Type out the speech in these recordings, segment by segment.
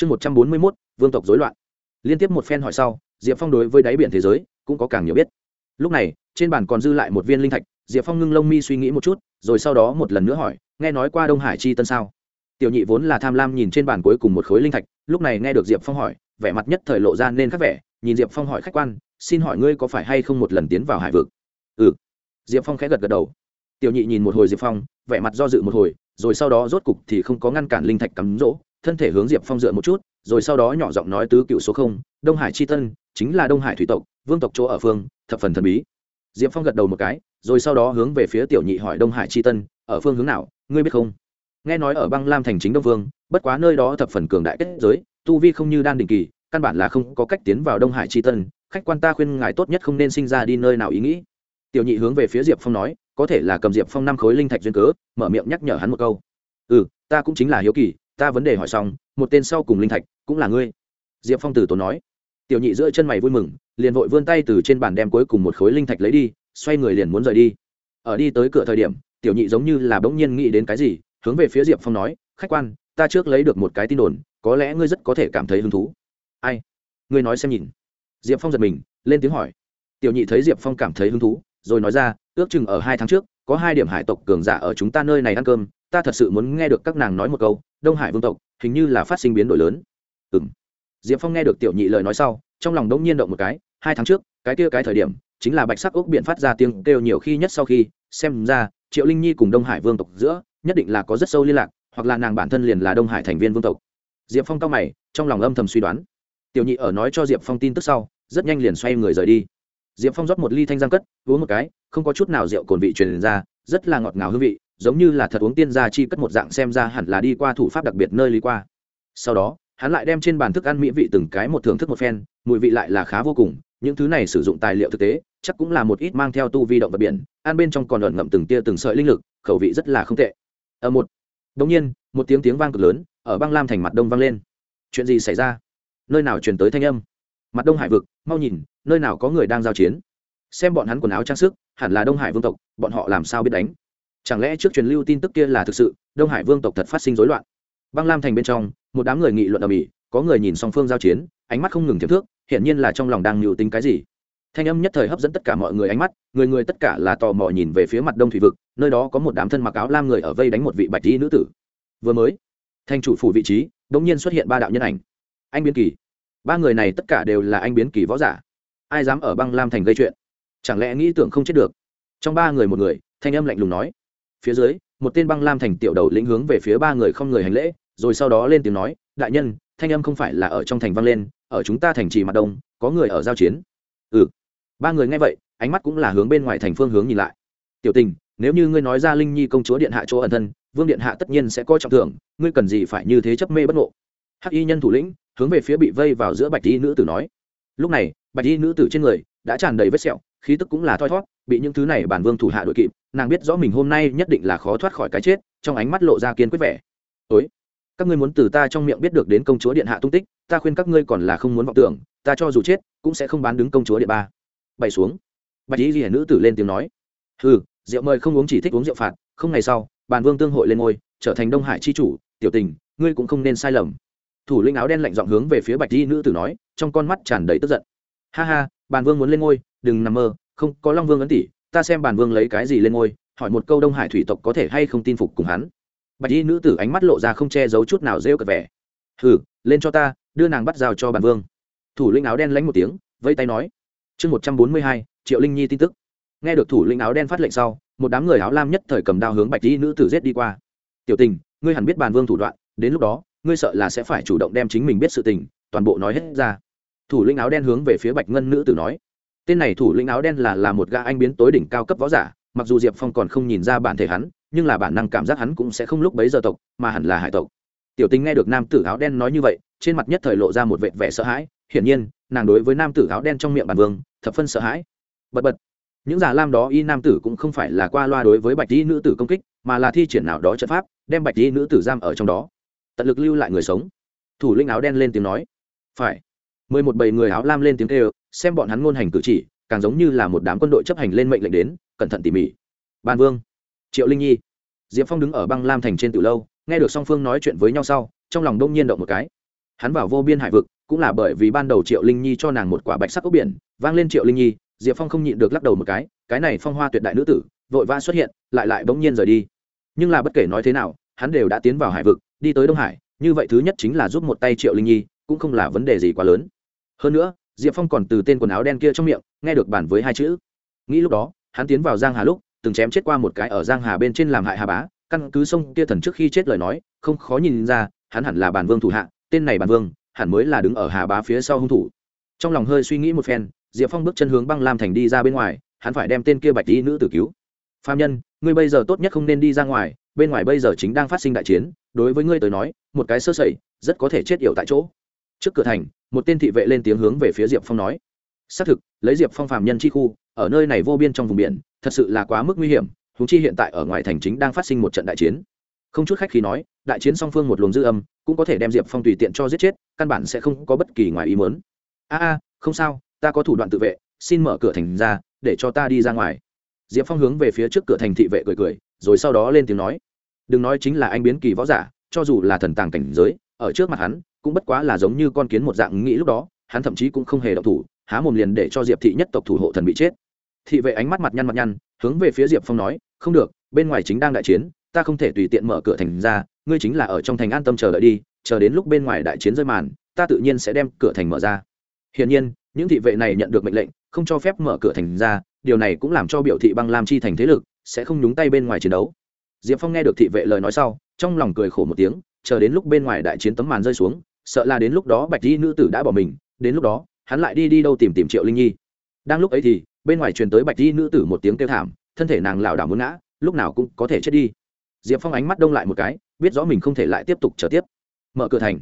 chương một trăm bốn mươi mốt, vương tộc dối loạn. Liên tiếp một phen hỏi sau, diệp phong đối với đáy biển thế giới cũng có càng nhiều biết. Lúc này, trên bàn còn dư lại một viên linh thạch, diệp phong ngưng lông mi suy nghĩ một chút, rồi sau đó một lần nữa hỏi, nghe nói qua đông hải chi tân sao? Tiểu nhị vốn là tham lam nhìn trên bàn cuối cùng một khối linh thạch, lúc này nghe được diệp phong hỏi, vẻ mặt nhất thời lộ ra nên khắc vẻ, nhìn diệp phong hỏi khách quan, xin hỏi ngươi có phải hay không một lần tiến vào hải vực? Ừ. Diệp phong khẽ gật gật đầu. Tiểu nhị nhìn một hồi diệp phong, vẻ mặt do dự một hồi, rồi sau đó rốt cục thì không có ngăn cản linh thạch cắm rỗ thân thể hướng diệp phong dựa một chút, rồi sau đó nhỏ giọng nói tứ cựu số không, đông hải c h i tân, chính là đông hải thủy tộc, vương tộc chỗ ở phương, thập phần thần bí. Diệp phong gật đầu một cái, rồi sau đó hướng về phía tiểu nhị hỏi đông hải c h i tân, ở phương hướng nào, ngươi biết không? Nghe nói ở băng lam thành chính đông vương, bất quá nơi đó thập phần cường đại kết giới, tu vi không như đan đình kỳ, căn bản là không có cách tiến vào đông hải c tân, khách quan ta khuyên ngài tốt nhất không nên sinh ra đi nơi nào ý nghĩ. Tiểu nhị hướng về phía diệp phong nói, có thể là cầm diệp phong năm khối linh thạch duyên cớ, mở miệng nhắc nhở hắn một câu. Ừ ta cũng chính là hiếu kỳ ta vấn đề hỏi xong, một tên sau cùng linh thạch cũng là ngươi. Diệp phong từ tốn nói. Tiểu nhị giữa chân mày vui mừng, liền vội vươn tay từ trên bàn đem cuối cùng một khối linh thạch lấy đi, xoay người liền muốn rời đi. Ở đi tới cửa thời điểm, tiểu nhị giống như là bỗng nhiên nghĩ đến cái gì, hướng về phía diệp phong nói, khách quan, ta trước lấy được một cái tin đồn, có lẽ ngươi rất có thể cảm thấy hứng thú. Ai? Ngươi nói xem nhìn. Diệp phong giật mình, lên tiếng hỏi. Tiểu nhị thấy diệp phong cảm thấy hứng thú, rồi nói ra, ước chừng ở hai tháng trước, có hai điểm hải tộc cường giả ở chúng ta nơi này ăn cơm ta thật sự muốn nghe được các nàng nói một câu, đông hải vương tộc, hình như là phát sinh biến đổi lớn. Ừ m diệp phong nghe được tiểu nhị lời nói sau, trong lòng đông nhiên động một cái, hai tháng trước, cái kia cái thời điểm, chính là bạch sắc ốc biện phát ra tiếng kêu nhiều khi nhất sau khi, xem ra, triệu linh nhi cùng đông hải vương tộc giữa, nhất định là có rất sâu liên lạc, hoặc là nàng bản thân liền là đông hải thành viên vương tộc. Diệp phong cao mày, trong lòng âm thầm suy đoán. Tiểu nhị ở nói cho diệp phong tin tức sau, rất nhanh liền xoay người rời đi. Diệp phong rót một ly thanh giang cất, uống một cái, không có chút nào rượu cồn vị truyền ra, rất là ngọt ngào hương vị giống như là thật uống tiên gia chi cất một dạng xem ra hẳn là đi qua thủ pháp đặc biệt nơi lý qua. Sau đó, hắn lại đem trên bàn thức ăn mỹ vị từng cái một thưởng thức một phen, mùi vị lại là khá vô cùng, những thứ này sử dụng tài liệu thực tế, chắc cũng là một ít mang theo tu vi động vật biển, ăn bên trong còn ẩn ngậm từng tia từng sợi linh lực, khẩu vị rất là không tệ. Ở một đống nhiên, một tiếng tiếng vang cực lớn, ở băng lam thành mặt đông vang lên. Chuyện gì xảy ra? Nơi nào truyền tới thanh âm? Mặt đông hải vực, mau nhìn, nơi nào có người đang giao chiến? Xem bọn hắn quần áo trang sức, hẳn là đông hải vương tộc, bọn họ làm sao biết đánh? Chẳng lẽ trước truyền lưu tin tức kia là thực sự, đông hải vương tộc thật phát sinh rối loạn? Băng lam thành bên trong, một đám người nghị luận ở mỹ có người nhìn song phương giao chiến, ánh mắt không ngừng thiếp thước, hiển nhiên là trong lòng đang nhịu tính cái gì. Thanh âm nhất thời hấp dẫn tất cả mọi người ánh mắt, người người tất cả là tò mò nhìn về phía mặt đông thủy vực, nơi đó có một đám thân mặc áo lam người ở vây đánh một vị bạch y nữ tử. Vừa mới, thanh chủ phủ vị trí đ ỗ n g nhiên xuất hiện ba đạo nhân ảnh. Anh biến kỳ. Ba người này tất cả đều là anh biến kỳ võ giả. Ai dám ở băng lam thành gây chuyện? Chẳng lẽ nghĩ tưởng không chết được? Trong ba người một người, thanh âm lạnh lùng nói phía dưới, một tên băng lam thành tiểu đầu lĩnh hướng về phía ba người không người hành lễ, rồi sau đó lên tiếng nói, đại nhân, thanh âm không phải là ở trong thành vang lên, ở chúng ta thành trì mặt đông, có người ở giao chiến. Ừ. Ba người nghe vậy, ánh mắt cũng là hướng bên ngoài thành phương hướng nhìn lại. Tiểu tình, nếu như ngươi nói ra linh nhi công chúa điện hạ chỗ ẩn thân, vương điện hạ tất nhiên sẽ coi trọng thưởng, ngươi cần gì phải như thế chấp mê bất ngộ? Hắc y nhân thủ lĩnh hướng về phía bị vây vào giữa bạch y nữ tử nói. Lúc này, bạch y nữ tử trên người đã tràn đầy vết sẹo, khí tức cũng là thoi thót bị những thứ này bản vương thủ hạ đội kịp, nàng biết rõ mình hôm nay nhất định là khó thoát khỏi cái chết, trong ánh mắt lộ ra kiên quyết vẻ. Ối các ngươi muốn từ ta trong miệng biết được đến công chúa điện hạ tung tích, ta khuyên các ngươi còn là không muốn vọng tưởng, ta cho dù chết, cũng sẽ không bán đứng công chúa điện ba. Bày xuống. Bạch y ghi nữ tử lên tiếng nói. Ừ rượu mời không uống chỉ thích uống rượu phạt, không ngày sau bàn vương tương hội lên ngôi, trở thành đông hải chi chủ, tiểu tình, ngươi cũng không nên sai lầm. Thủ lĩnh áo đen lạnh giọng hướng về phía bạch y nữ tử nói, trong con mắt tràn đầy tức giận. Ha ha bàn vương muốn lên ngôi, đừng nằm mơ không, có long vương ấn tỷ, ta xem bản vương lấy cái gì lên ngôi, hỏi một câu đông hải thủy tộc có thể hay không tin phục cùng hắn. Bạch y nữ tử ánh mắt lộ ra không che giấu chút nào rêu cật vẻ. Hừ, lên cho ta, đưa nàng bắt giao cho bản vương. Thủ lĩnh áo đen lánh một tiếng vây tay nói. Chương một trăm bốn mươi hai, triệu linh nhi tin tức. Nghe được thủ lĩnh áo đen phát lệnh sau, một đám người áo lam nhất thời cầm đao hướng bạch y nữ tử giết đi qua. Tiểu tình, ngươi hẳn biết bản vương thủ đoạn, đến lúc đó, ngươi sợ là sẽ phải chủ động đem chính mình biết sự tình, toàn bộ nói hết ra. Thủ lĩnh áo đen hướng về phía bạch ngân nữ tử nói tên này thủ lĩnh áo đen là là một gã anh biến tối đỉnh cao cấp võ giả, mặc dù diệp phong còn không nhìn ra bản thể hắn, nhưng là bản năng cảm giác hắn cũng sẽ không lúc bấy giờ tộc, mà hẳn là hải tộc. Tiểu tình nghe được nam tử áo đen nói như vậy, trên mặt nhất thời lộ ra một vệt vẻ sợ hãi, hiển nhiên, nàng đối với nam tử áo đen trong miệng bản vương, thập phân sợ hãi. Bật bật. Những giả lam đó y nam tử cũng không phải là qua loa đối với bạch y nữ tử công kích, mà là thi triển nào đó trận pháp, đem bạch y nữ tử giam ở trong đó. Tận lực lưu lại người sống. Thủ lĩnh áo đen lên tiếng nói. Phải mười một bầy người áo lam lên tiếng kêu, xem bọn hắn ngôn hành cử chỉ, càng giống như là một đám quân đội chấp hành lên mệnh lệnh đến, cẩn thận tỉ mỉ. Ban vương, triệu linh nhi. Diệp phong đứng ở băng lam thành trên từ lâu, nghe được song phương nói chuyện với nhau sau, trong lòng đông nhiên động một cái. Hắn vào vô biên hải vực, cũng là bởi vì ban đầu triệu linh nhi cho nàng một quả bạch sắc ốc biển, vang lên triệu linh nhi, diệp phong không nhịn được lắc đầu một cái cái này phong hoa tuyệt đại nữ tử, vội vã xuất hiện, lại lại bỗng nhiên rời đi. Nhưng là bất kể nói thế nào, hắn đều đã tiến vào hải vực, đi tới đông hải, như vậy thứ nhất chính là giúp một tay triệu linh nhi, cũng không là vấn đề gì quá lớn hơn nữa, diệp phong còn từ tên quần áo đen kia trong miệng, nghe được bản với hai chữ. Nghĩ lúc đó, hắn tiến vào giang hà lúc, từng chém chết qua một cái ở giang hà bên trên làm hại hà bá. Căn cứ sông kia thần trước khi chết lời nói, không khó nhìn ra, hắn hẳn là bản vương thủ hạ, tên này bản vương, hẳn mới là đứng ở hà bá phía sau hung thủ. Trong lòng hơi suy nghĩ một phen, diệp phong bước chân hướng băng lam thành đi ra bên ngoài, hắn phải đem tên kia bạch y nữ tử cứu. Phạm nhân, ngươi bây giờ tốt nhất không nên đi ra ngoài, bên ngoài bây giờ chính đang phát sinh đại chiến, đối với ngươi tới nói, một cái sơ sẩy, rất có thể chết yểu tại chỗ. Trước cửa thành một tên thị vệ lên tiếng hướng về phía diệp phong nói. Xác thực, lấy diệp phong phạm nhân chi khu, ở nơi này vô biên trong vùng biển, thật sự là quá mức nguy hiểm húng chi hiện tại ở ngoài thành chính đang phát sinh một trận đại chiến. Không chút khách khi nói, đại chiến song phương một luồng dư âm, cũng có thể đem diệp phong tùy tiện cho giết chết, căn bản sẽ không có bất kỳ ngoài ý mớn a a, không sao, ta có thủ đoạn tự vệ, xin mở cửa thành ra, để cho ta đi ra ngoài. Diệp phong hướng về phía trước cửa thành thị vệ cười cười, rồi sau đó lên tiếng nói. Đừng nói chính là anh biến kỳ võ giả, cho dù là thần tàng cảnh giới, ở trước mặt hắn cũng bất quá là giống như con kiến một dạng nghĩ lúc đó, hắn thậm chí cũng không hề động thủ, há mồm liền để cho diệp thị nhất tộc thủ hộ thần bị chết. Thị vệ ánh mắt mặt nhăn mặt nhăn, hướng về phía diệp phong nói, không được, bên ngoài chính đang đại chiến, ta không thể tùy tiện mở cửa thành ra, ngươi chính là ở trong thành an tâm chờ đợi đi, chờ đến lúc bên ngoài đại chiến rơi màn, ta tự nhiên sẽ đem cửa thành mở ra. Hiển nhiên, những thị vệ này nhận được mệnh lệnh, không cho phép mở cửa thành ra, điều này cũng làm cho biểu thị băng lam chi thành thế lực sẽ không nhúng tay bên ngoài chiến đấu. Diệp phong nghe được thị vệ lời nói sau, trong lòng cười khổ một tiếng, chờ đến lúc bên ngoài đại chiến tấm màn rơi xuống sợ là đến lúc đó bạch di nữ tử đã bỏ mình, đến lúc đó, hắn lại đi đi đâu tìm tìm triệu linh nhi. Đang lúc ấy thì, bên ngoài truyền tới bạch di nữ tử một tiếng kêu thảm, thân thể nàng lảo đảo muốn ngã, lúc nào cũng có thể chết đi. Diệp phong ánh mắt đông lại một cái, biết rõ mình không thể lại tiếp tục trở tiếp. Mở cửa thành.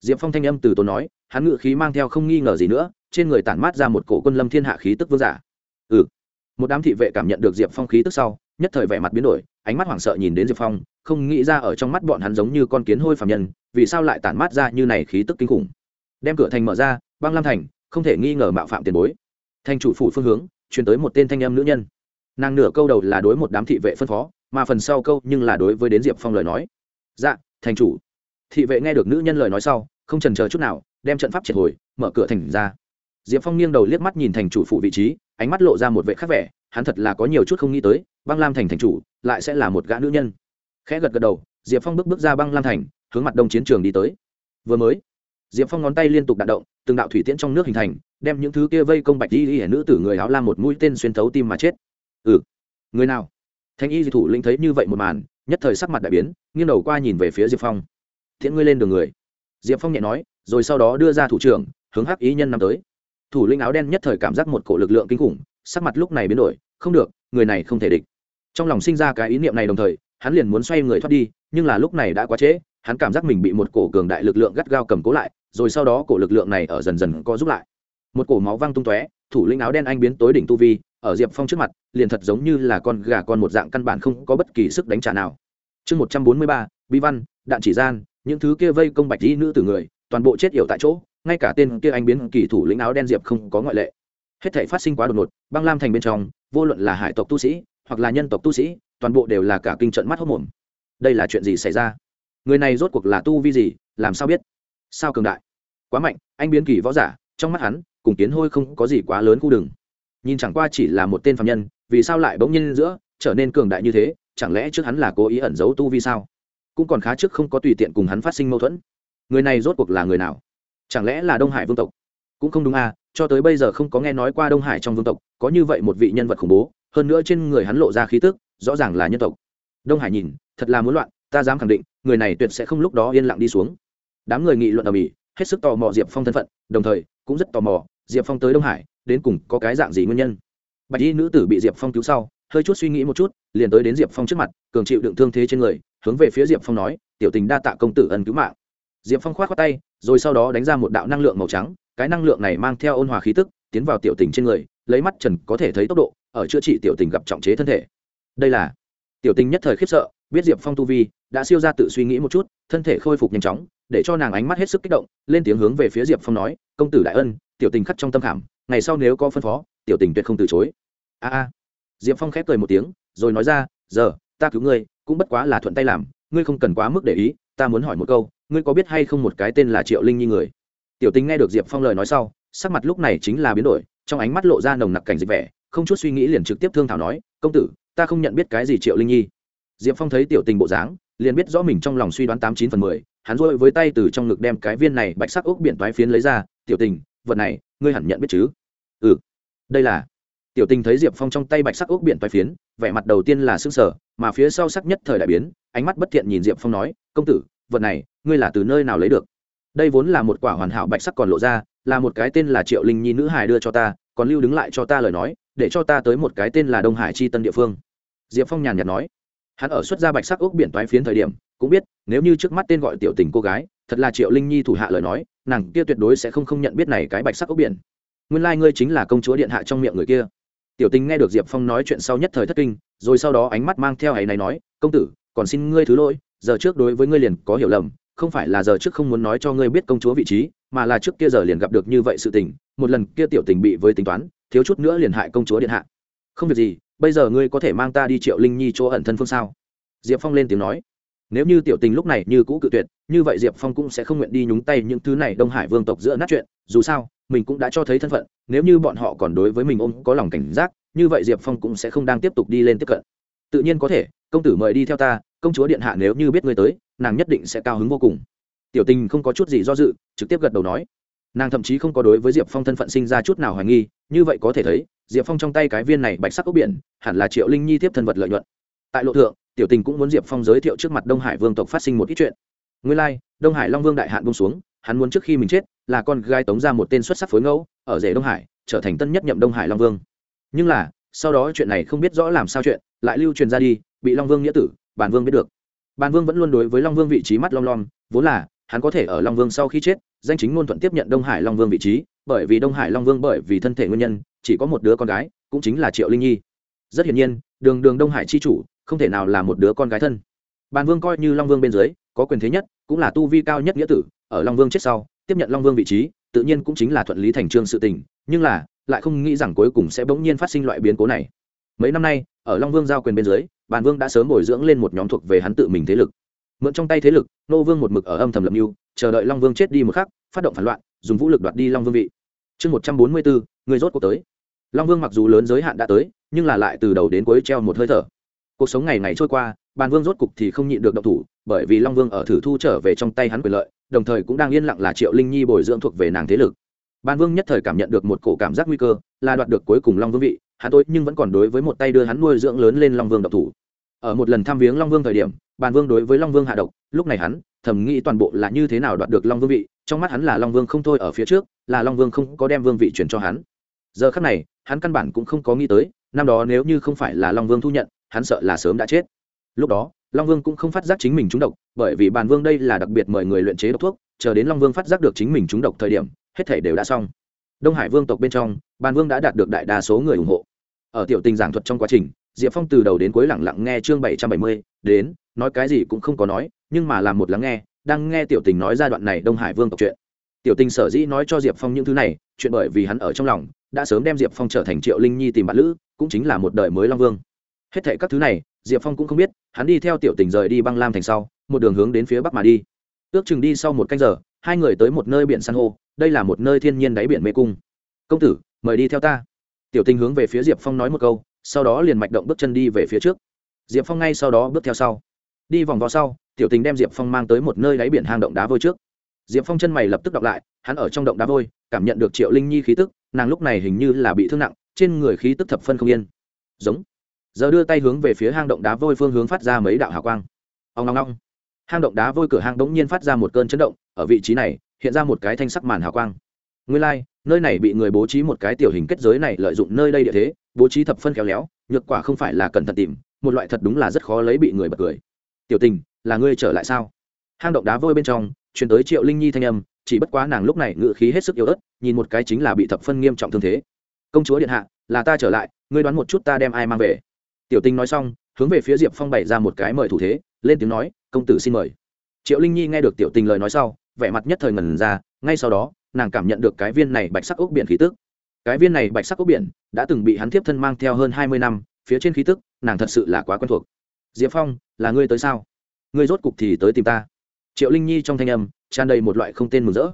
Diệp phong thanh âm từ tốn nói, hắn ngự khí mang theo không nghi ngờ gì nữa, trên người tản mát ra một cổ quân lâm thiên hạ khí tức vương giả. Ừ. Một đám thị vệ cảm nhận được diệp phong khí tức sau, nhất thời vẻ mặt biến đổi, ánh mắt hoảng sợ nhìn đến diệp phong không nghĩ ra ở trong mắt bọn hắn giống như con kiến hôi phạm nhân, vì sao lại tản mát ra như này khí tức kinh khủng. Đem cửa thành mở ra, băng lam thành, không thể nghi ngờ mạo phạm tiền bối. Thành chủ phủ phương hướng, chuyển tới một tên thanh em nữ nhân. Nàng nửa câu đầu là đối một đám thị vệ phân phó, mà phần sau câu nhưng là đối với đến diệp phong lời nói. Dạ thành chủ. Thị vệ nghe được nữ nhân lời nói sau, không trần chờ chút nào, đem trận pháp triệt hồi, mở cửa thành ra. Diệp phong nghiêng đầu liếc mắt nhìn thành chủ phụ vị trí, ánh mắt lộ ra một vệ khác vẻ, hắn thật là có nhiều chút không nghĩ tới, băng lam thành thành chủ, lại sẽ là một gã nữ nhân khẽ gật gật đầu, diệp phong bước bước ra băng lam thành, hướng mặt đông chiến trường đi tới. Vừa mới, diệp phong ngón tay liên tục đạn động, từng đạo thủy tiễn trong nước hình thành, đem những thứ kia vây công bạch đi hiển nữ tử người áo lam một mũi tên xuyên thấu tim mà chết. Ừ. Người nào? Thanh y di thủ lĩnh thấy như vậy một màn, nhất thời sắc mặt đại biến, nghiêng đầu qua nhìn về phía diệp phong. Thiện ngươi lên đường người. Diệp phong nhẹ nói, rồi sau đó đưa ra thủ trưởng, hướng hắc ý nhân năm tới. Thủ lĩnh áo đen nhất thời cảm giác một cổ lực lượng kinh khủng, sắc mặt lúc này biến đổi, không được, người này không thể địch. Trong lòng sinh ra cái ý niệm này đồng thời hắn liền muốn xoay người thoát đi, nhưng là lúc này đã quá trễ, hắn cảm giác mình bị một cổ cường đại lực lượng gắt gao cầm cố lại, rồi sau đó cổ lực lượng này ở dần dần co giúp lại. Một cổ máu văng tung tóe, thủ lĩnh áo đen anh biến tối đỉnh tu vi, ở diệp phong trước mặt, liền thật giống như là con gà con một dạng căn bản không có bất kỳ sức đánh trả nào. Chương một trăm bốn mươi ba, bi văn, đạn chỉ gian, những thứ kia vây công bạch dĩ nữ từ người, toàn bộ chết yểu tại chỗ, ngay cả tên kia anh biến kỳ thủ lĩnh áo đen diệp không có ngoại lệ. Hết thể phát sinh quá đột ngột, băng lam thành bên trong, vô luận là hải tộc tu sĩ, hoặc là nhân tộc tu sĩ toàn bộ đều là cả kinh trận mắt hốc mồm. Đây là chuyện gì xảy ra? Người này rốt cuộc là tu vi gì, làm sao biết? Sao cường đại? Quá mạnh, anh biến kỳ võ giả, trong mắt hắn, cùng kiến hôi không có gì quá lớn khu đường. Nhìn chẳng qua chỉ là một tên phạm nhân, vì sao lại bỗng nhiên giữa, trở nên cường đại như thế, chẳng lẽ trước hắn là cố ý ẩn giấu tu vi sao? Cũng còn khá trước không có tùy tiện cùng hắn phát sinh mâu thuẫn. Người này rốt cuộc là người nào? Chẳng lẽ là đông hải vương tộc? Cũng không đúng à cho tới bây giờ không có nghe nói qua đông hải trong vương tộc, có như vậy một vị nhân vật khủng bố, hơn nữa trên người hắn lộ ra khí tức rõ ràng là nhân tộc. Đông hải nhìn, thật là muốn loạn, ta dám khẳng định, người này tuyệt sẽ không lúc đó yên lặng đi xuống. Đám người nghị luận ở mỹ, hết sức tò mò diệp phong thân phận, đồng thời, cũng rất tò mò, diệp phong tới đông hải, đến cùng có cái dạng gì nguyên nhân. Bạch y nữ tử bị diệp phong cứu sau, hơi chút suy nghĩ một chút, liền tới đến diệp phong trước mặt, cường chịu đựng thương thế trên người, hướng về phía diệp phong nói, tiểu tình đa tạ công tử ân cứu mạng. Diệp phong k h o á t khoác tay, rồi sau đó đánh ra một đạo năng lượng màu trắng, cái năng lượng này mang theo ôn hòa khí tức, tiến vào tiểu tình trên người, lấy mắt trần có thể thấy tốc độ, ở chữa trị tiểu tình gặp trọng chế thân thể đây là tiểu tình nhất thời khiếp sợ, biết diệp phong tu vi, đã siêu ra tự suy nghĩ một chút, thân thể khôi phục nhanh chóng, để cho nàng ánh mắt hết sức kích động, lên tiếng hướng về phía diệp phong nói, công tử đại ân, tiểu tình khắc trong tâm khảm, ngày sau nếu có phân phó, tiểu tình tuyệt không từ chối. A a. Diệp phong khép cười một tiếng, rồi nói ra, giờ, ta cứu ngươi, cũng bất quá là thuận tay làm, ngươi không cần quá mức để ý, ta muốn hỏi một câu, ngươi có biết hay không một cái tên là triệu linh nhi người? Tiểu tình nghe được diệp phong lời nói sau, sắc mặt lúc này chính là biến đổi, trong ánh mắt lộ ra nồng nặc cảnh dịch vẻ, không chút suy nghĩ liền trực tiếp thương thảo nói, công tử ta không nhận biết cái gì triệu linh nhi diệp phong thấy tiểu tình bộ dáng liền biết rõ mình trong lòng suy đoán tám chín phần mười hắn rôi với tay từ trong ngực đem cái viên này bạch sắc ốc biển toái phiến lấy ra tiểu tình vật này ngươi hẳn nhận biết chứ ừ đây là tiểu tình thấy diệp phong trong tay bạch sắc ốc biển toái phiến vẻ mặt đầu tiên là s ư ơ n g sở mà phía sau sắc nhất thời đại biến ánh mắt bất thiện nhìn diệp phong nói công tử vật này ngươi là từ nơi nào lấy được đây vốn là một quả hoàn hảo bạch sắc còn lộ ra là một cái tên là triệu linh nhi nữ hài đưa cho ta còn lưu đứng lại cho ta lời nói để cho ta tới một cái tên là đông hải chi tân địa phương. Diệp phong nhàn nhạt nói. Hắn ở xuất gia bạch sắc ốc biển toái phiến thời điểm, cũng biết, nếu như trước mắt tên gọi tiểu tình cô gái, thật là triệu linh nhi thủ hạ lời nói, nàng kia tuyệt đối sẽ không không nhận biết này cái bạch sắc ốc biển. Nguyên lai、like、ngươi chính là công chúa điện hạ trong miệng người kia. Tiểu tình nghe được diệp phong nói chuyện sau nhất thời thất kinh, rồi sau đó ánh mắt mang theo ấy này nói, công tử, còn xin ngươi thứ lỗi, giờ trước đối với ngươi liền có hiểu lầm, không phải là giờ trước không muốn nói cho ngươi biết công chúa vị trí, mà là trước kia giờ liền gặp được như vậy sự tình, một lần kia tiểu tình bị với tính toán thiếu chút nữa liền hại công chúa điện hạ. Không việc gì, bây giờ ngươi có thể mang ta đi triệu linh nhi chỗ ẩn thân phương sao? Diệp phong lên tiếng nói. Nếu như tiểu tình lúc này như cũ cự tuyệt, như vậy diệp phong cũng sẽ không nguyện đi nhúng tay những thứ này đông hải vương tộc giữa nát chuyện. Dù sao, mình cũng đã cho thấy thân phận, nếu như bọn họ còn đối với mình ôm có lòng cảnh giác, như vậy diệp phong cũng sẽ không đang tiếp tục đi lên tiếp cận. Tự nhiên có thể, công tử mời đi theo ta, công chúa điện hạ nếu như biết ngươi tới, nàng nhất định sẽ cao hứng vô cùng. Tiểu tình không có chút gì do dự, trực tiếp gật đầu nói nàng thậm chí không có đối với diệp phong thân phận sinh ra chút nào hoài nghi như vậy có thể thấy diệp phong trong tay cái viên này bạch sắc ốc biển hẳn là triệu linh nhi tiếp thân vật lợi nhuận. Tại lộ thượng tiểu tình cũng muốn diệp phong giới thiệu trước mặt đông hải vương tộc phát sinh một ít chuyện. Nguyên lai、like, đông hải long vương đại hạn bông xuống hắn muốn trước khi mình chết là con gái tống ra một tên xuất sắc phối ngẫu ở rể đông hải trở thành tân nhất nhậm đông hải long vương. Nhưng là sau đó chuyện này không biết rõ làm sao chuyện lại lưu truyền ra đi bị long vương nghĩa tử bản vương biết được. Bản vương vẫn luôn đối với long vương vị trí mắt long lom vốn là hắn có thể ở long vương sau khi chết, danh chính ngôn thuận tiếp nhận đông hải long vương vị trí, bởi vì đông hải long vương bởi vì thân thể nguyên nhân, chỉ có một đứa con gái, cũng chính là triệu linh nhi. Rất hiển nhiên, đường đường đông hải chi chủ, không thể nào là một đứa con gái thân. Bàn vương coi như long vương bên dưới, có quyền thế nhất, cũng là tu vi cao nhất nghĩa tử, ở long vương chết sau, tiếp nhận long vương vị trí, tự nhiên cũng chính là thuận lý thành trương sự tình, nhưng là, lại không nghĩ rằng cuối cùng sẽ bỗng nhiên phát sinh loại biến cố này. Mấy năm nay, ở long vương giao quyền bên dưới, bàn vương đã sớm bồi dưỡng lên một nhóm thuộc về hắn tự mình thế lực mượn trong tay thế lực, nô vương một mực ở âm thầm lập mưu, chờ đợi long vương chết đi một khắc, phát động phản loạn, dùng vũ lực đoạt đi long vương vị. Chương một trăm bốn mươi bốn, người rốt cuộc tới. Long vương mặc dù lớn giới hạn đã tới, nhưng là lại từ đầu đến cuối treo một hơi thở. Cuộc sống ngày ngày trôi qua, bàn vương rốt cục thì không nhịn được động thủ, bởi vì long vương ở thử thu trở về trong tay hắn quyền lợi, đồng thời cũng đang yên lặng là triệu linh nhi bồi dưỡng thuộc về nàng thế lực. Bàn vương nhất thời cảm nhận được một cổ cảm giác nguy cơ, là đoạt được cuối cùng long vương vị, hắn tối nhưng vẫn còn đối với một tay đưa hắn nuôi dưỡng lớn lên long vương độc thủ. Ở một lần thăm viếng long vương thời điểm bàn vương đối với long vương hạ độc, lúc này hắn, thầm nghĩ toàn bộ là như thế nào đoạt được long vương vị, trong mắt hắn là long vương không thôi ở phía trước, là long vương không có đem vương vị chuyển cho hắn. Giờ khắc này, hắn căn bản cũng không có nghĩ tới, năm đó nếu như không phải là long vương thu nhận, hắn sợ là sớm đã chết. Lúc đó, long vương cũng không phát giác chính mình trúng độc, bởi vì bàn vương đây là đặc biệt mời người luyện chế độc thuốc, chờ đến long vương phát giác được chính mình trúng độc thời điểm, hết thể đều đã xong. Đông hải vương tộc bên trong, bàn vương đã đạt được đại đa số người ủng hộ. Ở tiểu tình giảng thuật trong quá trình, diệp phong từ đầu đến cuối lẳng lặng nghe chương bảy trăm bảy mươi, đến nói cái gì cũng không có nói, nhưng mà làm một lắng nghe, đang nghe tiểu tình nói giai đoạn này đông hải vương tộc chuyện. Tiểu tình sở dĩ nói cho diệp phong những thứ này, chuyện bởi vì hắn ở trong lòng, đã sớm đem diệp phong trở thành triệu linh nhi tìm bạn lữ, cũng chính là một đời mới long vương. Hết thệ các thứ này, diệp phong cũng không biết, hắn đi theo tiểu tình rời đi băng lam thành sau, một đường hướng đến phía bắc mà đi. Ước chừng đi sau một canh giờ, hai người tới một nơi biển san hô, đây là một nơi thiên nhiên đáy biển mê cung. Công tử, mời đi theo ta. Tiểu tình hướng về phía diệp phong nói một câu, sau đó liền mạch động bước chân đi về phía trước. Diệp phong ngay sau đó bước theo sau đi vòng vo sau tiểu tình đem diệp phong mang tới một nơi đáy biển hang động đá vôi trước. Diệp phong chân mày lập tức đọc lại hắn ở trong động đá vôi cảm nhận được triệu linh nhi khí tức nàng lúc này hình như là bị thương nặng trên người khí tức thập phân không yên. Giống. Giờ đưa tay hướng về phía hang động đá vôi phương hướng phát ra mấy đạo hào quang. Ông ngong ngong hang động đá vôi cửa hang đống nhiên phát ra một cơn chấn động ở vị trí này hiện ra một cái thanh sắc màn hào quang. Nguyên lai、like, nơi này bị người bố trí một cái tiểu hình kết giới này lợi dụng nơi đây địa thế bố trí thập phân khéo léo nhược quả không phải là cẩn thận tìm một loại thật đúng là rất khó lấy bị người bật cười tiểu tình, là ngươi trở lại sao? Hang động đá vôi bên trong chuyển tới triệu linh nhi thanh âm, chỉ bất quá nàng lúc này ngự khí hết sức yếu ớt, nhìn một cái chính là bị thập phân nghiêm trọng thương thế. Công chúa điện hạ, là ta trở lại, ngươi đoán một chút ta đem ai mang về. Tiểu tinh nói xong, hướng về phía diệp phong bày ra một cái mời thủ thế, lên tiếng nói, công tử xin mời. Triệu linh nhi nghe được tiểu tình lời nói sau, vẻ mặt nhất thời ngần ra, ngay sau đó, nàng cảm nhận được cái viên này bạch sắc ốc biển khí tức. Cái viên này bạch sắc ốc biển đã từng bị hắn tiếp thân mang theo hơn hai mươi năm, phía trên khí tức, nàng thật sự là quá quen thuộc diệp phong, là ngươi tới sao? Ngươi rốt cục thì tới tìm ta. Triệu linh nhi trong thanh âm tràn đầy một loại không tên mừng rỡ.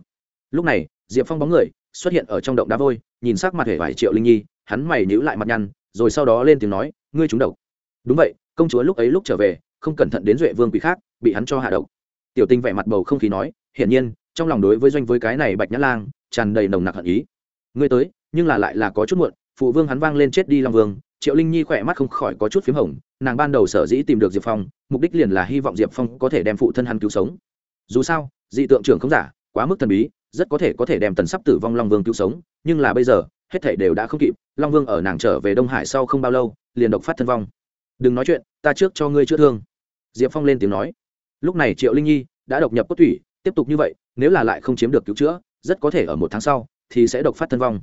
Lúc này, diệp phong bóng người xuất hiện ở trong động đá vôi, nhìn sắc mặt hề vải triệu linh nhi, hắn mày nhữ lại mặt nhăn, rồi sau đó lên tiếng nói, ngươi trúng độc. Đúng vậy, công chúa lúc ấy lúc trở về, không cẩn thận đến duệ vương quỷ khác, bị hắn cho hạ độc. Tiểu tinh vẻ mặt bầu không khí nói, hiển nhiên, trong lòng đối với doanh với cái này bạch nhã lang tràn đầy nồng nặc hận ý. Ngươi tới, nhưng là lại là có chút muộn, phụ vương hắn vang lên chết đi long vương triệu linh nhi khỏe mắt không khỏi có chút p h í m hồng, nàng ban đầu sở dĩ tìm được diệp phong, mục đích liền là hy vọng diệp phong có thể đem phụ thân hắn cứu sống. Dù sao, dị tượng trưởng không giả, quá mức thần bí, rất có thể có thể đem tần sắp tử vong long vương cứu sống, nhưng là bây giờ, hết thể đều đã không kịp, long vương ở nàng trở về đông hải sau không bao lâu, liền độc phát thân vong. Đừng nói chuyện, ta trước cho ngươi chữa thương. Diệp phong lên tiếng nói. Lúc này triệu linh nhi đã độc nhập cốt thủy tiếp tục như vậy, nếu là lại không chiếm được cứu chữa, rất có thể ở một tháng sau thì sẽ độc phát thân vong.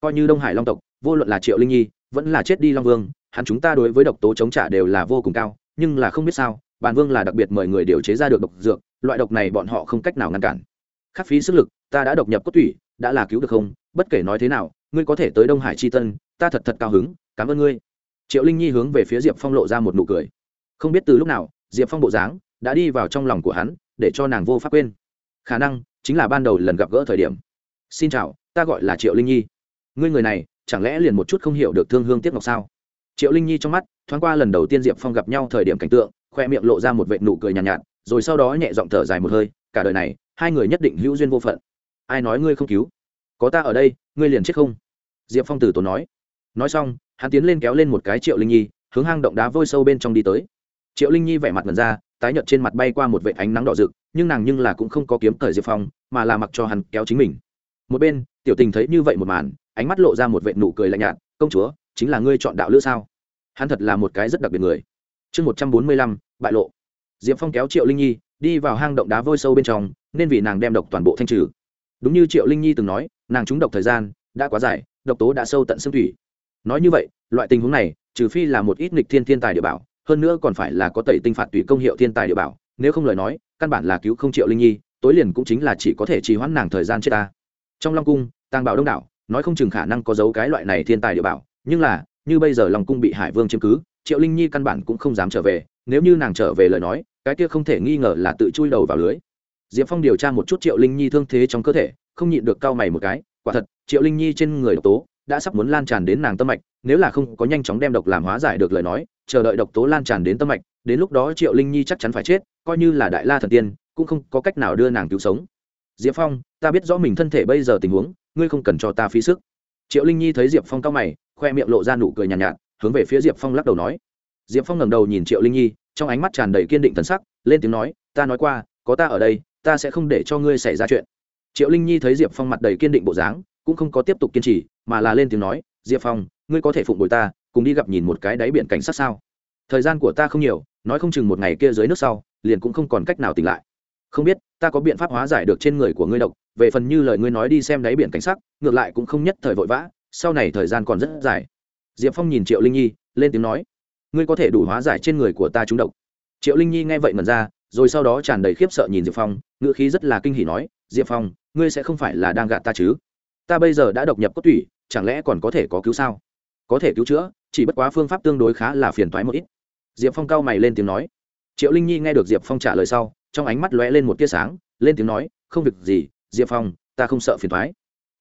Coi như đông hải long tộc, vô luận là triệu linh nhi vẫn là chết đi long vương, hắn chúng ta đối với độc tố chống trả đều là vô cùng cao, nhưng là không biết sao, bản vương là đặc biệt mời người điều chế ra được độc dược, loại độc này bọn họ không cách nào ngăn cản. Khắc phí sức lực, ta đã độc nhập cốt thủy đã là cứu được không? Bất kể nói thế nào, ngươi có thể tới đông hải chi tân, ta thật thật cao hứng, cảm ơn ngươi. Triệu linh nhi hướng về phía diệp phong lộ ra một nụ cười. Không biết từ lúc nào, diệp phong bộ dáng đã đi vào trong lòng của hắn, để cho nàng vô pháp quên. Khả năng chính là ban đầu lần gặp gỡ thời điểm. Xin chào, ta gọi là triệu linh nhi. Ngươi người này chẳng lẽ liền một chút không hiểu được thương hương tiếc ngọc sao? Triệu linh nhi trong mắt thoáng qua lần đầu tiên diệp phong gặp nhau thời điểm cảnh tượng khoe miệng lộ ra một vệ nụ cười nhàn nhạt, nhạt rồi sau đó nhẹ giọng thở dài một hơi cả đời này hai người nhất định hữu duyên vô phận. Ai nói ngươi không cứu? Có ta ở đây ngươi liền chết không? Diệp phong tử tốn nói. Nói xong hắn tiến lên kéo lên một cái triệu linh nhi hướng hang động đá vôi sâu bên trong đi tới. Triệu linh nhi vẻ mặt ngần ra tái nhợt trên mặt bay qua một vệ ánh nắng đỏ rực nhưng nàng nhưng là cũng không có kiếm thời diệp phong mà là mặc cho hắn kéo chính mình. Một bên tiểu tình thấy như vậy một màn ánh mắt lộ ra một vệ nụ cười lạnh nhạt, công chúa, chính là ngươi chọn đạo lữ sao? Hắn thật là một cái rất đặc biệt người. Chương một trăm bốn mươi lăm, bại lộ. Diệp phong kéo triệu linh nhi đi vào hang động đá vôi sâu bên trong, nên vì nàng đem độc toàn bộ thanh trừ. Đúng như triệu linh nhi từng nói, nàng trúng độc thời gian đã quá dài, độc tố đã sâu tận xương thủy. Nói như vậy, loại tình huống này, trừ phi là một ít nghịch thiên thiên tài địa bảo, hơn nữa còn phải là có tẩy tinh phạt tùy công hiệu thiên tài địa bảo, nếu không lời nói, căn bản là cứu không triệu linh nhi, tối liền cũng chính là chỉ có thể trì hoãn nàng thời gian chết ta. Trong long cung, tàng bảo đông đảo nói không chừng khả năng có dấu cái loại này thiên tài địa bảo, nhưng là, như bây giờ long cung bị hải vương chiếm cứ, triệu linh nhi căn bản cũng không dám trở về, nếu như nàng trở về lời nói, cái kia không thể nghi ngờ là tự chui đầu vào lưới. Diệp phong điều tra một chút triệu linh nhi thương thế trong cơ thể, không nhịn được cau mày một cái, quả thật, triệu linh nhi trên người độc tố đã sắp muốn lan tràn đến nàng tâm mạch, nếu là không có nhanh chóng đem độc làm hóa giải được lời nói, chờ đợi độc tố lan tràn đến tâm mạch, đến lúc đó triệu linh nhi chắc chắn phải chết, coi như là đại la thần tiên, cũng không có cách nào đưa nàng cứu sống. Diệp phong, ta biết rõ mình thân thể bây giờ tình huống ngươi không cần cho ta phí sức. Triệu linh nhi thấy diệp phong cao mày khoe miệng lộ ra nụ cười nhàn nhạt, nhạt hướng về phía diệp phong lắc đầu nói. Diệp phong ngẩng đầu nhìn triệu linh nhi trong ánh mắt tràn đầy kiên định thần sắc lên tiếng nói ta nói qua có ta ở đây ta sẽ không để cho ngươi xảy ra chuyện. Triệu linh nhi thấy diệp phong mặt đầy kiên định bộ dáng cũng không có tiếp tục kiên trì mà là lên tiếng nói diệp phong ngươi có thể phụng bồi ta cùng đi gặp nhìn một cái đáy biển cảnh sát sao? Thời gian của ta không nhiều nói không chừng một ngày kia dưới nước sau liền cũng không còn cách nào tỉnh lại không biết, ta có biện pháp hóa giải được trên người của ngươi độc, về phần như lời ngươi nói đi xem đáy biển cảnh sắc, ngược lại cũng không nhất thời vội vã, sau này thời gian còn rất dài. Diệp phong nhìn triệu linh nhi, lên tiếng nói, ngươi có thể đủ hóa giải trên người của ta trúng độc. Triệu linh nhi nghe vậy ngần ra, rồi sau đó tràn đầy khiếp sợ nhìn diệp phong, ngữ khí rất là kinh hỉ nói, diệp phong, ngươi sẽ không phải là đang gạt ta chứ? Ta bây giờ đã độc nhập cốt tủy, chẳng lẽ còn có thể có cứu sao? Có thể cứu chữa, chỉ bất quá phương pháp tương đối khá là phiền toái một ít. Diệp phong cao mày lên tiếng nói. Triệu linh nhi nghe được diệp phong trả lời sau trong ánh mắt lóe lên một tia sáng, lên tiếng nói, không việc gì, diệp phong, ta không sợ phiền toái.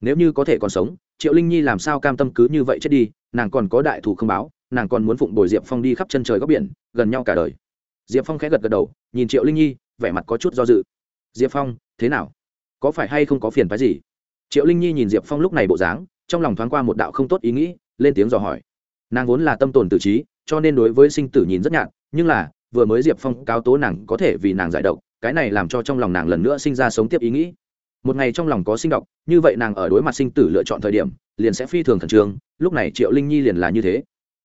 Nếu như có thể còn sống, triệu linh nhi làm sao cam tâm cứ như vậy chết đi, nàng còn có đại thù không báo, nàng còn muốn phụng bồi diệp phong đi khắp chân trời góc biển, gần nhau cả đời. Diệp phong khẽ gật gật đầu, nhìn triệu linh nhi, vẻ mặt có chút do dự. Diệp phong, thế nào? Có phải hay không có phiền phái gì? Triệu linh nhi nhìn diệp phong lúc này bộ dáng, trong lòng thoáng qua một đạo không tốt ý nghĩ, lên tiếng dò hỏi. Nàng vốn là tâm tồn tự trí, cho nên đối với sinh tử nhìn rất nhạt, nhưng là, vừa mới diệp phong cáo tố nàng có thể vì nàng giải độc cái này làm cho trong lòng nàng lần nữa sinh ra sống tiếp ý nghĩ. Một ngày trong lòng có sinh độc, như vậy nàng ở đối mặt sinh tử lựa chọn thời điểm, liền sẽ phi thường khẩn trương, lúc này triệu linh nhi liền là như thế.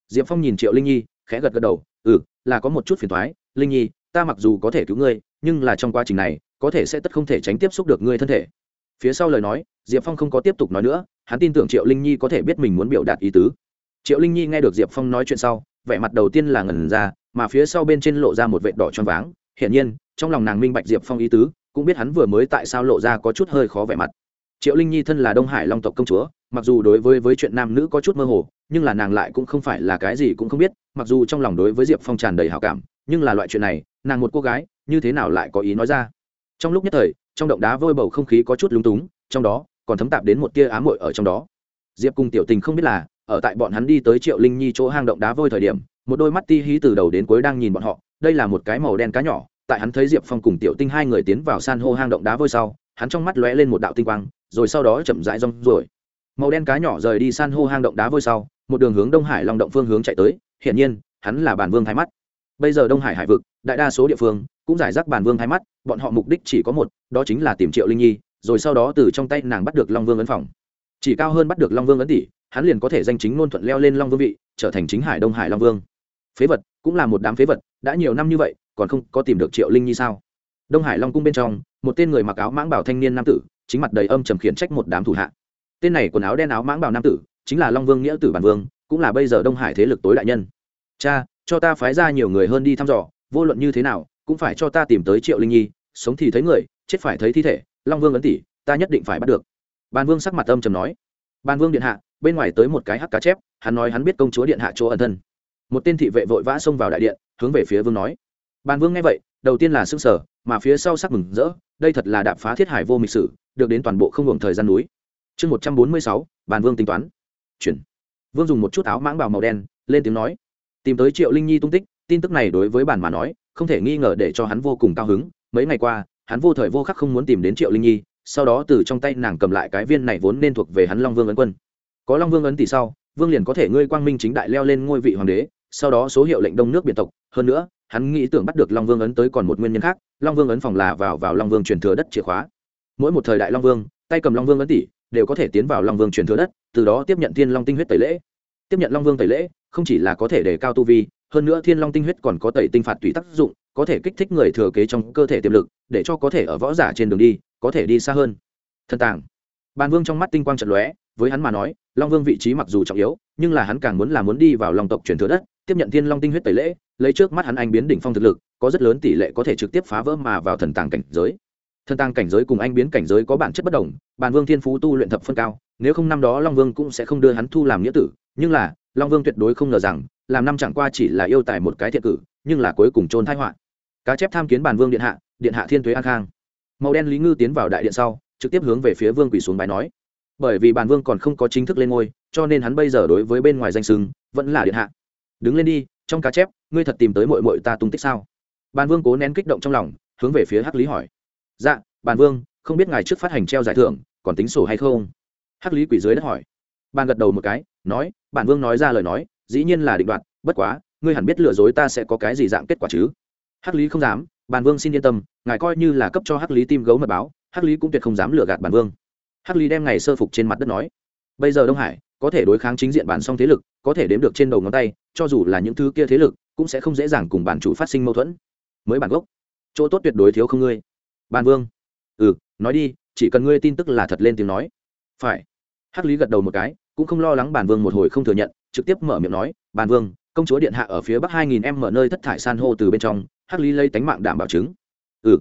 Diệp phong nhìn triệu linh nhi, khẽ gật gật đầu ừ là có một chút phiền thoái linh nhi, ta mặc dù có thể cứu ngươi, nhưng là trong quá trình này, có thể sẽ tất không thể tránh tiếp xúc được ngươi thân thể. Phía sau lời nói, diệp phong không có tiếp tục nói nữa, hắn tin tưởng triệu linh nhi có thể biết mình muốn biểu đạt ý tứ. Triệu linh nhi nghe được diệp phong nói chuyện sau, vẻ mặt đầu tiên là ngẩn ra, mà phía sau bên trên lộ ra một vệt đỏ tròn váng hiển nhiên, trong lòng nàng minh bạch diệp phong ý tứ, cũng biết hắn vừa mới tại sao lộ ra có chút hơi khó vẻ mặt. Triệu linh nhi thân là đông hải long tộc công chúa, mặc dù đối với với chuyện nam nữ có chút mơ hồ, nhưng là nàng lại cũng không phải là cái gì cũng không biết, mặc dù trong lòng đối với diệp phong tràn đầy hào cảm, nhưng là loại chuyện này, nàng một cô gái, như thế nào lại có ý nói ra? Trong lúc nhất thời, trong động đá vôi bầu không khí có chút lúng túng, trong đó, còn thấm tạp đến một tia ám muội ở trong đó. Diệp cùng tiểu tình không biết là, ở tại bọn hắn đi tới triệu linh nhi chỗ hang động đá vôi thời điểm, một đôi mắt ti hí từ đầu đến cuối đang nhìn bọn họ đây là một cái màu đen cá nhỏ, tại hắn thấy diệp phong cùng tiểu tinh hai người tiến vào san hô hang động đá vôi sau, hắn trong mắt lóe lên một đạo tinh quang, rồi sau đó chậm rãi rong rồi màu đen cá nhỏ rời đi san hô hang động đá vôi sau, một đường hướng đông hải long động phương hướng chạy tới, hiển nhiên, hắn là bản vương thái mắt. Bây giờ đông hải hải vực, đại đa số địa phương cũng giải rác bản vương thái mắt, bọn họ mục đích chỉ có một, đó chính là tìm triệu linh nhi, rồi sau đó từ trong tay nàng bắt được long vương ấn phòng. Chỉ cao hơn bắt được long vương ấn tỷ, hắn liền có thể danh chính ngôn thuận leo lên long vương vị, trở thành chính hải đông hải long vương. Phế vật, cũng là một đám phế vật đã nhiều năm như vậy, còn không có tìm được triệu linh nhi sao? Đông hải long cung bên trong, một tên người mặc áo mãng bảo thanh niên nam tử, chính mặt đầy âm trầm khiển trách một đám thủ hạ. Tên này quần áo đen áo mãng bảo nam tử, chính là long vương nghĩa tử bản vương, cũng là bây giờ đông hải thế lực tối đại nhân. Cha, cho ta phái ra nhiều người hơn đi thăm dò, vô luận như thế nào, cũng phải cho ta tìm tới triệu linh nhi, sống thì thấy người, chết phải thấy thi thể, long vương ấn tỷ, ta nhất định phải bắt được. Bàn vương sắc mặt âm trầm nói. Bàn vương điện hạ, bên ngoài tới một cái hắc cá chép, hắn nói hắn biết công chúa điện hạ chỗ ẩn thân. Một tên thị vệ vội vã xông vào đại điện hướng về phía vương nói. Bàn vương nghe vậy, đầu tiên là xương sở mà phía sau sắc mừng rỡ, đây thật là đạp phá thiết hải vô mịch sử, được đến toàn bộ không hưởng thời gian núi. Chương một trăm bốn mươi sáu, bàn vương tính toán. Chuyển. Vương dùng một chút áo mãng bào màu đen, lên tiếng nói. Tìm tới triệu linh nhi tung tích, tin tức này đối với bản mà nói, không thể nghi ngờ để cho hắn vô cùng cao hứng. Mấy ngày qua, hắn vô thời vô khắc không muốn tìm đến triệu linh nhi, sau đó từ trong tay nàng cầm lại cái viên này vốn nên thuộc về hắn long vương ấn quân. Có long vương ấn tỷ sau, vương liền có thể ngươi quang minh chính đại leo lên ngôi vị hoàng đế sau đó số hiệu lệnh đông nước biển tộc. Hơn nữa, hắn nghĩ tưởng bắt được long vương ấn tới còn một nguyên nhân khác, long vương ấn phòng là vào vào long vương truyền thừa đất chìa khóa. Mỗi một thời đại long vương, tay cầm long vương ấn tỷ đều có thể tiến vào long vương truyền thừa đất, từ đó tiếp nhận thiên long tinh huyết tẩy lễ. Tiếp nhận long vương tẩy lễ, không chỉ là có thể đề cao tu vi, hơn nữa thiên long tinh huyết còn có tẩy tinh phạt tùy tác dụng, có thể kích thích người thừa kế trong cơ thể tiềm lực, để cho có thể ở võ giả trên đường đi, có thể đi xa hơn. Thân tàng. Bàn vương trong mắt tinh quang trận lóe, với hắn mà nói long vương vị trí mặc dù trọng yếu, nhưng là hắn càng muốn là muốn đi vào Long tộc truyền thừa đất, tiếp nhận thiên long tinh huyết tẩy lễ, lấy trước mắt hắn anh biến đỉnh phong thực lực, có rất lớn tỷ lệ có thể trực tiếp phá vỡ mà vào thần tàng cảnh giới. Thần tàng cảnh giới cùng anh biến cảnh giới có bản chất bất đồng bàn vương thiên phú tu luyện thập phân cao, nếu không năm đó long vương cũng sẽ không đưa hắn thu làm nghĩa tử, nhưng là, long vương tuyệt đối không ngờ rằng, làm năm chẳng qua chỉ là yêu tài một cái thiện cử, nhưng là cuối cùng trôn thái họa. Cá chép tham kiến bàn vương điện hạ điện hạ thiên tuế an khang. Màu đen lý ngư tiến vào đại điện sau, trực tiếp hướng về phía vương quỳ xuống bài nói bởi vì bản vương còn không có chính thức lên ngôi, cho nên hắn bây giờ đối với bên ngoài danh sưng vẫn là điện hạ. Đứng lên đi, trong cá chép, ngươi thật tìm tới mội mội ta tung tích sao? Bản vương cố nén kích động trong lòng, hướng về phía hắc lý hỏi. Dạ bản vương, không biết ngài trước phát hành treo giải thưởng, còn tính sổ hay không? Hắc lý quỷ dưới đất hỏi. Bàn gật đầu một cái, nói, bản vương nói ra lời nói, dĩ nhiên là định đoạt, bất quá, ngươi hẳn biết lừa dối ta sẽ có cái gì dạng kết quả chứ? Hắc lý không dám, bản vương xin yên tâm, ngài coi như là cấp cho hắc lý tim gấu mật báo, hắc lý cũng tuyệt không dám lừa gạt bản vương hắc lý đem ngày sơ phục trên mặt đất nói, bây giờ đông hải có thể đối kháng chính diện bản song thế lực, có thể đếm được trên đầu ngón tay, cho dù là những thứ kia thế lực, cũng sẽ không dễ dàng cùng bản chủ phát sinh mâu thuẫn. Mới bản gốc, chỗ tốt tuyệt đối thiếu không ngươi. Ban vương. Ừ nói đi, chỉ cần ngươi tin tức là thật lên tiếng nói. Phải. Hắc lý gật đầu một cái, cũng không lo lắng bản vương một hồi không thừa nhận, trực tiếp mở miệng nói bản vương, công chúa điện hạ ở phía bắc hai nghìn em mở nơi thất thải san hô từ bên trong, hắc lý lấy tánh mạng đảm bảo chứng. Ừ.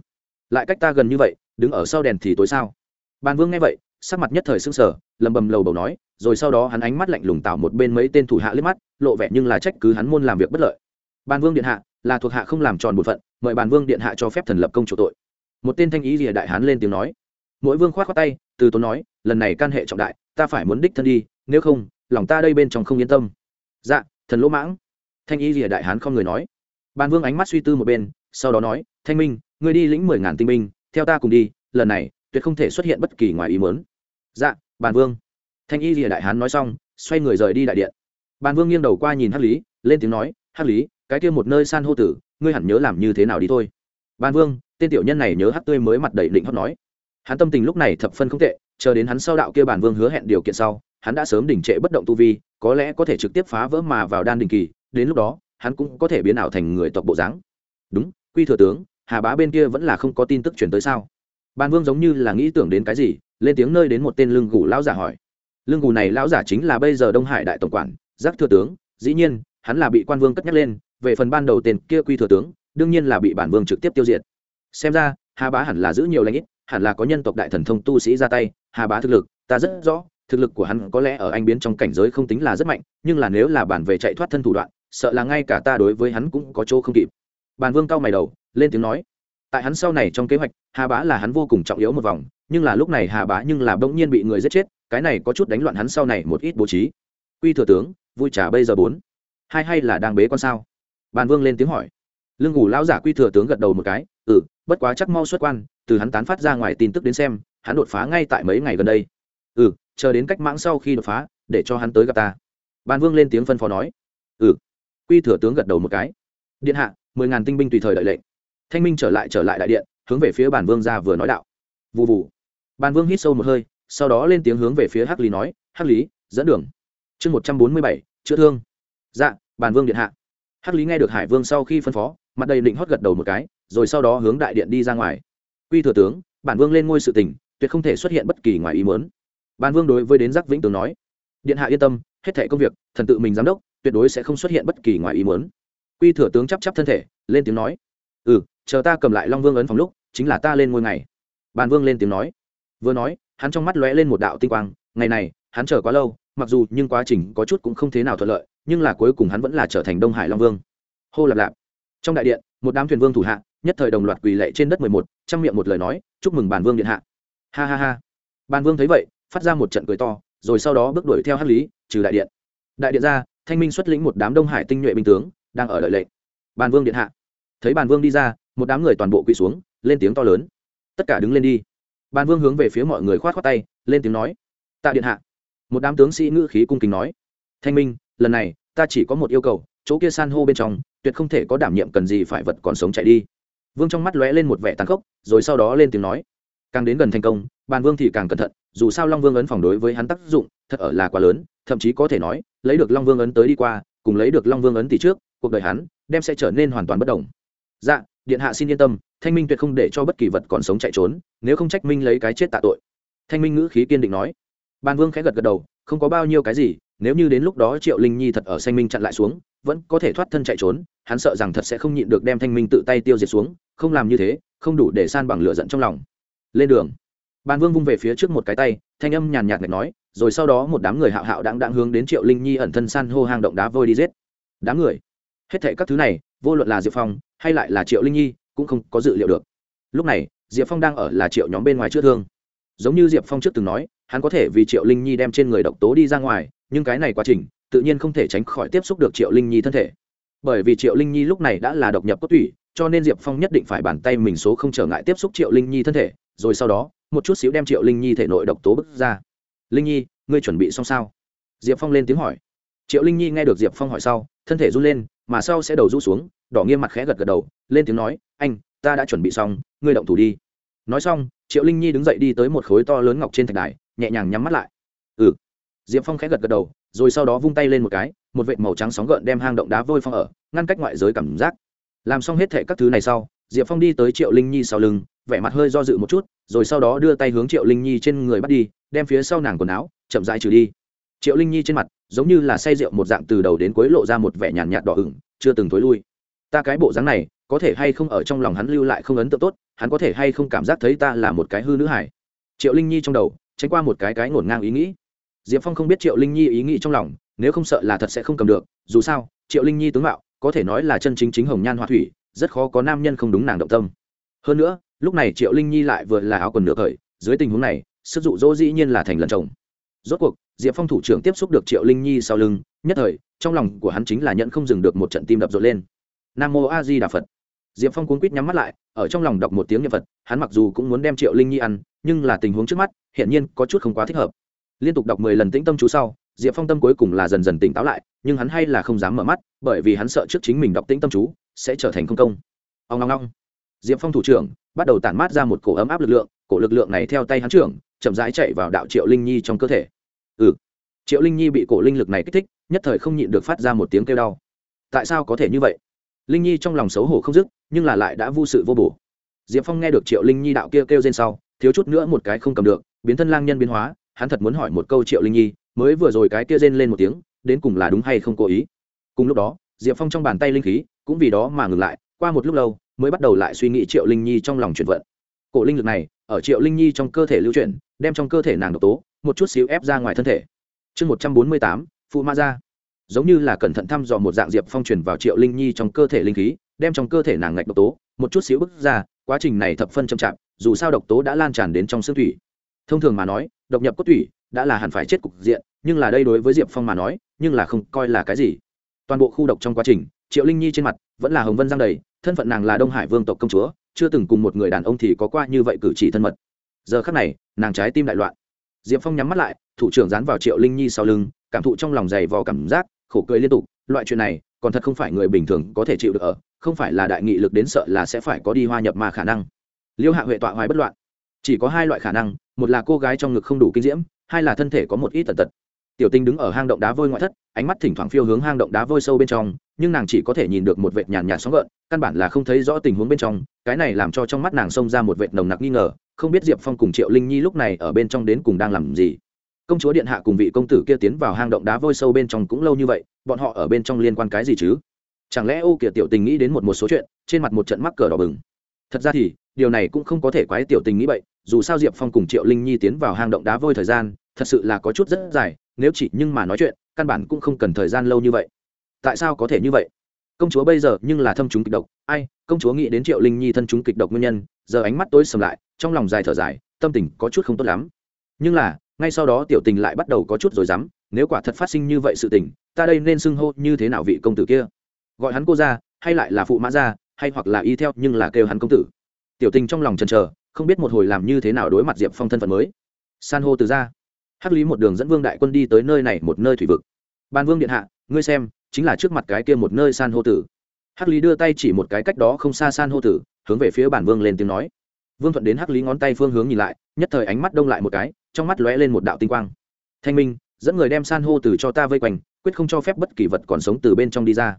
Lại cách ta gần như vậy, đứng ở sau đèn thì tối sao? Bản vương nghe vậy sắc mặt nhất thời sưng sờ, lầm bầm lầu bầu nói, rồi sau đó hắn ánh mắt lạnh lùng tạo một bên mấy tên thủ hạ liếc mắt, lộ vẻ nhưng là trách cứ hắn môn làm việc bất lợi. Ban vương điện hạ, là thuộc hạ không làm tròn bổn phận, mời bàn vương điện hạ cho phép thần lập công chủ tội. Một tên thanh ý lìa đại hán lên tiếng nói. Mỗi vương khoát khoát tay, từ tốn nói, lần này can hệ trọng đại, ta phải muốn đích thân đi, nếu không, lòng ta đây bên trong không yên tâm. Dạ thần lỗ mãng. Thanh ý lìa đại hán không người nói. Bàn vương ánh mắt suy tư một bên, sau đó nói, thanh minh, ngươi đi lĩnh mười ngàn tinh binh, theo ta cùng đi, lần này tuyệt không thể xuất hiện bất kỳ ngoài ý muốn dạ bàn vương. Thanh y rìa đại hán nói xong, xoay người rời đi đại điện. Bàn vương nghiêng đầu qua nhìn hắc lý, lên tiếng nói, hắc lý, cái kia một nơi san hô tử, ngươi hẳn nhớ làm như thế nào đi thôi. Bàn vương, tên tiểu nhân này nhớ hắc tươi mới mặt đầy định hót nói. Hắn tâm tình lúc này thập phân không tệ, chờ đến hắn sau đạo kia bản vương hứa hẹn điều kiện sau, hắn đã sớm đỉnh trệ bất động tu vi, có lẽ có thể trực tiếp phá vỡ mà vào đan đình kỳ, đến lúc đó, hắn cũng có thể biến ảo thành người tộc bộ dáng. Đúng, quy thừa tướng, hà bá bên kia vẫn là không có tin tức chuyển tới sao? Bàn vương giống như là nghĩ tưởng đến cái gì lên tiếng nơi đến một tên lưng gù lão giả hỏi. Lưng gù này lão giả chính là bây giờ đông hải đại tổng quản, giác thừa tướng, dĩ nhiên, hắn là bị quan vương cất nhắc lên, về phần ban đầu tên kia quy thừa tướng, đương nhiên là bị bản vương trực tiếp tiêu diệt. Xem ra, hà bá hẳn là giữ nhiều lãnh ít, hẳn là có nhân tộc đại thần thông tu sĩ ra tay, hà bá thực lực, ta rất rõ, thực lực của hắn có lẽ ở anh biến trong cảnh giới không tính là rất mạnh, nhưng là nếu là bản về chạy thoát thân thủ đoạn, sợ là ngay cả ta đối với hắn cũng có chỗ không kịp. Bản vương cao mày đầu, lên tiếng nói tại hắn sau này trong kế hoạch, hà bá là hắn vô cùng trọng yếu một vòng, nhưng là lúc này hà bá nhưng là bỗng nhiên bị người giết chết, cái này có chút đánh loạn hắn sau này một ít bố trí. Quy thừa tướng, vui trả bây giờ bốn. Hai hay là đang bế con sao? Bàn vương lên tiếng hỏi. Lương ngủ lão giả quy thừa tướng gật đầu một cái ừ bất quá chắc mau xuất quan, từ hắn tán phát ra ngoài tin tức đến xem, hắn đột phá ngay tại mấy ngày gần đây. Ừ chờ đến cách mãng sau khi đột phá, để cho hắn tới gặp ta. Bàn vương lên tiếng phân phó nói. Ừ. Quy thừa tướng gật đầu một cái. Điện hạ, mười ngàn tinh binh tùy thời đợi lệnh thanh minh trở lại trở lại đại điện, hướng về phía bản vương ra vừa nói đạo. Vụ vụ bản vương hít sâu một hơi, sau đó lên tiếng hướng về phía hắc lý nói, hắc lý, dẫn đường. Chương một trăm bốn mươi bảy, chữa thương. Dạ bản vương điện hạ. Hắc lý nghe được hải vương sau khi phân phó, mặt đầy định hót gật đầu một cái, rồi sau đó hướng đại điện đi ra ngoài. Quy thừa tướng, bản vương lên ngôi sự tình, tuyệt không thể xuất hiện bất kỳ ngoài ý muốn. Bản vương đối với đến giác vĩnh tường nói, điện hạ yên tâm, hết thảy công việc, thần tự mình giám đốc, tuyệt đối sẽ không xuất hiện bất kỳ ngoài ý muốn. Quy thừa tướng chắp chắp thân thể, lên tiếng nói ừ chờ ta cầm lại long vương ấn phòng lúc, chính là ta lên ngôi ngày. Bàn vương lên tiếng nói. Vừa nói, hắn trong mắt lóe lên một đạo tinh quang, ngày này, hắn chờ quá lâu, mặc dù nhưng quá trình có chút cũng không thế nào thuận lợi, nhưng là cuối cùng hắn vẫn là trở thành đông hải long vương. Hô lạp lạp. Trong đại điện, một đám thuyền vương thủ hạ, nhất thời đồng loạt quỳ lệ trên đất mười một trong miệng một lời nói, chúc mừng bàn vương điện hạ. Ha ha ha. Bàn vương thấy vậy, phát ra một trận cười to, rồi sau đó bước đuổi theo hát lý, trừ đại điện. Đại điện ra, thanh minh xuất lĩnh một đám đông hải tinh nhuệ binh tướng, đang ở đợi lệnh. Bàn vương điện hạ. Thấy bàn vương đi ra một đám người toàn bộ quỳ xuống, lên tiếng to lớn. Tất cả đứng lên đi. Ban vương hướng về phía mọi người khoát khoát tay, lên tiếng nói. Tạ điện hạ. Một đám tướng sĩ ngữ khí cung kính nói. Thanh minh, lần này, ta chỉ có một yêu cầu, chỗ kia san hô bên trong, tuyệt không thể có đảm nhiệm cần gì phải vật còn sống chạy đi. Vương trong mắt lóe lên một vẻ tàn khốc, rồi sau đó lên tiếng nói. Càng đến gần thành công, bàn vương thì càng cẩn thận, dù sao long vương ấn phòng đối với hắn tác dụng, thật ở là quá lớn, thậm chí có thể nói, lấy được long vương ấn tới đi qua, cùng lấy được long vương ấn tỷ trước, cuộc đời hắn, đem sẽ trở nên hoàn toàn bất đồng. Dạ điện hạ xin yên tâm, thanh minh tuyệt không để cho bất kỳ vật còn sống chạy trốn, nếu không trách minh lấy cái chết tạ tội. Thanh minh ngữ khí kiên định nói. Bàn vương khẽ gật gật đầu, không có bao nhiêu cái gì, nếu như đến lúc đó triệu linh nhi thật ở xanh minh chặn lại xuống, vẫn có thể thoát thân chạy trốn, hắn sợ rằng thật sẽ không nhịn được đem thanh minh tự tay tiêu diệt xuống, không làm như thế, không đủ để san bằng lửa giận trong lòng. Lên đường, bàn vương vung về phía trước một cái tay, thanh âm nhàn nhạt ngạch nói, rồi sau đó một đám người hạo hạo đang đang hướng đến triệu linh nhi ẩn thân san hô hang động đá vôi đi giết. Đám người? Hết thệ các thứ này, vô luận là diệp phong hay lại là triệu linh nhi cũng không có dự liệu được lúc này diệp phong đang ở là triệu nhóm bên ngoài chữa thương giống như diệp phong trước từng nói hắn có thể vì triệu linh nhi đem trên người độc tố đi ra ngoài nhưng cái này quá trình tự nhiên không thể tránh khỏi tiếp xúc được triệu linh nhi thân thể bởi vì triệu linh nhi lúc này đã là độc nhập cốt tủy cho nên diệp phong nhất định phải bàn tay mình số không trở ngại tiếp xúc triệu linh nhi thân thể rồi sau đó một chút xíu đem triệu linh nhi thể nội độc tố bức ra linh nhi ngươi chuẩn bị xong sao diệp phong lên tiếng hỏi triệu linh nhi nghe được diệp phong hỏi sau thân thể run lên mà sau sẽ đầu rũ xuống, đỏ nghiêm mặt khẽ gật gật đầu, lên tiếng nói, anh, ta đã chuẩn bị xong, ngươi động thủ đi. Nói xong, triệu linh nhi đứng dậy đi tới một khối to lớn ngọc trên thạch đài, nhẹ nhàng nhắm mắt lại. Ừ. Diệp phong khẽ gật gật đầu, rồi sau đó vung tay lên một cái, một vệt màu trắng sóng gợn đem hang động đá vôi phong ở, ngăn cách ngoại giới cảm giác. Làm xong hết thệ các thứ này sau, diệp phong đi tới triệu linh nhi sau lưng, vẻ mặt hơi do dự một chút, rồi sau đó đưa tay hướng triệu linh nhi trên người bắt đi, đem phía sau nàng quần áo chậm rãi trừ đi. Triệu linh nhi trên mặt giống như là say rượu một dạng từ đầu đến cuối lộ ra một vẻ nhàn nhạt đỏ ửng, chưa từng thối lui. Ta cái bộ dáng này, có thể hay không ở trong lòng hắn lưu lại không ấn tượng tốt, hắn có thể hay không cảm giác thấy ta là một cái hư nữ hải triệu linh nhi trong đầu, tránh qua một cái cái ngổn ngang ý nghĩ. Diệp phong không biết triệu linh nhi ý nghĩ trong lòng, nếu không sợ là thật sẽ không cầm được, dù sao, triệu linh nhi tướng mạo, có thể nói là chân chính chính hồng nhan hoa thủy, rất khó có nam nhân không đúng nàng động tâm. Hơn nữa, lúc này triệu linh nhi lại vừa là áo quần nửa khởi dưới tình huống này, sức dụ dỗ dĩ nhiên là thành lần chồng rốt cuộc, diệp phong thủ trưởng tiếp xúc được triệu linh nhi sau lưng, nhất thời, trong lòng của hắn chính là nhận không dừng được một trận tim đập rộn lên. Nam mô a di đà phật. Diệp phong cuốn quýt nhắm mắt lại, ở trong lòng đọc một tiếng nhật phật, hắn mặc dù cũng muốn đem triệu linh nhi ăn, nhưng là tình huống trước mắt hiện nhiên có chút không quá thích hợp. Liên tục đọc mười lần tĩnh tâm chú sau, diệp phong tâm cuối cùng là dần dần tỉnh táo lại, nhưng hắn hay là không dám mở mắt, bởi vì hắn sợ trước chính mình đọc tĩnh tâm chú, sẽ trở thành không công. Ông long long diệp phong thủ trưởng, bắt đầu tản mát ra một cổ ấm áp lực lượng, cổ lực lượng này theo tay hắn trưởng chậm rãi chạy vào đạo triệu linh nhi trong cơ thể. Ừ. Triệu linh nhi bị cổ linh lực này kích thích nhất thời không nhịn được phát ra một tiếng kêu đau. Tại sao có thể như vậy? Linh nhi trong lòng xấu hổ không dứt nhưng là lại đã vô sự vô bổ. Diệp phong nghe được triệu linh nhi đạo kia kêu, kêu trên sau thiếu chút nữa một cái không cầm được biến thân lang nhân biến hóa hắn thật muốn hỏi một câu triệu linh nhi mới vừa rồi cái kia rên lên một tiếng đến cùng là đúng hay không cố ý? Cùng lúc đó diệp phong trong bàn tay linh khí cũng vì đó mà ngừng lại qua một lúc lâu mới bắt đầu lại suy nghĩ triệu linh nhi trong lòng chuyển vận. Cổ linh lực này ở triệu linh nhi trong cơ thể lưu chuyển, đem trong cơ thể nàng độc tố, một chút xíu ép ra ngoài thân thể. Chương một trăm bốn mươi tám, phụ ma ra giống như là cẩn thận thăm dò một dạng diệp phong truyền vào triệu linh nhi trong cơ thể linh khí, đem trong cơ thể nàng ngạch độc tố, một chút xíu bức ra, quá trình này thập phân chậm chạp, dù sao độc tố đã lan tràn đến trong xương thủy. Thông thường mà nói, độc nhập cốt thủy đã là hẳn phải chết cục diện, nhưng là đây đối với diệp phong mà nói, nhưng là không coi là cái gì. Toàn bộ khu độc trong quá trình, triệu linh nhi trên mặt vẫn là hồng vân giang đầy, thân phận nàng là đông hải vương tộc công chúa chưa từng cùng một người đàn ông thì có qua như vậy cử chỉ thân mật. Giờ khắc này, nàng trái tim đại loạn. Diệp phong nhắm mắt lại, thủ trưởng dán vào triệu linh nhi sau lưng, cảm thụ trong lòng dày vò cảm giác, khổ cười liên tục, loại chuyện này, còn thật không phải người bình thường có thể chịu được ở, không phải là đại nghị lực đến sợ là sẽ phải có đi hoa nhập mà khả năng. Liêu hạ huệ tọa hoài bất loạn. Chỉ có hai loại khả năng, một là cô gái trong ngực không đủ kinh diễm, hai là thân thể có một ít tật tật tiểu tinh đứng ở hang động đá vôi ngoại thất, ánh mắt thỉnh thoảng phiêu hướng hang động đá vôi sâu bên trong, nhưng nàng chỉ có thể nhìn được một vệt nhàn nhạt sóng gợn, căn bản là không thấy rõ tình huống bên trong, cái này làm cho trong mắt nàng xông ra một vệt nồng nặc nghi ngờ, không biết diệp phong cùng triệu linh nhi lúc này ở bên trong đến cùng đang làm gì. Công chúa điện hạ cùng vị công tử kia tiến vào hang động đá vôi sâu bên trong cũng lâu như vậy, bọn họ ở bên trong liên quan cái gì chứ? Chẳng lẽ ô kìa tiểu tình nghĩ đến một một số chuyện, trên mặt một trận mắc cờ đỏ bừng. Thật ra thì, điều này cũng không có thể quái tiểu tình nghĩ vậy dù sao diệp phong cùng triệu linh nhi tiến vào hang động đá vôi thời gian, thật sự là có chút rất dài nếu chỉ nhưng mà nói chuyện, căn bản cũng không cần thời gian lâu như vậy. Tại sao có thể như vậy? Công chúa bây giờ nhưng là thâm chúng kịch độc. Ai, công chúa nghĩ đến triệu linh nhi thân chúng kịch độc nguyên nhân, giờ ánh mắt tối sầm lại, trong lòng dài thở dài, tâm tình có chút không tốt lắm. Nhưng là, ngay sau đó tiểu tình lại bắt đầu có chút rồi dám, nếu quả thật phát sinh như vậy sự tình, ta đây nên xưng hô như thế nào vị công tử kia? Gọi hắn cô ra hay lại là phụ mã ra hay hoặc là y theo, nhưng là kêu hắn công tử. Tiểu tình trong lòng chần chờ, không biết một hồi làm như thế nào đối mặt diệp phong thân phận mới. San hô từ ra hắc lý một đường dẫn vương đại quân đi tới nơi này một nơi thủy vực. Ban vương điện hạ, ngươi xem, chính là trước mặt cái kia một nơi san hô tử. Hắc lý đưa tay chỉ một cái cách đó không xa san hô tử, hướng về phía bản vương lên tiếng nói. Vương thuận đến hắc lý ngón tay phương hướng nhìn lại, nhất thời ánh mắt đông lại một cái, trong mắt lóe lên một đạo tinh quang. Thanh minh, dẫn người đem san hô tử cho ta vây quanh, quyết không cho phép bất kỳ vật còn sống từ bên trong đi ra.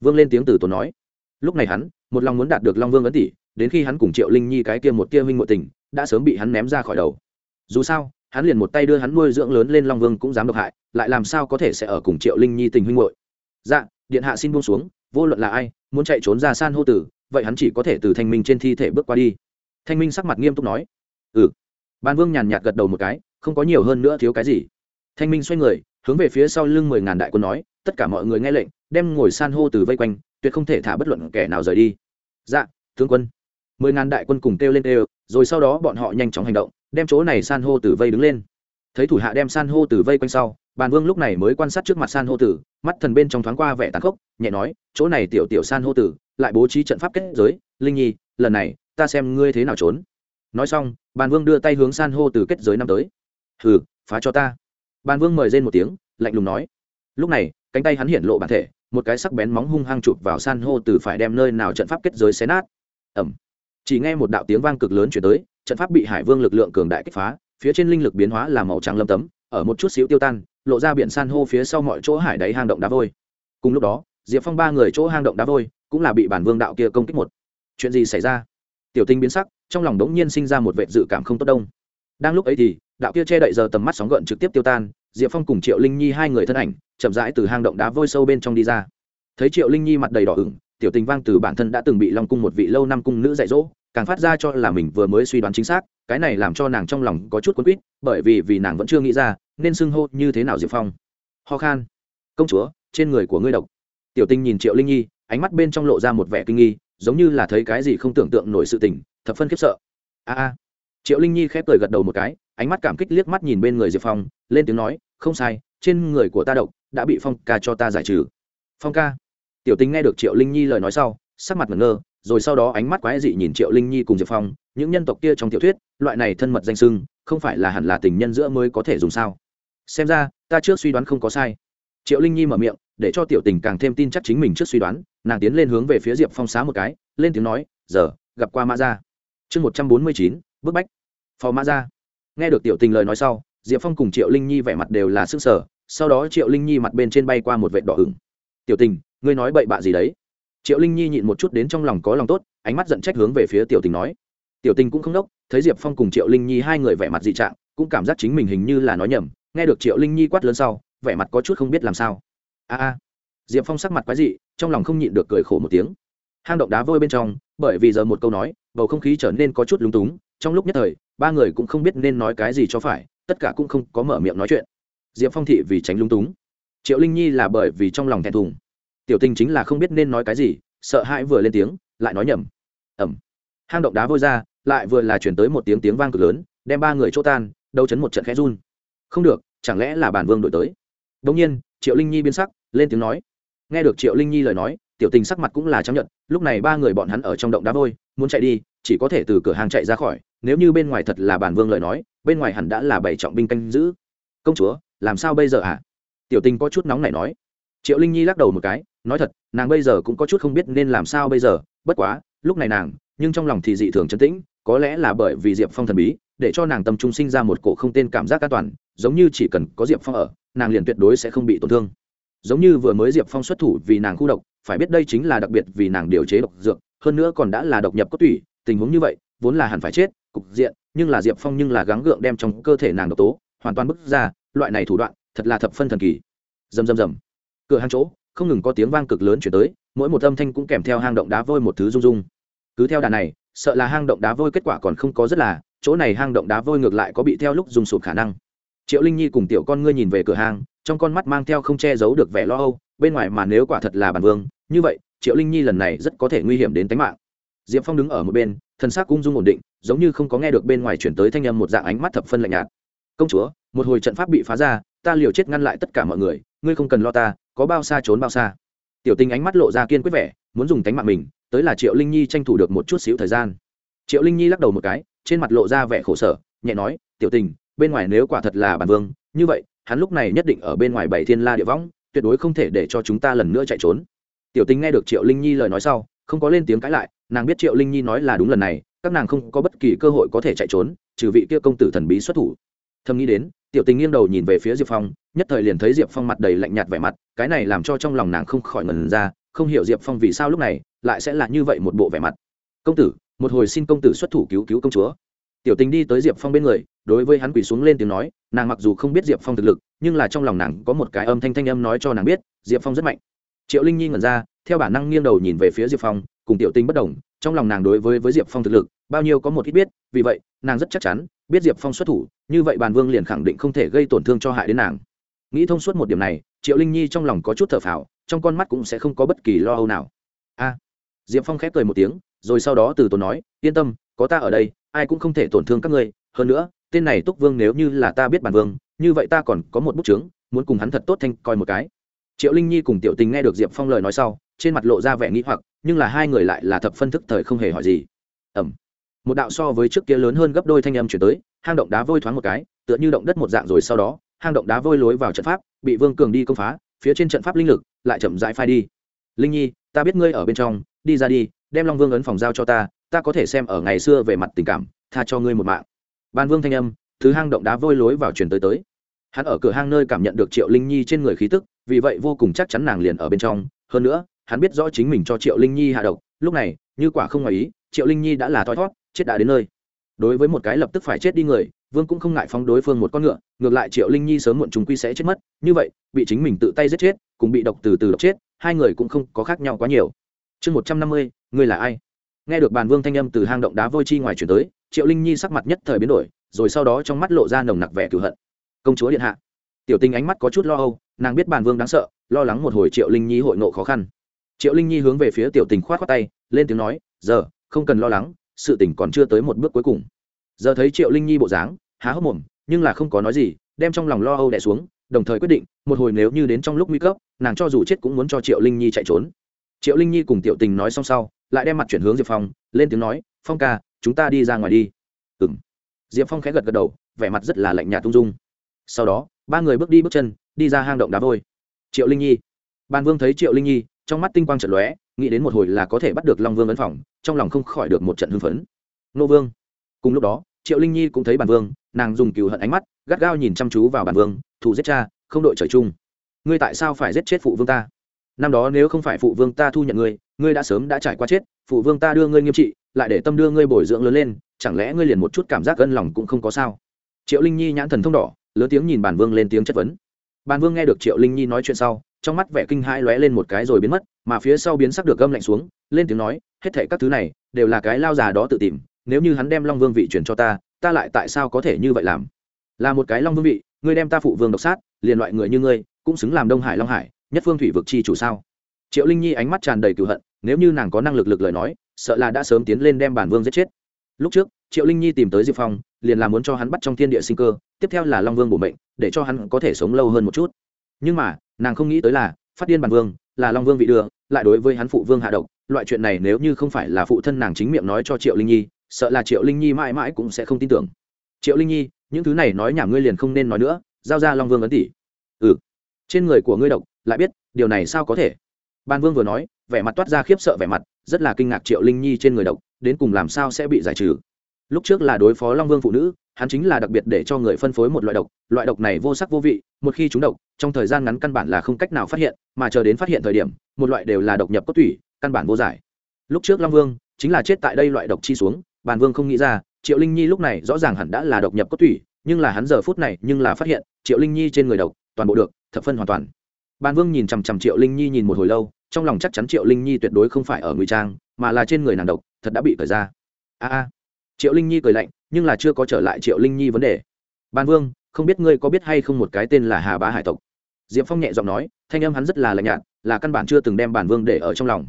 Vương lên tiếng từ tốn nói. Lúc này hắn, một lòng muốn đạt được long vương ấn tỷ, đến khi hắn cùng triệu linh nhi cái kia một tia huynh ngộ tình, đã sớm bị hắn ném ra khỏi đầu. Dù sao hắn liền một tay đưa hắn nuôi dưỡng lớn lên long vương cũng dám độc hại, lại làm sao có thể sẽ ở cùng triệu linh nhi tình huynh hội dạ điện hạ xin buông xuống, vô luận là ai, muốn chạy trốn ra san hô tử, vậy hắn chỉ có thể từ thanh minh trên thi thể bước qua đi. Thanh minh sắc mặt nghiêm túc nói. Ừ. Ban vương nhàn nhạt gật đầu một cái, không có nhiều hơn nữa thiếu cái gì. Thanh minh xoay người, hướng về phía sau lưng mười ngàn đại quân nói, tất cả mọi người nghe lệnh, đem ngồi san hô từ vây quanh, tuyệt không thể thả bất luận kẻ nào rời đi. Dạ tướng quân. Mười ngàn đại quân cùng kêu lên kêu, rồi sau đó bọn họ nhanh chóng hành động đem chỗ này san hô tử vây đứng lên. Thấy thủ hạ đem san hô tử vây quanh sau, bàn vương lúc này mới quan sát trước mặt san hô tử, mắt thần bên trong thoáng qua vẻ tàn khốc, nhẹ nói, chỗ này tiểu tiểu san hô tử, lại bố trí trận pháp kết giới, linh nhi, lần này, ta xem ngươi thế nào trốn. Nói xong, bàn vương đưa tay hướng san hô tử kết giới năm tới. Hừ, phá cho ta. Bàn vương mời rên một tiếng, lạnh lùng nói. Lúc này, cánh tay hắn hiện lộ bản thể, một cái sắc bén móng hung hăng chụp vào san hô Tử phải đem nơi nào trận pháp kết giới xé nát. Ẩm chỉ nghe một đạo tiếng vang cực lớn chuyển tới trận pháp bị hải vương lực lượng cường đại kích phá, phía trên linh lực biến hóa là màu trắng lâm tấm, ở một chút xíu tiêu tan, lộ ra biển san hô phía sau mọi chỗ hải đáy hang động đá vôi. Cùng lúc đó, diệp phong ba người chỗ hang động đá vôi cũng là bị bản vương đạo kia công kích một. Chuyện gì xảy ra? Tiểu tinh biến sắc, trong lòng đống nhiên sinh ra một vệ dự cảm không tốt đông. Đang lúc ấy thì, đạo kia che đậy giờ tầm mắt sóng gợn trực tiếp tiêu tan, diệp phong cùng triệu linh nhi hai người thân ảnh, chậm rãi từ hang động đá vôi sâu bên trong đi ra. Thấy triệu linh nhi mặt đầy đỏ ửng, tiểu tình vang từ bản thân đã từng bị long cung một vị lâu năm cung nữ dạy dỗ càng phát ra cho là mình vừa mới suy đoán chính xác, cái này làm cho nàng trong lòng có chút quấn quýt, bởi vì vì nàng vẫn chưa nghĩ ra, nên xưng hô như thế nào diệp phong. Ho khan. Công chúa, trên người của ngươi độc. Tiểu tinh nhìn triệu linh nhi, ánh mắt bên trong lộ ra một vẻ kinh nghi, giống như là thấy cái gì không tưởng tượng nổi sự tình, thập phân khiếp sợ. A a. Triệu linh nhi khép cười gật đầu một cái, ánh mắt cảm kích liếc mắt nhìn bên người diệp phong, lên tiếng nói, không sai, trên người của ta độc, đã bị phong ca cho ta giải trừ. Phong ca? Tiểu tinh nghe được triệu linh nhi lời nói sau, sắc mặt ngẩn ngơ rồi sau đó ánh mắt quái dị nhìn triệu linh nhi cùng diệp phong, những nhân tộc kia trong tiểu thuyết, loại này thân mật danh sưng, không phải là hẳn là tình nhân giữa mới có thể dùng sao? Xem ra, ta trước suy đoán không có sai. Triệu linh nhi mở miệng, để cho tiểu tình càng thêm tin chắc chính mình trước suy đoán, nàng tiến lên hướng về phía diệp phong xá một cái, lên tiếng nói, giờ, gặp qua mã gia. Chương một trăm bốn mươi chín, bức bách. Phò mã gia. Nghe được tiểu tình lời nói sau, diệp phong cùng triệu linh nhi vẻ mặt đều là s ư ơ n g sở sau đó triệu linh nhi mặt bên trên bay qua một vệ đỏ hửng tiểu tình, ngươi nói bậy bạ gì đấy? Triệu linh nhi nhịn một chút đến trong lòng có lòng tốt, ánh mắt giận trách hướng về phía tiểu tình nói. Tiểu tình cũng không đốc, thấy diệp phong cùng triệu linh nhi hai người vẻ mặt dị trạng, cũng cảm giác chính mình hình như là nói nhầm, nghe được triệu linh nhi quát lớn sau, vẻ mặt có chút không biết làm sao. A a. Diệp phong sắc mặt quái dị, trong lòng không nhịn được cười khổ một tiếng. Hang động đá vôi bên trong, bởi vì giờ một câu nói, bầu không khí trở nên có chút lúng túng, trong lúc nhất thời, ba người cũng không biết nên nói cái gì cho phải, tất cả cũng không có mở miệng nói chuyện. Diệp phong thị vì tránh lung túng. Triệu linh nhi là bởi vì trong lòng thẹn thùng tiểu tình chính là không biết nên nói cái gì, sợ hãi vừa lên tiếng, lại nói nhầm. Ẩm hang động đá vôi ra, lại vừa là chuyển tới một tiếng tiếng vang cực lớn, đem ba người chỗ tan đâu chấn một trận khẽ run. Không được, chẳng lẽ là bản vương đổi tới? Đông nhiên, triệu linh nhi biến sắc, lên tiếng nói. Nghe được triệu linh nhi lời nói, tiểu tình sắc mặt cũng là chấp nhận lúc này ba người bọn hắn ở trong động đá vôi, muốn chạy đi, chỉ có thể từ cửa hàng chạy ra khỏi, nếu như bên ngoài thật là bản vương lời nói, bên ngoài hẳn đã là bảy trọng binh canh giữ. Công chúa, làm sao bây giờ à? tiểu tình có chút nóng này nói. Triệu linh nhi lắc đầu một cái nói thật, nàng bây giờ cũng có chút không biết nên làm sao bây giờ, bất quá, lúc này nàng, nhưng trong lòng thì dị thường chấn tĩnh, có lẽ là bởi vì diệp phong thần bí, để cho nàng tâm trung sinh ra một cổ không tên cảm giác an toàn, giống như chỉ cần có diệp phong ở, nàng liền tuyệt đối sẽ không bị tổn thương. Giống như vừa mới diệp phong xuất thủ vì nàng khu độc, phải biết đây chính là đặc biệt vì nàng điều chế độc dược, hơn nữa còn đã là độc nhập cốt tủy, tình huống như vậy, vốn là hẳn phải chết, cục diện, nhưng là diệp phong nhưng là gắng gượng đem trong cơ thể nàng độc tố, hoàn toàn bứt ra, loại này thủ đoạn, thật là thập phân thần kỳ. Rầm rầm rầm. Cửa hàng chỗ không ngừng có tiếng vang cực lớn chuyển tới, mỗi một âm thanh cũng kèm theo hang động đá vôi một thứ rung rung. Cứ theo đà này, sợ là hang động đá vôi kết quả còn không có rất là, chỗ này hang động đá vôi ngược lại có bị theo lúc dùng sụp khả năng. Triệu linh nhi cùng tiểu con ngươi nhìn về cửa hang, trong con mắt mang theo không che giấu được vẻ lo âu, bên ngoài mà nếu quả thật là bản vương, như vậy, triệu linh nhi lần này rất có thể nguy hiểm đến tính mạng. Diệp phong đứng ở một bên thân xác cung dung ổn định, giống như không có nghe được bên ngoài chuyển tới thanh âm một dạng ánh mắt thập phân lạnh nhạt. Công chúa, một hồi trận pháp bị phá ra, ta liều chết ngăn lại tất cả mọi người, ngươi không cần lo ta có bao xa trốn bao xa. Tiểu tình ánh mắt lộ ra kiên quyết vẻ, muốn dùng tánh mạng mình, tới là triệu linh nhi tranh thủ được một chút xíu thời gian. Triệu linh nhi lắc đầu một cái, trên mặt lộ ra vẻ khổ sở, nhẹ nói, tiểu tình, bên ngoài nếu quả thật là bản vương, như vậy, hắn lúc này nhất định ở bên ngoài bảy thiên la địa võng, tuyệt đối không thể để cho chúng ta lần nữa chạy trốn. Tiểu tình nghe được triệu linh nhi lời nói sau, không có lên tiếng cãi lại, nàng biết triệu linh nhi nói là đúng lần này, các nàng không có bất kỳ cơ hội có thể chạy trốn, trừ vị kia công tử thần bí xuất thủ thầm nghĩ đến, tiểu tình nghiêng đầu nhìn về phía diệp phong, nhất thời liền thấy diệp phong mặt đầy lạnh nhạt vẻ mặt, cái này làm cho trong lòng nàng không khỏi ngần ra, không hiểu diệp phong vì sao lúc này lại sẽ là như vậy một bộ vẻ mặt. Công tử, một hồi xin công tử xuất thủ cứu cứu công chúa. Tiểu tình đi tới diệp phong bên người, đối với hắn quỳ xuống lên tiếng nói, nàng mặc dù không biết diệp phong thực lực, nhưng là trong lòng nàng có một cái âm thanh thanh âm nói cho nàng biết, diệp phong rất mạnh. Triệu linh nhi ngẩn ra, theo bản năng nghiêng đầu nhìn về phía diệp phong, cùng tiểu tình bất đồng, trong lòng nàng đối với với diệp phong thực lực, bao nhiêu có một ít biết, vì vậy, nàng rất chắc chắn biết diệp phong xuất thủ, như vậy bàn vương liền khẳng định không thể gây tổn thương cho hại đến nàng. Nghĩ thông suốt một điểm này, triệu linh nhi trong lòng có chút thở phào, trong con mắt cũng sẽ không có bất kỳ lo âu nào. A. Diệp phong khép cười một tiếng, rồi sau đó từ tốn nói, yên tâm, có ta ở đây, ai cũng không thể tổn thương các ngươi. Hơn nữa, tên này túc vương nếu như là ta biết bản vương, như vậy ta còn có một bút chứng muốn cùng hắn thật tốt thanh coi một cái. Triệu linh nhi cùng tiểu tình nghe được diệp phong lời nói sau, trên mặt lộ ra vẻ nghĩ hoặc, nhưng là hai người lại là thập phân thức thời không hề hỏi gì. Ẩm một đạo so với trước kia lớn hơn gấp đôi thanh âm chuyển tới, hang động đá vôi thoáng một cái, tựa như động đất một dạng rồi sau đó, hang động đá vôi lối vào trận pháp, bị vương cường đi công phá, phía trên trận pháp linh lực lại chậm rãi phai đi. Linh nhi, ta biết ngươi ở bên trong, đi ra đi, đem long vương ấn phòng giao cho ta ta có thể xem ở ngày xưa về mặt tình cảm, tha cho ngươi một mạng. Ban vương thanh âm, thứ hang động đá vôi lối vào truyền tới tới. Hắn ở cửa hang nơi cảm nhận được triệu linh nhi trên người khí tức, vì vậy vô cùng chắc chắn nàng liền ở bên trong. Hơn nữa, hắn biết rõ chính mình cho triệu linh nhi hạ độc. Lúc này, như quả không ngoài ý, triệu linh nhi đã là thoi thót chết đã đến nơi. Đối với một cái lập tức phải chết đi người, vương cũng không ngại phóng đối phương một con ngựa, ngược lại triệu linh nhi sớm muộn chúng quy sẽ chết mất, như vậy, bị chính mình tự tay giết chết, cùng bị độc từ từ độc chết, hai người cũng không có khác nhau quá nhiều. Chương một trăm năm mươi, ngươi là ai? Nghe được bàn vương thanh âm từ hang động đá vôi chi ngoài chuyển tới, triệu linh nhi sắc mặt nhất thời biến đổi, rồi sau đó trong mắt lộ ra nồng nặc vẻ cửu hận. Công chúa điện hạ. Tiểu tình ánh mắt có chút lo âu, nàng biết bàn vương đáng sợ, lo lắng một hồi triệu linh nhi hội nộ khó khăn. Triệu linh nhi hướng về phía tiểu tình k h o á t khoác tay, lên tiếng nói, giờ, không cần lo lắng sự tình còn chưa tới một bước cuối cùng. Giờ thấy triệu linh nhi bộ dáng, há hốc mồm, nhưng là không có nói gì, đem trong lòng lo âu đẻ xuống, đồng thời quyết định, một hồi nếu như đến trong lúc nguy cấp, nàng cho dù chết cũng muốn cho triệu linh nhi chạy trốn. Triệu linh nhi cùng tiểu tình nói xong sau, lại đem mặt chuyển hướng diệp phong, lên tiếng nói, phong ca, chúng ta đi ra ngoài đi. Ừ m diệp phong khẽ gật gật đầu, vẻ mặt rất là lạnh nhạt tung dung. Sau đó, ba người bước đi bước chân, đi ra hang động đá vôi. Triệu linh nhi. Ban vương thấy triệu linh nhi, trong mắt tinh quang trận lóe nghĩ đến một hồi là có thể bắt được long vương ấn phòng, trong lòng không khỏi được một trận hưng phấn. Nô vương. Cùng lúc đó, triệu linh nhi cũng thấy bản vương, nàng dùng cừu hận ánh mắt, gắt gao nhìn chăm chú vào bản vương thủ giết cha, không đội trời chung. Ngươi tại sao phải giết chết phụ vương ta? Năm đó nếu không phải phụ vương ta thu nhận ngươi ngươi đã sớm đã trải qua chết, phụ vương ta đưa ngươi nghiêm trị, lại để tâm đưa ngươi bồi dưỡng lớn lên, chẳng lẽ ngươi liền một chút cảm giác gân lòng cũng không có sao? Triệu linh nhi nhãn thần thông đỏ, lớn tiếng nhìn bản vương lên tiếng chất vấn. Bản vương nghe được triệu linh nhi nói chuyện sau trong mắt vẻ kinh hãi lóe lên một cái rồi biến mất, mà phía sau biến sắc được gâm lạnh xuống, lên tiếng nói, hết thệ các thứ này, đều là cái lao già đó tự tìm, nếu như hắn đem long vương vị chuyển cho ta ta lại tại sao có thể như vậy làm? Là một cái long vương vị, ngươi đem ta phụ vương độc sát, liền loại người như ngươi, cũng xứng làm đông hải long hải, nhất phương thủy vực chi chủ sao? Triệu linh nhi ánh mắt tràn đầy cựu hận, nếu như nàng có năng lực lực lời nói, sợ là đã sớm tiến lên đem bản vương giết chết. Lúc trước, triệu linh nhi tìm tới diệp phong, liền là muốn cho hắn bắt trong thiên địa sinh cơ, tiếp theo là long vương bổ mệnh, để cho hắn có thể sống lâu hơn một chút nhưng mà, nàng không nghĩ tới là, phát điên bản vương, là long vương vị đưa, lại đối với hắn phụ vương hạ độc, loại chuyện này nếu như không phải là phụ thân nàng chính miệng nói cho triệu linh nhi, sợ là triệu linh nhi mãi mãi cũng sẽ không tin tưởng. Triệu linh nhi, những thứ này nói nhảm ngươi liền không nên nói nữa, giao ra long vương ấn tỷ. Ừ. Trên người của ngươi độc, lại biết, điều này sao có thể? Ban vương vừa nói, vẻ mặt toát ra khiếp sợ vẻ mặt, rất là kinh ngạc triệu linh nhi trên người độc, đến cùng làm sao sẽ bị giải trừ? Lúc trước là đối phó long vương phụ nữ hắn chính là đặc biệt để cho người phân phối một loại độc loại độc này vô sắc vô vị, một khi chúng độc, trong thời gian ngắn căn bản là không cách nào phát hiện, mà chờ đến phát hiện thời điểm, một loại đều là độc nhập cốt thủy căn bản vô giải. Lúc trước long vương chính là chết tại đây loại độc chi xuống, bàn vương không nghĩ ra, triệu linh nhi lúc này rõ ràng hẳn đã là độc nhập cốt thủy nhưng là hắn giờ phút này nhưng là phát hiện, triệu linh nhi trên người độc, toàn bộ được, thập phân hoàn toàn. Bàn vương nhìn chằm chằm triệu linh nhi nhìn một hồi lâu, trong lòng chắc chắn triệu linh nhi tuyệt đối không phải ở ngụy trang, mà là trên người nàng độc, thật đã bị thời ra. A a triệu linh nhi cười lạnh, nhưng là chưa có trở lại triệu linh nhi vấn đề. Ban vương, không biết ngươi có biết hay không một cái tên là hà bá hải tộc? Diệp phong nhẹ giọng nói, thanh âm hắn rất là lạnh nhạt, là căn bản chưa từng đem bản vương để ở trong lòng.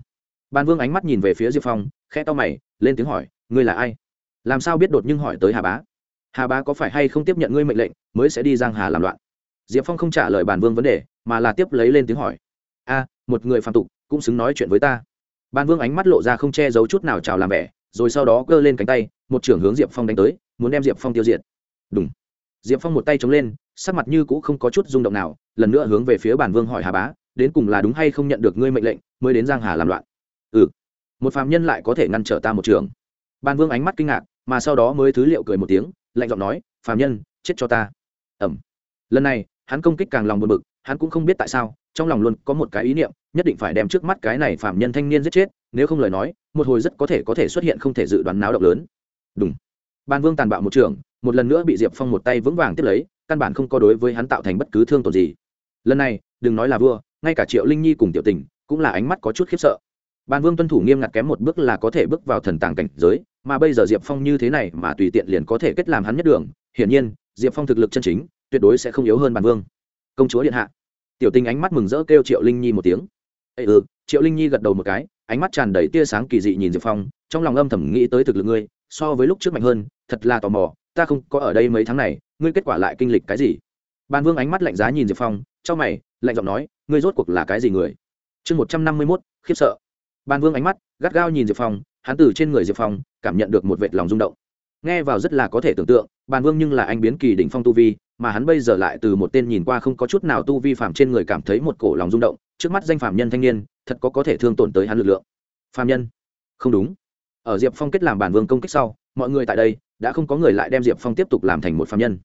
Ban vương ánh mắt nhìn về phía diệp phong khe to mày, lên tiếng hỏi, ngươi là ai? Làm sao biết đột nhưng hỏi tới hà bá? Hà bá có phải hay không tiếp nhận ngươi mệnh lệnh, mới sẽ đi giang hà làm loạn? Diệp phong không trả lời bản vương vấn đề, mà là tiếp lấy lên tiếng hỏi, a, một người phạm tục, cũng xứng nói chuyện với ta. Ban vương ánh mắt lộ ra không che giấu chút nào chào làm vẻ rồi sau đó cơ lên cánh tay, một trưởng hướng diệp phong đánh tới, muốn đem diệp phong tiêu diệt. Đúng diệp phong một tay chống lên, sắc mặt như cũ không có chút rung động nào, lần nữa hướng về phía bản vương hỏi hà bá, đến cùng là đúng hay không nhận được ngươi mệnh lệnh, mới đến giang hà làm loạn? Ừ. Một phạm nhân lại có thể ngăn trở ta một trường. Bản vương ánh mắt kinh ngạc, mà sau đó mới thứ liệu cười một tiếng, lạnh giọng nói phạm nhân, chết cho ta. Ẩm. Lần này, hắn công kích càng lòng buồn bực hắn cũng không biết tại sao, trong lòng luôn có một cái ý niệm, nhất định phải đem trước mắt cái này phạm nhân thanh niên giết chết, nếu không lời nói, một hồi rất có thể có thể xuất hiện không thể dự đoán náo động lớn. Đúng ban vương tàn bạo một trường, một lần nữa bị diệp phong một tay vững vàng tiếp lấy, căn bản không có đối với hắn tạo thành bất cứ thương tổn gì. Lần này, đừng nói là vua, ngay cả triệu linh nhi cùng tiểu tình, cũng là ánh mắt có chút khiếp sợ. Ban vương tuân thủ nghiêm ngặt kém một bước là có thể bước vào thần tàng cảnh giới, mà bây giờ diệp phong như thế này mà tùy tiện liền có thể kết làm hắn nhất đường, hiển nhiên, diệp phong thực lực chân chính, tuyệt đối sẽ không yếu hơn ban vương công chúa điện hạ. Tiểu tình ánh mắt mừng rỡ kêu triệu linh nhi một tiếng. Ê ừ. Triệu linh nhi gật đầu một cái, ánh mắt tràn đầy tia sáng kỳ dị nhìn diệp phong, trong lòng âm thầm nghĩ tới thực lực ngươi, so với lúc trước mạnh hơn, thật là tò mò, ta không có ở đây mấy tháng này, ngươi kết quả lại kinh lịch cái gì? Ban vương ánh mắt lạnh giá nhìn diệp phong, trong mày, lạnh giọng nói, ngươi rốt cuộc là cái gì người? Chương một trăm năm mươi mốt, khiếp sợ. Ban vương ánh mắt gắt gao nhìn diệp phong, hắn từ trên người diệp phong cảm nhận được một vệt lòng rung động. Nghe vào rất là có thể tưởng tượng, ban vương nhưng là anh biến kỳ đỉnh phong tu vi mà hắn bây giờ lại từ một tên nhìn qua không có chút nào tu vi phạm trên người cảm thấy một cổ lòng rung động, trước mắt danh phạm nhân thanh niên, thật có có thể thương tổn tới hắn lực lượng. Phạm nhân? Không đúng. Ở diệp phong kết làm bản vương công kích sau, mọi người tại đây, đã không có người lại đem diệp phong tiếp tục làm thành một phạm nhân.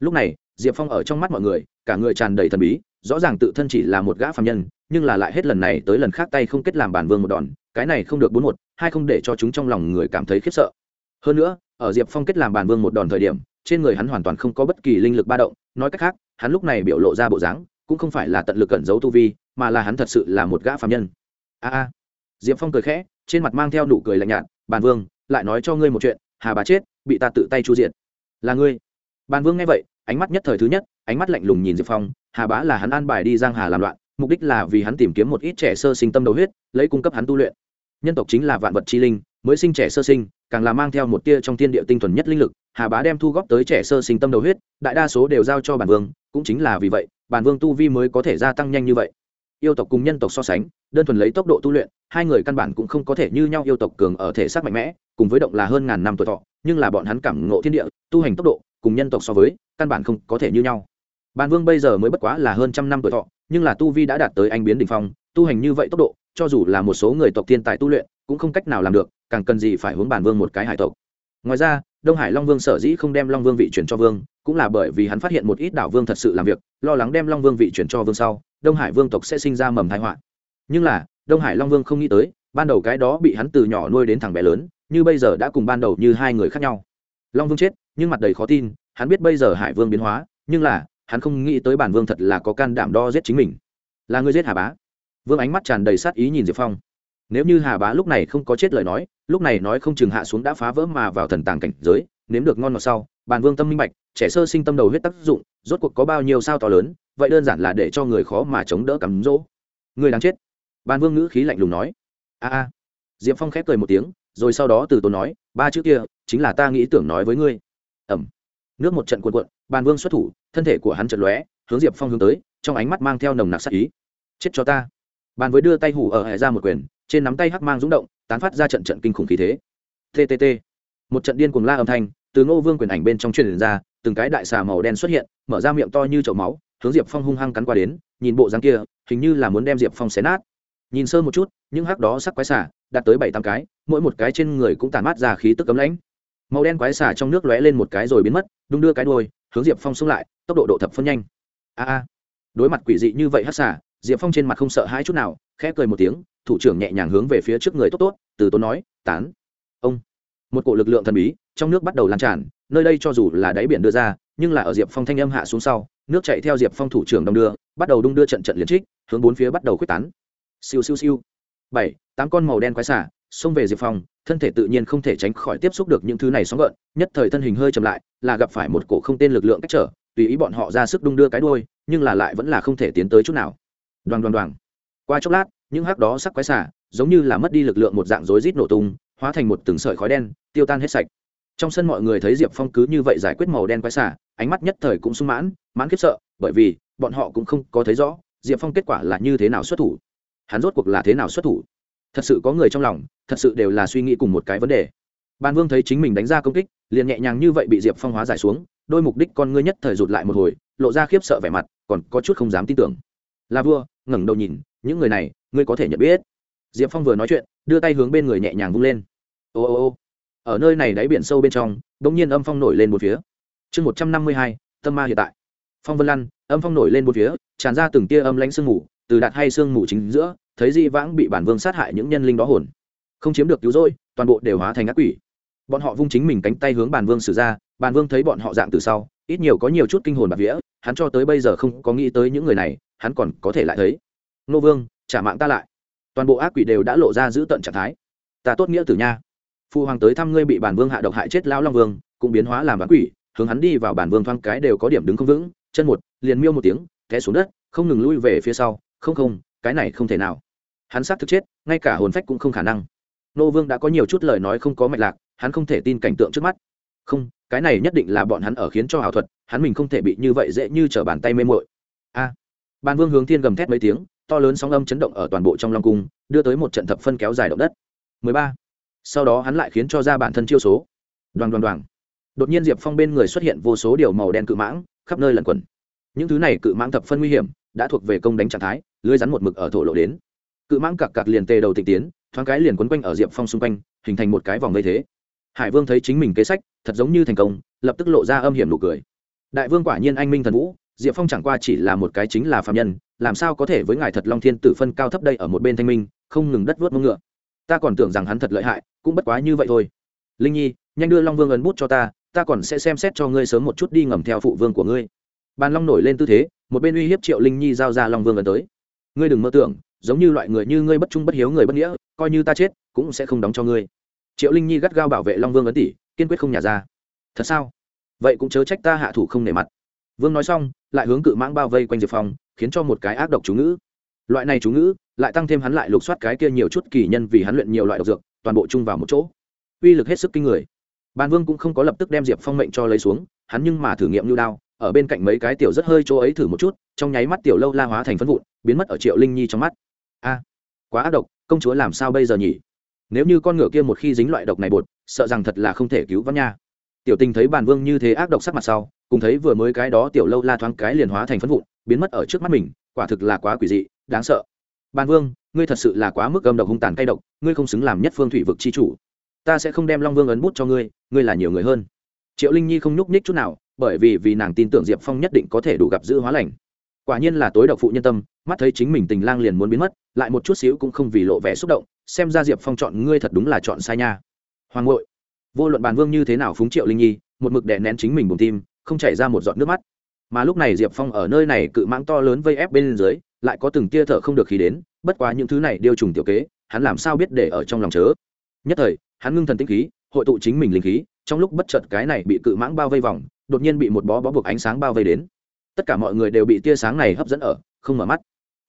Lúc này, diệp phong ở trong mắt mọi người, cả người tràn đầy thần bí, rõ ràng tự thân chỉ là một gã phạm nhân, nhưng là lại hết lần này tới lần khác tay không kết làm bản vương một đòn, cái này không được bốn một, hai không để cho chúng trong lòng người cảm thấy khiếp sợ. Hơn nữa, ở diệp phong kết làm bản vương một đòn thời điểm trên người hắn hoàn toàn không có bất kỳ linh lực ba động, nói cách khác, hắn lúc này biểu lộ ra bộ dáng, cũng không phải là tận lực cẩn giấu tu vi, mà là hắn thật sự là một gã phạm nhân. A a. Diệp phong cười khẽ, trên mặt mang theo nụ cười lạnh nhạt, bàn vương, lại nói cho ngươi một chuyện, hà bà chết, bị ta tự tay chu diện là ngươi. Bàn vương nghe vậy, ánh mắt nhất thời thứ nhất, ánh mắt lạnh lùng nhìn diệp phong, hà bá là hắn an bài đi giang hà làm loạn, mục đích là vì hắn tìm kiếm một ít trẻ sơ sinh tâm đầu huyết, lấy cung cấp hắn tu luyện. Nhân tộc chính là vạn vật chi linh, mới sinh trẻ sơ sinh, càng là mang theo một tia trong thiên địa tinh thuần nhất linh lực hà bá đem thu góp tới trẻ sơ sinh tâm đầu huyết, đại đa số đều giao cho bản vương, cũng chính là vì vậy, bản vương tu vi mới có thể gia tăng nhanh như vậy. Yêu tộc cùng nhân tộc so sánh, đơn thuần lấy tốc độ tu luyện, hai người căn bản cũng không có thể như nhau yêu tộc cường ở thể xác mạnh mẽ, cùng với động là hơn ngàn năm tuổi thọ, nhưng là bọn hắn cảm ngộ thiên địa, tu hành tốc độ, cùng nhân tộc so với, căn bản không có thể như nhau. Bản vương bây giờ mới bất quá là hơn trăm năm tuổi thọ, nhưng là tu vi đã đạt tới anh biến đ ỉ n h phong, tu hành như vậy tốc độ, cho dù là một số người tộc thiên tài tu luyện, cũng không cách nào làm được, càng cần gì phải hướng bản vương một cái hải tộc. Ngoài ra đông hải long vương sở dĩ không đem long vương vị chuyển cho vương, cũng là bởi vì hắn phát hiện một ít đảo vương thật sự làm việc, lo lắng đem long vương vị chuyển cho vương sau, đông hải vương tộc sẽ sinh ra mầm thái họa. Nhưng là, đông hải long vương không nghĩ tới, ban đầu cái đó bị hắn từ nhỏ nuôi đến thằng bé lớn, như bây giờ đã cùng ban đầu như hai người khác nhau. Long vương chết, nhưng mặt đầy khó tin, hắn biết bây giờ hải vương biến hóa, nhưng là, hắn không nghĩ tới bản vương thật là có can đảm đo giết chính mình. Là người giết hà bá. Vương ánh mắt tràn đầy sát ý nhìn diệp phong nếu như hà bá lúc này không có chết lời nói, lúc này nói không chừng hạ xuống đã phá vỡ mà vào thần tàng cảnh giới, nếm được ngon ngọt sau, bàn vương tâm minh bạch, trẻ sơ sinh tâm đầu huyết tác dụng, rốt cuộc có bao nhiêu sao to lớn, vậy đơn giản là để cho người khó mà chống đỡ cắm rỗ người đáng chết. Ban vương ngữ khí lạnh lùng nói. A a. Diệp phong khép cười một tiếng, rồi sau đó từ tốn nói, ba chữ kia, chính là ta nghĩ tưởng nói với ngươi. Ẩm. Nước một trận cuộn cuộn, bàn vương xuất thủ, thân thể của hắn trận lóe, hướng diệp phong hướng tới, trong ánh mắt mang theo nồng nặc sắc ý. Chết cho ta bàn với đưa tay hủ ở hệ ra một quyền, trên nắm tay hắc mang rúng động, tán phát ra trận trận kinh khủng khí thế. Ttt một trận điên cuồng la âm thanh, từ ngô vương quyền ảnh bên trong truyền ra, từng cái đại xà màu đen xuất hiện, mở ra miệng to như chậu máu, hướng diệp phong hung hăng cắn qua đến, nhìn bộ dáng kia, hình như là muốn đem diệp phong xé nát. Nhìn sơ một chút, những hắc đó sắc quái xả đạt tới bảy tám cái, mỗi một cái trên người cũng tàn mát ra khí tức cấm lãnh. Màu đen quái xả trong nước lóe lên một cái rồi biến mất, đung đưa cái đôi hướng diệp phong xông lại, tốc độ độ thập phân nhanh. A a. Đối mặt quỷ dị như vậy hắc xả diệp phong trên mặt không sợ hãi chút nào, khẽ cười một tiếng, thủ trưởng nhẹ nhàng hướng về phía trước người tốt tốt, từ tốn nói, tán. Ông. Một cổ lực lượng thần bí trong nước bắt đầu lan tràn, nơi đây cho dù là đáy biển đưa ra, nhưng là ở diệp phong thanh âm hạ xuống sau, nước chạy theo diệp phong thủ trưởng đong đưa, bắt đầu đung đưa trận trận liên trích, hướng bốn phía bắt đầu quyết tán. Siêu siêu siêu. Bảy, tám con màu đen quái xả xông về diệp phong, thân thể tự nhiên không thể tránh khỏi tiếp xúc được những thứ này sóng gợn, nhất thời thân hình hơi chậm lại, là gặp phải một cổ không tên lực lượng cách trở, tùy ý bọn họ ra sức đung đưa cái đuôi, nhưng là lại vẫn là không thể tiến tới chút nào đoàn đoàn đoàn qua chốc lát, những hắc đó sắc quái xả, giống như là mất đi lực lượng một dạng rối rít nổ tung, hóa thành một từng sợi khói đen, tiêu tan hết sạch. Trong sân mọi người thấy diệp phong cứ như vậy giải quyết màu đen quái xả, ánh mắt nhất thời cũng sung mãn mãn khiếp sợ, bởi vì, bọn họ cũng không có thấy rõ, diệp phong kết quả là như thế nào xuất thủ. Hắn rốt cuộc là thế nào xuất thủ? Thật sự có người trong lòng, thật sự đều là suy nghĩ cùng một cái vấn đề. Ban vương thấy chính mình đánh ra công kích, liền nhẹ nhàng như vậy bị diệp phong hóa giải xuống, đôi mục đích con ngươi nhất thời rụt lại một hồi, lộ ra khiếp sợ vẻ mặt, còn có chút không dám tin tưởng là vua, ngẩng đầu nhìn, những người này, ngươi có thể nhận biết. Diệp phong vừa nói chuyện, đưa tay hướng bên người nhẹ nhàng vung lên. Ô ô ô. Ở nơi này đáy biển sâu bên trong đ ỗ n g nhiên âm phong nổi lên một phía. Chương một trăm năm mươi hai, tâm ma hiện tại. Phong vân lăn, âm phong nổi lên một phía, tràn ra từng tia âm lãnh sương mù, từ đạt hay sương mù chính giữa, thấy di vãng bị bản vương sát hại những nhân linh đó hồn. Không chiếm được cứu rỗi, toàn bộ đều hóa thành ác quỷ. Bọn họ vung chính mình cánh tay hướng bản vương xử ra bàn vương thấy bọn họ dạng từ sau, ít nhiều có nhiều chút kinh hồn bạc vía, hắn cho tới bây giờ không có nghĩ tới những người này, hắn còn có thể lại thấy. Nô vương, trả mạng ta lại. Toàn bộ ác quỷ đều đã lộ ra giữ tận trạng thái. Ta tốt nghĩa tử nha. Phụ hoàng tới thăm ngươi bị bản vương hạ độc hại chết lão long vương, cũng biến hóa làm bán quỷ, hướng hắn đi vào bản vương thoáng cái đều có điểm đứng không vững, chân một, liền miêu một tiếng, té xuống đất, không ngừng lui về phía sau. Không không, cái này không thể nào. Hắn xác thực chết, ngay cả hồn phách cũng không khả năng. Nô vương đã có nhiều chút lời nói không có mạch lạc, hắn không thể tin cảnh tượng trước mắt không cái này nhất định là bọn hắn ở khiến cho ảo thuật hắn mình không thể bị như vậy dễ như t r ở bàn tay mê mội a. À, bàn vương hướng thiên gầm thét mấy tiếng to lớn sóng âm chấn động ở toàn bộ trong long cung đưa tới một trận thập phân kéo dài động đất. 13. sau đó hắn lại khiến cho ra bản thân chiêu số. Đoàn đoàn đoàn đột nhiên diệp phong bên người xuất hiện vô số điều màu đen cự mãng khắp nơi lẩn quẩn. Những thứ này cự mãng thập phân nguy hiểm đã thuộc về công đánh trạng thái lưới rắn một mực ở thổ lộ đến. Cự mãng cặc cặc liền tề đầu tịch tiến thoáng cái liền quấn quanh ở diệp phong xung quanh hình thành một cái vòng gây thế hải vương thấy chính mình kế sách, thật giống như thành công, lập tức lộ ra âm hiểm nụ cười. Đại vương quả nhiên anh minh thần vũ, diệp phong chẳng qua chỉ là một cái chính là phạm nhân, làm sao có thể với ngài thật long thiên tử phân cao thấp đây ở một bên thanh minh, không ngừng đất vớt mông ngựa. Ta còn tưởng rằng hắn thật lợi hại, cũng bất quá như vậy thôi. Linh nhi, nhanh đưa long vương ấn bút cho ta ta còn sẽ xem xét cho ngươi sớm một chút đi ngầm theo phụ vương của ngươi. Bàn long nổi lên tư thế, một bên uy hiếp triệu linh nhi giao ra long vương ấn tới. Ngươi đừng mơ tưởng, giống như loại người như ngươi bất trung bất hiếu người bất nghĩa, coi như ta chết, cũng sẽ không đóng cho ngươi triệu linh nhi gắt gao bảo vệ long vương ấn tỷ kiên quyết không nhả ra. Thật sao? Vậy cũng chớ trách ta hạ thủ không nể mặt. Vương nói xong, lại hướng cự mãng bao vây quanh diệp phong, khiến cho một cái ác độc chú ngữ. Loại này chú ngữ, lại tăng thêm hắn lại lục soát cái kia nhiều chút kỳ nhân vì hắn luyện nhiều loại độc dược, toàn bộ chung vào một chỗ. Uy lực hết sức kinh người. Bàn vương cũng không có lập tức đem diệp phong mệnh cho lấy xuống, hắn nhưng mà thử nghiệm lưu đao, ở bên cạnh mấy cái tiểu rất hơi chỗ ấy thử một chút, trong nháy mắt tiểu lâu la hóa thành phân vụn, biến mất ở triệu linh nhi trong mắt. A, quá ác độc, công chúa làm sao bây giờ nhỉ? Nếu như con ngựa kia một khi dính loại độc này bột, sợ rằng thật là không thể cứu vãn nha. Tiểu tình thấy bàn vương như thế ác độc sắc mặt sau, cùng thấy vừa mới cái đó tiểu lâu la thoáng cái liền hóa thành phân vụn, biến mất ở trước mắt mình, quả thực là quá quỷ dị, đáng sợ. Bàn vương, ngươi thật sự là quá mức gâm độc hung tàn cay độc, ngươi không xứng làm nhất phương thủy vực chi chủ. Ta sẽ không đem long vương ấn bút cho ngươi ngươi là nhiều người hơn. Triệu linh nhi không nhúc nhích chút nào, bởi vì vì nàng tin tưởng diệp phong nhất định có thể đủ gặp giữ hóa lành. Quả nhiên là tối độc phụ nhân tâm, mắt thấy chính mình tình lang liền muốn biến mất, lại một chút xíu cũng không vì lộ vẻ xúc động xem ra diệp phong chọn ngươi thật đúng là chọn sai nha. Hoàng ngội vô luận bàn vương như thế nào phúng triệu linh nhi, một mực đè nén chính mình bùng tim, không chảy ra một giọt nước mắt. Mà lúc này diệp phong ở nơi này cự mãng to lớn vây ép bên dưới, lại có từng tia thở không được khí đến, bất quá những thứ này điêu trùng tiểu kế, hắn làm sao biết để ở trong lòng chớ? Nhất thời, hắn ngưng thần tinh khí, hội tụ chính mình linh khí, trong lúc bất chợt cái này bị cự mãng bao vây vòng, đột nhiên bị một bó bó buộc ánh sáng bao vây đến. Tất cả mọi người đều bị tia sáng này hấp dẫn ở, không mở mắt.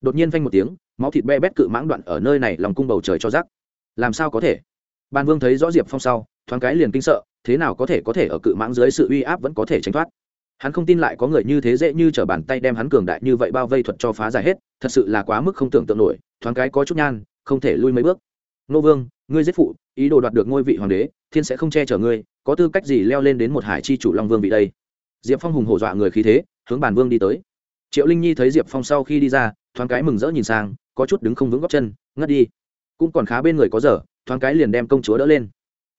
Đột nhiên phanh một tiếng máu thịt be bét cự mãng đoạn ở nơi này lòng cung bầu trời cho rác làm sao có thể? Ban vương thấy rõ diệp phong sau, thoáng cái liền kinh sợ, thế nào có thể có thể ở cự mãng dưới sự uy áp vẫn có thể tránh thoát? Hắn không tin lại có người như thế dễ như t r ở bàn tay đem hắn cường đại như vậy bao vây thuật cho phá giải hết, thật sự là quá mức không tưởng tượng nổi, thoáng cái có chút nhan, không thể lui mấy bước. Nô vương, ngươi giết phụ, ý đồ đoạt được ngôi vị hoàng đế, thiên sẽ không che chở ngươi, có tư cách gì leo lên đến một hải chi chủ long vương vị đây? Diệp phong hùng hổ dọa người khí thế, hướng bàn vương đi tới. Triệu linh nhi thấy diệp phong sau khi đi ra, thoáng cái mừng rỡ nhìn sang có chút đứng không vững góc chân, ngất đi. Cũng còn khá bên người có giờ, thoáng cái liền đem công chúa đỡ lên.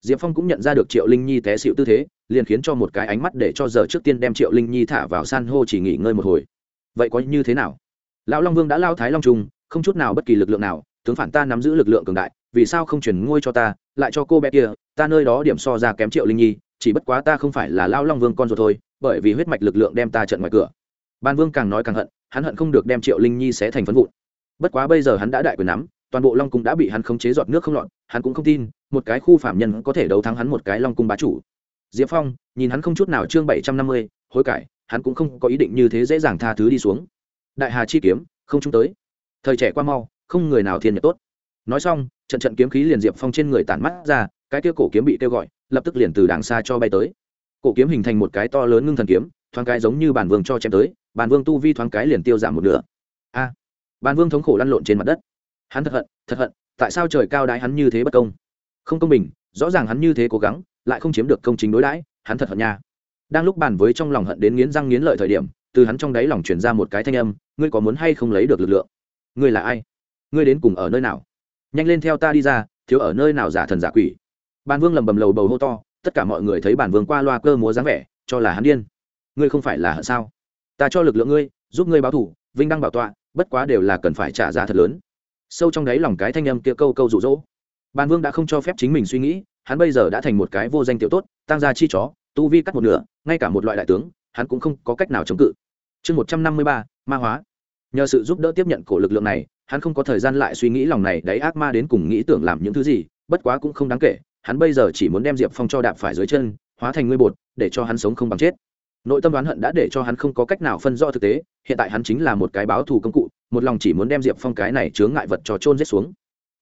Diệp phong cũng nhận ra được triệu linh nhi té xịu tư thế, liền khiến cho một cái ánh mắt để cho giờ trước tiên đem triệu linh nhi thả vào san hô chỉ nghỉ ngơi một hồi. Vậy có như thế nào? Lão long vương đã lao thái long trung không chút nào bất kỳ lực lượng nào, tướng phản ta nắm giữ lực lượng cường đại, vì sao không chuyển ngôi cho ta, lại cho cô bé kia, ta nơi đó điểm so ra kém triệu linh nhi, chỉ bất quá ta không phải là lao long vương con rồi thôi, bởi vì huyết mạch lực lượng đem ta trận ngoài cửa. Ban vương càng nói càng hận, hắn hận không được đem triệu linh nhi sẽ thành phấn vụn bất quá bây giờ hắn đã đại quyền nắm toàn bộ long cung đã bị hắn khống chế giọt nước không lọt hắn cũng không tin một cái khu phạm nhân có thể đấu thắng hắn một cái long cung bá chủ. Diệp phong nhìn hắn không chút nào chương bảy trăm năm mươi hối cải hắn cũng không có ý định như thế dễ dàng tha thứ đi xuống. Đại hà chi kiếm không chung tới. Thời trẻ qua mau không người nào thiên nhật tốt. Nói xong trận trận kiếm khí liền diệp phong trên người tản mắt ra cái kia cổ kiếm bị kêu gọi lập tức liền từ đàng xa cho bay tới. Cổ kiếm hình thành một cái to lớn ngưng thần kiếm thoáng cái giống như bản vương cho chém tới bản vương tu vi thoáng cái liền tiêu giảm một nửa. A! à, bàn vương thống khổ lăn lộn trên mặt đất. Hắn thật hận thật hận, tại sao trời cao đái hắn như thế bất công? Không công bình, rõ ràng hắn như thế cố gắng, lại không chiếm được công chính đối đãi, hắn thật hận nha. Đang lúc bàn với trong lòng hận đến nghiến răng nghiến lợi thời điểm, từ hắn trong đáy lòng chuyển ra một cái thanh âm, ngươi có muốn hay không lấy được lực lượng? Ngươi là ai? Ngươi đến cùng ở nơi nào? Nhanh lên theo ta đi ra, thiếu ở nơi nào giả thần giả quỷ? Bàn vương lầm bầm lầu bầu hô to, tất cả mọi người thấy bản vương qua loa cơ múa dáng vẻ, cho là hắn điên. Ngươi không phải là hận sao? Ta cho lực lượng ngươi, giúp ngươi báo thủ, vinh đăng bảo tọa bất quá đều là cần phải trả giá thật lớn. Sâu trong đáy lòng cái thanh âm kia câu câu rụ rỗ bàn vương đã không cho phép chính mình suy nghĩ, hắn bây giờ đã thành một cái vô danh tiểu tốt, tăng gia chi chó, tu vi cắt một nửa, ngay cả một loại đại tướng, hắn cũng không có cách nào chống cự. Chương một trăm năm mươi ba, ma hóa. Nhờ sự giúp đỡ tiếp nhận của lực lượng này, hắn không có thời gian lại suy nghĩ lòng này đáy ác ma đến cùng nghĩ tưởng làm những thứ gì, bất quá cũng không đáng kể, hắn bây giờ chỉ muốn đem diệp phong cho đạp phải dưới chân, hóa thành ngươi bột, để cho hắn sống không bằng chết nội tâm đoán hận đã để cho hắn không có cách nào phân rõ thực tế, hiện tại hắn chính là một cái báo thù công cụ, một lòng chỉ muốn đem diệp phong cái này chướng ngại vật cho trôn giết xuống.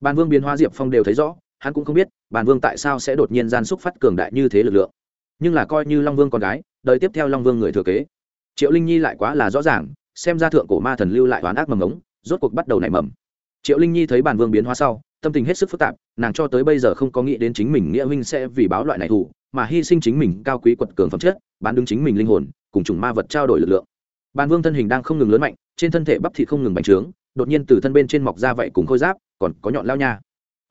Bàn vương biến hóa diệp phong đều thấy rõ, hắn cũng không biết, bàn vương tại sao sẽ đột nhiên gian xúc phát cường đại như thế lực lượng. Nhưng là coi như long vương con gái, đời tiếp theo long vương người thừa kế. Triệu linh nhi lại quá là rõ ràng, xem ra thượng cổ ma thần lưu lại oán ác mầm ống rốt cuộc bắt đầu nảy mầm. Triệu linh nhi thấy bàn vương biến hóa sau, tâm tình hết sức phức tạp, nàng cho tới bây giờ không có nghĩ đến chính mình nghĩa huynh sẽ vì báo loại này thủ mà hy sinh chính mình cao quý quật cường phẩm chất bán đứng chính mình linh hồn, cùng chủng ma vật trao đổi lực lượng. Bàn vương thân hình đang không ngừng lớn mạnh, trên thân thể bắp thịt không ngừng bành trướng, đột nhiên từ thân bên trên mọc ra vậy cùng khôi giáp, còn có nhọn lao nha.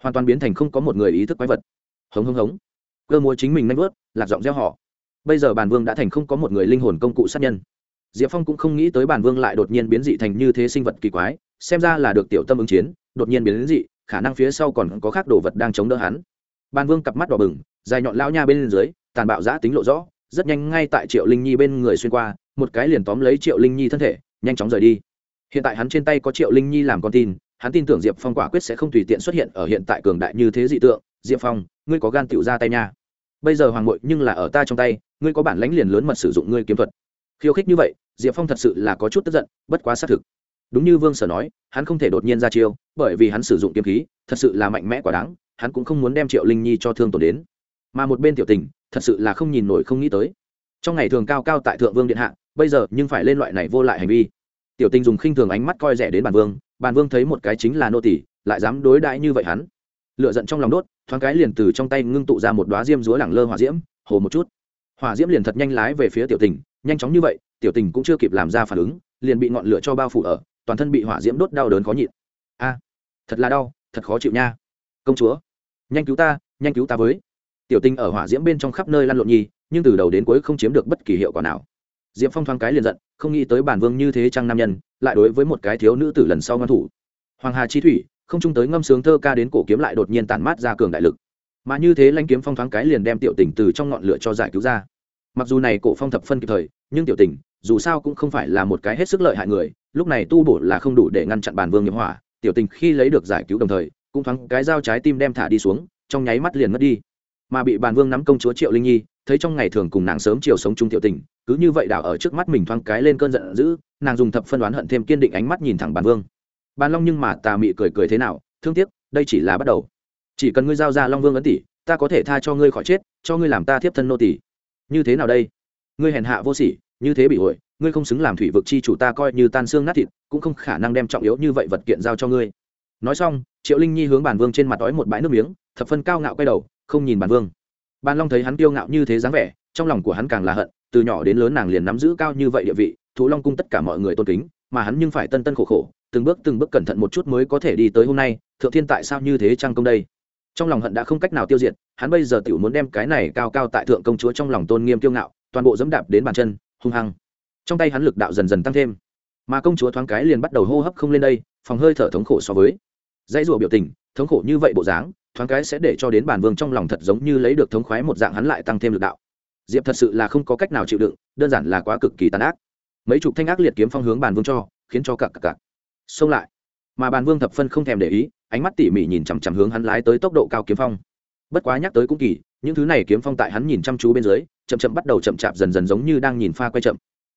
Hoàn toàn biến thành không có một người ý thức quái vật. Hống hống hống. Cơ múa chính mình nanh vớt, lạc giọng gieo họ bây giờ bàn vương đã thành không có một người linh hồn công cụ sát nhân. Diệp phong cũng không nghĩ tới bàn vương lại đột nhiên biến dị thành như thế sinh vật kỳ quái, xem ra là được tiểu tâm ứng chiến, đột nhiên biến dị, khả năng phía sau còn có khác đồ vật đang chống đỡ hắn. Bàn vương cặp mắt đỏ bừng, dài nhọn lao nha bên dưới, tàn bạo giã tính lộ rõ rất nhanh ngay tại triệu linh nhi bên người xuyên qua, một cái liền tóm lấy triệu linh nhi thân thể, nhanh chóng rời đi. Hiện tại hắn trên tay có triệu linh nhi làm con tin, hắn tin tưởng diệp phong quả quyết sẽ không tùy tiện xuất hiện ở hiện tại cường đại như thế dị tượng. Diệp phong, ngươi có gan tựu ra tay nha. Bây giờ hoàng bội nhưng là ở ta trong tay, ngươi có bản lánh liền lớn mật sử dụng ngươi kiếm thuật. Khiêu khích như vậy, diệp phong thật sự là có chút tức giận, bất quá xác thực. Đúng như vương sở nói, hắn không thể đột nhiên ra chiêu, bởi vì hắn sử dụng kiếm khí, thật sự là mạnh mẽ quá đáng, hắn cũng không muốn đem triệu linh nhi cho thương tổn đến. Mà một bên tiểu tình thật sự là không nhìn nổi không nghĩ tới. Trong ngày thường cao cao tại thượng vương điện hạ, bây giờ nhưng phải lên loại này vô lại hành vi. Tiểu tình dùng khinh thường ánh mắt coi rẻ đến bản vương bản vương thấy một cái chính là nô tỷ lại dám đối đãi như vậy hắn. Lựa giận trong lòng đốt, thoáng cái liền từ trong tay ngưng tụ ra một đoá diêm dúa lẳng lơ hỏa diễm, hồ một chút. Hỏa diễm liền thật nhanh lái về phía tiểu tình nhanh chóng như vậy, tiểu tình cũng chưa kịp làm ra phản ứng, liền bị ngọn lửa cho bao phủ ở, toàn thân bị hỏa diễm đốt đau đớn khó nhịn. A, thật là đau, thật khó chịu nha. Công chúa, nhanh cứu ta, nhanh cứu ta với tiểu Tinh ở hỏa diễm bên trong khắp nơi lăn lộn nhi, nhưng từ đầu đến cuối không chiếm được bất kỳ hiệu quả nào. Diệp phong thoáng cái liền giận, không nghĩ tới bản vương như thế trang nam nhân, lại đối với một cái thiếu nữ tử lần sau ngăn thủ. Hoàng hà chi thủy, không chung tới ngâm sướng thơ ca đến cổ kiếm lại đột nhiên tàn mát ra cường đại lực. Mà như thế lãnh kiếm phong thoáng cái liền đem tiểu tình từ trong ngọn lửa cho giải cứu ra. Mặc dù này cổ phong thập phân kịp thời, nhưng tiểu tình, dù sao cũng không phải là một cái hết sức lợi hại người, lúc này tu bổ là không đủ để ngăn chặn bản vương nghiệp hỏa, tiểu tình khi lấy được giải cứu đồng thời, cũng thoáng cái dao trái tim đem thả đi xuống, trong nháy mắt liền mất đi mà bị bàn vương nắm công chúa triệu linh nhi, thấy trong ngày thường cùng nàng sớm chiều sống chung tiểu tình, cứ như vậy đảo ở trước mắt mình thoáng cái lên cơn giận dữ, nàng dùng thập phân đoán hận thêm kiên định ánh mắt nhìn thẳng bàn vương. Bàn long nhưng mà tà mị cười cười thế nào, thương tiếc, đây chỉ là bắt đầu. Chỉ cần ngươi giao ra long vương ấn tỷ, ta có thể tha cho ngươi khỏi chết, cho ngươi làm ta thiếp thân nô tỷ như thế nào đây? Ngươi hèn hạ vô sỉ, như thế bị hội ngươi không xứng làm thủy vực chi chủ ta coi như tan xương nát thịt, cũng không khả năng đem trọng yếu như vậy vật kiện giao cho ngươi. Nói xong, triệu linh nhi hướng bản vương trên mặt đói một bãi nước miếng, thập phân cao ngạo quay đầu không nhìn bản vương. Bàn long thấy hắn kiêu ngạo như thế dáng vẻ, trong lòng của hắn càng là hận, từ nhỏ đến lớn nàng liền nắm giữ cao như vậy địa vị, thú long cung tất cả mọi người tôn kính, mà hắn nhưng phải tân tân khổ khổ, từng bước từng bước cẩn thận một chút mới có thể đi tới hôm nay, thượng thiên tại sao như thế trang công đây? Trong lòng hận đã không cách nào tiêu diệt, hắn bây giờ tự muốn đem cái này cao cao tại thượng công chúa trong lòng tôn nghiêm kiêu ngạo, toàn bộ dẫm đạp đến bàn chân, hung hăng. Trong tay hắn lực đạo dần dần tăng thêm. Mà công chúa thoáng cái liền bắt đầu hô hấp không lên đây, phòng hơi thở thống khổ so với. Dãy rủa biểu tình, thống khổ như vậy bộ dáng thoáng cái sẽ để cho đến bản vương trong lòng thật giống như lấy được thống khoái một dạng hắn lại tăng thêm lực đạo. Diệp thật sự là không có cách nào chịu đựng, đơn giản là quá cực kỳ tàn ác. Mấy chục thanh ác liệt kiếm phong hướng bản vương cho, khiến cho cặc cặc cặc. Xông lại. Mà bản vương thập phân không thèm để ý, ánh mắt tỉ mỉ nhìn chằm chằm hướng hắn lái tới tốc độ cao kiếm phong. Bất quá nhắc tới cũng kỳ, những thứ này kiếm phong tại hắn nhìn chăm chú bên dưới, chậm chậm bắt đầu chậm chạp dần dần giống như đang nhìn pha quay chậm.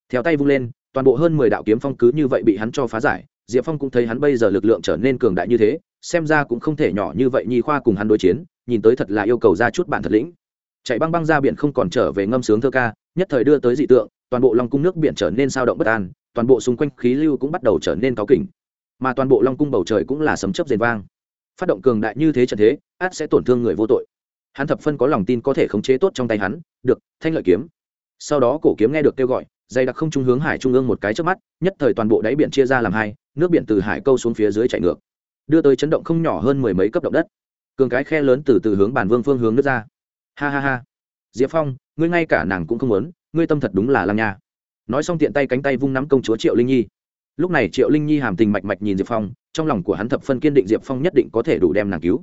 Theo tay vung lên, toàn bộ hơn mười đạo kiếm phong cứ như vậy bị hắn cho phá giải, diệp phong cũng thấy hắn bây giờ lực lượng trở nên cường đại như thế xem ra cũng không thể nhỏ như vậy nhi khoa cùng hắn đối chiến, nhìn tới thật là yêu cầu ra chút bản thật lĩnh. Chạy băng băng ra biển không còn trở về ngâm sướng thơ ca, nhất thời đưa tới dị tượng, toàn bộ long cung nước biển trở nên sao động bất an, toàn bộ xung quanh khí lưu cũng bắt đầu trở nên cáo kỉnh. Mà toàn bộ long cung bầu trời cũng là sấm chấp rền vang. Phát động cường đại như thế trận thế, át sẽ tổn thương người vô tội. Hắn thập phân có lòng tin có thể khống chế tốt trong tay hắn, được, thanh lợi kiếm. Sau đó cổ kiếm nghe được kêu gọi dày đặc không trung hướng hải trung ương một cái trước mắt, nhất thời toàn bộ đáy biển chia ra làm hai, nước biển từ hải câu xuống phía dưới chạy ngược đưa tới chấn động không nhỏ hơn mười mấy cấp động đất. Cường cái khe lớn từ từ hướng bản vương phương hướng nước ra. Ha ha ha. Diệp phong, ngươi ngay cả nàng cũng không muốn, ngươi tâm thật đúng là lăng nha. Nói xong tiện tay cánh tay vung nắm công chúa triệu linh nhi. Lúc này triệu linh nhi hàm tình mạch mạch nhìn diệp phong, trong lòng của hắn thập phân kiên định diệp phong nhất định có thể đủ đem nàng cứu.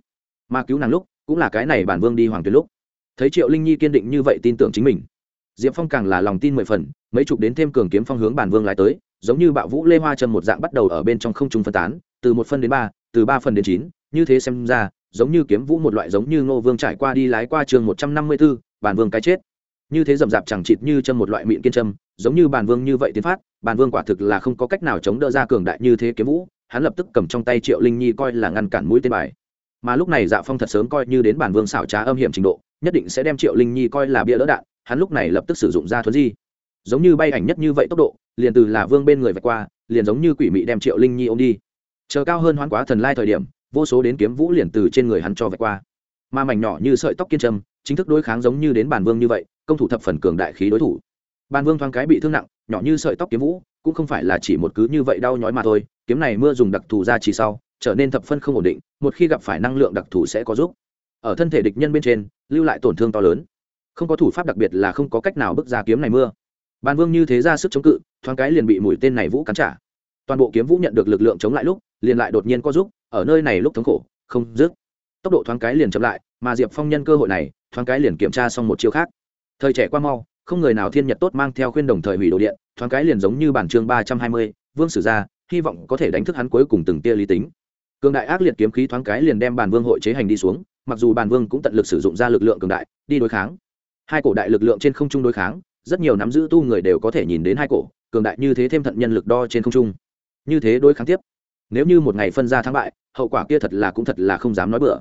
Mà cứu nàng lúc, cũng là cái này bản vương đi hoàng tuyến lúc. Thấy triệu linh nhi kiên định như vậy tin tưởng chính mình, diệp phong càng là lòng tin mười phần, mấy chục đến thêm cường kiếm phong hướng bản vương lại tới, giống như bạo vũ lê hoa chân một dạng bắt đầu ở bên trong không trung phân tán, từ một phân đến ba từ ba phần đến chín, như thế xem ra, giống như kiếm vũ một loại giống như ngô vương trải qua đi lái qua trường một trăm năm mươi b ố bản vương cái chết. Như thế rậm rạp chẳng chịt như châm một loại miệng kiên trâm giống như bản vương như vậy tiến phát, bản vương quả thực là không có cách nào chống đỡ ra cường đại như thế kiếm vũ, hắn lập tức cầm trong tay triệu linh nhi coi là ngăn cản mũi tên bài. Mà lúc này dạ phong thật sớm coi như đến bản vương xảo trá âm hiểm trình độ, nhất định sẽ đem triệu linh nhi coi là bia lỡ đạn, hắn lúc này lập tức sử dụng ra thuấn di. Giống như bay ảnh nhất như vậy tốc độ, liền từ là vương bên người vạch qua, liền giống như quỷ mị đem triệu linh nhi ôm đi chờ cao hơn hoán quá thần lai thời điểm, vô số đến kiếm vũ liền từ trên người hắn cho vạch qua. Mà mảnh nhỏ như sợi tóc kiên trâm, chính thức đối kháng giống như đến bản vương như vậy, công thủ thập phần cường đại khí đối thủ. Bản vương thoáng cái bị thương nặng, nhỏ như sợi tóc kiếm vũ, cũng không phải là chỉ một cứ như vậy đau nhói mà thôi, kiếm này mưa dùng đặc thù ra chỉ sau, trở nên thập phân không ổn định, một khi gặp phải năng lượng đặc thù sẽ có giúp. Ở thân thể địch nhân bên trên, lưu lại tổn thương to lớn. Không có thủ pháp đặc biệt là không có cách nào bước ra kiếm này mưa. Bàn vương như thế ra sức chống cự, thoáng cái liền bị mũi tên này vũ cắn trả. Toàn bộ kiếm vũ nhận được lực lượng chống lại lúc liền lại đột nhiên có giúp, ở nơi này lúc thống khổ, không dứt. Tốc độ thoáng cái liền chậm lại, mà diệp phong nhân cơ hội này, thoáng cái liền kiểm tra xong một chiêu khác. Thời trẻ qua mau, không người nào thiên nhật tốt mang theo khuyên đồng thời hủy đồ điện, thoáng cái liền giống như bản chương ba trăm hai mươi, vương sử ra, hy vọng có thể đánh thức hắn cuối cùng từng tia lý tính. Cường đại ác liệt kiếm khí thoáng cái liền đem bản vương hội chế hành đi xuống, mặc dù bản vương cũng tận lực sử dụng ra lực lượng cường đại, đi đối kháng. Hai cổ đại lực lượng trên không trung đối kháng, rất nhiều nắm giữ tu người đều có thể nhìn đến hai cổ, cường đại như thế thêm thận nhân lực đo trên không trung. Như thế đối kháng tiếp nếu như một ngày phân ra thắng bại, hậu quả kia thật là cũng thật là không dám nói bừa.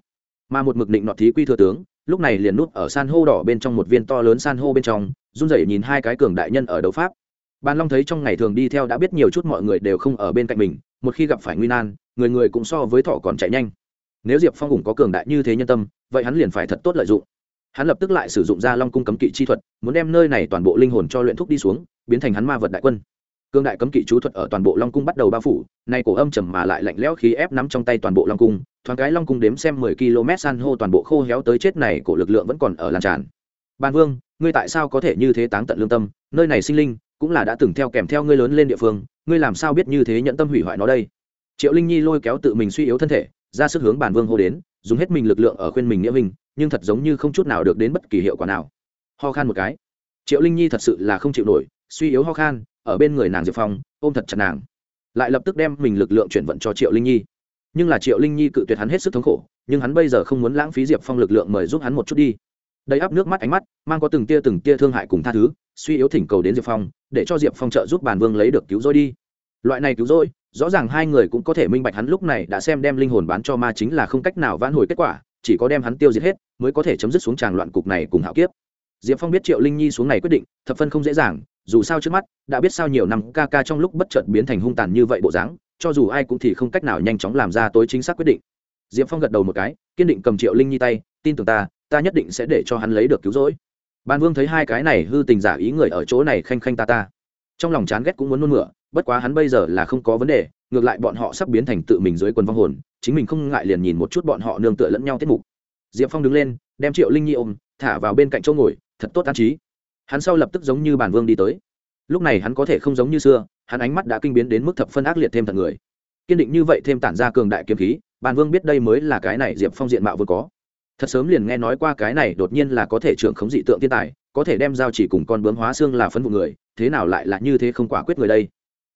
Mà một mực định nọ thí quy thừa tướng, lúc này liền núp ở san hô đỏ bên trong một viên to lớn san hô bên trong, run rẩy nhìn hai cái cường đại nhân ở đấu pháp. Ban long thấy trong ngày thường đi theo đã biết nhiều chút mọi người đều không ở bên cạnh mình, một khi gặp phải nguy nan, người người cũng so với thỏ còn chạy nhanh. Nếu diệp phong hùng có cường đại như thế nhân tâm, vậy hắn liền phải thật tốt lợi dụng. Hắn lập tức lại sử dụng ra long cung cấm kỵ chi thuật, muốn đem nơi này toàn bộ linh hồn cho luyện thúc đi xuống, biến thành hắn ma vật đại quân cương đại cấm kỵ chú thuật ở toàn bộ long cung bắt đầu bao phủ, nay cổ âm trầm mà lại lạnh lẽo khí ép nắm trong tay toàn bộ long cung, thoáng cái long cung đếm xem mười km san hô toàn bộ khô héo tới chết này cổ lực lượng vẫn còn ở lan tràn. Ban vương, ngươi tại sao có thể như thế táng tận lương tâm? Nơi này sinh linh cũng là đã từng theo kèm theo ngươi lớn lên địa phương, ngươi làm sao biết như thế nhận tâm hủy hoại nó đây? Triệu linh nhi lôi kéo tự mình suy yếu thân thể, ra sức hướng bản vương hô đến, dùng hết mình lực lượng ở khuyên mình nghĩa mình nhưng thật giống như không chút nào được đến bất kỳ hiệu quả nào. Ho khan một cái. Triệu linh nhi thật sự là không chịu nổi, suy yếu ho khan ở bên người nàng diệp phong, ôm thật chặt nàng. Lại lập tức đem mình lực lượng chuyển vận cho triệu linh nhi. Nhưng là triệu linh nhi cự tuyệt hắn hết sức thống khổ, nhưng hắn bây giờ không muốn lãng phí diệp phong lực lượng mời giúp hắn một chút đi. Đầy áp nước mắt ánh mắt, mang có từng tia từng tia thương hại cùng tha thứ, suy yếu thỉnh cầu đến diệp phong, để cho diệp phong trợ giúp bàn vương lấy được cứu rỗi đi. Loại này cứu rỗi, rõ ràng hai người cũng có thể minh bạch hắn lúc này đã xem đem linh hồn bán cho ma chính là không cách nào vãn hồi kết quả, chỉ có đem hắn tiêu diệt hết, mới có thể chấm dứt xuống tràng loạn cục này cùng hạo kiếp. Diệp phong biết triệu linh nhi xuống này quyết định, thập phân không dễ dàng dù sao trước mắt, đã biết sao nhiều năm ca ca trong lúc bất chợt biến thành hung tàn như vậy bộ dáng, cho dù ai cũng thì không cách nào nhanh chóng làm ra tối chính xác quyết định. Diệp phong gật đầu một cái, kiên định cầm triệu linh nhi tay, tin tưởng ta ta nhất định sẽ để cho hắn lấy được cứu rỗi. Ban vương thấy hai cái này hư tình giả ý người ở chỗ này khanh khanh ta ta. Trong lòng chán ghét cũng muốn nôn mửa, bất quá hắn bây giờ là không có vấn đề, ngược lại bọn họ sắp biến thành tự mình dưới quần vong hồn, chính mình không ngại liền nhìn một chút bọn họ nương tựa lẫn nhau tiết mục. Diệp phong đứng lên, đem triệu linh nhi ôm, thả vào bên cạnh chỗ ngồi, thật tốt an trí hắn sau lập tức giống như bản vương đi tới. Lúc này hắn có thể không giống như xưa, hắn ánh mắt đã kinh biến đến mức thập phân ác liệt thêm thật người. Kiên định như vậy thêm tản ra cường đại kiếm khí, bản vương biết đây mới là cái này diệp phong diện mạo vừa có. Thật sớm liền nghe nói qua cái này đột nhiên là có thể trưởng khống dị tượng thiên tài, có thể đem giao chỉ cùng con bướm hóa xương là phấn vụ người, thế nào lại là như thế không quả quyết người đây?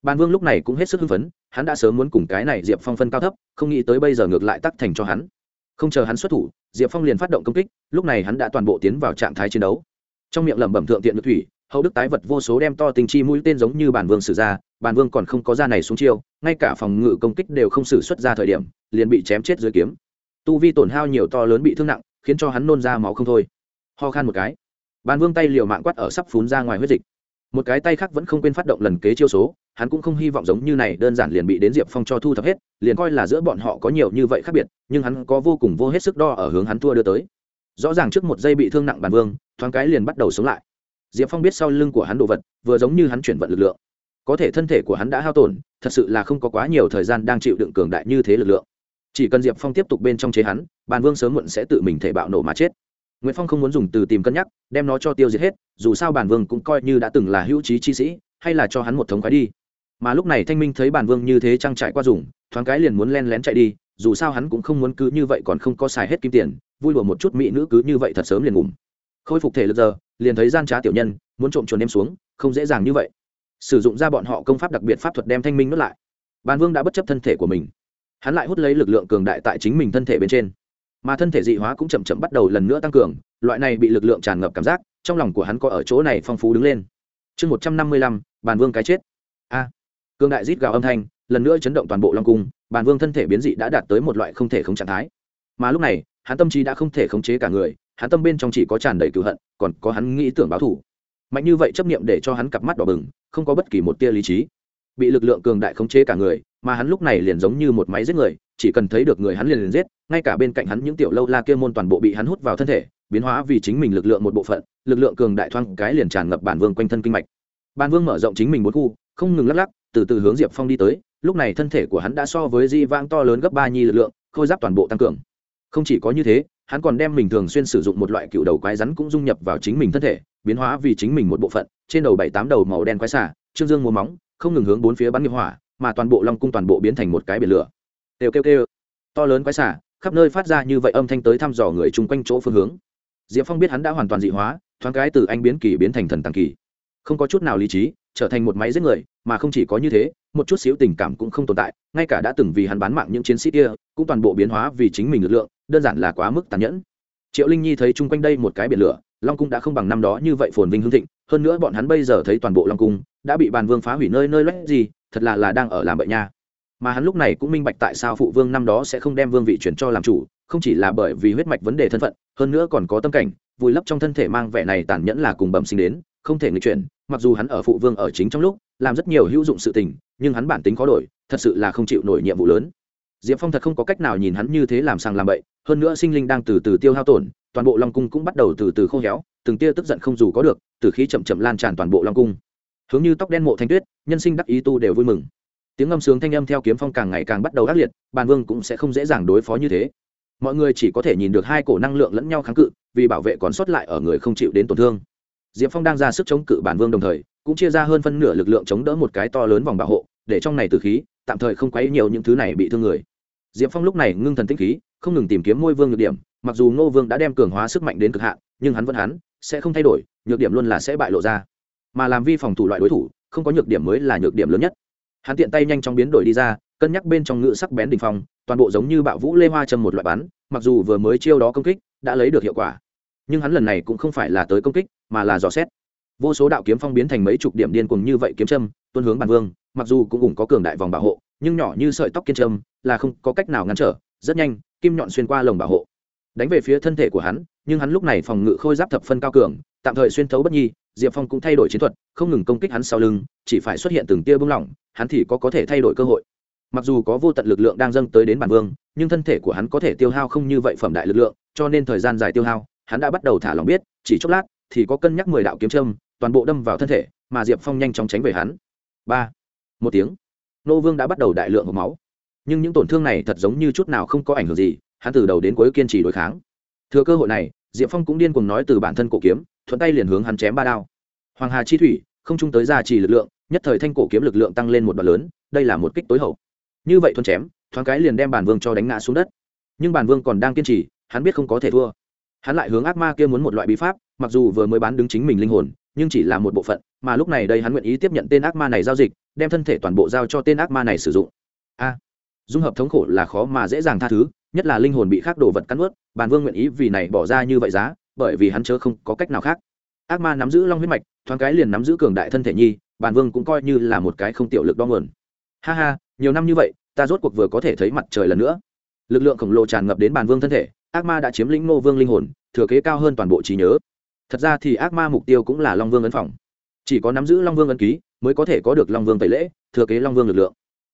Bàn vương lúc này cũng hết sức hưng phấn, hắn đã sớm muốn cùng cái này diệp phong phân cao thấp, không nghĩ tới bây giờ ngược lại tắc thành cho hắn. Không chờ hắn xuất thủ, diệp phong liền phát động công kích, lúc này hắn đã toàn bộ tiến vào trạng thái chiến đấu trong miệng lẩm bẩm thượng tiện nước thủy, hậu đức tái vật vô số đem to tình chi mũi tên giống như bản vương sử ra, bản vương còn không có ra này xuống chiêu, ngay cả phòng ngự công kích đều không xử xuất ra thời điểm, liền bị chém chết dưới kiếm. Tu vi tổn hao nhiều to lớn bị thương nặng, khiến cho hắn nôn ra máu không thôi. Ho khan một cái. Bản vương tay liều mạng quát ở sắp phún ra ngoài huyết dịch. Một cái tay khác vẫn không quên phát động lần kế chiêu số, hắn cũng không hy vọng giống như này đơn giản liền bị đến diệp phong cho thu thập hết, liền coi là giữa bọn họ có nhiều như vậy khác biệt, nhưng hắn có vô cùng vô hết sức đo ở hướng hắn thua đưa tới rõ ràng trước một giây bị thương nặng bản vương, thoáng cái liền bắt đầu sống lại. Diệp phong biết sau lưng của hắn đồ vật, vừa giống như hắn chuyển vận lực lượng. Có thể thân thể của hắn đã hao tổn, thật sự là không có quá nhiều thời gian đang chịu đựng cường đại như thế lực lượng. Chỉ cần diệp phong tiếp tục bên trong chế hắn bàn vương sớm muộn sẽ tự mình thể bạo nổ mà chết. Nguyễn phong không muốn dùng từ tìm cân nhắc, đem nó cho tiêu diệt hết, dù sao bản vương cũng coi như đã từng là hữu trí chi sĩ, hay là cho hắn một thống khoái đi. Mà lúc này thanh minh thấy bản vương như thế trang trải qua dùng, thoáng cái liền muốn len lén chạy đi, dù sao hắn cũng không muốn cứ như vậy còn không có xài hết kim tiền vui đùa một chút mỹ nữ cứ như vậy thật sớm liền ngủm. Khôi phục thể lực giờ, liền thấy gian trá tiểu nhân, muốn trộm chuồn đem xuống, không dễ dàng như vậy. Sử dụng ra bọn họ công pháp đặc biệt pháp thuật đem thanh minh nuốt lại. Ban vương đã bất chấp thân thể của mình. Hắn lại hút lấy lực lượng cường đại tại chính mình thân thể bên trên. Mà thân thể dị hóa cũng chậm chậm bắt đầu lần nữa tăng cường, loại này bị lực lượng tràn ngập cảm giác, trong lòng của hắn có ở chỗ này phong phú đứng lên. Chương một trăm năm mươi lăm, bàn vương cái chết. A. Cường đại rít gào âm thanh, lần nữa chấn động toàn bộ long cung, bàn vương thân thể biến dị đã đạt tới một loại không thể không trạng thái. Mà lúc này hắn tâm trí đã không thể khống chế cả người, hắn tâm bên trong chỉ có tràn đầy cựu hận, còn có hắn nghĩ tưởng báo thủ mạnh như vậy chấp nghiệm để cho hắn cặp mắt đỏ bừng, không có bất kỳ một tia lý trí. Bị lực lượng cường đại khống chế cả người, mà hắn lúc này liền giống như một máy giết người, chỉ cần thấy được người hắn liền liền giết, ngay cả bên cạnh hắn những tiểu lâu la kia môn toàn bộ bị hắn hút vào thân thể, biến hóa vì chính mình lực lượng một bộ phận, lực lượng cường đại thoang cái liền tràn ngập bản vương quanh thân kinh mạch. Bản vương mở rộng chính mình bốn khu, không ngừng lắc lắc, từ từ hướng diệp phong đi tới, lúc này thân thể của hắn đã so với di vang to lớn gấp ba nhi lực lượng, khôi giáp toàn bộ tăng cường không chỉ có như thế, hắn còn đem mình thường xuyên sử dụng một loại cựu đầu quái rắn cũng dung nhập vào chính mình thân thể, biến hóa vì chính mình một bộ phận, trên đầu bảy tám đầu màu đen quái xả trương dương mua móng, không ngừng hướng bốn phía bắn nghiệp hỏa, mà toàn bộ long cung toàn bộ biến thành một cái biển lửa. Têu kêu kêu. To lớn quái xả khắp nơi phát ra như vậy âm thanh tới thăm dò người chung quanh chỗ phương hướng. Diệp phong biết hắn đã hoàn toàn dị hóa, thoáng cái từ anh biến kỳ biến thành thần tàng kỳ. Không có chút nào lý trí trở thành một máy giết người, mà không chỉ có như thế, một chút xíu tình cảm cũng không tồn tại, ngay cả đã từng vì hắn bán mạng những chiến sĩ kia, cũng toàn bộ biến hóa vì chính mình lực lượng, đơn giản là quá mức tàn nhẫn. Triệu linh nhi thấy chung quanh đây một cái biển lửa, long cung đã không bằng năm đó như vậy phồn vinh hương thịnh, hơn nữa bọn hắn bây giờ thấy toàn bộ long cung đã bị bàn vương phá hủy nơi nơi loét gì, thật là là đang ở làm bậy nha. Mà hắn lúc này cũng minh bạch tại sao phụ vương năm đó sẽ không đem vương vị chuyển cho làm chủ, không chỉ là bởi vì huyết mạch vấn đề thân phận, hơn nữa còn có tâm cảnh, vùi lấp trong thân thể mang vẻ này tàn nhẫn là cùng bẩm sinh đến không thể nghịch chuyển, mặc dù hắn ở phụ vương ở chính trong lúc, làm rất nhiều hữu dụng sự tình, nhưng hắn bản tính khó đổi, thật sự là không chịu nổi nhiệm vụ lớn. Diệp phong thật không có cách nào nhìn hắn như thế làm sàng làm bậy, hơn nữa sinh linh đang từ từ tiêu hao tổn, toàn bộ long cung cũng bắt đầu từ từ khô héo, từng tia tức giận không dù có được, từ khí chậm chậm lan tràn toàn bộ long cung. Hướng như tóc đen mộ thanh tuyết, nhân sinh đắc ý tu đều vui mừng. Tiếng âm sướng thanh âm theo kiếm phong càng ngày càng bắt đầu ác liệt, bàn vương cũng sẽ không dễ dàng đối phó như thế. Mọi người chỉ có thể nhìn được hai cổ năng lượng lẫn nhau kháng cự, vì bảo vệ còn sót lại ở người không chịu đến tổn thương diệp phong đang ra sức chống cự bản vương đồng thời, cũng chia ra hơn phân nửa lực lượng chống đỡ một cái to lớn vòng bảo hộ, để trong này từ khí, tạm thời không quấy nhiều những thứ này bị thương người. Diệp phong lúc này ngưng thần tinh khí, không ngừng tìm kiếm môi vương nhược điểm, mặc dù ngô vương đã đem cường hóa sức mạnh đến cực hạn, nhưng hắn vẫn hắn, sẽ không thay đổi, nhược điểm luôn là sẽ bại lộ ra. Mà làm vi phòng thủ loại đối thủ, không có nhược điểm mới là nhược điểm lớn nhất. Hắn tiện tay nhanh chóng biến đổi đi ra, cân nhắc bên trong ngữ sắc bén đình phong, toàn bộ giống như bạo vũ lê hoa châm một loại bắn, mặc dù vừa mới chiêu đó công kích, đã lấy được hiệu quả nhưng hắn lần này cũng không phải là tới công kích, mà là dò xét. Vô số đạo kiếm phong biến thành mấy chục điểm điên cùng như vậy kiếm châm tuân hướng bàn vương, mặc dù cũng cùng có cường đại vòng bảo hộ, nhưng nhỏ như sợi tóc kiên châm là không có cách nào ngăn trở, rất nhanh, kim nhọn xuyên qua lồng bảo hộ. Đánh về phía thân thể của hắn, nhưng hắn lúc này phòng ngự khôi giáp thập phân cao cường, tạm thời xuyên thấu bất nhi, diệp phong cũng thay đổi chiến thuật, không ngừng công kích hắn sau lưng, chỉ phải xuất hiện từng tia bưng lỏng, hắn thì có có thể thay đổi cơ hội. Mặc dù có vô tận lực lượng đang dâng tới đến bản vương, nhưng thân thể của hắn có thể tiêu hao không như vậy phẩm đại lực lượng, cho nên thời gian dài tiêu hao hắn đã bắt đầu thả lòng biết, chỉ chốc lát, thì có cân nhắc mười đạo kiếm châm, toàn bộ đâm vào thân thể, mà diệp phong nhanh chóng tránh về hắn. Ba, một tiếng, nô vương đã bắt đầu đại lượng hộp máu. Nhưng những tổn thương này thật giống như chút nào không có ảnh hưởng gì, hắn từ đầu đến cuối kiên trì đối kháng. Thừa cơ hội này, diệp phong cũng điên cùng nói từ bản thân cổ kiếm, thuận tay liền hướng hắn chém ba đao. Hoàng hà chi thủy, không chung tới ra trì lực lượng, nhất thời thanh cổ kiếm lực lượng tăng lên một đoạn lớn, đây là một kích tối hậu. Như vậy thuần chém, thoáng cái liền đem bản vương cho đánh ngã xuống đất. Nhưng bản vương còn đang kiên trì, hắn biết không có thể thua hắn lại hướng ác ma kia muốn một loại bí pháp, mặc dù vừa mới bán đứng chính mình linh hồn, nhưng chỉ là một bộ phận, mà lúc này đây hắn nguyện ý tiếp nhận tên ác ma này giao dịch, đem thân thể toàn bộ giao cho tên ác ma này sử dụng. A, dung hợp thống khổ là khó mà dễ dàng tha thứ, nhất là linh hồn bị khác đồ vật cắn ướt bàn vương nguyện ý vì này bỏ ra như vậy giá, bởi vì hắn chớ không có cách nào khác. Ác ma nắm giữ long huyết mạch, thoáng cái liền nắm giữ cường đại thân thể nhi, bàn vương cũng coi như là một cái không tiểu lực đo nguồn. Ha ha, nhiều năm như vậy, ta rốt cuộc vừa có thể thấy mặt trời lần nữa. Lực lượng khổng lồ tràn ngập đến bàn vương thân thể ác ma đã chiếm lĩnh ngô vương linh hồn, thừa kế cao hơn toàn bộ trí nhớ. Thật ra thì ác ma mục tiêu cũng là long vương ấn phòng. Chỉ có nắm giữ long vương ấn ký, mới có thể có được long vương tẩy lễ, thừa kế long vương lực lượng.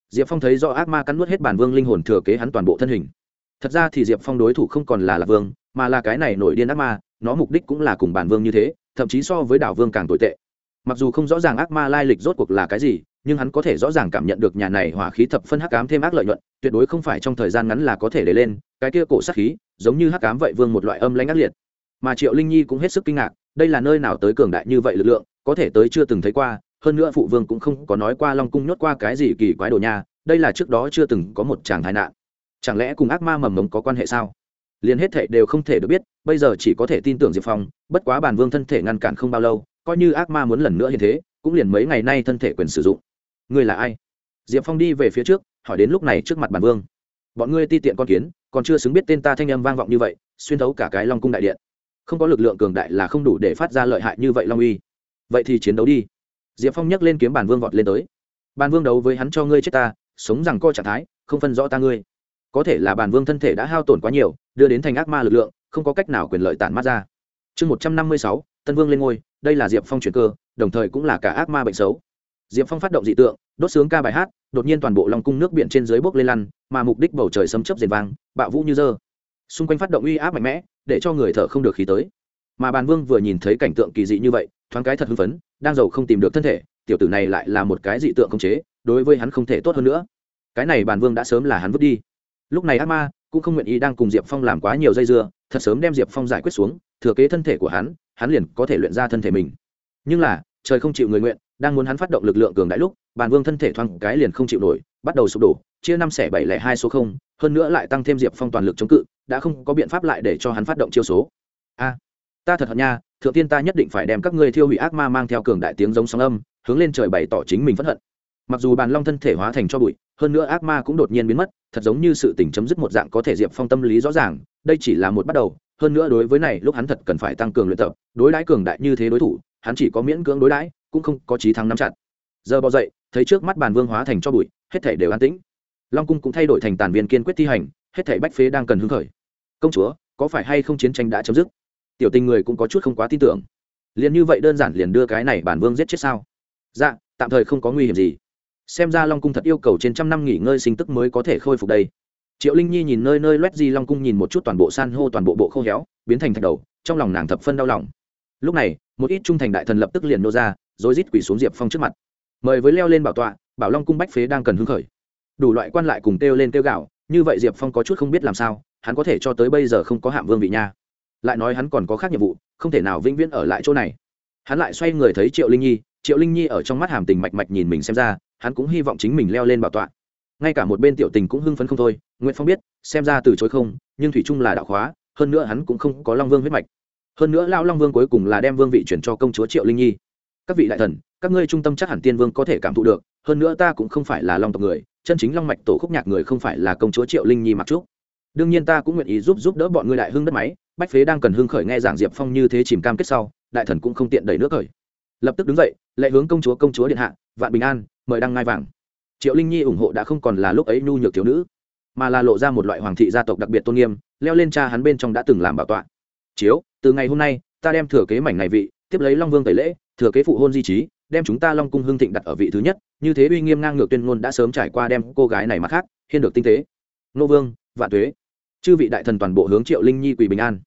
Diệp phong thấy do ác ma cắn nuốt hết bản vương linh hồn thừa kế hắn toàn bộ thân hình. Thật ra thì diệp phong đối thủ không còn là lạc vương, mà là cái này nổi điên ác ma, nó mục đích cũng là cùng bản vương như thế, thậm chí so với đảo vương càng tồi tệ. Mặc dù không rõ ràng ác ma lai lịch rốt cuộc là cái gì nhưng hắn có thể rõ ràng cảm nhận được nhà này hỏa khí thập phân hắc ám thêm ác lợi nhuận, tuyệt đối không phải trong thời gian ngắn là có thể để lên, cái kia cổ sát khí, giống như hắc ám vậy vương một loại âm lãnh ác liệt. Mà triệu linh nhi cũng hết sức kinh ngạc, đây là nơi nào tới cường đại như vậy lực lượng, có thể tới chưa từng thấy qua, hơn nữa phụ vương cũng không có nói qua long cung nhốt qua cái gì kỳ quái đồ nha, đây là trước đó chưa từng có một chàng tai nạn. Chẳng lẽ cùng ác ma mầm mống có quan hệ sao? Liên hết thảy đều không thể được biết, bây giờ chỉ có thể tin tưởng diệp phong, bất quá bản vương thân thể ngăn cản không bao lâu, coi như ác ma muốn lần nữa như thế, cũng liền mấy ngày nay thân thể quyền sử dụng ngươi là ai? Diệp phong đi về phía trước, hỏi đến lúc này trước mặt bản vương. Bọn ngươi ti tiện con kiến, còn chưa xứng biết tên ta thanh âm vang vọng như vậy, xuyên thấu cả cái long cung đại điện. Không có lực lượng cường đại là không đủ để phát ra lợi hại như vậy long uy. Vậy thì chiến đấu đi. Diệp phong nhấc lên kiếm bản vương vọt lên tới. Bản vương đấu với hắn cho ngươi chết ta, sống rằng co trạng thái, không phân rõ ta ngươi. Có thể là bản vương thân thể đã hao tổn quá nhiều, đưa đến thành ác ma lực lượng, không có cách nào quyền lợi tản mát ra. Chương một trăm năm mươi sáu, tân vương lên ngôi, đây là diệp phong chuyển cơ, đồng thời cũng là cả ác ma bệnh xấu diệp phong phát động dị tượng, đốt sướng ca bài hát, đột nhiên toàn bộ lòng cung nước biển trên dưới bốc lên lăn, mà mục đích bầu trời sấm chấp rền vang, bạo vũ như dơ. Xung quanh phát động uy áp mạnh mẽ, để cho người thở không được khí tới. Mà bàn vương vừa nhìn thấy cảnh tượng kỳ dị như vậy, thoáng cái thật hưng phấn, đang giàu không tìm được thân thể, tiểu tử này lại là một cái dị tượng không chế, đối với hắn không thể tốt hơn nữa. Cái này bàn vương đã sớm là hắn vứt đi. Lúc này ác ma cũng không nguyện ý đang cùng diệp phong làm quá nhiều dây dưa, thật sớm đem diệp phong giải quyết xuống, thừa kế thân thể của hắn hắn liền có thể luyện ra thân thể mình. Nhưng là, trời không chịu người nguyện đang muốn hắn phát động lực lượng cường đại lúc, bàn vương thân thể thoáng cái liền không chịu nổi, bắt đầu sụp đổ, chia năm xẻ bảy lẻ hai số không, hơn nữa lại tăng thêm diệp phong toàn lực chống cự, đã không có biện pháp lại để cho hắn phát động chiêu số. A, ta thật hận nha, thượng tiên ta nhất định phải đem các ngươi thiêu hủy ác ma mang theo cường đại tiếng giống sóng âm, hướng lên trời bày tỏ chính mình phẫn hận. Mặc dù bàn long thân thể hóa thành cho bụi, hơn nữa ác ma cũng đột nhiên biến mất, thật giống như sự tình chấm dứt một dạng có thể diệp phong tâm lý rõ ràng, đây chỉ là một bắt đầu, hơn nữa đối với này lúc hắn thật cần phải tăng cường luyện tập, đối đãi cường đại như thế đối thủ, hắn chỉ có miễn cưỡng đối đãi cũng không có trí thắng nắm chặt. Giờ bò dậy, thấy trước mắt bàn vương hóa thành cho bụi, hết thể đều an tĩnh. Long cung cũng thay đổi thành tàn viên kiên quyết thi hành, hết thể bách phế đang cần hứng khởi. Công chúa, có phải hay không chiến tranh đã chấm dứt? Tiểu tình người cũng có chút không quá tin tưởng. Liền như vậy đơn giản liền đưa cái này bản vương giết chết sao? Dạ tạm thời không có nguy hiểm gì. Xem ra long cung thật yêu cầu trên trăm năm nghỉ ngơi sinh tức mới có thể khôi phục đây. Triệu linh nhi nhìn nơi nơi loét di long cung nhìn một chút toàn bộ san hô, toàn bộ bộ khô héo, biến thành thạch đầu, trong lòng nàng thập phân đau lòng. Lúc này, một ít trung thành đại thần lập tức liền nô ra rồi rít quỳ xuống diệp phong trước mặt. Mời với leo lên bảo tọa, bảo long cung bách phế đang cần hứng khởi. Đủ loại quan lại cùng kêu lên kêu gạo như vậy diệp phong có chút không biết làm sao, hắn có thể cho tới bây giờ không có hạm vương vị nha. Lại nói hắn còn có khác nhiệm vụ, không thể nào vĩnh viễn ở lại chỗ này. Hắn lại xoay người thấy triệu linh nhi, triệu linh nhi ở trong mắt hàm tình mạch mạch nhìn mình xem ra, hắn cũng hy vọng chính mình leo lên bảo tọa. Ngay cả một bên tiểu tình cũng hưng phấn không thôi nguyễn phong biết, xem ra từ chối không, nhưng thủy trung là đạo khóa, hơn nữa hắn cũng không có long vương huyết mạch. Hơn nữa lao long vương cuối cùng là đem vương vị chuyển cho công chúa triệu linh nhi các vị đại thần, các ngươi trung tâm chắc hẳn tiên vương có thể cảm thụ được, hơn nữa ta cũng không phải là long tộc người, chân chính long mạch tổ khúc nhạc người không phải là công chúa triệu linh nhi mặc trúc. Đương nhiên ta cũng nguyện ý giúp giúp đỡ bọn ngươi đại hưng đất máy, bách phế đang cần hưng khởi nghe giảng diệp phong như thế chìm cam kết sau, đại thần cũng không tiện đẩy nước khởi lập tức đứng dậy, lệ hướng công chúa công chúa điện hạ, vạn bình an, mời đăng ngai vàng. Triệu linh nhi ủng hộ đã không còn là lúc ấy nhu nhược thiếu nữ, mà là lộ ra một loại hoàng thị gia tộc đặc biệt tôn nghiêm, leo lên cha hắn bên trong đã từng làm bảo tọa. Chiếu, từ ngày hôm nay, ta đem thừa kế mảnh này vị, tiếp lấy long vương tẩy lễ thừa kế phụ hôn di trí, đem chúng ta long cung hưng thịnh đặt ở vị thứ nhất, như thế uy nghiêm ngang ngược tuyên ngôn đã sớm trải qua đem cô gái này mặt khác, hiên được tinh tế. Nô vương, vạn tuế. Chư vị đại thần toàn bộ hướng triệu linh nhi quỳ bình an.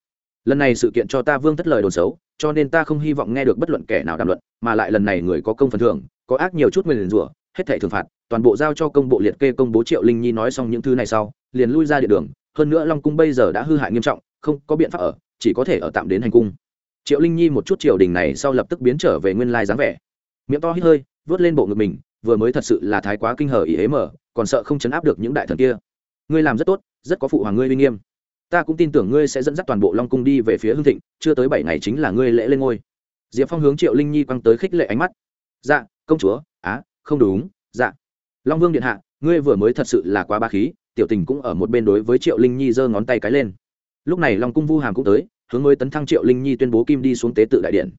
Lần này sự kiện cho ta vương thất lời đồn xấu, cho nên ta không hy vọng nghe được bất luận kẻ nào đàm luận, mà lại lần này người có công phần thưởng, có ác nhiều chút nguyền rủa, hết thảy thường phạt, toàn bộ giao cho công bộ liệt kê công bố triệu linh nhi nói xong những thứ này sau, liền lui ra địa đường, hơn nữa long cung bây giờ đã hư hại nghiêm trọng, không có biện pháp ở, chỉ có thể ở tạm đến hành cung triệu linh nhi một chút triều đình này sau lập tức biến trở về nguyên lai dáng vẻ. Miệng to hít hơi vớt lên bộ ngực mình, vừa mới thật sự là thái quá kinh hờ ý hế mở còn sợ không chấn áp được những đại thần kia. Ngươi làm rất tốt, rất có phụ hoàng ngươi uy nghiêm. Ta cũng tin tưởng ngươi sẽ dẫn dắt toàn bộ long cung đi về phía hương thịnh, chưa tới bảy ngày chính là ngươi lễ lên ngôi. Diệp phong hướng triệu linh nhi quăng tới khích lệ ánh mắt. Dạ công chúa, á, không đúng dạ. Long vương điện hạ, ngươi vừa mới thật sự là quá ba khí, tiểu tình cũng ở một bên đối với triệu linh nhi giơ ngón tay cái lên. Lúc này long cung vu hàm cũng tới hướng mới tấn thăng triệu linh nhi tuyên bố kim đi xuống tế tự đại điện.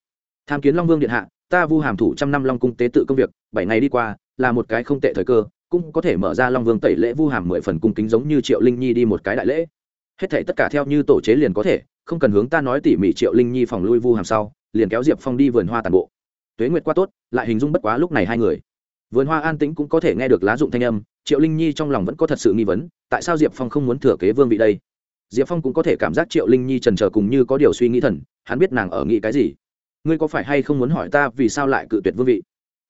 Tham kiến long vương điện hạ, ta vu hàm thủ trăm năm long cung tế tự công việc, bảy ngày đi qua, là một cái không tệ thời cơ, cũng có thể mở ra long vương tẩy lễ vu hàm mười phần cung kính giống như triệu linh nhi đi một cái đại lễ. Hết thể tất cả theo như tổ chế liền có thể, không cần hướng ta nói tỉ mỉ triệu linh nhi phòng lui vu hàm sau, liền kéo diệp phong đi vườn hoa tàn bộ. Tuế nguyệt qua tốt, lại hình dung bất quá lúc này hai người. Vườn hoa an tĩnh cũng có thể nghe được lá dụng thanh âm, triệu linh nhi trong lòng vẫn có thật sự nghi vấn, tại sao diệp phong không muốn thừa kế vương vị đây? Diệp phong cũng có thể cảm giác triệu linh nhi trần trờ cùng như có điều suy nghĩ thần, hắn biết nàng ở nghĩ cái gì. Ngươi có phải hay không muốn hỏi ta vì sao lại cự tuyệt vương vị?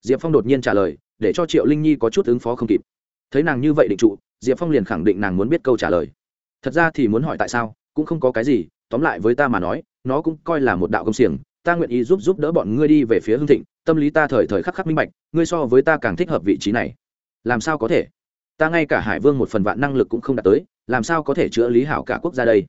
Diệp phong đột nhiên trả lời, để cho triệu linh nhi có chút ứng phó không kịp. Thấy nàng như vậy định trụ, diệp phong liền khẳng định nàng muốn biết câu trả lời. Thật ra thì muốn hỏi tại sao, cũng không có cái gì, tóm lại với ta mà nói, nó cũng coi là một đạo công xiềng, ta nguyện ý giúp giúp đỡ bọn ngươi đi về phía hương thịnh, tâm lý ta thời thời khắc khắc minh bạch, ngươi so với ta càng thích hợp vị trí này. Làm sao có thể? Ta ngay cả hải vương một phần vạn năng lực cũng không đạt tới, làm sao có thể chữa lý hảo cả quốc gia đây?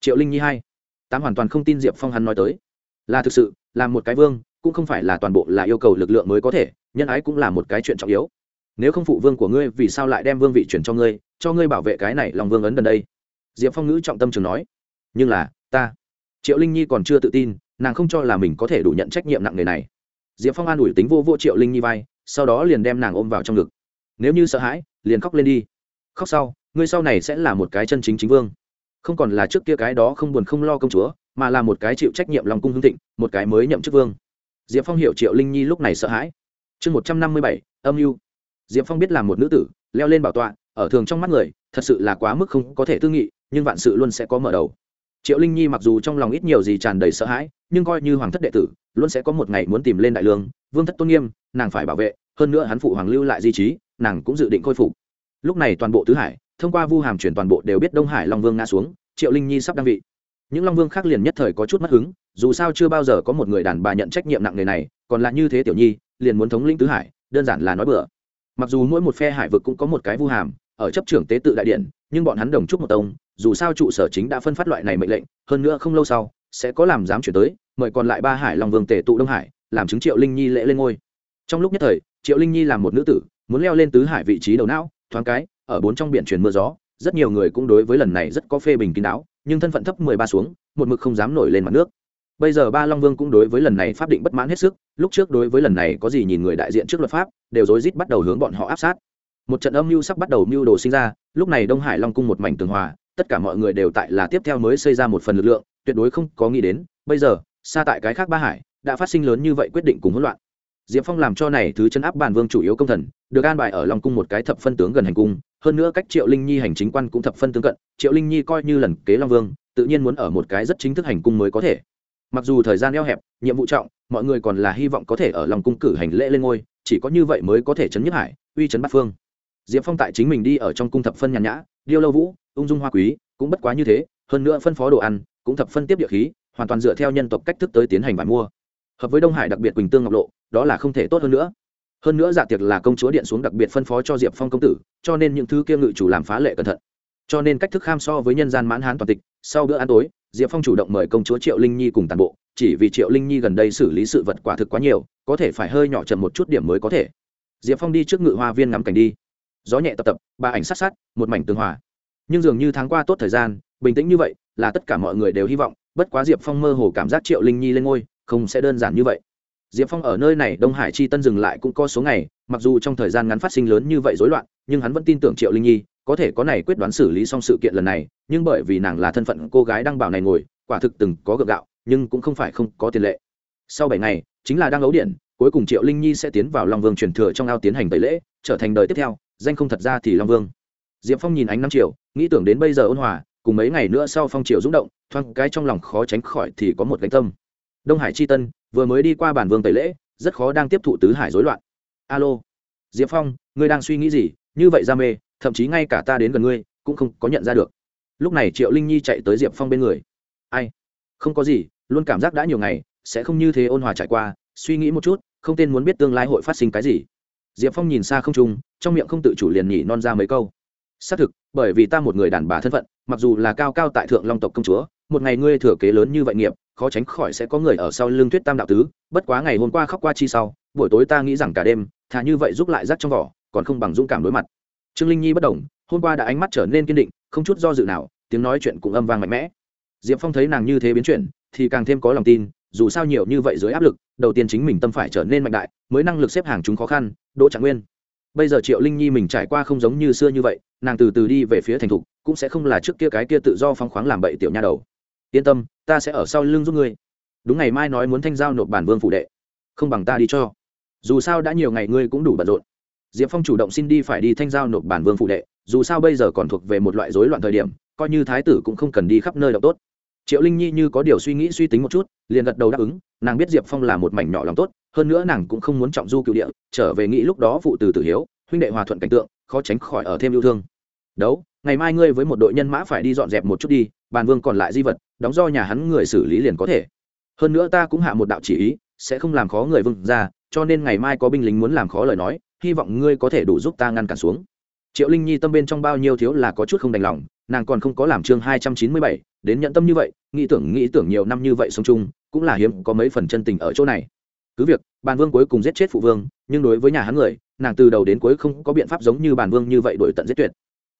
Triệu linh nhi hai. Tám hoàn toàn không tin diệp phong hắn nói tới. Là thực sự, là một cái vương, cũng không phải là toàn bộ là yêu cầu lực lượng mới có thể, nhân ái cũng là một cái chuyện trọng yếu. Nếu không phụ vương của ngươi, vì sao lại đem vương vị chuyển cho ngươi cho ngươi bảo vệ cái này lòng vương ấn gần đây? Diệp phong ngữ trọng tâm trường nói. Nhưng là, ta. Triệu linh nhi còn chưa tự tin, nàng không cho là mình có thể đủ nhận trách nhiệm nặng nề này. Diệp phong an ủi tính vô vô triệu linh nhi vai, sau đó liền đem nàng ôm vào trong ngực. Nếu như sợ hãi liền khóc lên đi. Khóc sau, ngươi sau này sẽ là một cái chân chính chính vương. Không còn là trước kia cái đó không buồn không lo công chúa, mà là một cái chịu trách nhiệm lòng cung hương thịnh, một cái mới nhậm chức vương. Diệp phong hiểu triệu linh nhi lúc này sợ hãi. Chương một trăm năm mươi bảy, âm mưu. Diệp phong biết là một nữ tử, leo lên bảo tọa, ở thường trong mắt người, thật sự là quá mức không có thể tư nghị, nhưng vạn sự luôn sẽ có mở đầu. Triệu linh nhi mặc dù trong lòng ít nhiều gì tràn đầy sợ hãi, nhưng coi như hoàng thất đệ tử, luôn sẽ có một ngày muốn tìm lên đại lương, vương thất tôn nghiêm, nàng phải bảo vệ, hơn nữa hắn phụ hoàng lưu lại di trí nàng cũng dự định khôi phục. Lúc này toàn bộ tứ hải, thông qua vu hàm chuyển toàn bộ đều biết đông hải long vương ngã xuống, triệu linh nhi sắp đăng vị. Những long vương khác liền nhất thời có chút mất hứng, dù sao chưa bao giờ có một người đàn bà nhận trách nhiệm nặng nề này, còn là như thế tiểu nhi, liền muốn thống lĩnh tứ hải, đơn giản là nói bừa. Mặc dù mỗi một phe hải vực cũng có một cái vu hàm, ở chấp trưởng tế tự đại điện, nhưng bọn hắn đồng chúc một tông, dù sao trụ sở chính đã phân phát loại này mệnh lệnh, hơn nữa không lâu sau, sẽ có làm dám chuyển tới, mời còn lại ba hải long vương tề tụ đông hải, làm chứng triệu linh nhi lễ lên ngôi. Trong lúc nhất thời, triệu linh nhi làm một nữ tử muốn leo lên tứ hải vị trí đầu não, thoáng cái, ở bốn trong biển truyền mưa gió, rất nhiều người cũng đối với lần này rất có phê bình kín đáo, nhưng thân phận thấp mười ba xuống, một mực không dám nổi lên mặt nước. Bây giờ ba long vương cũng đối với lần này pháp định bất mãn hết sức, lúc trước đối với lần này có gì nhìn người đại diện trước luật pháp, đều rối rít bắt đầu hướng bọn họ áp sát. Một trận âm mưu sắp bắt đầu mưu đồ sinh ra, lúc này đông hải long cung một mảnh tường hòa, tất cả mọi người đều tại là tiếp theo mới xây ra một phần lực lượng, tuyệt đối không có nghĩ đến, bây giờ, xa tại cái khác ba hải, đã phát sinh lớn như vậy quyết định cùng hỗn loạn diệp phong làm cho này thứ chân áp bản vương chủ yếu công thần, được an bài ở long cung một cái thập phân tướng gần hành cung, hơn nữa cách triệu linh nhi hành chính quan cũng thập phân tương cận, triệu linh nhi coi như lần kế long vương, tự nhiên muốn ở một cái rất chính thức hành cung mới có thể. Mặc dù thời gian eo hẹp, nhiệm vụ trọng, mọi người còn là hy vọng có thể ở lòng cung cử hành lễ lên ngôi, chỉ có như vậy mới có thể chấn nhất hải, uy chấn bát phương. Diệp phong tại chính mình đi ở trong cung thập phân nhàn nhã, điêu lâu vũ, ung dung hoa quý, cũng bất quá như thế, hơn nữa phân phó đồ ăn, cũng thập phân tiếp địa khí, hoàn toàn dựa theo nhân tộc cách thức tới tiến hành bài mua hợp với đông hải đặc biệt quỳnh tương ngọc lộ, đó là không thể tốt hơn nữa. Hơn nữa dạ tiệc là công chúa điện xuống đặc biệt phân phó cho diệp phong công tử, cho nên những thứ kia ngự chủ làm phá lệ cẩn thận. Cho nên cách thức kham so với nhân gian mãn hán toàn tịch, sau bữa ăn tối, diệp phong chủ động mời công chúa triệu linh nhi cùng tàn bộ, chỉ vì triệu linh nhi gần đây xử lý sự vật quả thực quá nhiều, có thể phải hơi nhỏ chậm một chút điểm mới có thể. Diệp phong đi trước ngự hoa viên ngắm cảnh đi. Gió nhẹ tập tập, ba ảnh sát sát, một mảnh tương hòa. Nhưng dường như tháng qua tốt thời gian, bình tĩnh như vậy, là tất cả mọi người đều hy vọng, bất quá diệp phong mơ hồ cảm giác triệu linh nhi lên ngôi không sẽ đơn giản như vậy. Diệp phong ở nơi này đông hải chi tân dừng lại cũng có số ngày, mặc dù trong thời gian ngắn phát sinh lớn như vậy rối loạn, nhưng hắn vẫn tin tưởng triệu linh nhi, có thể có này quyết đoán xử lý xong sự kiện lần này, nhưng bởi vì nàng là thân phận cô gái đang bảo này ngồi, quả thực từng có gượng gạo, nhưng cũng không phải không có tiền lệ. Sau bảy ngày, chính là đang ấu điện, cuối cùng triệu linh nhi sẽ tiến vào long vương truyền thừa trong ao tiến hành tẩy lễ, trở thành đời tiếp theo, danh không thật ra thì long vương. Diệp phong nhìn ánh năm triệu nghĩ tưởng đến bây giờ ôn hòa, cùng mấy ngày nữa sau phong triều rung động, thoáng cái trong lòng khó tránh khỏi thì có một gánh tâm đông hải c tân, vừa mới đi qua bản vương tẩy lễ, rất khó đang tiếp thụ tứ hải rối loạn. Alo, diệp phong, ngươi đang suy nghĩ gì? Như vậy ra mê, thậm chí ngay cả ta đến gần ngươi, cũng không có nhận ra được. Lúc này triệu linh nhi chạy tới diệp phong bên người. Ai? Không có gì, luôn cảm giác đã nhiều ngày, sẽ không như thế ôn hòa trải qua, suy nghĩ một chút, không tên muốn biết tương lai hội phát sinh cái gì. Diệp phong nhìn xa không trung, trong miệng không tự chủ liền nhỉ non ra mấy câu. Xác thực, bởi vì ta một người đàn bà thân phận, mặc dù là cao cao tại thượng long tộc công chúa, một ngày ngươi thừa kế lớn như vậy nghiệp khó tránh khỏi sẽ có người ở sau lưng thuyết tam đạo tứ, bất quá ngày hôm qua khóc qua chi sau, buổi tối ta nghĩ rằng cả đêm, thà như vậy giúp lại rắc trong vỏ, còn không bằng dũng cảm đối mặt. Trương linh nhi bất đồng hôm qua đã ánh mắt trở nên kiên định, không chút do dự nào, tiếng nói chuyện cũng âm vang mạnh mẽ. Diệp phong thấy nàng như thế biến chuyển, thì càng thêm có lòng tin, dù sao nhiều như vậy dưới áp lực, đầu tiên chính mình tâm phải trở nên mạnh đại, mới năng lực xếp hàng chúng khó khăn, đỗ trạng nguyên. Bây giờ triệu linh nhi mình trải qua không giống như xưa như vậy, nàng từ từ đi về phía thành thục, cũng sẽ không là trước kia cái kia tự do phong khoáng làm bậy tiểu nha đầu yên tâm, ta sẽ ở sau lưng giúp ngươi. Đúng ngày mai nói muốn thanh giao nộp bản vương phủ đệ. Không bằng ta đi cho. Dù sao đã nhiều ngày ngươi cũng đủ bận rộn. Diệp phong chủ động xin đi phải đi thanh giao nộp bản vương phụ đệ, dù sao bây giờ còn thuộc về một loại rối loạn thời điểm, coi như thái tử cũng không cần đi khắp nơi đọc tốt. Triệu linh nhi như có điều suy nghĩ suy tính một chút, liền gật đầu đáp ứng, nàng biết diệp phong là một mảnh nhỏ lòng tốt, hơn nữa nàng cũng không muốn trọng du cựu địa, trở về nghĩ lúc đó phụ từ tử hiếu, huynh đệ hòa thuận cảnh tượng, khó tránh khỏi ở thêm yêu thương. Đấu, ngày mai ngươi với một đội nhân mã phải đi dọn dẹp một chút đi bàn vương còn lại di vật, đóng do nhà hắn người xử lý liền có thể. Hơn nữa ta cũng hạ một đạo chỉ ý, sẽ không làm khó người vương ra cho nên ngày mai có binh lính muốn làm khó lời nói, hy vọng ngươi có thể đủ giúp ta ngăn cản xuống. Triệu linh nhi tâm bên trong bao nhiêu thiếu là có chút không đành lòng, nàng còn không có làm chương hai trăm chín mươi bảy, đến nhận tâm như vậy, nghĩ tưởng nghĩ tưởng nhiều năm như vậy sống chung, cũng là hiếm có mấy phần chân tình ở chỗ này. Cứ việc, bàn vương cuối cùng giết chết phụ vương, nhưng đối với nhà hắn người, nàng từ đầu đến cuối không có biện pháp giống như bàn vương như vậy đổi tận giết tuyệt.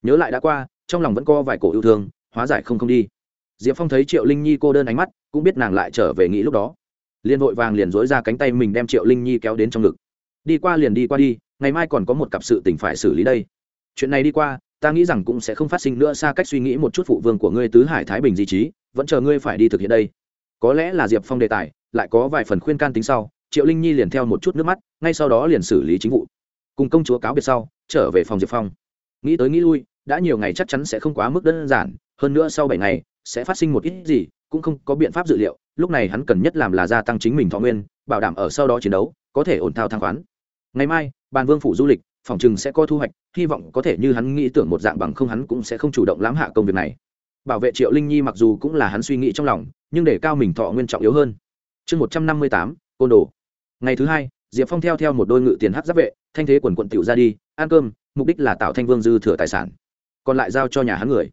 Nhớ lại đã qua, trong lòng vẫn có vài cổ yêu thương hóa giải không không đi. Diệp phong thấy triệu linh nhi cô đơn ánh mắt, cũng biết nàng lại trở về nghĩ lúc đó. Liền vội vàng liền dối ra cánh tay mình đem triệu linh nhi kéo đến trong ngực. Đi qua liền đi qua đi, ngày mai còn có một cặp sự tình phải xử lý đây. Chuyện này đi qua, ta nghĩ rằng cũng sẽ không phát sinh nữa, xa cách suy nghĩ một chút phụ vương của ngươi tứ hải thái bình di trí, vẫn chờ ngươi phải đi thực hiện đây. Có lẽ là diệp phong đề tài, lại có vài phần khuyên can tính sau, triệu linh nhi liền theo một chút nước mắt, ngay sau đó liền xử lý chính vụ. Cùng công chúa cáo biệt sau, trở về phòng diệp phong. Nghĩ tới nghĩ lui, đã nhiều ngày chắc chắn sẽ không quá mức đơn giản hơn nữa sau bảy ngày, sẽ phát sinh một ít gì, cũng không có biện pháp dự liệu. Lúc này hắn cần nhất làm là gia tăng chính mình thọ nguyên, bảo đảm ở sau đó chiến đấu, có thể ổn thao thang khoán. Ngày mai, bàn vương phủ du lịch, phòng chừng sẽ có thu hoạch, hy vọng có thể như hắn nghĩ tưởng một dạng bằng không hắn cũng sẽ không chủ động lãm hạ công việc này. Bảo vệ triệu linh nhi mặc dù cũng là hắn suy nghĩ trong lòng, nhưng để cao mình thọ nguyên trọng yếu hơn. Chương một trăm năm mươi tám, côn đồ. Ngày thứ hai, diệp phong theo theo một đôi ngự tiền hát giáp vệ, thanh thế quần quận tiểu ra đi, ăn cơm, mục đích là tạo thanh vương dư thừa tài sản. Còn lại giao cho nhà hắn người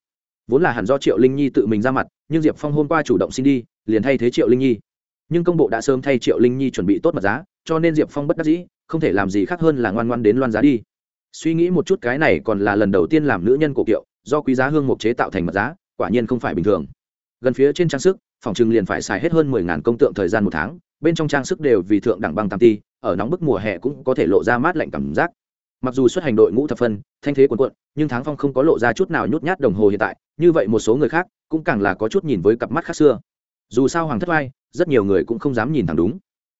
vốn là hẳn do triệu linh nhi tự mình ra mặt, nhưng diệp phong hôm qua chủ động xin đi, liền thay thế triệu linh nhi. Nhưng công bộ đã sớm thay triệu linh nhi chuẩn bị tốt mật giá, cho nên diệp phong bất đắc dĩ, không thể làm gì khác hơn là ngoan ngoan đến loan giá đi. Suy nghĩ một chút cái này còn là lần đầu tiên làm nữ nhân cổ kiệu, do quý giá hương mục chế tạo thành mật giá, quả nhiên không phải bình thường. Gần phía trên trang sức, phòng trừng liền phải xài hết hơn mười ngàn công tượng thời gian một tháng, bên trong trang sức đều vì thượng đẳng băng tam ti, ở nóng bức mùa hè cũng có thể lộ ra mát lạnh cảm giác mặc dù xuất hành đội ngũ thập phân, thanh thế quần quận nhưng tháng phong không có lộ ra chút nào nhút nhát đồng hồ hiện tại, như vậy một số người khác cũng càng là có chút nhìn với cặp mắt khác xưa. Dù sao hoàng thất vai, rất nhiều người cũng không dám nhìn thẳng đúng.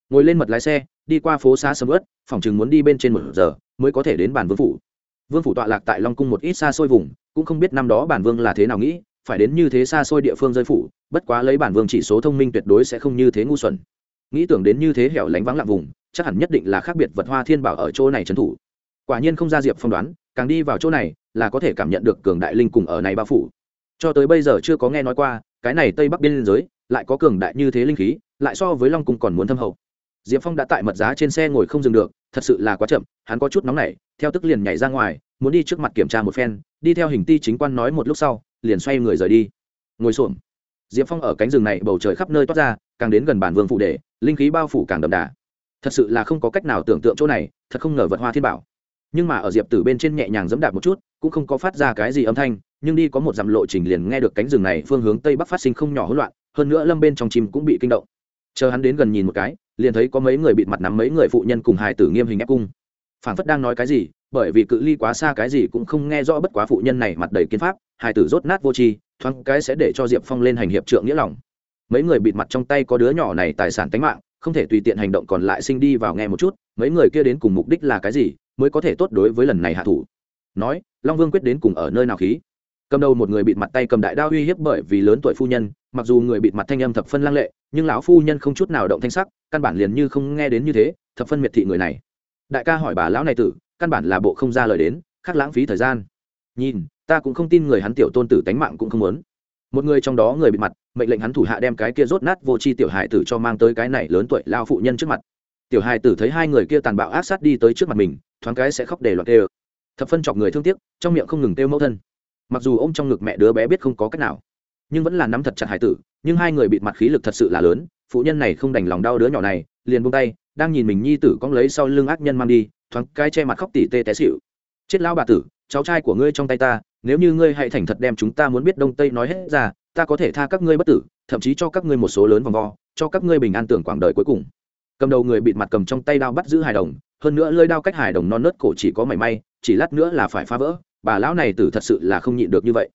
Ngồi lên mật lái xe, đi qua phố xa sầm ớt phòng chừng muốn đi bên trên một giờ, mới có thể đến bản vương phủ. Vương phủ tọa lạc tại long cung một ít xa xôi vùng, cũng không biết năm đó bản vương là thế nào nghĩ, phải đến như thế xa xôi địa phương rơi phủ, bất quá lấy bản vương chỉ số thông minh tuyệt đối sẽ không như thế ngu xuẩn. Nghĩ tưởng đến như thế hẻo lánh vắng lặng vùng, chắc hẳn nhất định là khác biệt vật hoa thiên bảo ở chỗ này trấn thủ quả nhiên không ra diệp phong đoán, càng đi vào chỗ này là có thể cảm nhận được cường đại linh cùng ở này bao phủ. Cho tới bây giờ chưa có nghe nói qua, cái này tây bắc biên giới lại có cường đại như thế linh khí, lại so với long cung còn muốn thâm hậu. Diệp phong đã tại mật giá trên xe ngồi không dừng được, thật sự là quá chậm, hắn có chút nóng nảy, theo tức liền nhảy ra ngoài, muốn đi trước mặt kiểm tra một phen, đi theo hình ti chính quan nói một lúc sau, liền xoay người rời đi. Ngồi xổm. Diệp phong ở cánh rừng này bầu trời khắp nơi toát ra, càng đến gần bản vương phụ đề linh khí bao phủ càng đậm đà. Thật sự là không có cách nào tưởng tượng chỗ này, thật không ngờ vật hoa thiên bảo nhưng mà ở diệp tử bên trên nhẹ nhàng dẫm đạp một chút, cũng không có phát ra cái gì âm thanh, nhưng đi có một dặm lộ trình liền nghe được cánh rừng này phương hướng tây bắc phát sinh không nhỏ hỗn loạn, hơn nữa lâm bên trong chim cũng bị kinh động. Chờ hắn đến gần nhìn một cái, liền thấy có mấy người bịt mặt nắm mấy người phụ nhân cùng hài tử nghiêm hình ép cung. Phản phất đang nói cái gì, bởi vì cự ly quá xa cái gì cũng không nghe rõ bất quá phụ nhân này mặt đầy kiến pháp, hài tử rốt nát vô tri, thoáng cái sẽ để cho diệp phong lên hành hiệp trượng nghĩa lòng. Mấy người bịt mặt trong tay có đứa nhỏ này tài sản tính mạng không thể tùy tiện hành động còn lại sinh đi vào nghe một chút, mấy người kia đến cùng mục đích là cái gì mới có thể tốt đối với lần này hạ thủ? Nói, long vương quyết đến cùng ở nơi nào khí? Cầm đầu một người bịt mặt tay cầm đại đao uy hiếp bởi vì lớn tuổi phu nhân, mặc dù người bịt mặt thanh âm thập phân lăng lệ, nhưng lão phu nhân không chút nào động thanh sắc, căn bản liền như không nghe đến như thế, thập phân miệt thị người này. Đại ca hỏi bà lão này tử, căn bản là bộ không ra lời đến khác lãng phí thời gian. Nhìn, ta cũng không tin người hắn tiểu tôn tử tánh mạng cũng không muốn một người trong đó người bị mặt, mệnh lệnh hắn thủ hạ đem cái kia rốt nát vô c h i tiểu hài tử cho mang tới cái này lớn tuổi lao phụ nhân trước mặt. Tiểu hài tử thấy hai người kia tàn bạo ác sát đi tới trước mặt mình, thoáng cái sẽ khóc để loạt tê thập phân chọc người thương tiếc, trong miệng không ngừng têu mẫu thân. Mặc dù ô m trong ngực mẹ đứa bé biết không có cách nào, nhưng vẫn là nắm thật chặt hải tử, nhưng hai người bị mặt khí lực thật sự là lớn, phụ nhân này không đành lòng đau đứa nhỏ này, liền buông tay, đang nhìn mình nhi tử cong lấy sau lưng ác nhân mang đi, thoáng cái che mặt khóc tỉ tê té xịu chết lao bà tử, cháu trai của ngươi trong tay ta nếu như ngươi hãy thành thật đem chúng ta muốn biết đông tây nói hết ra, ta có thể tha các ngươi bất tử, thậm chí cho các ngươi một số lớn vòng vo, cho các ngươi bình an tưởng quảng đời cuối cùng. Cầm đầu người bịt mặt cầm trong tay đao bắt giữ hài đồng, hơn nữa lơi đao cách hài đồng non nớt cổ chỉ có mảy may, chỉ lát nữa là phải phá vỡ, bà lão này tử thật sự là không nhịn được như vậy.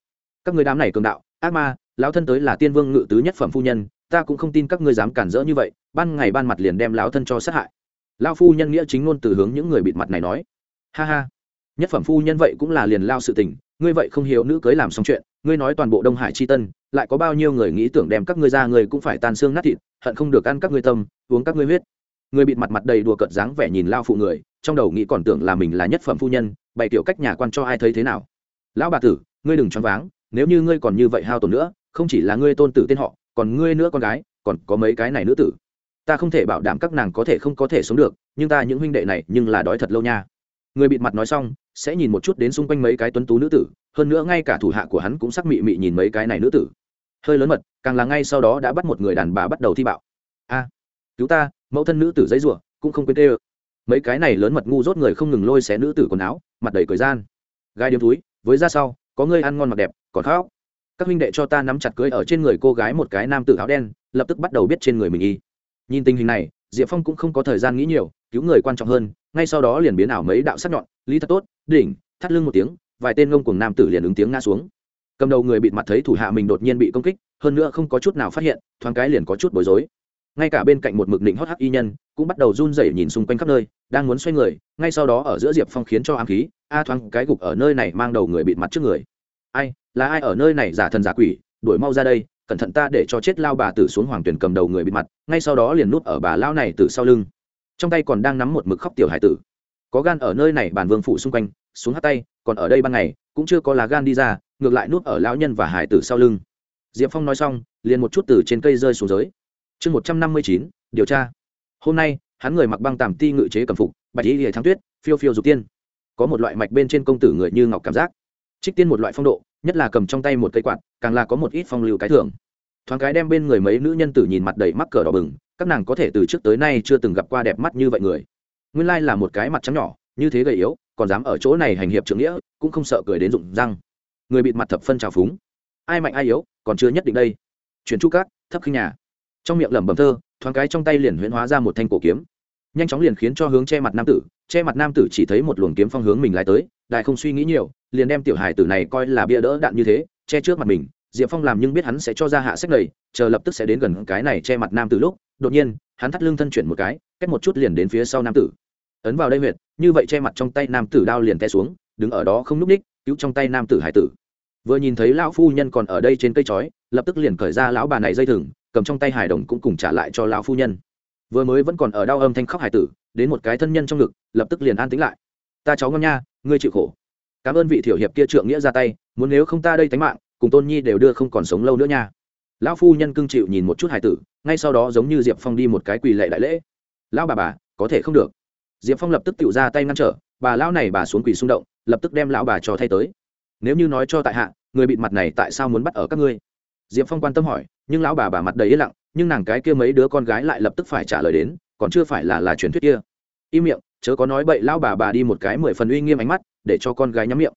Các người đám này cường đạo, ác ma, lão thân tới là tiên vương ngự tứ nhất phẩm phu nhân, ta cũng không tin các ngươi dám cản rỡ như vậy, ban ngày ban mặt liền đem lão thân cho sát hại. Lão phu nhân nghĩa chính ngôn từ hướng những người bịt mặt này nói. Ha ha nhất phẩm phu nhân vậy cũng là liền lao sự tình, ngươi vậy không hiểu nữ cưới làm xong chuyện, ngươi nói toàn bộ đông hải chi tân, lại có bao nhiêu người nghĩ tưởng đem các ngươi ra người cũng phải tan xương nát thịt, hận không được ăn các ngươi tâm, uống các ngươi huyết. Người bịt mặt mặt đầy đùa cợt dáng vẻ nhìn lao phụ người, trong đầu nghĩ còn tưởng là mình là nhất phẩm phu nhân, bày tiểu cách nhà quan cho ai thấy thế nào. Lão bà tử, ngươi đừng choáng váng, nếu như ngươi còn như vậy hao tổn nữa, không chỉ là ngươi tôn tử tên họ, còn ngươi nữa con gái, còn có mấy cái này nữ tử. Ta không thể bảo đảm các nàng có thể không có thể sống được, nhưng ta những huynh đệ này nhưng là đói thật lâu nha người bịt mặt nói xong, sẽ nhìn một chút đến xung quanh mấy cái tuấn tú nữ tử, hơn nữa ngay cả thủ hạ của hắn cũng sắc mị mị nhìn mấy cái này nữ tử. Hơi lớn mật, càng là ngay sau đó đã bắt một người đàn bà bắt đầu thi bạo. A, cứu ta, mẫu thân nữ tử giấy rủa, cũng không quên tê ơ. Mấy cái này lớn mật ngu rốt người không ngừng lôi xé nữ tử quần áo, mặt đầy cười gian. Gai điếm túi, với ra sau, có người ăn ngon mặc đẹp, còn khóc. Các huynh đệ cho ta nắm chặt cưới ở trên người cô gái một cái nam tử áo đen, lập tức bắt đầu biết trên người mình y. Nhìn tình hình này, diệp phong cũng không có thời gian nghĩ nhiều, cứu người quan trọng hơn ngay sau đó liền biến ảo mấy đạo sắc nhọn, lý thật tốt, đỉnh, thắt lưng một tiếng, vài tên ngông cùng nam tử liền ứng tiếng ngã xuống. Cầm đầu người bịt mặt thấy thủ hạ mình đột nhiên bị công kích, hơn nữa không có chút nào phát hiện, thoáng cái liền có chút bối rối. Ngay cả bên cạnh một mực định hót hắc y nhân, cũng bắt đầu run rẩy nhìn xung quanh khắp nơi, đang muốn xoay người, ngay sau đó ở giữa diệp phong khiến cho ám khí, a thoáng cái gục ở nơi này mang đầu người bịt mặt trước người. Ai, là ai ở nơi này giả thần giả quỷ, đuổi mau ra đây, cẩn thận ta để cho chết lao bà tử xuống hoàng tuyển cầm đầu người bịt mặt, ngay sau đó liền núp ở bà lao này từ sau lưng trong tay còn đang nắm một mực khóc tiểu hải tử. Có gan ở nơi này bàn vương phủ xung quanh, xuống hát tay, còn ở đây ban ngày, cũng chưa có lá gan đi ra, ngược lại nuốt ở lão nhân và hải tử sau lưng. Diệp phong nói xong, liền một chút từ trên cây rơi xuống dưới chương một trăm năm mươi chín, điều tra. Hôm nay, hắn người mặc băng tàm ti ngự chế cầm phục, bạch y hệ thắng tuyết, phiêu phiêu dục tiên. Có một loại mạch bên trên công tử người như ngọc cảm giác. Trích tiên một loại phong độ, nhất là cầm trong tay một cây quạt, càng là có một ít phong lưu cái thưởng. Thoáng cái đem bên người mấy nữ nhân tử nhìn mặt đầy mắc cờ đỏ bừng các nàng có thể từ trước tới nay chưa từng gặp qua đẹp mắt như vậy người. Nguyên lai là một cái mặt trắng nhỏ, như thế gầy yếu, còn dám ở chỗ này hành hiệp trưởng nghĩa, cũng không sợ cười đến rụng răng. Người bịt mặt thập phân trào phúng. Ai mạnh ai yếu, còn chưa nhất định đây. Chuyển chu cát, thấp khinh nhà. Trong miệng lẩm bẩm thơ, thoáng cái trong tay liền huyễn hóa ra một thanh cổ kiếm. Nhanh chóng liền khiến cho hướng che mặt nam tử, che mặt nam tử chỉ thấy một luồng kiếm phong hướng mình lại tới đại không suy nghĩ nhiều, liền đem tiểu hài tử này coi là bia đỡ đạn như thế, che trước mặt mình, diệp phong làm nhưng biết hắn sẽ cho ra hạ sách này, chờ lập tức sẽ đến gần cái này che mặt nam tử lúc đột nhiên, hắn thắt lưng thân chuyển một cái, cách một chút liền đến phía sau nam tử. Ấn vào đây huyệt, như vậy che mặt trong tay nam tử đao liền té xuống, đứng ở đó không n ú c ních, cứu trong tay nam tử hải tử. Vừa nhìn thấy lão phu nhân còn ở đây trên cây chói, lập tức liền cởi ra lão bà này dây thừng, cầm trong tay hải đồng cũng cùng trả lại cho lão phu nhân. Vừa mới vẫn còn ở đau âm thanh khóc hải tử, đến một cái thân nhân trong ngực, lập tức liền an tính lại. Ta cháu ngon nha, ngươi chịu khổ. Cảm ơn vị thiểu hiệp kia trượng nghĩa ra tay, muốn nếu không ta đây tánh mạng, cùng tôn nhi đều đưa không còn sống lâu nữa nha. Lão phu nhân cưng chịu nhìn một chút hải tử ngay sau đó giống như diệp phong đi một cái quỳ lệ đại lễ. Lão bà bà, có thể không được. Diệp phong lập tức tự ra tay ngăn trở, bà lão này bà xuống quỳ xung động, lập tức đem lão bà cho thay tới. Nếu như nói cho tại hạ, người bị mặt này tại sao muốn bắt ở các ngươi? Diệp phong quan tâm hỏi, nhưng lão bà bà mặt đầy yên lặng, nhưng nàng cái kia mấy đứa con gái lại lập tức phải trả lời đến, còn chưa phải là là truyền thuyết kia. Im miệng, chớ có nói bậy, lão bà bà đi một cái mười phần uy nghiêm ánh mắt, để cho con gái nhắm miệng.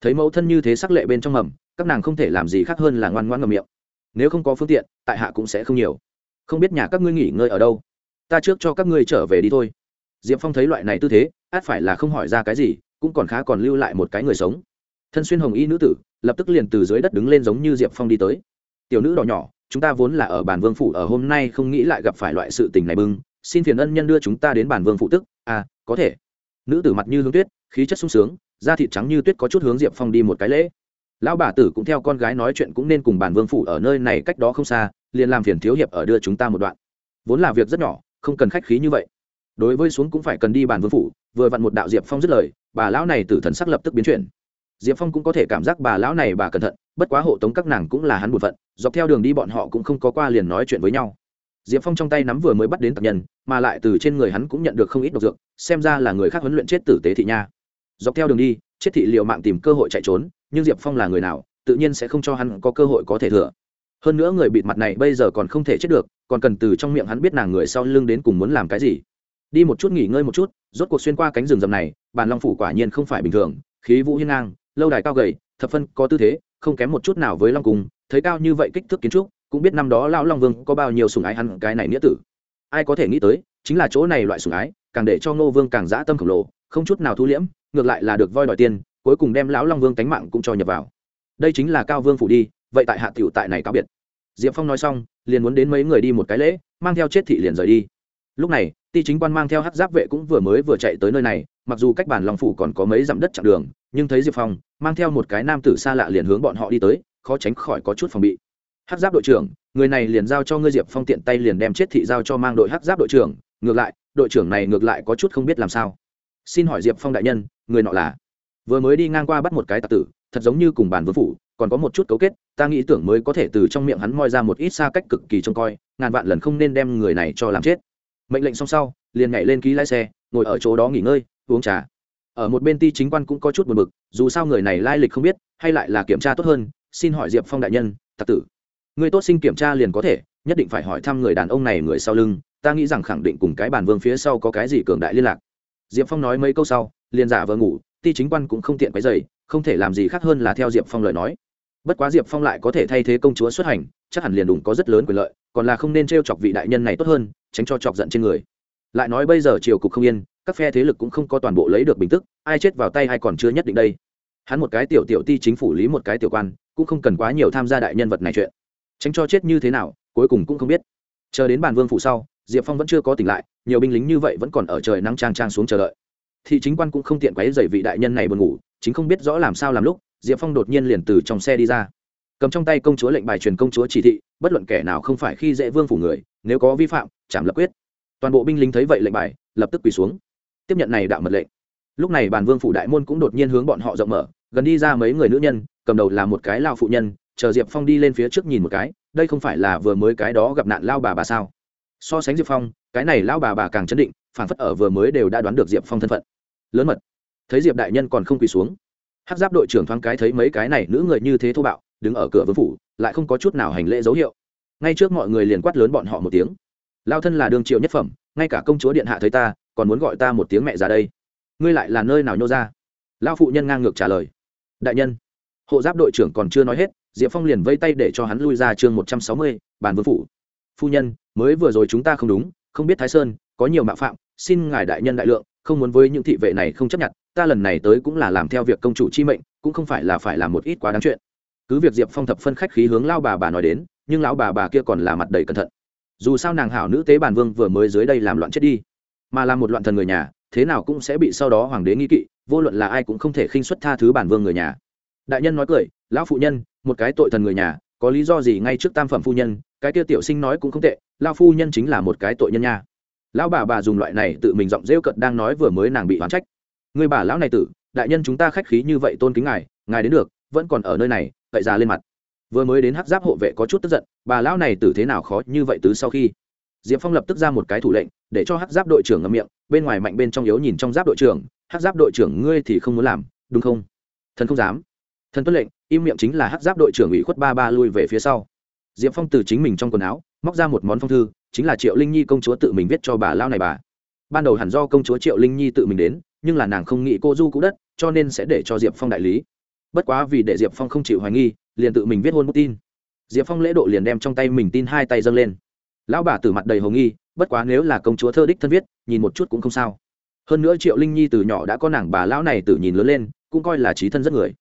Thấy mẫu thân như thế sắc lệ bên trong mầm, các nàng không thể làm gì khác hơn là ngoan ngoan ngầm miệng. Nếu không có phương tiện, tại hạ cũng sẽ không nhiều không biết nhà các ngươi nghỉ ngơi ở đâu. Ta trước cho các ngươi trở về đi thôi. Diệp phong thấy loại này tư thế, át phải là không hỏi ra cái gì, cũng còn khá còn lưu lại một cái người sống. Thân xuyên hồng y nữ tử, lập tức liền từ dưới đất đứng lên giống như diệp phong đi tới. Tiểu nữ đỏ nhỏ, chúng ta vốn là ở bản vương phủ, ở hôm nay không nghĩ lại gặp phải loại sự tình này bưng. Xin phiền ân nhân đưa chúng ta đến bản vương phụ tức. À có thể. Nữ tử mặt như hướng tuyết, khí chất sung sướng, da thịt trắng như tuyết có chút hướng diệp phong đi một cái lễ lão bà tử cũng theo con gái nói chuyện cũng nên cùng bản vương phủ ở nơi này cách đó không xa, liền làm phiền thiếu hiệp ở đưa chúng ta một đoạn. Vốn là việc rất nhỏ, không cần khách khí như vậy. Đối với xuống cũng phải cần đi bản vương phủ, vừa vặn một đạo diệp phong dứt lời, bà lão này tử thần sắc lập tức biến chuyển. Diệp phong cũng có thể cảm giác bà lão này bà cẩn thận, bất quá hộ tống các nàng cũng là hắn một phận, dọc theo đường đi bọn họ cũng không có qua liền nói chuyện với nhau. Diệp phong trong tay nắm vừa mới bắt đến tập nhân, mà lại từ trên người hắn cũng nhận được không ít độc dược, xem ra là người khác huấn luyện chết tử tế thị nha. Dọc theo đường đi, chết thị liệu mạng tìm cơ hội chạy trốn nhưng diệp phong là người nào, tự nhiên sẽ không cho hắn có cơ hội có thể thừa. Hơn nữa người bịt mặt này bây giờ còn không thể chết được, còn cần từ trong miệng hắn biết nàng người sau lưng đến cùng muốn làm cái gì. Đi một chút nghỉ ngơi một chút, rốt cuộc xuyên qua cánh rừng rầm này, bàn long phủ quả nhiên không phải bình thường, khí vũ hiên ngang, lâu đài cao gầy, thập phân có tư thế, không kém một chút nào với long cung, thấy cao như vậy kích thước kiến trúc, cũng biết năm đó lão long vương có bao nhiêu sùng ái hắn cái này nghĩa tử. Ai có thể nghĩ tới, chính là chỗ này loại sùng ái, càng để cho ngô vương càng dã tâm khổng lồ, không chút nào thu liễm, ngược lại là được voi đòi tiền cuối cùng đem lão long vương tánh mạng cũng cho nhập vào. Đây chính là cao vương phủ đi, vậy tại hạ tiểu tại này cáo biệt. Diệp phong nói xong, liền muốn đến mấy người đi một cái lễ, mang theo chết thị liền rời đi. Lúc này, ti chính quan mang theo hát giáp vệ cũng vừa mới vừa chạy tới nơi này, mặc dù cách bản long phủ còn có mấy dặm đất chặng đường, nhưng thấy diệp phong, mang theo một cái nam tử xa lạ liền hướng bọn họ đi tới, khó tránh khỏi có chút phòng bị. Hát giáp đội trưởng, người này liền giao cho ngươi diệp phong tiện tay liền đem chết thị giao cho mang đội hát giáp đội trưởng, ngược lại, đội trưởng này ngược lại có chút không biết làm sao. Xin hỏi diệp phong đại nhân, người nọ là? Vừa mới đi ngang qua bắt một cái tạc tử, thật giống như cùng bàn vương phủ, còn có một chút cấu kết, ta nghĩ tưởng mới có thể từ trong miệng hắn moi ra một ít xa cách cực kỳ trông coi, ngàn vạn lần không nên đem người này cho làm chết. Mệnh lệnh xong sau, liền nhảy lên ký lái xe, ngồi ở chỗ đó nghỉ ngơi, uống trà. Ở một bên ti chính quan cũng có chút buồn bực, dù sao người này lai lịch không biết, hay lại là kiểm tra tốt hơn, xin hỏi diệp phong đại nhân tạc tử. Người tốt sinh kiểm tra liền có thể, nhất định phải hỏi thăm người đàn ông này người sau lưng, ta nghĩ rằng khẳng định cùng cái bàn vương phía sau có cái gì cường đại liên lạc. Diệp phong nói mấy câu sau, liền giả vờ ngủ ti chính quan cũng không tiện quấy dày không thể làm gì khác hơn là theo diệp phong lời nói. Bất quá diệp phong lại có thể thay thế công chúa xuất hành, chắc hẳn liền đủng có rất lớn quyền lợi, còn là không nên t r e o chọc vị đại nhân này tốt hơn, tránh cho chọc giận trên người. Lại nói bây giờ triều cục không yên, các phe thế lực cũng không có toàn bộ lấy được bình tức, ai chết vào tay ai còn chưa nhất định đây. Hắn một cái tiểu tiểu ti chính phủ lý một cái tiểu quan, cũng không cần quá nhiều tham gia đại nhân vật này chuyện. Tránh cho chết như thế nào, cuối cùng cũng không biết. Chờ đến bàn vương phủ sau, diệp phong vẫn chưa có tỉnh lại, nhiều binh lính như vậy vẫn còn ở trời nắng trang trang xuống chờ đợi thị chính quan cũng không tiện quấy dậy vị đại nhân này buồn ngủ, chính không biết rõ làm sao làm lúc, diệp phong đột nhiên liền từ trong xe đi ra. Cầm trong tay công chúa lệnh bài truyền công chúa chỉ thị, bất luận kẻ nào không phải khi dễ vương phủ người, nếu có vi phạm chảm lập quyết. Toàn bộ binh lính thấy vậy lệnh bài, lập tức quỳ xuống. Tiếp nhận này đạo mật lệnh. Lúc này bàn vương phủ đại môn cũng đột nhiên hướng bọn họ rộng mở, gần đi ra mấy người nữ nhân, cầm đầu là một cái lao phụ nhân, chờ diệp phong đi lên phía trước nhìn một cái, đây không phải là vừa mới cái đó gặp nạn lao bà bà sao? So sánh diệp phong, cái này lão bà bà càng chấn định phản phất ở vừa mới đều đã đoán được diệp phong thân phận. Lớn mật. Thấy diệp đại nhân còn không quỳ xuống. Hát giáp đội trưởng thoáng cái thấy mấy cái này nữ người như thế thô bạo, đứng ở cửa vương phủ, lại không có chút nào hành lễ dấu hiệu. Ngay trước mọi người liền quát lớn bọn họ một tiếng. Lao thân là đương triệu nhất phẩm, ngay cả công chúa điện hạ thấy ta, còn muốn gọi ta một tiếng mẹ ra đây. Ngươi lại là nơi nào nhô ra? Lao phụ nhân ngang ngược trả lời. Đại nhân. Hộ giáp đội trưởng còn chưa nói hết, diệp phong liền vây tay để cho hắn lui ra chương một trăm sáu mươi, bàn vương phủ phu nhân, mới vừa rồi chúng ta không đúng, không biết thái sơn, có nhiều mạo phạm, xin ngài đại nhân đại lượng, không muốn với những thị vệ này không chấp nhận, ta lần này tới cũng là làm theo việc công chủ chi mệnh, cũng không phải là phải làm một ít quá đáng chuyện. Cứ việc diệp phong thập phân khách khí hướng lao bà bà nói đến, nhưng lão bà bà kia còn là mặt đầy cẩn thận. Dù sao nàng hảo nữ tế bản vương vừa mới dưới đây làm loạn chết đi, mà làm một loạn thần người nhà, thế nào cũng sẽ bị sau đó hoàng đế nghi kỵ, vô luận là ai cũng không thể khinh xuất tha thứ bản vương người nhà. Đại nhân nói cười, lão phụ nhân, một cái tội thần người nhà, có lý do gì ngay trước tam phẩm phu nhân cái kia tiểu sinh nói cũng không tệ lao phu nhân chính là một cái tội nhân nha. Lão bà bà dùng loại này tự mình giọng rêu cận đang nói vừa mới nàng bị oán trách. Người bà lão này tử, đại nhân chúng ta khách khí như vậy tôn kính ngài ngài đến được, vẫn còn ở nơi này, vậy ra lên mặt. Vừa mới đến hắc giáp hộ vệ có chút tức giận, bà lão này tử thế nào khó như vậy từ sau khi. Diệp phong lập tức ra một cái thủ lệnh, để cho hắc giáp đội trưởng ngậm miệng, bên ngoài mạnh bên trong yếu nhìn trong giáp đội trưởng, hắc giáp đội trưởng ngươi thì không muốn làm, đúng không? Thần không dám. Thần tuân lệnh, im miệng chính là hắc giáp đội trưởng ủy khuất ba ba lui về phía sau diệp phong từ chính mình trong quần áo, móc ra một món phong thư, chính là triệu linh nhi công chúa tự mình viết cho bà lao này bà. Ban đầu hẳn do công chúa triệu linh nhi tự mình đến, nhưng là nàng không nghĩ cô du cũ đất, cho nên sẽ để cho diệp phong đại lý. Bất quá vì để diệp phong không chịu hoài nghi, liền tự mình viết hôn bút tin. Diệp phong lễ độ liền đem trong tay mình tin hai tay dâng lên. Lão bà từ mặt đầy hồ nghi, bất quá nếu là công chúa thơ đích thân viết, nhìn một chút cũng không sao. Hơn nữa triệu linh nhi từ nhỏ đã có nàng bà lão này tự nhìn lớn lên, cũng coi là trí thân rất người.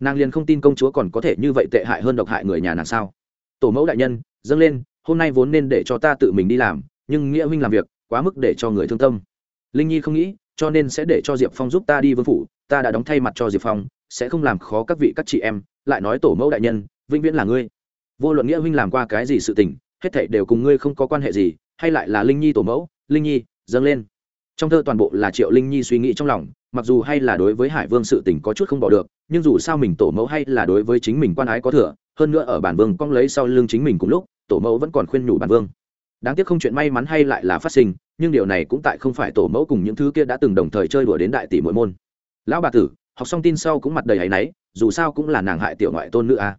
Nàng liền không tin công chúa còn có thể như vậy tệ hại hơn độc hại người nhà nàng sao? Tổ mẫu đại nhân, dâng lên, hôm nay vốn nên để cho ta tự mình đi làm, nhưng nghĩa huynh làm việc, quá mức để cho người thương tâm. Linh nhi không nghĩ, cho nên sẽ để cho diệp phong giúp ta đi vương phủ, ta đã đóng thay mặt cho diệp phong, sẽ không làm khó các vị các chị em, lại nói tổ mẫu đại nhân, vĩnh viễn là ngươi. Vô luận nghĩa huynh làm qua cái gì sự tình, hết thảy đều cùng ngươi không có quan hệ gì, hay lại là linh nhi tổ mẫu, linh nhi, dâng lên. Trong thơ toàn bộ là triệu linh nhi suy nghĩ trong lòng, mặc dù hay là đối với hải vương sự tình có chút không bỏ được, nhưng dù sao mình tổ mẫu hay là đối với chính mình quan ái có thừa hơn nữa ở bản vương cong lấy sau lưng chính mình cùng lúc, tổ mẫu vẫn còn khuyên nhủ bản vương. Đáng tiếc không chuyện may mắn hay lại là phát sinh, nhưng điều này cũng tại không phải tổ mẫu cùng những thứ kia đã từng đồng thời chơi đùa đến đại tỷ mỗi môn. Lão bà tử, học xong tin sau cũng mặt đầy áy náy, dù sao cũng là nàng hại tiểu ngoại tôn nữ a.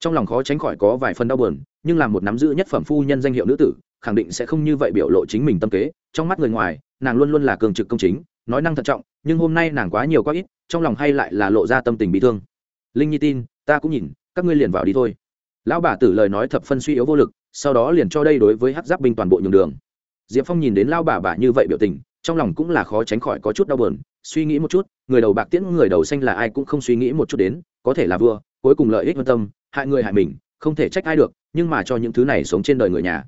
Trong lòng khó tránh khỏi có vài phần đau buồn, nhưng là một nắm giữ nhất phẩm phu nhân danh hiệu nữ tử, khẳng định sẽ không như vậy biểu lộ chính mình tâm kế. Trong mắt người ngoài, nàng luôn luôn là cường trực công chính, nói năng thận trọng, nhưng hôm nay nàng quá nhiều quá ít, trong lòng hay lại là lộ ra tâm tình bị thương. Linh nhi tin, ta cũng nhìn các ngươi liền vào đi thôi. Lão bà tử lời nói thập phân suy yếu vô lực, sau đó liền cho đây đối với hát giáp binh toàn bộ nhường đường. Diệp phong nhìn đến lao bà bà như vậy biểu tình, trong lòng cũng là khó tránh khỏi có chút đau buồn, suy nghĩ một chút, người đầu bạc tiễn, người đầu xanh là ai cũng không suy nghĩ một chút đến, có thể là vua, cuối cùng lợi ích quan tâm, hại người hại mình, không thể trách ai được, nhưng mà cho những thứ này sống trên đời người nhà.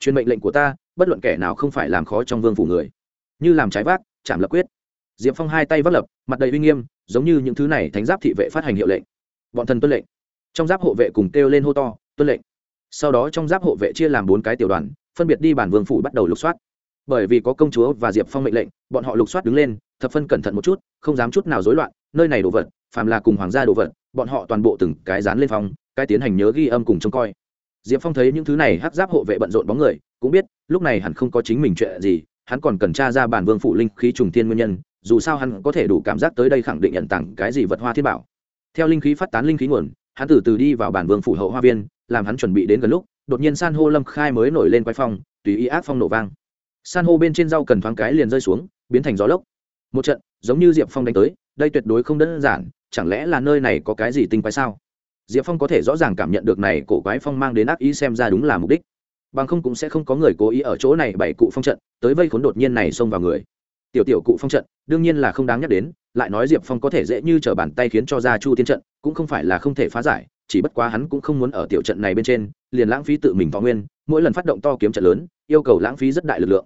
Truyền mệnh lệnh của ta, bất luận kẻ nào không phải làm khó trong vương phủ người. Như làm trái vác, chạm lập quyết. Diệp phong hai tay vác lập, mặt đầy uy nghiêm, giống như những thứ này thánh giáp thị vệ phát hành hiệu lệnh. Bọn thần tuân lệnh trong giáp hộ vệ cùng kêu lên hô to, tuân lệnh. Sau đó trong giáp hộ vệ chia làm bốn cái tiểu đoàn, phân biệt đi bản vương phủ bắt đầu lục soát. Bởi vì có công chúa và diệp phong mệnh lệnh, bọn họ lục soát đứng lên, thập phân cẩn thận một chút, không dám chút nào rối loạn, nơi này đồ vật, phàm là cùng hoàng gia đồ vật, bọn họ toàn bộ từng cái dán lên phòng cái tiến hành nhớ ghi âm cùng trông coi. Diệp phong thấy những thứ này, hắc giáp hộ vệ bận rộn bóng người, cũng biết, lúc này hắn không có chính mình chuyện gì, hắn còn cần tra ra bản vương phủ linh khí trùng thiên nguyên nhân, dù sao hắn có thể đủ cảm giác tới đây khẳng định nhận tặng cái gì vật hoa thiên bảo. Theo linh khí phát tán linh khí nguồn hắn từ từ đi vào bản vương phủ hậu hoa viên, làm hắn chuẩn bị đến gần lúc, đột nhiên san hô lâm khai mới nổi lên quay phong, tùy ý ác phong nổ vang. San hô bên trên rau cần thoáng cái liền rơi xuống, biến thành gió lốc. Một trận, giống như diệp phong đánh tới, đây tuyệt đối không đơn giản, chẳng lẽ là nơi này có cái gì tinh quái sao? Diệp phong có thể rõ ràng cảm nhận được này cổ quái phong mang đến ác ý xem ra đúng là mục đích. Bằng không cũng sẽ không có người cố ý ở chỗ này bày cụ phong trận, tới vây khốn đột nhiên này xông vào người tiểu tiểu cụ phong trận, đương nhiên là không đáng nhắc đến, lại nói diệp phong có thể dễ như t r ở bàn tay khiến cho ra chu tiên trận, cũng không phải là không thể phá giải, chỉ bất quá hắn cũng không muốn ở tiểu trận này bên trên, liền lãng phí tự mình võ nguyên, mỗi lần phát động to kiếm trận lớn, yêu cầu lãng phí rất đại lực lượng.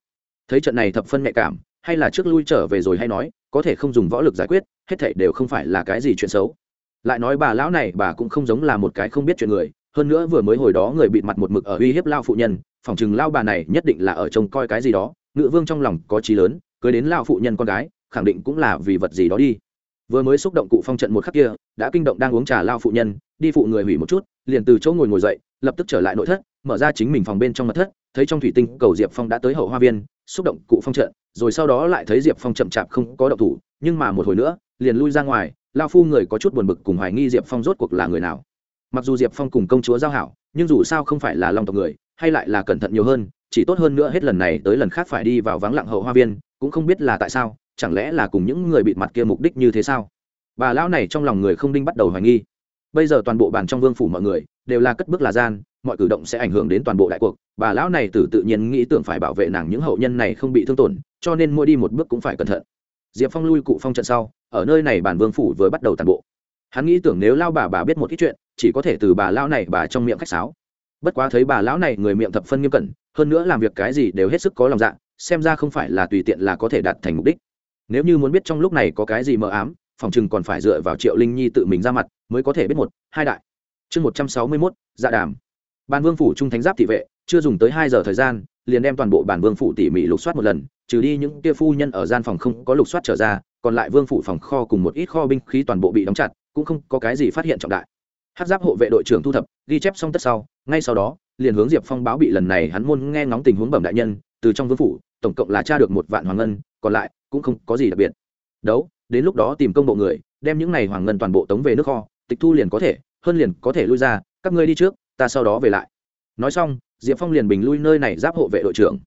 Thấy trận này thập phân nhạy cảm, hay là trước lui trở về rồi hay nói, có thể không dùng võ lực giải quyết, hết thảy đều không phải là cái gì chuyện xấu. Lại nói bà lão này, bà cũng không giống là một cái không biết chuyện người, hơn nữa vừa mới hồi đó người bịt mặt một mực ở uy hiếp lao phụ nhân, phòng chừng lao bà này nhất định là ở trông coi cái gì đó, ngự vương trong lòng có trí lớn cưới đến lao phụ nhân con gái, khẳng định cũng là vì vật gì đó đi. Vừa mới xúc động cụ phong trận một khắc kia, đã kinh động đang uống trà lao phụ nhân, đi phụ người hủy một chút, liền từ chỗ ngồi ngồi dậy, lập tức trở lại nội thất, mở ra chính mình phòng bên trong mật thất, thấy trong thủy tinh cầu diệp phong đã tới hậu hoa viên, xúc động cụ phong trận, rồi sau đó lại thấy diệp phong chậm chạp không có động thủ, nhưng mà một hồi nữa, liền lui ra ngoài lao phu người có chút buồn bực cùng hoài nghi diệp phong rốt cuộc là người nào. Mặc dù diệp phong cùng công chúa giao hảo, nhưng dù sao không phải là lòng tộc người, hay lại là cẩn thận nhiều hơn, chỉ tốt hơn nữa hết lần này tới lần khác phải đi vào vắng lặng hậu hoa viên cũng không biết là tại sao, chẳng lẽ là cùng những người bịt mặt kia mục đích như thế sao? Bà lão này trong lòng người không đinh bắt đầu hoài nghi. Bây giờ toàn bộ bàn trong vương phủ mọi người đều là cất bước là gian, mọi cử động sẽ ảnh hưởng đến toàn bộ đại cuộc. Bà lão này tử tự nhiên nghĩ tưởng phải bảo vệ nàng những hậu nhân này không bị thương tổn, cho nên mỗi đi một bước cũng phải cẩn thận. Diệp phong lui cụ phong trận sau, ở nơi này bản vương phủ vừa bắt đầu tàn bộ. Hắn nghĩ tưởng nếu lao bà bà biết một ít chuyện, chỉ có thể từ bà lão này bà trong miệng khách sáo. Bất quá thấy bà lão này người miệng thập phân nghiêm cẩn, hơn nữa làm việc cái gì đều hết sức có lòng dạ xem ra không phải là tùy tiện là có thể đạt thành mục đích. Nếu như muốn biết trong lúc này có cái gì mờ ám, phòng chừng còn phải dựa vào triệu linh nhi tự mình ra mặt mới có thể biết một, hai đại. Chương một trăm sáu mươi mốt dạ đàm. Ban vương phủ trung thánh giáp thị vệ, chưa dùng tới hai giờ thời gian, liền đem toàn bộ bản vương phủ tỉ mỉ lục soát một lần, trừ đi những kia phu nhân ở gian phòng không có lục soát trở ra, còn lại vương phủ phòng kho cùng một ít kho binh khí toàn bộ bị đóng chặt, cũng không có cái gì phát hiện trọng đại. Hát giáp hộ vệ đội trưởng thu thập, ghi chép xong tất sau, ngay sau đó, liền hướng diệp phong báo bị lần này hắn môn nghe ngóng tình huống bẩm đại nhân, từ trong vương phủ tổng cộng là tra được một vạn hoàng ngân, còn lại cũng không có gì đặc biệt. Đấu, đến lúc đó tìm công bộ người, đem những này hoàng ngân toàn bộ tống về nước kho, tịch thu liền có thể, hơn liền có thể lui ra, các ngươi đi trước, ta sau đó về lại. Nói xong, diệp phong liền bình lui nơi này giáp hộ vệ đội trưởng.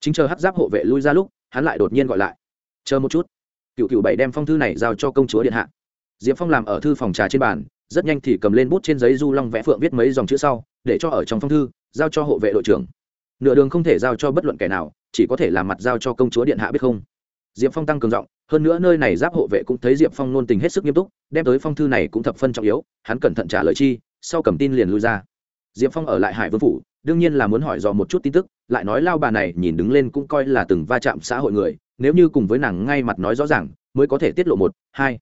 Chính chờ hát giáp hộ vệ lui ra lúc, hắn lại đột nhiên gọi lại. Chờ một chút. Cựu cựu bảy đem phong thư này giao cho công chúa điện hạ. Diệp phong làm ở thư phòng trà trên bàn, rất nhanh thì cầm lên bút trên giấy du long vẽ phượng viết mấy dòng chữ sau, để cho ở trong phong thư, giao cho hộ vệ đội trưởng. Nửa đường không thể giao cho bất luận kẻ nào chỉ có thể làm mặt giao cho công chúa điện hạ biết không? Diệp phong tăng cường giọng, hơn nữa nơi này giáp hộ vệ cũng thấy diệp phong nôn tình hết sức nghiêm túc, đem tới phong thư này cũng thập phân trọng yếu, hắn cẩn thận trả lời chi, sau cầm tin liền lui ra. Diệp phong ở lại hải vương phủ, đương nhiên là muốn hỏi dò một chút tin tức, lại nói lao bà này nhìn đứng lên cũng coi là từng va chạm xã hội người, nếu như cùng với nàng ngay mặt nói rõ ràng, mới có thể tiết lộ một, hai.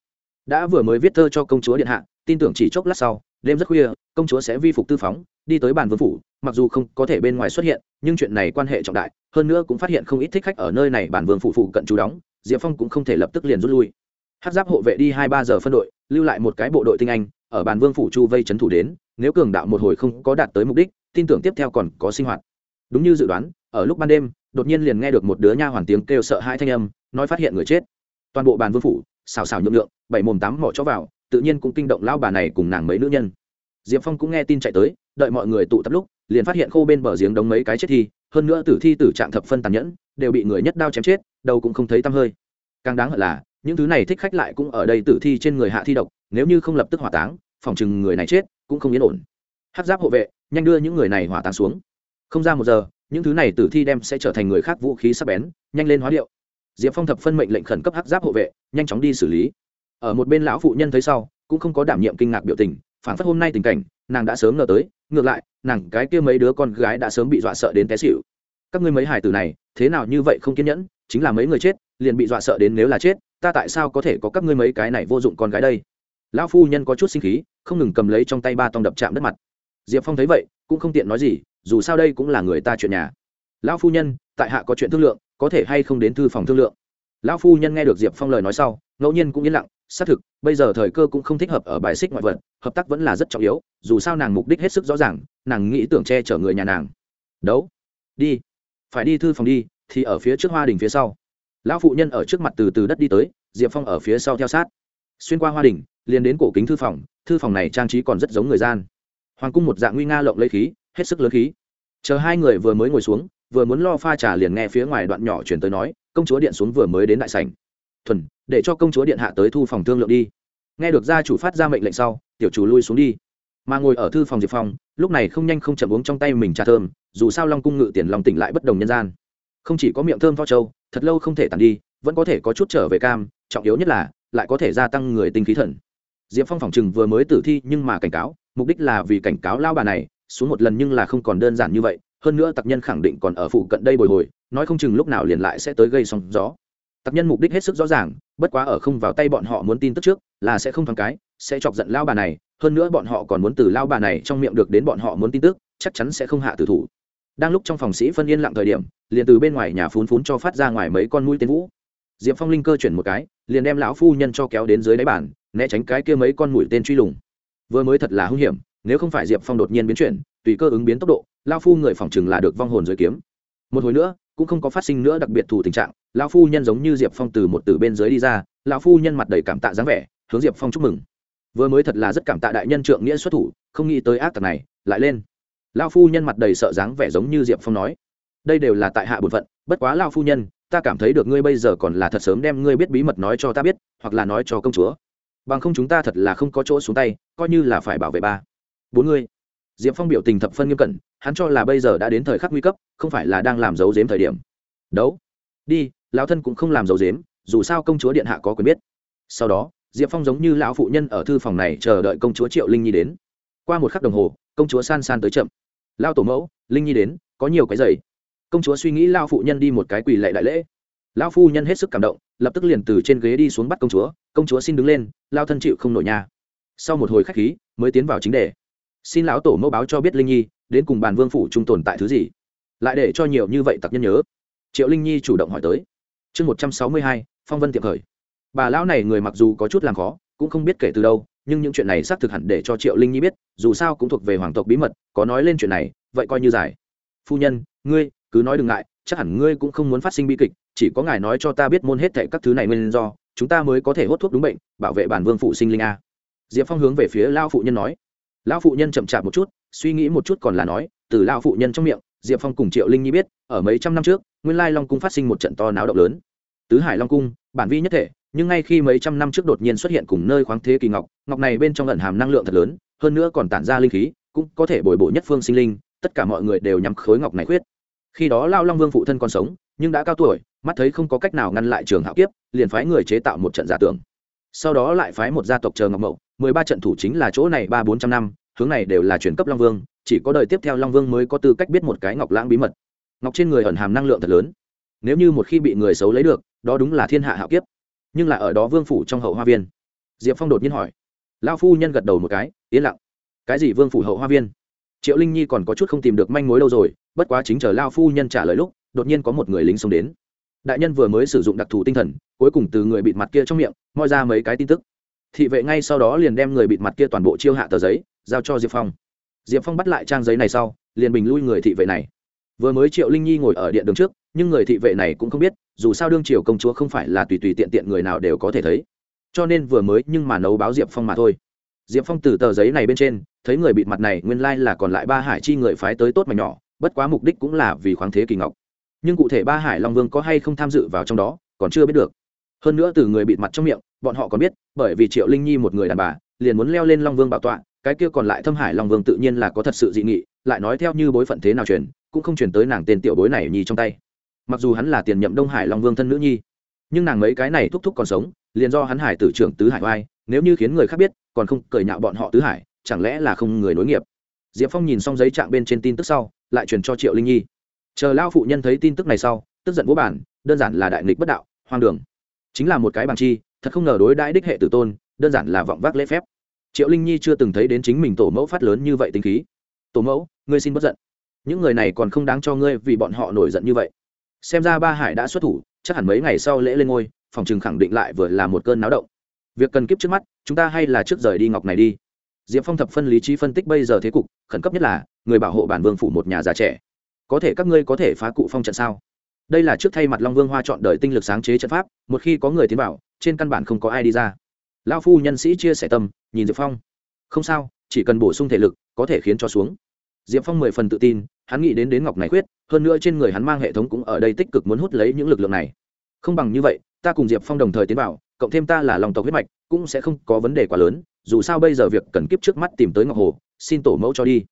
Đã vừa mới viết thơ cho công chúa điện hạ, tin tưởng chỉ chốc lát sau đêm rất khuya, công chúa sẽ vi phục tư phóng, đi tới bàn vương phủ, mặc dù không có thể bên ngoài xuất hiện, nhưng chuyện này quan hệ trọng đại, hơn nữa cũng phát hiện không ít thích khách ở nơi này bản vương phủ phụ cận chú đóng, diệp phong cũng không thể lập tức liền rút lui. Hát giáp hộ vệ đi hai ba giờ phân đội, lưu lại một cái bộ đội tinh anh, ở bàn vương phủ chu vây c h ấ n thủ đến, nếu cường đạo một hồi không có đạt tới mục đích, tin tưởng tiếp theo còn có sinh hoạt. Đúng như dự đoán, ở lúc ban đêm, đột nhiên liền nghe được một đứa nha hoàn tiếng kêu sợ hai thanh âm, nói phát hiện người chết. Toàn bộ bàn vương phủ, xào xào nhượng lượng bảy mồm tám mỏ chó vào tự nhiên cũng kinh động lao bà này cùng nàng mấy nữ nhân. Diệp phong cũng nghe tin chạy tới, đợi mọi người tụ tập lúc, liền phát hiện khô bên bờ giếng đống mấy cái chết thi, hơn nữa tử thi tử trạng thập phân tàn nhẫn, đều bị người nhất đao chém chết đâu cũng không thấy tăm hơi. Càng đáng hận là, những thứ này thích khách lại cũng ở đây tử thi trên người hạ thi độc, nếu như không lập tức hỏa táng, phòng chừng người này chết, cũng không yên ổn. Hát giáp hộ vệ, nhanh đưa những người này hỏa táng xuống. Không ra một giờ, những thứ này tử thi đem sẽ trở thành người khác vũ khí sắc bén, nhanh lên hóa điệu. Diệp phong thập phân mệnh lệnh khẩn cấp hát giáp hộ vệ, nhanh chóng đi xử lý ở một bên lão phụ nhân thấy sau, cũng không có đảm nhiệm kinh ngạc biểu tình phản phất hôm nay tình cảnh, nàng đã sớm ngờ tới, ngược lại, nàng cái kia mấy đứa con gái đã sớm bị dọa sợ đến té xịu các ngươi mấy hải tử này, thế nào như vậy không kiên nhẫn, chính là mấy người chết, liền bị dọa sợ đến nếu là chết, ta tại sao có thể có các ngươi mấy cái này vô dụng con gái đây? Lão phu nhân có chút sinh khí, không ngừng cầm lấy trong tay ba tông đập chạm đất mặt. Diệp phong thấy vậy, cũng không tiện nói gì, dù sao đây cũng là người ta chuyện nhà. Lão phu nhân, tại hạ có chuyện thương lượng, có thể hay không đến thư phòng thương lượng? Lão phu nhân nghe được diệp phong lời nói sau, ngẫu nhiên cũng yên lặng xác thực, bây giờ thời cơ cũng không thích hợp ở bài xích ngoại vật, hợp tác vẫn là rất trọng yếu, dù sao nàng mục đích hết sức rõ ràng, nàng nghĩ tưởng che chở người nhà nàng. Đấu. Đi. Phải đi thư phòng đi, thì ở phía trước hoa đình phía sau. Lão phụ nhân ở trước mặt từ từ đất đi tới, diệp phong ở phía sau theo sát. Xuyên qua hoa đình, liền đến cổ kính thư phòng thư phòng này trang trí còn rất giống người gian. Hoàng cung một dạng nguy nga lộng lấy khí, hết sức lớn khí. Chờ hai người vừa mới ngồi xuống, vừa muốn lo pha trà liền nghe phía ngoài đoạn nhỏ chuyển tới nói, công chúa điện xuống vừa mới đến đại sảnh. Thuần để cho công chúa điện hạ tới thu phòng thương lượng đi. Nghe được gia chủ phát ra mệnh lệnh sau, tiểu chủ lui xuống đi. Mà ngồi ở thư phòng diệp phong, lúc này không nhanh không chậm uống trong tay mình trà thơm, dù sao long cung ngự tiền lòng tỉnh lại bất đồng nhân gian. Không chỉ có miệng thơm vo trâu thật lâu không thể tàn đi, vẫn có thể có chút trở về cam, trọng yếu nhất là, lại có thể gia tăng người tinh khí thần. Diệp phong phòng chừng vừa mới tử thi nhưng mà cảnh cáo, mục đích là vì cảnh cáo lao bà này, xuống một lần nhưng là không còn đơn giản như vậy, hơn nữa tặc nhân khẳng định còn ở phụ cận đây bồi hồi, nói không chừng lúc nào liền lại sẽ tới gây sóng gió. Tặc nhân mục đích hết sức rõ ràng bất quá ở không vào tay bọn họ muốn tin tức trước, là sẽ không thoáng cái, sẽ chọc giận lao bà này, hơn nữa bọn họ còn muốn từ lao bà này trong miệng được đến bọn họ muốn tin tức, chắc chắn sẽ không hạ tử thủ. Đang lúc trong phòng sĩ phân yên lặng thời điểm, liền từ bên ngoài nhà phún phún cho phát ra ngoài mấy con mũi tên vũ. Diệp phong linh cơ chuyển một cái, liền đem lão phu nhân cho kéo đến dưới đáy bàn, né tránh cái kia mấy con mũi tên truy lùng. Vừa mới thật là hung hiểm, nếu không phải diệp phong đột nhiên biến chuyển, tùy cơ ứng biến tốc độ lao phu người phòng chừng là được vong hồn dưới kiếm. Một hồi nữa cũng không có phát sinh nữa đặc biệt thủ tình trạng, lão phu nhân giống như diệp phong từ một từ bên dưới đi ra, lão phu nhân mặt đầy cảm tạ dáng vẻ, hướng diệp phong chúc mừng. Vừa mới thật là rất cảm tạ đại nhân trượng nghĩa xuất thủ, không nghĩ tới ác tặc này, lại lên. Lão phu nhân mặt đầy sợ dáng vẻ giống như diệp phong nói, đây đều là tại hạ bổn phận, bất quá lão phu nhân, ta cảm thấy được ngươi bây giờ còn là thật sớm đem ngươi biết bí mật nói cho ta biết, hoặc là nói cho công chúa. Bằng không chúng ta thật là không có chỗ xuống tay, coi như là phải bảo vệ ba. Bốn ngươi diệp phong biểu tình thập phân nghiêm cẩn, hắn cho là bây giờ đã đến thời khắc nguy cấp, không phải là đang làm dấu dếm thời điểm. Đấu. Đi, lão thân cũng không làm dấu dếm dù sao công chúa điện hạ có quyền biết. Sau đó, diệp phong giống như lão phụ nhân ở thư phòng này chờ đợi công chúa triệu linh nhi đến. Qua một khắc đồng hồ, công chúa san san tới chậm. Lao tổ mẫu, linh nhi đến, có nhiều cái giày. Công chúa suy nghĩ lao phụ nhân đi một cái quỳ lệ đại lễ. Lao phu nhân hết sức cảm động, lập tức liền từ trên ghế đi xuống bắt công chúa. Công chúa xin đứng lên lao thân chịu không nổi nhà sau một hồi khách khí, mới tiến vào chính đề xin lão tổ mẫu báo cho biết linh nhi đến cùng bàn vương phủ trung tồn tại thứ gì lại để cho nhiều như vậy tặc nhân nhớ triệu linh nhi chủ động hỏi tới chương một trăm sáu mươi hai, phong vân tiệm khởi. bà lão này người mặc dù có chút làm khó cũng không biết kể từ đâu nhưng những chuyện này xác thực hẳn để cho triệu linh nhi biết dù sao cũng thuộc về hoàng tộc bí mật có nói lên chuyện này vậy coi như giải phu nhân ngươi cứ nói đừng ngại chắc hẳn ngươi cũng không muốn phát sinh bi kịch chỉ có ngài nói cho ta biết môn hết thệ các thứ này nguyên do chúng ta mới có thể hốt thuốc đúng bệnh bảo vệ bản vương phụ sinh linh a diệp phong hướng về phía lao phụ nhân nói lão phụ nhân chậm chạp một chút, suy nghĩ một chút còn là nói, từ lão phụ nhân trong miệng, diệp phong cùng triệu linh nhi biết, ở mấy trăm năm trước, nguyên lai long cung phát sinh một trận to náo động lớn. Tứ hải long cung, bản vi nhất thể, nhưng ngay khi mấy trăm năm trước đột nhiên xuất hiện cùng nơi khoáng thế kỳ ngọc ngọc này bên trong ẩn hàm năng lượng thật lớn, hơn nữa còn tản ra linh khí, cũng có thể bồi bổ nhất phương sinh linh, tất cả mọi người đều nhắm khối ngọc này khuyết. Khi đó lao long vương phụ thân còn sống, nhưng đã cao tuổi, mắt thấy không có cách nào ngăn lại trường hạo kiếp, liền phái người chế tạo một trận giả tưởng sau đó lại phái một gia tộc chờ ngọc mậu, mười ba trận thủ chính là chỗ này ba bốn trăm năm, hướng này đều là chuyển cấp long vương, chỉ có đời tiếp theo long vương mới có tư cách biết một cái ngọc lãng bí mật. Ngọc trên người ẩn hàm năng lượng thật lớn. Nếu như một khi bị người xấu lấy được, đó đúng là thiên hạ hạo kiếp. Nhưng là ở đó vương phủ trong hậu hoa viên. Diệp phong đột nhiên hỏi. Lao phu nhân gật đầu một cái, yên lặng. Cái gì vương phủ hậu hoa viên? Triệu linh nhi còn có chút không tìm được manh mối đâu rồi, bất quá chính chờ lao phu nhân trả lời lúc, đột nhiên có một người lính xông đến đại nhân vừa mới sử dụng đặc thù tinh thần, cuối cùng từ người bịt mặt kia trong miệng, moi ra mấy cái tin tức. Thị vệ ngay sau đó liền đem người bịt mặt kia toàn bộ chiêu hạ tờ giấy, giao cho diệp phong. Diệp phong bắt lại trang giấy này sau, liền bình lui người thị vệ này. Vừa mới triệu linh nhi ngồi ở điện đường trước, nhưng người thị vệ này cũng không biết, dù sao đương triều công chúa không phải là tùy tùy tiện tiện người nào đều có thể thấy. Cho nên vừa mới nhưng mà nấu báo diệp phong mà thôi. Diệp phong từ tờ giấy này bên trên, thấy người bịt mặt này nguyên lai là còn lại ba hải chi người phái tới tốt mà nhỏ, bất quá mục đích cũng là vì khoáng thế kỳ ngọc nhưng cụ thể ba hải long vương có hay không tham dự vào trong đó, còn chưa biết được. Hơn nữa từ người bịt mặt trong miệng, bọn họ còn biết, bởi vì triệu linh nhi một người đàn bà, liền muốn leo lên long vương bảo tọa, cái kia còn lại thâm hải long vương tự nhiên là có thật sự dị nghị, lại nói theo như bối phận thế nào truyền, cũng không truyền tới nàng tên tiểu bối này nhi trong tay. Mặc dù hắn là tiền nhậm đông hải long vương thân nữ nhi, nhưng nàng mấy cái này thúc thúc còn sống, liền do hắn hải tử trưởng tứ hải oai, nếu như khiến người khác biết, còn không cởi nhạo bọn họ tứ hải, chẳng lẽ là không người nối nghiệp? Diệp phong nhìn xong giấy trạng bên trên tin tức sau, lại truyền cho triệu linh nhi chờ lao phụ nhân thấy tin tức này sau, tức giận vũ bản đơn giản là đại nghịch bất đạo, hoang đường. Chính là một cái bằng chi, thật không ngờ đối đãi đích hệ tử tôn, đơn giản là vọng vác lễ phép. Triệu linh nhi chưa từng thấy đến chính mình tổ mẫu phát lớn như vậy tính khí. Tổ mẫu, ngươi xin bất giận. Những người này còn không đáng cho ngươi vì bọn họ nổi giận như vậy. Xem ra ba hải đã xuất thủ, chắc hẳn mấy ngày sau lễ lên ngôi, phòng trừng khẳng định lại vừa là một cơn náo động. Việc cần kiếp trước mắt, chúng ta hay là trước rời đi ngọc này đi. Diệp phong thập phân lý trí phân tích bây giờ thế cục, khẩn cấp nhất là, người bảo hộ bản vương phủ một nhà già trẻ có thể các ngươi có thể phá cụ phong trận sao? Đây là trước thay mặt long vương hoa chọn đời tinh lực sáng chế trận pháp, một khi có người tiến bảo trên căn bản không có ai đi ra. Lao phu nhân sĩ chia sẻ tâm, nhìn diệp phong. Không sao, chỉ cần bổ sung thể lực, có thể khiến cho xuống. Diệp phong mười phần tự tin, hắn nghĩ đến đến ngọc này khuyết, hơn nữa trên người hắn mang hệ thống cũng ở đây tích cực muốn hút lấy những lực lượng này. Không bằng như vậy, ta cùng diệp phong đồng thời tiến vào, cộng thêm ta là lòng tộc huyết mạch, cũng sẽ không có vấn đề quá lớn, dù sao bây giờ việc cần kiếp trước mắt tìm tới ngọc hồ, xin tổ mẫu cho đi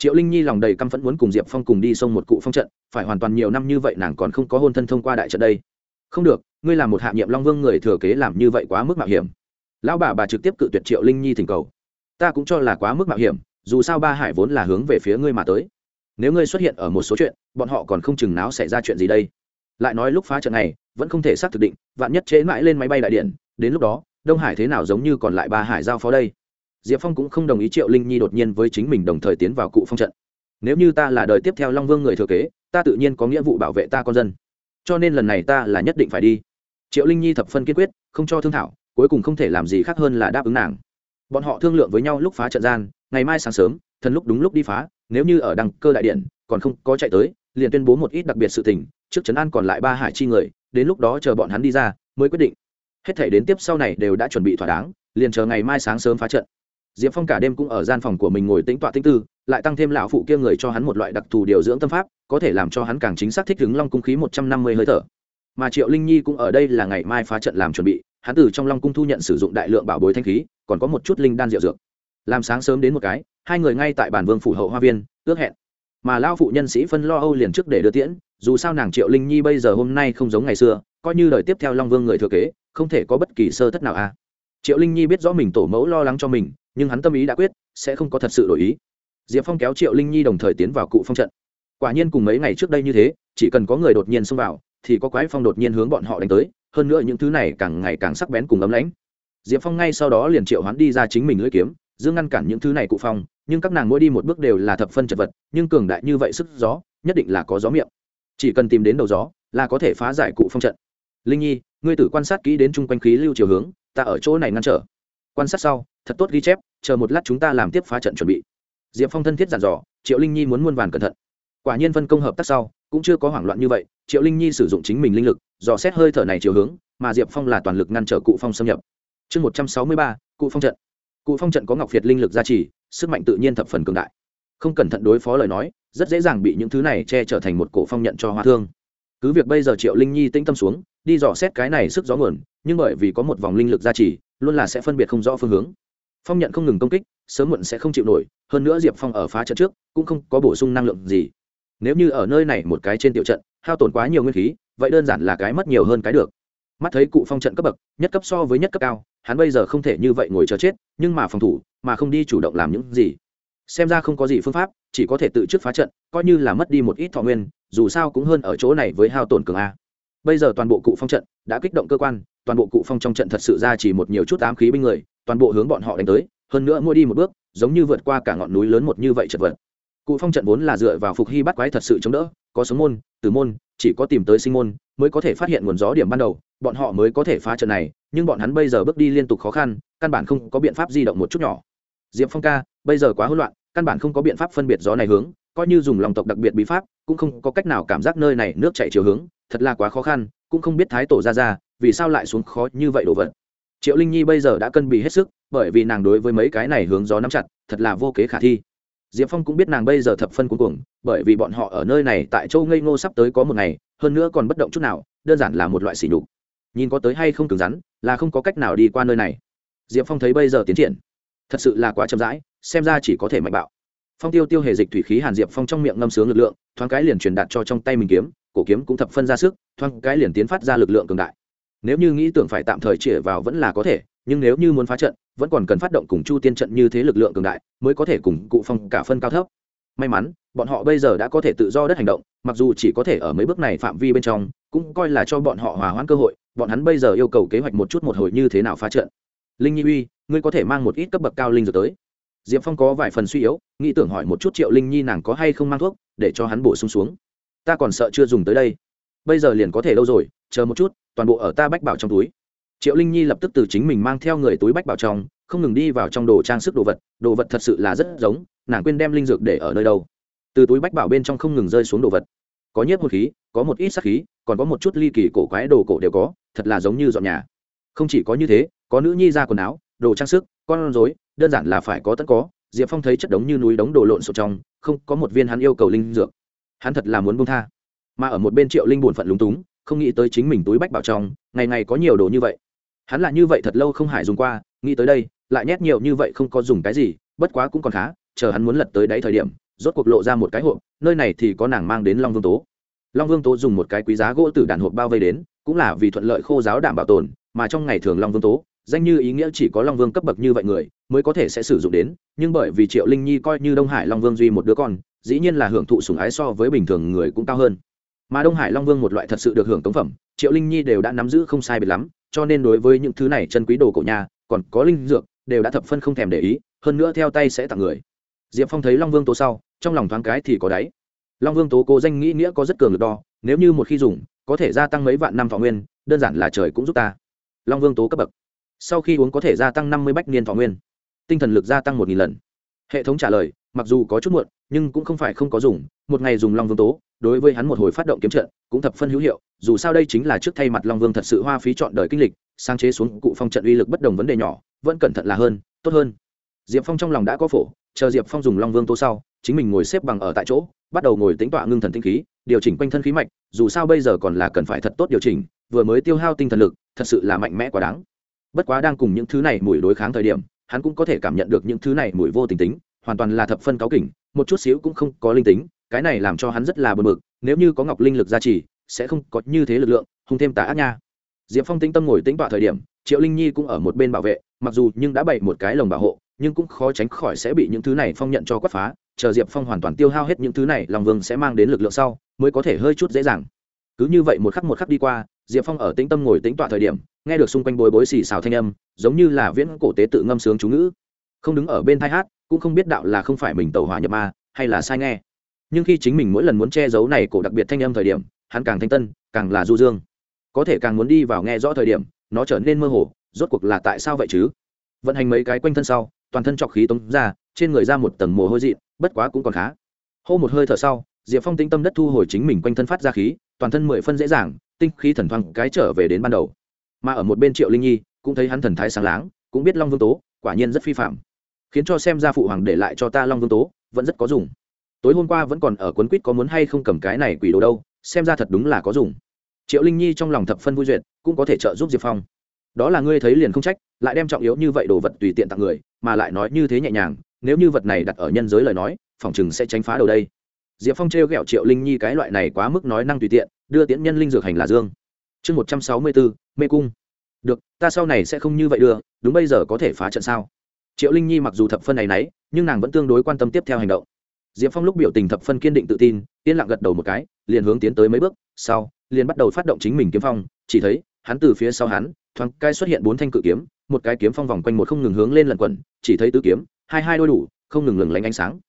triệu linh nhi lòng đầy căm phẫn muốn cùng diệp phong cùng đi xông một cụ phong trận, phải hoàn toàn nhiều năm như vậy nàng còn không có hôn thân thông qua đại trận đây. Không được, ngươi là một hạ nhiệm long vương người thừa kế làm như vậy quá mức mạo hiểm. Lão bà bà trực tiếp cự tuyệt triệu linh nhi thỉnh cầu. Ta cũng cho là quá mức mạo hiểm, dù sao ba hải vốn là hướng về phía ngươi mà tới. Nếu ngươi xuất hiện ở một số chuyện, bọn họ còn không chừng náo xảy ra chuyện gì đây. Lại nói lúc phá trận này, vẫn không thể xác thực định, vạn nhất chế mãi lên máy bay đại điện, đến lúc đó, đông hải thế nào giống như còn lại ba hải giao phó đây? Diệp phong cũng không đồng ý triệu linh nhi đột nhiên với chính mình đồng thời tiến vào cụ phong trận. Nếu như ta là đời tiếp theo long vương người thừa kế, ta tự nhiên có nghĩa vụ bảo vệ ta con dân. Cho nên lần này ta là nhất định phải đi. Triệu linh nhi thập phân kiên quyết, không cho thương thảo, cuối cùng không thể làm gì khác hơn là đáp ứng nàng. Bọn họ thương lượng với nhau lúc phá trận gian, ngày mai sáng sớm, thần lúc đúng lúc đi phá, nếu như ở đăng cơ đại điện, còn không có chạy tới, liền tuyên bố một ít đặc biệt sự tình, trước trấn an còn lại ba hải chi người, đến lúc đó chờ bọn hắn đi ra, mới quyết định. Hết thể đến tiếp sau này đều đã chuẩn bị thỏa đáng, liền chờ ngày mai sáng sớm phá trận diệp phong cả đêm cũng ở gian phòng của mình ngồi tĩnh tọa tinh tư, lại tăng thêm lão phụ kia người cho hắn một loại đặc thù điều dưỡng tâm pháp, có thể làm cho hắn càng chính xác thích ứng long cung khí một trăm năm mươi hơi thở. Mà triệu linh nhi cũng ở đây là ngày mai phá trận làm chuẩn bị, hắn từ trong long cung thu nhận sử dụng đại lượng bảo bối thanh khí, còn có một chút linh đan rượu dược. Làm sáng sớm đến một cái, hai người ngay tại bản vương phủ hậu hoa viên, ước hẹn. Mà lão phụ nhân sĩ phân lo âu liền trước để đưa tiễn, dù sao nàng triệu linh nhi bây giờ hôm nay không giống ngày xưa, coi như đời tiếp theo long vương người thừa kế, không thể có bất kỳ sơ thất nào a à. triệu linh nhi biết rõ mình tổ mẫu lo lắng cho mình nhưng hắn tâm ý đã quyết, sẽ không có thật sự đổi ý. Diệp phong kéo triệu linh nhi đồng thời tiến vào cụ phong trận. Quả nhiên cùng mấy ngày trước đây như thế, chỉ cần có người đột nhiên xông vào, thì có quái phong đột nhiên hướng bọn họ đánh tới, hơn nữa những thứ này càng ngày càng sắc bén cùng ấm lãnh. Diệp phong ngay sau đó liền triệu hắn đi ra chính mình lưỡi kiếm, dương ngăn cản những thứ này cụ phong, nhưng các nàng mỗi đi một bước đều là thập phân chật vật, nhưng cường đại như vậy sức gió, nhất định là có gió miệng. Chỉ cần tìm đến đầu gió, là có thể phá giải cụ phong trận. Linh nhi, ngươi tử quan sát kỹ đến chung quanh khí lưu chiều hướng, ta ở chỗ này ngăn trở quan sát sau, thật tốt ghi chép, chờ một lát chúng ta làm tiếp phá trận chuẩn bị. Diệp phong thân thiết dặn dò, triệu linh nhi muốn muôn vàn cẩn thận. Quả nhiên phân công hợp tác sau, cũng chưa có hoảng loạn như vậy, triệu linh nhi sử dụng chính mình linh lực, dò xét hơi thở này chiều hướng, mà diệp phong là toàn lực ngăn trở cụ phong xâm nhập. Chương một trăm sáu mươi ba, cụ phong trận. Cụ phong trận có ngọc việt linh lực gia trì, sức mạnh tự nhiên thập phần cường đại. Không cẩn thận đối phó lời nói, rất dễ dàng bị những thứ này che trở thành một cổ phong nhận cho hoa thương. Cứ việc bây giờ triệu linh nhi tĩnh tâm xuống, đi dò xét cái này sức gió nguồn, nhưng bởi vì có một vòng linh lực gia trì luôn là sẽ phân biệt không rõ phương hướng. Phong nhận không ngừng công kích, sớm muộn sẽ không chịu nổi, hơn nữa diệp phong ở phá trận trước, cũng không có bổ sung năng lượng gì. Nếu như ở nơi này một cái trên tiểu trận, hao tổn quá nhiều nguyên khí, vậy đơn giản là cái mất nhiều hơn cái được. Mắt thấy cụ phong trận cấp bậc, nhất cấp so với nhất cấp cao, hắn bây giờ không thể như vậy ngồi chờ chết, nhưng mà phòng thủ, mà không đi chủ động làm những gì. Xem ra không có gì phương pháp, chỉ có thể tự trước phá trận, coi như là mất đi một ít thọ nguyên, dù sao cũng hơn ở chỗ này với hao tổn cường a. Bây giờ toàn bộ cụ phong trận đã kích động cơ quan toàn bộ cụ phong trong trận thật sự ra chỉ một nhiều chút ám khí binh người, toàn bộ hướng bọn họ đánh tới, hơn nữa mua đi một bước, giống như vượt qua cả ngọn núi lớn một như vậy chật vật. Cụ phong trận vốn là dựa vào phục hy bắt quái thật sự chống đỡ, có sống môn từ môn, chỉ có tìm tới sinh môn mới có thể phát hiện nguồn gió điểm ban đầu, bọn họ mới có thể phá trận này, nhưng bọn hắn bây giờ bước đi liên tục khó khăn, căn bản không có biện pháp di động một chút nhỏ. Diệp phong ca, bây giờ quá hỗn loạn, căn bản không có biện pháp phân biệt gió này hướng, coi như dùng lòng tộc đặc biệt bí pháp, cũng không có cách nào cảm giác nơi này nước chảy chiều hướng, thật là quá khó khăn, cũng không biết thái tổ ra ra vì sao lại xuống khó như vậy đồ vật? Triệu linh nhi bây giờ đã cân bì hết sức, bởi vì nàng đối với mấy cái này hướng gió nắm chặt, thật là vô kế khả thi. Diệp phong cũng biết nàng bây giờ thập phân cuối cùng bởi vì bọn họ ở nơi này tại châu ngây ngô sắp tới có một ngày, hơn nữa còn bất động chút nào, đơn giản là một loại sỉ nhục. Nhìn có tới hay không cứng rắn, là không có cách nào đi qua nơi này. Diệp phong thấy bây giờ tiến triển, thật sự là quá chậm rãi, xem ra chỉ có thể mạnh bạo. Phong tiêu tiêu hề dịch thủy khí hàn diệp phong trong miệng ngâm sướng lực lượng, thoáng cái liền truyền đạt cho trong tay mình kiếm, cổ kiếm cũng thập phân ra sức, thoáng cái liền tiến phát ra lực lượng cường đại nếu như nghĩ tưởng phải tạm thời chĩa vào vẫn là có thể, nhưng nếu như muốn phá trận, vẫn còn cần phát động cùng chu tiên trận như thế lực lượng cường đại, mới có thể cùng cụ phong cả phân cao thấp. May mắn, bọn họ bây giờ đã có thể tự do đất hành động, mặc dù chỉ có thể ở mấy bước này phạm vi bên trong, cũng coi là cho bọn họ hòa hoãn cơ hội, bọn hắn bây giờ yêu cầu kế hoạch một chút một hồi như thế nào phá trận. Linh nhi uy, ngươi có thể mang một ít cấp bậc cao linh dược tới. Diệp phong có vài phần suy yếu, nghĩ tưởng hỏi một chút triệu linh nhi nàng có hay không mang thuốc, để cho hắn bổ sung xuống. Ta còn sợ chưa dùng tới đây. Bây giờ liền có thể lâu rồi, chờ một chút toàn bộ ở ta bách bảo trong túi. Triệu linh nhi lập tức từ chính mình mang theo người túi bách bảo trong, không ngừng đi vào trong đồ trang sức đồ vật đồ vật thật sự là rất giống, nàng quên đem linh dược để ở nơi đâu. Từ túi bách bảo bên trong không ngừng rơi xuống đồ vật. Có nhất một khí, có một ít sắc khí, còn có một chút ly kỳ cổ quái đồ cổ đều có, thật là giống như dọn nhà. Không chỉ có như thế, có nữ nhi ra quần áo, đồ trang sức, con rối, đơn giản là phải có tất có. Diệp phong thấy chất đống như núi đống đồ lộn xộn trong, không, có một viên hắn yêu cầu linh dược. Hắn thật là muốn bông tha. Mà ở một bên triệu linh buồn phận lúng túng không nghĩ tới chính mình túi bách bảo trong, ngày ngày có nhiều đồ như vậy. Hắn là như vậy thật lâu không hải dùng qua, nghĩ tới đây, lại nhét nhiều như vậy không có dùng cái gì, bất quá cũng còn khá, chờ hắn muốn lật tới đáy thời điểm, rốt cuộc lộ ra một cái hộp, nơi này thì có nàng mang đến long vương tố. Long vương tố dùng một cái quý giá gỗ từ đàn hộp bao vây đến, cũng là vì thuận lợi khô giáo đảm bảo tồn, mà trong ngày thường long vương tố, danh như ý nghĩa chỉ có long vương cấp bậc như vậy người, mới có thể sẽ sử dụng đến, nhưng bởi vì triệu linh nhi coi như đông hải long vương duy một đứa con, dĩ nhiên là hưởng thụ sủng ái so với bình thường người cũng cao hơn mà đông hải long vương một loại thật sự được hưởng cống phẩm, triệu linh nhi đều đã nắm giữ không sai biệt lắm, cho nên đối với những thứ này chân quý đồ cổ nhà, còn có linh dược, đều đã thập phân không thèm để ý, hơn nữa theo tay sẽ tặng người. Diệp phong thấy long vương tố sau, trong lòng thoáng cái thì có đáy. Long vương tố cố danh nghĩ nghĩa có rất cường lực đo, nếu như một khi dùng, có thể gia tăng mấy vạn năm thọ nguyên, đơn giản là trời cũng giúp ta. Long vương tố cấp bậc. Sau khi uống có thể gia tăng năm mươi bách niên thọ nguyên. Tinh thần lực gia tăng một nghìn lần. Hệ thống trả lời, mặc dù có chút muộn, nhưng cũng không phải không có dùng, một ngày dùng long vương tố đối với hắn một hồi phát động kiếm trận cũng thập phân hữu hiệu, dù sao đây chính là trước thay mặt long vương thật sự hoa phí chọn đời kinh lịch sang chế xuống cụ phong trận uy lực bất đồng vấn đề nhỏ, vẫn cẩn thận là hơn, tốt hơn. Diệp phong trong lòng đã có phổ, chờ diệp phong dùng long vương tô sau, chính mình ngồi xếp bằng ở tại chỗ, bắt đầu ngồi tính tọa ngưng thần tinh khí, điều chỉnh quanh thân khí mạch, dù sao bây giờ còn là cần phải thật tốt điều chỉnh, vừa mới tiêu hao tinh thần lực, thật sự là mạnh mẽ quá đáng. Bất quá đang cùng những thứ này mùi đối kháng thời điểm, hắn cũng có thể cảm nhận được những thứ này mùi vô tình tính, hoàn toàn là thập phân cáo kỉnh, một chút xíu cũng không có linh tính cái này làm cho hắn rất là bờ mực nếu như có ngọc linh lực gia trì, sẽ không có như thế lực lượng, hung thêm tà ác nha. Diệp phong tĩnh tâm ngồi tĩnh tọa thời điểm, triệu linh nhi cũng ở một bên bảo vệ, mặc dù nhưng đã bày một cái lồng bảo hộ, nhưng cũng khó tránh khỏi sẽ bị những thứ này phong nhận cho quất phá, chờ diệp phong hoàn toàn tiêu hao hết những thứ này lòng vương sẽ mang đến lực lượng sau, mới có thể hơi chút dễ dàng. Cứ như vậy một khắc một khắc đi qua, diệp phong ở tĩnh tâm ngồi tĩnh tọa thời điểm, nghe được xung quanh bối bối xì xào thanh âm, giống như là viễn cổ tế tự ngâm sướng chú ngữ. Không đứng ở bên thai hát, cũng không biết đạo là không phải mình tẩu hỏa nhập ma, hay là sai nghe nhưng khi chính mình mỗi lần muốn che giấu này cổ đặc biệt thanh âm thời điểm, hắn càng thanh tân, càng là du dương. Có thể càng muốn đi vào nghe rõ thời điểm, nó trở nên mơ hồ, rốt cuộc là tại sao vậy chứ? Vận hành mấy cái quanh thân sau, toàn thân trọc khí tống ra, trên người ra một tầng mồ hôi dị, bất quá cũng còn khá. Hô một hơi thở sau, diệp phong tĩnh tâm đất thu hồi chính mình quanh thân phát ra khí, toàn thân mười phân dễ dàng, tinh khí thần thoáng cái trở về đến ban đầu. Mà ở một bên triệu linh nhi, cũng thấy hắn thần thái sáng láng, cũng biết long vương tố, quả nhiên rất phi phạm. Khiến cho xem ra phụ hoàng để lại cho ta long vương tố, vẫn rất có dùng tối hôm qua vẫn còn ở quấn quýt có muốn hay không cầm cái này quỷ đồ đâu, xem ra thật đúng là có dùng. Triệu linh nhi trong lòng thập phân vui duyệt, cũng có thể trợ giúp diệp phong. Đó là ngươi thấy liền không trách, lại đem trọng yếu như vậy đồ vật tùy tiện tặng người, mà lại nói như thế nhẹ nhàng, nếu như vật này đặt ở nhân giới lời nói, phòng chừng sẽ tránh phá đầu đây. Diệp phong trêu ghẹo triệu linh nhi cái loại này quá mức nói năng tùy tiện, đưa tiễn nhân linh dược hành là dương. Chương một trăm sáu mươi bốn, mê cung. Được, ta sau này sẽ không như vậy đưa, đúng bây giờ có thể phá trận sao? Triệu linh nhi mặc dù thập phân này nấy, nhưng nàng vẫn tương đối quan tâm tiếp theo hành động diệp phong lúc biểu tình thập phân kiên định tự tin, yên lặng gật đầu một cái, liền hướng tiến tới mấy bước, sau, liền bắt đầu phát động chính mình kiếm phong, chỉ thấy, hắn từ phía sau hắn, thoáng cái xuất hiện bốn thanh cự kiếm, một cái kiếm phong vòng quanh một không ngừng hướng lên lần quẩn, chỉ thấy tứ kiếm, hai hai đôi đủ, không ngừng lừng lánh ánh sáng.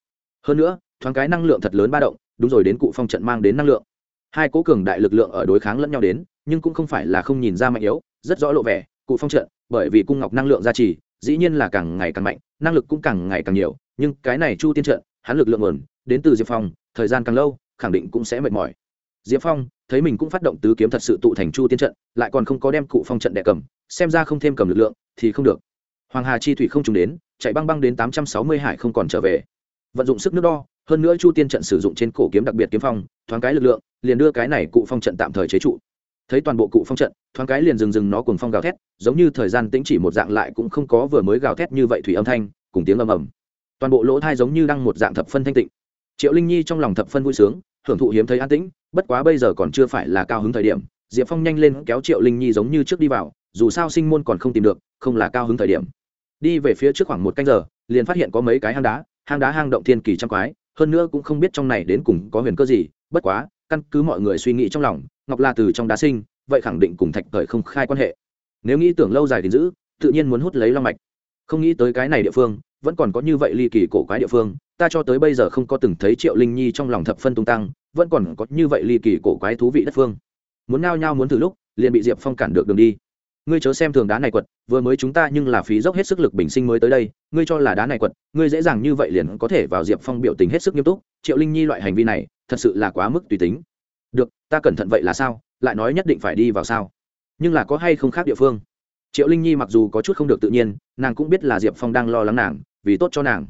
Hơn nữa, thoáng cái năng lượng thật lớn ba động, đúng rồi đến cụ phong trận mang đến năng lượng. Hai cố cường đại lực lượng ở đối kháng lẫn nhau đến, nhưng cũng không phải là không nhìn ra mạnh yếu, rất rõ lộ vẻ, cụ phong trận, bởi vì cung ngọc năng lượng gia trì, dĩ nhiên là càng ngày càng mạnh, năng lực cũng càng ngày càng nhiều, nhưng cái này chu tiên trận hắn lực lượng nguồn, đến từ diệp phong, thời gian càng lâu, khẳng định cũng sẽ mệt mỏi. Diệp phong, thấy mình cũng phát động tứ kiếm thật sự tụ thành chu tiên trận, lại còn không có đem cụ phong trận đẻ cầm, xem ra không thêm cầm lực lượng, thì không được. Hoàng hà chi thủy không trùng đến, chạy băng băng đến tám trăm sáu mươi hải không còn trở về. Vận dụng sức nước đo, hơn nữa chu tiên trận sử dụng trên cổ kiếm đặc biệt kiếm phong, thoáng cái lực lượng, liền đưa cái này cụ phong trận tạm thời chế trụ. Thấy toàn bộ cụ phong trận, thoáng cái liền dừng dừng nó cùng phong gào thét, giống như thời gian tĩnh chỉ một dạng lại cũng không có vừa mới gào thét như vậy thủy âm thanh, cùng tiếng ầm ầm toàn bộ lỗ thai giống như đang một dạng thập phân thanh tịnh. Triệu linh nhi trong lòng thập phân vui sướng, hưởng thụ hiếm thấy an tĩnh, bất quá bây giờ còn chưa phải là cao hứng thời điểm, diệp phong nhanh lên kéo triệu linh nhi giống như trước đi vào, dù sao sinh môn còn không tìm được, không là cao hứng thời điểm. Đi về phía trước khoảng một canh giờ, liền phát hiện có mấy cái hang đá hang đá hang động thiên kỳ trang quái, hơn nữa cũng không biết trong này đến cùng có huyền cơ gì, bất quá, căn cứ mọi người suy nghĩ trong lòng, ngọc la từ trong đá sinh, vậy khẳng định cùng thạch thời không khai quan hệ. Nếu nghĩ tưởng lâu dài thì giữ, tự nhiên muốn hút lấy long mạch. Không nghĩ tới cái này địa phương vẫn còn có như vậy ly kỳ cổ quái địa phương, ta cho tới bây giờ không có từng thấy triệu linh nhi trong lòng thập phân tung tăng, vẫn còn có như vậy ly kỳ cổ quái thú vị đất phương. Muốn nao nhao muốn từ lúc, liền bị diệp phong cản được đường đi. Ngươi chớ xem thường đá này quật, vừa mới chúng ta nhưng là phí dốc hết sức lực bình sinh mới tới đây, ngươi cho là đá này quật, ngươi dễ dàng như vậy liền có thể vào diệp phong biểu tình hết sức nghiêm túc, triệu linh nhi loại hành vi này, thật sự là quá mức tùy tính. Được, ta cẩn thận vậy là sao, lại nói nhất định phải đi vào sao? Nhưng là có hay không khác địa phương? Triệu linh nhi mặc dù có chút không được tự nhiên, nàng cũng biết là diệp phong đang lo lắng nàng vì tốt cho nàng.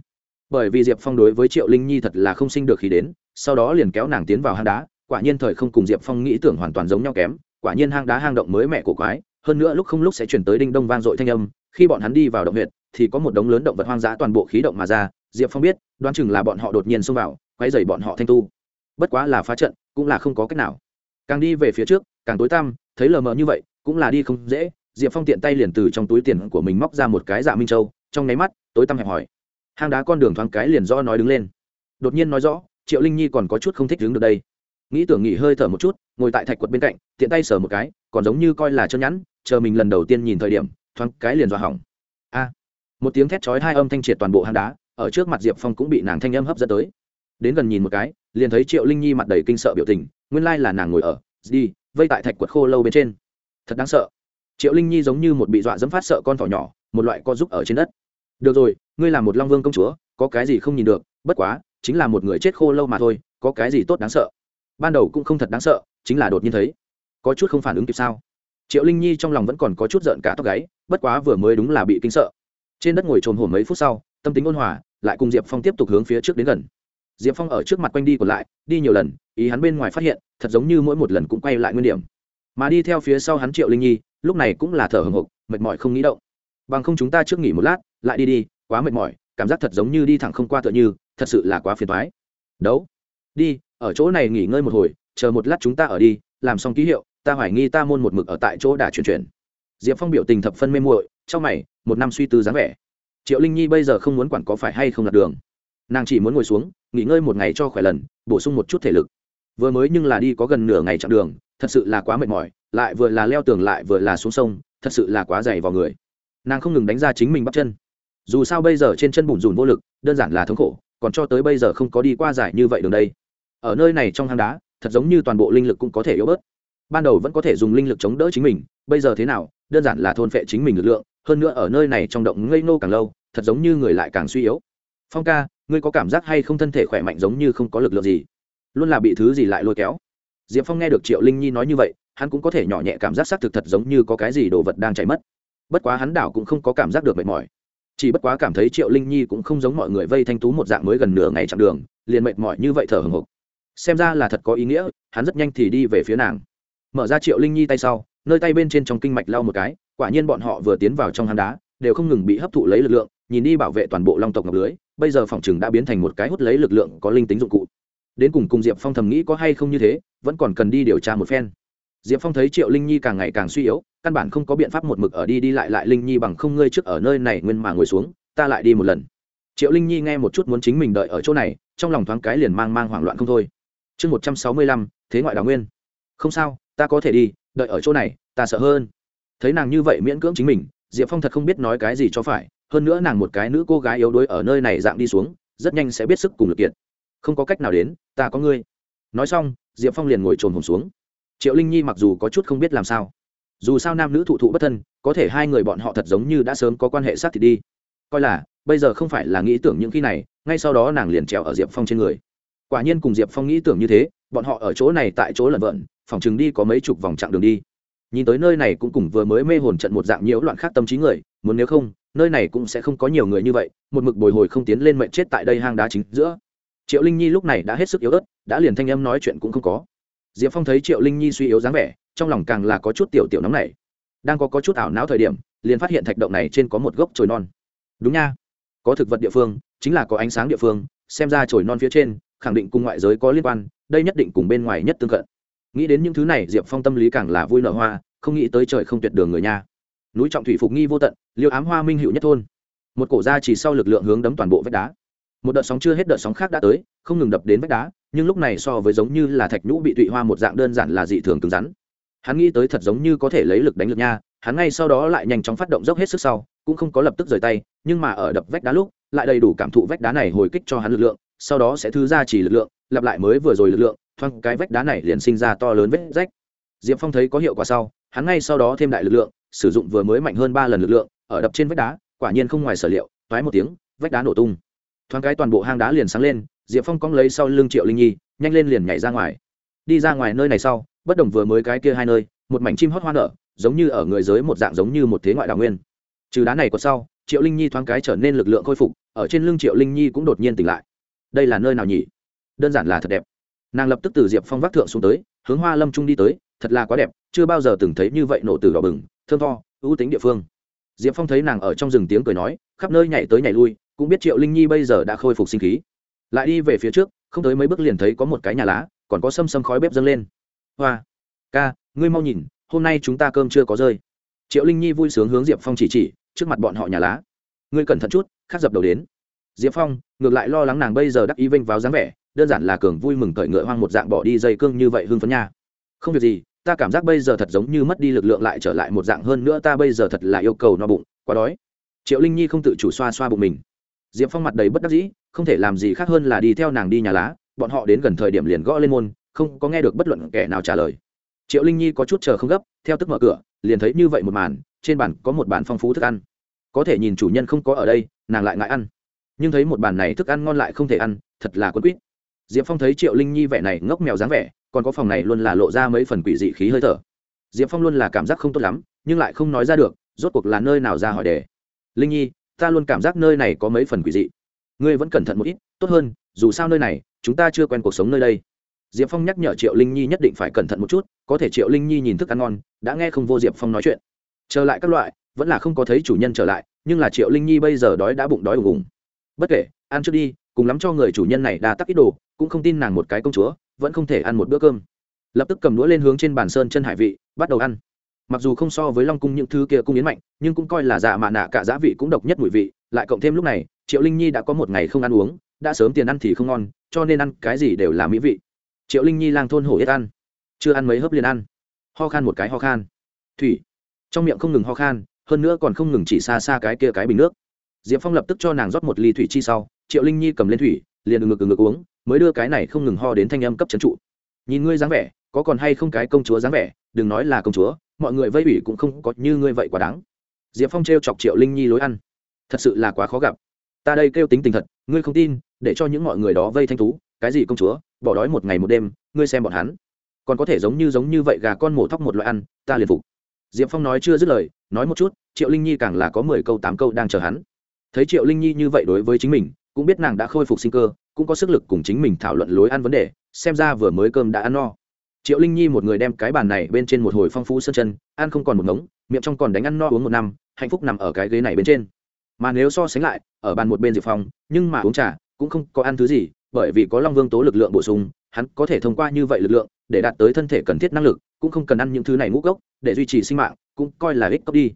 Bởi vì diệp phong đối với triệu linh nhi thật là không sinh được khi đến, sau đó liền kéo nàng tiến vào hang đá, quả nhiên thời không cùng diệp phong nghĩ tưởng hoàn toàn giống nhau kém, quả nhiên hang đá hang động mới mẹ của quái, hơn nữa lúc không lúc sẽ chuyển tới đinh đông vang dội thanh âm, khi bọn hắn đi vào động huyệt, thì có một đống lớn động vật hoang dã toàn bộ khí động mà ra, diệp phong biết, đoán chừng là bọn họ đột nhiên xông vào quay dày bọn họ thanh tu. Bất quá là phá trận, cũng là không có cách nào. Càng đi về phía trước, càng tối tăm, thấy lờ mờ như vậy, cũng là đi không dễ, diệp phong tiện tay liền từ trong túi tiền của mình móc ra một cái dạ minh châu trong nháy mắt, tối tăm hẹp hỏi hang đá con đường thoáng cái liền do nói đứng lên. Đột nhiên nói rõ, triệu linh nhi còn có chút không thích đứng được đây. Nghĩ tưởng nghỉ hơi thở một chút, ngồi tại thạch quật bên cạnh, tiện tay sờ một cái, còn giống như coi là chân nhẵn, chờ mình lần đầu tiên nhìn thời điểm, thoáng cái liền dọa hỏng. A! Một tiếng thét chói hai âm thanh triệt toàn bộ hang đá, ở trước mặt diệp phong cũng bị nàng thanh âm hấp dẫn tới. Đến gần nhìn một cái, liền thấy triệu linh nhi mặt đầy kinh sợ biểu tình, nguyên lai là nàng ngồi ở, đi, vây tại thạch quật khô lâu bên trên. Thật đáng sợ. Triệu linh nhi giống như một bị dọa dẫm phát sợ con thỏ nhỏ, một loại co giúp ở trên đất được rồi, ngươi là một long vương công chúa, có cái gì không nhìn được, bất quá, chính là một người chết khô lâu mà thôi, có cái gì tốt đáng sợ? Ban đầu cũng không thật đáng sợ, chính là đột nhiên thấy. Có chút không phản ứng kịp sao? Triệu linh nhi trong lòng vẫn còn có chút giận cả tóc gáy, bất quá vừa mới đúng là bị kinh sợ. Trên đất ngồi trồm hổm mấy phút sau, tâm tính ôn hòa, lại cùng diệp phong tiếp tục hướng phía trước đến gần. Diệp phong ở trước mặt quanh đi còn lại, đi nhiều lần, ý hắn bên ngoài phát hiện, thật giống như mỗi một lần cũng quay lại nguyên điểm. Mà đi theo phía sau hắn triệu linh nhi, lúc này cũng là thở hồng hộc, mệt mỏi không nghĩ động bằng không chúng ta trước nghỉ một lát, lại đi đi, quá mệt mỏi, cảm giác thật giống như đi thẳng không qua tựa như, thật sự là quá phiền thoái đấu. Đi, ở chỗ này nghỉ ngơi một hồi, chờ một lát chúng ta ở đi, làm xong ký hiệu, ta hoài nghi ta môn một mực ở tại chỗ đã chuyển chuyển. Diệp phong biểu tình thập phân mê muội, trong mày, một năm suy tư dáng vẻ. Triệu linh nhi bây giờ không muốn quản có phải hay không lạc đường. Nàng chỉ muốn ngồi xuống, nghỉ ngơi một ngày cho khỏe lần, bổ sung một chút thể lực. Vừa mới nhưng là đi có gần nửa ngày chặng đường, thật sự là quá mệt mỏi, lại vừa là leo tường lại vừa là xuống sông, thật sự là quá dày vào người nàng không ngừng đánh ra chính mình bắp chân. Dù sao bây giờ trên chân bùn rùn vô lực, đơn giản là thống khổ, còn cho tới bây giờ không có đi qua giải như vậy đường đây. Ở nơi này trong hang đá, thật giống như toàn bộ linh lực cũng có thể yếu bớt. Ban đầu vẫn có thể dùng linh lực chống đỡ chính mình, bây giờ thế nào, đơn giản là thôn phệ chính mình lực lượng, hơn nữa ở nơi này trong động ngây nô càng lâu, thật giống như người lại càng suy yếu. Phong ca, ngươi có cảm giác hay không thân thể khỏe mạnh giống như không có lực lượng gì? Luôn là bị thứ gì lại lôi kéo? Diệp phong nghe được triệu linh nhi nói như vậy, hắn cũng có thể nhỏ nhẹ cảm giác xác thực thật giống như có cái gì đồ vật đang chảy mất bất quá hắn đảo cũng không có cảm giác được mệt mỏi. Chỉ bất quá cảm thấy triệu linh nhi cũng không giống mọi người vây thanh tú một dạng mới gần nửa ngày chặng đường, liền mệt mỏi như vậy thở hồng hộc. Xem ra là thật có ý nghĩa, hắn rất nhanh thì đi về phía nàng. Mở ra triệu linh nhi tay sau, nơi tay bên trên trong kinh mạch lau một cái, quả nhiên bọn họ vừa tiến vào trong hang đá, đều không ngừng bị hấp thụ lấy lực lượng, nhìn đi bảo vệ toàn bộ long tộc ngọc lưới, bây giờ phòng chừng đã biến thành một cái hút lấy lực lượng có linh tính dụng cụ. Đến cùng cùng diệp phong thầm nghĩ có hay không như thế, vẫn còn cần đi điều tra một phen diệp phong thấy triệu linh nhi càng ngày càng suy yếu, căn bản không có biện pháp một mực ở đi đi lại lại linh nhi bằng không ngươi trước ở nơi này nguyên mà ngồi xuống, ta lại đi một lần. Triệu linh nhi nghe một chút muốn chính mình đợi ở chỗ này, trong lòng thoáng cái liền mang mang hoảng loạn không thôi. Chương một trăm sáu mươi lăm, thế ngoại đào nguyên. Không sao, ta có thể đi, đợi ở chỗ này, ta sợ hơn. Thấy nàng như vậy miễn cưỡng chính mình, diệp phong thật không biết nói cái gì cho phải, hơn nữa nàng một cái nữ cô gái yếu đuối ở nơi này dạng đi xuống, rất nhanh sẽ biết sức cùng lực kiện không có cách nào đến, ta có ngươi. Nói xong, diệp phong liền ngồi trồn hồn xuống triệu linh nhi mặc dù có chút không biết làm sao dù sao nam nữ thụ thụ bất thân có thể hai người bọn họ thật giống như đã sớm có quan hệ sát thì đi coi là bây giờ không phải là nghĩ tưởng những khi này ngay sau đó nàng liền trèo ở diệp phong trên người quả nhiên cùng diệp phong nghĩ tưởng như thế bọn họ ở chỗ này tại chỗ lẩn vợn phòng chừng đi có mấy chục vòng chặng đường đi nhìn tới nơi này cũng cùng vừa mới mê hồn trận một dạng nhiễu loạn khác tâm trí người muốn nếu không nơi này cũng sẽ không có nhiều người như vậy một mực bồi hồi không tiến lên mệnh chết tại đây hang đá chính giữa triệu linh nhi lúc này đã hết sức yếu ớt đã liền thanh âm nói chuyện cũng không có diệp phong thấy triệu linh nhi suy yếu dáng vẻ trong lòng càng là có chút tiểu tiểu nóng này đang có, có chút ảo não thời điểm liền phát hiện thạch động này trên có một gốc chồi non. Đúng nha. Có thực vật địa phương chính là có ánh sáng địa phương xem ra chồi non phía trên khẳng định cùng ngoại giới có liên quan đây nhất định cùng bên ngoài nhất tương cận. Nghĩ đến những thứ này diệp phong tâm lý càng là vui nở hoa không nghĩ tới trời không tuyệt đường người nha. Núi trọng thủy phục nghi vô tận liêu ám hoa minh hữu nhất thôn. Một cổ ra chỉ sau lực lượng hướng đấm toàn bộ vách đá. Một đợt sóng chưa hết đợt sóng khác đã tới không ngừng đập đến vách đá nhưng lúc này so với giống như là thạch nhũ bị tụy hoa một dạng đơn giản là dị thường cứng rắn. Hắn nghĩ tới thật giống như có thể lấy lực đánh lực nha, hắn ngay sau đó lại nhanh chóng phát động dốc hết sức sau, cũng không có lập tức rời tay, nhưng mà ở đập vách đá lúc, lại đầy đủ cảm thụ vách đá này hồi kích cho hắn lực lượng, sau đó sẽ thư ra chỉ lực lượng, lặp lại mới vừa rồi lực lượng, thoáng cái vách đá này liền sinh ra to lớn vết rách. Diệp phong thấy có hiệu quả sau, hắn ngay sau đó thêm đại lực lượng, sử dụng vừa mới mạnh hơn ba lần lực lượng, ở đập trên vách đá, quả nhiên không ngoài sở liệu, toái một tiếng, vách đá nổ tung. Thoáng cái toàn bộ hang đá liền sáng lên diệp phong cong lấy sau lưng triệu linh nhi, nhanh lên liền nhảy ra ngoài. Đi ra ngoài nơi này sau, bất đồng vừa mới cái kia hai nơi, một mảnh chim hót hoa nở, giống như ở người giới một dạng giống như một thế ngoại đào nguyên. Trừ đá này có sau, triệu linh nhi thoáng cái trở nên lực lượng khôi phục, ở trên lưng triệu linh nhi cũng đột nhiên tỉnh lại. Đây là nơi nào nhỉ? Đơn giản là thật đẹp. Nàng lập tức từ diệp phong vác thượng xuống tới, hướng hoa lâm trung đi tới, thật là quá đẹp, chưa bao giờ từng thấy như vậy nổ từ đỏ bừng, thơm tho, ưu tính địa phương. Diệp phong thấy nàng ở trong rừng tiếng cười nói, khắp nơi nhảy tới nhảy lui, cũng biết triệu linh nhi bây giờ đã khôi phục sinh khí lại đi về phía trước, không tới mấy bước liền thấy có một cái nhà lá, còn có xâm xâm khói bếp dâng lên. Hoa, ca, ngươi mau nhìn, hôm nay chúng ta cơm chưa có rơi. Triệu linh nhi vui sướng hướng diệp phong chỉ chỉ, trước mặt bọn họ nhà lá. Ngươi cẩn thận chút khắc dập đầu đến. Diệp phong, ngược lại lo lắng nàng bây giờ đắc ý vinh vào dáng vẻ, đơn giản là cường vui mừng cởi ngựa hoang một dạng bỏ đi dây cương như vậy hưng phấn nha. Không việc gì, ta cảm giác bây giờ thật giống như mất đi lực lượng lại trở lại một dạng hơn nữa ta bây giờ thật là yêu cầu no bụng, quá đói. Triệu linh nhi không tự chủ xoa xoa bụng mình. Diệp phong mặt đầy bất đắc dĩ không thể làm gì khác hơn là đi theo nàng đi nhà lá, bọn họ đến gần thời điểm liền gõ lên môn, không có nghe được bất luận kẻ nào trả lời. Triệu linh nhi có chút chờ không gấp, theo tức mở cửa, liền thấy như vậy một màn, trên bàn có một bàn phong phú thức ăn. Có thể nhìn chủ nhân không có ở đây, nàng lại ngại ăn. Nhưng thấy một bàn này thức ăn ngon lại không thể ăn, thật là quân quýt. Diệp phong thấy triệu linh nhi vẻ này ngốc mèo dáng vẻ, còn có phòng này luôn là lộ ra mấy phần quỷ dị khí hơi thở. Diệp phong luôn là cảm giác không tốt lắm, nhưng lại không nói ra được, rốt cuộc là nơi nào ra hỏi đề. Linh nhi, ta luôn cảm giác nơi này có mấy phần quỷ dị ngươi vẫn cẩn thận một ít, tốt hơn, dù sao nơi này, chúng ta chưa quen cuộc sống nơi đây. Diệp phong nhắc nhở triệu linh nhi nhất định phải cẩn thận một chút, có thể triệu linh nhi nhìn thức ăn ngon, đã nghe không vô diệp phong nói chuyện. Trở lại các loại, vẫn là không có thấy chủ nhân trở lại, nhưng là triệu linh nhi bây giờ đói đã bụng đói ùng ùng bất kể, ăn trước đi, cùng lắm cho người chủ nhân này đa tắc ít đồ, cũng không tin nàng một cái công chúa, vẫn không thể ăn một bữa cơm. Lập tức cầm đũa lên hướng trên bàn sơn chân hải vị, bắt đầu ăn. Mặc dù không so với long cung những thứ kia cung yến mạnh, nhưng cũng coi là dạ mạ nạ cả giá vị cũng độc nhất mùi vị, lại cộng thêm lúc này triệu linh nhi đã có một ngày không ăn uống, đã sớm tiền ăn thì không ngon, cho nên ăn cái gì đều là mỹ vị. Triệu linh nhi lang thôn hổ yết ăn. Chưa ăn mấy hớp liền ăn. Ho khan một cái ho khan. Thủy. Trong miệng không ngừng ho khan, hơn nữa còn không ngừng chỉ xa xa cái kia cái bình nước. Diệp phong lập tức cho nàng rót một ly thủy chi sau, triệu linh nhi cầm lên thủy, liền ngực ngực uống, mới đưa cái này không ngừng ho đến thanh âm cấp trấn trụ. Nhìn ngươi dáng vẻ, có còn hay không cái công chúa dáng vẻ, đừng nói là công chúa, mọi người vây ủy cũng không có như ngươi vậy quá đáng. Diệp phong t chọc triệu linh nhi lối ăn. Thật sự là quá khó gặp ta đây kêu tính tình thật, ngươi không tin, để cho những mọi người đó vây thanh tú, cái gì công chúa, bỏ đói một ngày một đêm, ngươi xem bọn hắn. Còn có thể giống như giống như vậy gà con mổ thóc một loại ăn, ta liền phục. Diệp phong nói chưa dứt lời, nói một chút, triệu linh nhi càng là có mười câu tám câu đang chờ hắn. Thấy triệu linh nhi như vậy đối với chính mình, cũng biết nàng đã khôi phục sinh cơ, cũng có sức lực cùng chính mình thảo luận lối ăn vấn đề, xem ra vừa mới cơm đã ăn no. Triệu linh nhi một người đem cái bàn này bên trên một hồi phong phú sơn chân, ăn không còn một ngống, miệng trong còn đánh ăn no uống một năm, hạnh phúc nằm ở cái ghế này bên trên. Mà nếu so sánh lại ở bàn một bên diệp phong, nhưng mà uống trà cũng không có ăn thứ gì, bởi vì có long vương tố lực lượng bổ sung, hắn có thể thông qua như vậy lực lượng để đạt tới thân thể cần thiết năng lực, cũng không cần ăn những thứ này ngũ cốc, để duy trì sinh mạng, cũng coi là ích cốc đi.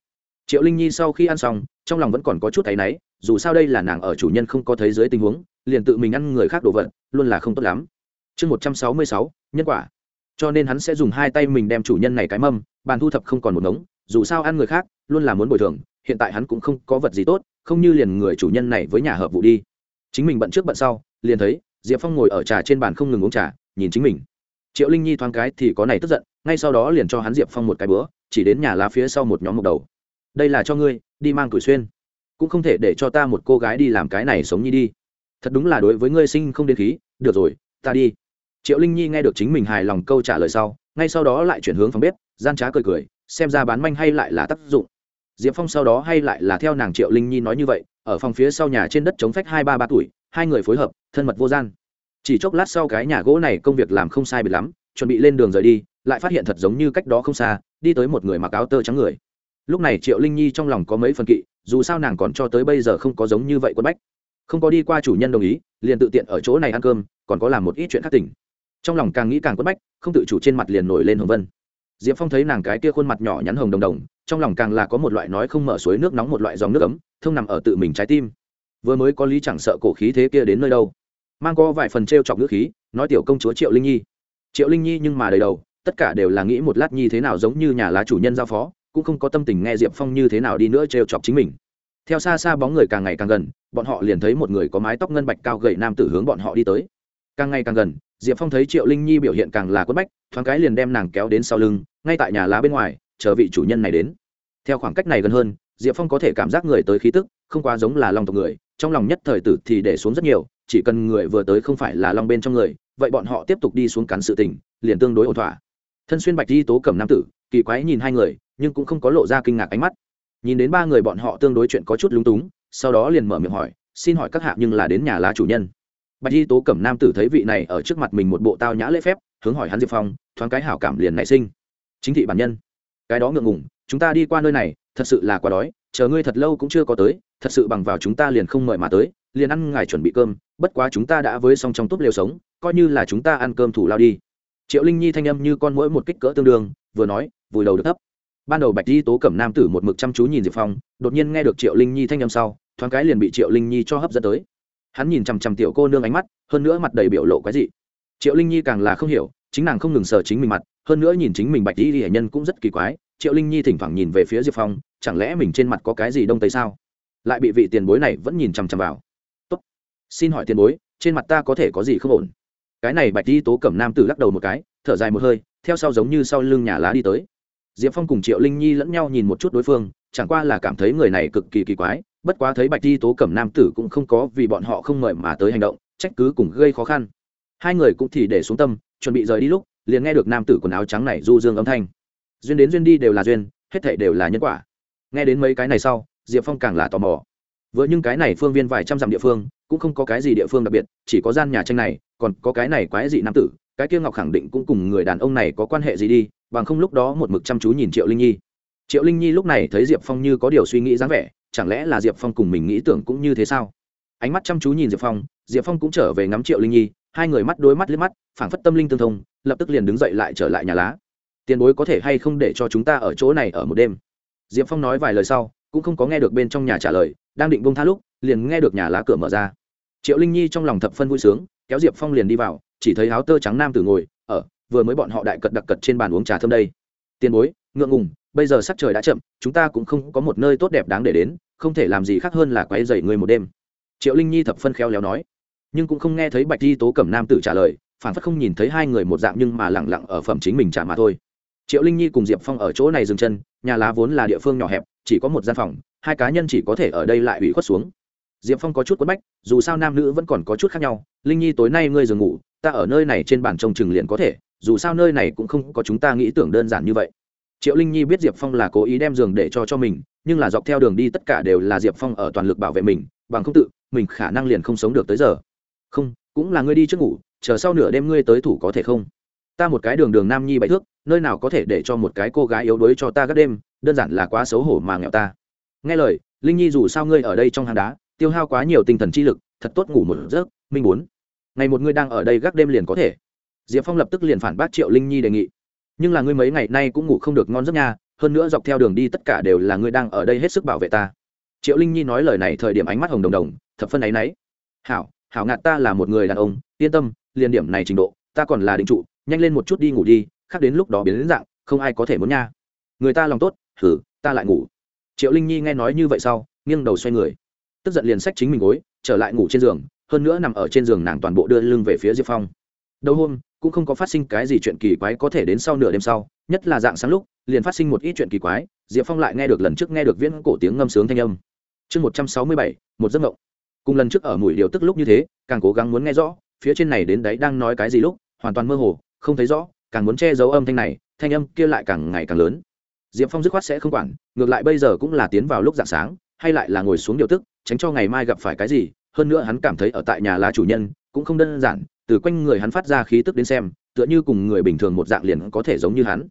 Triệu linh nhi sau khi ăn xong, trong lòng vẫn còn có chút áy náy, dù sao đây là nàng ở chủ nhân không có thấy dưới tình huống, liền tự mình ăn người khác đồ vật, luôn là không tốt lắm. Chương một trăm sáu mươi sáu, nhân quả. Cho nên hắn sẽ dùng hai tay mình đem chủ nhân này cái mâm, bàn thu thập không còn một ngống, dù sao ăn người khác, luôn là muốn bồi thường, hiện tại hắn cũng không có vật gì tốt không như liền người chủ nhân này với nhà hợp vụ đi. Chính mình bận trước bận sau, liền thấy diệp phong ngồi ở trà trên bàn không ngừng uống trà, nhìn chính mình. Triệu linh nhi thoáng cái thì có này tức giận, ngay sau đó liền cho hắn diệp phong một cái bữa, chỉ đến nhà lá phía sau một nhóm mục đầu. Đây là cho ngươi, đi mang tuổi xuyên. Cũng không thể để cho ta một cô gái đi làm cái này sống nhi đi. Thật đúng là đối với ngươi sinh không đến khí, được rồi, ta đi. Triệu linh nhi nghe được chính mình hài lòng câu trả lời sau, ngay sau đó lại chuyển hướng phòng bếp, gian trá cười cười, xem ra bán manh hay lại là tác dụng diệp phong sau đó hay lại là theo nàng triệu linh nhi nói như vậy, ở phòng phía sau nhà trên đất chống phách hai ba ba tuổi, hai người phối hợp, thân mật vô gian. Chỉ chốc lát sau cái nhà gỗ này công việc làm không sai biệt lắm, chuẩn bị lên đường rời đi, lại phát hiện thật giống như cách đó không xa, đi tới một người mặc áo tơ trắng người. Lúc này triệu linh nhi trong lòng có mấy phần kỵ, dù sao nàng còn cho tới bây giờ không có giống như vậy quân bách. Không có đi qua chủ nhân đồng ý, liền tự tiện ở chỗ này ăn cơm, còn có làm một ít chuyện khác tỉnh. Trong lòng càng nghĩ càng quất bách, không tự chủ trên mặt liền nổi lên hồng vân diệp phong thấy nàng cái kia khuôn mặt nhỏ nhắn hồng đồng đồng, trong lòng càng là có một loại nói không mở suối nước nóng một loại dòng nước ấm, thông nằm ở tự mình trái tim. Vừa mới có lý chẳng sợ cổ khí thế kia đến nơi đâu. Mang có vài phần t r e o chọc ngữ khí, nói tiểu công chúa triệu linh nhi. Triệu linh nhi nhưng mà đầy đầu, tất cả đều là nghĩ một lát nhi thế nào giống như nhà lá chủ nhân giao phó, cũng không có tâm tình nghe diệp phong như thế nào đi nữa t r e o chọc chính mình. Theo xa xa bóng người càng ngày càng gần, bọn họ liền thấy một người có mái tóc ngân bạch cao gậy nam tử hướng bọn họ đi tới. Càng ngày càng gần diệp phong thấy triệu linh nhi biểu hiện càng là quất bách, thoáng cái liền đem nàng kéo đến sau lưng, ngay tại nhà lá bên ngoài, chờ vị chủ nhân này đến. Theo khoảng cách này gần hơn, diệp phong có thể cảm giác người tới khí tức, không quá giống là long tộc người, trong lòng nhất thời tử thì để xuống rất nhiều, chỉ cần người vừa tới không phải là long bên trong người, vậy bọn họ tiếp tục đi xuống cắn sự tình, liền tương đối ổn thỏa. Thân xuyên bạch di tố cầm nam tử, kỳ quái nhìn hai người, nhưng cũng không có lộ ra kinh ngạc ánh mắt. Nhìn đến ba người bọn họ tương đối chuyện có chút lúng túng, sau đó liền mở miệng hỏi, xin hỏi các hạ nhưng là đến nhà lá chủ nhân? Bạch y tố cẩm nam tử thấy vị này ở trước mặt mình một bộ tao nhã lễ phép, hướng hỏi hắn diệp phong, thoáng cái hảo cảm liền nảy sinh. Chính thị bản nhân, cái đó ngượng ngùng, chúng ta đi qua nơi này, thật sự là quá đói, chờ ngươi thật lâu cũng chưa có tới, thật sự bằng vào chúng ta liền không mời mà tới, liền ăn ngài chuẩn bị cơm, bất quá chúng ta đã với xong trong túp lều sống, coi như là chúng ta ăn cơm thủ lao đi. Triệu linh nhi thanh âm như con mũi một kích cỡ tương đương, vừa nói, vùi đầu được thấp. Ban đầu bạch di tố cẩm nam tử một mực chăm chú nhìn diệp phong, đột nhiên nghe được triệu linh nhi thanh âm sau, thoáng cái liền bị triệu linh nhi cho hấp dẫn tới hắn nhìn chằm chằm tiểu cô nương ánh mắt, hơn nữa mặt đầy biểu lộ quái dị. Triệu linh nhi càng là không hiểu, chính nàng không ngừng sờ chính mình mặt, hơn nữa nhìn chính mình bạch di hệ nhân cũng rất kỳ quái, triệu linh nhi thỉnh thoảng nhìn về phía diệp phong, chẳng lẽ mình trên mặt có cái gì đông tây sao? Lại bị vị tiền bối này vẫn nhìn chằm chằm vào. Tốt. Xin hỏi tiền bối, trên mặt ta có thể có gì không ổn? Cái này bạch di tố cẩm nam tử lắc đầu một cái, thở dài một hơi, theo sau giống như sau lưng nhà lá đi tới. Diệp phong cùng triệu linh nhi lẫn nhau nhìn một chút đối phương, chẳng qua là cảm thấy người này cực kỳ kỳ quái bất quá thấy bạch thi tố cẩm nam tử cũng không có vì bọn họ không mời mà tới hành động, trách cứ cùng gây khó khăn. Hai người cũng thì để xuống tâm, chuẩn bị rời đi lúc, liền nghe được nam tử quần áo trắng này du dương âm thanh. Duyên đến duyên đi đều là duyên, hết thảy đều là nhân quả. Nghe đến mấy cái này sau, diệp phong càng là tò mò. Với những cái này phương viên vài trăm dặm địa phương, cũng không có cái gì địa phương đặc biệt, chỉ có gian nhà tranh này, còn có cái này quái dị nam tử, cái kia ngọc khẳng định cũng cùng người đàn ông này có quan hệ gì đi, bằng không lúc đó một mực chăm chú nhìn triệu linh nhi. Triệu linh nhi lúc này thấy diệp phong như có điều suy nghĩ dáng vẻ chẳng lẽ là diệp phong cùng mình nghĩ tưởng cũng như thế sao? Ánh mắt chăm chú nhìn diệp phong diệp phong cũng trở về ngắm triệu linh nhi, hai người mắt đôi mắt liếc mắt, phảng phất tâm linh tương thông, lập tức liền đứng dậy lại trở lại nhà lá. Tiền bối có thể hay không để cho chúng ta ở chỗ này ở một đêm? Diệp phong nói vài lời sau, cũng không có nghe được bên trong nhà trả lời, đang định bông tha lúc, liền nghe được nhà lá cửa mở ra. Triệu linh nhi trong lòng thập phân vui sướng, kéo diệp phong liền đi vào, chỉ thấy áo tơ trắng nam tử ngồi ở vừa mới bọn họ đại cật đặc cật trên bàn uống trà thơm đây. Tiền bối, ngượng ngùng bây giờ sắc trời đã chậm, chúng ta cũng không có một nơi tốt đẹp đáng để đến, không thể làm gì khác hơn là quay dậy người một đêm. Triệu linh nhi thập phân khéo léo nói. Nhưng cũng không nghe thấy bạch di tố cẩm nam tử trả lời, phản phất không nhìn thấy hai người một dạng nhưng mà lẳng lặng ở phẩm chính mình trả mà thôi. Triệu linh nhi cùng diệp phong ở chỗ này dừng chân, nhà lá vốn là địa phương nhỏ hẹp, chỉ có một gian phòng, hai cá nhân chỉ có thể ở đây lại ủy khuất xuống. Diệp phong có chút quất bách, dù sao nam nữ vẫn còn có chút khác nhau. Linh nhi, tối nay ngươi giường ngủ, ta ở nơi này trên bàn trông chừng liền có thể, dù sao nơi này cũng không có chúng ta nghĩ tưởng đơn giản như vậy triệu linh nhi biết diệp phong là cố ý đem giường để cho cho mình, nhưng là dọc theo đường đi tất cả đều là diệp phong ở toàn lực bảo vệ mình, bằng không tự, mình khả năng liền không sống được tới giờ. Không, cũng là ngươi đi trước ngủ, chờ sau nửa đêm ngươi tới thủ có thể không? Ta một cái đường đường nam nhi bậy thước, nơi nào có thể để cho một cái cô gái yếu đuối cho ta các đêm, đơn giản là quá xấu hổ mà nghèo ta. Nghe lời, linh nhi dù sao ngươi ở đây trong hang đá, tiêu hao quá nhiều tinh thần chi lực, thật tốt ngủ một giấc minh bốn ngày một ngươi đang ở đây gác đêm liền có thể. Diệp phong lập tức liền phản bác triệu linh nhi đề nghị nhưng là ngươi mấy ngày nay cũng ngủ không được ngon giấc nha, hơn nữa dọc theo đường đi tất cả đều là ngươi đang ở đây hết sức bảo vệ ta. Triệu linh nhi nói lời này thời điểm ánh mắt hồng đồng đồng, thập phân ấ y n ấ y hảo hảo ngạt ta là một người đàn ông, yên tâm, liền điểm này trình độ, ta còn là định trụ, nhanh lên một chút đi ngủ đi, khác đến lúc đó biến đến dạng, không ai có thể muốn nha. Người ta lòng tốt thử ta lại ngủ. Triệu linh nhi nghe nói như vậy sau, nghiêng đầu xoay người. Tức giận liền sách chính mình gối, trở lại ngủ trên giường, hơn nữa nằm ở trên giường nàng toàn bộ đưa lưng về phía diệp phong đầu hôm, cũng không có phát sinh cái gì chuyện kỳ quái có thể đến sau nửa đêm sau, nhất là dạng sáng lúc, liền phát sinh một ít chuyện kỳ quái, diệp phong lại nghe được lần trước nghe được viễn cổ tiếng ngâm sướng thanh âm. Chương một trăm sáu mươi bảy, một giấc mộng. Cùng lần trước ở mùi điều tức lúc như thế, càng cố gắng muốn nghe rõ, phía trên này đến đấy đang nói cái gì lúc, hoàn toàn mơ hồ, không thấy rõ, càng muốn che giấu âm thanh này, thanh âm kia lại càng ngày càng lớn. Diệp phong dứt khoát sẽ không quản, ngược lại bây giờ cũng là tiến vào lúc dạng sáng, hay lại là ngồi xuống điều tức, tránh cho ngày mai gặp phải cái gì, hơn nữa hắn cảm thấy ở tại nhà lá chủ nhân, cũng không đơn giản từ quanh người hắn phát ra khí tức đến xem, tựa như cùng người bình thường một dạng liền có thể giống như hắn.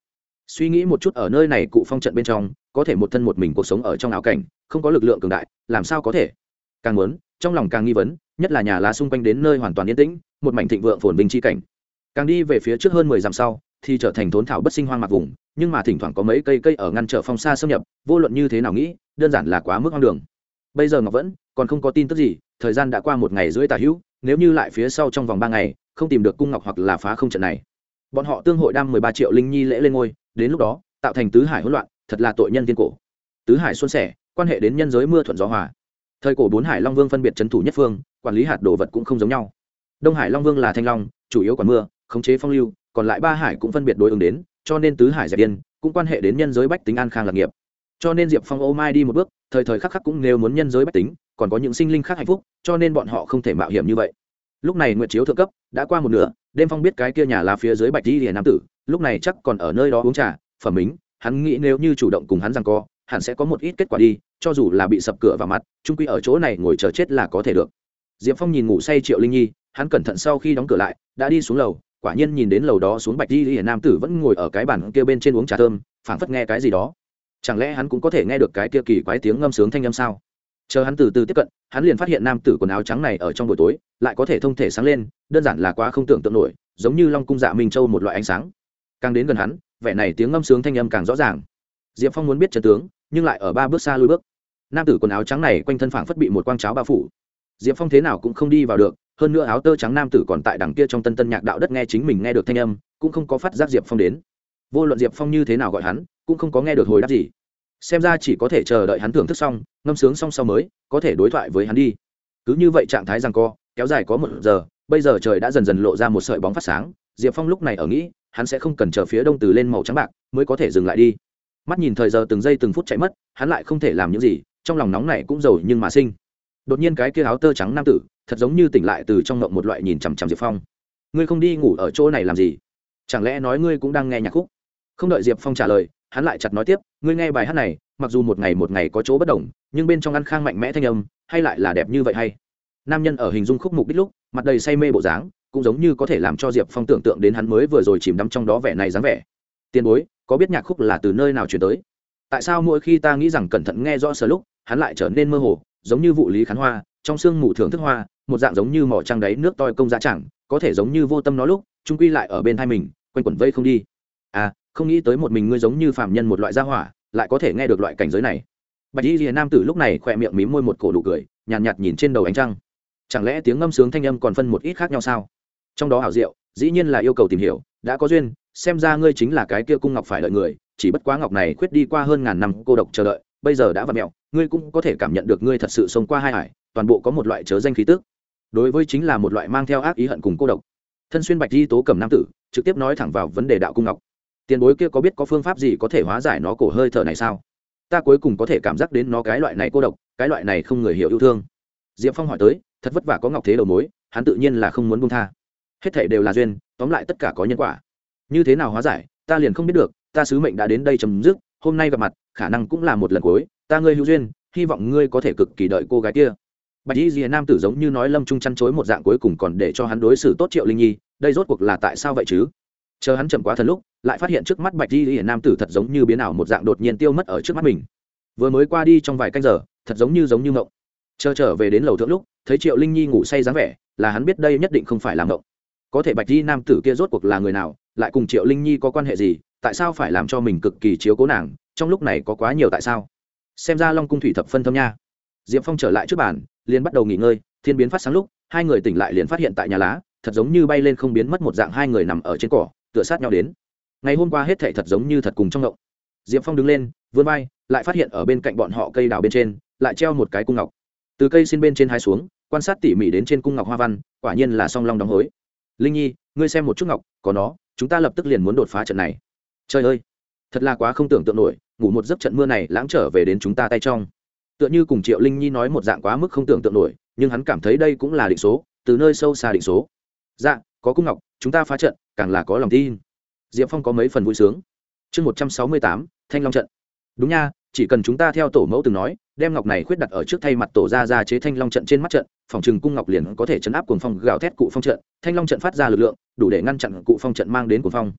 Suy nghĩ một chút ở nơi này cụ phong trận bên trong, có thể một thân một mình cuộc sống ở trong áo cảnh, không có lực lượng cường đại, làm sao có thể? Càng muốn, trong lòng càng nghi vấn, nhất là nhà lá xung quanh đến nơi hoàn toàn yên tĩnh, một mảnh thịnh vượng phồn vinh chi cảnh. Càng đi về phía trước hơn mười dặm sau, thì trở thành thốn thảo bất sinh hoang mạc vùng, nhưng mà thỉnh thoảng có mấy cây cây ở ngăn trở phong xa xâm nhập, vô luận như thế nào nghĩ, đơn giản là quá mức hoang đường. Bây giờ ngọc vẫn còn không có tin tức gì, thời gian đã qua một ngày rưỡi tà hữu nếu như lại phía sau trong vòng ba ngày, không tìm được cung ngọc hoặc là phá không trận này. Bọn họ tương hội đam mười ba triệu linh nhi lễ lên ngôi, đến lúc đó, tạo thành tứ hải hỗn loạn, thật là tội nhân tiên cổ. Tứ hải xuân sẻ, quan hệ đến nhân giới mưa thuận gió hòa. Thời cổ bốn hải long vương phân biệt trấn thủ nhất phương, quản lý hạt đồ vật cũng không giống nhau. Đông hải long vương là thanh long, chủ yếu quản mưa, khống chế phong lưu, còn lại ba hải cũng phân biệt đối ứng đến, cho nên tứ hải dẹp điên, cũng quan hệ đến nhân giới bách tính an khang lạc nghiệp. Cho nên diệp phong ô mai đi một bước, thời thời khắc khắc cũng nếu muốn nhân giới bách tính còn có những sinh linh khác hạnh phúc, cho nên bọn họ không thể mạo hiểm như vậy. Lúc này nguyệt chiếu thượng cấp, đã qua một nửa, đêm phong biết cái kia nhà là phía dưới bạch di hiền nam tử, lúc này chắc còn ở nơi đó uống trà, phẩm mính, hắn nghĩ nếu như chủ động cùng hắn rằng co, hẳn sẽ có một ít kết quả đi, cho dù là bị sập cửa vào mặt trung quy ở chỗ này ngồi chờ chết là có thể được. Diệp phong nhìn ngủ say triệu linh nhi, hắn cẩn thận sau khi đóng cửa lại, đã đi xuống lầu, quả nhiên nhìn đến lầu đó xuống bạch di hiền nam tử vẫn ngồi ở cái bàn kia bên trên uống trà thơm, phảng phất nghe cái gì đó. Chẳng lẽ hắn cũng có thể nghe được cái kia kỳ quái tiếng ngâm sướng thanh âm sao? Chờ hắn từ từ tiếp cận, hắn liền phát hiện nam tử quần áo trắng này ở trong buổi tối, lại có thể thông thể sáng lên, đơn giản là quá không tưởng tượng nổi, giống như long cung dạ minh châu một loại ánh sáng. Càng đến gần hắn, vẻ này tiếng ngâm sướng thanh âm càng rõ ràng. Diệp phong muốn biết trần tướng, nhưng lại ở ba bước xa lui bước. Nam tử quần áo trắng này quanh thân phảng phất bị một quang cháo bao phủ. Diệp phong thế nào cũng không đi vào được, hơn nữa áo tơ trắng nam tử còn tại đằng kia trong tân tân nhạc đạo đất nghe chính mình nghe được thanh âm, cũng không có phát giác diệp phong đến. Vô luận diệp phong như thế nào gọi hắn, cũng không có nghe được hồi đáp gì xem ra chỉ có thể chờ đợi hắn thưởng thức xong, ngâm sướng xong sau mới có thể đối thoại với hắn đi. Cứ như vậy trạng thái rằng co, kéo dài có một giờ, bây giờ trời đã dần dần lộ ra một sợi bóng phát sáng. Diệp phong lúc này ở nghĩ, hắn sẽ không cần chờ phía đông từ lên màu trắng bạc mới có thể dừng lại đi. Mắt nhìn thời giờ từng giây từng phút chạy mất, hắn lại không thể làm những gì, trong lòng nóng này cũng giàu nhưng mà sinh. Đột nhiên cái kia áo tơ trắng nam tử, thật giống như tỉnh lại từ trong ngộng một loại nhìn chằm chằm diệp phong. Ngươi không đi ngủ ở chỗ này làm gì? Chẳng lẽ nói ngươi cũng đang nghe nhạc khúc? Không đợi diệp phong trả lời hắn lại chặt nói tiếp, ngươi nghe bài hát này, mặc dù một ngày một ngày có chỗ bất đồng, nhưng bên trong ăn khang mạnh mẽ thanh âm, hay lại là đẹp như vậy hay. Nam nhân ở hình dung khúc mục đích lúc, mặt đầy say mê bộ dáng, cũng giống như có thể làm cho diệp phong tưởng tượng đến hắn mới vừa rồi chìm đắm trong đó vẻ này dáng vẻ. Tiền bối, có biết nhạc khúc là từ nơi nào chuyển tới? Tại sao mỗi khi ta nghĩ rằng cẩn thận nghe rõ sờ lúc, hắn lại trở nên mơ hồ, giống như vụ lý khán hoa, trong sương mù thưởng thức hoa, một dạng giống như mỏ trăng đáy nước toi công giá chẳng, có thể giống như vô tâm nó lúc trung quy lại ở bên thai mình, quanh quẩn vây không đi. À không nghĩ tới một mình ngươi giống như phạm nhân một loại gia hỏa lại có thể nghe được loại cảnh giới này. Bạch y rìa nam tử lúc này khỏe miệng mím môi một cổ đủ cười nhàn nhạt, nhạt nhìn trên đầu ánh trăng. Chẳng lẽ tiếng ngâm sướng thanh âm còn phân một ít khác nhau sao? Trong đó hảo diệu dĩ nhiên là yêu cầu tìm hiểu đã có duyên xem ra ngươi chính là cái kia cung ngọc phải đợi người chỉ bất quá ngọc này khuyết đi qua hơn ngàn năm cô độc chờ đợi bây giờ đã vặt mẹo ngươi cũng có thể cảm nhận được ngươi thật sự sống qua hai hải toàn bộ có một loại chớ danh khí tức. Đối với chính là một loại mang theo ác ý hận cùng cô độc. Thân xuyên bạch di tố cầm nam tử trực tiếp nói thẳng vào vấn đề đạo cung ngọc tiền bối kia có biết có phương pháp gì có thể hóa giải nó cổ hơi thở này sao? Ta cuối cùng có thể cảm giác đến nó cái loại này cô độc, cái loại này không người hiểu yêu thương. Diệp phong hỏi tới, thật vất vả có ngọc thế đầu mối, hắn tự nhiên là không muốn buông tha. Hết thể đều là duyên, tóm lại tất cả có nhân quả. Như thế nào hóa giải, ta liền không biết được, ta sứ mệnh đã đến đây chấm dứt, hôm nay gặp mặt, khả năng cũng là một lần cuối, ta ngươi hữu duyên, hy vọng ngươi có thể cực kỳ đợi cô gái kia. Bạch y dìa nam tử giống như nói lâm trung chăn chối một dạng cuối cùng còn để cho hắn đối xử tốt triệu linh nhi, đây rốt cuộc là tại sao vậy chứ? Chờ hắn chậm quá thần lúc, lại phát hiện trước mắt bạch y dìa nam tử thật giống như biến ảo một dạng đột nhiên tiêu mất ở trước mắt mình. Vừa mới qua đi trong vài canh giờ, thật giống như giống như ngộng chờ trở về đến lầu thượng lúc, thấy triệu linh nhi ngủ say dáng vẻ, là hắn biết đây nhất định không phải làm động có thể bạch di nam tử kia rốt cuộc là người nào, lại cùng triệu linh nhi có quan hệ gì, tại sao phải làm cho mình cực kỳ chiếu cố nàng, trong lúc này có quá nhiều tại sao? Xem ra long cung thủy thập phân thâm nha. Diệp phong trở lại trước bàn, liền bắt đầu nghỉ ngơi, thiên biến phát sáng lúc, hai người tỉnh lại liền phát hiện tại nhà lá, thật giống như bay lên không biến mất một dạng hai người nằm ở trên cỏ tựa sát nhau đến. Ngày hôm qua hết thệ thật giống như thật cùng trong ngộng. Diệp phong đứng lên, vươn vai, lại phát hiện ở bên cạnh bọn họ cây đào bên trên, lại treo một cái cung ngọc. Từ cây xin bên trên hai xuống, quan sát tỉ mỉ đến trên cung ngọc hoa văn, quả nhiên là song long đóng hối. Linh nhi, ngươi xem một chút ngọc, có nó, chúng ta lập tức liền muốn đột phá trận này. Trời ơi, thật là quá không tưởng tượng nổi, ngủ một giấc trận mưa này lãng trở về đến chúng ta tay trong. Tựa như cùng triệu linh nhi nói một dạng quá mức không tưởng tượng nổi, nhưng hắn cảm thấy đây cũng là định số, từ nơi sâu xa định số. Dạ có cung ngọc chúng ta phá trận, càng là có lòng tin. Diệp phong có mấy phần vui sướng. Chương một trăm sáu mươi tám, thanh long trận. Đúng nha, chỉ cần chúng ta theo tổ mẫu từng nói, đem ngọc này khuyết đặt ở trước thay mặt tổ ra ra chế thanh long trận trên mắt trận, phòng trừng cung ngọc liền có thể chấn áp cuồng phong gào thét cụ phong trận. Thanh long trận phát ra lực lượng, đủ để ngăn chặn cụ phong trận mang đến cuồng phong.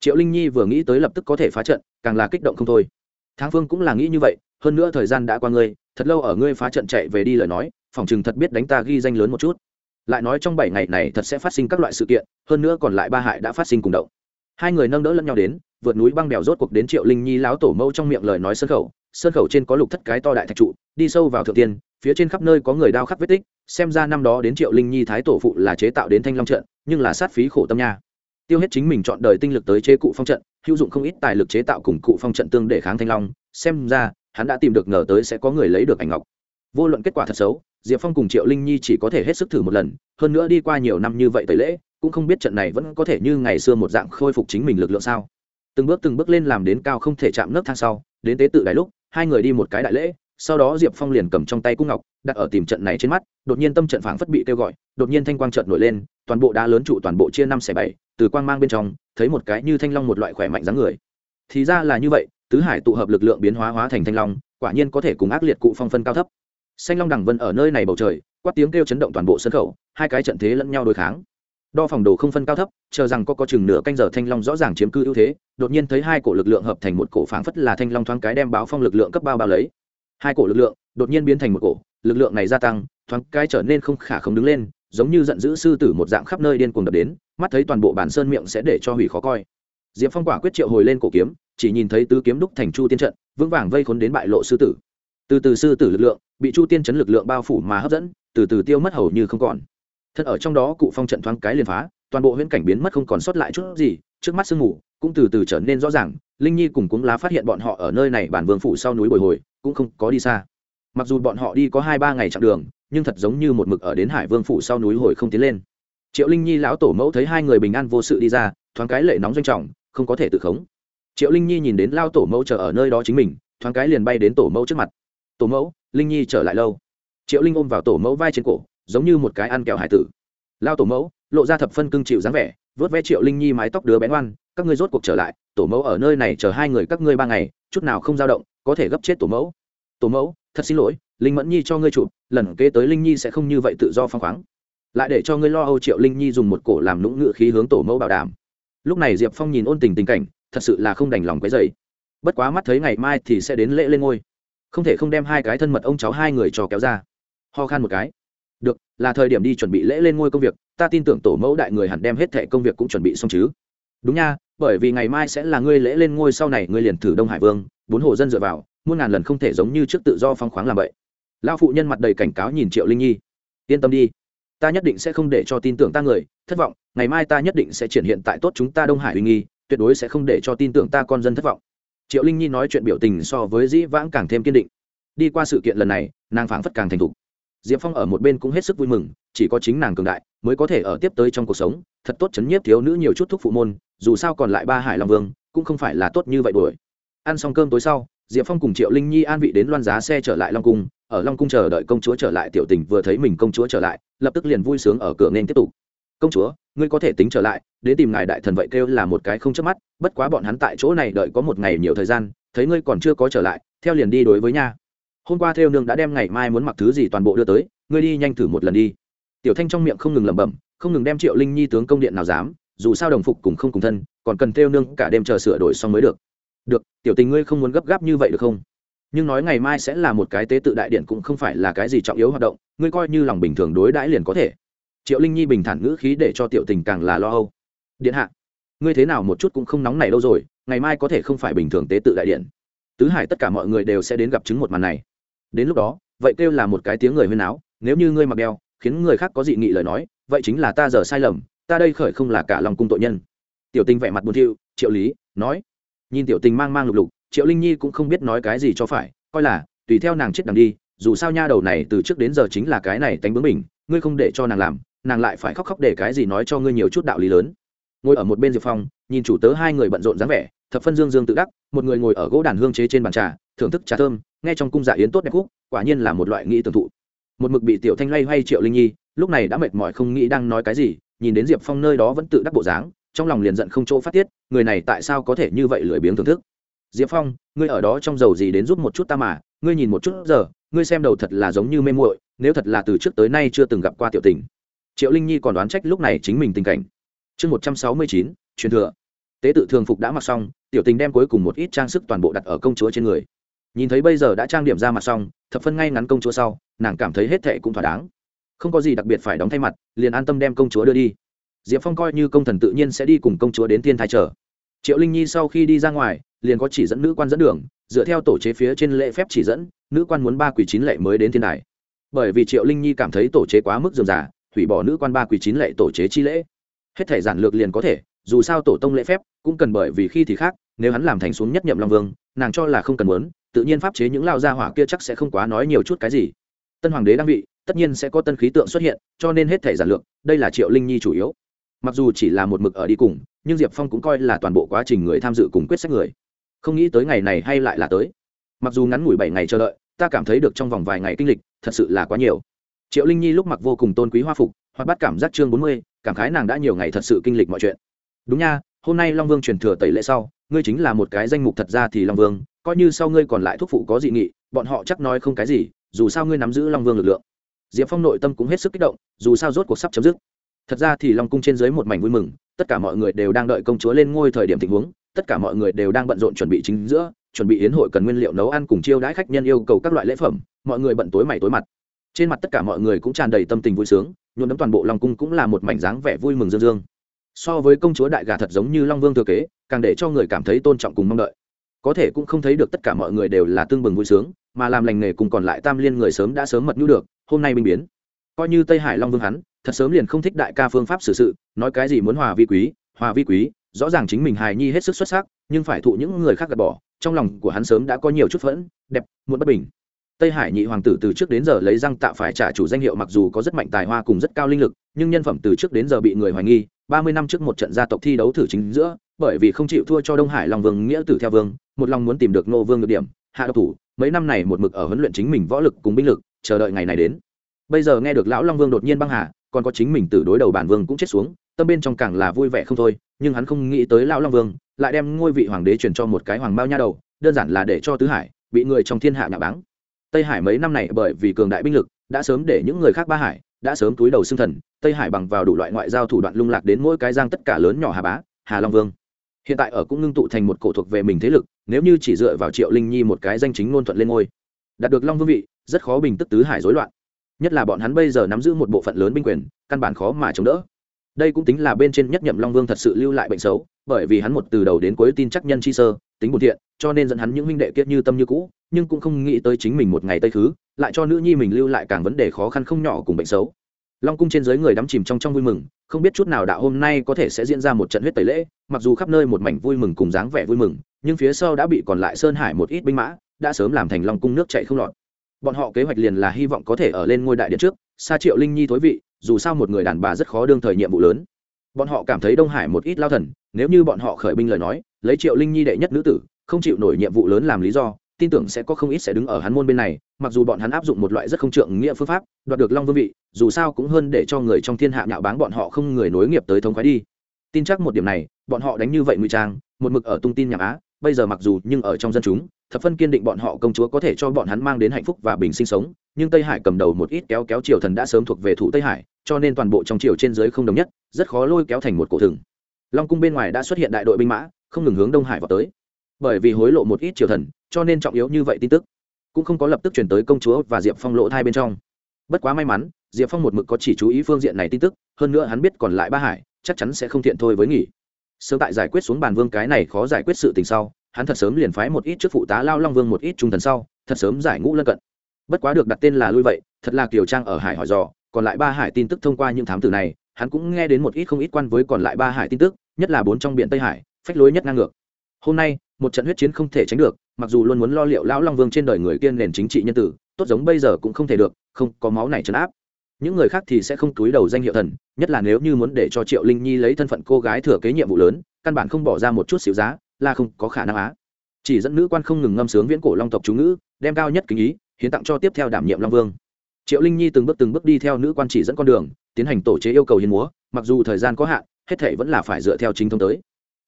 Triệu linh nhi vừa nghĩ tới lập tức có thể phá trận, càng là kích động không thôi. Thang phương cũng là nghĩ như vậy, hơn nữa thời gian đã qua ngươi, thật lâu ở ngươi phá trận chạy về đi lời nói, phòng trừng thật biết đánh ta ghi danh lớn một chút lại nói trong bảy ngày này thật sẽ phát sinh các loại sự kiện, hơn nữa còn lại ba hại đã phát sinh cùng động. Hai người nâng đỡ lẫn nhau đến, vượt núi băng bèo rốt cuộc đến triệu linh nhi láo tổ mâu trong miệng lời nói sân khẩu sơn khẩu trên có lục thất cái to đại thạch trụ, đi sâu vào thượng tiên, phía trên khắp nơi có người đao khắc vết tích, xem ra năm đó đến triệu linh nhi thái tổ phụ là chế tạo đến thanh long trận, nhưng là sát phí khổ tâm nha. Tiêu hết chính mình chọn đời tinh lực tới chế cụ phong trận, hữu dụng không ít tài lực chế tạo cùng cụ phong trận tương để kháng thanh long, xem ra hắn đã tìm được ngờ tới sẽ có người lấy được ảnh ngọc. Vô luận kết quả thật xấu diệp phong cùng triệu linh nhi chỉ có thể hết sức thử một lần, hơn nữa đi qua nhiều năm như vậy tẩy lễ, cũng không biết trận này vẫn có thể như ngày xưa một dạng khôi phục chính mình lực lượng sao. Từng bước từng bước lên làm đến cao không thể chạm nấc thang sau, đến tế tự đại lúc, hai người đi một cái đại lễ, sau đó diệp phong liền cầm trong tay cung ngọc, đặt ở tìm trận này trên mắt, đột nhiên tâm trận phảng phất bị kêu gọi, đột nhiên thanh quang trận nổi lên, toàn bộ đá lớn trụ toàn bộ chia năm xẻ bảy, từ quang mang bên trong, thấy một cái như thanh long một loại khỏe mạnh dáng người. Thì ra là như vậy, tứ hải tụ hợp lực lượng biến hóa hóa thành thanh long, quả nhiên có thể cùng ác liệt cụ phong phân cao thấp xanh long đằng vân ở nơi này bầu trời, quát tiếng kêu chấn động toàn bộ sân khẩu hai cái trận thế lẫn nhau đối kháng. Đo phòng đồ không phân cao thấp, chờ rằng có có chừng nửa canh giờ thanh long rõ ràng chiếm cư ưu thế, đột nhiên thấy hai cổ lực lượng hợp thành một cổ phảng phất là thanh long thoáng cái đem báo phong lực lượng cấp bao bao lấy. Hai cổ lực lượng đột nhiên biến thành một cổ, lực lượng này gia tăng, thoáng cái trở nên không khả không đứng lên, giống như giận dữ sư tử một dạng khắp nơi điên cuồng đập đến, mắt thấy toàn bộ bản sơn miệng sẽ để cho hủy khó coi. Diệp phong quả quyết triệu hồi lên cổ kiếm, chỉ nhìn thấy tứ kiếm đúc thành chu tiên trận, vững vàng vây khốn đến bại lộ sư tử từ từ sư tử lực lượng, bị chu tiên chấn lực lượng bao phủ mà hấp dẫn, từ từ tiêu mất hầu như không còn. Thật ở trong đó, cụ phong trận thoáng cái liền phá, toàn bộ huyễn cảnh biến mất không còn sót lại chút gì, trước mắt sương mù cũng từ từ trở nên rõ ràng, linh nhi cùng cúng lá phát hiện bọn họ ở nơi này bản vương phủ sau núi bồi hồi, cũng không có đi xa. Mặc dù bọn họ đi có hai ba ngày chặng đường, nhưng thật giống như một mực ở đến hải vương phủ sau núi hồi không tiến lên. Triệu linh nhi lão tổ mẫu thấy hai người bình an vô sự đi ra, thoáng cái lệ nóng doanh trọng, không có thể tự khống. Triệu linh nhi nhìn đến lao tổ mẫu chờ ở nơi đó chính mình, thoáng cái liền bay đến tổ mẫu trước mặt tổ mẫu, linh nhi trở lại lâu. Triệu linh ôm vào tổ mẫu vai trên cổ, giống như một cái ăn kẹo hải tử. Lao tổ mẫu, lộ ra thập phân cưng chịu dáng vẻ, vớt vé triệu linh nhi mái tóc đứa bén oan các ngươi rốt cuộc trở lại, tổ mẫu ở nơi này chờ hai người các ngươi ba ngày, chút nào không dao động, có thể gấp chết tổ mẫu. Tổ mẫu, thật xin lỗi, linh mẫn nhi cho ngươi chụp, lần kế tới linh nhi sẽ không như vậy tự do phăng khoáng. Lại để cho ngươi lo âu triệu linh nhi dùng một cổ làm nũng ngự khí hướng tổ mẫu bảo đảm. Lúc này diệp phong nhìn ôn tình tình cảnh, thật sự là không đành lòng cái dày bất quá mắt thấy ngày mai thì sẽ đến lễ lên ngôi không thể không đem hai cái thân mật ông cháu hai người cho kéo ra. Ho khan một cái. Được, là thời điểm đi chuẩn bị lễ lên ngôi công việc, ta tin tưởng tổ mẫu đại người hẳn đem hết thẻ công việc cũng chuẩn bị xong chứ. Đúng nha, bởi vì ngày mai sẽ là ngươi lễ lên ngôi sau này, ngươi liền thử đông hải vương, bốn hồ dân dựa vào, muôn ngàn lần không thể giống như trước tự do phong khoáng làm vậy. Lao phụ nhân mặt đầy cảnh cáo nhìn triệu linh nhi. Yên tâm đi, ta nhất định sẽ không để cho tin tưởng ta người, thất vọng, ngày mai ta nhất định sẽ triển hiện tại tốt chúng ta đông hải uy nghi, tuyệt đối sẽ không để cho tin tưởng ta con dân thất vọng triệu linh nhi nói chuyện biểu tình so với dĩ vãng càng thêm kiên định. Đi qua sự kiện lần này, nàng phảng phất càng thành thục. Diệp phong ở một bên cũng hết sức vui mừng, chỉ có chính nàng cường đại mới có thể ở tiếp tới trong cuộc sống. Thật tốt chấn nhiếp thiếu nữ nhiều chút thuốc phụ môn, dù sao còn lại ba hải long vương, cũng không phải là tốt như vậy đuổi. Ăn xong cơm tối sau, diệp phong cùng triệu linh nhi an vị đến loan giá xe trở lại long cung. Ở long cung chờ đợi công chúa trở lại, tiểu tình vừa thấy mình công chúa trở lại, lập tức liền vui sướng ở cửa nên tiếp tục. Công chúa ngươi có thể tính trở lại, đến tìm ngài đại thần vậy kêu là một cái không chớp mắt, bất quá bọn hắn tại chỗ này đợi có một ngày nhiều thời gian, thấy ngươi còn chưa có trở lại, theo liền đi đối với nha. Hôm qua theo nương đã đem ngày mai muốn mặc thứ gì toàn bộ đưa tới, ngươi đi nhanh thử một lần đi. Tiểu thanh trong miệng không ngừng lẩm bẩm, không ngừng đem triệu linh nhi tướng công điện nào dám, dù sao đồng phục cùng không cùng thân, còn cần theo nương cả đêm chờ sửa đổi xong mới được. Được, tiểu tình ngươi không muốn gấp gáp như vậy được không? Nhưng nói ngày mai sẽ là một cái tế tự đại điện cũng không phải là cái gì trọng yếu hoạt động, ngươi coi như lòng bình thường đối đãi liền có thể triệu linh nhi bình thản ngữ khí để cho tiểu tình càng là lo âu. Điện hạ, ngươi thế nào một chút cũng không nóng này lâu rồi, ngày mai có thể không phải bình thường tế tự đại điện. Tứ hải tất cả mọi người đều sẽ đến gặp chứng một màn này. Đến lúc đó, vậy kêu là một cái tiếng người huyên áo, nếu như ngươi mặc đeo, khiến người khác có dị nghị lời nói, vậy chính là ta giờ sai lầm, ta đây khởi không là cả lòng cung tội nhân. Tiểu tình vẻ mặt buồn thiu, triệu lý, nói. Nhìn tiểu tình mang mang lục lục, triệu linh nhi cũng không biết nói cái gì cho phải, coi là, tùy theo nàng chết đằng đi, dù sao nha đầu này từ trước đến giờ chính là cái này tánh bướng mình, ngươi không để cho nàng làm nàng lại phải khóc khóc để cái gì nói cho ngươi nhiều chút đạo lý lớn. Ngồi ở một bên diệp phong, nhìn chủ tớ hai người bận rộn dáng vẻ, thập phân dương dương tự đắc, một người ngồi ở gỗ đàn hương chế trên bàn trà, thưởng thức trà thơm, nghe trong cung dạ yến tốt đẹp khúc, quả nhiên là một loại nghĩ tưởng thụ. Một mực bị tiểu thanh loay hoay triệu linh nhi, lúc này đã mệt mỏi không nghĩ đang nói cái gì, nhìn đến diệp phong nơi đó vẫn tự đắc bộ dáng, trong lòng liền giận không chỗ phát tiết, người này tại sao có thể như vậy lười biếng thưởng thức? Diệp phong, ngươi ở đó trong dầu gì đến giúp một chút ta mà, ngươi nhìn một chút giờ, ngươi xem đầu thật là giống như mê muội, nếu thật là từ trước tới nay chưa từng gặp qua tiểu tình triệu linh nhi còn đoán trách lúc này chính mình tình cảnh. Chương một trăm sáu mươi chín, truyền thừa. Tế tự thường phục đã mặc xong, tiểu tình đem cuối cùng một ít trang sức toàn bộ đặt ở công chúa trên người. Nhìn thấy bây giờ đã trang điểm ra mặt xong, thập phân ngay ngắn công chúa sau, nàng cảm thấy hết thệ cũng thỏa đáng. Không có gì đặc biệt phải đóng thay mặt, liền an tâm đem công chúa đưa đi. Diệp phong coi như công thần tự nhiên sẽ đi cùng công chúa đến tiên thái trở triệu linh nhi sau khi đi ra ngoài, liền có chỉ dẫn nữ quan dẫn đường, dựa theo tổ chế phía trên lễ phép chỉ dẫn, nữ quan muốn ba quỷ chín lệ mới đến thiên đài. Bởi vì triệu linh nhi cảm thấy tổ chế quá mức dườm giả hủy bỏ nữ quan ba quỷ chín lệ tổ chế chi lễ. Hết thể giản lược liền có thể, dù sao tổ tông lễ phép, cũng cần bởi vì khi thì khác, nếu hắn làm thành xuống nhất nhậm long vương, nàng cho là không cần muốn, tự nhiên pháp chế những lao gia hỏa kia chắc sẽ không quá nói nhiều chút cái gì. Tân hoàng đế đang vị, tất nhiên sẽ có tân khí tượng xuất hiện, cho nên hết thể giản lược, đây là triệu linh nhi chủ yếu. Mặc dù chỉ là một mực ở đi cùng, nhưng diệp phong cũng coi là toàn bộ quá trình người tham dự cùng quyết sách người. Không nghĩ tới ngày này hay lại là tới. Mặc dù ngắn ngủi bảy ngày chờ đợi, ta cảm thấy được trong vòng vài ngày kinh lịch, thật sự là quá nhiều triệu linh nhi lúc mặc vô cùng tôn quý hoa phục hoặc bắt cảm giác chương bốn mươi, cảm khái nàng đã nhiều ngày thật sự kinh lịch mọi chuyện. Đúng nha, hôm nay long vương truyền thừa tẩy lễ sau, ngươi chính là một cái danh mục thật ra thì long vương, coi như sau ngươi còn lại thúc phụ có dị nghị, bọn họ chắc nói không cái gì, dù sao ngươi nắm giữ long vương lực lượng. Diệp phong nội tâm cũng hết sức kích động, dù sao rốt cuộc sắp chấm dứt. Thật ra thì long cung trên dưới một mảnh vui mừng, tất cả mọi người đều đang đợi công chúa lên ngôi thời điểm tình huống, tất cả mọi người đều đang bận rộn chuẩn bị chính giữa, chuẩn bị yến hội cần nguyên liệu nấu ăn cùng chiêu đãi khách nhân yêu cầu các loại lễ phẩm, mọi người bận tối mày tối mặt trên mặt tất cả mọi người cũng tràn đầy tâm tình vui sướng, nhuộm đấm toàn bộ long cung cũng là một mảnh dáng vẻ vui mừng dương dương. So với công chúa đại gà thật giống như long vương thừa kế, càng để cho người cảm thấy tôn trọng cùng mong đợi. Có thể cũng không thấy được tất cả mọi người đều là tương bừng vui sướng, mà làm lành nghề cùng còn lại tam liên người sớm đã sớm mật nhu được, hôm nay binh biến. Coi như tây hải long vương hắn, thật sớm liền không thích đại ca phương pháp xử sự, nói cái gì muốn hòa vi quý, hòa vi quý, rõ ràng chính mình hài nhi hết sức xuất sắc, nhưng phải thụ những người khác gạt bỏ, trong lòng của hắn sớm đã có nhiều chút phẫn, đẹp muộn bất bình tây hải nhị hoàng tử từ trước đến giờ lấy răng tạo phải trả chủ danh hiệu mặc dù có rất mạnh tài hoa cùng rất cao linh lực, nhưng nhân phẩm từ trước đến giờ bị người hoài nghi, ba mươi năm trước một trận gia tộc thi đấu thử chính giữa, bởi vì không chịu thua cho đông hải long vương nghĩa tử theo vương, một lòng muốn tìm được nô vương được điểm, hạ độc thủ, mấy năm này một mực ở huấn luyện chính mình võ lực cùng binh lực, chờ đợi ngày này đến. Bây giờ nghe được lão long vương đột nhiên băng hà, còn có chính mình từ đối đầu bản vương cũng chết xuống, tâm bên trong càng là vui vẻ không thôi, nhưng hắn không nghĩ tới lão long vương lại đem ngôi vị hoàng đế truyền cho một cái hoàng bao nha đầu, đơn giản là để cho tứ hải bị người trong thiên hạ nhà báng tây hải mấy năm này bởi vì cường đại binh lực, đã sớm để những người khác ba hải, đã sớm túi đầu xương thần, tây hải bằng vào đủ loại ngoại giao thủ đoạn lung lạc đến mỗi cái giang tất cả lớn nhỏ hà bá, hà long vương. Hiện tại ở cũng ngưng tụ thành một cổ thuộc về mình thế lực, nếu như chỉ dựa vào triệu linh nhi một cái danh chính ngôn thuận lên ngôi, đạt được long vương vị, rất khó bình tức tứ hải rối loạn. Nhất là bọn hắn bây giờ nắm giữ một bộ phận lớn binh quyền, căn bản khó mà chống đỡ. Đây cũng tính là bên trên nhất nhậm long vương thật sự lưu lại bệnh xấu, bởi vì hắn một từ đầu đến cuối tin chắc nhân chi sơ, tính bùn thiện, cho nên dẫn hắn những huynh đệ kiết như tâm như cũ nhưng cũng không nghĩ tới chính mình một ngày tây khứ, lại cho nữ nhi mình lưu lại càng vấn đề khó khăn không nhỏ cùng bệnh xấu. Long cung trên giới người đắm chìm trong trong vui mừng, không biết chút nào đạo hôm nay có thể sẽ diễn ra một trận huyết tẩy lễ, mặc dù khắp nơi một mảnh vui mừng cùng dáng vẻ vui mừng, nhưng phía sau đã bị còn lại sơn hải một ít binh mã, đã sớm làm thành long cung nước chạy không lọt. Bọn họ kế hoạch liền là hy vọng có thể ở lên ngôi đại điện trước xa triệu linh nhi thối vị, dù sao một người đàn bà rất khó đương thời nhiệm vụ lớn. Bọn họ cảm thấy đông hải một ít lao thần, nếu như bọn họ khởi binh lời nói, lấy triệu linh nhi đệ nhất nữ tử, không chịu nổi nhiệm vụ lớn làm lý do tin tưởng sẽ có không ít sẽ đứng ở hắn môn bên này, mặc dù bọn hắn áp dụng một loại rất không trượng nghĩa phương pháp, đoạt được long vương vị, dù sao cũng hơn để cho người trong thiên hạ nhạo báng bọn họ không người nối nghiệp tới thống khoái đi. Tin chắc một điểm này, bọn họ đánh như vậy ngụy trang, một mực ở tung tin nhạc á, bây giờ mặc dù nhưng ở trong dân chúng, thập phân kiên định bọn họ công chúa có thể cho bọn hắn mang đến hạnh phúc và bình sinh sống, nhưng tây hải cầm đầu một ít kéo kéo triều thần đã sớm thuộc về thủ tây hải, cho nên toàn bộ trong triều trên dưới không đồng nhất, rất khó lôi kéo thành một cổ thừng. Long cung bên ngoài đã xuất hiện đại đội binh mã, không ngừng hướng đông hải vào tới. Bởi vì hối lộ một ít triều thần cho nên trọng yếu như vậy tin tức cũng không có lập tức chuyển tới công chúa và diệp phong lỗ thai bên trong bất quá may mắn diệp phong một mực có chỉ chú ý phương diện này tin tức hơn nữa hắn biết còn lại ba hải chắc chắn sẽ không thiện thôi với nghỉ sớm tại giải quyết xuống bàn vương cái này khó giải quyết sự tình sau hắn thật sớm liền phái một ít trước phụ tá lao long vương một ít trung thần sau thật sớm giải ngũ lân cận bất quá được đặt tên là lui vậy thật là kiều trang ở hải hỏi dò còn lại ba hải tin tức thông qua những thám tử này hắn cũng nghe đến một ít không ít quan với còn lại ba hải tin tức nhất là bốn trong biển tây hải phách lối nhất ngang ngược hôm nay, một trận huyết chiến không thể tránh được, mặc dù luôn muốn lo liệu lão long vương trên đời người kiên nền chính trị nhân tử, tốt giống bây giờ cũng không thể được, không có máu này trấn áp. Những người khác thì sẽ không túi đầu danh hiệu thần, nhất là nếu như muốn để cho triệu linh nhi lấy thân phận cô gái thừa kế nhiệm vụ lớn, căn bản không bỏ ra một chút xíu giá, là không có khả năng á. Chỉ dẫn nữ quan không ngừng ngâm sướng viễn cổ long tộc chú ngữ, đem cao nhất kính ý, hiến tặng cho tiếp theo đảm nhiệm long vương. Triệu linh nhi từng bước từng bước đi theo nữ quan chỉ dẫn con đường, tiến hành tổ chế yêu cầu hiến múa, mặc dù thời gian có hạn, hết thể vẫn là phải dựa theo chính thống tới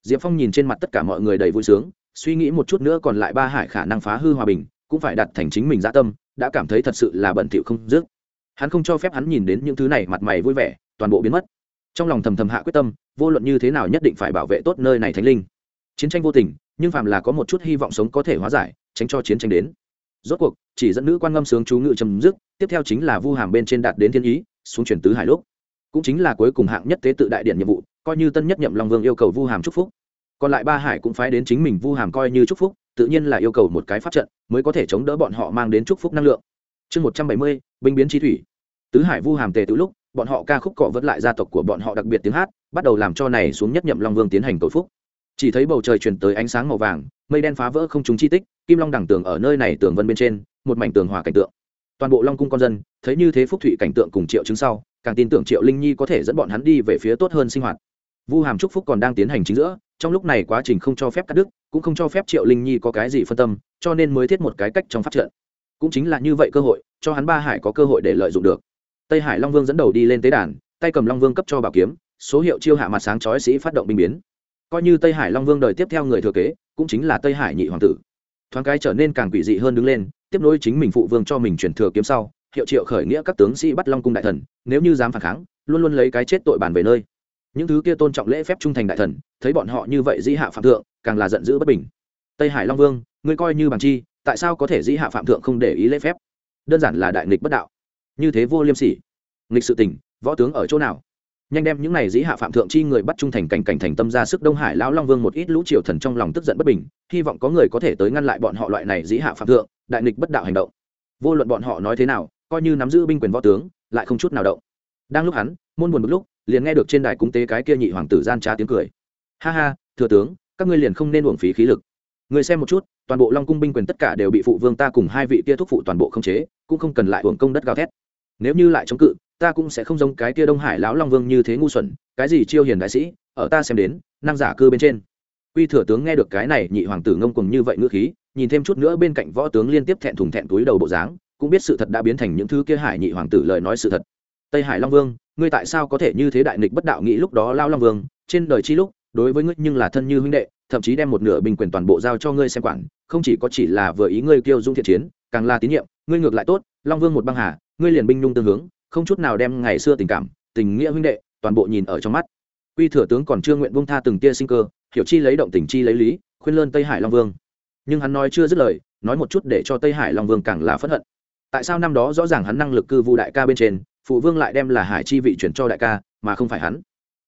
diệp phong nhìn trên mặt tất cả mọi người đầy vui sướng, suy nghĩ một chút nữa còn lại ba hải khả năng phá hư hòa bình, cũng phải đặt thành chính mình dã tâm, đã cảm thấy thật sự là bận thỉu không dứt. Hắn không cho phép hắn nhìn đến những thứ này mặt mày vui vẻ, toàn bộ biến mất. Trong lòng thầm thầm hạ quyết tâm, vô luận như thế nào nhất định phải bảo vệ tốt nơi này thánh linh. Chiến tranh vô tình, nhưng phàm là có một chút hy vọng sống có thể hóa giải, tránh cho chiến tranh đến. Rốt cuộc, chỉ dẫn nữ quan ngâm sướng chú ngự chấm dứt, tiếp theo chính là vu hàm bên trên đạt đến thiên ý, xuống chuyển tứ hải lúc cũng chính là cuối cùng hạng nhất tế tự đại điện nhiệm vụ, coi như tân nhất nhậm long vương yêu cầu vu hàm chúc phúc. Còn lại ba hải cũng phái đến chính mình vu hàm coi như chúc phúc, tự nhiên là yêu cầu một cái pháp trận, mới có thể chống đỡ bọn họ mang đến chúc phúc năng lượng. Chương một trăm bảy mươi, binh biến chi thủy. Tứ hải vu hàm tề tự lúc, bọn họ ca khúc cọ vẫn lại gia tộc của bọn họ đặc biệt tiếng hát, bắt đầu làm cho này xuống nhất nhậm long vương tiến hành cầu phúc. Chỉ thấy bầu trời chuyển tới ánh sáng màu vàng, mây đen phá vỡ không trúng chi tích, kim long đẳng tường ở nơi này tường vân bên trên, một mảnh tường hòa cảnh tượng. Toàn bộ long cung con dân, thấy như thế phúc thụy cảnh tượng cùng triệu chứng sau càng tin tưởng triệu linh nhi có thể dẫn bọn hắn đi về phía tốt hơn sinh hoạt. Vu hàm trúc phúc còn đang tiến hành chính giữa, trong lúc này quá trình không cho phép cắt đứt, cũng không cho phép triệu linh nhi có cái gì phân tâm, cho nên mới thiết một cái cách trong phát trận. Cũng chính là như vậy cơ hội, cho hắn ba hải có cơ hội để lợi dụng được. Tây hải long vương dẫn đầu đi lên tế đàn, tay cầm long vương cấp cho bảo kiếm, số hiệu chiêu hạ mặt sáng chói sĩ phát động binh biến. Coi như tây hải long vương đời tiếp theo người thừa kế, cũng chính là tây hải nhị hoàng tử. Thoáng cái trở nên càng quỷ dị hơn đứng lên, tiếp nối chính mình phụ vương cho mình chuyển thừa kiếm sau hiệu triệu khởi nghĩa các tướng sĩ bắt long cung đại thần, nếu như dám phản kháng, luôn luôn lấy cái chết tội bàn về nơi. Những thứ kia tôn trọng lễ phép trung thành đại thần, thấy bọn họ như vậy dĩ hạ phạm thượng, càng là giận dữ bất bình. Tây hải long vương, ngươi coi như bằng chi, tại sao có thể dĩ hạ phạm thượng không để ý lễ phép? Đơn giản là đại nghịch bất đạo. Như thế vô liêm sỉ. Nghịch sự tình, võ tướng ở chỗ nào? Nhanh đem những này dĩ hạ phạm thượng chi người bắt trung thành cảnh cảnh thành tâm ra sức đông hải lão long vương một ít lũ triều thần trong lòng tức giận bất bình, hy vọng có người có thể tới ngăn lại bọn họ loại này dĩ hạ phạm thượng, đại nghịch bất đạo hành động. Vô luận bọn họ nói thế nào coi như nắm giữ binh quyền võ tướng, lại không chút nào động. Đang lúc hắn, môn buồn một lúc, liền nghe được trên đài cúng tế cái kia nhị hoàng tử gian trá tiếng cười. Ha ha, thừa tướng, các ngươi liền không nên uổng phí khí lực. Người xem một chút, toàn bộ long cung binh quyền tất cả đều bị phụ vương ta cùng hai vị kia thúc phụ toàn bộ không chế, cũng không cần lại uổng công đất gào thét. Nếu như lại chống cự, ta cũng sẽ không giống cái kia đông hải lão long vương như thế ngu xuẩn, cái gì chiêu hiền đại sĩ, ở ta xem đến, năng giả cư bên trên. Quy thừa tướng nghe được cái này, nhị hoàng tử ngông cùng như vậy ngữ khí, nhìn thêm chút nữa bên cạnh võ tướng liên tiếp thẹn thùng thẹn túi đầu bộ dáng cũng biết sự thật đã biến thành những thứ kia hải nhị hoàng tử lời nói sự thật. Tây hải long vương, ngươi tại sao có thể như thế đại nghịch bất đạo nghĩ lúc đó lao long vương? Trên đời chi lúc, đối với ngươi nhưng là thân như huynh đệ, thậm chí đem một nửa bình quyền toàn bộ giao cho ngươi xem quản, không chỉ có chỉ là vừa ý ngươi kêu dung thiện chiến, càng là tín nhiệm, ngươi ngược lại tốt, long vương một băng hà, ngươi liền binh nhung tương hướng, không chút nào đem ngày xưa tình cảm, tình nghĩa huynh đệ, toàn bộ nhìn ở trong mắt. Quy thừa tướng còn chưa nguyện bông tha từng tia sinh cơ, hiểu chi lấy động tình chi lấy lý, khuyên lơn tây hải long vương. Nhưng hắn nói chưa dứt lời, nói một chút để cho tây hải long vương càng là phẫn hận tại sao năm đó rõ ràng hắn năng lực cư vu đại ca bên trên, phụ vương lại đem là hải chi vị chuyển cho đại ca, mà không phải hắn?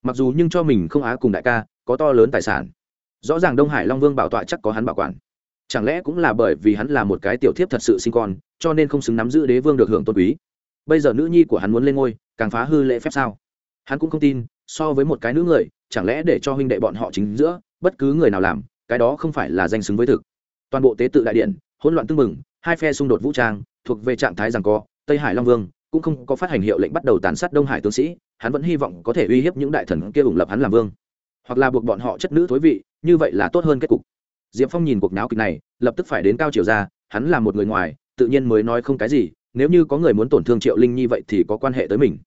Mặc dù nhưng cho mình không á cùng đại ca, có to lớn tài sản. Rõ ràng đông hải long vương bảo tọa chắc có hắn bảo quản. Chẳng lẽ cũng là bởi vì hắn là một cái tiểu thiếp thật sự sinh con, cho nên không xứng nắm giữ đế vương được hưởng tôn quý? Bây giờ nữ nhi của hắn muốn lên ngôi, càng phá hư lễ phép sao? Hắn cũng không tin, so với một cái nữ người, chẳng lẽ để cho huynh đệ bọn họ chính giữa, bất cứ người nào làm, cái đó không phải là danh xứng với thực. Toàn bộ tế tự đại điện, hỗn loạn tưng mừng hai phe xung đột vũ trang thuộc về trạng thái rằng co tây hải long vương cũng không có phát hành hiệu lệnh bắt đầu tàn sát đông hải tướng sĩ, hắn vẫn hy vọng có thể uy hiếp những đại thần kia ủng lập hắn làm vương. Hoặc là buộc bọn họ chất nữ thối vị, như vậy là tốt hơn kết cục. Diệp phong nhìn cuộc náo kịch này, lập tức phải đến cao triều ra, hắn là một người ngoài, tự nhiên mới nói không cái gì, nếu như có người muốn tổn thương triệu linh nhi vậy thì có quan hệ tới mình.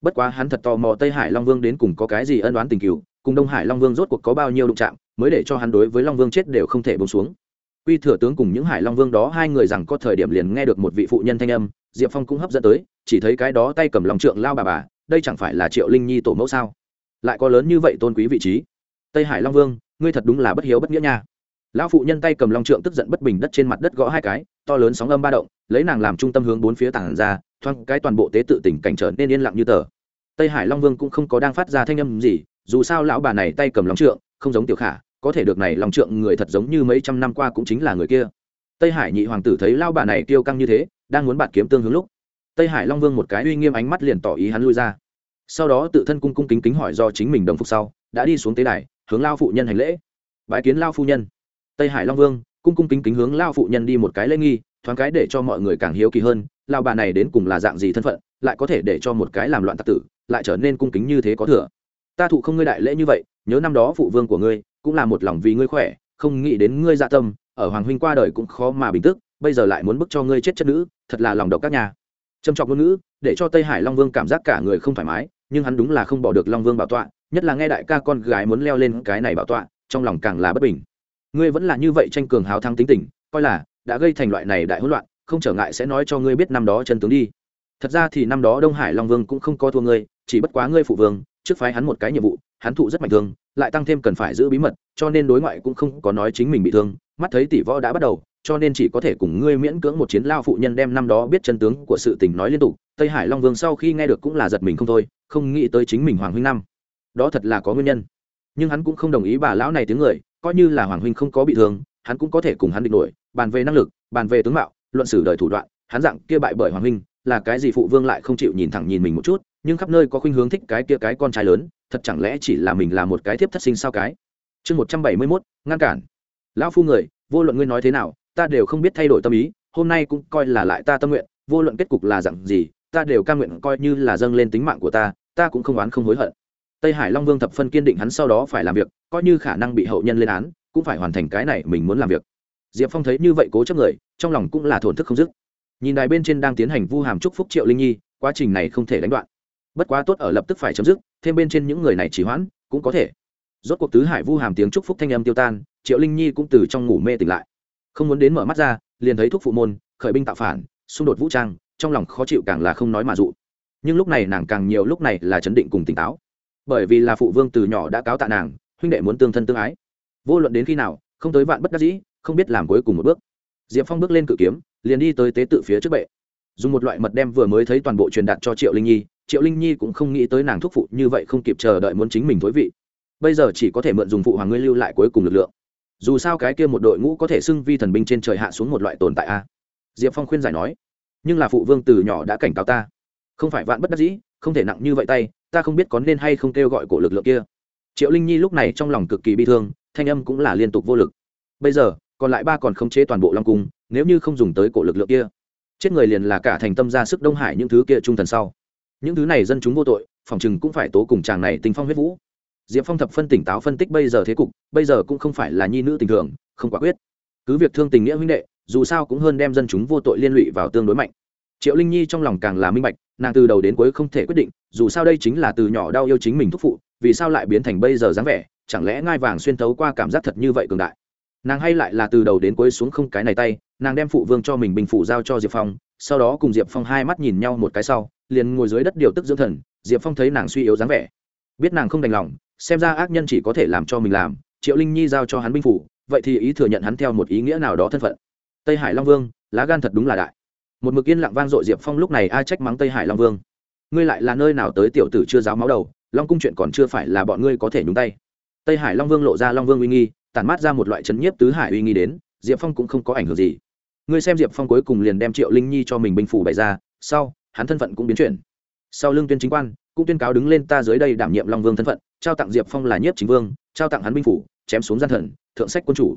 Bất quá hắn thật tò mò tây hải long vương đến cùng có cái gì ân đoán tình cựu, cùng đông hải long vương rốt cuộc có bao nhiêu đụng chạm, mới để cho hắn đối với long vương chết đều không thể bông xuống quy thừa tướng cùng những hải long vương đó hai người rằng có thời điểm liền nghe được một vị phụ nhân thanh âm, diệp phong cũng hấp dẫn tới, chỉ thấy cái đó tay cầm lòng trượng lao bà bà, đây chẳng phải là triệu linh nhi tổ mẫu sao? Lại có lớn như vậy tôn quý vị trí. Tây hải long vương, ngươi thật đúng là bất hiếu bất nghĩa nha. Lão phụ nhân tay cầm long trượng tức giận bất bình đất trên mặt đất gõ hai cái, to lớn sóng âm ba động, lấy nàng làm trung tâm hướng bốn phía tảng ra, thoáng cái toàn bộ tế tự tỉnh cảnh trở nên yên lặng như tờ. Tây hải long vương cũng không có đang phát ra thanh âm gì, dù sao lão bà này tay cầm lòng trượng, không giống tiểu khả có thể được này lòng trượng người thật giống như mấy trăm năm qua cũng chính là người kia. Tây hải nhị hoàng tử thấy lao bà này tiêu căng như thế, đang muốn bạt kiếm tương hướng lúc, tây hải long vương một cái uy nghiêm ánh mắt liền tỏ ý hắn lui ra. Sau đó tự thân cung cung kính kính hỏi do chính mình đồng phục sau, đã đi xuống tế đài, hướng lao phụ nhân hành lễ. Bái kiến lao phu nhân. Tây hải long vương, cung cung kính kính hướng lao phụ nhân đi một cái lễ nghi, thoáng cái để cho mọi người càng hiếu kỳ hơn lao bà này đến cùng là dạng gì thân phận, lại có thể để cho một cái làm loạn tặc tử, lại trở nên cung kính như thế có thừa. Ta thụ không ngươi đại lễ như vậy, nhớ năm đó phụ vương của ngươi cũng là một lòng vì ngươi khỏe, không nghĩ đến ngươi dạ tâm, ở hoàng huynh qua đời cũng khó mà bình tức, bây giờ lại muốn bức cho ngươi chết chất nữ, thật là lòng độc các nhà. Trầm trọng ngôn ngữ, để cho tây hải long vương cảm giác cả người không thoải mái, nhưng hắn đúng là không bỏ được long vương bảo tọa, nhất là nghe đại ca con gái muốn leo lên cái này bảo tọa, trong lòng càng là bất bình. Ngươi vẫn là như vậy tranh cường hào thắng tính tình, coi là đã gây thành loại này đại hỗn loạn, không trở ngại sẽ nói cho ngươi biết năm đó chân tướng đi. Thật ra thì năm đó đông hải long vương cũng không có thua ngươi, chỉ bất quá ngươi phụ vương trước phái hắn một cái nhiệm vụ, hắn thụ rất mạnh thương, lại tăng thêm cần phải giữ bí mật, cho nên đối ngoại cũng không có nói chính mình bị thương, mắt thấy tỷ võ đã bắt đầu, cho nên chỉ có thể cùng ngươi miễn cưỡng một chiến lao phụ nhân đem năm đó biết chân tướng của sự tình nói liên tục, tây hải long vương sau khi nghe được cũng là giật mình không thôi, không nghĩ tới chính mình hoàng huynh năm. Đó thật là có nguyên nhân. Nhưng hắn cũng không đồng ý bà lão này tiếng người, coi như là hoàng huynh không có bị thương, hắn cũng có thể cùng hắn địch nổi bàn về năng lực, bàn về tướng mạo, luận xử đời thủ đoạn, hắn dạng kia bại bởi hoàng huynh, là cái gì phụ vương lại không chịu nhìn thẳng nhìn mình một chút nhưng khắp nơi có khuynh hướng thích cái kia cái con trai lớn, thật chẳng lẽ chỉ là mình là một cái thiếp thất sinh sao cái? Chương một trăm bảy mươi mốt, ngăn cản. Lão phu người, vô luận ngươi nói thế nào, ta đều không biết thay đổi tâm ý, hôm nay cũng coi là lại ta tâm nguyện, vô luận kết cục là dặn gì, ta đều ca nguyện coi như là dâng lên tính mạng của ta ta cũng không oán không hối hận. Tây hải long vương thập phân kiên định hắn sau đó phải làm việc, coi như khả năng bị hậu nhân lên án, cũng phải hoàn thành cái này mình muốn làm việc. Diệp phong thấy như vậy cố chấp người, trong lòng cũng là thổn thức không dứt. Nhìn đài bên trên đang tiến hành vu hàm chúc phúc triệu linh nhi, quá trình này không thể đánh đoạn bất quá tốt ở lập tức phải chấm dứt, thêm bên trên những người này chỉ hoãn, cũng có thể. Rốt cuộc tứ hải vu hàm tiếng chúc phúc thanh âm tiêu tan, triệu linh nhi cũng từ trong ngủ mê tỉnh lại. Không muốn đến mở mắt ra, liền thấy thuốc phụ môn, khởi binh tạo phản, xung đột vũ trang, trong lòng khó chịu càng là không nói mà dụ. Nhưng lúc này nàng càng nhiều, lúc này là chấn định cùng tỉnh táo. Bởi vì là phụ vương từ nhỏ đã cáo tạ nàng, huynh đệ muốn tương thân tương ái. Vô luận đến khi nào, không tới vạn bất đắc dĩ, không biết làm cuối cùng một bước. Diệp phong bước lên cự kiếm, liền đi tới tế tự phía trước bệ. Dùng một loại mật đem vừa mới thấy toàn bộ truyền đạt cho triệu linh nhi triệu linh nhi cũng không nghĩ tới nàng thúc phụ như vậy không kịp chờ đợi muốn chính mình thối vị. Bây giờ chỉ có thể mượn dùng phụ hoàng ngươi lưu lại cuối cùng lực lượng. Dù sao cái kia một đội ngũ có thể xưng vi thần binh trên trời hạ xuống một loại tồn tại a. Diệp phong khuyên giải nói, nhưng là phụ vương từ nhỏ đã cảnh cáo ta, không phải vạn bất đắc dĩ, không thể nặng như vậy tay, ta không biết có nên hay không kêu gọi cổ lực lượng kia. Triệu linh nhi lúc này trong lòng cực kỳ bi thương, thanh âm cũng là liên tục vô lực. Bây giờ, còn lại ba còn không chế toàn bộ long cung, nếu như không dùng tới cổ lực lượng kia, chết người liền là cả thành tâm ra sức đông hải những thứ kia trung thần sau những thứ này dân chúng vô tội, phòng chừng cũng phải tố cùng chàng này tình phong huyết vũ. Diệp phong thập phân tỉnh táo phân tích bây giờ thế cục, bây giờ cũng không phải là nhi nữ tình thường, không quả quyết. Cứ việc thương tình nghĩa huynh đệ, dù sao cũng hơn đem dân chúng vô tội liên lụy vào tương đối mạnh. Triệu linh nhi trong lòng càng là minh bạch, nàng từ đầu đến cuối không thể quyết định, dù sao đây chính là từ nhỏ đau yêu chính mình thúc phụ, vì sao lại biến thành bây giờ dáng vẻ, chẳng lẽ ngai vàng xuyên thấu qua cảm giác thật như vậy cường đại. Nàng hay lại là từ đầu đến cuối xuống không cái này tay, nàng đem phụ vương cho mình bình phụ giao cho diệp phong, sau đó cùng diệp phong hai mắt nhìn nhau một cái sau liền ngồi dưới đất điều tức dưỡng thần, diệp phong thấy nàng suy yếu dáng vẻ. Biết nàng không đành lòng, xem ra ác nhân chỉ có thể làm cho mình làm, triệu linh nhi giao cho hắn binh phủ, vậy thì ý thừa nhận hắn theo một ý nghĩa nào đó thân phận. Tây hải long vương, lá gan thật đúng là đại. Một mực yên lặng vang dội diệp phong lúc này ai trách mắng tây hải long vương. Ngươi lại là nơi nào tới tiểu tử chưa giáo máu đầu, long cung chuyện còn chưa phải là bọn ngươi có thể nhúng tay. Tây hải long vương lộ ra long vương uy nghi, tản mát ra một loại chấn nhiếp tứ hải uy nghi đến, diệp phong cũng không có ảnh hưởng gì. Ngươi xem diệp phong cuối cùng liền đem triệu linh nhi cho mình binh phủ bày ra, sau hắn thân phận cũng biến chuyển. Sau lưng tuyên chính quan, cũng tuyên cáo đứng lên ta dưới đây đảm nhiệm long vương thân phận, trao tặng diệp phong là nhiếp chính vương, trao tặng hắn binh phủ, chém xuống gian thần, thượng sách quân chủ.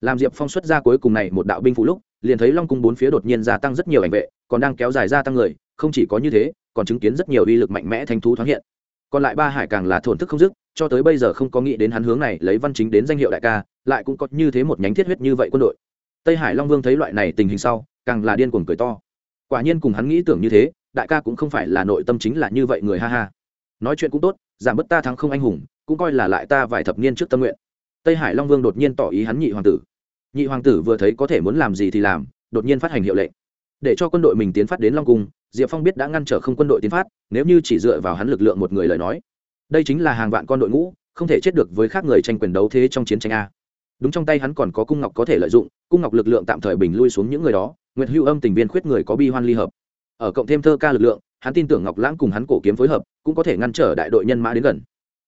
Làm diệp phong xuất ra cuối cùng này một đạo binh phủ lúc, liền thấy long cung bốn phía đột nhiên gia tăng rất nhiều ảnh vệ, còn đang kéo dài gia tăng người, không chỉ có như thế, còn chứng kiến rất nhiều uy lực mạnh mẽ thanh thú thoáng hiện. Còn lại ba hải càng là thổn thức không dứt, cho tới bây giờ không có nghĩ đến hắn hướng này lấy văn chính đến danh hiệu đại ca, lại cũng có như thế một nhánh thiết huyết như vậy quân đội. Tây hải long vương thấy loại này tình hình sau, càng là điên cuồng cười to. Quả nhiên cùng hắn nghĩ tưởng như thế đại ca cũng không phải là nội tâm chính là như vậy người ha ha. Nói chuyện cũng tốt, giảm bớt ta thắng không anh hùng, cũng coi là lại ta vài thập niên trước tâm nguyện. Tây hải long vương đột nhiên tỏ ý hắn nhị hoàng tử. Nhị hoàng tử vừa thấy có thể muốn làm gì thì làm, đột nhiên phát hành hiệu lệnh. Để cho quân đội mình tiến phát đến long cung, diệp phong biết đã ngăn trở không quân đội tiến phát, nếu như chỉ dựa vào hắn lực lượng một người lời nói. Đây chính là hàng vạn con đội ngũ, không thể chết được với khác người tranh quyền đấu thế trong chiến tranh a. Đúng trong tay hắn còn có cung ngọc có thể lợi dụng, cung ngọc lực lượng tạm thời bình lui xuống những người đó, nguyệt hưu âm tình viên khuyết người có bi hoan ly hợp ở cộng thêm thơ ca lực lượng, hắn tin tưởng ngọc lãng cùng hắn cổ kiếm phối hợp, cũng có thể ngăn trở đại đội nhân mã đến gần.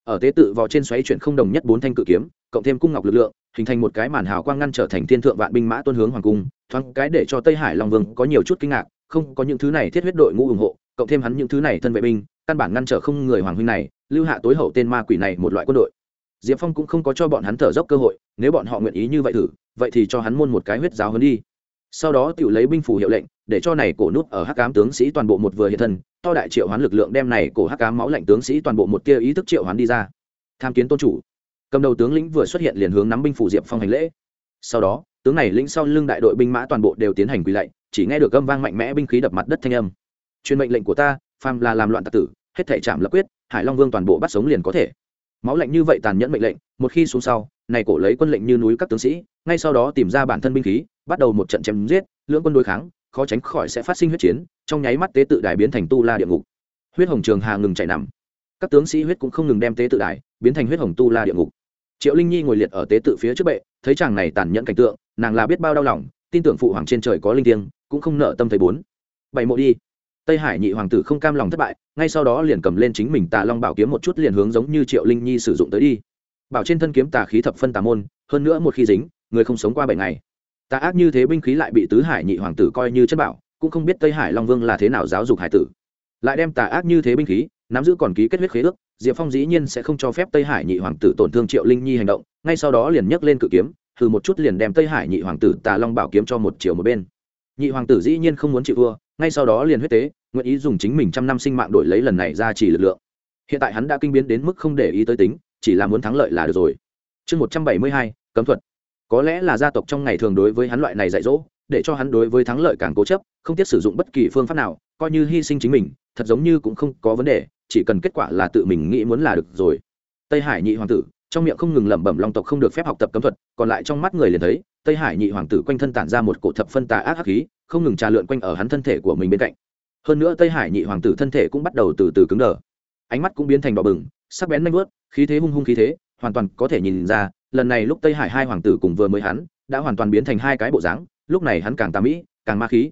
Ở tế tự vò trên xoáy chuyển không đồng nhất bốn thanh cự kiếm, cộng thêm cung ngọc lực lượng, hình thành một cái màn hào quang ngăn trở thành thiên thượng vạn binh mã tuân hướng hoàng cung, thoáng cái để cho tây hải long vương có nhiều chút kinh ngạc, không có những thứ này thiết huyết đội ngũ ủng hộ, cộng thêm hắn những thứ này thân vệ binh, căn bản ngăn trở không người hoàng huynh này, lưu hạ tối hậu tên ma quỷ này một loại quân đội. Diệp phong cũng không có cho bọn hắn thở dốc cơ hội, nếu bọn họ nguyện ý như vậy thử, vậy thì cho hắn môn một cái huyết giáo hơn đi sau đó tự lấy binh phủ hiệu lệnh, để cho này cổ nút ở hắc cám tướng sĩ toàn bộ một vừa hiện thân, to đại triệu hoán lực lượng đem này cổ hắc cám máu lạnh tướng sĩ toàn bộ một tia ý thức triệu hoán đi ra. Tham kiến tôn chủ. Cầm đầu tướng lĩnh vừa xuất hiện liền hướng nắm binh phủ diệp phong hành lễ. Sau đó, tướng này lĩnh sau lưng đại đội binh mã toàn bộ đều tiến hành quỳ lạy, chỉ nghe được âm vang mạnh mẽ binh khí đập mặt đất thanh âm. Truyền mệnh lệnh của ta, phàm là làm loạn tạc tử, hết thể chạm lập quyết, hải long vương toàn bộ bắt sống liền có thể. Máu lạnh như vậy tàn nhẫn mệnh lệnh, một khi xuống sau, này cổ lấy quân lệnh như núi các tướng sĩ, ngay sau đó tìm ra bản thân binh khí bắt đầu một trận chém giết, lưỡng quân đối kháng, khó tránh khỏi sẽ phát sinh huyết chiến, trong nháy mắt tế tự đài biến thành tu la địa ngục. Huyết hồng trường hà ngừng chạy nằm. Các tướng sĩ huyết cũng không ngừng đem tế tự đài biến thành huyết hồng tu la địa ngục. Triệu linh nhi ngồi liệt ở tế tự phía trước bệ, thấy chàng này tàn nhẫn cảnh tượng, nàng là biết bao đau lòng, tin tưởng phụ hoàng trên trời có linh thiêng, cũng không nợ tâm thấy bốn. Bảy mộ đi. Tây hải nhị hoàng tử không cam lòng thất bại, ngay sau đó liền cầm lên chính mình tà long bảo kiếm một chút liền hướng giống như triệu linh nhi sử dụng tới đi. Bảo trên thân kiếm tà khí thập phân tà môn, hơn nữa một khi dính, người không sống qua bảy ngày tà ác như thế binh khí lại bị tứ hải nhị hoàng tử coi như chất bảo cũng không biết tây hải long vương là thế nào giáo dục hải tử. Lại đem tà ác như thế binh khí nắm giữ còn ký kết huyết khế ước diệp phong dĩ nhiên sẽ không cho phép tây hải nhị hoàng tử tổn thương triệu linh nhi hành động ngay sau đó liền nhấc lên cự kiếm thử một chút liền đem tây hải nhị hoàng tử tà long bảo kiếm cho một chiều một bên. Nhị hoàng tử dĩ nhiên không muốn chịu vua, ngay sau đó liền huyết tế nguyện ý dùng chính mình trăm năm sinh mạng đổi lấy lần này ra chỉ lực lượng. Hiện tại hắn đã kinh biến đến mức không để ý tới tính chỉ là muốn thắng lợi là được rồi. Chương một trăm bảy mươi hai cấm thuật có lẽ là gia tộc trong ngày thường đối với hắn loại này dạy dỗ, để cho hắn đối với thắng lợi càng cố chấp, không tiếc sử dụng bất kỳ phương pháp nào, coi như hy sinh chính mình, thật giống như cũng không có vấn đề, chỉ cần kết quả là tự mình nghĩ muốn là được rồi. Tây hải nhị hoàng tử, trong miệng không ngừng lẩm bẩm long tộc không được phép học tập cấm thuật, còn lại trong mắt người liền thấy, tây hải nhị hoàng tử quanh thân tản ra một cổ thập phân tà ác hắc khí, không ngừng trà lượn quanh ở hắn thân thể của mình bên cạnh. Hơn nữa tây hải nhị hoàng tử thân thể cũng bắt đầu từ từ cứng đờ. Ánh mắt cũng biến thành đỏ bừng, sắc bén nanh vớt khí thế hung hung khí thế, hoàn toàn có thể nhìn ra lần này lúc tây hải hai hoàng tử cùng vừa mới hắn, đã hoàn toàn biến thành hai cái bộ dáng, lúc này hắn càng tà mỹ càng ma khí.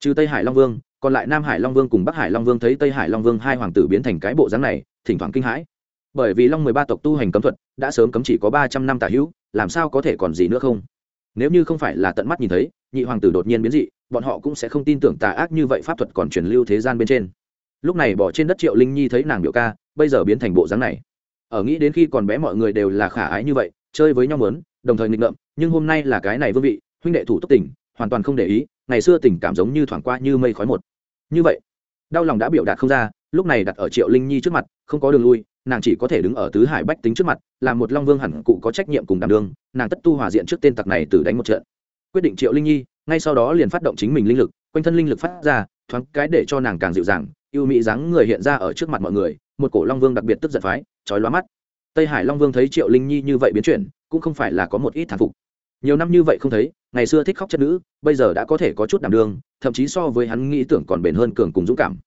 Trừ tây hải long vương, còn lại nam hải long vương cùng bắc hải long vương thấy tây hải long vương hai hoàng tử biến thành cái bộ dáng này, thỉnh thoảng kinh hãi. Bởi vì long mười ba tộc tu hành cấm thuật, đã sớm cấm chỉ có ba trăm năm tà hữu, làm sao có thể còn gì nữa không? Nếu như không phải là tận mắt nhìn thấy, nhị hoàng tử đột nhiên biến dị, bọn họ cũng sẽ không tin tưởng tà ác như vậy pháp thuật còn truyền lưu thế gian bên trên. Lúc này bỏ trên đất triệu linh nhi thấy nàng biểu ca, bây giờ biến thành bộ dáng này. Ở nghĩ đến khi còn bé mọi người đều là khả ái như vậy chơi với nhau mớn đồng thời nghịch ngợm, nhưng hôm nay là cái này vương vị, huynh đệ thủ túc tỉnh, hoàn toàn không để ý, ngày xưa tình cảm giống như thoảng qua như mây khói một. Như vậy, đau lòng đã biểu đạt không ra, lúc này đặt ở triệu linh nhi trước mặt, không có đường lui, nàng chỉ có thể đứng ở tứ hải bách tính trước mặt, là một long vương hẳn cụ có trách nhiệm cùng đảm đương, nàng tất tu hòa diện trước tên tặc này từ đánh một trận. Quyết định triệu linh nhi, ngay sau đó liền phát động chính mình linh lực, quanh thân linh lực phát ra, thoáng cái để cho nàng càng dịu dàng, yêu mỹ dáng người hiện ra ở trước mặt mọi người, một cổ long vương đặc biệt tức giận phái trói lóa mắt tây hải long vương thấy triệu linh nhi như vậy biến chuyển, cũng không phải là có một ít thản phục. Nhiều năm như vậy không thấy, ngày xưa thích khóc chất nữ, bây giờ đã có thể có chút đảm đương, thậm chí so với hắn nghĩ tưởng còn bền hơn cường cùng dũng cảm.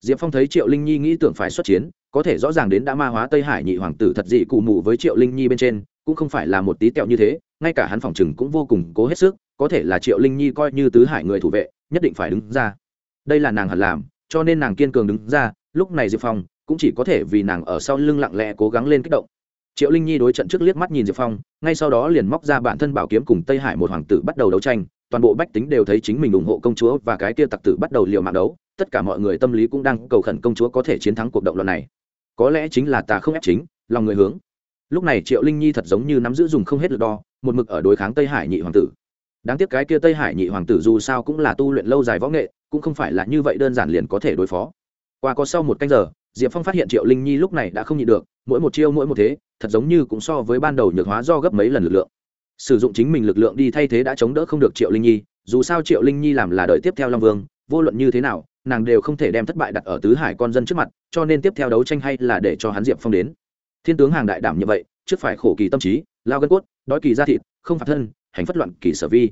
Diệp phong thấy triệu linh nhi nghĩ tưởng phải xuất chiến, có thể rõ ràng đến đã ma hóa tây hải nhị hoàng tử thật dị cụ mụ với triệu linh nhi bên trên, cũng không phải là một tí tẹo như thế, ngay cả hắn phòng chừng cũng vô cùng cố hết sức, có thể là triệu linh nhi coi như tứ hải người thủ vệ, nhất định phải đứng ra. Đây là nàng hẳn làm, cho nên nàng kiên cường đứng ra, lúc này diệp phong cũng chỉ có thể vì nàng ở sau lưng lặng lẽ cố gắng lên kích động. Triệu linh nhi đối trận trước liếc mắt nhìn diệp phong, ngay sau đó liền móc ra bản thân bảo kiếm cùng tây hải một hoàng tử bắt đầu đấu tranh, toàn bộ bách tính đều thấy chính mình ủng hộ công chúa và cái kia tặc tử bắt đầu liều mạng đấu, tất cả mọi người tâm lý cũng đang cầu khẩn công chúa có thể chiến thắng cuộc động loạn này. Có lẽ chính là ta không ép chính, lòng người hướng. Lúc này triệu linh nhi thật giống như nắm giữ dùng không hết lực đo, một mực ở đối kháng tây hải nhị hoàng tử. Đáng tiếc cái kia tây hải nhị hoàng tử dù sao cũng là tu luyện lâu dài võ nghệ, cũng không phải là như vậy đơn giản liền có thể đối phó. Qua có sau một canh giờ diệp phong phát hiện triệu linh nhi lúc này đã không nhịn được, mỗi một chiêu mỗi một thế, thật giống như cũng so với ban đầu nhược hóa do gấp mấy lần lực lượng. Sử dụng chính mình lực lượng đi thay thế đã chống đỡ không được triệu linh nhi, dù sao triệu linh nhi làm là đợi tiếp theo long vương, vô luận như thế nào, nàng đều không thể đem thất bại đặt ở tứ hải con dân trước mặt, cho nên tiếp theo đấu tranh hay là để cho hắn diệp phong đến. Thiên tướng hàng đại đảm như vậy, trước phải khổ kỳ tâm trí, lao gân cốt, đói kỳ ra thịt, không phạt thân, hành phất loạn kỳ sở vi.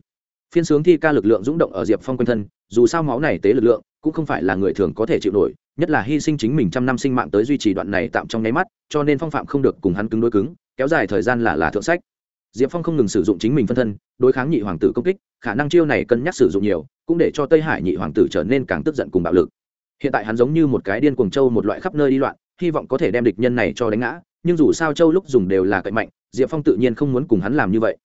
Phiên sướng thi ca lực lượng rung động ở diệp phong quanh thân, dù sao máu này tế lực lượng, cũng không phải là người thường có thể chịu nổi nhất là hy sinh chính mình trăm năm sinh mạng tới duy trì đoạn này tạm trong nháy mắt, cho nên phong phạm không được cùng hắn cứng đối cứng, kéo dài thời gian là là thượng sách. Diệp phong không ngừng sử dụng chính mình phân thân, đối kháng nhị hoàng tử công kích, khả năng chiêu này cân nhắc sử dụng nhiều, cũng để cho tây hải nhị hoàng tử trở nên càng tức giận cùng bạo lực. Hiện tại hắn giống như một cái điên cuồng châu một loại khắp nơi đi loạn, hy vọng có thể đem địch nhân này cho đánh ngã, nhưng dù sao châu lúc dùng đều là cậy mạnh, diệp phong tự nhiên không muốn cùng hắn làm như vậy.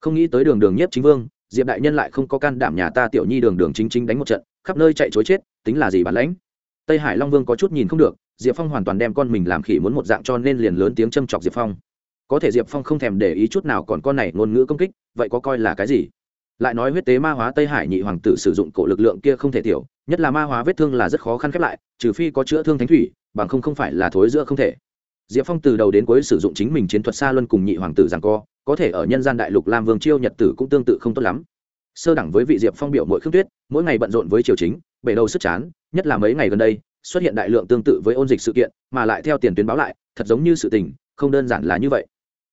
Không nghĩ tới đường đường nhất chính vương, diệp đại nhân lại không có can đảm nhà ta tiểu nhi đường đường chính chính đánh một trận, khắp nơi chạy chối chết, tính là gì bản lãnh? Tây hải long vương có chút nhìn không được, diệp phong hoàn toàn đem con mình làm khỉ muốn một dạng cho nên liền lớn tiếng châm chọc diệp phong. Có thể diệp phong không thèm để ý chút nào còn con này ngôn ngữ công kích, vậy có coi là cái gì? Lại nói huyết tế ma hóa tây hải nhị hoàng tử sử dụng cổ lực lượng kia không thể tiểu, nhất là ma hóa vết thương là rất khó khăn khép lại, trừ phi có chữa thương thánh thủy, bằng không không phải là thối giữa không thể. Diệp phong từ đầu đến cuối sử dụng chính mình chiến thuật xa luân cùng nhị hoàng tử rằng co, có thể ở nhân gian đại lục lam vương chiêu nhật tử cũng tương tự không tốt lắm. Sơ đẳng với vị diệp phong biểu mỗi khương tuyết, mỗi ngày bận rộn với triều chính bể đầu sức chán, nhất là mấy ngày gần đây, xuất hiện đại lượng tương tự với ôn dịch sự kiện, mà lại theo tiền tuyến báo lại, thật giống như sự tình, không đơn giản là như vậy.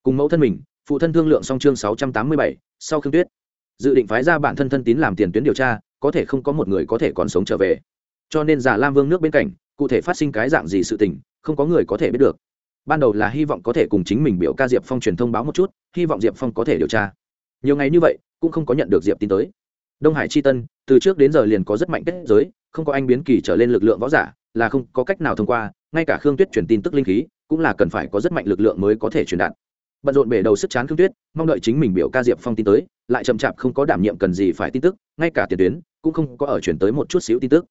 Cùng mẫu thân mình, phụ thân thương lượng song chương sáu trăm tám mươi bảy, sau khương tuyết, dự định phái ra bản thân thân tín làm tiền tuyến điều tra, có thể không có một người có thể còn sống trở về. Cho nên giả lam vương nước bên cạnh, cụ thể phát sinh cái dạng gì sự tình, không có người có thể biết được. Ban đầu là hy vọng có thể cùng chính mình biểu ca diệp phong truyền thông báo một chút, hy vọng diệp phong có thể điều tra. Nhiều ngày như vậy, cũng không có nhận được diệp tin tới đông hải c h i tân, từ trước đến giờ liền có rất mạnh kết giới, không có anh biến kỳ trở lên lực lượng võ giả, là không có cách nào thông qua, ngay cả khương tuyết truyền tin tức linh khí, cũng là cần phải có rất mạnh lực lượng mới có thể truyền đạt. Bận rộn bể đầu sức chán khương tuyết, mong đợi chính mình biểu ca diệp phong tin tới, lại chậm chạp không có đảm nhiệm cần gì phải tin tức, ngay cả tiền tuyến, cũng không có ở chuyển tới một chút xíu tin tức.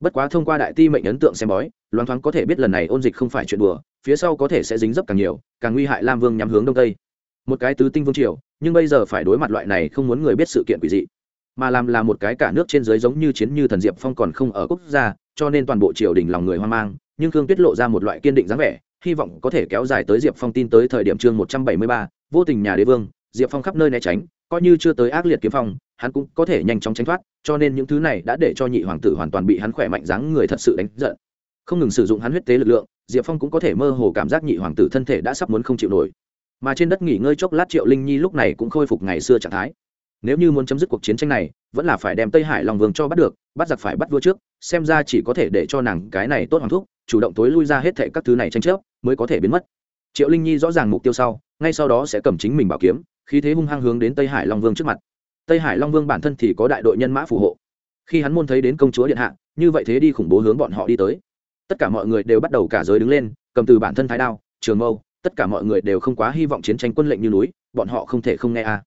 Bất quá thông qua đại ti mệnh ấn tượng xem bói, loáng thoáng có thể biết lần này ôn dịch không phải chuyện đùa, phía sau có thể sẽ dính dấp càng nhiều, càng nguy hại lam vương nhắm hướng đông tây. Một cái tứ tinh vương triều, nhưng bây giờ phải đối mặt loại này không muốn người biết sự kiện quỷ dị mà làm là một cái cả nước trên dưới giống như chiến như thần diệp phong còn không ở quốc gia, cho nên toàn bộ triều đình lòng người hoang mang, nhưng khương tuyết lộ ra một loại kiên định dáng vẻ, hy vọng có thể kéo dài tới diệp phong tin tới thời điểm chương một trăm bảy mươi ba, vô tình nhà đế vương, diệp phong khắp nơi né tránh, coi như chưa tới ác liệt kiếm phong, hắn cũng có thể nhanh chóng tránh thoát, cho nên những thứ này đã để cho nhị hoàng tử hoàn toàn bị hắn khỏe mạnh dáng người thật sự đánh giận. Không ngừng sử dụng hắn huyết tế lực lượng, diệp phong cũng có thể mơ hồ cảm giác nhị hoàng tử thân thể đã sắp muốn không chịu nổi. Mà trên đất nghỉ ngơi chốc lát triệu linh nhi lúc này cũng khôi phục ngày xưa trạng thái nếu như muốn chấm dứt cuộc chiến tranh này, vẫn là phải đem tây hải long vương cho bắt được, bắt giặc phải bắt vua trước, xem ra chỉ có thể để cho nàng cái này tốt hoàng thúc, chủ động tối lui ra hết thệ các thứ này tranh chấp, mới có thể biến mất. Triệu linh nhi rõ ràng mục tiêu sau, ngay sau đó sẽ cầm chính mình bảo kiếm, khí thế hung hăng hướng đến tây hải long vương trước mặt. Tây hải long vương bản thân thì có đại đội nhân mã phù hộ. Khi hắn môn thấy đến công chúa điện hạ, như vậy thế đi khủng bố hướng bọn họ đi tới. Tất cả mọi người đều bắt đầu cả giới đứng lên, cầm từ bản thân thái đao, trường mâu, tất cả mọi người đều không quá hy vọng chiến tranh quân lệnh như núi, bọn họ không thể không nghe a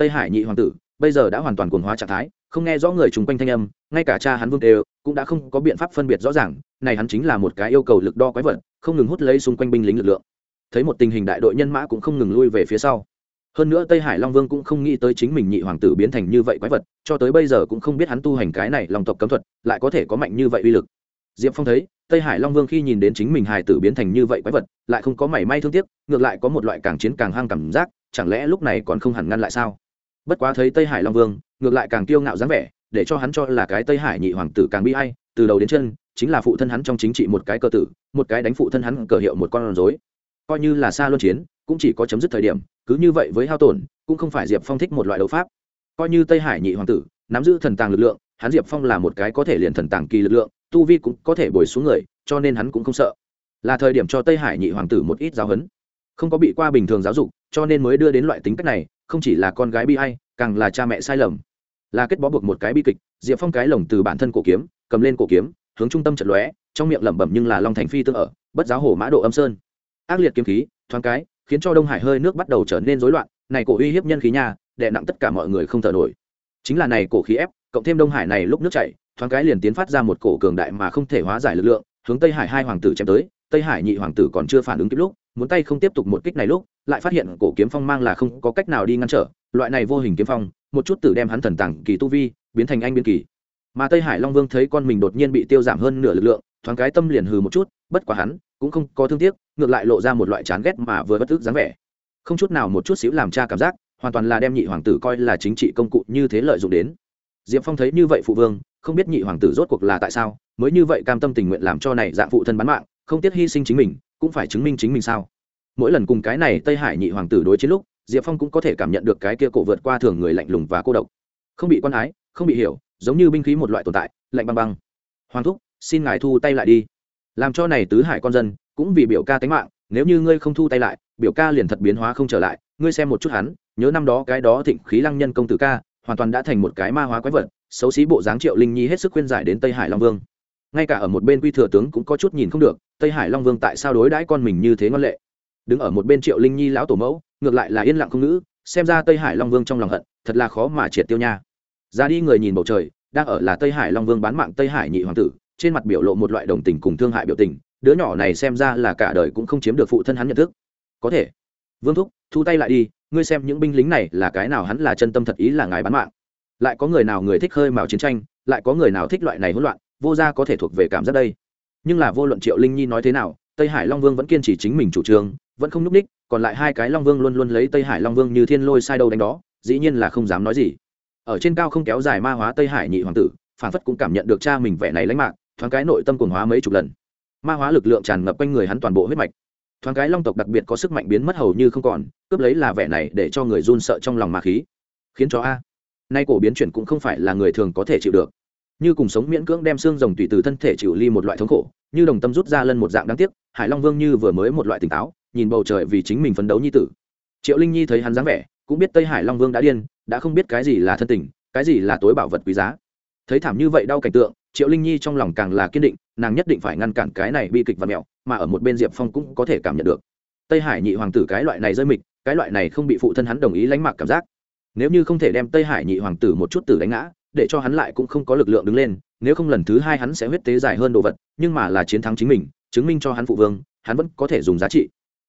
tây hải nhị hoàng tử, bây giờ đã hoàn toàn cuồng hóa trạng thái, không nghe rõ người chung quanh thanh âm, ngay cả cha hắn vương đều cũng đã không có biện pháp phân biệt rõ ràng, này hắn chính là một cái yêu cầu lực đo quái vật, không ngừng hút lấy xung quanh binh lính lực lượng. Thấy một tình hình đại đội nhân mã cũng không ngừng lui về phía sau. Hơn nữa tây hải long vương cũng không nghĩ tới chính mình nhị hoàng tử biến thành như vậy quái vật, cho tới bây giờ cũng không biết hắn tu hành cái này lòng tộc cấm thuật, lại có thể có mạnh như vậy uy lực. Diệp phong thấy, tây hải long vương khi nhìn đến chính mình hài tử biến thành như vậy quái vật, lại không có mảy may thương tiếc, ngược lại có một loại càng chiến càng hăng cảm giác, chẳng lẽ lúc này còn không hẳn ngăn lại sao? Bất quá thấy tây hải long vương, ngược lại càng tiêu ngạo dáng vẻ, để cho hắn cho là cái tây hải nhị hoàng tử càng bi hay từ đầu đến chân, chính là phụ thân hắn trong chính trị một cái cơ tử, một cái đánh phụ thân hắn cờ hiệu một con rối. Coi như là xa luân chiến, cũng chỉ có chấm dứt thời điểm, cứ như vậy với hao tổn, cũng không phải diệp phong thích một loại đấu pháp. Coi như tây hải nhị hoàng tử, nắm giữ thần tàng lực lượng, hắn diệp phong là một cái có thể liền thần tàng kỳ lực lượng, tu vi cũng có thể bồi xuống người, cho nên hắn cũng không sợ. Là thời điểm cho tây hải nhị hoàng tử một ít giáo huấn. Không có bị qua bình thường giáo dục, cho nên mới đưa đến loại tính cách này không chỉ là con gái bi ai, càng là cha mẹ sai lầm. Là kết bó buộc một cái bi kịch diệp phong cái lồng từ bản thân cổ kiếm cầm lên cổ kiếm hướng trung tâm trận lóe trong miệng lẩm bẩm nhưng là long thành phi tương ở bất giáo hổ mã độ âm sơn. Ác liệt kiếm khí thoáng cái khiến cho đông hải hơi nước bắt đầu trở nên rối loạn này cổ uy hiếp nhân khí nhà đè nặng tất cả mọi người không thở nổi. Chính là này cổ khí ép cộng thêm đông hải này lúc nước chảy thoáng cái liền tiến phát ra một cổ cường đại mà không thể hóa giải lực lượng hướng tây hải hai hoàng tử chém tới tây hải nhị hoàng tử còn chưa phản ứng kịp lúc muốn tay không tiếp tục một kích này lúc, lại phát hiện cổ kiếm phong mang là không có cách nào đi ngăn trở. Loại này vô hình kiếm phong, một chút tử đem hắn thần tàng kỳ tu vi, biến thành anh biên kỳ. Mà tây hải long vương thấy con mình đột nhiên bị tiêu giảm hơn nửa lực lượng, thoáng cái tâm liền hừ một chút, bất quá hắn cũng không có thương tiếc, ngược lại lộ ra một loại chán ghét mà vừa bất tức dáng vẻ. Không chút nào một chút xíu làm cha cảm giác, hoàn toàn là đem nhị hoàng tử coi là chính trị công cụ như thế lợi dụng đến. Diệp phong thấy như vậy phụ vương, không biết nhị hoàng tử rốt cuộc là tại sao, mới như vậy cam tâm tình nguyện làm cho này dạng phụ thân bán mạng không tiếc hy sinh chính mình, cũng phải chứng minh chính mình sao? Mỗi lần cùng cái này tây hải nhị hoàng tử đối chiến lúc, diệp phong cũng có thể cảm nhận được cái kia cổ vượt qua thường người lạnh lùng và cô độc. Không bị quan ái, không bị hiểu, giống như binh khí một loại tồn tại, lạnh băng băng. Hoàng thúc, xin ngài thu tay lại đi. Làm cho này tứ hải con dân, cũng vì biểu ca tánh mạng, nếu như ngươi không thu tay lại, biểu ca liền thật biến hóa không trở lại. Ngươi xem một chút hắn, nhớ năm đó cái đó thịnh khí lăng nhân công tử ca, hoàn toàn đã thành một cái ma hóa quái vật, xấu xí bộ dáng triệu linh nhi hết sức khuyên giải đến tây hải long vương ngay cả ở một bên quy thừa tướng cũng có chút nhìn không được, tây hải long vương tại sao đối đãi con mình như thế ngoan lệ? Đứng ở một bên triệu linh nhi lão tổ mẫu, ngược lại là yên lặng không ngữ, xem ra tây hải long vương trong lòng hận, thật là khó mà triệt tiêu nha. Ra đi người nhìn bầu trời, đang ở là tây hải long vương bán mạng tây hải nhị hoàng tử, trên mặt biểu lộ một loại đồng tình cùng thương hại biểu tình, đứa nhỏ này xem ra là cả đời cũng không chiếm được phụ thân hắn nhận thức. Có thể. Vương thúc, thu tay lại đi, ngươi xem những binh lính này là cái nào hắn là chân tâm thật ý là ngài bán mạng. Lại có người nào người thích hơi mào chiến tranh, lại có người nào thích loại này hỗn loạn vô gia có thể thuộc về cảm giác đây. Nhưng là vô luận triệu linh nhi nói thế nào, tây hải long vương vẫn kiên trì chính mình chủ trương, vẫn không nhúc ních, còn lại hai cái long vương luôn luôn lấy tây hải long vương như thiên lôi sai đâu đánh đó, dĩ nhiên là không dám nói gì. Ở trên cao không kéo dài ma hóa tây hải nhị hoàng tử phản phất cũng cảm nhận được cha mình vẻ này lãnh mạng thoáng cái nội tâm cồn hóa mấy chục lần. Ma hóa lực lượng tràn ngập quanh người hắn toàn bộ huyết mạch. Thoáng cái long tộc đặc biệt có sức mạnh biến mất hầu như không còn, cướp lấy là vẻ này để cho người run sợ trong lòng ma khí. Khiến cho a, nay cổ biến chuyển cũng không phải là người thường có thể chịu được như cùng sống miễn cưỡng đem xương rồng tùy từ thân thể chịu ly một loại thống khổ, như đồng tâm rút ra lân một dạng đáng tiếc, hải long vương như vừa mới một loại tỉnh táo, nhìn bầu trời vì chính mình phấn đấu như tử. Triệu linh nhi thấy hắn dáng vẻ, cũng biết tây hải long vương đã điên, đã không biết cái gì là thân tình, cái gì là tối bảo vật quý giá. Thấy thảm như vậy đau cảnh tượng, triệu linh nhi trong lòng càng là kiên định, nàng nhất định phải ngăn cản cái này bi kịch và mẹo, mà ở một bên diệp phong cũng có thể cảm nhận được. Tây hải nhị hoàng tử cái loại này rơi mịch, cái loại này không bị phụ thân hắn đồng ý lánh mạc cảm giác. Nếu như không thể đem tây hải nhị hoàng tử một chút tử đánh ngã để cho hắn lại cũng không có lực lượng đứng lên, nếu không lần thứ hai hắn sẽ huyết tế dài hơn đồ vật, nhưng mà là chiến thắng chính mình, chứng minh cho hắn phụ vương, hắn vẫn có thể dùng giá trị.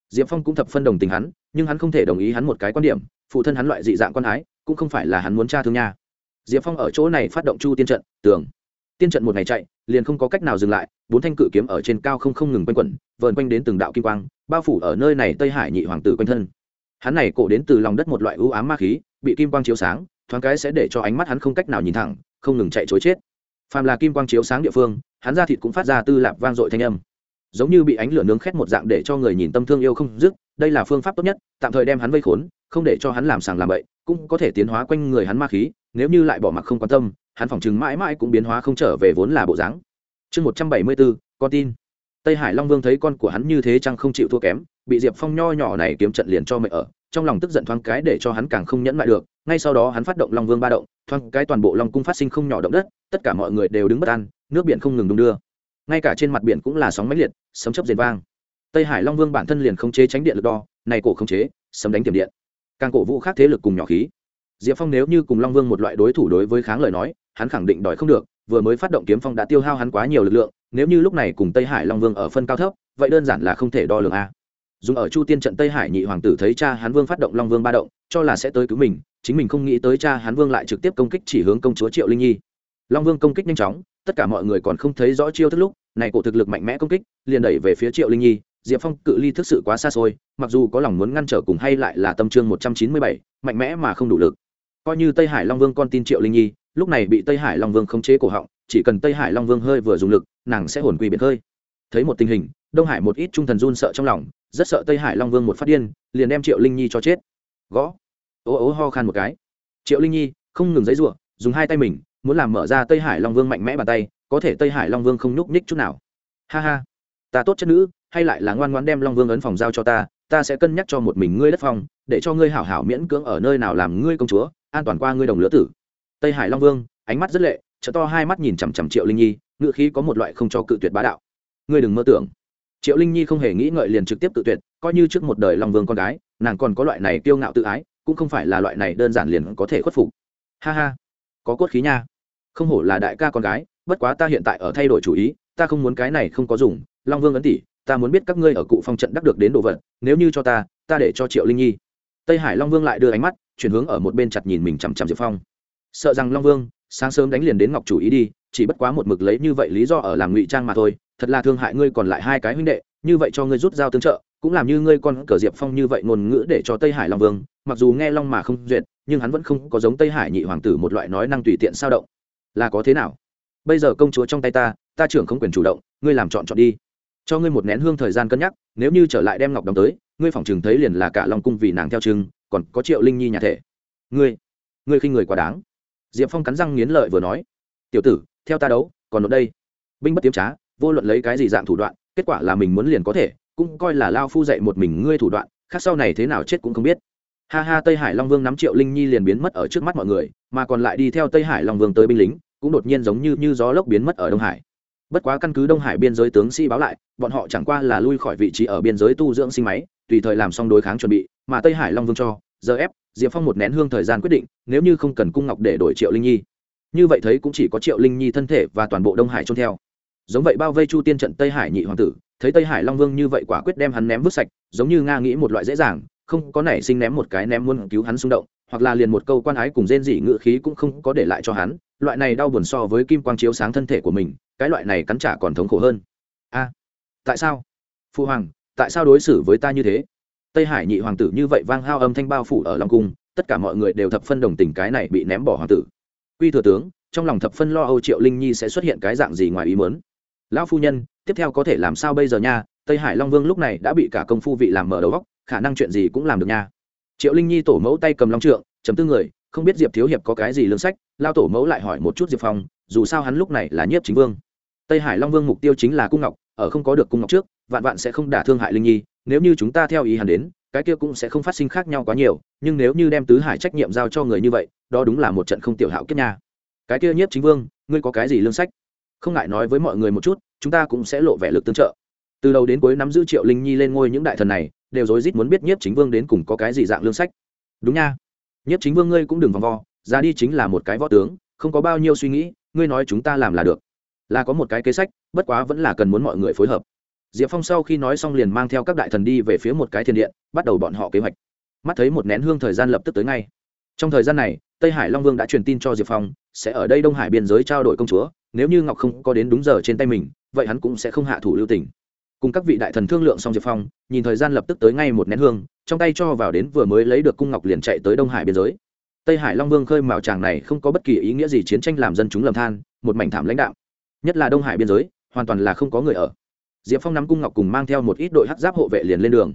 Diệp phong cũng thập phân đồng tình hắn, nhưng hắn không thể đồng ý hắn một cái quan điểm, phụ thân hắn loại dị dạng quan ái, cũng không phải là hắn muốn tra thương nha. Diệp phong ở chỗ này phát động chu tiên trận tường tiên trận một ngày chạy, liền không có cách nào dừng lại, bốn thanh cự kiếm ở trên cao không không ngừng quanh quẩn, vờn quanh đến từng đạo kim quang, bao phủ ở nơi này tây hải nhị hoàng tử quanh thân. Hắn này cổ đến từ lòng đất một loại ưu ám ma khí, bị kim quang chiếu sáng thoáng cái sẽ để cho ánh mắt hắn không cách nào nhìn thẳng, không ngừng chạy chối chết. Phàm là kim quang chiếu sáng địa phương, hắn ra thịt cũng phát ra tư lạp vang dội thanh âm. Giống như bị ánh lửa nướng khét một dạng để cho người nhìn tâm thương yêu không dứt, đây là phương pháp tốt nhất, tạm thời đem hắn vây khốn, không để cho hắn làm sàng làm bậy, cũng có thể tiến hóa quanh người hắn ma khí, nếu như lại bỏ mặc không quan tâm, hắn phỏng chừng mãi mãi cũng biến hóa không trở về vốn là bộ dáng. Chương một trăm bảy mươi bốn, con tin. Tây hải long vương thấy con của hắn như thế chăng không chịu thua kém, bị diệp phong nho nhỏ này kiếm trận liền cho mẹ ở, trong lòng tức giận thoáng cái để cho hắn càng không nhẫn lại được ngay sau đó hắn phát động long vương ba động, thoáng cái toàn bộ long cung phát sinh không nhỏ động đất, tất cả mọi người đều đứng bất an, nước biển không ngừng đung đưa. Ngay cả trên mặt biển cũng là sóng máy liệt, sấm chấp rền vang. Tây hải long vương bản thân liền không chế tránh điện lực đo, này cổ không chế, sấm đánh tiềm điện. Càng cổ vũ khác thế lực cùng nhỏ khí. Diệp phong nếu như cùng long vương một loại đối thủ đối với kháng lời nói, hắn khẳng định đòi không được, vừa mới phát động kiếm phong đã tiêu hao hắn quá nhiều lực lượng, nếu như lúc này cùng tây hải long vương ở phân cao thấp, vậy đơn giản là không thể đo lường a. Dùng ở chu tiên trận tây hải nhị hoàng tử thấy cha hắn vương phát động long vương ba động cho là sẽ tới cứu mình, chính mình không nghĩ tới cha hắn vương lại trực tiếp công kích chỉ hướng công chúa triệu linh nhi. Long vương công kích nhanh chóng, tất cả mọi người còn không thấy rõ chiêu thức lúc, này cổ thực lực mạnh mẽ công kích, liền đẩy về phía triệu linh nhi, diệp phong cự ly thực sự quá xa xôi, mặc dù có lòng muốn ngăn trở cùng hay lại là tâm chương một trăm chín mươi bảy, mạnh mẽ mà không đủ lực. Coi như tây hải long vương con tin triệu linh nhi, lúc này bị tây hải long vương khống chế cổ họng, chỉ cần tây hải long vương hơi vừa dùng lực, nàng sẽ hồn quỳ biệt hơi. Thấy một tình hình, đông hải một ít trung thần run sợ trong lòng, rất sợ tây hải long vương một phát điên, liền đem triệu linh nhi cho chết gõ. Ố ố ho khan một cái. Triệu linh nhi, không ngừng giấy ruộng dùng hai tay mình, muốn làm mở ra tây hải long vương mạnh mẽ bàn tay, có thể tây hải long vương không nhúc nhích chút nào. Ha ha. Ta tốt chất nữ, hay lại là ngoan ngoan đem long vương ấn phòng giao cho ta ta sẽ cân nhắc cho một mình ngươi đất phòng, để cho ngươi hảo hảo miễn cưỡng ở nơi nào làm ngươi công chúa, an toàn qua ngươi đồng lứa tử. Tây hải long vương, ánh mắt rất lệ chợ to hai mắt nhìn chằm chằm triệu linh nhi ngự khí có một loại không cho cự tuyệt bá đạo. Ngươi đừng mơ tưởng. Triệu linh nhi không hề nghĩ ngợi liền trực tiếp tự tuyệt, coi như trước một đời long vương con gái nàng còn có loại này kiêu ngạo tự ái, cũng không phải là loại này đơn giản liền có thể khuất phục. Ha ha, có cốt khí nha. Không hổ là đại ca con gái, bất quá ta hiện tại ở thay đổi chủ ý, ta không muốn cái này không có dùng. Long vương ấn tỷ, ta muốn biết các ngươi ở cụ phong trận đắc được đến đồ vật, nếu như cho ta ta để cho triệu linh nhi. Tây hải long vương lại đưa ánh mắt, chuyển hướng ở một bên chặt nhìn mình chằm chằm diệp phong. Sợ rằng long vương, sáng sớm đánh liền đến ngọc chủ ý đi, chỉ bất quá một mực lấy như vậy lý do ở làm ngụy trang mà thôi, thật là thương hại ngươi còn lại hai cái huynh đệ như vậy cho ngươi rút dao tương trợ, cũng làm như ngươi con cờ diệp phong như vậy ngôn ngữ để cho tây hải long vương, mặc dù nghe long mà không duyệt, nhưng hắn vẫn không có giống tây hải nhị hoàng tử một loại nói năng tùy tiện sao động. Là có thế nào? Bây giờ công chúa trong tay ta ta trưởng không quyền chủ động, ngươi làm chọn chọn đi. Cho ngươi một nén hương thời gian cân nhắc, nếu như trở lại đem ngọc đóng tới, ngươi phỏng chừng thấy liền là cả long cung vì nàng theo chừng, còn có triệu linh nhi nhà thể. Ngươi ngươi khi người quá đáng. Diệp phong cắn răng nghiến lợi vừa nói. Tiểu tử, theo ta đấu, còn ở đây. Binh bất tiếm trá, vô luận lấy cái gì dạng thủ đoạn kết quả là mình muốn liền có thể, cũng coi là lao phu dạy một mình ngươi thủ đoạn, khác sau này thế nào chết cũng không biết. Ha ha, tây hải long vương nắm triệu linh nhi liền biến mất ở trước mắt mọi người, mà còn lại đi theo tây hải long vương tới binh lính, cũng đột nhiên giống như như gió lốc biến mất ở đông hải. Bất quá căn cứ đông hải biên giới tướng sĩ báo lại, bọn họ chẳng qua là lui khỏi vị trí ở biên giới tu dưỡng sinh máy, tùy thời làm xong đối kháng chuẩn bị, mà tây hải long vương cho, giờ ép, diệp phong một nén hương thời gian quyết định, nếu như không cần cung ngọc để đổi triệu linh nhi. Như vậy thấy cũng chỉ có triệu linh nhi thân thể và toàn bộ đông hải trôn theo giống vậy bao vây chu tiên trận tây hải nhị hoàng tử, thấy tây hải long vương như vậy quả quyết đem hắn ném vứt sạch, giống như nga nghĩ một loại dễ dàng, không có nảy sinh ném một cái ném muốn cứu hắn xung động, hoặc là liền một câu quan ái cùng rên dị ngự khí cũng không có để lại cho hắn, loại này đau buồn so với kim quang chiếu sáng thân thể của mình, cái loại này cắn trả còn thống khổ hơn. A à, tại sao? Phu hoàng, tại sao đối xử với ta như thế? Tây hải nhị hoàng tử như vậy vang hao âm thanh bao phủ ở long cung, tất cả mọi người đều thập phân đồng tình cái này bị ném bỏ hoàng tử. Quy thừa tướng, trong lòng thập phân lo âu triệu linh nhi sẽ xuất hiện cái dạng gì ngoài ý muốn? Lão phu nhân, tiếp theo có thể làm sao bây giờ nha? Tây hải long vương lúc này đã bị cả công phu vị làm mở đầu góc, khả năng chuyện gì cũng làm được nha. Triệu linh nhi tổ mẫu tay cầm long trượng, chấm tư người, không biết diệp thiếu hiệp có cái gì lương sách lao tổ mẫu lại hỏi một chút diệp phong, dù sao hắn lúc này là nhiếp chính vương. Tây hải long vương mục tiêu chính là cung ngọc, ở không có được cung ngọc trước, vạn vạn sẽ không đả thương hại linh nhi, nếu như chúng ta theo ý hắn đến, cái kia cũng sẽ không phát sinh khác nhau quá nhiều, nhưng nếu như đem tứ hải trách nhiệm giao cho người như vậy, đó đúng là một trận không tiểu hạo kiếp nha. Cái kia nhiếp chính vương, ngươi có cái gì lương sách? Không ngại nói với mọi người một chút, chúng ta cũng sẽ lộ vẻ lực tương trợ. Từ đầu đến cuối nắm giữ triệu linh nhi lên ngôi những đại thần này, đều rối rít muốn biết nhiếp chính vương đến cùng có cái gì dạng lương sách. Đúng nha. Nhiếp chính vương ngươi cũng đừng vòng vo, ra đi chính là một cái võ tướng, không có bao nhiêu suy nghĩ, ngươi nói chúng ta làm là được. Là có một cái kế sách, bất quá vẫn là cần muốn mọi người phối hợp. Diệp phong sau khi nói xong liền mang theo các đại thần đi về phía một cái thiên điện, bắt đầu bọn họ kế hoạch. Mắt thấy một nén hương thời gian lập tức tới ngay. Trong thời gian này, tây hải long vương đã truyền tin cho diệp phong, sẽ ở đây đông hải biên giới trao đổi công chúa nếu như ngọc không có đến đúng giờ trên tay mình vậy hắn cũng sẽ không hạ thủ lưu tình cùng các vị đại thần thương lượng xong diệp phong nhìn thời gian lập tức tới ngay một nén hương trong tay cho vào đến vừa mới lấy được cung ngọc liền chạy tới đông hải biên giới tây hải long vương khơi mào tràng này không có bất kỳ ý nghĩa gì chiến tranh làm dân chúng lầm than một mảnh thảm lãnh đạo nhất là đông hải biên giới hoàn toàn là không có người ở diệp phong nắm cung ngọc cùng mang theo một ít đội hát giáp hộ vệ liền lên đường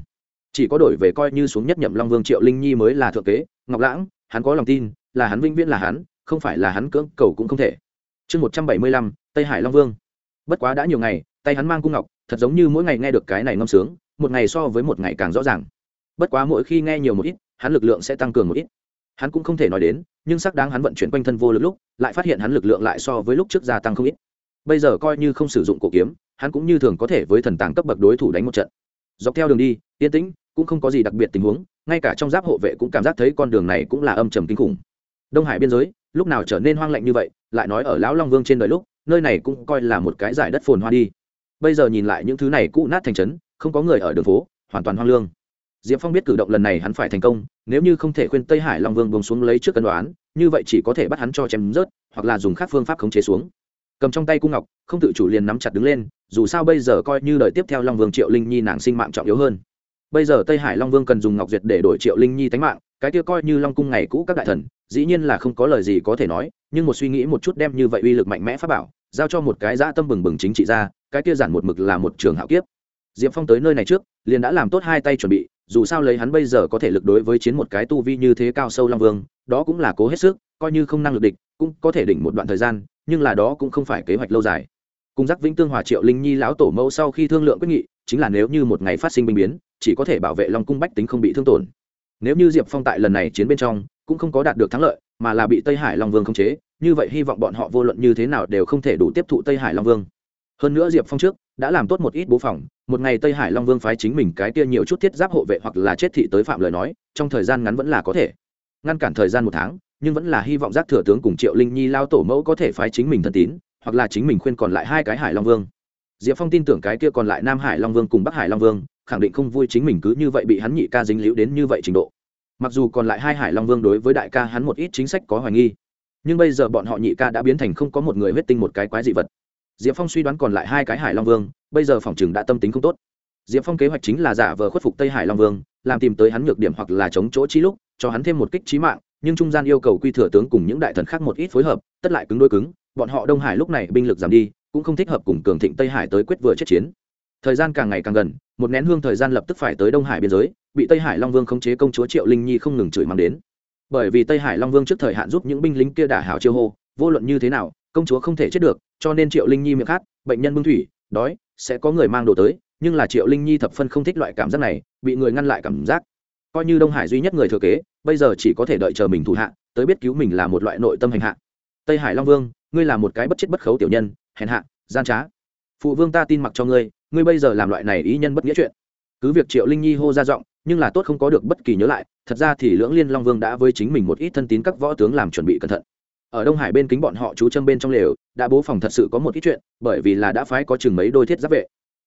chỉ có đổi về coi như xuống nhất nhậm long vương triệu linh nhi mới là thượng kế ngọc lãng hắn có lòng tin là hắn vĩnh viễn là hắn không phải là hắn cưỡng cầu cũng không thể chương một trăm bảy mươi lăm, tây hải long vương. Bất quá đã nhiều ngày, tay hắn mang cung ngọc, thật giống như mỗi ngày nghe được cái này ngâm sướng, một ngày so với một ngày càng rõ ràng. Bất quá mỗi khi nghe nhiều một ít, hắn lực lượng sẽ tăng cường một ít. Hắn cũng không thể nói đến, nhưng xác đáng hắn vận chuyển quanh thân vô lực lúc, lại phát hiện hắn lực lượng lại so với lúc trước gia tăng không ít. Bây giờ coi như không sử dụng cổ kiếm, hắn cũng như thường có thể với thần tàng cấp bậc đối thủ đánh một trận. Dọc theo đường đi, yên tĩnh, cũng không có gì đặc biệt tình huống, ngay cả trong giáp hộ vệ cũng cảm giác thấy con đường này cũng là âm trầm kinh khủng. Đông hải biên giới lúc nào trở nên hoang lạnh như vậy, lại nói ở lão long vương trên đời lúc, nơi này cũng coi là một cái giải đất phồn hoa đi. Bây giờ nhìn lại những thứ này cũ nát thành trấn, không có người ở đường phố, hoàn toàn hoang lương. Diệp phong biết cử động lần này hắn phải thành công, nếu như không thể khuyên tây hải long vương bông xuống lấy trước cân đoán, như vậy chỉ có thể bắt hắn cho chém rớt, hoặc là dùng khác phương pháp khống chế xuống. Cầm trong tay cung ngọc, không tự chủ liền nắm chặt đứng lên, dù sao bây giờ coi như đợi tiếp theo long vương triệu linh nhi nàng sinh mạng trọng yếu hơn. Bây giờ tây hải long vương cần dùng ngọc duyệt để đổi triệu linh nhi tánh mạng, cái kia coi như long cung ngày cũ các đại thần dĩ nhiên là không có lời gì có thể nói, nhưng một suy nghĩ một chút đem như vậy uy lực mạnh mẽ pháp bảo, giao cho một cái dã tâm bừng bừng chính trị ra cái kia giản một mực là một trường hạo kiếp. Diệp phong tới nơi này trước, liền đã làm tốt hai tay chuẩn bị, dù sao lấy hắn bây giờ có thể lực đối với chiến một cái tu vi như thế cao sâu long vương, đó cũng là cố hết sức, coi như không năng lực địch, cũng có thể đỉnh một đoạn thời gian, nhưng là đó cũng không phải kế hoạch lâu dài. Cùng giác vĩnh tương hòa triệu linh nhi lão tổ mẫu sau khi thương lượng quyết nghị, chính là nếu như một ngày phát sinh binh biến, chỉ có thể bảo vệ long cung bách tính không bị thương tổn. Nếu như diệp phong tại lần này chiến bên trong cũng không có đạt được thắng lợi, mà là bị tây hải long vương khống chế. Như vậy hy vọng bọn họ vô luận như thế nào đều không thể đủ tiếp thụ tây hải long vương. Hơn nữa diệp phong trước đã làm tốt một ít bố phòng. Một ngày tây hải long vương phái chính mình cái kia nhiều chút thiết giáp hộ vệ hoặc là chết thị tới phạm lời nói, trong thời gian ngắn vẫn là có thể. Ngăn cản thời gian một tháng, nhưng vẫn là hy vọng giác thừa tướng cùng triệu linh nhi lao tổ mẫu có thể phái chính mình thân tín, hoặc là chính mình khuyên còn lại hai cái hải long vương. Diệp phong tin tưởng cái kia còn lại nam hải long vương cùng bắc hải long vương, khẳng định không vui chính mình cứ như vậy bị hắn nhị ca dính líu đến như vậy trình độ mặc dù còn lại hai hải long vương đối với đại ca hắn một ít chính sách có hoài nghi, nhưng bây giờ bọn họ nhị ca đã biến thành không có một người huyết tinh một cái quái dị vật. Diệp phong suy đoán còn lại hai cái hải long vương, bây giờ phòng chừng đã tâm tính không tốt. Diệp phong kế hoạch chính là giả vờ khuất phục tây hải long vương, làm tìm tới hắn nhược điểm hoặc là chống chỗ trí lúc, cho hắn thêm một kích trí mạng, nhưng trung gian yêu cầu quy thừa tướng cùng những đại thần khác một ít phối hợp, tất lại cứng đôi cứng, bọn họ đông hải lúc này binh lực giảm đi, cũng không thích hợp cùng cường thịnh tây hải tới quyết vừa chết chiến. Thời gian càng ngày càng gần một nén hương thời gian lập tức phải tới đông hải biên giới, bị tây hải long vương khống chế công chúa triệu linh nhi không ngừng chửi mang đến. Bởi vì tây hải long vương trước thời hạn giúp những binh lính kia đả hảo chiêu hô, vô luận như thế nào, công chúa không thể chết được, cho nên triệu linh nhi miệng khát, bệnh nhân bưng thủy, đói, sẽ có người mang đồ tới, nhưng là triệu linh nhi thập phân không thích loại cảm giác này, bị người ngăn lại cảm giác. Coi như đông hải duy nhất người thừa kế, bây giờ chỉ có thể đợi chờ mình thủ hạ, tới biết cứu mình là một loại nội tâm hành hạ. Tây hải long vương, ngươi là một cái bất chết bất khấu tiểu nhân, hèn hạ, gian trá. Phụ vương ta tin mặc cho ngươi ngươi bây giờ làm loại này ý nhân bất nghĩa chuyện. Cứ việc triệu linh nhi hô ra giọng, nhưng là tốt không có được bất kỳ nhớ lại, thật ra thì lưỡng liên long vương đã với chính mình một ít thân tín các võ tướng làm chuẩn bị cẩn thận. Ở đông hải bên kính bọn họ chú châm bên trong lều, đã bố phòng thật sự có một ít chuyện, bởi vì là đã phái có chừng mấy đôi thiết giáp vệ.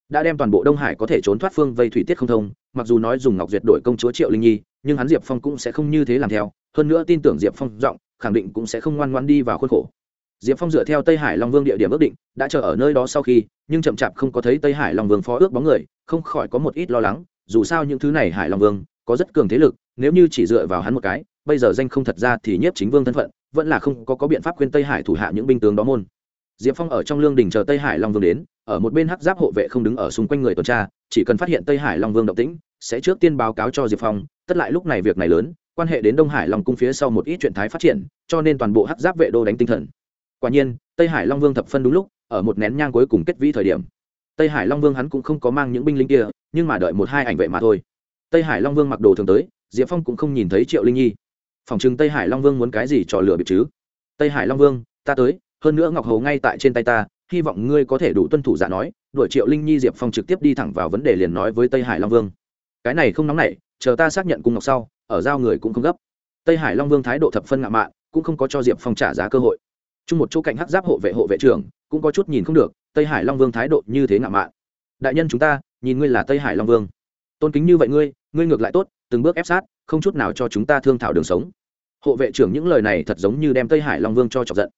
Đã đem toàn bộ đông hải có thể trốn thoát phương vây thủy tiết không thông, mặc dù nói dùng ngọc duyệt đổi công chúa triệu linh nhi, nhưng hắn diệp phong cũng sẽ không như thế làm theo, hơn nữa tin tưởng diệp phong giọng, khẳng định cũng sẽ không ngoan ngoan đi vào khuôn khổ diệp phong dựa theo tây hải long vương địa điểm ước định đã chờ ở nơi đó sau khi nhưng chậm chạp không có thấy tây hải long vương phó ước bóng người không khỏi có một ít lo lắng dù sao những thứ này hải long vương có rất cường thế lực nếu như chỉ dựa vào hắn một cái bây giờ danh không thật ra thì nhiếp chính vương thân phận vẫn là không có, có biện pháp khuyên tây hải thủ hạ những binh tướng đó môn. Diệp phong ở trong lương đình chờ tây hải long vương đến ở một bên hắc giáp hộ vệ không đứng ở xung quanh người tuần tra chỉ cần phát hiện tây hải long vương động tĩnh sẽ trước tiên báo cáo cho diệp phong tất lại lúc này việc này lớn quan hệ đến đông hải long cung phía sau một ít chuyện thái phát triển cho nên toàn bộ hắc giáp vệ đô đánh tinh thần quả nhiên, tây hải long vương thập phân đúng lúc, ở một nén nhang cuối cùng kết vĩ thời điểm. Tây hải long vương hắn cũng không có mang những binh lính kia, nhưng mà đợi một hai ảnh vệ mà thôi. Tây hải long vương mặc đồ thường tới, diệp phong cũng không nhìn thấy triệu linh nhi. Phòng chừng tây hải long vương muốn cái gì trò lửa bịp chứ? Tây hải long vương, ta tới, hơn nữa ngọc hầu ngay tại trên tay ta, hy vọng ngươi có thể đủ tuân thủ giả nói, đuổi triệu linh nhi diệp phong trực tiếp đi thẳng vào vấn đề liền nói với tây hải long vương. Cái này không nóng nảy, chờ ta xác nhận cung ngọc sau, ở giao người cũng không gấp. Tây hải long vương thái độ thập phân ngạo mạn, cũng không có cho diệp phong trả giá cơ hội chung một chỗ cạnh hắc giáp hộ vệ hộ vệ trưởng, cũng có chút nhìn không được, tây hải long vương thái độ như thế ngạo mạn. Đại nhân chúng ta, nhìn ngươi là tây hải long vương. Tôn kính như vậy ngươi ngươi ngược lại tốt, từng bước ép sát, không chút nào cho chúng ta thương thảo đường sống. Hộ vệ trưởng những lời này thật giống như đem tây hải long vương cho chọc giận.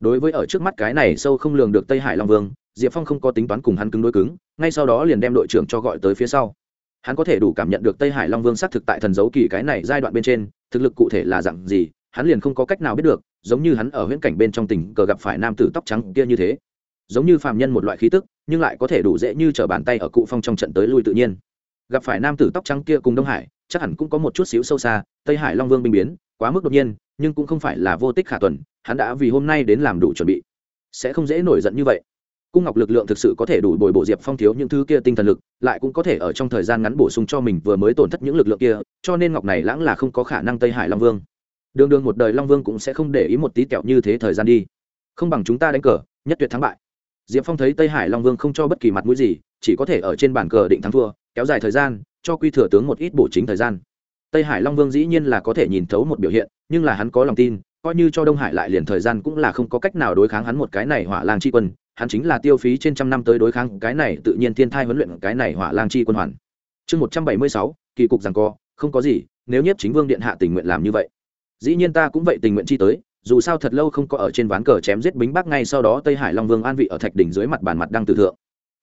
Đối với ở trước mắt cái này sâu không lường được tây hải long vương, diệp phong không có tính toán cùng hắn cứng đối cứng, ngay sau đó liền đem đội trưởng cho gọi tới phía sau. Hắn có thể đủ cảm nhận được tây hải long vương xác thực tại thần dấu kỳ cái này giai đoạn bên trên, thực lực cụ thể là dặn gì, hắn liền không có cách nào biết được giống như hắn ở huyễn cảnh bên trong tình cờ gặp phải nam tử tóc trắng kia như thế. Giống như phàm nhân một loại khí tức, nhưng lại có thể đủ dễ như t r ở bàn tay ở cụ phong trong trận tới lui tự nhiên. Gặp phải nam tử tóc trắng kia cùng đông hải, chắc hẳn cũng có một chút xíu sâu xa, tây hải long vương binh biến, quá mức đột nhiên, nhưng cũng không phải là vô tích khả tuần, hắn đã vì hôm nay đến làm đủ chuẩn bị. Sẽ không dễ nổi giận như vậy. Cung ngọc lực lượng thực sự có thể đủ bồi bổ diệp phong thiếu những thứ kia tinh thần lực, lại cũng có thể ở trong thời gian ngắn bổ sung cho mình vừa mới tổn thất những lực lượng kia, cho nên ngọc này lãng là không có khả năng tây hải long vương đường đường một đời long vương cũng sẽ không để ý một tí kẹo như thế thời gian đi. Không bằng chúng ta đánh cờ, nhất tuyệt thắng bại. Diệp phong thấy tây hải long vương không cho bất kỳ mặt mũi gì, chỉ có thể ở trên bàn cờ định thắng thua, kéo dài thời gian, cho quy thừa tướng một ít bổ chính thời gian. Tây hải long vương dĩ nhiên là có thể nhìn thấu một biểu hiện, nhưng là hắn có lòng tin, coi như cho đông hải lại liền thời gian cũng là không có cách nào đối kháng hắn một cái này hỏa lang chi quân, hắn chính là tiêu phí trên trăm năm tới đối kháng cái này tự nhiên thiên thai huấn luyện cái này hỏa lang chi quân hoàn. Chương một trăm bảy mươi sáu, kỳ cục rằng co, không có gì, nếu nhất chính vương điện hạ tình nguyện làm như vậy dĩ nhiên ta cũng vậy tình nguyện chi tới, dù sao thật lâu không có ở trên ván cờ chém giết bính bắc ngay sau đó tây hải long vương an vị ở thạch đỉnh dưới mặt bàn mặt đang tử thượng.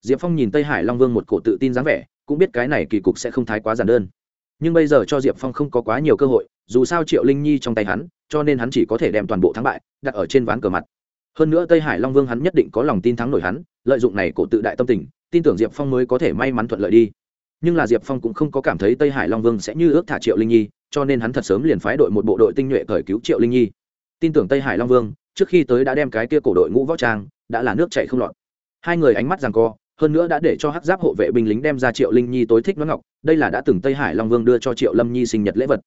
Diệp phong nhìn tây hải long vương một cổ tự tin dáng vẻ, cũng biết cái này kỳ cục sẽ không thái quá giản đơn. Nhưng bây giờ cho diệp phong không có quá nhiều cơ hội, dù sao triệu linh nhi trong tay hắn, cho nên hắn chỉ có thể đem toàn bộ thắng bại đặt ở trên ván cờ mặt. Hơn nữa tây hải long vương hắn nhất định có lòng tin thắng nổi hắn, lợi dụng này cổ tự đại tâm tình, tin tưởng diệp phong mới có thể may mắn thuận lợi đi. Nhưng là diệp phong cũng không có cảm thấy tây hải long vương sẽ như ước thả triệu linh nhi cho nên hắn thật sớm liền phái đội một bộ đội tinh nhuệ cởi cứu triệu linh nhi. Tin tưởng tây hải long vương, trước khi tới đã đem cái kia cổ đội ngũ võ trang, đã là nước chạy không lọt. Hai người ánh mắt rằng co, hơn nữa đã để cho hắc giáp hộ vệ binh lính đem ra triệu linh nhi tối thích nó ngọc, đây là đã từng tây hải long vương đưa cho triệu lâm nhi sinh nhật lễ vật.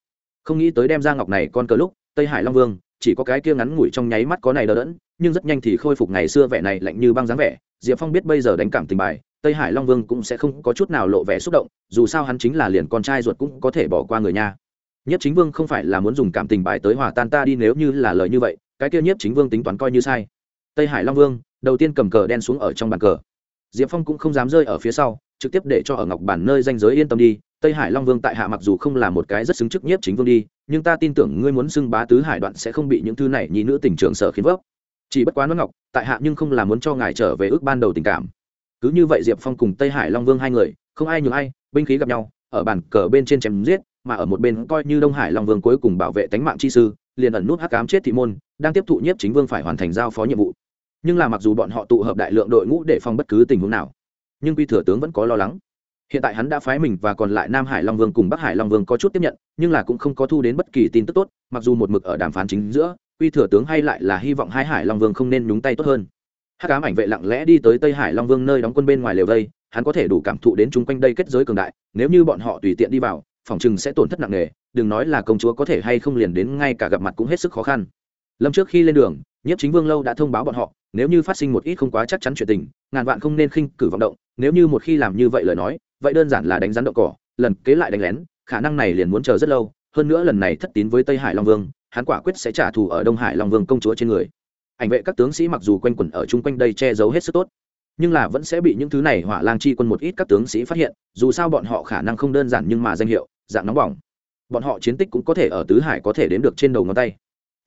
Không nghĩ tới đem ra ngọc này con cờ lúc, tây hải long vương, chỉ có cái kia ngắn ngủi trong nháy mắt có này đỡ đẫn, nhưng rất nhanh thì khôi phục ngày xưa vẻ này lạnh như băng dáng vẻ. Diệp phong biết bây giờ đánh cảm tình bài, tây hải long vương cũng sẽ không có chút nào lộ vẻ xúc động, dù sao hắn chính là liền con trai ruột cũng có thể bỏ qua người nha nhất chính vương không phải là muốn dùng cảm tình bài tới hòa tan ta đi nếu như là lời như vậy, cái kia nhất chính vương tính toán coi như sai. Tây hải long vương, đầu tiên cầm cờ đen xuống ở trong bàn cờ. Diệp phong cũng không dám rơi ở phía sau, trực tiếp để cho ở ngọc bản nơi danh giới yên tâm đi, tây hải long vương tại hạ mặc dù không là một cái rất xứng chức nhất chính vương đi, nhưng ta tin tưởng ngươi muốn xưng bá tứ hải đoạn sẽ không bị những thứ này nhi nữ tình trường sở khiến vấp. Chỉ bất quá nó ngọc, tại hạ nhưng không là muốn cho ngài trở về ước ban đầu tình cảm. Cứ như vậy diệp phong cùng tây hải long vương hai người, không ai nhường ai, binh khí gặp nhau, ở bàn cờ bên trên chém giết mà ở một bên coi như đông hải long vương cuối cùng bảo vệ tánh mạng chi sư, liền ẩn nút hắc cám chết thị môn, đang tiếp thụ nhiếp chính vương phải hoàn thành giao phó nhiệm vụ. Nhưng là mặc dù bọn họ tụ hợp đại lượng đội ngũ để phòng bất cứ tình huống nào, nhưng quy thừa tướng vẫn có lo lắng. Hiện tại hắn đã phái mình và còn lại nam hải long vương cùng bắc hải long vương có chút tiếp nhận, nhưng là cũng không có thu đến bất kỳ tin tức tốt, mặc dù một mực ở đàm phán chính giữa, quy thừa tướng hay lại là hy vọng hai hải long vương không nên nhúng tay tốt hơn. Hát cám ảnh vệ lặng lẽ đi tới tây hải long vương nơi đóng quân bên ngoài lều vây, hắn có thể đủ cảm thụ đến chung quanh đây kết giới cường đại, nếu như bọn họ tùy tiện đi vào phòng chừng sẽ tổn thất nặng nề, đừng nói là công chúa có thể hay không liền đến ngay cả gặp mặt cũng hết sức khó khăn. Lâm trước khi lên đường, nhiếp chính vương lâu đã thông báo bọn họ, nếu như phát sinh một ít không quá chắc chắn chuyện tình, ngàn vạn không nên khinh cử vọng động, nếu như một khi làm như vậy lời nói, vậy đơn giản là đánh rắn động cỏ, lần kế lại đánh lén, khả năng này liền muốn chờ rất lâu, hơn nữa lần này thất tín với tây hải long vương, hắn quả quyết sẽ trả thù ở đông hải long vương công chúa trên người. Ảnh vệ các tướng sĩ mặc dù quanh quẩn ở chung quanh đây che giấu hết sức tốt nhưng là vẫn sẽ bị những thứ này hỏa lang chi quân một ít các tướng sĩ phát hiện, dù sao bọn họ khả năng không đơn giản nhưng mà danh hiệu, dạng nóng bỏng. Bọn họ chiến tích cũng có thể ở tứ hải có thể đến được trên đầu ngón tay.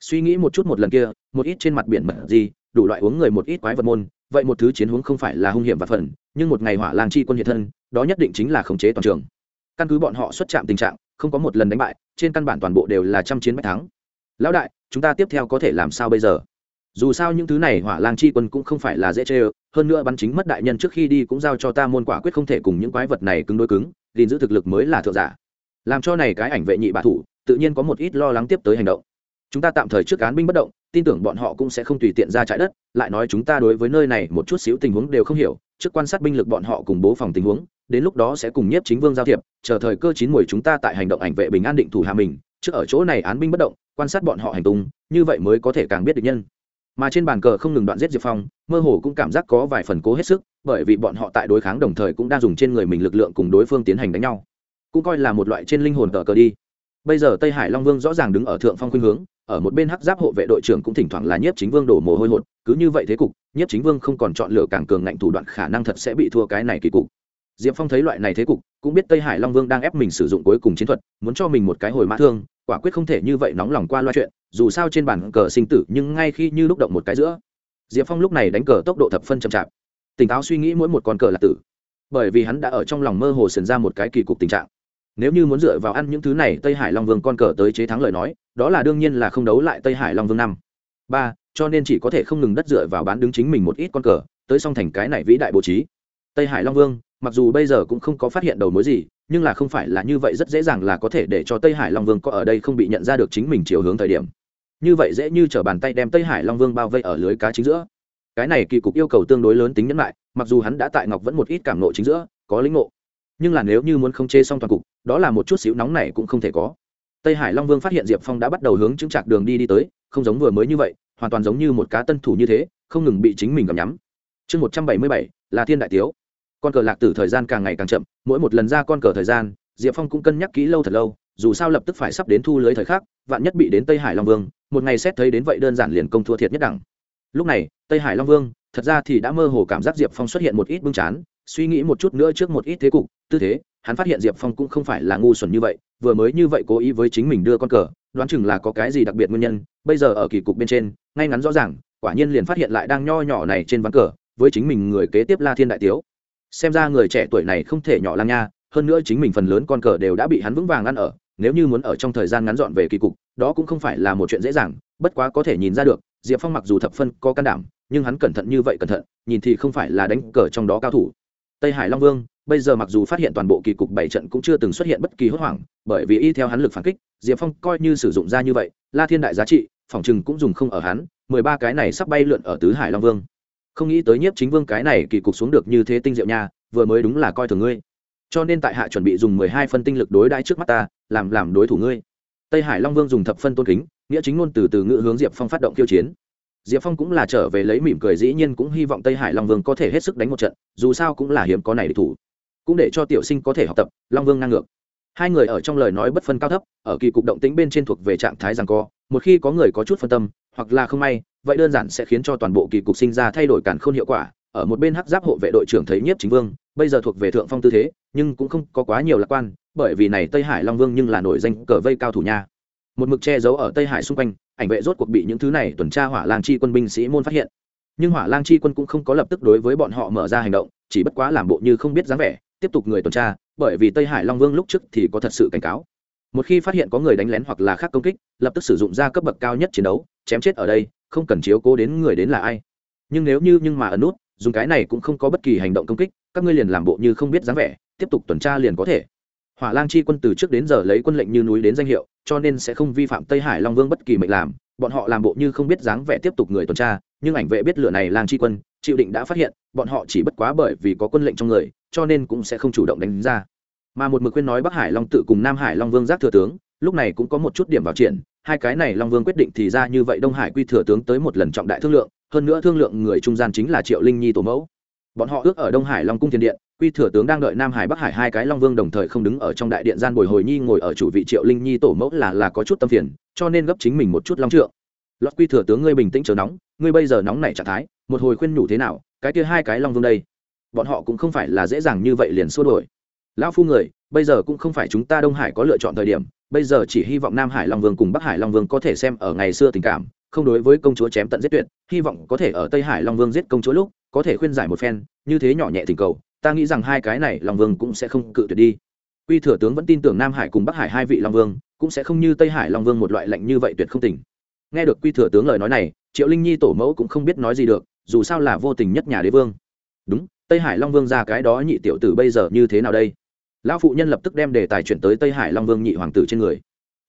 Suy nghĩ một chút một lần kia, một ít trên mặt biển mật gì, đủ loại uống người một ít quái vật môn, vậy một thứ chiến hướng không phải là hung hiểm và phần, nhưng một ngày hỏa lang chi quân hiện thân, đó nhất định chính là khống chế toàn trường. Căn cứ bọn họ xuất chạm tình trạng, không có một lần đánh bại, trên căn bản toàn bộ đều là trăm chiến bách thắng. Lão đại, chúng ta tiếp theo có thể làm sao bây giờ? Dù sao những thứ này hỏa lang chi quân cũng không phải là dễ chê ơ, hơn nữa bắn chính mất đại nhân trước khi đi cũng giao cho ta môn quả quyết không thể cùng những quái vật này cứng đối cứng, gìn giữ thực lực mới là thượng giả. Làm cho này cái ảnh vệ nhị bạ thủ, tự nhiên có một ít lo lắng tiếp tới hành động. Chúng ta tạm thời trước án binh bất động, tin tưởng bọn họ cũng sẽ không tùy tiện ra trái đất, lại nói chúng ta đối với nơi này một chút xíu tình huống đều không hiểu, trước quan sát binh lực bọn họ cùng bố phòng tình huống, đến lúc đó sẽ cùng nhiếp chính vương giao thiệp, chờ thời cơ chín mùi chúng ta tại hành động ảnh vệ bình an định thủ hạ mình, trước ở chỗ này án binh bất động, quan sát bọn họ hành tung, như vậy mới có thể càng biết được nhân mà trên bàn cờ không ngừng đoạn giết diệp phong, mơ hồ cũng cảm giác có vài phần cố hết sức, bởi vì bọn họ tại đối kháng đồng thời cũng đang dùng trên người mình lực lượng cùng đối phương tiến hành đánh nhau. Cũng coi là một loại trên linh hồn tờ cờ đi. Bây giờ tây hải long vương rõ ràng đứng ở thượng phong khuynh hướng, ở một bên hắc giáp hộ vệ đội trưởng cũng thỉnh thoảng là nhiếp chính vương đổ mồ hôi hột, cứ như vậy thế cục, nhiếp chính vương không còn chọn lựa càng cường ngạnh thủ đoạn khả năng thật sẽ bị thua cái này kỳ cục. Diệp phong thấy loại này thế cục, cũng biết tây hải long vương đang ép mình sử dụng cuối cùng chiến thuật, muốn cho mình một cái hồi mã thương quả quyết không thể như vậy nóng lòng qua loa chuyện, dù sao trên bàn cờ sinh tử nhưng ngay khi như lúc động một cái giữa, diệp phong lúc này đánh cờ tốc độ thập phân chậm chạp. Tỉnh táo suy nghĩ mỗi một con cờ là tử. Bởi vì hắn đã ở trong lòng mơ hồ sần ra một cái kỳ cục tình trạng. Nếu như muốn dựa vào ăn những thứ này, tây hải long vương con cờ tới chế thắng lời nói, đó là đương nhiên là không đấu lại tây hải long vương năm. Ba, cho nên chỉ có thể không ngừng đất dựa vào bán đứng chính mình một ít con cờ, tới song thành cái này vĩ đại bố trí. Tây hải long vương mặc dù bây giờ cũng không có phát hiện đầu mối gì, nhưng là không phải là như vậy rất dễ dàng là có thể để cho tây hải long vương có ở đây không bị nhận ra được chính mình chiều hướng thời điểm. Như vậy dễ như t r ở bàn tay đem tây hải long vương bao vây ở lưới cá chính giữa. Cái này kỳ cục yêu cầu tương đối lớn tính nhẫn lại, mặc dù hắn đã tại ngọc vẫn một ít cảm nộ chính giữa, có lĩnh ngộ. Nhưng là nếu như muốn không chê xong toàn cục, đó là một chút xíu nóng này cũng không thể có. Tây hải long vương phát hiện diệp phong đã bắt đầu hướng chứng chạc đường đi đi tới, không giống vừa mới như vậy, hoàn toàn giống như một cá tân thủ như thế, không ngừng bị chính mình cầm nhắm. Chương một trăm bảy mươi bảy, là thiên đại tiếu con cờ lạc tử thời gian càng ngày càng chậm, mỗi một lần ra con cờ thời gian, diệp phong cũng cân nhắc kỹ lâu thật lâu, dù sao lập tức phải sắp đến thu lưới thời khắc, vạn nhất bị đến tây hải long vương, một ngày xét thấy đến vậy đơn giản liền công thua thiệt nhất đẳng. Lúc này, tây hải long vương, thật ra thì đã mơ hồ cảm giác diệp phong xuất hiện một ít bưng chán, suy nghĩ một chút nữa trước một ít thế cục, tư thế, hắn phát hiện diệp phong cũng không phải là ngu xuẩn như vậy, vừa mới như vậy cố ý với chính mình đưa con cờ, đoán chừng là có cái gì đặc biệt nguyên nhân, bây giờ ở kỳ cục bên trên, ngay ngắn rõ ràng, quả nhiên liền phát hiện lại đang nho nhỏ này trên ván cờ, với chính mình người kế tiếp la thiên đại tiếu xem ra người trẻ tuổi này không thể nhỏ lang nha, hơn nữa chính mình phần lớn con cờ đều đã bị hắn vững vàng ăn ở, nếu như muốn ở trong thời gian ngắn dọn về kỳ cục, đó cũng không phải là một chuyện dễ dàng, bất quá có thể nhìn ra được, diệp phong mặc dù thập phân có can đảm, nhưng hắn cẩn thận như vậy cẩn thận, nhìn thì không phải là đánh cờ trong đó cao thủ. Tây hải long vương, bây giờ mặc dù phát hiện toàn bộ kỳ cục bảy trận cũng chưa từng xuất hiện bất kỳ hốt hoảng, bởi vì y theo hắn lực phản kích, diệp phong coi như sử dụng ra như vậy, la thiên đại giá trị, phòng chừng cũng dùng không ở hắn, mười ba cái này sắp bay lượn ở tứ hải long vương không nghĩ tới nhiếp chính vương cái này kỳ cục xuống được như thế tinh diệu nha, vừa mới đúng là coi thường ngươi. Cho nên tại hạ chuẩn bị dùng mười hai phân tinh lực đối đãi trước mắt ta, làm làm đối thủ ngươi. Tây hải long vương dùng thập phân tôn kính, nghĩa chính ngôn từ từ ngữ hướng diệp phong phát động khiêu chiến. Diệp phong cũng là trở về lấy mỉm cười dĩ nhiên cũng hy vọng tây hải long vương có thể hết sức đánh một trận, dù sao cũng là hiếm có này địch thủ. Cũng để cho tiểu sinh có thể học tập, long vương ngang ngược. Hai người ở trong lời nói bất phân cao thấp, ở kỳ cục động tĩnh bên trên thuộc về trạng thái rằng co một khi có người có chút phân tâm, hoặc là không may, vậy đơn giản sẽ khiến cho toàn bộ kỳ cục sinh ra thay đổi cản khôn hiệu quả. Ở một bên hắc giáp hộ vệ đội trưởng thấy nhiếp chính vương, bây giờ thuộc về thượng phong tư thế, nhưng cũng không có quá nhiều lạc quan, bởi vì này tây hải long vương nhưng là nổi danh cờ vây cao thủ nha. Một mực che giấu ở tây hải xung quanh, ảnh vệ rốt cuộc bị những thứ này tuần tra hỏa lang chi quân binh sĩ môn phát hiện. Nhưng hỏa lang chi quân cũng không có lập tức đối với bọn họ mở ra hành động, chỉ bất quá làm bộ như không biết dáng vẻ, tiếp tục người tuần tra, bởi vì tây hải long vương lúc trước thì có thật sự cảnh cáo một khi phát hiện có người đánh lén hoặc là khác công kích, lập tức sử dụng ra cấp bậc cao nhất chiến đấu, chém chết ở đây, không cần chiếu cố đến người đến là ai. Nhưng nếu như, nhưng mà ẩn nút, dùng cái này cũng không có bất kỳ hành động công kích, các ngươi liền làm bộ như không biết dáng vẻ, tiếp tục tuần tra liền có thể. Hỏa lang chi quân từ trước đến giờ lấy quân lệnh như núi đến danh hiệu, cho nên sẽ không vi phạm tây hải long vương bất kỳ mệnh làm, bọn họ làm bộ như không biết dáng vẻ tiếp tục người tuần tra, nhưng ảnh vệ biết lửa này lang chi quân, chịu định đã phát hiện, bọn họ chỉ bất quá bởi vì có quân lệnh trong người, cho nên cũng sẽ không chủ động đánh ra mà một mực khuyên nói bắc hải long tự cùng nam hải long vương giác thừa tướng, lúc này cũng có một chút điểm vào triển, hai cái này long vương quyết định thì ra như vậy đông hải quy thừa tướng tới một lần trọng đại thương lượng, hơn nữa thương lượng người trung gian chính là triệu linh nhi tổ mẫu. Bọn họ ước ở đông hải long cung thiên điện, quy thừa tướng đang đợi nam hải bắc hải hai cái long vương đồng thời không đứng ở trong đại điện gian bồi hồi nhi ngồi ở chủ vị triệu linh nhi tổ mẫu là là có chút tâm phiền, cho nên gấp chính mình một chút long trượng. Lọt quy thừa tướng ngươi bình tĩnh chờ nóng, ngươi bây giờ nóng này trạng thái, một hồi khuyên nhủ thế nào, cái kia hai cái long vương đây. Bọn họ cũng không phải là dễ dàng như vậy liền xua đổi lão phu người, bây giờ cũng không phải chúng ta đông hải có lựa chọn thời điểm, bây giờ chỉ hy vọng nam hải long vương cùng bắc hải long vương có thể xem ở ngày xưa tình cảm, không đối với công chúa chém tận giết tuyệt, hy vọng có thể ở tây hải long vương giết công chúa lúc, có thể khuyên giải một phen, như thế nhỏ nhẹ tình cầu, ta nghĩ rằng hai cái này long vương cũng sẽ không cự tuyệt đi. Quy thừa tướng vẫn tin tưởng nam hải cùng bắc hải hai vị long vương, cũng sẽ không như tây hải long vương một loại lạnh như vậy tuyệt không tình nghe được quy thừa tướng lời nói này, triệu linh nhi tổ mẫu cũng không biết nói gì được, dù sao là vô tình nhất nhà đế vương. Đúng, tây hải long vương ra cái đó nhị tiểu tử bây giờ như thế nào đây? Lão phụ nhân lập tức đem đề tài chuyển tới tây hải long vương nhị hoàng tử trên người.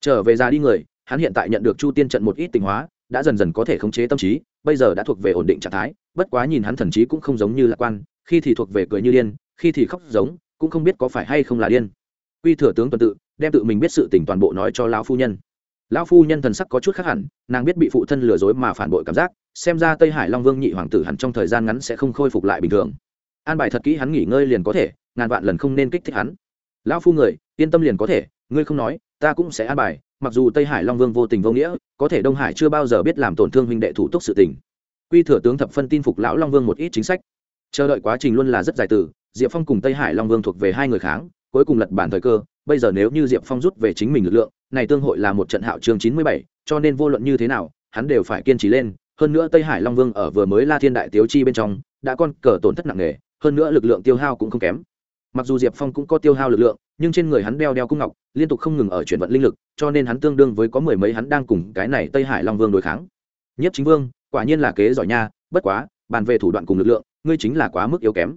Trở về ra đi người, hắn hiện tại nhận được chu tiên trận một ít tình hóa, đã dần dần có thể khống chế tâm trí, bây giờ đã thuộc về ổn định trạng thái, bất quá nhìn hắn thần trí cũng không giống như lạc quan, khi thì thuộc về cười như điên, khi thì khóc giống, cũng không biết có phải hay không là điên. Quy thừa tướng tuần tự, đem tự mình biết sự tình toàn bộ nói cho lão phu nhân. Lão phu nhân thần sắc có chút khác hẳn, nàng biết bị phụ thân lừa dối mà phản bội cảm giác, xem ra tây hải long vương nhị hoàng tử hẳn trong thời gian ngắn sẽ không khôi phục lại bình thường. An bài thật kỹ hắn nghỉ ngơi liền có thể, ngàn vạn lần không nên kích thích hắn lão phu người, yên tâm liền có thể, ngươi không nói, ta cũng sẽ an bài, mặc dù tây hải long vương vô tình vô nghĩa, có thể đông hải chưa bao giờ biết làm tổn thương huynh đệ thủ túc sự tình. Quy thừa tướng thập phân tin phục lão long vương một ít chính sách. Chờ đợi quá trình luôn là rất dài từ, diệp phong cùng tây hải long vương thuộc về hai người kháng, cuối cùng lật bản thời cơ, bây giờ nếu như diệp phong rút về chính mình lực lượng, này tương hội là một trận hạo trường chín mươi bảy, cho nên vô luận như thế nào, hắn đều phải kiên trì lên. Hơn nữa tây hải long vương ở vừa mới la thiên đại tiếu chi bên trong, đã con cờ tổn thất nặng nề, hơn nữa lực lượng tiêu hao cũng không kém mặc dù diệp phong cũng có tiêu hao lực lượng, nhưng trên người hắn đeo đeo cung ngọc, liên tục không ngừng ở chuyển vận linh lực, cho nên hắn tương đương với có mười mấy hắn đang cùng cái này tây hải long vương đối kháng. Nhất chính vương, quả nhiên là kế giỏi nha, bất quá, bàn về thủ đoạn cùng lực lượng, ngươi chính là quá mức yếu kém.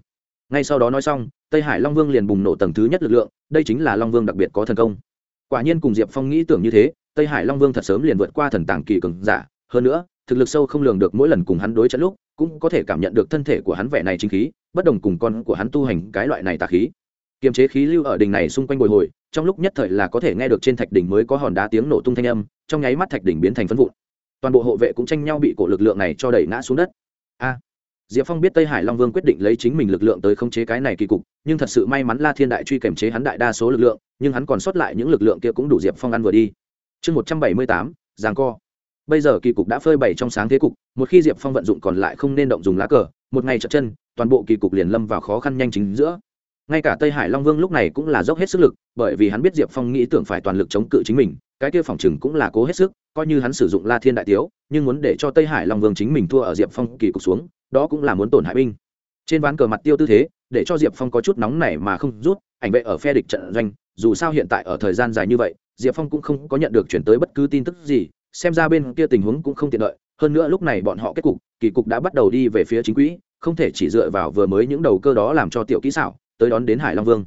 Ngay sau đó nói xong, tây hải long vương liền bùng nổ tầng thứ nhất lực lượng, đây chính là long vương đặc biệt có thần công. Quả nhiên cùng diệp phong nghĩ tưởng như thế, tây hải long vương thật sớm liền vượt qua thần tàng kỳ cường giả, hơn nữa, thực lực sâu không lường được mỗi lần cùng hắn đối trận lúc cũng có thể cảm nhận được thân thể của hắn vẻ này chính khí, bất đồng cùng con của hắn tu hành cái loại này tà khí. Kiềm chế khí lưu ở đỉnh này xung quanh bồi hồi, trong lúc nhất thời là có thể nghe được trên thạch đỉnh mới có hòn đá tiếng nổ tung thanh âm, trong nháy mắt thạch đỉnh biến thành phân vụn. Toàn bộ hộ vệ cũng tranh nhau bị cổ lực lượng này cho đẩy ngã xuống đất. A! Diệp phong biết tây hải long vương quyết định lấy chính mình lực lượng tới khống chế cái này kỳ cục, nhưng thật sự may mắn la thiên đại truy kiềm chế hắn đại đa số lực lượng, nhưng hắn còn sót lại những lực lượng kia cũng đủ diệp phong ăn vừa đi. Chương một trăm bảy mươi tám giàng co bây giờ kỳ cục đã phơi bày trong sáng thế cục, một khi diệp phong vận dụng còn lại không nên động dùng lá cờ, một ngày chợt chân, toàn bộ kỳ cục liền lâm vào khó khăn nhanh chính giữa. Ngay cả tây hải long vương lúc này cũng là dốc hết sức lực, bởi vì hắn biết diệp phong nghĩ tưởng phải toàn lực chống cự chính mình, cái kia phòng chừng cũng là cố hết sức, coi như hắn sử dụng la thiên đại tiếu, nhưng muốn để cho tây hải long vương chính mình thua ở diệp phong kỳ cục xuống, đó cũng là muốn tổn hại binh. Trên ván cờ mặt tiêu tư thế, để cho diệp phong có chút nóng nảy mà không rút, ảnh vệ ở phe địch trận doanh, dù sao hiện tại ở thời gian dài như vậy, diệp phong cũng không có nhận được chuyển tới bất cứ tin tức gì xem ra bên kia tình huống cũng không tiện lợi, hơn nữa lúc này bọn họ kết cục, kỳ cục đã bắt đầu đi về phía chính quỹ, không thể chỉ dựa vào vừa mới những đầu cơ đó làm cho tiểu kỹ xảo, tới đón đến hải long vương.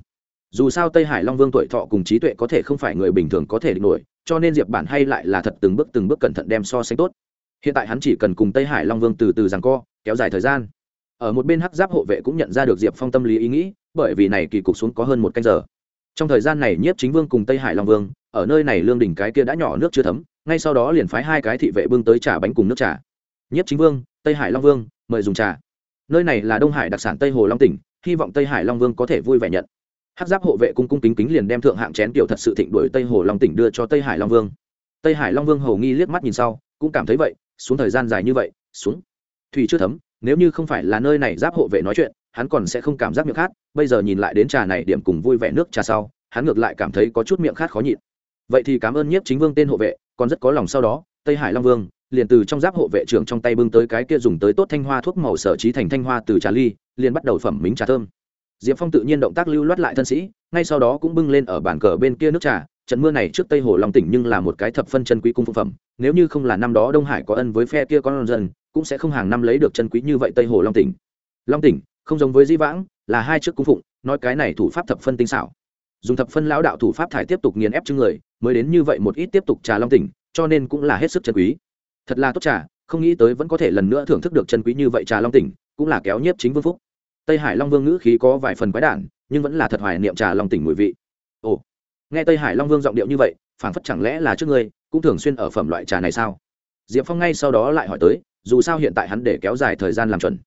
Dù sao tây hải long vương tuổi thọ cùng trí tuệ có thể không phải người bình thường có thể địch nổi, cho nên diệp bản hay lại là thật từng bước từng bước cẩn thận đem so sánh tốt. Hiện tại hắn chỉ cần cùng tây hải long vương từ từ rằng co, kéo dài thời gian. Ở một bên hắc giáp hộ vệ cũng nhận ra được diệp phong tâm lý ý nghĩ, bởi vì này kỳ cục xuống có hơn một canh giờ. Trong thời gian này nhiếp chính vương cùng tây hải long vương, ở nơi này lương đỉnh cái kia đã nhỏ nước chưa thấm ngay sau đó liền phái hai cái thị vệ bưng tới trà bánh cùng nước trà. Nhiếp chính vương, tây hải long vương, mời dùng trà. Nơi này là đông hải đặc sản tây hồ long tỉnh, hy vọng tây hải long vương có thể vui vẻ nhận. Hát giáp hộ vệ cung cung kính kính liền đem thượng hạng chén tiểu thật sự thịnh đuổi tây hồ long tỉnh đưa cho tây hải long vương. Tây hải long vương hầu nghi liếc mắt nhìn sau, cũng cảm thấy vậy, xuống thời gian dài như vậy, xuống. Thủy chưa thấm, nếu như không phải là nơi này giáp hộ vệ nói chuyện, hắn còn sẽ không cảm giác miệng khát, bây giờ nhìn lại đến trà này điểm cùng vui vẻ nước trà sau, hắn ngược lại cảm thấy có chút miệng khát khó nhịn. Vậy thì cảm ơn nhiếp chính vương tên hộ vệ còn rất có lòng sau đó, tây hải long vương, liền từ trong giáp hộ vệ trưởng trong tay bưng tới cái kia dùng tới tốt thanh hoa thuốc màu sở trí thành thanh hoa từ trà ly, liền bắt đầu phẩm mính trà thơm. Diệp phong tự nhiên động tác lưu loát lại thân sĩ, ngay sau đó cũng bưng lên ở bàn cờ bên kia nước trà. Trận mưa này trước tây hồ long tỉnh nhưng là một cái thập phân chân quý cung phụ phẩm, nếu như không là năm đó đông hải có ân với phe kia con dân, cũng sẽ không hàng năm lấy được chân quý như vậy tây hồ long tỉnh. Long tỉnh, không giống với di vãng, là hai chiếc cung phụng, nói cái này thủ pháp thập phân tinh xảo. Dùng thập phân lão đạo thủ pháp thải tiếp tục nghiền ép chưng người mới đến như vậy một ít tiếp tục trà long tỉnh, cho nên cũng là hết sức chân quý. Thật là tốt trà, không nghĩ tới vẫn có thể lần nữa thưởng thức được chân quý như vậy trà long tỉnh, cũng là kéo nhiếp chính vương phúc. Tây hải long vương ngữ khí có vài phần quái đản, nhưng vẫn là thật hoài niệm trà long tỉnh mùi vị. Ồ, nghe tây hải long vương giọng điệu như vậy, phảng phất chẳng lẽ là trước ngươi, cũng thường xuyên ở phẩm loại trà này sao? Diệp phong ngay sau đó lại hỏi tới, dù sao hiện tại hắn để kéo dài thời gian làm chuẩn.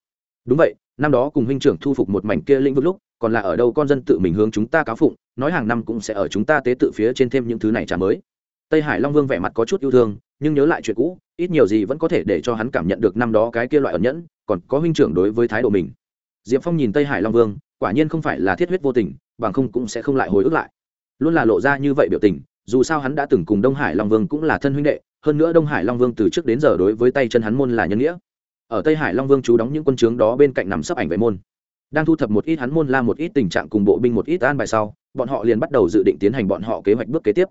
Đúng vậy, năm đó cùng huynh trưởng thu phục một mảnh kia lĩnh vực lúc, còn là ở đâu con dân tự mình hướng chúng ta cáo phụng nói hàng năm cũng sẽ ở chúng ta tế tự phía trên thêm những thứ này trả mới. Tây hải long vương vẻ mặt có chút yêu thương, nhưng nhớ lại chuyện cũ, ít nhiều gì vẫn có thể để cho hắn cảm nhận được năm đó cái kia loại ẩn nhẫn, còn có huynh trưởng đối với thái độ mình. Diệp phong nhìn tây hải long vương, quả nhiên không phải là thiết huyết vô tình, bằng không cũng sẽ không lại hồi ức lại. Luôn là lộ ra như vậy biểu tình, dù sao hắn đã từng cùng đông hải long vương cũng là thân huynh đệ, hơn nữa đông hải long vương từ trước đến giờ đối với tay chân hắn môn là nhân nghĩa. Ở tây hải long vương chú đóng những quân trướng đó bên cạnh nằm sấp ảnh vệ môn. Đang thu thập một ít hắn môn la một ít tình trạng cùng bộ binh một ít an bài sau bọn họ liền bắt đầu dự định tiến hành bọn họ kế hoạch bước kế tiếp.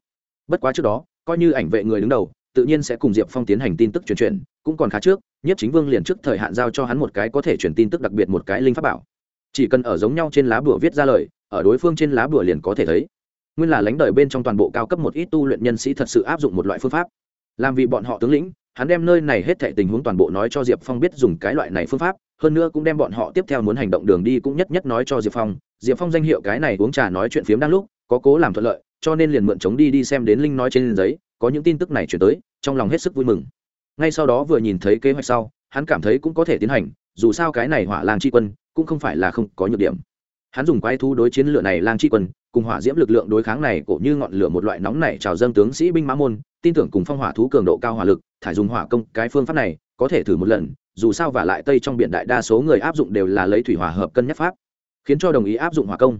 Bất quá trước đó, coi như ảnh vệ người đứng đầu, tự nhiên sẽ cùng diệp phong tiến hành tin tức truyền truyền, cũng còn khá trước nhất chính vương liền trước thời hạn giao cho hắn một cái có thể truyền tin tức đặc biệt một cái linh pháp bảo. Chỉ cần ở giống nhau trên lá bùa viết ra lời, ở đối phương trên lá bùa liền có thể thấy. Nguyên là lãnh đời bên trong toàn bộ cao cấp một ít tu luyện nhân sĩ thật sự áp dụng một loại phương pháp. Làm vì bọn họ tướng lĩnh, hắn đem nơi này hết thệ tình huống toàn bộ nói cho diệp phong biết dùng cái loại này phương pháp, hơn nữa cũng đem bọn họ tiếp theo muốn hành động đường đi cũng nhất nhất nói cho diệp phong diệp phong danh hiệu cái này uống trà nói chuyện phiếm đang lúc, có cố làm thuận lợi, cho nên liền mượn chống đi đi xem đến linh nói trên giấy, có những tin tức này chuyển tới, trong lòng hết sức vui mừng. Ngay sau đó vừa nhìn thấy kế hoạch sau, hắn cảm thấy cũng có thể tiến hành, dù sao cái này hỏa lang chi quân, cũng không phải là không có nhược điểm. Hắn dùng quái thú đối chiến lửa này lang chi quân, cùng hỏa diễm lực lượng đối kháng này cổ như ngọn lửa một loại nóng này trào dâng tướng sĩ binh mã môn, tin tưởng cùng phong hỏa thú cường độ cao hỏa lực, thải dùng hỏa công, cái phương pháp này, có thể thử một lần, dù sao và lại tây trong biển đại đa số người áp dụng đều là lấy thủy hỏa hợp cân nhất pháp khiến cho đồng ý áp dụng hòa công.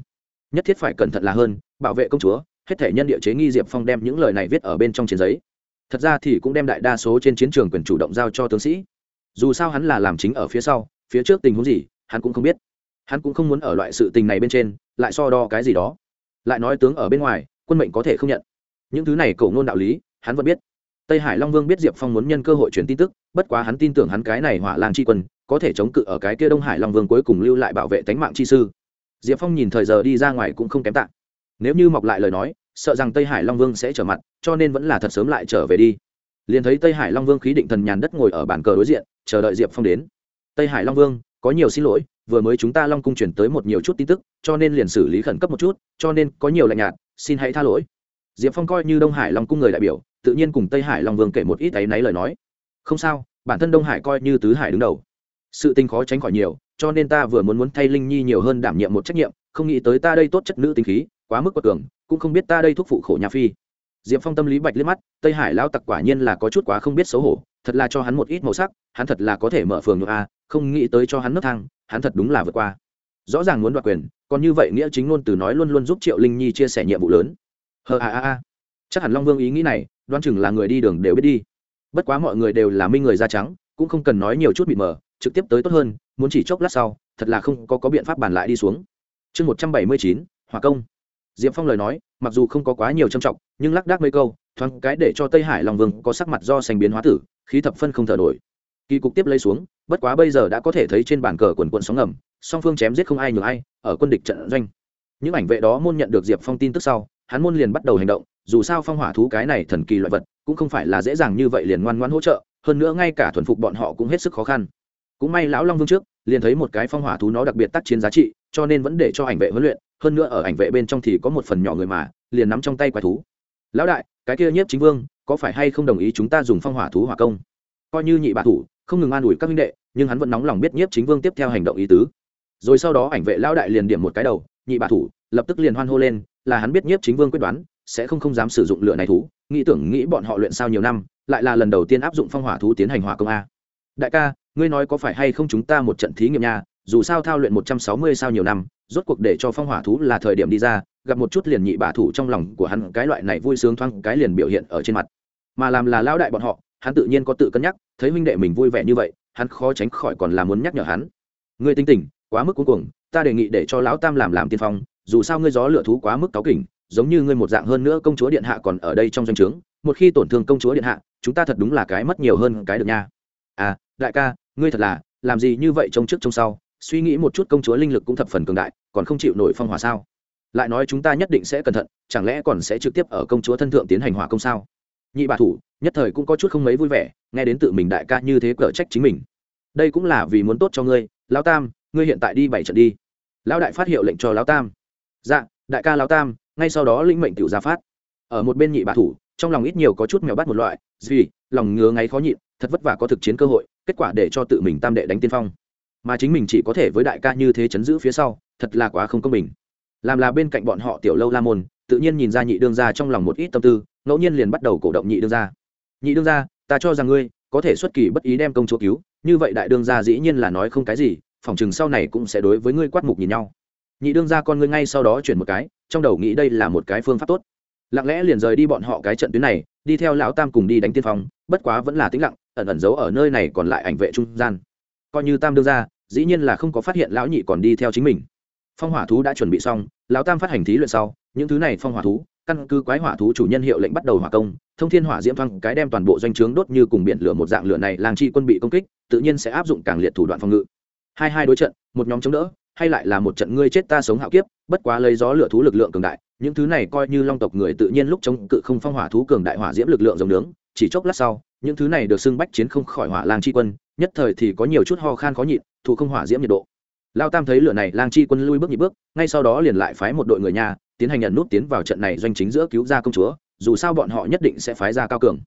Nhất thiết phải cẩn thận là hơn, bảo vệ công chúa, hết thể nhân địa chế nghi diệp phong đem những lời này viết ở bên trong chiến giấy. Thật ra thì cũng đem đại đa số trên chiến trường quyền chủ động giao cho tướng sĩ. Dù sao hắn là làm chính ở phía sau, phía trước tình huống gì, hắn cũng không biết. Hắn cũng không muốn ở loại sự tình này bên trên, lại so đo cái gì đó. Lại nói tướng ở bên ngoài, quân mệnh có thể không nhận. Những thứ này cầu ngôn đạo lý, hắn vẫn biết. Tây hải long vương biết diệp phong muốn nhân cơ hội truyền tin tức, bất quá hắn tin tưởng hắn cái này hỏa lang tri quân có thể chống cự ở cái kia đông hải long vương cuối cùng lưu lại bảo vệ tánh mạng chi sư. Diệp phong nhìn thời giờ đi ra ngoài cũng không kém tạng nếu như mọc lại lời nói, sợ rằng tây hải long vương sẽ trở mặt, cho nên vẫn là thật sớm lại trở về đi. Liền thấy tây hải long vương khí định thần nhàn đất ngồi ở bàn cờ đối diện, chờ đợi diệp phong đến. Tây hải long vương, có nhiều xin lỗi, vừa mới chúng ta long cung chuyển tới một nhiều chút tin tức, cho nên liền xử lý khẩn cấp một chút, cho nên có nhiều lạnh nhạt, xin hãy tha lỗi. Diệp phong coi như đông hải long cung người đại biểu, tự nhiên cùng tây hải long vương kể một ít áy náy lời nói. Không sao, bản thân đông hải coi như tứ hải đứng đầu sự tình khó tránh khỏi nhiều, cho nên ta vừa muốn muốn thay linh nhi nhiều hơn đảm nhiệm một trách nhiệm, không nghĩ tới ta đây tốt chất nữ tính khí, quá mức quật cường, cũng không biết ta đây thúc phụ khổ nhà phi. Diệp phong tâm lý bạch liếc mắt, tây hải lao tặc quả nhiên là có chút quá không biết xấu hổ, thật là cho hắn một ít màu sắc, hắn thật là có thể mở phường được a, không nghĩ tới cho hắn nấc thang, hắn thật đúng là vượt qua. Rõ ràng muốn đoạt quyền, còn như vậy nghĩa chính ngôn từ nói luôn luôn giúp triệu linh nhi chia sẻ nhiệm vụ lớn. Hờ a a a. Chắc hẳn long vương ý nghĩ này đoan chừng là người đi đường đều biết đi. Bất quá mọi người đều là minh người da trắng cũng không cần nói nhiều chút bị mờ trực tiếp tới tốt hơn muốn chỉ chốc lát sau thật là không có, có biện pháp bàn lại đi xuống. Chương một trăm bảy mươi chín hòa công. Diệp phong lời nói mặc dù không có quá nhiều trầm trọng nhưng lác đác mấy câu thoáng cái để cho tây hải lòng vương có sắc mặt do sành biến hóa tử khí thập phân không thở nổi. Kỳ cục tiếp lấy xuống bất quá bây giờ đã có thể thấy trên bàn cờ quần quận sóng ngầm song phương chém giết không ai nhường ai ở quân địch trận doanh. Những ảnh vệ đó môn nhận được diệp phong tin tức sau hắn môn liền bắt đầu hành động dù sao phong hỏa thú cái này thần kỳ loại vật cũng không phải là dễ dàng như vậy liền ngoan ngoãn hỗ trợ hơn nữa ngay cả thuần phục bọn họ cũng hết sức khó khăn. Cũng may lão long vương trước, liền thấy một cái phong hỏa thú nó đặc biệt tác chiến giá trị, cho nên vẫn để cho ảnh vệ huấn luyện, hơn nữa ở ảnh vệ bên trong thì có một phần nhỏ người mà, liền nắm trong tay quái thú. Lão đại, cái kia nhiếp chính vương, có phải hay không đồng ý chúng ta dùng phong hỏa thú hỏa công? Coi như nhị bạ thủ, không ngừng an ủi các minh đệ, nhưng hắn vẫn nóng lòng biết nhiếp chính vương tiếp theo hành động ý tứ. Rồi sau đó ảnh vệ lão đại liền điểm một cái đầu, nhị bạ thủ, lập tức liền hoan hô lên, là hắn biết nhiếp chính vương quyết đoán, sẽ không không dám sử dụng lửa này thú, nghĩ tưởng nghĩ bọn họ luyện sao nhiều năm lại là lần đầu tiên áp dụng phong hỏa thú tiến hành hỏa công a. Đại ca, ngươi nói có phải hay không chúng ta một trận thí nghiệm nha, dù sao thao luyện một trăm sáu mươi sao nhiều năm, rốt cuộc để cho phong hỏa thú là thời điểm đi ra, gặp một chút liền nhị bả thủ trong lòng của hắn, cái loại này vui sướng thoáng cái liền biểu hiện ở trên mặt. Mà làm là lão đại bọn họ, hắn tự nhiên có tự cân nhắc, thấy huynh đệ mình vui vẻ như vậy, hắn khó tránh khỏi còn là muốn nhắc nhở hắn. Ngươi tinh tỉnh quá mức cuối cùng ta đề nghị để cho lão tam làm làm tiên phong, dù sao ngươi gió lửa thú quá mức cáo kỉnh, giống như ngươi một dạng hơn nữa công chúa điện hạ còn ở đây trong doanh trướng, một khi tổn thương công chúa điện hạ chúng ta thật đúng là cái mất nhiều hơn cái được nha. À đại ca, ngươi thật là, làm gì như vậy trông trước trông sau, suy nghĩ một chút công chúa linh lực cũng thập phần cường đại, còn không chịu nổi phong hỏa sao? Lại nói chúng ta nhất định sẽ cẩn thận, chẳng lẽ còn sẽ trực tiếp ở công chúa thân thượng tiến hành hỏa công sao? Nhị bà thủ, nhất thời cũng có chút không mấy vui vẻ, nghe đến tự mình đại ca như thế cở trách chính mình. Đây cũng là vì muốn tốt cho ngươi, lão tam, ngươi hiện tại đi bảy trận đi. Lão đại phát hiệu lệnh cho lão tam. Dạ đại ca lão tam, ngay sau đó linh mệnh tiểu gia phát. Ở một bên nhị bà thủ trong lòng ít nhiều có chút mèo bắt một loại duy lòng ngứa ngáy khó nhịn, thật vất vả có thực chiến cơ hội, kết quả để cho tự mình tam đệ đánh tiên phong. Mà chính mình chỉ có thể với đại ca như thế chấn giữ phía sau, thật là quá không công bình. Làm là bên cạnh bọn họ tiểu lâu la môn, tự nhiên nhìn ra nhị đương ra trong lòng một ít tâm tư, ngẫu nhiên liền bắt đầu cổ động nhị đương ra nhị đương ra ta cho rằng ngươi có thể xuất kỳ bất ý đem công chúa cứu, như vậy đại đương gia dĩ nhiên là nói không cái gì, phỏng chừng sau này cũng sẽ đối với ngươi quát mục nhìn nhau. Nhị đương gia con ngươi ngay sau đó chuyển một cái, trong đầu nghĩ đây là một cái phương pháp tốt lặng lẽ liền rời đi bọn họ cái trận tuyến này đi theo lão tam cùng đi đánh tiên phong bất quá vẫn là tĩnh lặng ẩn ẩn giấu ở nơi này còn lại ảnh vệ trung gian. Coi như tam đưa ra, dĩ nhiên là không có phát hiện lão nhị còn đi theo chính mình. Phong hỏa thú đã chuẩn bị xong lão tam phát hành thí luyện sau những thứ này phong hỏa thú căn cứ quái hỏa thú chủ nhân hiệu lệnh bắt đầu hỏa công thông thiên hỏa diễm thăng cái đem toàn bộ doanh trướng đốt như cùng biển lửa một dạng lửa này lang chi quân bị công kích tự nhiên sẽ áp dụng càng liệt thủ đoạn phòng ngự. Hai hai đối trận một nhóm chống đỡ hay lại là một trận ngươi chết ta sống hạo kiếp, bất quá lấy gió lửa thú lực lượng cường đại, những thứ này coi như long tộc người tự nhiên lúc chống cự không phong hỏa thú cường đại hỏa diễm lực lượng rồng nướng, chỉ chốc lát sau, những thứ này được xưng bách chiến không khỏi hỏa lang chi quân, nhất thời thì có nhiều chút ho khan khó nhịn thủ không hỏa diễm nhiệt độ. Lao tam thấy lửa này, lang chi quân lui bước nhị bước, ngay sau đó liền lại phái một đội người nhà, tiến hành nhận nút tiến vào trận này doanh chính giữa cứu ra công chúa, dù sao bọn họ nhất định sẽ phái ra cao cường.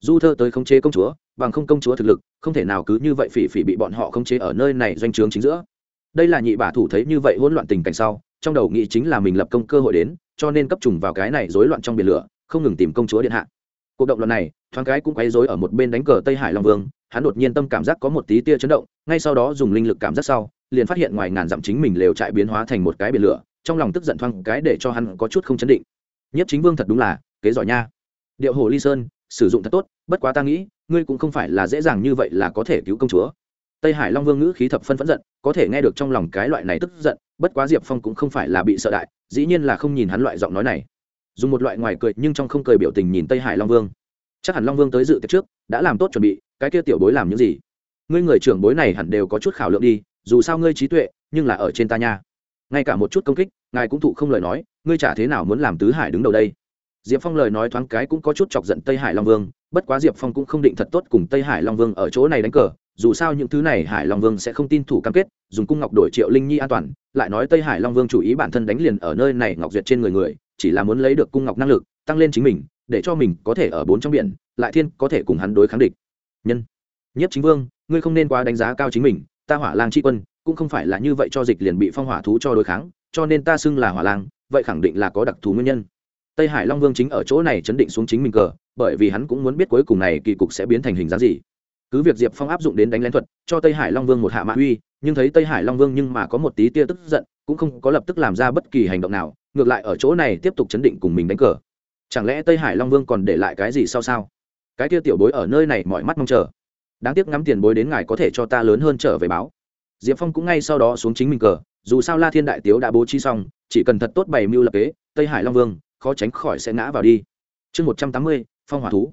Du thơ tới khống chế công chúa, bằng không công chúa thực lực, không thể nào cứ như vậy phỉ phỉ bị bọn họ khống chế ở nơi này doanh trướng chính giữa đây là nhị bả thủ thấy như vậy hỗn loạn tình cảnh sau, trong đầu nghĩ chính là mình lập công cơ hội đến, cho nên cấp trùng vào cái này rối loạn trong biển lửa, không ngừng tìm công chúa điện hạ. Cuộc động loạn này, thoáng cái cũng quấy rối ở một bên đánh cờ tây hải long vương, hắn đột nhiên tâm cảm giác có một tí tia chấn động, ngay sau đó dùng linh lực cảm giác sau, liền phát hiện ngoài ngàn dặm chính mình lều trại biến hóa thành một cái biển lửa, trong lòng tức giận thoáng cái để cho hắn có chút không chấn định. Nhất chính vương thật đúng là, kế giỏi nha. Điệu hồ ly sơn, sử dụng thật tốt, bất quá ta nghĩ, ngươi cũng không phải là dễ dàng như vậy là có thể cứu công chúa. Tây hải long vương ngữ khí thập phân phẫn giận có thể nghe được trong lòng cái loại này tức giận, bất quá diệp phong cũng không phải là bị sợ đại, dĩ nhiên là không nhìn hắn loại giọng nói này. Dùng một loại ngoài cười nhưng trong không cười biểu tình nhìn tây hải long vương. Chắc hẳn long vương tới dự tiệc trước, đã làm tốt chuẩn bị, cái kia tiểu bối làm những gì? Ngươi người trưởng bối này hẳn đều có chút khảo lượng đi, dù sao ngươi trí tuệ, nhưng là ở trên ta nha. Ngay cả một chút công kích, ngài cũng thụ không lời nói, ngươi chả thế nào muốn làm tứ hải đứng đầu đây? Diệp phong lời nói thoáng cái cũng có chút chọc giận tây hải long vương, bất quá diệp phong cũng không định thật tốt cùng tây hải long vương ở chỗ này đánh cờ dù sao những thứ này hải long vương sẽ không tin thủ cam kết, dùng cung ngọc đổi triệu linh nhi an toàn, lại nói tây hải long vương chủ ý bản thân đánh liền ở nơi này ngọc duyệt trên người người, chỉ là muốn lấy được cung ngọc năng lực, tăng lên chính mình, để cho mình có thể ở bốn trong biển, lại thiên có thể cùng hắn đối kháng địch. Nhân, nhất chính vương, ngươi không nên quá đánh giá cao chính mình, ta hỏa lang tri quân, cũng không phải là như vậy cho dịch liền bị phong hỏa thú cho đối kháng, cho nên ta xưng là hỏa lang, vậy khẳng định là có đặc thù nguyên nhân. Tây hải long vương chính ở chỗ này chấn định xuống chính mình cờ, bởi vì hắn cũng muốn biết cuối cùng này kỳ cục sẽ biến thành hình dáng gì cứ việc diệp phong áp dụng đến đánh lén thuật, cho tây hải long vương một hạ mạ uy, nhưng thấy tây hải long vương nhưng mà có một tí tia tức giận, cũng không có lập tức làm ra bất kỳ hành động nào, ngược lại ở chỗ này tiếp tục chấn định cùng mình đánh cờ. Chẳng lẽ tây hải long vương còn để lại cái gì sau sao? Cái tia tiểu bối ở nơi này mọi mắt mong chờ. Đáng tiếc ngắm tiền bối đến ngài có thể cho ta lớn hơn trở về báo. Diệp phong cũng ngay sau đó xuống chính mình cờ, dù sao la thiên đại tiếu đã bố trí xong, chỉ cần thật tốt bày mưu lập kế, tây hải long vương khó tránh khỏi sẽ ngã vào đi. Chương một trăm tám mươi, phong hỏa thú.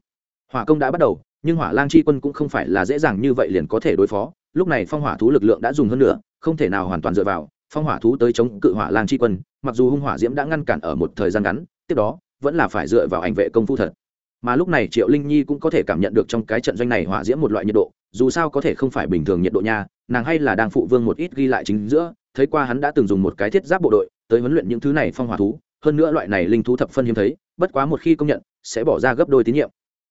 Hỏa công đã bắt đầu nhưng hỏa lang chi quân cũng không phải là dễ dàng như vậy liền có thể đối phó. Lúc này phong hỏa thú lực lượng đã dùng hơn nữa, không thể nào hoàn toàn dựa vào. Phong hỏa thú tới chống cự hỏa lang chi quân, mặc dù hung hỏa diễm đã ngăn cản ở một thời gian ngắn, tiếp đó, vẫn là phải dựa vào ảnh vệ công phu thật. Mà lúc này triệu linh nhi cũng có thể cảm nhận được trong cái trận doanh này hỏa diễm một loại nhiệt độ, dù sao có thể không phải bình thường nhiệt độ nha, nàng hay là đang phụ vương một ít ghi lại chính giữa, thấy qua hắn đã từng dùng một cái thiết giáp bộ đội tới huấn luyện những thứ này phong hỏa thú, hơn nữa loại này linh thú thập phân hiếm thấy, bất quá một khi công nhận, sẽ bỏ ra gấp đôi tín nhiệm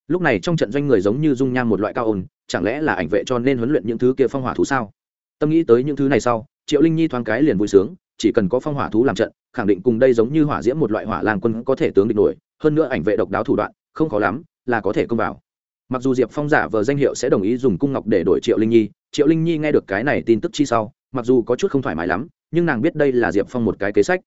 lúc này trong trận doanh người giống như dung nham một loại cao ôn, chẳng lẽ là ảnh vệ cho nên huấn luyện những thứ kia phong hỏa thú sao? Tâm nghĩ tới những thứ này sau, triệu linh nhi thoáng cái liền vui sướng, chỉ cần có phong hỏa thú làm trận, khẳng định cùng đây giống như hỏa diễm một loại hỏa lang quân có thể tướng địch nổi, hơn nữa ảnh vệ độc đáo thủ đoạn, không khó lắm, là có thể công vào. Mặc dù diệp phong giả vờ danh hiệu sẽ đồng ý dùng cung ngọc để đổi triệu linh nhi, triệu linh nhi nghe được cái này tin tức chi sau, mặc dù có chút không thoải mái lắm, nhưng nàng biết đây là diệp phong một cái kế sách.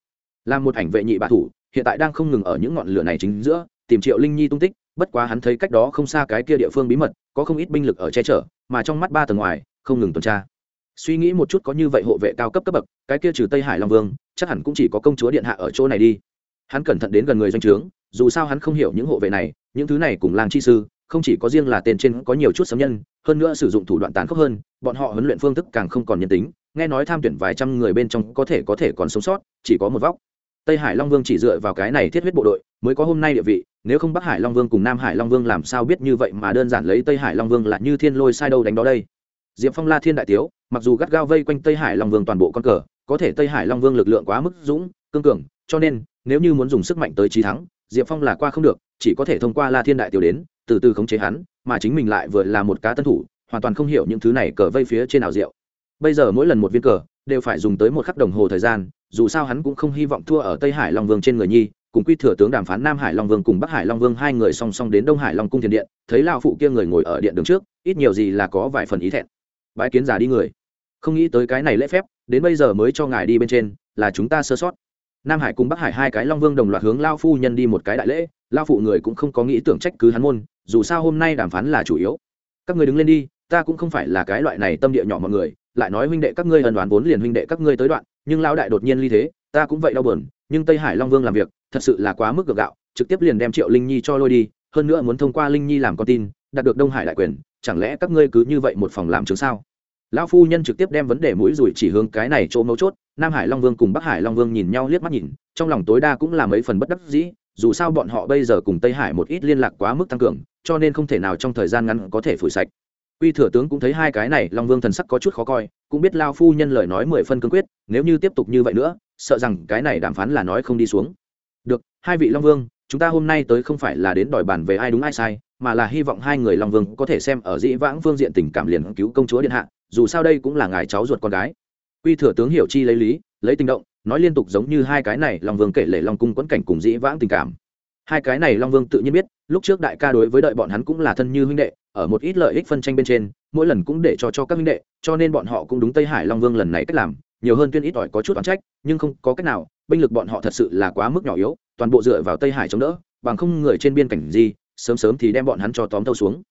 Là một ảnh vệ nhị bạ thủ, hiện tại đang không ngừng ở những ngọn lửa này chính giữa, tìm triệu linh nhi tung tích bất quá hắn thấy cách đó không xa cái kia địa phương bí mật, có không ít binh lực ở che chở, mà trong mắt ba tầng ngoài, không ngừng tuần tra. Suy nghĩ một chút có như vậy hộ vệ cao cấp cấp bậc, cái kia trừ tây hải long vương, chắc hẳn cũng chỉ có công chúa điện hạ ở chỗ này đi. Hắn cẩn thận đến gần người doanh trướng, dù sao hắn không hiểu những hộ vệ này, những thứ này cùng làng chi sư, không chỉ có riêng là tên trên có nhiều chút sấm nhân, hơn nữa sử dụng thủ đoạn tàn khốc hơn, bọn họ huấn luyện phương thức càng không còn nhân tính, nghe nói tham tuyển vài trăm người bên trong có thể có thể còn sống sót, chỉ có một vóc tây hải long vương chỉ dựa vào cái này thiết huyết bộ đội mới có hôm nay địa vị, nếu không bắc hải long vương cùng nam hải long vương làm sao biết như vậy mà đơn giản lấy tây hải long vương là như thiên lôi sai đâu đánh đó đây. Diệp phong la thiên đại tiếu, mặc dù gắt gao vây quanh tây hải long vương toàn bộ con cờ, có thể tây hải long vương lực lượng quá mức dũng, cương cường, cho nên, nếu như muốn dùng sức mạnh tới trí thắng, diệp phong là qua không được, chỉ có thể thông qua la thiên đại Tiếu đến, từ từ khống chế hắn, mà chính mình lại vừa là một cá tân thủ, hoàn toàn không hiểu những thứ này cờ vây phía trên nào rượu. Bây giờ mỗi lần một viên cờ, đều phải dùng tới một khắc đồng hồ thời gian dù sao hắn cũng không hy vọng thua ở tây hải long vương trên người nhi, cùng quy thừa tướng đàm phán nam hải long vương cùng bắc hải long vương hai người song song đến đông hải long cung thiền điện, thấy lao phụ kia người ngồi ở điện đường trước, ít nhiều gì là có vài phần ý thẹn. Bãi kiến giả đi người. Không nghĩ tới cái này lễ phép, đến bây giờ mới cho ngài đi bên trên, là chúng ta sơ sót. Nam hải cùng bắc hải hai cái long vương đồng loạt hướng lao phu nhân đi một cái đại lễ lao phụ người cũng không có nghĩ tưởng trách cứ hắn môn, dù sao hôm nay đàm phán là chủ yếu. Các người đứng lên đi, ta cũng không phải là cái loại này tâm địa nhỏ mọi người, lại nói huynh đệ các ngươi ân đoán vốn liền huynh đệ các ngươi tới đoạn nhưng lão đại đột nhiên ly thế, ta cũng vậy đau buồn, nhưng tây hải long vương làm việc, thật sự là quá mức gượng gạo, trực tiếp liền đem triệu linh nhi cho lôi đi, hơn nữa muốn thông qua linh nhi làm con tin, đạt được đông hải đại quyền, chẳng lẽ các ngươi cứ như vậy một phòng làm chứng sao? Lão phu nhân trực tiếp đem vấn đề mũi rủi chỉ hướng cái này chỗ mấu chốt, nam hải long vương cùng bắc hải long vương nhìn nhau liếc mắt nhìn, trong lòng tối đa cũng là mấy phần bất đắc dĩ, dù sao bọn họ bây giờ cùng tây hải một ít liên lạc quá mức tăng cường, cho nên không thể nào trong thời gian ngắn có thể phủi sạch. Quy thừa tướng cũng thấy hai cái này, Long Vương thần sắc có chút khó coi, cũng biết lao phu nhân lời nói mười phân cương quyết, nếu như tiếp tục như vậy nữa, sợ rằng cái này đàm phán là nói không đi xuống. Được, hai vị Long Vương, chúng ta hôm nay tới không phải là đến đòi bản về ai đúng ai sai, mà là hy vọng hai người Long Vương có thể xem ở dĩ vãng phương diện tình cảm liền cứu công chúa điện hạ, dù sao đây cũng là ngài cháu ruột con gái. Quy thừa tướng hiểu chi lấy lý, lấy tình động, nói liên tục giống như hai cái này Long Vương kể lể Long cung quẫn cảnh cùng dĩ vãng tình cảm. Hai cái này Long Vương tự nhiên biết, lúc trước đại ca đối với đợi bọn hắn cũng là thân như huynh đệ, ở một ít lợi ích phân tranh bên trên mỗi lần cũng để cho cho các huynh đệ cho nên bọn họ cũng đúng tây hải long vương lần này cách làm nhiều hơn tuyên ít ỏi có chút toán trách nhưng không có cách nào binh lực bọn họ thật sự là quá mức nhỏ yếu toàn bộ dựa vào tây hải chống đỡ bằng không người trên biên cảnh gì sớm sớm thì đem bọn hắn cho tóm thâu xuống.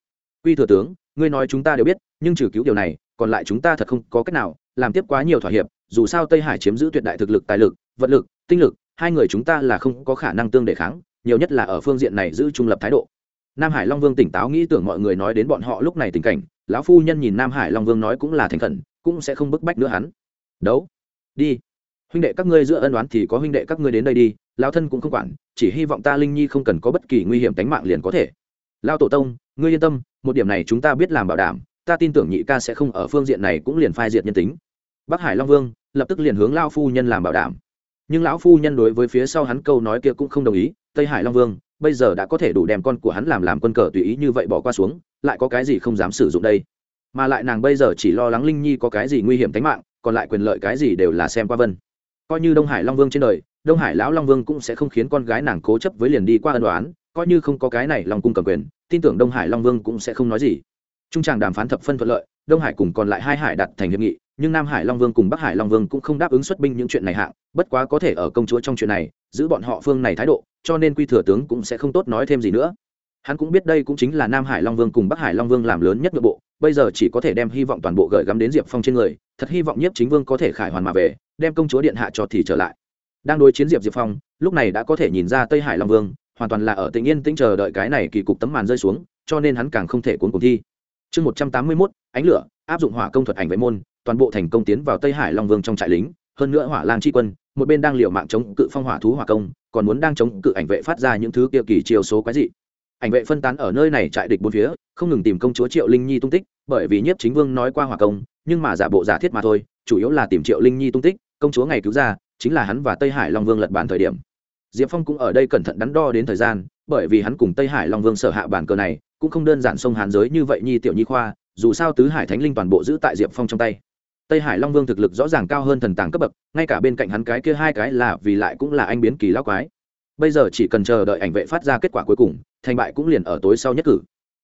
Quy thừa tướng ngươi nói chúng ta đều biết nhưng trừ cứu điều này còn lại chúng ta thật không có cách nào làm tiếp quá nhiều thỏa hiệp dù sao tây hải chiếm giữ tuyệt đại thực lực tài lực vật lực tinh lực hai người chúng ta là không có khả năng tương đề kháng nhiều nhất là ở phương diện này giữ trung lập thái độ. Nam hải long vương tỉnh táo nghĩ tưởng mọi người nói đến bọn họ lúc này tình cảnh, lão phu nhân nhìn nam hải long vương nói cũng là thành khẩn, cũng sẽ không bức bách nữa hắn. Đấu, đi. Huynh đệ các ngươi giữa ân đoán thì có huynh đệ các ngươi đến đây đi lao thân cũng không quản, chỉ hy vọng ta linh nhi không cần có bất kỳ nguy hiểm tính mạng liền có thể. Lao tổ tông, ngươi yên tâm, một điểm này chúng ta biết làm bảo đảm, ta tin tưởng nhị ca sẽ không ở phương diện này cũng liền phai diệt nhân tính. Bắc hải long vương lập tức liền hướng lao phu nhân làm bảo đảm. Nhưng lão phu nhân đối với phía sau hắn câu nói kia cũng không đồng ý tây hải long vương, bây giờ đã có thể đủ đem con của hắn làm làm quân cờ tùy ý như vậy bỏ qua xuống, lại có cái gì không dám sử dụng đây? Mà lại nàng bây giờ chỉ lo lắng linh nhi có cái gì nguy hiểm tính mạng, còn lại quyền lợi cái gì đều là xem qua vân. Coi như đông hải long vương trên đời, đông hải lão long vương cũng sẽ không khiến con gái nàng cố chấp với liền đi qua ân đoán coi như không có cái này long cung cầm quyền, tin tưởng đông hải long vương cũng sẽ không nói gì. Trung tràng đàm phán thập phân thuận lợi, đông hải cùng còn lại hai hải đặt thành hiệp nghị, nhưng nam hải long vương cùng bắc hải long vương cũng không đáp ứng xuất binh những chuyện này hạng, bất quá có thể ở công chúa trong chuyện này, giữ bọn họ phương này thái độ cho nên quy thừa tướng cũng sẽ không tốt nói thêm gì nữa. Hắn cũng biết đây cũng chính là nam hải long vương cùng bắc hải long vương làm lớn nhất nội bộ, bây giờ chỉ có thể đem hy vọng toàn bộ gửi gắm đến diệp phong trên người, thật hy vọng nhất chính vương có thể khải hoàn mà về, đem công chúa điện hạ cho thì trở lại. Đang đối chiến diệp diệp phong, lúc này đã có thể nhìn ra tây hải long vương, hoàn toàn là ở tĩnh yên tĩnh chờ đợi cái này kỳ cục tấm màn rơi xuống, cho nên hắn càng không thể cuốn cuộc thi. Chương một trăm tám mươi mốt, ánh lửa, áp dụng hỏa công thuật ảnh vệ môn, toàn bộ thành công tiến vào tây hải long vương trong trại lính, hơn nữa hỏa lang tri quân một bên đang liều mạng chống cự phong hỏa thú hỏa công, còn muốn đang chống cự ảnh vệ phát ra những thứ kia kỳ chiều số quái dị. Ảnh vệ phân tán ở nơi này trại địch bốn phía, không ngừng tìm công chúa triệu linh nhi tung tích, bởi vì nhiếp chính vương nói qua hỏa công, nhưng mà giả bộ giả thiết mà thôi, chủ yếu là tìm triệu linh nhi tung tích, công chúa ngày cứu ra, chính là hắn và tây hải long vương lật bàn thời điểm. Diệp phong cũng ở đây cẩn thận đắn đo đến thời gian, bởi vì hắn cùng tây hải long vương sở hạ bản cờ này, cũng không đơn giản sông hàn giới như vậy nhi tiểu nhi khoa, dù sao tứ hải thánh linh toàn bộ giữ tại diệp phong trong tay tây hải long vương thực lực rõ ràng cao hơn thần tàng cấp bậc, ngay cả bên cạnh hắn cái kia hai cái là vì lại cũng là anh biến kỳ lao quái. Bây giờ chỉ cần chờ đợi ảnh vệ phát ra kết quả cuối cùng, thành bại cũng liền ở tối sau nhất cử.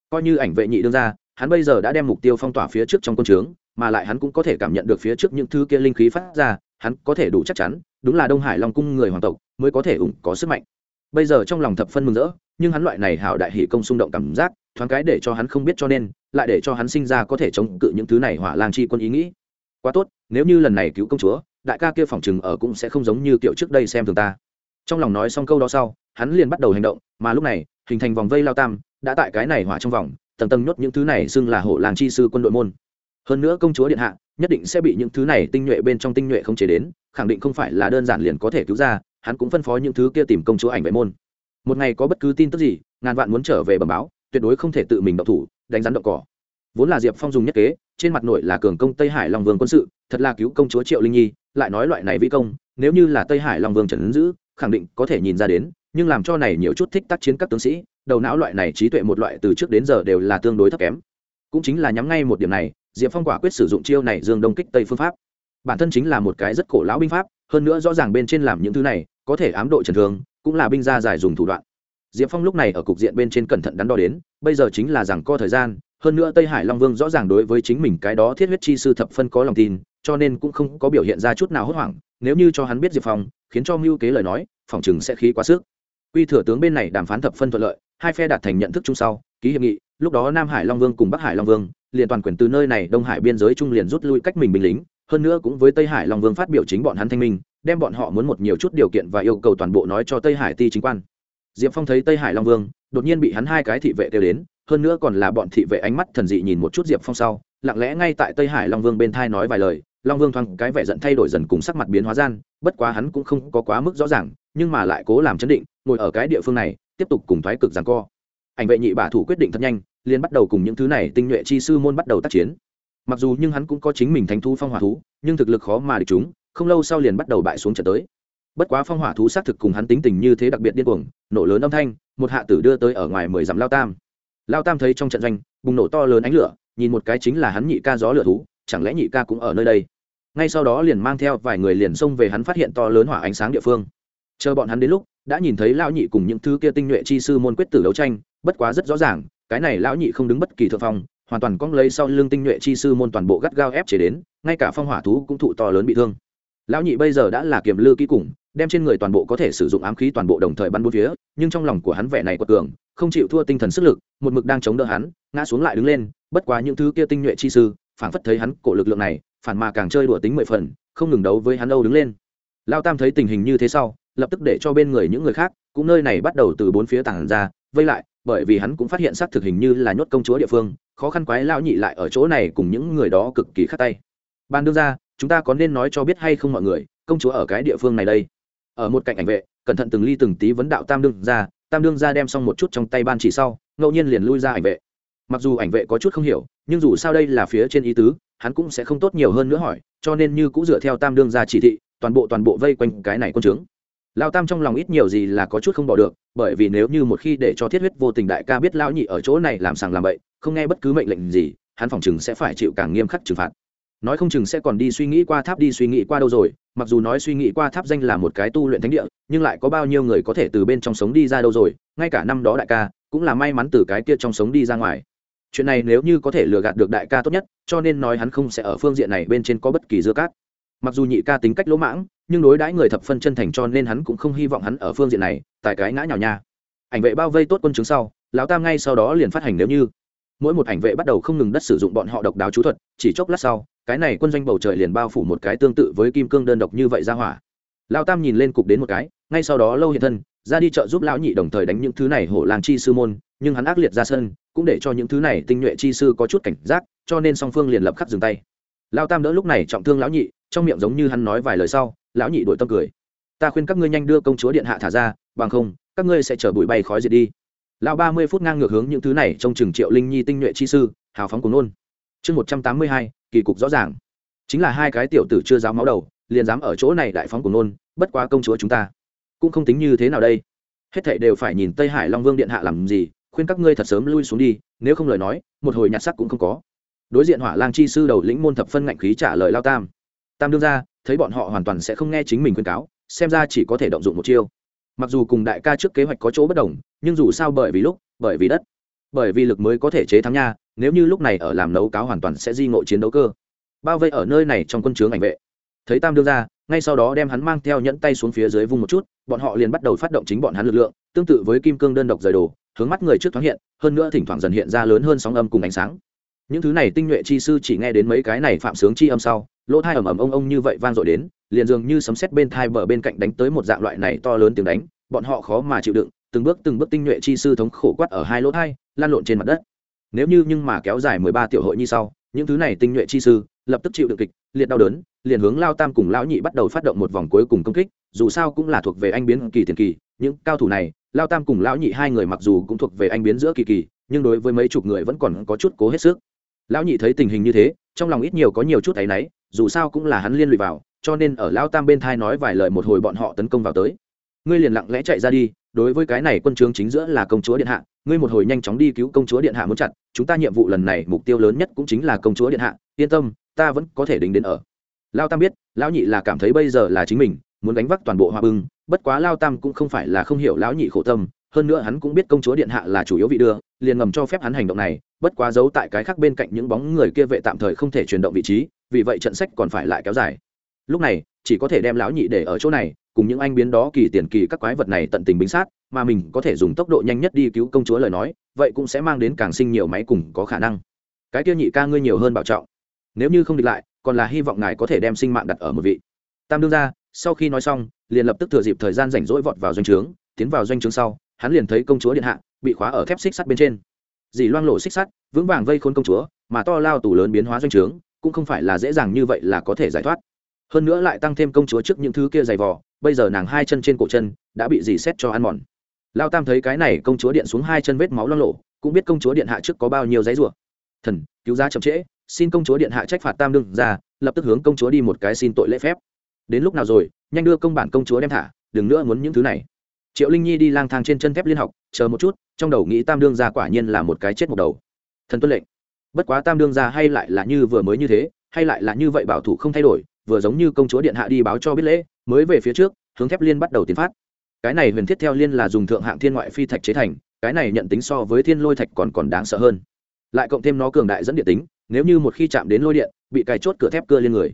Coi như ảnh vệ nhị đương ra hắn bây giờ đã đem mục tiêu phong tỏa phía trước trong quân trướng, mà lại hắn cũng có thể cảm nhận được phía trước những thứ kia linh khí phát ra, hắn có thể đủ chắc chắn, đúng là đông hải long cung người hoàng tộc, mới có thể ủng có sức mạnh. Bây giờ trong lòng thập phân mừng rỡ, nhưng hắn loại này hảo đại hỷ công xung động cảm giác, thoáng cái để cho hắn không biết cho nên, lại để cho hắn sinh ra có thể chống cự những thứ này hỏa lang chi quân ý nghĩ quá tốt, nếu như lần này cứu công chúa, đại ca kia phòng chừng ở cũng sẽ không giống như kiểu trước đây xem thường ta. Trong lòng nói xong câu đó sau, hắn liền bắt đầu hành động, mà lúc này, hình thành vòng vây lao tam, đã tại cái này hỏa trong vòng, tầng tầng nhốt những thứ này xưng là hộ làng chi sư quân đội môn. Hơn nữa công chúa điện hạ, nhất định sẽ bị những thứ này tinh nhuệ bên trong tinh nhuệ không chế đến, khẳng định không phải là đơn giản liền có thể cứu ra, hắn cũng phân phó những thứ kia tìm công chúa ảnh vệ môn. Một ngày có bất cứ tin tức gì, ngàn vạn muốn trở về bẩm báo, tuyệt đối không thể tự mình động thủ, đánh rắn động cỏ. Vốn là diệp phong dùng nhất kế trên mặt nội là cường công tây hải long vương quân sự, thật là cứu công chúa triệu linh nhi, lại nói loại này vi công, nếu như là tây hải long vương trần ứng dữ khẳng định có thể nhìn ra đến, nhưng làm cho này nhiều chút thích tác chiến các tướng sĩ, đầu não loại này trí tuệ một loại từ trước đến giờ đều là tương đối thấp kém. Cũng chính là nhắm ngay một điểm này, diệp phong quả quyết sử dụng chiêu này dương đông kích tây phương pháp. Bản thân chính là một cái rất cổ lão binh pháp, hơn nữa rõ ràng bên trên làm những thứ này, có thể ám độ trần thương, cũng là binh gia giải dùng thủ đoạn. Diệp phong lúc này ở cục diện bên trên cẩn thận đắn đo đến, bây giờ chính là rằng co thời gian hơn nữa tây hải long vương rõ ràng đối với chính mình cái đó thiết huyết chi sư thập phân có lòng tin, cho nên cũng không có biểu hiện ra chút nào hốt hoảng. Nếu như cho hắn biết diệp phong, khiến cho mưu kế lời nói, phòng chừng sẽ khí quá sức. Quy thừa tướng bên này đàm phán thập phân thuận lợi, hai phe đạt thành nhận thức chung sau, ký hiệp nghị, lúc đó nam hải long vương cùng bắc hải long vương, liền toàn quyền từ nơi này đông hải biên giới trung liền rút lui cách mình binh lính. Hơn nữa cũng với tây hải long vương phát biểu chính bọn hắn thanh minh, đem bọn họ muốn một nhiều chút điều kiện và yêu cầu toàn bộ nói cho tây hải ti chính quan. Diệp phong thấy tây hải long vương, đột nhiên bị hắn hai cái thị vệ kêu đến hơn nữa còn là bọn thị vệ ánh mắt thần dị nhìn một chút diệp phong sau, lặng lẽ ngay tại tây hải long vương bên thai nói vài lời, long vương thoáng cái vẻ giận thay đổi dần cùng sắc mặt biến hóa gian, bất quá hắn cũng không có quá mức rõ ràng, nhưng mà lại cố làm chấn định, ngồi ở cái địa phương này, tiếp tục cùng thoái cực giằng co. Ảnh vệ nhị bả thủ quyết định thật nhanh, liền bắt đầu cùng những thứ này tinh nhuệ chi sư môn bắt đầu tác chiến. Mặc dù nhưng hắn cũng có chính mình thánh thu phong hỏa thú, nhưng thực lực khó mà địch chúng, không lâu sau liền bắt đầu bại xuống trận tới. Bất quá phong hỏa thú xác thực cùng hắn tính tình như thế đặc biệt điên cuồng, nổ lớn âm thanh, một hạ tử đưa tới ở ngoài mười dặm lao tam lao tam thấy trong trận doanh, bùng nổ to lớn ánh lửa, nhìn một cái chính là hắn nhị ca gió lửa thú, chẳng lẽ nhị ca cũng ở nơi đây? Ngay sau đó liền mang theo vài người liền xông về hắn phát hiện to lớn hỏa ánh sáng địa phương. Chờ bọn hắn đến lúc, đã nhìn thấy lão nhị cùng những thứ kia tinh nhuệ chi sư môn quyết tử đấu tranh, bất quá rất rõ ràng, cái này lão nhị không đứng bất kỳ thượng phong, hoàn toàn cong lấy sau lưng tinh nhuệ chi sư môn toàn bộ gắt gao ép chế đến, ngay cả phong hỏa thú cũng thụ to lớn bị thương. Lão nhị bây giờ đã là kiềm lư kỹ củng đem trên người toàn bộ có thể sử dụng ám khí toàn bộ đồng thời bắn bốn phía, nhưng trong lòng của hắn vẻ này quật cường, không chịu thua tinh thần sức lực, một mực đang chống đỡ hắn, ngã xuống lại đứng lên, bất quá những thứ kia tinh nhuệ chi sư phản phất thấy hắn cổ lực lượng này, phản mà càng chơi đùa tính mười phần, không ngừng đấu với hắn âu đứng lên. Lao tam thấy tình hình như thế sau, lập tức để cho bên người những người khác, cũng nơi này bắt đầu từ bốn phía tản ra, vây lại, bởi vì hắn cũng phát hiện xác thực hình như là nhốt công chúa địa phương, khó khăn quái lão nhị lại ở chỗ này cùng những người đó cực kỳ khát tay. Ban đương ra, chúng ta có nên nói cho biết hay không mọi người, công chúa ở cái địa phương này đây? Ở một cạnh ảnh vệ, cẩn thận từng ly từng tí vấn đạo tam đương ra tam đương ra đem xong một chút trong tay ban chỉ sau, ngẫu nhiên liền lui ra ảnh vệ. Mặc dù ảnh vệ có chút không hiểu, nhưng dù sao đây là phía trên ý tứ, hắn cũng sẽ không tốt nhiều hơn nữa hỏi, cho nên như cũng dựa theo tam đương ra chỉ thị, toàn bộ toàn bộ vây quanh cái này quân trướng lao tam trong lòng ít nhiều gì là có chút không bỏ được, bởi vì nếu như một khi để cho thiết huyết vô tình đại ca biết lão nhị ở chỗ này làm sàng làm bậy, không nghe bất cứ mệnh lệnh gì, hắn phòng chừng sẽ phải chịu càng nghiêm khắc trừng phạt nói không chừng sẽ còn đi suy nghĩ qua tháp đi suy nghĩ qua đâu rồi, mặc dù nói suy nghĩ qua tháp danh là một cái tu luyện thánh địa, nhưng lại có bao nhiêu người có thể từ bên trong sống đi ra đâu rồi, ngay cả năm đó đại ca cũng là may mắn từ cái kia trong sống đi ra ngoài. Chuyện này nếu như có thể lừa gạt được đại ca tốt nhất, cho nên nói hắn không sẽ ở phương diện này bên trên có bất kỳ dưa cát. Mặc dù nhị ca tính cách lỗ mãng, nhưng đối đãi người thập phân chân thành cho nên hắn cũng không hy vọng hắn ở phương diện này, tại cái ngã nhào nha. Ảnh vệ bao vây tốt quân chứng sau, lão tam ngay sau đó liền phát hành nếu như. Mỗi một ảnh vệ bắt đầu không ngừng đất sử dụng bọn họ độc đáo chú thuật, chỉ chốc lát sau cái này quân doanh bầu trời liền bao phủ một cái tương tự với kim cương đơn độc như vậy ra hỏa. Lao tam nhìn lên cục đến một cái, ngay sau đó lâu hiện thân, ra đi chợ giúp lão nhị đồng thời đánh những thứ này hổ làng chi sư môn, nhưng hắn ác liệt ra sân, cũng để cho những thứ này tinh nhuệ chi sư có chút cảnh giác, cho nên song phương liền lập khắc dừng tay. Lao tam đỡ lúc này trọng thương lão nhị, trong miệng giống như hắn nói vài lời sau, lão nhị đội tâm cười. Ta khuyên các ngươi nhanh đưa công chúa điện hạ thả ra, bằng không, các ngươi sẽ chở bụi bay khói diệt đi. Lão ba mươi phút ngang ngược hướng những thứ này trong chừng triệu linh nhi tinh nhuệ chi sư, hào phóng cùng nôn. Chương một trăm tám mươi hai kỳ cục rõ ràng. Chính là hai cái tiểu tử chưa dám máu đầu, liền dám ở chỗ này đại phóng của nôn, bất quá công chúa chúng ta cũng không tính như thế nào đây. Hết thảy đều phải nhìn tây hải long vương điện hạ làm gì, khuyên các ngươi thật sớm lui xuống đi, nếu không lời nói, một hồi nhặt sắc cũng không có. Đối diện hỏa lang chi sư đầu lĩnh môn thập phân ngạnh khí trả lời lao tam. Tam đương ra, thấy bọn họ hoàn toàn sẽ không nghe chính mình khuyên cáo, xem ra chỉ có thể động dụng một chiêu. Mặc dù cùng đại ca trước kế hoạch có chỗ bất đồng, nhưng dù sao bởi vì lúc, bởi vì đất, bởi vì lực mới có thể chế thắng nha nếu như lúc này ở làm nấu cáo hoàn toàn sẽ di ngộ chiến đấu cơ. Bao vây ở nơi này trong quân chướng ảnh vệ. Thấy tam đương ra, ngay sau đó đem hắn mang theo nhẫn tay xuống phía dưới vung một chút, bọn họ liền bắt đầu phát động chính bọn hắn lực lượng, tương tự với kim cương đơn độc rời đồ, hướng mắt người trước thoáng hiện, hơn nữa thỉnh thoảng dần hiện ra lớn hơn sóng âm cùng ánh sáng. Những thứ này tinh nhuệ chi sư chỉ nghe đến mấy cái này phạm sướng chi âm sau, lỗ thai ầm ầm ông ông như vậy vang dội đến, liền dường như sấm sét bên thai bờ bên cạnh đánh tới một dạng loại này to lớn tiếng đánh, bọn họ khó mà chịu đựng, từng bước từng bước tinh nhuệ chi sư thống khổ quát ở hai lỗ thai, lan lộn trên mặt đất nếu như nhưng mà kéo dài mười ba tiểu hội như sau, những thứ này tinh nhuệ chi sư, lập tức chịu đựng kịch, liệt đau đớn, liền hướng lao tam cùng lão nhị bắt đầu phát động một vòng cuối cùng công kích, dù sao cũng là thuộc về anh biến kỳ tiền kỳ, những cao thủ này, lao tam cùng lão nhị hai người mặc dù cũng thuộc về anh biến giữa kỳ kỳ, nhưng đối với mấy chục người vẫn còn có chút cố hết sức. Lão nhị thấy tình hình như thế, trong lòng ít nhiều có nhiều chút áy náy, dù sao cũng là hắn liên lụy vào, cho nên ở lao tam bên thai nói vài lời một hồi bọn họ tấn công vào tới. Ngươi liền lặng lẽ chạy ra đi, đối với cái này quân trướng chính giữa là công chúa điện hạ ngươi một hồi nhanh chóng đi cứu công chúa điện hạ muốn chặt, chúng ta nhiệm vụ lần này mục tiêu lớn nhất cũng chính là công chúa điện hạ, yên tâm, ta vẫn có thể đính đến ở. Lao tam biết, lão nhị là cảm thấy bây giờ là chính mình, muốn đánh vác toàn bộ hoa bưng, bất quá lao tam cũng không phải là không hiểu lão nhị khổ tâm, hơn nữa hắn cũng biết công chúa điện hạ là chủ yếu vị đưa, liền ngầm cho phép hắn hành động này, bất quá giấu tại cái khác bên cạnh những bóng người kia vệ tạm thời không thể chuyển động vị trí, vì vậy trận sách còn phải lại kéo dài. Lúc này, chỉ có thể đem lão nhị để ở chỗ này cùng những anh biến đó kỳ tiền kỳ các quái vật này tận tình bính sát, mà mình có thể dùng tốc độ nhanh nhất đi cứu công chúa lời nói, vậy cũng sẽ mang đến càng sinh nhiều máy cùng có khả năng. Cái kia nhị ca ngươi nhiều hơn bảo trọng. Nếu như không địch lại, còn là hy vọng ngài có thể đem sinh mạng đặt ở một vị. Tam đương ra sau khi nói xong, liền lập tức thừa dịp thời gian rảnh rỗi vọt vào doanh trướng, tiến vào doanh trướng sau, hắn liền thấy công chúa điện hạ bị khóa ở thép xích sắt bên trên. Dì loang lộ xích sắt, vững vàng vây khốn công chúa, mà to lao tủ lớn biến hóa doanh trướng, cũng không phải là dễ dàng như vậy là có thể giải thoát hơn nữa lại tăng thêm công chúa trước những thứ kia dày vò, bây giờ nàng hai chân trên cổ chân đã bị dì xét cho ăn mòn. Lao tam thấy cái này công chúa điện xuống hai chân vết máu lo lộ, cũng biết công chúa điện hạ trước có bao nhiêu giấy rủa. Thần, cứu ra chậm trễ, xin công chúa điện hạ trách phạt tam đương ra, lập tức hướng công chúa đi một cái xin tội lễ phép. Đến lúc nào rồi, nhanh đưa công bản công chúa đem thả, đừng nữa muốn những thứ này. Triệu linh nhi đi lang thang trên chân thép liên học, chờ một chút, trong đầu nghĩ tam đương ra quả nhiên là một cái chết một đầu. Thần tuân lệnh. Bất quá tam đương ra hay lại là như vừa mới như thế, hay lại là như vậy bảo thủ không thay đổi vừa giống như công chúa điện hạ đi báo cho biết lễ, mới về phía trước, hướng thép liên bắt đầu tiến phát. Cái này huyền thiết theo liên là dùng thượng hạng thiên ngoại phi thạch chế thành, cái này nhận tính so với thiên lôi thạch còn còn đáng sợ hơn. Lại cộng thêm nó cường đại dẫn điện tính, nếu như một khi chạm đến lôi điện, bị cài chốt cửa thép cưa lên người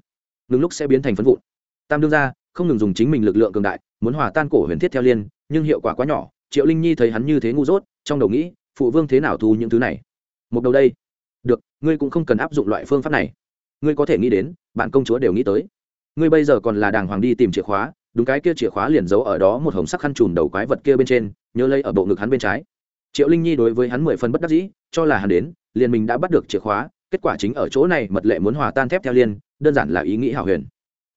ngừng lúc sẽ biến thành phân vụn. Tam đương ra không ngừng dùng chính mình lực lượng cường đại, muốn hòa tan cổ huyền thiết theo liên, nhưng hiệu quả quá nhỏ, triệu linh nhi thấy hắn như thế ngu dốt, trong đầu nghĩ, phụ vương thế nào thu những thứ này? Một đầu đây. Được, ngươi cũng không cần áp dụng loại phương pháp này ngươi có thể nghĩ đến, bạn công chúa đều nghĩ tới. Ngươi bây giờ còn là đàng hoàng đi tìm chìa khóa, đúng cái kia chìa khóa liền giấu ở đó một hồng sắc khăn trùm đầu quái vật kia bên trên, nhớ lấy ở bộ ngực hắn bên trái. Triệu linh nhi đối với hắn mười phân bất đắc dĩ, cho là hắn đến, liền mình đã bắt được chìa khóa, kết quả chính ở chỗ này mật lệ muốn hòa tan thép theo liên, đơn giản là ý nghĩ hảo huyền.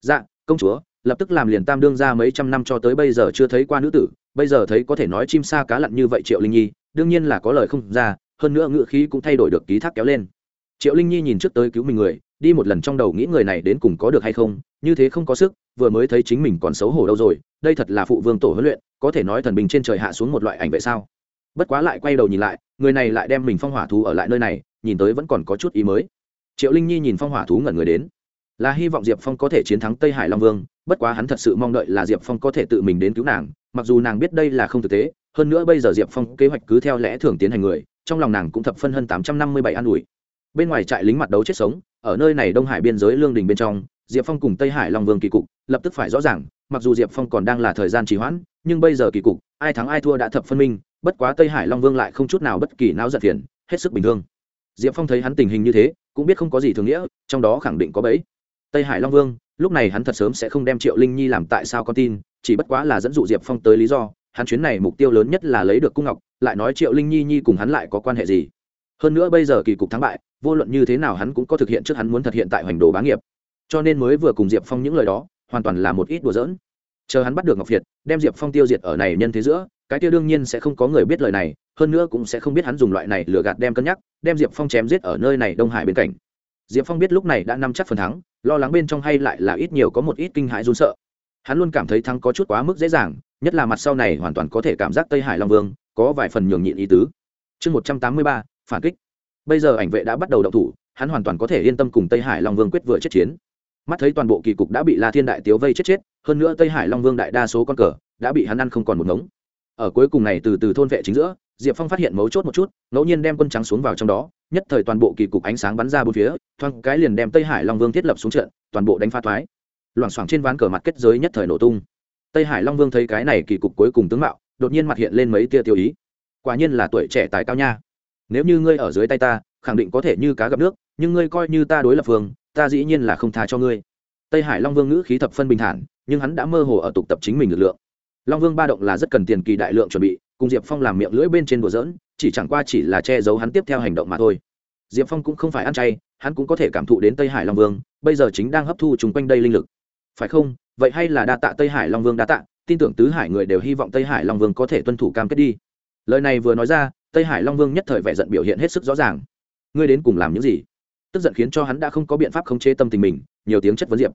Dạ công chúa, lập tức làm liền tam đương ra mấy trăm năm cho tới bây giờ chưa thấy qua nữ tử, bây giờ thấy có thể nói chim sa cá lặn như vậy triệu linh nhi, đương nhiên là có lời không ra, hơn nữa ngựa khí cũng thay đổi được ký thác kéo lên. Triệu linh nhi nhìn trước tới cứu mình người đi một lần trong đầu nghĩ người này đến cùng có được hay không, như thế không có sức, vừa mới thấy chính mình còn xấu hổ đâu rồi, đây thật là phụ vương tổ huấn luyện, có thể nói thần bình trên trời hạ xuống một loại ảnh vậy sao. Bất quá lại quay đầu nhìn lại, người này lại đem mình phong hỏa thú ở lại nơi này, nhìn tới vẫn còn có chút ý mới. Triệu linh nhi nhìn phong hỏa thú ngẩn người đến. Là hy vọng diệp phong có thể chiến thắng tây hải long vương, bất quá hắn thật sự mong đợi là diệp phong có thể tự mình đến cứu nàng, mặc dù nàng biết đây là không thực tế, hơn nữa bây giờ diệp phong kế hoạch cứ theo lẽ thường tiến hành người, trong lòng nàng cũng thập phân hơn tám trăm năm mươi bảy an ủi bên ngoài trại lính mặt đấu chết sống, ở nơi này đông hải biên giới lương đình bên trong, diệp phong cùng tây hải long vương kỳ cục lập tức phải rõ ràng, mặc dù diệp phong còn đang là thời gian trì hoãn, nhưng bây giờ kỳ cục, ai thắng ai thua đã thập phân minh, bất quá tây hải long vương lại không chút nào bất kỳ não giận phiền, hết sức bình thường. Diệp phong thấy hắn tình hình như thế, cũng biết không có gì thường nghĩa, trong đó khẳng định có bẫy. Tây hải long vương, lúc này hắn thật sớm sẽ không đem triệu linh nhi làm tại sao con tin, chỉ bất quá là dẫn dụ diệp phong tới lý do, hắn chuyến này mục tiêu lớn nhất là lấy được cung ngọc, lại nói triệu linh nhi nhi cùng hắn lại có quan hệ gì hơn nữa bây giờ kỳ cục thắng bại, vô luận như thế nào hắn cũng có thực hiện trước hắn muốn thực hiện tại hoành đồ bá nghiệp. Cho nên mới vừa cùng diệp phong những lời đó, hoàn toàn là một ít đùa giỡn. Chờ hắn bắt được ngọc việt, đem diệp phong tiêu diệt ở này nhân thế giữa, cái tiêu đương nhiên sẽ không có người biết lời này, hơn nữa cũng sẽ không biết hắn dùng loại này lừa gạt đem cân nhắc, đem diệp phong chém giết ở nơi này đông hải bên cạnh. Diệp phong biết lúc này đã nắm chắc phần thắng, lo lắng bên trong hay lại là ít nhiều có một ít kinh hãi run sợ. Hắn luôn cảm thấy thắng có chút quá mức dễ dàng, nhất là mặt sau này hoàn toàn có thể cảm giác tây hải long vương có vài phần nhường nhịn ý tứ. Chương một trăm tám mươi ba phản kích. Bây giờ ảnh vệ đã bắt đầu động thủ, hắn hoàn toàn có thể yên tâm cùng tây hải long vương quyết vừa chết chiến. Mắt thấy toàn bộ kỳ cục đã bị la thiên đại tiếu vây chết chết, hơn nữa tây hải long vương đại đa số con cờ đã bị hắn ăn không còn một ngống. Ở cuối cùng này từ từ thôn vệ chính giữa, diệp phong phát hiện mấu chốt một chút, ngẫu nhiên đem quân trắng xuống vào trong đó, nhất thời toàn bộ kỳ cục ánh sáng bắn ra bốn phía, thoáng cái liền đem tây hải long vương thiết lập xuống trận, toàn bộ đánh pha thoái. Loảng xoảng trên ván cờ mặt kết giới nhất thời nổ tung. Tây hải long vương thấy cái này kỳ cục cuối cùng tướng mạo, đột nhiên mặt hiện lên mấy tia tiêu ý. Quả nhiên là tuổi trẻ tài cao nha nếu như ngươi ở dưới tay ta, khẳng định có thể như cá gặp nước, nhưng ngươi coi như ta đối lập phương, ta dĩ nhiên là không tha cho ngươi. Tây hải long vương ngữ khí thập phân bình thản, nhưng hắn đã mơ hồ ở tục tập chính mình lực lượng. Long vương ba động là rất cần tiền kỳ đại lượng chuẩn bị, cùng diệp phong làm miệng lưỡi bên trên đùa dỡn chỉ chẳng qua chỉ là che giấu hắn tiếp theo hành động mà thôi. Diệp phong cũng không phải ăn chay, hắn cũng có thể cảm thụ đến tây hải long vương, bây giờ chính đang hấp thu chung quanh đây linh lực. Phải không? Vậy hay là đa tạ tây hải long vương đa tạ, tin tưởng tứ hải người đều hy vọng tây hải long vương có thể tuân thủ cam kết đi. Lời này vừa nói ra tây hải long vương nhất thời vẻ giận biểu hiện hết sức rõ ràng. Ngươi đến cùng làm những gì? Tức giận khiến cho hắn đã không có biện pháp khống chế tâm tình mình, nhiều tiếng chất vấn diệp.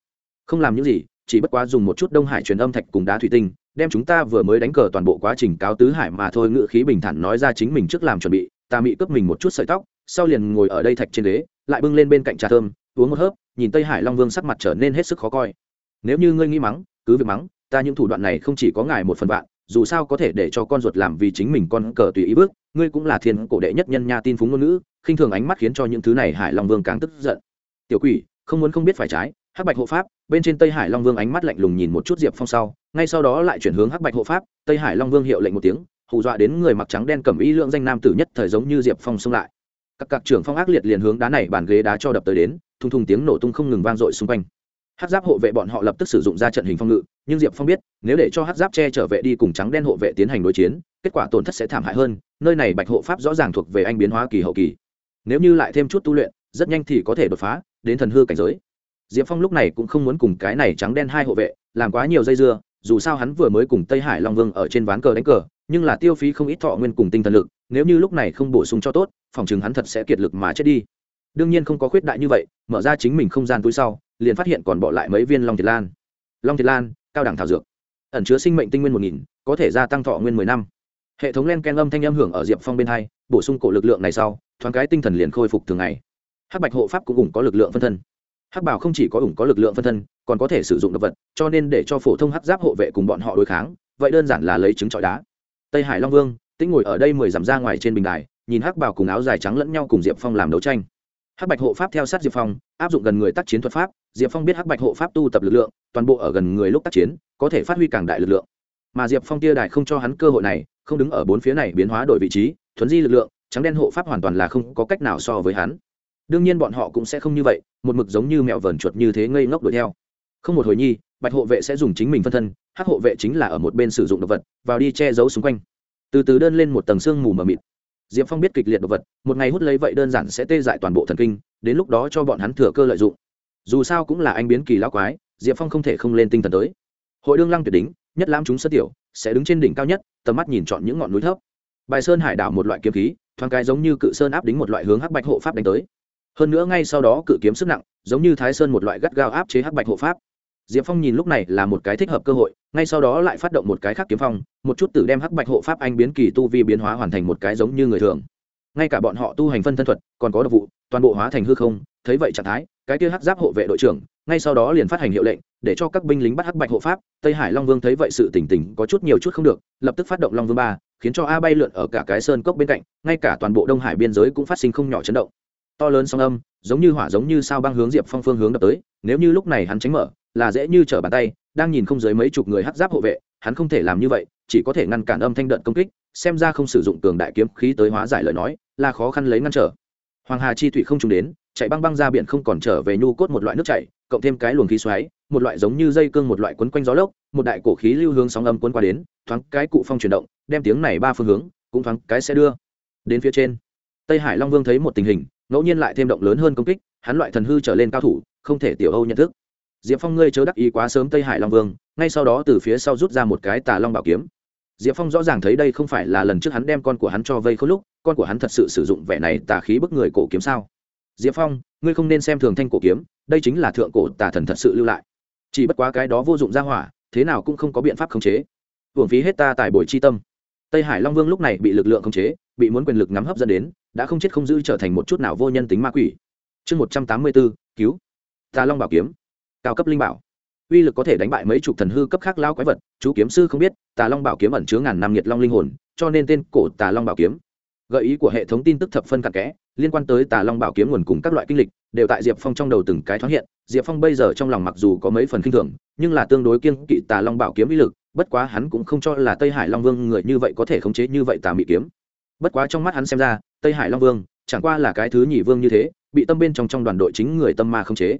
Không làm những gì, chỉ bất quá dùng một chút đông hải truyền âm thạch cùng đá thủy tinh, đem chúng ta vừa mới đánh cờ toàn bộ quá trình cáo tứ hải mà thôi ngự khí bình thản nói ra chính mình trước làm chuẩn bị, ta mị cướp mình một chút sợi tóc, sau liền ngồi ở đây thạch trên ghế, lại bưng lên bên cạnh trà thơm, uống một hớp, nhìn tây hải long vương sắc mặt trở nên hết sức khó coi. Nếu như ngươi nghĩ mắng, cứ việc mắng, ta những thủ đoạn này không chỉ có ngài một phần vạn dù sao có thể để cho con ruột làm vì chính mình con cờ tùy ý bước, ngươi cũng là thiên cổ đệ nhất nhân nha tin phúng ngôn ngữ, khinh thường ánh mắt khiến cho những thứ này hải long vương càng tức giận. Tiểu quỷ, không muốn không biết phải trái, hắc bạch hộ pháp, bên trên tây hải long vương ánh mắt lạnh lùng nhìn một chút diệp phong sau, ngay sau đó lại chuyển hướng hắc bạch hộ pháp, tây hải long vương hiệu lệnh một tiếng, hù dọa đến người mặc trắng đen cầm y lượng danh nam tử nhất thời giống như diệp phong xông lại. Các cặc trưởng phong ác liệt liền hướng đá này bàn ghế đá cho đập tới đến, thùng thùng tiếng nổ tung không ngừng vang dội xung quanh. Hát giáp hộ vệ bọn họ lập tức sử dụng ra trận hình phong ngự nhưng diệp phong biết nếu để cho hát giáp che trở vệ đi cùng trắng đen hộ vệ tiến hành đối chiến kết quả tổn thất sẽ thảm hại hơn nơi này bạch hộ pháp rõ ràng thuộc về anh biến hóa kỳ hậu kỳ nếu như lại thêm chút tu luyện rất nhanh thì có thể đột phá đến thần hư cảnh giới diệp phong lúc này cũng không muốn cùng cái này trắng đen hai hộ vệ làm quá nhiều dây dưa dù sao hắn vừa mới cùng tây hải long vương ở trên ván cờ đánh cờ nhưng là tiêu phí không ít thọ nguyên cùng tinh thần lực nếu như lúc này không bổ sung cho tốt phòng chừng hắn thật sẽ kiệt lực mà chết đi đương nhiên không có khuyết đại như vậy mở ra chính mình không gian túi sau liền phát hiện còn bỏ lại mấy viên long thiệt lan long thiệt lan cao đẳng thảo dược. Ẩn chứa sinh mệnh tinh nguyên một nghìn, có thể gia tăng thọ nguyên mười năm. Hệ thống len ken âm thanh âm hưởng ở diệp phong bên hai, bổ sung cổ lực lượng này sau, thoáng cái tinh thần liền khôi phục thường ngày. Hắc bạch hộ pháp cũng ủng có lực lượng phân thân. Hắc bảo không chỉ có ủng có lực lượng phân thân, còn có thể sử dụng động vật, cho nên để cho phổ thông hắc giáp hộ vệ cùng bọn họ đối kháng, vậy đơn giản là lấy trứng trọi đá. Tây hải long vương, tĩnh ngồi ở đây mười dặm ra ngoài trên bình đài, nhìn hắc bảo cùng áo dài trắng lẫn nhau cùng diệp phong làm đấu tranh hắc bạch hộ pháp theo sát diệp phong, áp dụng gần người tác chiến thuật pháp, diệp phong biết hắc bạch hộ pháp tu tập lực lượng, toàn bộ ở gần người lúc tác chiến, có thể phát huy càng đại lực lượng. Mà diệp phong tia đại không cho hắn cơ hội này, không đứng ở bốn phía này biến hóa đổi vị trí, thuấn di lực lượng, trắng đen hộ pháp hoàn toàn là không có cách nào so với hắn. Đương nhiên bọn họ cũng sẽ không như vậy, một mực giống như mẹo vờn chuột như thế ngây ngốc đuổi theo. Không một hồi nhi, bạch hộ vệ sẽ dùng chính mình phân thân, hắc hộ vệ chính là ở một bên sử dụng động vật, vào đi che giấu xung quanh. Từ từ đơn lên một tầng xương mù mờ mịt diệp phong biết kịch liệt động vật, một ngày hút lấy vậy đơn giản sẽ tê dại toàn bộ thần kinh, đến lúc đó cho bọn hắn thừa cơ lợi dụng. Dù sao cũng là anh biến kỳ lão quái, diệp phong không thể không lên tinh thần tới. Hội đương lăng tuyệt đính nhất lãm chúng sơ tiểu, sẽ đứng trên đỉnh cao nhất, tầm mắt nhìn chọn những ngọn núi thấp. Bài sơn hải đảo một loại kiếm khí, thoáng cái giống như cự sơn áp đính một loại hướng hắc bạch hộ pháp đánh tới. Hơn nữa ngay sau đó cự kiếm sức nặng, giống như thái sơn một loại gắt gao áp chế hắc bạch hộ pháp diệp phong nhìn lúc này là một cái thích hợp cơ hội, ngay sau đó lại phát động một cái khác kiếm phong, một chút tử đem hắc bạch hộ pháp anh biến kỳ tu vi biến hóa hoàn thành một cái giống như người thường. Ngay cả bọn họ tu hành phân thân thuật, còn có độc vụ, toàn bộ hóa thành hư không, thấy vậy trạng thái, cái kia hắc giáp hộ vệ đội trưởng, ngay sau đó liền phát hành hiệu lệnh, để cho các binh lính bắt hắc bạch hộ pháp, tây hải long vương thấy vậy sự tỉnh tỉnh có chút nhiều chút không được, lập tức phát động long vương ba, khiến cho a bay lượn ở cả cái sơn cốc bên cạnh, ngay cả toàn bộ đông hải biên giới cũng phát sinh không nhỏ chấn động to lớn song âm, giống như hỏa giống như sao băng hướng diệp phong phương hướng đập tới, nếu như lúc này hắn tránh mở, là dễ như trở bàn tay, đang nhìn không dưới mấy chục người hắc giáp hộ vệ, hắn không thể làm như vậy, chỉ có thể ngăn cản âm thanh đợt công kích, xem ra không sử dụng cường đại kiếm khí tới hóa giải lời nói, là khó khăn lấy ngăn trở. Hoàng hà chi thủy không trùng đến, chạy băng băng ra biển không còn trở về nhu cốt một loại nước chảy, cộng thêm cái luồng khí xoáy, một loại giống như dây cương một loại quấn quanh gió lốc, một đại cổ khí lưu hướng sóng âm cuốn qua đến, thoáng cái cụ phong chuyển động, đem tiếng này ba phương hướng, cũng thoáng cái sẽ đưa. Đến phía trên, tây hải long vương thấy một tình hình ngẫu nhiên lại thêm động lớn hơn công kích, hắn loại thần hư trở lên cao thủ, không thể tiểu âu nhận thức. Diệp phong ngươi chớ đắc ý quá sớm tây hải long vương, ngay sau đó từ phía sau rút ra một cái tà long bảo kiếm. Diệp phong rõ ràng thấy đây không phải là lần trước hắn đem con của hắn cho vây khâu lúc, con của hắn thật sự sử dụng vẻ này tà khí bức người cổ kiếm sao? Diệp phong, ngươi không nên xem thường thanh cổ kiếm, đây chính là thượng cổ tà thần thật sự lưu lại. Chỉ bất quá cái đó vô dụng ra hỏa, thế nào cũng không có biện pháp khống chế. Hưởng phí hết ta tại buổi chi tâm. Tây hải long vương lúc này bị lực lượng khống chế bị muốn quyền lực ngắm hấp dẫn đến, đã không chết không giữ trở thành một chút nào vô nhân tính ma quỷ. Chương một trăm tám mươi bốn cứu. Tà long bảo kiếm. Cao cấp linh bảo. Uy lực có thể đánh bại mấy chục thần hư cấp khác lao quái vật, chú kiếm sư không biết tà long bảo kiếm ẩn chứa ngàn năm nhiệt long linh hồn, cho nên tên cổ tà long bảo kiếm. Gợi ý của hệ thống tin tức thập phân cặn kẽ, liên quan tới tà long bảo kiếm nguồn cùng các loại kinh lịch, đều tại diệp phong trong đầu từng cái thoáng hiện. Diệp phong bây giờ trong lòng mặc dù có mấy phần k i n h thường, nhưng là tương đối kiên kỵ tà long bảo kiếm uy lực, bất quá hắn cũng không cho là tây hải long vương người như vậy có thể khống chế như vậy tà mị kiếm bất quá trong mắt hắn xem ra, tây hải long vương chẳng qua là cái thứ nhị vương như thế, bị tâm bên trong trong đoàn đội chính người tâm ma không chế.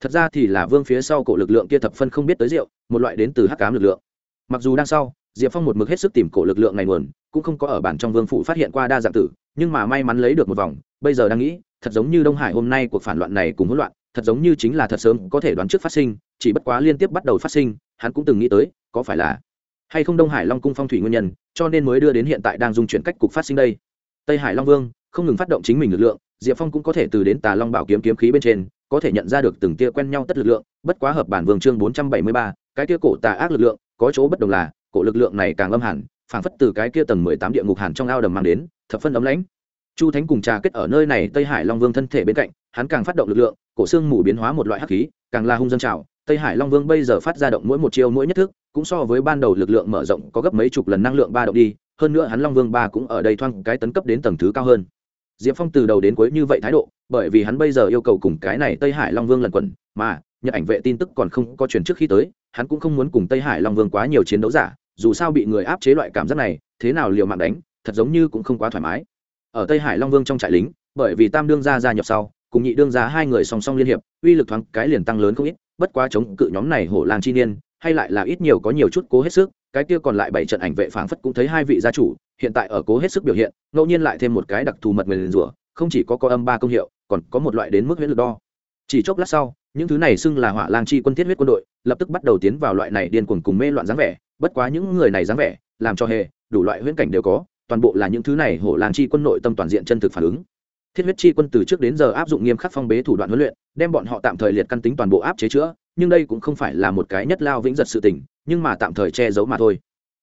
Thật ra thì là vương phía sau cổ lực lượng kia thập phân không biết tới rượu, một loại đến từ hắc cám lực lượng. Mặc dù đang sau, diệp phong một mực hết sức tìm cổ lực lượng này nguồn, cũng không có ở bản trong vương phủ phát hiện qua đa dạng tử, nhưng mà may mắn lấy được một vòng, bây giờ đang nghĩ, thật giống như đông hải hôm nay cuộc phản loạn này cùng hỗn loạn, thật giống như chính là thật sớm có thể đoán trước phát sinh, chỉ bất quá liên tiếp bắt đầu phát sinh, hắn cũng từng nghĩ tới, có phải là hay không đông hải long cung phong thủy nguyên nhân, cho nên mới đưa đến hiện tại đang dung chuyển cách cục phát sinh đây. Tây hải long vương, không ngừng phát động chính mình lực lượng, diệp phong cũng có thể từ đến tà long bảo kiếm kiếm khí bên trên, có thể nhận ra được từng tia quen nhau tất lực lượng, bất quá hợp bản vương chương bốn trăm bảy mươi ba, cái tia cổ tà ác lực lượng, có chỗ bất đồng là, cổ lực lượng này càng âm hẳn, phảng phất từ cái kia tầng mười tám địa ngục hàn trong ao đầm mang đến, thập phân ấm lãnh. Chu thánh cùng trà kết ở nơi này tây hải long vương thân thể bên cạnh, hắn càng phát động lực lượng, cổ xương mù biến hóa một loại hắc khí, càng là hung dân trào tây hải long vương bây giờ phát ra động mỗi một chiêu mỗi nhất thức, cũng so với ban đầu lực lượng mở rộng có gấp mấy chục lần năng lượng ba động đi, hơn nữa hắn long vương ba cũng ở đây thoang cái tấn cấp đến tầng thứ cao hơn. Diệp phong từ đầu đến cuối như vậy thái độ, bởi vì hắn bây giờ yêu cầu cùng cái này tây hải long vương lần quẩn, mà nhật ảnh vệ tin tức còn không có truyền trước khi tới, hắn cũng không muốn cùng tây hải long vương quá nhiều chiến đấu giả, dù sao bị người áp chế loại cảm giác này, thế nào liều mạng đánh, thật giống như cũng không quá thoải mái. Ở tây hải long vương trong trại lính, bởi vì tam đương gia gia nhập sau cùng nhị đương giá hai người song song liên hiệp, uy lực thoáng cái liền tăng lớn không ít, bất quá chống cự nhóm này hổ Lang chi niên, hay lại là ít nhiều có nhiều chút cố hết sức, cái kia còn lại bảy trận ảnh vệ phảng phất cũng thấy hai vị gia chủ, hiện tại ở cố hết sức biểu hiện, ngẫu nhiên lại thêm một cái đặc thù mật nguyền rủa, không chỉ có có âm ba công hiệu, còn có một loại đến mức huyễn lực đo. Chỉ chốc lát sau, những thứ này xưng là hỏa lang chi quân thiết huyết quân đội, lập tức bắt đầu tiến vào loại này điên cuồng cùng mê loạn dáng vẻ, bất quá những người này dáng vẻ, làm cho hề, đủ loại huyễn cảnh đều có, toàn bộ là những thứ này hổ lang chi quân nội tâm toàn diện chân thực phản ứng thiết huyết chi quân từ trước đến giờ áp dụng nghiêm khắc phong bế thủ đoạn huấn luyện, đem bọn họ tạm thời liệt căn tính toàn bộ áp chế chữa, nhưng đây cũng không phải là một cái nhất lao vĩnh giật sự tình, nhưng mà tạm thời che giấu mà thôi.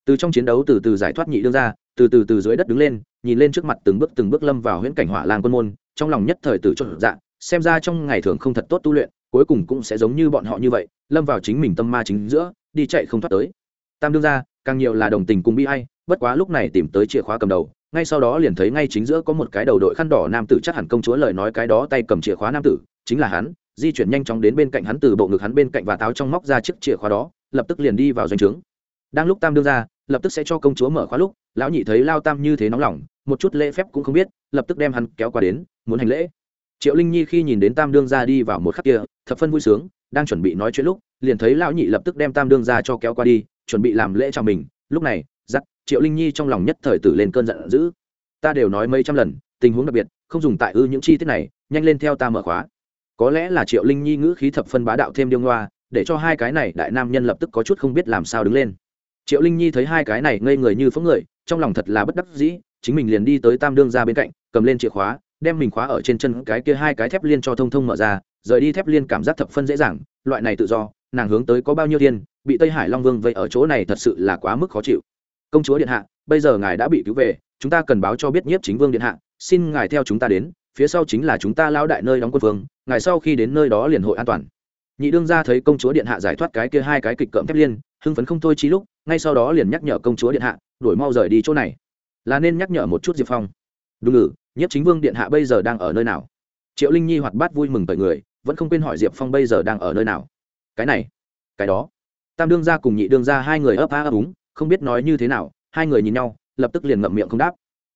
Từ trong chiến đấu từ từ giải thoát nhị đương ra từ từ từ dưới đất đứng lên, nhìn lên trước mặt từng bước từng bước lâm vào huyễn cảnh hỏa lan quân môn, trong lòng nhất thời từ chốt dạ xem ra trong ngày thường không thật tốt tu luyện, cuối cùng cũng sẽ giống như bọn họ như vậy, lâm vào chính mình tâm ma chính giữa, đi chạy không thoát tới. Tam đương ra càng nhiều là đồng tình cùng bi hay bất quá lúc này tìm tới chìa khóa cầm đầu ngay sau đó liền thấy ngay chính giữa có một cái đầu đội khăn đỏ nam tử chắc hẳn công chúa lời nói cái đó tay cầm chìa khóa nam tử, chính là hắn, di chuyển nhanh chóng đến bên cạnh hắn từ bộ ngực hắn bên cạnh và táo trong móc ra chiếc chìa khóa đó, lập tức liền đi vào doanh trướng. Đang lúc tam đương ra, lập tức sẽ cho công chúa mở khóa lúc, lão nhị thấy lao tam như thế nóng lòng, một chút lễ phép cũng không biết, lập tức đem hắn kéo qua đến, muốn hành lễ. Triệu linh nhi khi nhìn đến tam đương ra đi vào một khắc kia, thập phân vui sướng, đang chuẩn bị nói chuyện lúc, liền thấy lão nhị lập tức đem tam đương ra cho kéo qua đi, chuẩn bị làm lễ cho mình. Lúc này triệu linh nhi trong lòng nhất thời tử lên cơn giận dữ. Ta đều nói mấy trăm lần, tình huống đặc biệt, không dùng tại ư những chi tiết này, nhanh lên theo ta mở khóa. Có lẽ là triệu linh nhi ngữ khí thập phân bá đạo thêm điêu ngoa, để cho hai cái này đại nam nhân lập tức có chút không biết làm sao đứng lên. Triệu linh nhi thấy hai cái này ngây người như phóng người, trong lòng thật là bất đắc dĩ, chính mình liền đi tới tam đương ra bên cạnh, cầm lên chìa khóa, đem mình khóa ở trên chân cái kia hai cái thép liên cho thông thông mở ra, rời đi thép liên cảm giác thập phân dễ dàng, loại này tự do, nàng hướng tới có bao nhiêu thiên bị tây hải long vương vây ở chỗ này thật sự là quá mức khó chịu công chúa điện hạ, bây giờ ngài đã bị cứu về, chúng ta cần báo cho biết nhiếp chính vương điện hạ, xin ngài theo chúng ta đến, phía sau chính là chúng ta lao đại nơi đóng quân vương, ngài sau khi đến nơi đó liền hội an toàn. Nhị đương ra thấy công chúa điện hạ giải thoát cái kia hai cái kịch cợm thép liên, hưng phấn không thôi chi lúc, ngay sau đó liền nhắc nhở công chúa điện hạ, đuổi mau rời đi chỗ này. Là nên nhắc nhở một chút diệp phong. Đúng ngự nhất chính vương điện hạ bây giờ đang ở nơi nào? Triệu linh nhi hoạt bát vui mừng bởi người, vẫn không quên hỏi diệp phong bây giờ đang ở nơi nào. Cái này, cái đó. Tam đương ra cùng nhị đương ra hai người ấp á ấp úng không biết nói như thế nào, hai người nhìn nhau, lập tức liền ngậm miệng không đáp.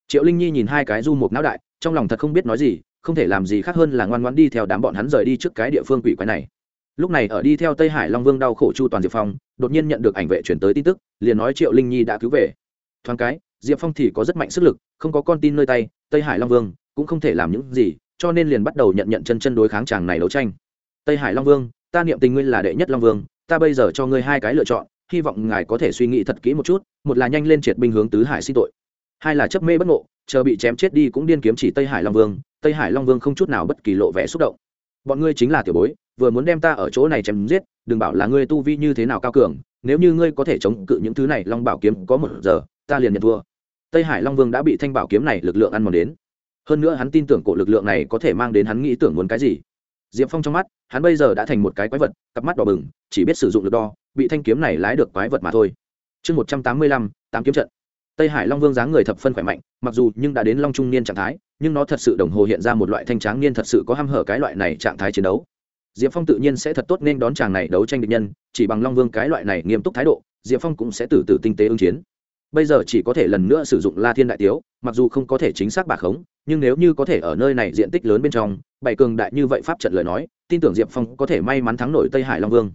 Triệu linh nhi nhìn hai cái du mục não đại, trong lòng thật không biết nói gì, không thể làm gì khác hơn là ngoan ngoan đi theo đám bọn hắn rời đi trước cái địa phương quỷ quái này. Lúc này ở đi theo tây hải long vương đau khổ chu toàn diệp phong, đột nhiên nhận được ảnh vệ chuyển tới tin tức, liền nói triệu linh nhi đã cứu về. Thoáng cái, diệp phong thì có rất mạnh sức lực, không có con tin nơi tay, tây hải long vương cũng không thể làm những gì, cho nên liền bắt đầu nhận nhận chân chân đối kháng chàng này đấu tranh. Tây hải long vương, ta niệm tình ngươi là đệ nhất long vương, ta bây giờ cho ngươi hai cái lựa chọn hy vọng ngài có thể suy nghĩ thật kỹ một chút, một là nhanh lên triệt binh hướng tứ hải xin tội, hai là chấp mê bất ngộ, chờ bị chém chết đi cũng điên kiếm chỉ tây hải long vương, tây hải long vương không chút nào bất kỳ lộ vẻ xúc động. Bọn ngươi chính là tiểu bối, vừa muốn đem ta ở chỗ này chém giết, đừng bảo là ngươi tu vi như thế nào cao cường, nếu như ngươi có thể chống cự những thứ này, long bảo kiếm có một giờ, ta liền nhận thua. Tây hải long vương đã bị thanh bảo kiếm này lực lượng ăn mòn đến. Hơn nữa hắn tin tưởng cổ lực lượng này có thể mang đến hắn nghĩ tưởng muốn cái gì. Diệp phong trong mắt, hắn bây giờ đã thành một cái quái vật, cặp mắt đỏ bừng, chỉ biết sử dụng lực đo bị thanh kiếm này lái được quái vật mà thôi. Chương một trăm tám mươi lăm, tám kiếm trận. Tây hải long vương dáng người thập phân khỏe mạnh, mặc dù nhưng đã đến long trung niên trạng thái, nhưng nó thật sự đồng hồ hiện ra một loại thanh tráng niên thật sự có h hở cái loại này trạng thái chiến đấu. Diệp phong tự nhiên sẽ thật tốt nên đón chàng này đấu tranh địch nhân, chỉ bằng long vương cái loại này nghiêm túc thái độ, diệp phong cũng sẽ từ từ tinh tế ứng chiến. Bây giờ chỉ có thể lần nữa sử dụng la thiên đại tiếu, mặc dù không có thể chính xác bạc khống, nhưng nếu như có thể ở nơi này diện tích lớn bên trong, bảy cường đại như vậy pháp trận lời nói, tin tưởng diệp phong có thể may mắn thắng nổi tây hải long vương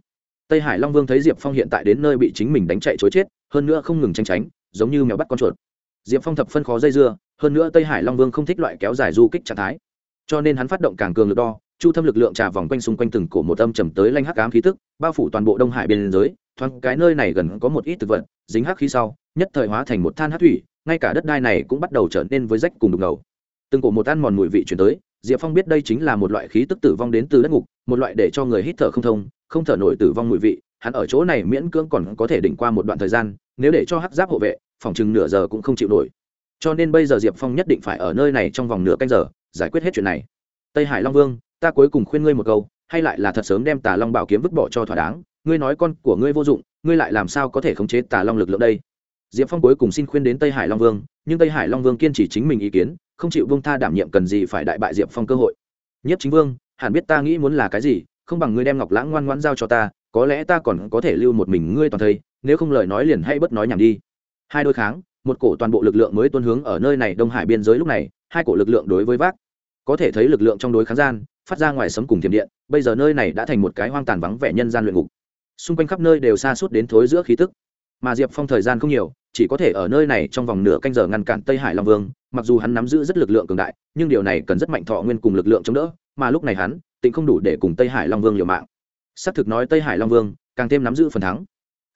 tây hải long vương thấy diệp phong hiện tại đến nơi bị chính mình đánh chạy chối chết, hơn nữa không ngừng tranh tránh, giống như mèo bắt con chuột. Diệp phong thập phân khó dây dưa, hơn nữa tây hải long vương không thích loại kéo dài du kích trạng thái. Cho nên hắn phát động càng cường lực đo, chu thâm lực lượng trà vòng quanh xung quanh từng cổ một âm trầm tới lanh hắc ám khí tức, bao phủ toàn bộ đông hải biên giới, thoáng cái nơi này gần có một ít thực vật, dính hắc khí sau, nhất thời hóa thành một than hắc thủy, ngay cả đất đai này cũng bắt đầu trở nên với rách cùng đục ngầu. Từng cổ một ăn mòn mùi vị chuyển tới, diệp phong biết đây chính là một loại khí tức tử vong đến từ đất ngục, một loại để cho người hít thở không thông không thở nổi tử vong mùi vị, hắn ở chỗ này miễn cưỡng còn có thể đỉnh qua một đoạn thời gian, nếu để cho hắc giáp hộ vệ, phòng chừng nửa giờ cũng không chịu nổi. Cho nên bây giờ diệp phong nhất định phải ở nơi này trong vòng nửa canh giờ, giải quyết hết chuyện này. Tây hải long vương, ta cuối cùng khuyên ngươi một câu, hay lại là thật sớm đem tà long bảo kiếm vứt bỏ cho thỏa đáng, ngươi nói con của ngươi vô dụng, ngươi lại làm sao có thể khống chế tà long lực lượng đây? Diệp phong cuối cùng xin khuyên đến tây hải long vương, nhưng tây hải long vương kiên trì chính mình ý kiến, không chịu vương tha đảm nhiệm cần gì phải đại bại diệp phong cơ hội. Nhất chính vương, hẳn biết ta nghĩ muốn là cái gì không bằng ngươi đem ngọc lãng ngoan ngoan giao cho ta, có lẽ ta còn có thể lưu một mình ngươi toàn thây, nếu không lời nói liền hay bất nói nhảm đi. Hai đôi kháng, một cổ toàn bộ lực lượng mới tuân hướng ở nơi này đông hải biên giới lúc này, hai cổ lực lượng đối với vác. Có thể thấy lực lượng trong đối kháng gian, phát ra ngoài sấm cùng thiểm điện, bây giờ nơi này đã thành một cái hoang tàn vắng vẻ nhân gian luyện ngục. Xung quanh khắp nơi đều xa suốt đến thối giữa khí tức. Mà diệp phong thời gian không nhiều, chỉ có thể ở nơi này trong vòng nửa canh giờ ngăn cản tây hải long vương, mặc dù hắn nắm giữ rất lực lượng cường đại, nhưng điều này cần rất mạnh thọ nguyên cùng lực lượng chống đỡ, mà lúc này hắn tịnh không đủ để cùng tây hải long vương liều mạng. Xác thực nói tây hải long vương, càng thêm nắm giữ phần thắng.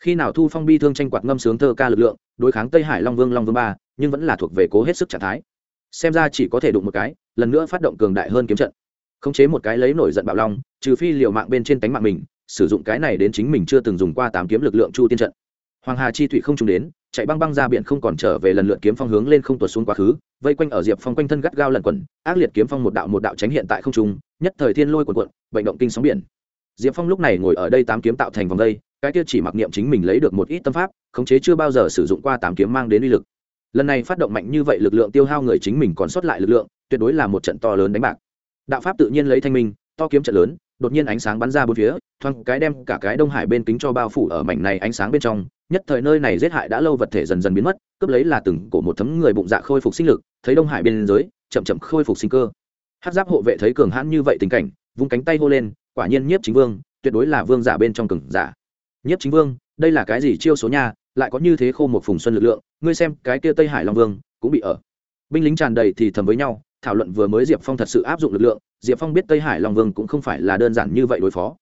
Khi nào thu phong bi thương tranh quạt ngâm sướng thơ ca lực lượng, đối kháng tây hải long vương long vương ba, nhưng vẫn là thuộc về cố hết sức trạng thái. Xem ra chỉ có thể đụng một cái, lần nữa phát động cường đại hơn kiếm trận. Khống chế một cái lấy nổi giận bạo long, trừ phi liều mạng bên trên tánh mạng mình, sử dụng cái này đến chính mình chưa từng dùng qua tám kiếm lực lượng chu tiên trận. Hoàng hà chi thủy không trùng đến, chạy băng băng ra biển không còn trở về lần lượt kiếm phong hướng lên không tuột xuống quá khứ vây quanh ở diệp phong quanh thân gắt gao lần quẩn, ác liệt kiếm phong một đạo một đạo tránh hiện tại không trung, nhất thời thiên lôi quần quận bệnh động kinh sóng biển. Diệp phong lúc này ngồi ở đây tám kiếm tạo thành vòng đây, cái kia chỉ mặc niệm chính mình lấy được một ít tâm pháp, khống chế chưa bao giờ sử dụng qua tám kiếm mang đến uy lực. Lần này phát động mạnh như vậy lực lượng tiêu hao người chính mình còn sót lại lực lượng, tuyệt đối là một trận to lớn đánh bạc. Đạo pháp tự nhiên lấy thanh minh, to kiếm trận lớn đột nhiên ánh sáng bắn ra bốn phía, thoáng cái đem cả cái đông hải bên kính cho bao phủ ở mảnh này ánh sáng bên trong. Nhất thời nơi này giết hại đã lâu vật thể dần dần biến mất, cướp lấy là từng cổ một thấm người bụng dạ khôi phục sinh lực, thấy đông hải bên dưới, chậm chậm khôi phục sinh cơ. Hắc giáp hộ vệ thấy cường hãn như vậy tình cảnh, vung cánh tay hô lên, quả nhiên nhiếp chính vương, tuyệt đối là vương giả bên trong cường giả. Nhiếp chính vương, đây là cái gì chiêu số nha, lại có như thế khô một phùng xuân lực lượng, ngươi xem cái kia tây hải long vương, cũng bị ở. Binh lính tràn đầy thì thầm với nhau thảo luận vừa mới diệp phong thật sự áp dụng lực lượng, diệp phong biết tây hải long vương cũng không phải là đơn giản như vậy đối phó.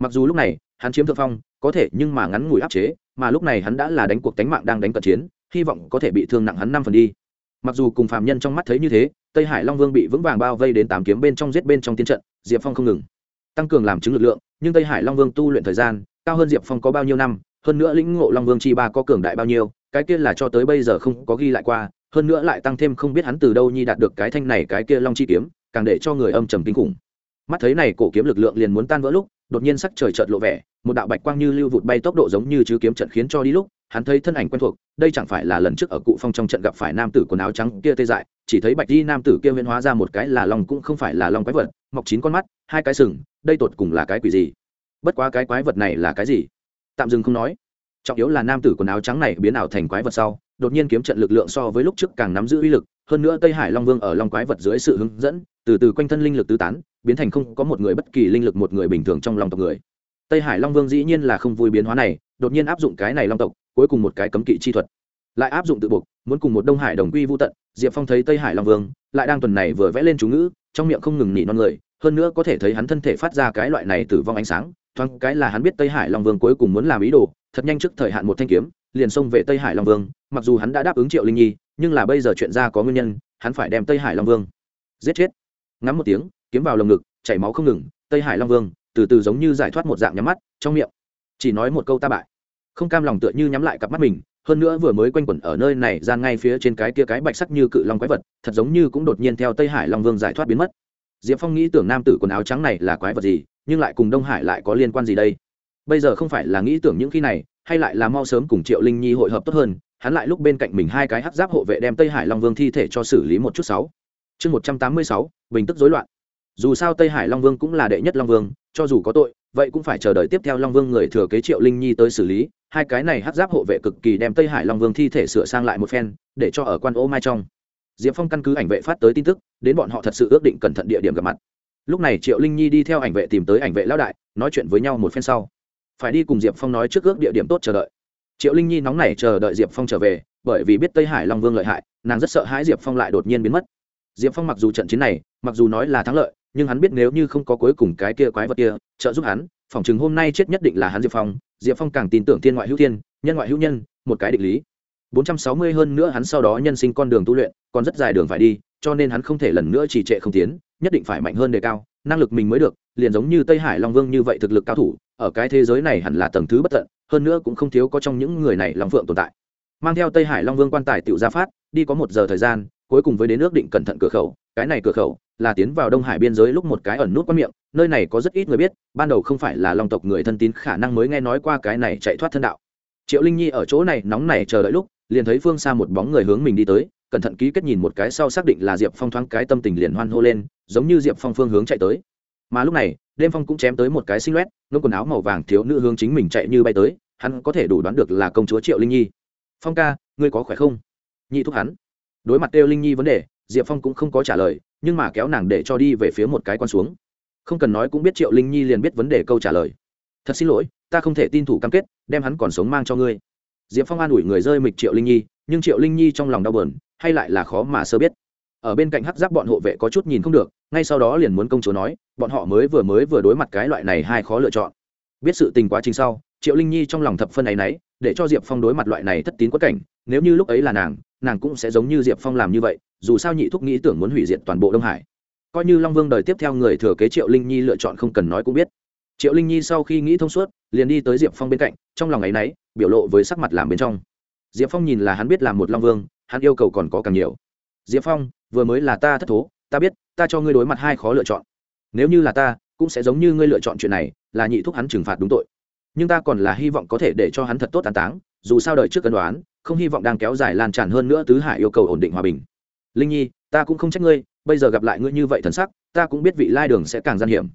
Mặc dù lúc này, hắn chiếm thượng phong, có thể nhưng mà ngắn ngủi áp chế, mà lúc này hắn đã là đánh cuộc tánh mạng đang đánh cận chiến, hy vọng có thể bị thương nặng hắn năm phần đi. Mặc dù cùng phạm nhân trong mắt thấy như thế, tây hải long vương bị vững vàng bao vây đến tám kiếm bên trong giết bên trong tiến trận, diệp phong không ngừng tăng cường làm chứng lực lượng, nhưng tây hải long vương tu luyện thời gian cao hơn diệp phong có bao nhiêu năm, hơn nữa lĩnh ngộ long vương chi ba có cường đại bao nhiêu, cái kia là cho tới bây giờ không có ghi lại qua hơn nữa lại tăng thêm không biết hắn từ đâu nhi đạt được cái thanh này cái kia long chi kiếm, càng để cho người âm trầm kinh khủng. Mắt thấy này cổ kiếm lực lượng liền muốn tan vỡ lúc, đột nhiên sắc trời chợt lộ vẻ, một đạo bạch quang như lưu vụt bay tốc độ giống như chứ kiếm trận khiến cho đi lúc, hắn thấy thân ảnh quen thuộc, đây chẳng phải là lần trước ở cụ phong trong trận gặp phải nam tử quần áo trắng kia tê dại, chỉ thấy bạch đi nam tử kia huyễn hóa ra một cái là long cũng không phải là long quái vật, mọc chín con mắt, hai cái sừng, đây tột cùng là cái quỷ gì? Bất quá cái quái vật này là cái gì? Tạm dừng không nói. Trọng yếu là nam tử quần áo trắng này biến ảo thành quái vật sau đột nhiên kiếm trận lực lượng so với lúc trước càng nắm giữ uy lực, hơn nữa tây hải long vương ở long quái vật dưới sự hướng dẫn, từ từ quanh thân linh lực tứ tán, biến thành không có một người bất kỳ linh lực một người bình thường trong lòng tộc người. Tây hải long vương dĩ nhiên là không vui biến hóa này, đột nhiên áp dụng cái này long tộc, cuối cùng một cái cấm kỵ chi thuật. Lại áp dụng tự buộc, muốn cùng một đông hải đồng quy vô tận, diệp phong thấy tây hải long vương, lại đang tuần này vừa vẽ lên chú ngữ, trong miệng không ngừng nỉ non người, hơn nữa có thể thấy hắn thân thể phát ra cái loại này tử vong ánh sáng, thoáng cái là hắn biết tây hải long vương cuối cùng muốn làm ý đồ, thật nhanh trước thời hạn một thanh kiếm liền xông về tây hải long vương, mặc dù hắn đã đáp ứng triệu linh nhi, nhưng là bây giờ chuyện ra có nguyên nhân, hắn phải đem tây hải long vương giết chết. Ngắm một tiếng, kiếm vào lồng ngực, chảy máu không ngừng, tây hải long vương từ từ giống như giải thoát một dạng nhắm mắt trong miệng. Chỉ nói một câu ta bại. Không cam lòng tựa như nhắm lại cặp mắt mình, hơn nữa vừa mới quanh quẩn ở nơi này ra ngay phía trên cái kia cái bạch sắc như cự long quái vật, thật giống như cũng đột nhiên theo tây hải long vương giải thoát biến mất. Diệp phong nghĩ tưởng nam tử quần áo trắng này là quái vật gì, nhưng lại cùng đông hải lại có liên quan gì đây? Bây giờ không phải là nghĩ tưởng những khi này hay lại là mau sớm cùng triệu linh nhi hội hợp tốt hơn, hắn lại lúc bên cạnh mình hai cái hắc giáp hộ vệ đem tây hải long vương thi thể cho xử lý một chút sáu. Chương một trăm tám mươi sáu, bình tức dối loạn. Dù sao tây hải long vương cũng là đệ nhất long vương, cho dù có tội, vậy cũng phải chờ đợi tiếp theo long vương người thừa kế triệu linh nhi tới xử lý, hai cái này hắc giáp hộ vệ cực kỳ đem tây hải long vương thi thể sửa sang lại một phen, để cho ở quan ô mai trong. Diệp phong căn cứ ảnh vệ phát tới tin tức, đến bọn họ thật sự ước định cẩn thận địa điểm gặp mặt. Lúc này triệu linh nhi đi theo ảnh vệ tìm tới ảnh vệ lão đại, nói chuyện với nhau một phen sau phải đi cùng diệp phong nói trước ước địa điểm tốt chờ đợi. Triệu linh nhi nóng nảy chờ đợi diệp phong trở về, bởi vì biết tây hải long vương lợi hại, nàng rất sợ hãi diệp phong lại đột nhiên biến mất. Diệp phong mặc dù trận chiến này, mặc dù nói là thắng lợi, nhưng hắn biết nếu như không có cuối cùng cái kia quái vật kia, trợ giúp hắn phỏng chừng hôm nay chết nhất định là hắn diệp phong. Diệp phong càng tin tưởng thiên ngoại hữu thiên, nhân ngoại hữu nhân, một cái định lý. Bốn trăm sáu mươi hơn nữa hắn sau đó nhân sinh con đường tu luyện, còn rất dài đường phải đi, cho nên hắn không thể lần nữa trì trệ không tiến, nhất định phải mạnh hơn đề cao năng lực mình mới được, liền giống như tây hải long vương như vậy thực lực cao thủ, ở cái thế giới này hẳn là tầng thứ bất tận, hơn nữa cũng không thiếu có trong những người này long phượng tồn tại. Mang theo tây hải long vương quan tài tự ra phát, đi có một giờ thời gian, cuối cùng với đến ước định cẩn thận cửa khẩu. Cái này cửa khẩu là tiến vào đông hải biên giới lúc một cái ẩn nút qua miệng, nơi này có rất ít người biết, ban đầu không phải là long tộc người thân tín khả năng mới nghe nói qua cái này chạy thoát thân đạo. Triệu linh nhi ở chỗ này nóng này chờ đợi lúc liền thấy phương xa một bóng người hướng mình đi tới, cẩn thận ký kết nhìn một cái sau xác định là diệp phong thoáng cái tâm tình liền hoan hô lên, giống như diệp phong phương hướng chạy tới. Mà lúc này, đêm phong cũng chém tới một cái xinh loét ngông quần áo màu vàng thiếu nữ hướng chính mình chạy như bay tới, hắn có thể đủ đoán được là công chúa triệu linh nhi. Phong ca, ngươi có khỏe không? Nhị thúc hắn. Đối mặt kêu linh nhi vấn đề, diệp phong cũng không có trả lời, nhưng mà kéo nàng để cho đi về phía một cái con xuống. Không cần nói cũng biết triệu linh nhi liền biết vấn đề câu trả lời. Thật xin lỗi, ta không thể tin thủ cam kết, đem hắn còn sống mang cho ngươi diệp phong an ủi người rơi mịch triệu linh nhi, nhưng triệu linh nhi trong lòng đau bờn hay lại là khó mà sơ biết. Ở bên cạnh hắc giáp bọn hộ vệ có chút nhìn không được, ngay sau đó liền muốn công chúa nói, bọn họ mới vừa mới vừa đối mặt cái loại này hai khó lựa chọn. Biết sự tình quá trình sau, triệu linh nhi trong lòng thập phân ấ y n ấ y để cho diệp phong đối mặt loại này thất tín quất cảnh, nếu như lúc ấy là nàng nàng cũng sẽ giống như diệp phong làm như vậy, dù sao nhị thúc nghĩ tưởng muốn hủy diệt toàn bộ đông hải. Coi như long vương đời tiếp theo người thừa kế triệu linh nhi lựa chọn không cần nói cũng biết. Triệu linh nhi sau khi nghĩ thông suốt liền đi tới diệp phong bên cạnh, trong lòng ấ y n ấ y biểu lộ với sắc mặt làm bên trong. Diệp phong nhìn là hắn biết làm một long vương, hắn yêu cầu còn có càng nhiều. Diệp phong, vừa mới là ta thất thố, ta biết, ta cho ngươi đối mặt hai khó lựa chọn. Nếu như là ta, cũng sẽ giống như ngươi lựa chọn chuyện này, là nhị thúc hắn trừng phạt đúng tội. Nhưng ta còn là hy vọng có thể để cho hắn thật tốt an táng, dù sao đời trước cân đoán không hy vọng đang kéo dài lan tràn hơn nữa tứ hải yêu cầu ổn định hòa bình. Linh nhi, ta cũng không trách ngươi, bây giờ gặp lại ngươi như vậy thần sắc, ta cũng biết vị lai đường sẽ càng gian hiểm.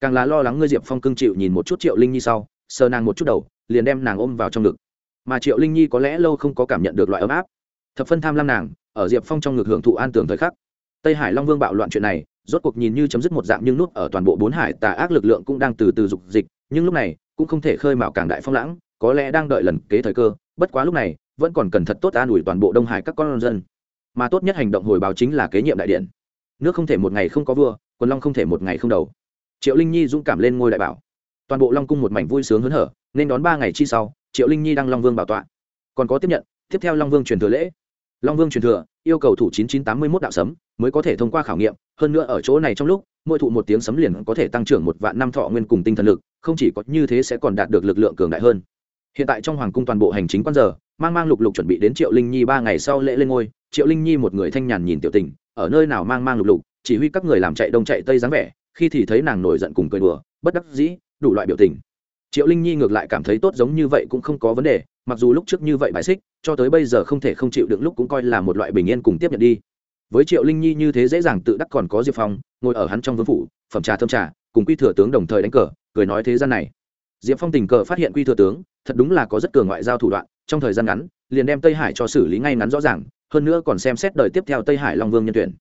Càng là lo lắng ngươi diệp phong cưng chịu nhìn một chút triệu linh nhi sau sờ nàng một chút đầu, liền đem nàng ôm vào trong ngực. Mà triệu linh nhi có lẽ lâu không có cảm nhận được loại ấm áp. Thập phân tham lam nàng, ở diệp phong trong ngực hưởng thụ an tường thời khắc. Tây hải long vương bạo loạn chuyện này, rốt cuộc nhìn như chấm dứt một dạng nhưng nút ở toàn bộ bốn hải tà ác lực lượng cũng đang từ từ dục dịch, nhưng lúc này, cũng không thể khơi mào càng đại phong lãng, có lẽ đang đợi lần kế thời cơ, bất quá lúc này, vẫn còn cần thật tốt an ủi toàn bộ đông hải các con dân. Mà tốt nhất hành động hồi báo chính là kế nhiệm đại điện. Nước không thể một ngày không có vua quần long không thể một ngày không đầu. Triệu linh nhi dũng cảm lên ngôi đại bảo toàn bộ long cung một mảnh vui sướng hớn hở, nên đón ba ngày chi sau, triệu linh nhi đăng long vương bảo tọa. Còn có tiếp nhận, tiếp theo long vương truyền thừa lễ. Long vương truyền thừa, yêu cầu thủ chín chín tám mươi một đạo sấm mới có thể thông qua khảo nghiệm, hơn nữa ở chỗ này trong lúc, mỗi thụ một tiếng sấm liền có thể tăng trưởng một vạn năm thọ nguyên cùng tinh thần lực, không chỉ có như thế sẽ còn đạt được lực lượng cường đại hơn. Hiện tại trong hoàng cung toàn bộ hành chính quan giờ, mang mang lục lục chuẩn bị đến triệu linh nhi ba ngày sau lễ lên ngôi, triệu linh nhi một người thanh nhàn nhìn tiểu tình, ở nơi nào mang mang lục lục, chỉ huy các người làm chạy đông chạy tây dáng vẻ, khi thì thấy nàng nổi giận cùng cười đùa bất đắc dĩ, đủ loại biểu tình. Triệu linh nhi ngược lại cảm thấy tốt giống như vậy cũng không có vấn đề, mặc dù lúc trước như vậy bài xích, cho tới bây giờ không thể không chịu đựng lúc cũng coi là một loại bình yên cùng tiếp nhận đi. Với triệu linh nhi như thế dễ dàng tự đắc còn có diệp phong, ngồi ở hắn trong vương phủ, phẩm trà thơm trà, cùng quy thừa tướng đồng thời đánh cờ, cười nói thế gian này. Diệp phong tình cờ phát hiện quy thừa tướng, thật đúng là có rất cường ngoại giao thủ đoạn, trong thời gian ngắn, liền đem tây hải cho xử lý ngay ngắn rõ ràng, hơn nữa còn xem xét đời tiếp theo tây hải long vương nhân tuyển.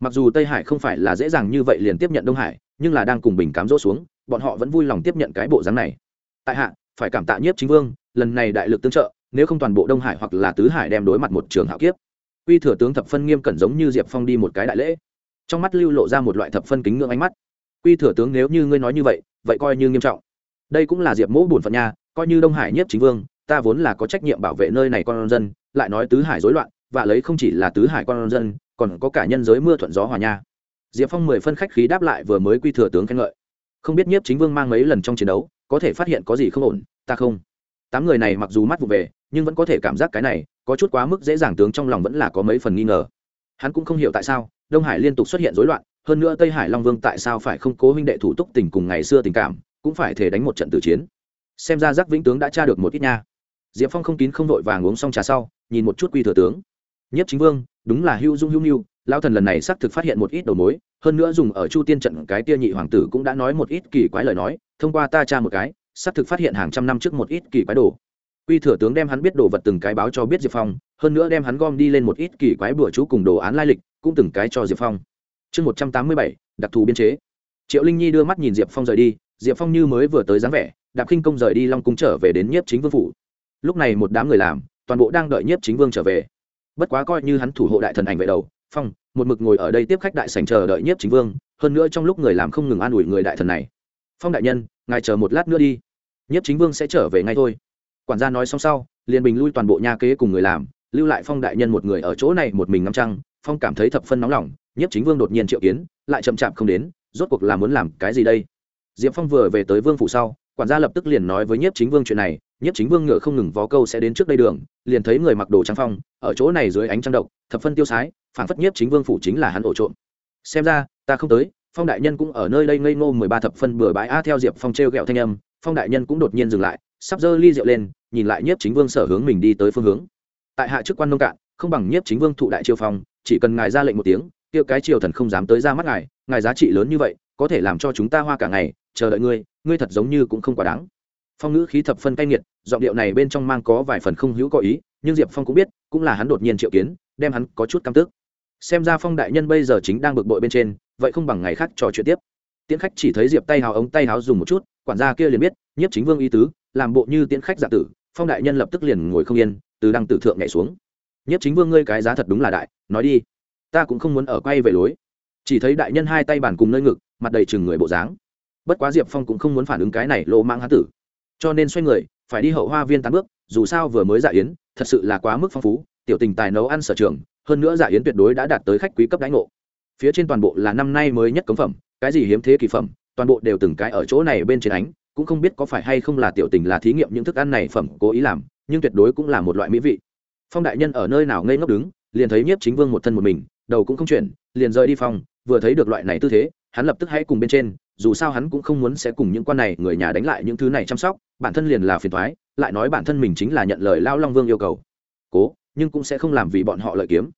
Mặc dù tây hải không phải là dễ dàng như vậy liền tiếp nhận đông hải, nhưng là đang cùng bình cám dỗ xuống bọn họ vẫn vui lòng tiếp nhận cái bộ dáng này. Tại hạ, phải cảm tạ nhiếp chính vương, lần này đại lực tương trợ, nếu không toàn bộ đông hải hoặc là tứ hải đem đối mặt một trường hạo kiếp. Uy thừa tướng thập phân nghiêm cẩn giống như diệp phong đi một cái đại lễ. Trong mắt lưu lộ ra một loại thập phân kính ngưỡng ánh mắt. Uy thừa tướng nếu như ngươi nói như vậy vậy coi như nghiêm trọng. Đây cũng là diệp mỗ bổn phận nha, coi như đông hải nhất chính vương, ta vốn là có trách nhiệm bảo vệ nơi này con dân, lại nói tứ hải rối loạn và lấy không chỉ là tứ hải con dân, còn có cả nhân giới mưa thuận gió hòa nha. Diệp phong mười phân khách khí đáp lại vừa mới quy thừa tướng khen ngợi không biết nhiếp chính vương mang mấy lần trong chiến đấu, có thể phát hiện có gì không ổn, ta không. Tám người này mặc dù mắt vụ về, nhưng vẫn có thể cảm giác cái này, có chút quá mức dễ dàng tướng trong lòng vẫn là có mấy phần nghi ngờ. Hắn cũng không hiểu tại sao, đông hải liên tục xuất hiện rối loạn, hơn nữa tây hải long vương tại sao phải không cố huynh đệ thủ túc tình cùng ngày xưa tình cảm, cũng phải thể đánh một trận tử chiến. Xem ra giác vĩnh tướng đã tra được một ít nha. Diệp phong không kín không vội vàng uống xong trà sau, nhìn một chút quy thừa tướng. Nhất chính vương, đúng là hưu dung hữu nhu lao thần lần này xác thực phát hiện một ít đầu mối, hơn nữa dùng ở chu tiên trận cái tia nhị hoàng tử cũng đã nói một ít kỳ quái lời nói, thông qua ta tra một cái, xác thực phát hiện hàng trăm năm trước một ít kỳ quái đồ. Quy thừa tướng đem hắn biết đồ vật từng cái báo cho biết diệp phong, hơn nữa đem hắn gom đi lên một ít kỳ quái bữa chú cùng đồ án lai lịch, cũng từng cái cho diệp phong. Chương một trăm tám mươi bảy, đặc thù biên chế. Triệu linh nhi đưa mắt nhìn diệp phong rời đi, diệp phong như mới vừa tới dáng vẻ, đạp khinh công rời đi long cung trở về đến nhiếp chính vương phủ. Lúc này một đám người làm, toàn bộ đang đợi nhiếp chính vương trở về. Bất quá coi như hắn thủ hộ đại thần ảnh vệ đầu phong, một mực ngồi ở đây tiếp khách đại sảnh chờ đợi nhiếp chính vương, hơn nữa trong lúc người làm không ngừng an ủi người đại thần này. Phong đại nhân, ngài chờ một lát nữa đi. Nhiếp chính vương sẽ trở về ngay thôi. Quản gia nói xong sau, liền bình lui toàn bộ nha kế cùng người làm, lưu lại phong đại nhân một người ở chỗ này một mình ngắm trăng, phong cảm thấy thập phân nóng lòng, nhiếp chính vương đột nhiên triệu kiến, lại chậm chạp không đến, rốt cuộc là muốn làm cái gì đây? Diệp phong vừa về tới vương phủ sau, quản gia lập tức liền nói với nhiếp chính vương chuyện này nhiếp chính vương ngựa không ngừng vó câu sẽ đến trước đây đường, liền thấy người mặc đồ trắng phong, ở chỗ này dưới ánh trăng độc, thập phân tiêu sái phản phất nhiếp chính vương phủ chính là hắn ổ trộm. Xem ra, ta không tới, phong đại nhân cũng ở nơi đây ngây ngô mười ba thập phân bừa bãi a theo diệp phong t r e o g ẹ o thanh âm, phong đại nhân cũng đột nhiên dừng lại, sắp dơ ly rượu lên, nhìn lại nhiếp chính vương sở hướng mình đi tới phương hướng. Tại hạ chức quan nông cạn, không bằng nhiếp chính vương thụ đại triều phong, chỉ cần ngài ra lệnh một tiếng, kia cái triều thần không dám tới ra mắt ngài ngài giá trị lớn như vậy, có thể làm cho chúng ta hoa cả ngày, chờ đợi ngươi ngươi thật giống như cũng không quá đáng phong ngữ khí thập phân cay nghiệt, giọng điệu này bên trong mang có vài phần không hữu có ý, nhưng diệp phong cũng biết, cũng là hắn đột nhiên triệu kiến, đem hắn có chút căm tức. Xem ra phong đại nhân bây giờ chính đang bực bội bên trên, vậy không bằng ngày khác trò chuyện tiếp. Tiễn khách chỉ thấy diệp tay hào ống tay hào dùng một chút, quản gia kia liền biết, nhiếp chính vương y tứ, làm bộ như tiễn khách giả tử, phong đại nhân lập tức liền ngồi không yên, từ đăng tử thượng nhảy xuống. Nhiếp chính vương ngươi cái giá thật đúng là đại, nói đi. Ta cũng không muốn ở quay về lối. Chỉ thấy đại nhân hai tay bàn cùng nơi ngực, mặt đầy chừng người bộ dáng. Bất quá diệp phong cũng không muốn phản ứng cái này lỗ mang hán tử cho nên xoay người, phải đi hậu hoa viên tám bước, dù sao vừa mới dạ yến, thật sự là quá mức phong phú, tiểu tình tài nấu ăn sở trường, hơn nữa dạ yến tuyệt đối đã đạt tới khách quý cấp đánh ngộ. Phía trên toàn bộ là năm nay mới nhất cống phẩm, cái gì hiếm thế kỳ phẩm, toàn bộ đều từng cái ở chỗ này bên trên ánh, cũng không biết có phải hay không là tiểu tình là thí nghiệm những thức ăn này phẩm cố ý làm, nhưng tuyệt đối cũng là một loại mỹ vị. Phong đại nhân ở nơi nào ngây ngốc đứng, liền thấy nhiếp chính vương một thân một mình, đầu cũng không chuyển, liền rời đi phòng, vừa thấy được loại này tư thế, hắn lập tức hãy cùng bên trên dù sao hắn cũng không muốn sẽ cùng những quan này người nhà đánh lại những thứ này chăm sóc, bản thân liền là phiền thoái lại nói bản thân mình chính là nhận lời lao long vương yêu cầu. Cố, nhưng cũng sẽ không làm vì bọn họ lợi kiếm.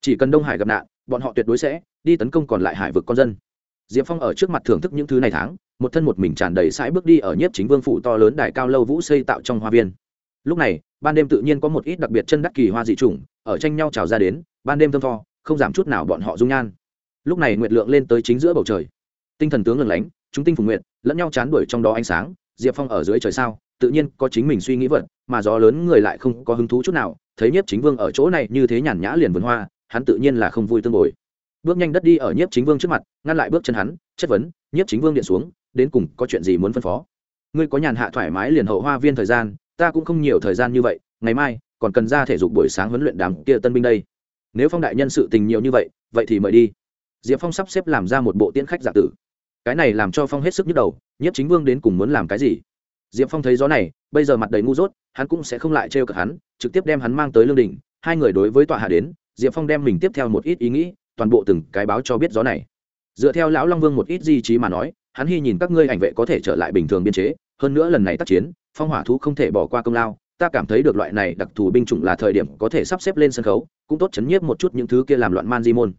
Chỉ cần đông hải gặp nạn, bọn họ tuyệt đối sẽ đi tấn công còn lại hải vực con dân. Diệp phong ở trước mặt thưởng thức những thứ này tháng, một thân một mình tràn đầy sãi bước đi ở nhiếp chính vương phủ to lớn đài cao lâu vũ xây tạo trong hoa viên. Lúc này, ban đêm tự nhiên có một ít đặc biệt chân đắc kỳ hoa dị chủng, ở tranh nhau trào ra đến, ban đêm thơm tho, không giảm chút nào bọn họ dung nhan. Lúc này nguyệt lượng lên tới chính giữa bầu trời tinh thần tướng lần lánh, chúng tinh phùng nguyện lẫn nhau chán đuổi trong đó ánh sáng, diệp phong ở dưới trời sao, tự nhiên có chính mình suy nghĩ vật, mà gió lớn người lại không có hứng thú chút nào, thấy nhiếp chính vương ở chỗ này như thế nhàn nhã liền vườn hoa, hắn tự nhiên là không vui tương bồi. Bước nhanh đất đi ở nhiếp chính vương trước mặt, ngăn lại bước chân hắn, chất vấn, nhiếp chính vương điện xuống, đến cùng có chuyện gì muốn phân phó? Ngươi có nhàn hạ thoải mái liền hậu hoa viên thời gian, ta cũng không nhiều thời gian như vậy, ngày mai còn cần ra thể dục buổi sáng huấn luyện đám kia tân binh đây. Nếu phong đại nhân sự tình nhiều như vậy vậy thì mời đi. Diệp phong sắp xếp làm ra một bộ tiễn khách giả tử cái này làm cho phong hết sức nhức đầu nhất chính vương đến cùng muốn làm cái gì diệp phong thấy gió này bây giờ mặt đầy ngu dốt hắn cũng sẽ không lại trêu cợt hắn trực tiếp đem hắn mang tới lương đình hai người đối với tọa hạ đến diệp phong đem mình tiếp theo một ít ý nghĩ toàn bộ từng cái báo cho biết gió này dựa theo lão long vương một ít di trí mà nói hắn hy nhìn các ngươi ảnh vệ có thể trở lại bình thường biên chế hơn nữa lần này tác chiến phong hỏa thú không thể bỏ qua công lao ta cảm thấy được loại này đặc thù binh chủng là thời điểm có thể sắp xếp lên sân khấu cũng tốt chấn nhiếp một chút những thứ kia làm loạn man di môn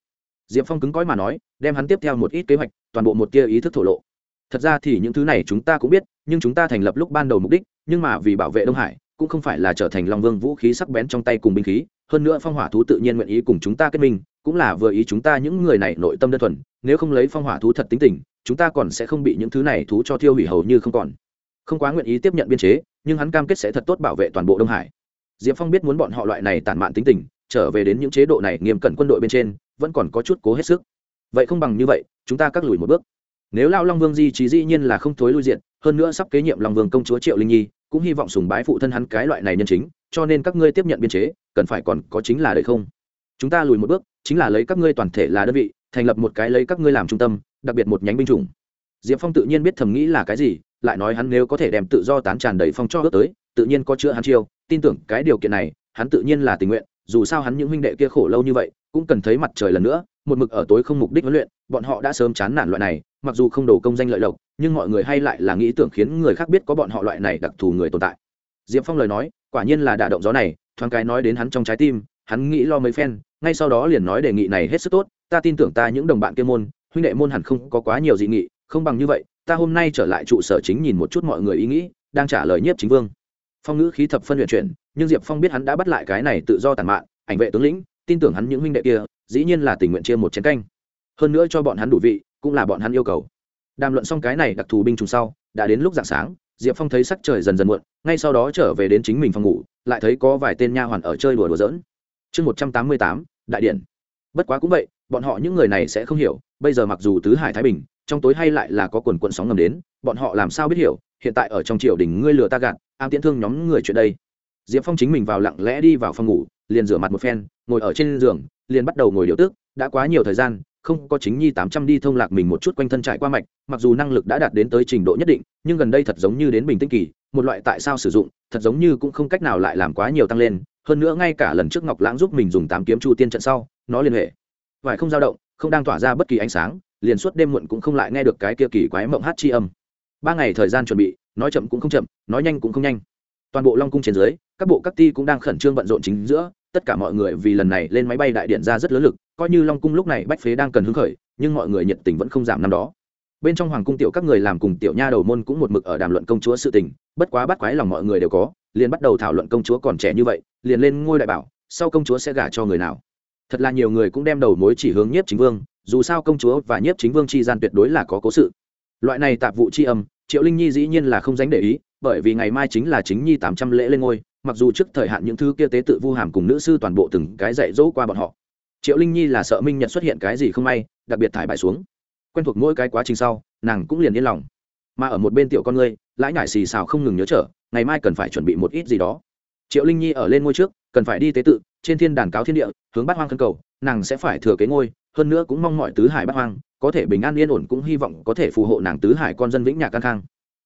diệp phong cứng cõi mà nói, đem hắn tiếp theo một ít kế hoạch, toàn bộ một tia ý thức thổ lộ. Thật ra thì những thứ này chúng ta cũng biết, nhưng chúng ta thành lập lúc ban đầu mục đích, nhưng mà vì bảo vệ đông hải, cũng không phải là trở thành long vương vũ khí sắc bén trong tay cùng binh khí. Hơn nữa phong hỏa thú tự nhiên nguyện ý cùng chúng ta kết minh, cũng là vừa ý chúng ta những người này nội tâm đơn thuần, nếu không lấy phong hỏa thú thật tính tình, chúng ta còn sẽ không bị những thứ này thú cho thiêu hủy hầu như không còn. Không quá nguyện ý tiếp nhận biên chế, nhưng hắn cam kết sẽ thật tốt bảo vệ toàn bộ đông hải. Diệp phong biết muốn bọn họ loại này tản mạn tính tình trở về đến những chế độ này nghiêm cẩn quân đội bên trên, vẫn còn có chút cố hết sức. Vậy không bằng như vậy, chúng ta cắt lùi một bước. Nếu lao long vương di trí dĩ nhiên là không thối lui diện, hơn nữa sắp kế nhiệm long vương công chúa triệu linh nhi, cũng hy vọng sùng bái phụ thân hắn cái loại này nhân chính, cho nên các ngươi tiếp nhận biên chế, cần phải còn có chính là đấy không? Chúng ta lùi một bước, chính là lấy các ngươi toàn thể là đơn vị, thành lập một cái lấy các ngươi làm trung tâm, đặc biệt một nhánh binh chủng. Diệp phong tự nhiên biết thầm nghĩ là cái gì, lại nói hắn nếu có thể đem tự do tán tràn đầy phong cho ước tới, tự nhiên có chữa hắn chiêu, tin tưởng cái điều kiện này, hắn tự nhiên là tình nguyện dù sao hắn những huynh đệ kia khổ lâu như vậy, cũng cần thấy mặt trời lần nữa, một mực ở tối không mục đích huấn luyện, bọn họ đã sớm chán nản loại này, mặc dù không đổ công danh lợi lộc, nhưng mọi người hay lại là nghĩ tưởng khiến người khác biết có bọn họ loại này đặc thù người tồn tại. Diệp phong lời nói, quả nhiên là đả động gió này, thoáng cái nói đến hắn trong trái tim, hắn nghĩ lo mấy phen, ngay sau đó liền nói đề nghị này hết sức tốt, ta tin tưởng ta những đồng bạn kia môn, huynh đệ môn hẳn không có quá nhiều dị nghị, không bằng như vậy, ta hôm nay trở lại trụ sở chính nhìn một chút mọi người ý nghĩ, đang trả lời nhiếp chính vương phong ngữ khí thập phân luyện chuyển, nhưng diệp phong biết hắn đã bắt lại cái này tự do tàn mạn, ảnh vệ tướng lĩnh, tin tưởng hắn những huynh đệ kia, dĩ nhiên là tình nguyện chia một chén canh. Hơn nữa cho bọn hắn đủ vị, cũng là bọn hắn yêu cầu. Đàm luận xong cái này đặc thù binh chủng sau, đã đến lúc dạng sáng, diệp phong thấy sắc trời dần dần muộn, ngay sau đó trở về đến chính mình phòng ngủ, lại thấy có vài tên nha hoàn ở chơi đùa đùa dỡn chương một trăm tám mươi tám, đại điện. Bất quá cũng vậy, bọn họ những người này sẽ không hiểu, bây giờ mặc dù tứ hải thái bình, trong tối hay lại là có quần quận sóng ngầm đến, bọn họ làm sao biết hiểu, hiện tại ở trong triều đình ngươi lừa ta gạt am tiễn thương nhóm người chuyện đây. Diệp phong chính mình vào lặng lẽ đi vào phòng ngủ, liền rửa mặt một phen, ngồi ở trên giường, liền bắt đầu ngồi điều tức, đã quá nhiều thời gian, không có chính nhi tám trăm đi thông lạc mình một chút quanh thân trải qua mạch, mặc dù năng lực đã đạt đến tới trình độ nhất định, nhưng gần đây thật giống như đến bình tĩnh kỳ, một loại tại sao sử dụng, thật giống như cũng không cách nào lại làm quá nhiều tăng lên, hơn nữa ngay cả lần trước ngọc lãng giúp mình dùng tám kiếm chu tiên trận sau, nó liên hệ. Vải không dao động, không đang tỏa ra bất kỳ ánh sáng, liền suốt đêm muộn cũng không lại nghe được cái kia kỳ quái mộng hát chi âm. Ba ngày thời gian chuẩn bị nói chậm cũng không chậm, nói nhanh cũng không nhanh. Toàn bộ long cung trên dưới, các bộ các ti cũng đang khẩn trương bận rộn chính giữa, tất cả mọi người vì lần này lên máy bay đại điện ra rất lớn lực, coi như long cung lúc này bách phế đang cần hứng khởi, nhưng mọi người nhiệt tình vẫn không giảm năm đó. Bên trong hoàng cung tiểu các người làm cùng tiểu nha đầu môn cũng một mực ở đàm luận công chúa sự tình, bất quá bắt quái lòng mọi người đều có, liền bắt đầu thảo luận công chúa còn trẻ như vậy, liền lên ngôi đại bảo, sau công chúa sẽ gả cho người nào. Thật là nhiều người cũng đem đầu mối chỉ hướng nhiếp chính vương, dù sao công chúa và nhiếp chính vương chi gian tuyệt đối là có cố sự. Loại này tạp vụ chi âm triệu linh nhi dĩ nhiên là không dánh để ý, bởi vì ngày mai chính là chính nhi tám trăm lễ lên ngôi, mặc dù trước thời hạn những thứ kia tế tự vu hàm cùng nữ sư toàn bộ từng cái dạy dỗ qua bọn họ. Triệu linh nhi là sợ minh nhật xuất hiện cái gì không may, đặc biệt thải bài xuống. Quen thuộc mỗi cái quá trình sau, nàng cũng liền yên lòng. Mà ở một bên tiểu con ngươi, lãi ngại xì xào không ngừng nhớ trở, ngày mai cần phải chuẩn bị một ít gì đó. Triệu linh nhi ở lên ngôi trước, cần phải đi tế tự, trên thiên đàn cáo thiên địa, hướng bát hoang khân cầu, nàng sẽ phải thừa kế ngôi hơn nữa cũng mong mọi tứ hải bắt hoang, có thể bình an yên ổn cũng hy vọng có thể phù hộ nàng tứ hải con dân vĩnh nhạc căn khang.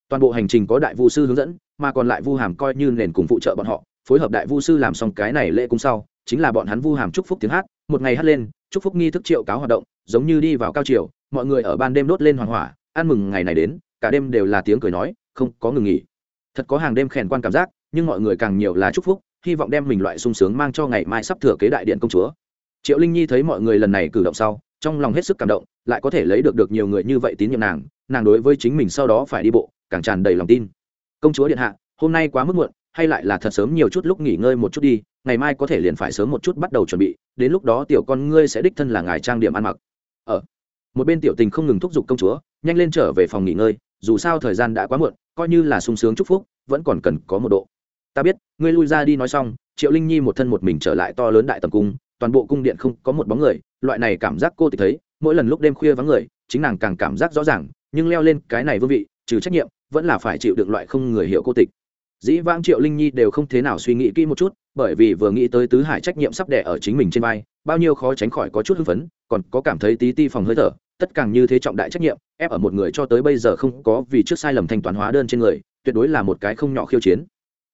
Toàn bộ hành trình có đại vu sư hướng dẫn, mà còn lại vu hàm coi như nền cùng phụ trợ bọn họ, phối hợp đại vu sư làm xong cái này lễ cung sau, chính là bọn hắn vu hàm chúc phúc tiếng hát, một ngày hát lên, chúc phúc nghi thức triệu cáo hoạt động, giống như đi vào cao triều, mọi người ở ban đêm đốt lên hoàng hỏa, ăn mừng ngày này đến, cả đêm đều là tiếng cười nói, không có ngừng nghỉ. Thật có hàng đêm khèn quan cảm giác, nhưng mọi người càng nhiều là chúc phúc, hy vọng đem mình loại sung sướng mang cho ngày mai sắp thừa kế đại điện công chúa triệu linh nhi thấy mọi người lần này cử động sau, trong lòng hết sức cảm động, lại có thể lấy được được nhiều người như vậy tín nhiệm nàng nàng đối với chính mình sau đó phải đi bộ, càng tràn đầy lòng tin. Công chúa điện hạ, hôm nay quá mức muộn, hay lại là thật sớm nhiều chút lúc nghỉ ngơi một chút đi, ngày mai có thể liền phải sớm một chút bắt đầu chuẩn bị, đến lúc đó tiểu con ngươi sẽ đích thân là ngài trang điểm ăn mặc. Ở một bên tiểu tình không ngừng thúc giục công chúa, nhanh lên trở về phòng nghỉ ngơi, dù sao thời gian đã quá muộn, coi như là sung sướng chúc phúc, vẫn còn cần có một độ. Ta biết, ngươi lui ra đi nói xong, triệu linh nhi một thân một mình trở lại to lớn đại tầm cung toàn bộ cung điện không có một bóng người, loại này cảm giác cô tịch thấy, mỗi lần lúc đêm khuya vắng người, chính nàng càng cảm giác rõ ràng, nhưng leo lên cái này vương vị, trừ trách nhiệm, vẫn là phải chịu được loại không người hiểu cô tịch. Dĩ vãng triệu linh nhi đều không thế nào suy nghĩ kỹ một chút, bởi vì vừa nghĩ tới tứ hải trách nhiệm sắp đẻ ở chính mình trên vai, bao nhiêu khó tránh khỏi có chút hưng phấn, còn có cảm thấy tí ti phòng hơi thở, tất càng như thế trọng đại trách nhiệm, ép ở một người cho tới bây giờ không có vì trước sai lầm thanh toán hóa đơn trên người, tuyệt đối là một cái không nhỏ khiêu chiến.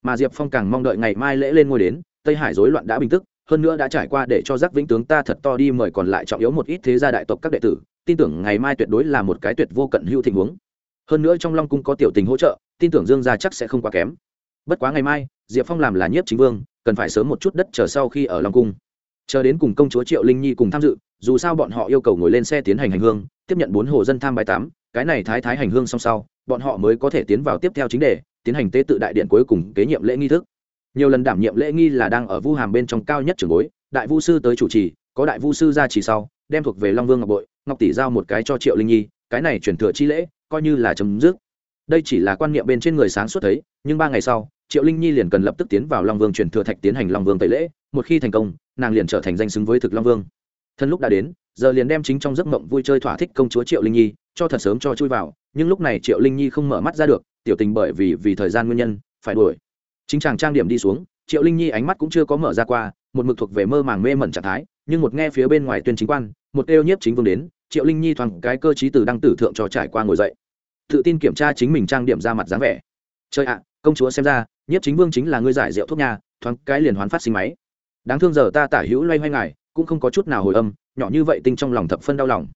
Mà diệp phong càng mong đợi ngày mai lễ lên ngôi đến, tây hải rối loạn đã bình tức hơn nữa đã trải qua để cho giác vĩnh tướng ta thật to đi mời còn lại trọng yếu một ít thế gia đại tộc các đệ tử, tin tưởng ngày mai tuyệt đối là một cái tuyệt vô cận hữu tình huống. Hơn nữa trong long cung có tiểu tình hỗ trợ, tin tưởng dương gia chắc sẽ không quá kém. Bất quá ngày mai, diệp phong làm là nhiếp chính vương, cần phải sớm một chút đất chờ sau khi ở long cung. Chờ đến cùng công chúa triệu linh nhi cùng tham dự, dù sao bọn họ yêu cầu ngồi lên xe tiến hành hành hương, tiếp nhận bốn hồ dân tham bài tám, cái này thái thái hành hương xong sau, bọn họ mới có thể tiến vào tiếp theo chính đề, tiến hành tế tự đại điện cuối cùng kế nhiệm lễ nghi thức nhiều lần đảm nhiệm lễ nghi là đang ở vu hàm bên trong cao nhất trường bối, đại vu sư tới chủ trì, có đại vu sư ra chỉ sau, đem thuộc về long vương ngọc bội, ngọc tỷ giao một cái cho triệu linh nhi, cái này chuyển thừa chi lễ, coi như là chấm dứt. Đây chỉ là quan niệm bên trên người sáng suốt thấy, nhưng ba ngày sau, triệu linh nhi liền cần lập tức tiến vào long vương truyền thừa thạch tiến hành long vương tẩy lễ, một khi thành công, nàng liền trở thành danh xứng với thực long vương. Thân lúc đã đến, giờ liền đem chính trong giấc mộng vui chơi thỏa thích công chúa triệu linh nhi, cho thật sớm cho chui vào, nhưng lúc này triệu linh nhi không mở mắt ra được, tiểu tình bởi vì vì thời gian nguyên nhân, phải đuổi chính chàng trang điểm đi xuống, triệu linh nhi ánh mắt cũng chưa có mở ra qua, một mực thuộc về mơ màng mê mẩn trạng thái, nhưng một nghe phía bên ngoài tuyên chính quan, một đêu nhiếp chính vương đến, triệu linh nhi thoáng cái cơ chí từ đăng tử thượng cho trải qua ngồi dậy. Tự tin kiểm tra chính mình trang điểm ra mặt dáng vẻ. Chơi ạ, công chúa xem ra, nhiếp chính vương chính là ngươi giải rượu thuốc nhà thoáng cái liền hoán phát sinh máy. Đáng thương giờ ta tả hữu loay hoay ngài, cũng không có chút nào hồi âm, nhỏ như vậy tinh trong lòng thập phân đau lòng.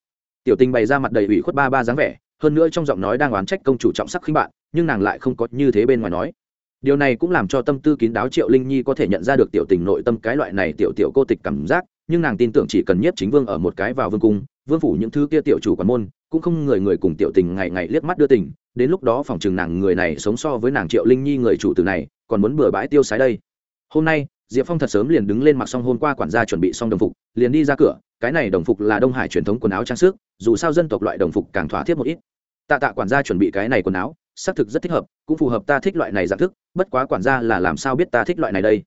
Tiểu tình bày ra mặt đầy ủy khuất ba ba dáng vẻ, hơn nữa trong giọng nói đang oán trách công chủ trọng sắc khinh bạn nhưng nàng lại không có như thế bên ngoài nói điều này cũng làm cho tâm tư kín đáo triệu linh nhi có thể nhận ra được tiểu tình nội tâm cái loại này tiểu tiểu cô tịch cảm giác, nhưng nàng tin tưởng chỉ cần nhất chính vương ở một cái vào vương cung, vương phủ những thứ kia tiểu chủ quản môn, cũng không người người cùng tiểu tình ngày ngày liếc mắt đưa tình, đến lúc đó phòng chừng nàng người này sống so với nàng triệu linh nhi người chủ tử này, còn muốn bừa bãi tiêu sái đây. Hôm nay, diệp phong thật sớm liền đứng lên mặc xong hôm qua quản gia chuẩn bị xong đồng phục, liền đi ra cửa, cái này đồng phục là đông hải truyền thống quần áo trang sức, dù sao dân tộc loại đồng phục càng thỏa thiết một ít. Tạ tạ quản gia chuẩn bị cái này quần áo xác thực rất thích hợp, cũng phù hợp ta thích loại này dạng thức, bất quá quản gia là làm sao biết ta thích loại này đây?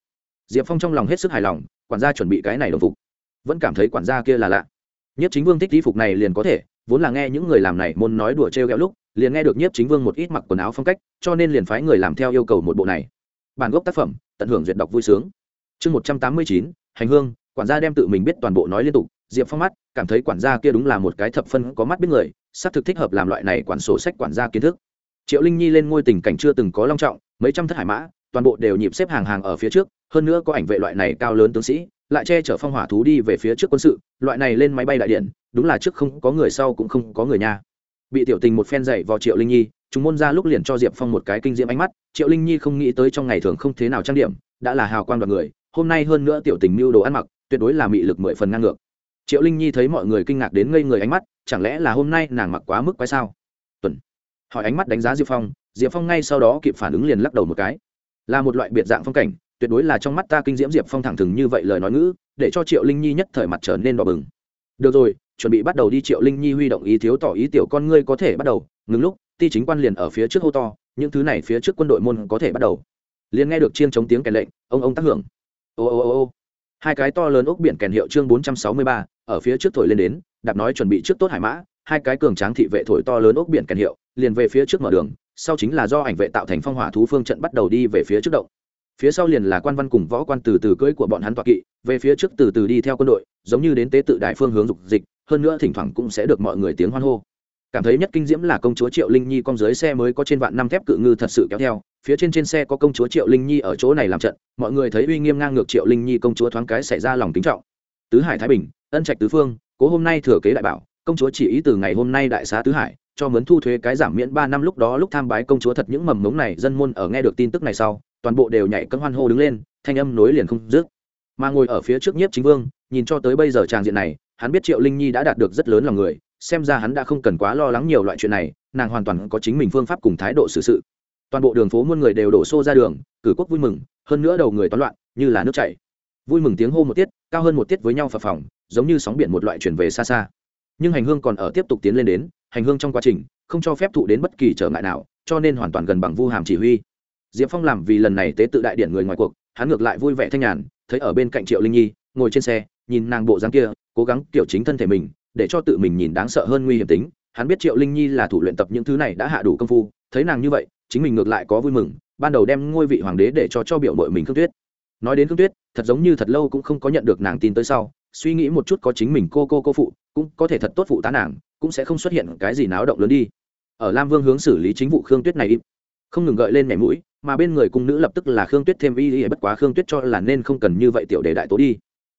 Diệp phong trong lòng hết sức hài lòng, quản gia chuẩn bị cái này đồng phục. Vẫn cảm thấy quản gia kia là lạ. Nhất chính vương thích y phục này liền có thể, vốn là nghe những người làm này môn nói đùa trêu ghẹo lúc, liền nghe được nhiếp chính vương một ít mặc quần áo phong cách, cho nên liền phái người làm theo yêu cầu một bộ này. Bản gốc tác phẩm, tận hưởng duyệt đọc vui sướng. Chương một trăm tám mươi chín, hành hương, quản gia đem tự mình biết toàn bộ nói liên tục, diệp phong mắt, cảm thấy quản gia kia đúng là một cái thập phân có mắt biết người, xác thực thích hợp làm loại này quản sổ sách quản gia kiến thức triệu linh nhi lên ngôi tình cảnh chưa từng có long trọng, mấy trăm thất hải mã, toàn bộ đều nhịp xếp hàng hàng ở phía trước, hơn nữa có ảnh vệ loại này cao lớn tướng sĩ, lại che chở phong hỏa thú đi về phía trước quân sự, loại này lên máy bay đại điện, đúng là trước không có người sau cũng không có người nha. Bị tiểu tình một phen dậy vào triệu linh nhi, chúng môn ra lúc liền cho diệp phong một cái kinh diễm ánh mắt, triệu linh nhi không nghĩ tới trong ngày thường không thế nào trang điểm, đã là hào quang đoàn người, hôm nay hơn nữa tiểu tình mưu đồ ăn mặc, tuyệt đối là mị lực mười phần ngang ngược. Triệu linh nhi thấy mọi người kinh ngạc đến ngây người ánh mắt, chẳng lẽ là hôm nay nàng mặc quá mức quái sao? Hỏi ánh mắt đánh giá diệp phong diệp phong ngay sau đó kịp phản ứng liền lắc đầu một cái. Là một loại biệt dạng phong cảnh, tuyệt đối là trong mắt ta kinh diễm diệp phong thẳng thừng như vậy lời nói ngữ, để cho triệu linh nhi nhất thời mặt trở nên đỏ bừng. Được rồi, chuẩn bị bắt đầu đi triệu linh nhi huy động ý thiếu tỏ ý tiểu con ngươi có thể bắt đầu. Ngừng lúc, ti chính quan liền ở phía trước hô to, những thứ này phía trước quân đội môn có thể bắt đầu. Liền nghe được chiên chống tiếng kèn lệnh, ông ông tác hưởng. Ô ô ô ô. Hai cái to lớn ốc biển kèn hiệu chương bốn trăm sáu mươi ba, ở phía trước thổi lên đến, đạp nói chuẩn bị trước tốt hải mã, hai cái cường tráng thị vệ thổi to lớn ốc biển kèn hiệu liền về phía trước mở đường, sau chính là do ảnh vệ tạo thành phong hỏa thú phương trận bắt đầu đi về phía trước động. Phía sau liền là quan văn cùng võ quan từ từ cưỡi của bọn hắn tọa kỵ, về phía trước từ từ đi theo quân đội, giống như đến tế tự đại phương hướng dục dịch, hơn nữa thỉnh thoảng cũng sẽ được mọi người tiếng hoan hô. Cảm thấy nhất kinh diễm là công chúa triệu linh nhi con dưới xe mới có trên vạn năm thép cự ngư thật sự kéo theo, phía trên trên xe có công chúa triệu linh nhi ở chỗ này làm trận, mọi người thấy uy nghiêm ngang ngược triệu linh nhi công chúa thoáng cái xảy ra lòng kính trọng. Tứ hải thái bình, ân trạch tứ phương, cố hôm nay thừa kế đại bảo, công chúa chỉ ý từ ngày hôm nay đại xá tứ hải cho mướn thu thuế cái giảm miễn ba năm lúc đó lúc tham bái công chúa thật những mầm mống này dân môn ở nghe được tin tức này sau toàn bộ đều nhảy cẫng hoan hô đứng lên thanh âm nối liền không dứt. Mà ngồi ở phía trước nhiếp chính vương nhìn cho tới bây giờ tràng diện này hắn biết triệu linh nhi đã đạt được rất lớn lòng người xem ra hắn đã không cần quá lo lắng nhiều loại chuyện này nàng hoàn toàn có chính mình phương pháp cùng thái độ xử sự. Toàn bộ đường phố muôn người đều đổ xô ra đường cử quốc vui mừng hơn nữa đầu người toán loạn như là nước chảy. Vui mừng tiếng hô một tiết cao hơn một tiết với nhau phập phồng, giống như sóng biển một loại chuyển về xa xa. Nhưng hành hương còn ở tiếp tục tiến lên đến hành hương trong quá trình, không cho phép thụ đến bất kỳ trở ngại nào, cho nên hoàn toàn gần bằng vu hàm chỉ huy. Diệp phong làm vì lần này tế tự đại điển người ngoài cuộc, hắn ngược lại vui vẻ thanh nhàn, thấy ở bên cạnh triệu linh nhi, ngồi trên xe, nhìn nàng bộ dáng kia, cố gắng kiểu chính thân thể mình, để cho tự mình nhìn đáng sợ hơn nguy hiểm tính. Hắn biết triệu linh nhi là thủ luyện tập những thứ này đã hạ đủ công phu, thấy nàng như vậy, chính mình ngược lại có vui mừng, ban đầu đem ngôi vị hoàng đế để cho cho biểu mội mình khương tuyết. Nói đến khương tuyết, thật giống như thật lâu cũng không có nhận được nàng tin tới sau, suy nghĩ một chút có chính mình cô cô cô phụ, cũng có thể thật tốt phụ tá nàng cũng sẽ không xuất hiện cái gì náo động lớn đi. Ở lam vương hướng xử lý chính vụ khương tuyết này im. Không ngừng gợi lên mẻ mũi, mà bên người cung nữ lập tức là khương tuyết thêm y y, bất quá khương tuyết cho là nên không cần như vậy tiểu đề đại tố đi.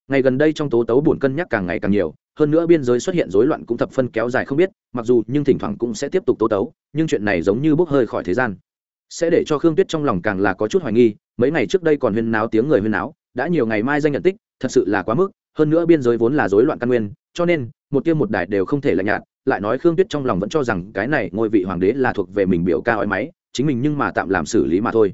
Ngày gần đây trong tố tấu buồn cân nhắc càng ngày càng nhiều, hơn nữa biên giới xuất hiện rối loạn cũng thập phân kéo dài không biết, mặc dù nhưng thỉnh thoảng cũng sẽ tiếp tục tố tấu, nhưng chuyện này giống như bốc hơi khỏi thế gian. Sẽ để cho khương tuyết trong lòng càng là có chút hoài nghi, mấy ngày trước đây còn huyên náo tiếng người huyên náo, đã nhiều ngày mai danh nhận tích, thật sự là quá mức, hơn nữa biên giới vốn là rối loạn căn nguyên, cho nên một tiêm một đài đều không thể lạnh nhạt, lại nói khương tuyết trong lòng vẫn cho rằng cái này ngôi vị hoàng đế là thuộc về mình biểu ca ói máy, chính mình nhưng mà tạm làm xử lý mà thôi.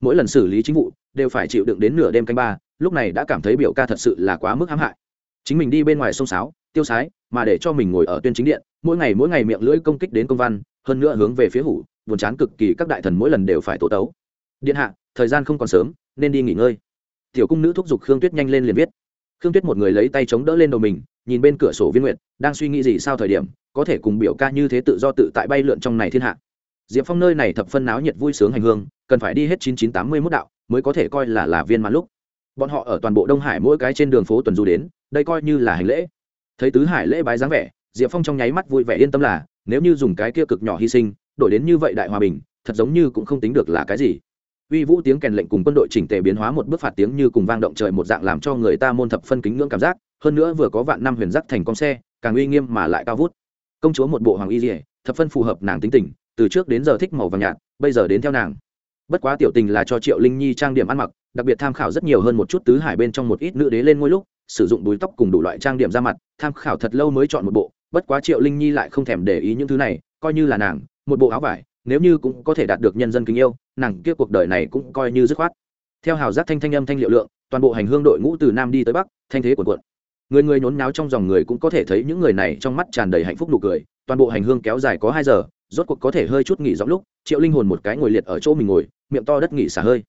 Mỗi lần xử lý chính vụ, đều phải chịu đựng đến nửa đêm canh ba, lúc này đã cảm thấy biểu ca thật sự là quá mức hãm hại. Chính mình đi bên ngoài sông sáo, tiêu sái, mà để cho mình ngồi ở tuyên chính điện, mỗi ngày mỗi ngày miệng lưỡi công kích đến công văn, hơn nữa hướng về phía hủ, buồn chán cực kỳ các đại thần mỗi lần đều phải tổ tấu. Điện hạ, thời gian không còn sớm, nên đi nghỉ ngơi. Tiểu cung nữ thúc giục khương tuyết nhanh lên liền viết khương tuyết một người lấy tay chống đỡ lên đầu mình, nhìn bên cửa sổ viên nguyện đang suy nghĩ gì sao thời điểm, có thể cùng biểu ca như thế tự do tự tại bay lượn trong này thiên hạ. Diệp phong nơi này thập phân náo nhiệt vui sướng hành hương, cần phải đi hết chín chín tám mươi mốt đạo mới có thể coi là là viên mãn lúc. Bọn họ ở toàn bộ đông hải mỗi cái trên đường phố tuần du đến, đây coi như là hành lễ. Thấy tứ hải lễ bái dáng vẻ, diệp phong trong nháy mắt vui vẻ yên tâm là, nếu như dùng cái kia cực nhỏ hy sinh, đổi đến như vậy đại hòa bình, thật giống như cũng không tính được là cái gì uy vũ tiếng kèn lệnh cùng quân đội chỉnh tề biến hóa một bước phạt tiếng như cùng vang động trời một dạng làm cho người ta môn thập phân kính ngưỡng cảm giác, hơn nữa vừa có vạn năm huyền giác thành con xe, càng uy nghiêm mà lại cao vút. Công chúa một bộ hoàng y dỉa thập phân phù hợp nàng tính tình, từ trước đến giờ thích màu vàng nhạt, bây giờ đến theo nàng. Bất quá tiểu tình là cho triệu linh nhi trang điểm ăn mặc, đặc biệt tham khảo rất nhiều hơn một chút tứ hải bên trong một ít nữ đế lên ngôi lúc, sử dụng đuôi tóc cùng đủ loại trang điểm ra mặt, tham khảo thật lâu mới chọn một bộ, bất quá triệu linh nhi lại không thèm để ý những thứ này, coi như là nàng, một bộ áo vải nếu như cũng có thể đạt được nhân dân kính yêu, nàng kia cuộc đời này cũng coi như dứt khoát. Theo hào giác thanh thanh âm thanh liệu lượng, toàn bộ hành hương đội ngũ từ nam đi tới bắc, thanh thế cuồn cuộn. Người người nhốn náo trong dòng người cũng có thể thấy những người này trong mắt tràn đầy hạnh phúc nụ cười, toàn bộ hành hương kéo dài có hai giờ, rốt cuộc có thể hơi chút nghỉ giọng lúc, triệu linh hồn một cái ngồi liệt ở chỗ mình ngồi, miệng to đất nghỉ xả hơi.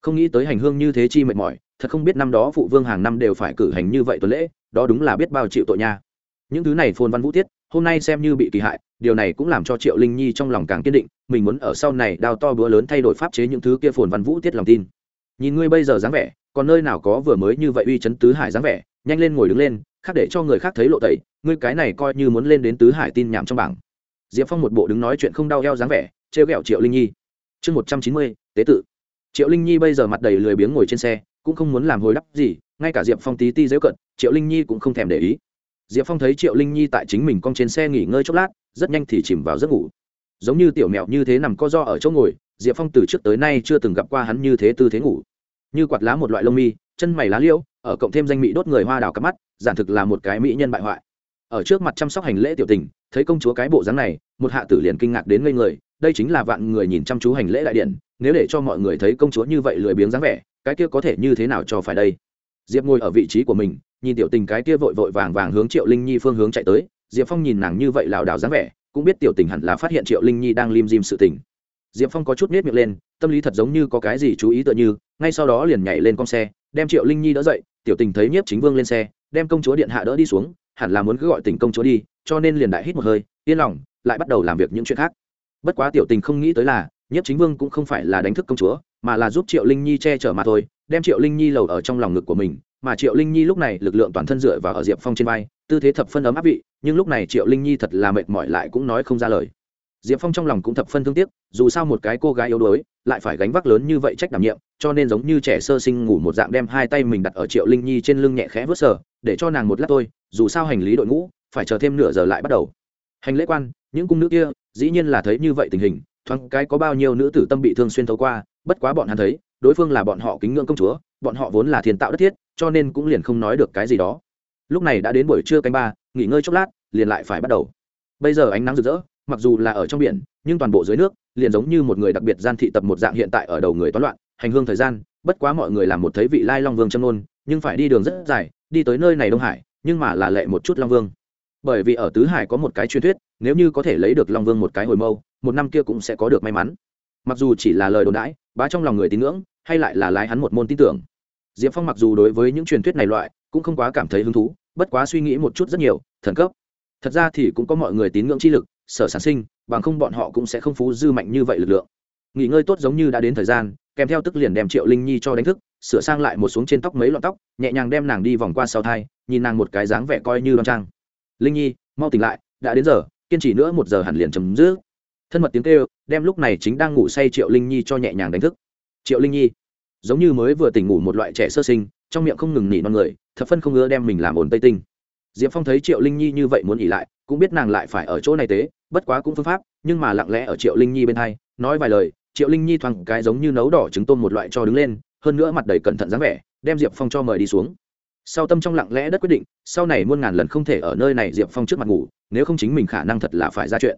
Không nghĩ tới hành hương như thế chi mệt mỏi, thật không biết năm đó phụ vương hàng năm đều phải cử hành như vậy tuần lễ, đó đúng là biết bao chịu tội nha. Những thứ này phồn văn vũ tiết hôm nay xem như bị kỳ hại, điều này cũng làm cho triệu linh nhi trong lòng càng kiên định, mình muốn ở sau này đào to bữa lớn thay đổi pháp chế những thứ kia phồn văn vũ tiết lòng tin. Nhìn ngươi bây giờ dáng vẻ, còn nơi nào có vừa mới như vậy uy chấn tứ hải dáng vẻ, nhanh lên ngồi đứng lên, khác để cho người khác thấy lộ tẩy, ngươi cái này coi như muốn lên đến tứ hải tin nhảm trong bảng. Diệp phong một bộ đứng nói chuyện không đau eo dáng vẻ, trêu ghẹo triệu linh nhi. Chương một trăm chín mươi, tế tự. Triệu linh nhi bây giờ mặt đầy lười biếng ngồi trên xe, cũng không muốn làm hồi đắp gì, ngay cả diệp phong tí ti dễu cận, triệu linh nhi cũng không thèm để ý diệp phong thấy triệu linh nhi tại chính mình cong trên xe nghỉ ngơi chốc lát, rất nhanh thì chìm vào giấc ngủ. Giống như tiểu mèo như thế nằm co do ở chỗ ngồi, diệp phong từ trước tới nay chưa từng gặp qua hắn như thế tư thế ngủ. Như quạt lá một loại lông mi, chân mày lá liễu, ở cộng thêm danh mỹ đốt người hoa đào cắp mắt, giản thực là một cái mỹ nhân bại hoại. Ở trước mặt chăm sóc hành lễ tiểu tình, thấy công chúa cái bộ dáng này, một hạ tử liền kinh ngạc đến ngây người, đây chính là vạn người nhìn chăm chú hành lễ đại điện, nếu để cho mọi người thấy công chúa như vậy lười biếng dáng vẻ, cái kia có thể như thế nào cho phải đây? Diệp ngồi ở vị trí của mình, nhìn tiểu tình cái kia vội vội vàng vàng hướng triệu linh nhi phương hướng chạy tới. Diệp phong nhìn nàng như vậy lảo đảo dáng vẻ, cũng biết tiểu tình hẳn là phát hiện triệu linh nhi đang lim dim sự tình. Diệp phong có chút nết miệng lên, tâm lý thật giống như có cái gì chú ý tựa như, ngay sau đó liền nhảy lên con xe, đem triệu linh nhi đỡ dậy, tiểu tình thấy nhiếp chính vương lên xe, đem công chúa điện hạ đỡ đi xuống, hẳn là muốn cứ gọi tình công chúa đi, cho nên liền đại hít một hơi, yên lòng, lại bắt đầu làm việc những chuyện khác. Bất quá tiểu tình không nghĩ tới là, nhiếp chính vương cũng không phải là đánh thức công chúa mà là giúp triệu linh nhi che chở mà thôi, đem triệu linh nhi lầu ở trong lòng ngực của mình, mà triệu linh nhi lúc này lực lượng toàn thân dựa vào ở diệp phong trên vai, tư thế thập phân ấm áp vị, nhưng lúc này triệu linh nhi thật là mệt mỏi lại cũng nói không ra lời. Diệp phong trong lòng cũng thập phân thương tiếc, dù sao một cái cô gái yếu đuối, lại phải gánh vác lớn như vậy trách đảm nhiệm, cho nên giống như trẻ sơ sinh ngủ một dạng đem hai tay mình đặt ở triệu linh nhi trên lưng nhẹ khẽ vớt sờ, để cho nàng một lát thôi, dù sao hành lý đội ngũ, phải chờ thêm nửa giờ lại bắt đầu. Hành lễ quan, những cung nữ kia, dĩ nhiên là thấy như vậy tình hình, thoáng cái có bao nhiêu nữ tử tâm bị thương xuyên thấu qua bất quá bọn hắn thấy, đối phương là bọn họ kính ngưỡng công chúa, bọn họ vốn là thiên tạo đất thiết, cho nên cũng liền không nói được cái gì đó. Lúc này đã đến buổi trưa canh ba, nghỉ ngơi chốc lát, liền lại phải bắt đầu. Bây giờ ánh nắng rực rỡ, mặc dù là ở trong biển, nhưng toàn bộ dưới nước, liền giống như một người đặc biệt gian thị tập một dạng hiện tại ở đầu người toán loạn, hành hương thời gian, bất quá mọi người làm một thấy vị lai long vương châm nôn nhưng phải đi đường rất dài, đi tới nơi này đông hải, nhưng mà là lệ một chút long vương. Bởi vì ở tứ hải có một cái truyền thuyết, nếu như có thể lấy được long vương một cái hồi mâu, một năm kia cũng sẽ có được may mắn mặc dù chỉ là lời đồn đãi, bá trong lòng người tín ngưỡng, hay lại là lái hắn một môn tin tưởng. Diệp phong mặc dù đối với những truyền thuyết này loại, cũng không quá cảm thấy hứng thú, bất quá suy nghĩ một chút rất nhiều, thần cấp. Thật ra thì cũng có mọi người tín ngưỡng chi lực, sở sản sinh, bằng không bọn họ cũng sẽ không phú dư mạnh như vậy lực lượng. Nghỉ ngơi tốt giống như đã đến thời gian, kèm theo tức liền đem triệu linh nhi cho đánh thức, sửa sang lại một xuống trên tóc mấy lọn tóc, nhẹ nhàng đem nàng đi vòng qua sau thai, nhìn nàng một cái dáng vẻ coi như đoan trang. Linh nhi, mau tỉnh lại, đã đến giờ, kiên trì nữa một giờ hẳn liền chấm dứt thân mật tiếng kêu, đem lúc này chính đang ngủ say triệu linh nhi cho nhẹ nhàng đánh thức. Triệu linh nhi, giống như mới vừa tỉnh ngủ một loại trẻ sơ sinh, trong miệng không ngừng nỉ non người, thập phân không ngứa đem mình làm ổn tây tinh. Diệp phong thấy triệu linh nhi như vậy muốn nghỉ lại, cũng biết nàng lại phải ở chỗ này tế, bất quá cũng phương pháp, nhưng mà lặng lẽ ở triệu linh nhi bên hai, nói vài lời, triệu linh nhi thoáng cái giống như nấu đỏ trứng tôm một loại cho đứng lên, hơn nữa mặt đầy cẩn thận dáng vẻ, đem diệp phong cho mời đi xuống. Sau tâm trong lặng lẽ đất quyết định, sau này muôn ngàn lần không thể ở nơi này diệp phong trước mặt ngủ, nếu không chính mình khả năng thật là phải ra chuyện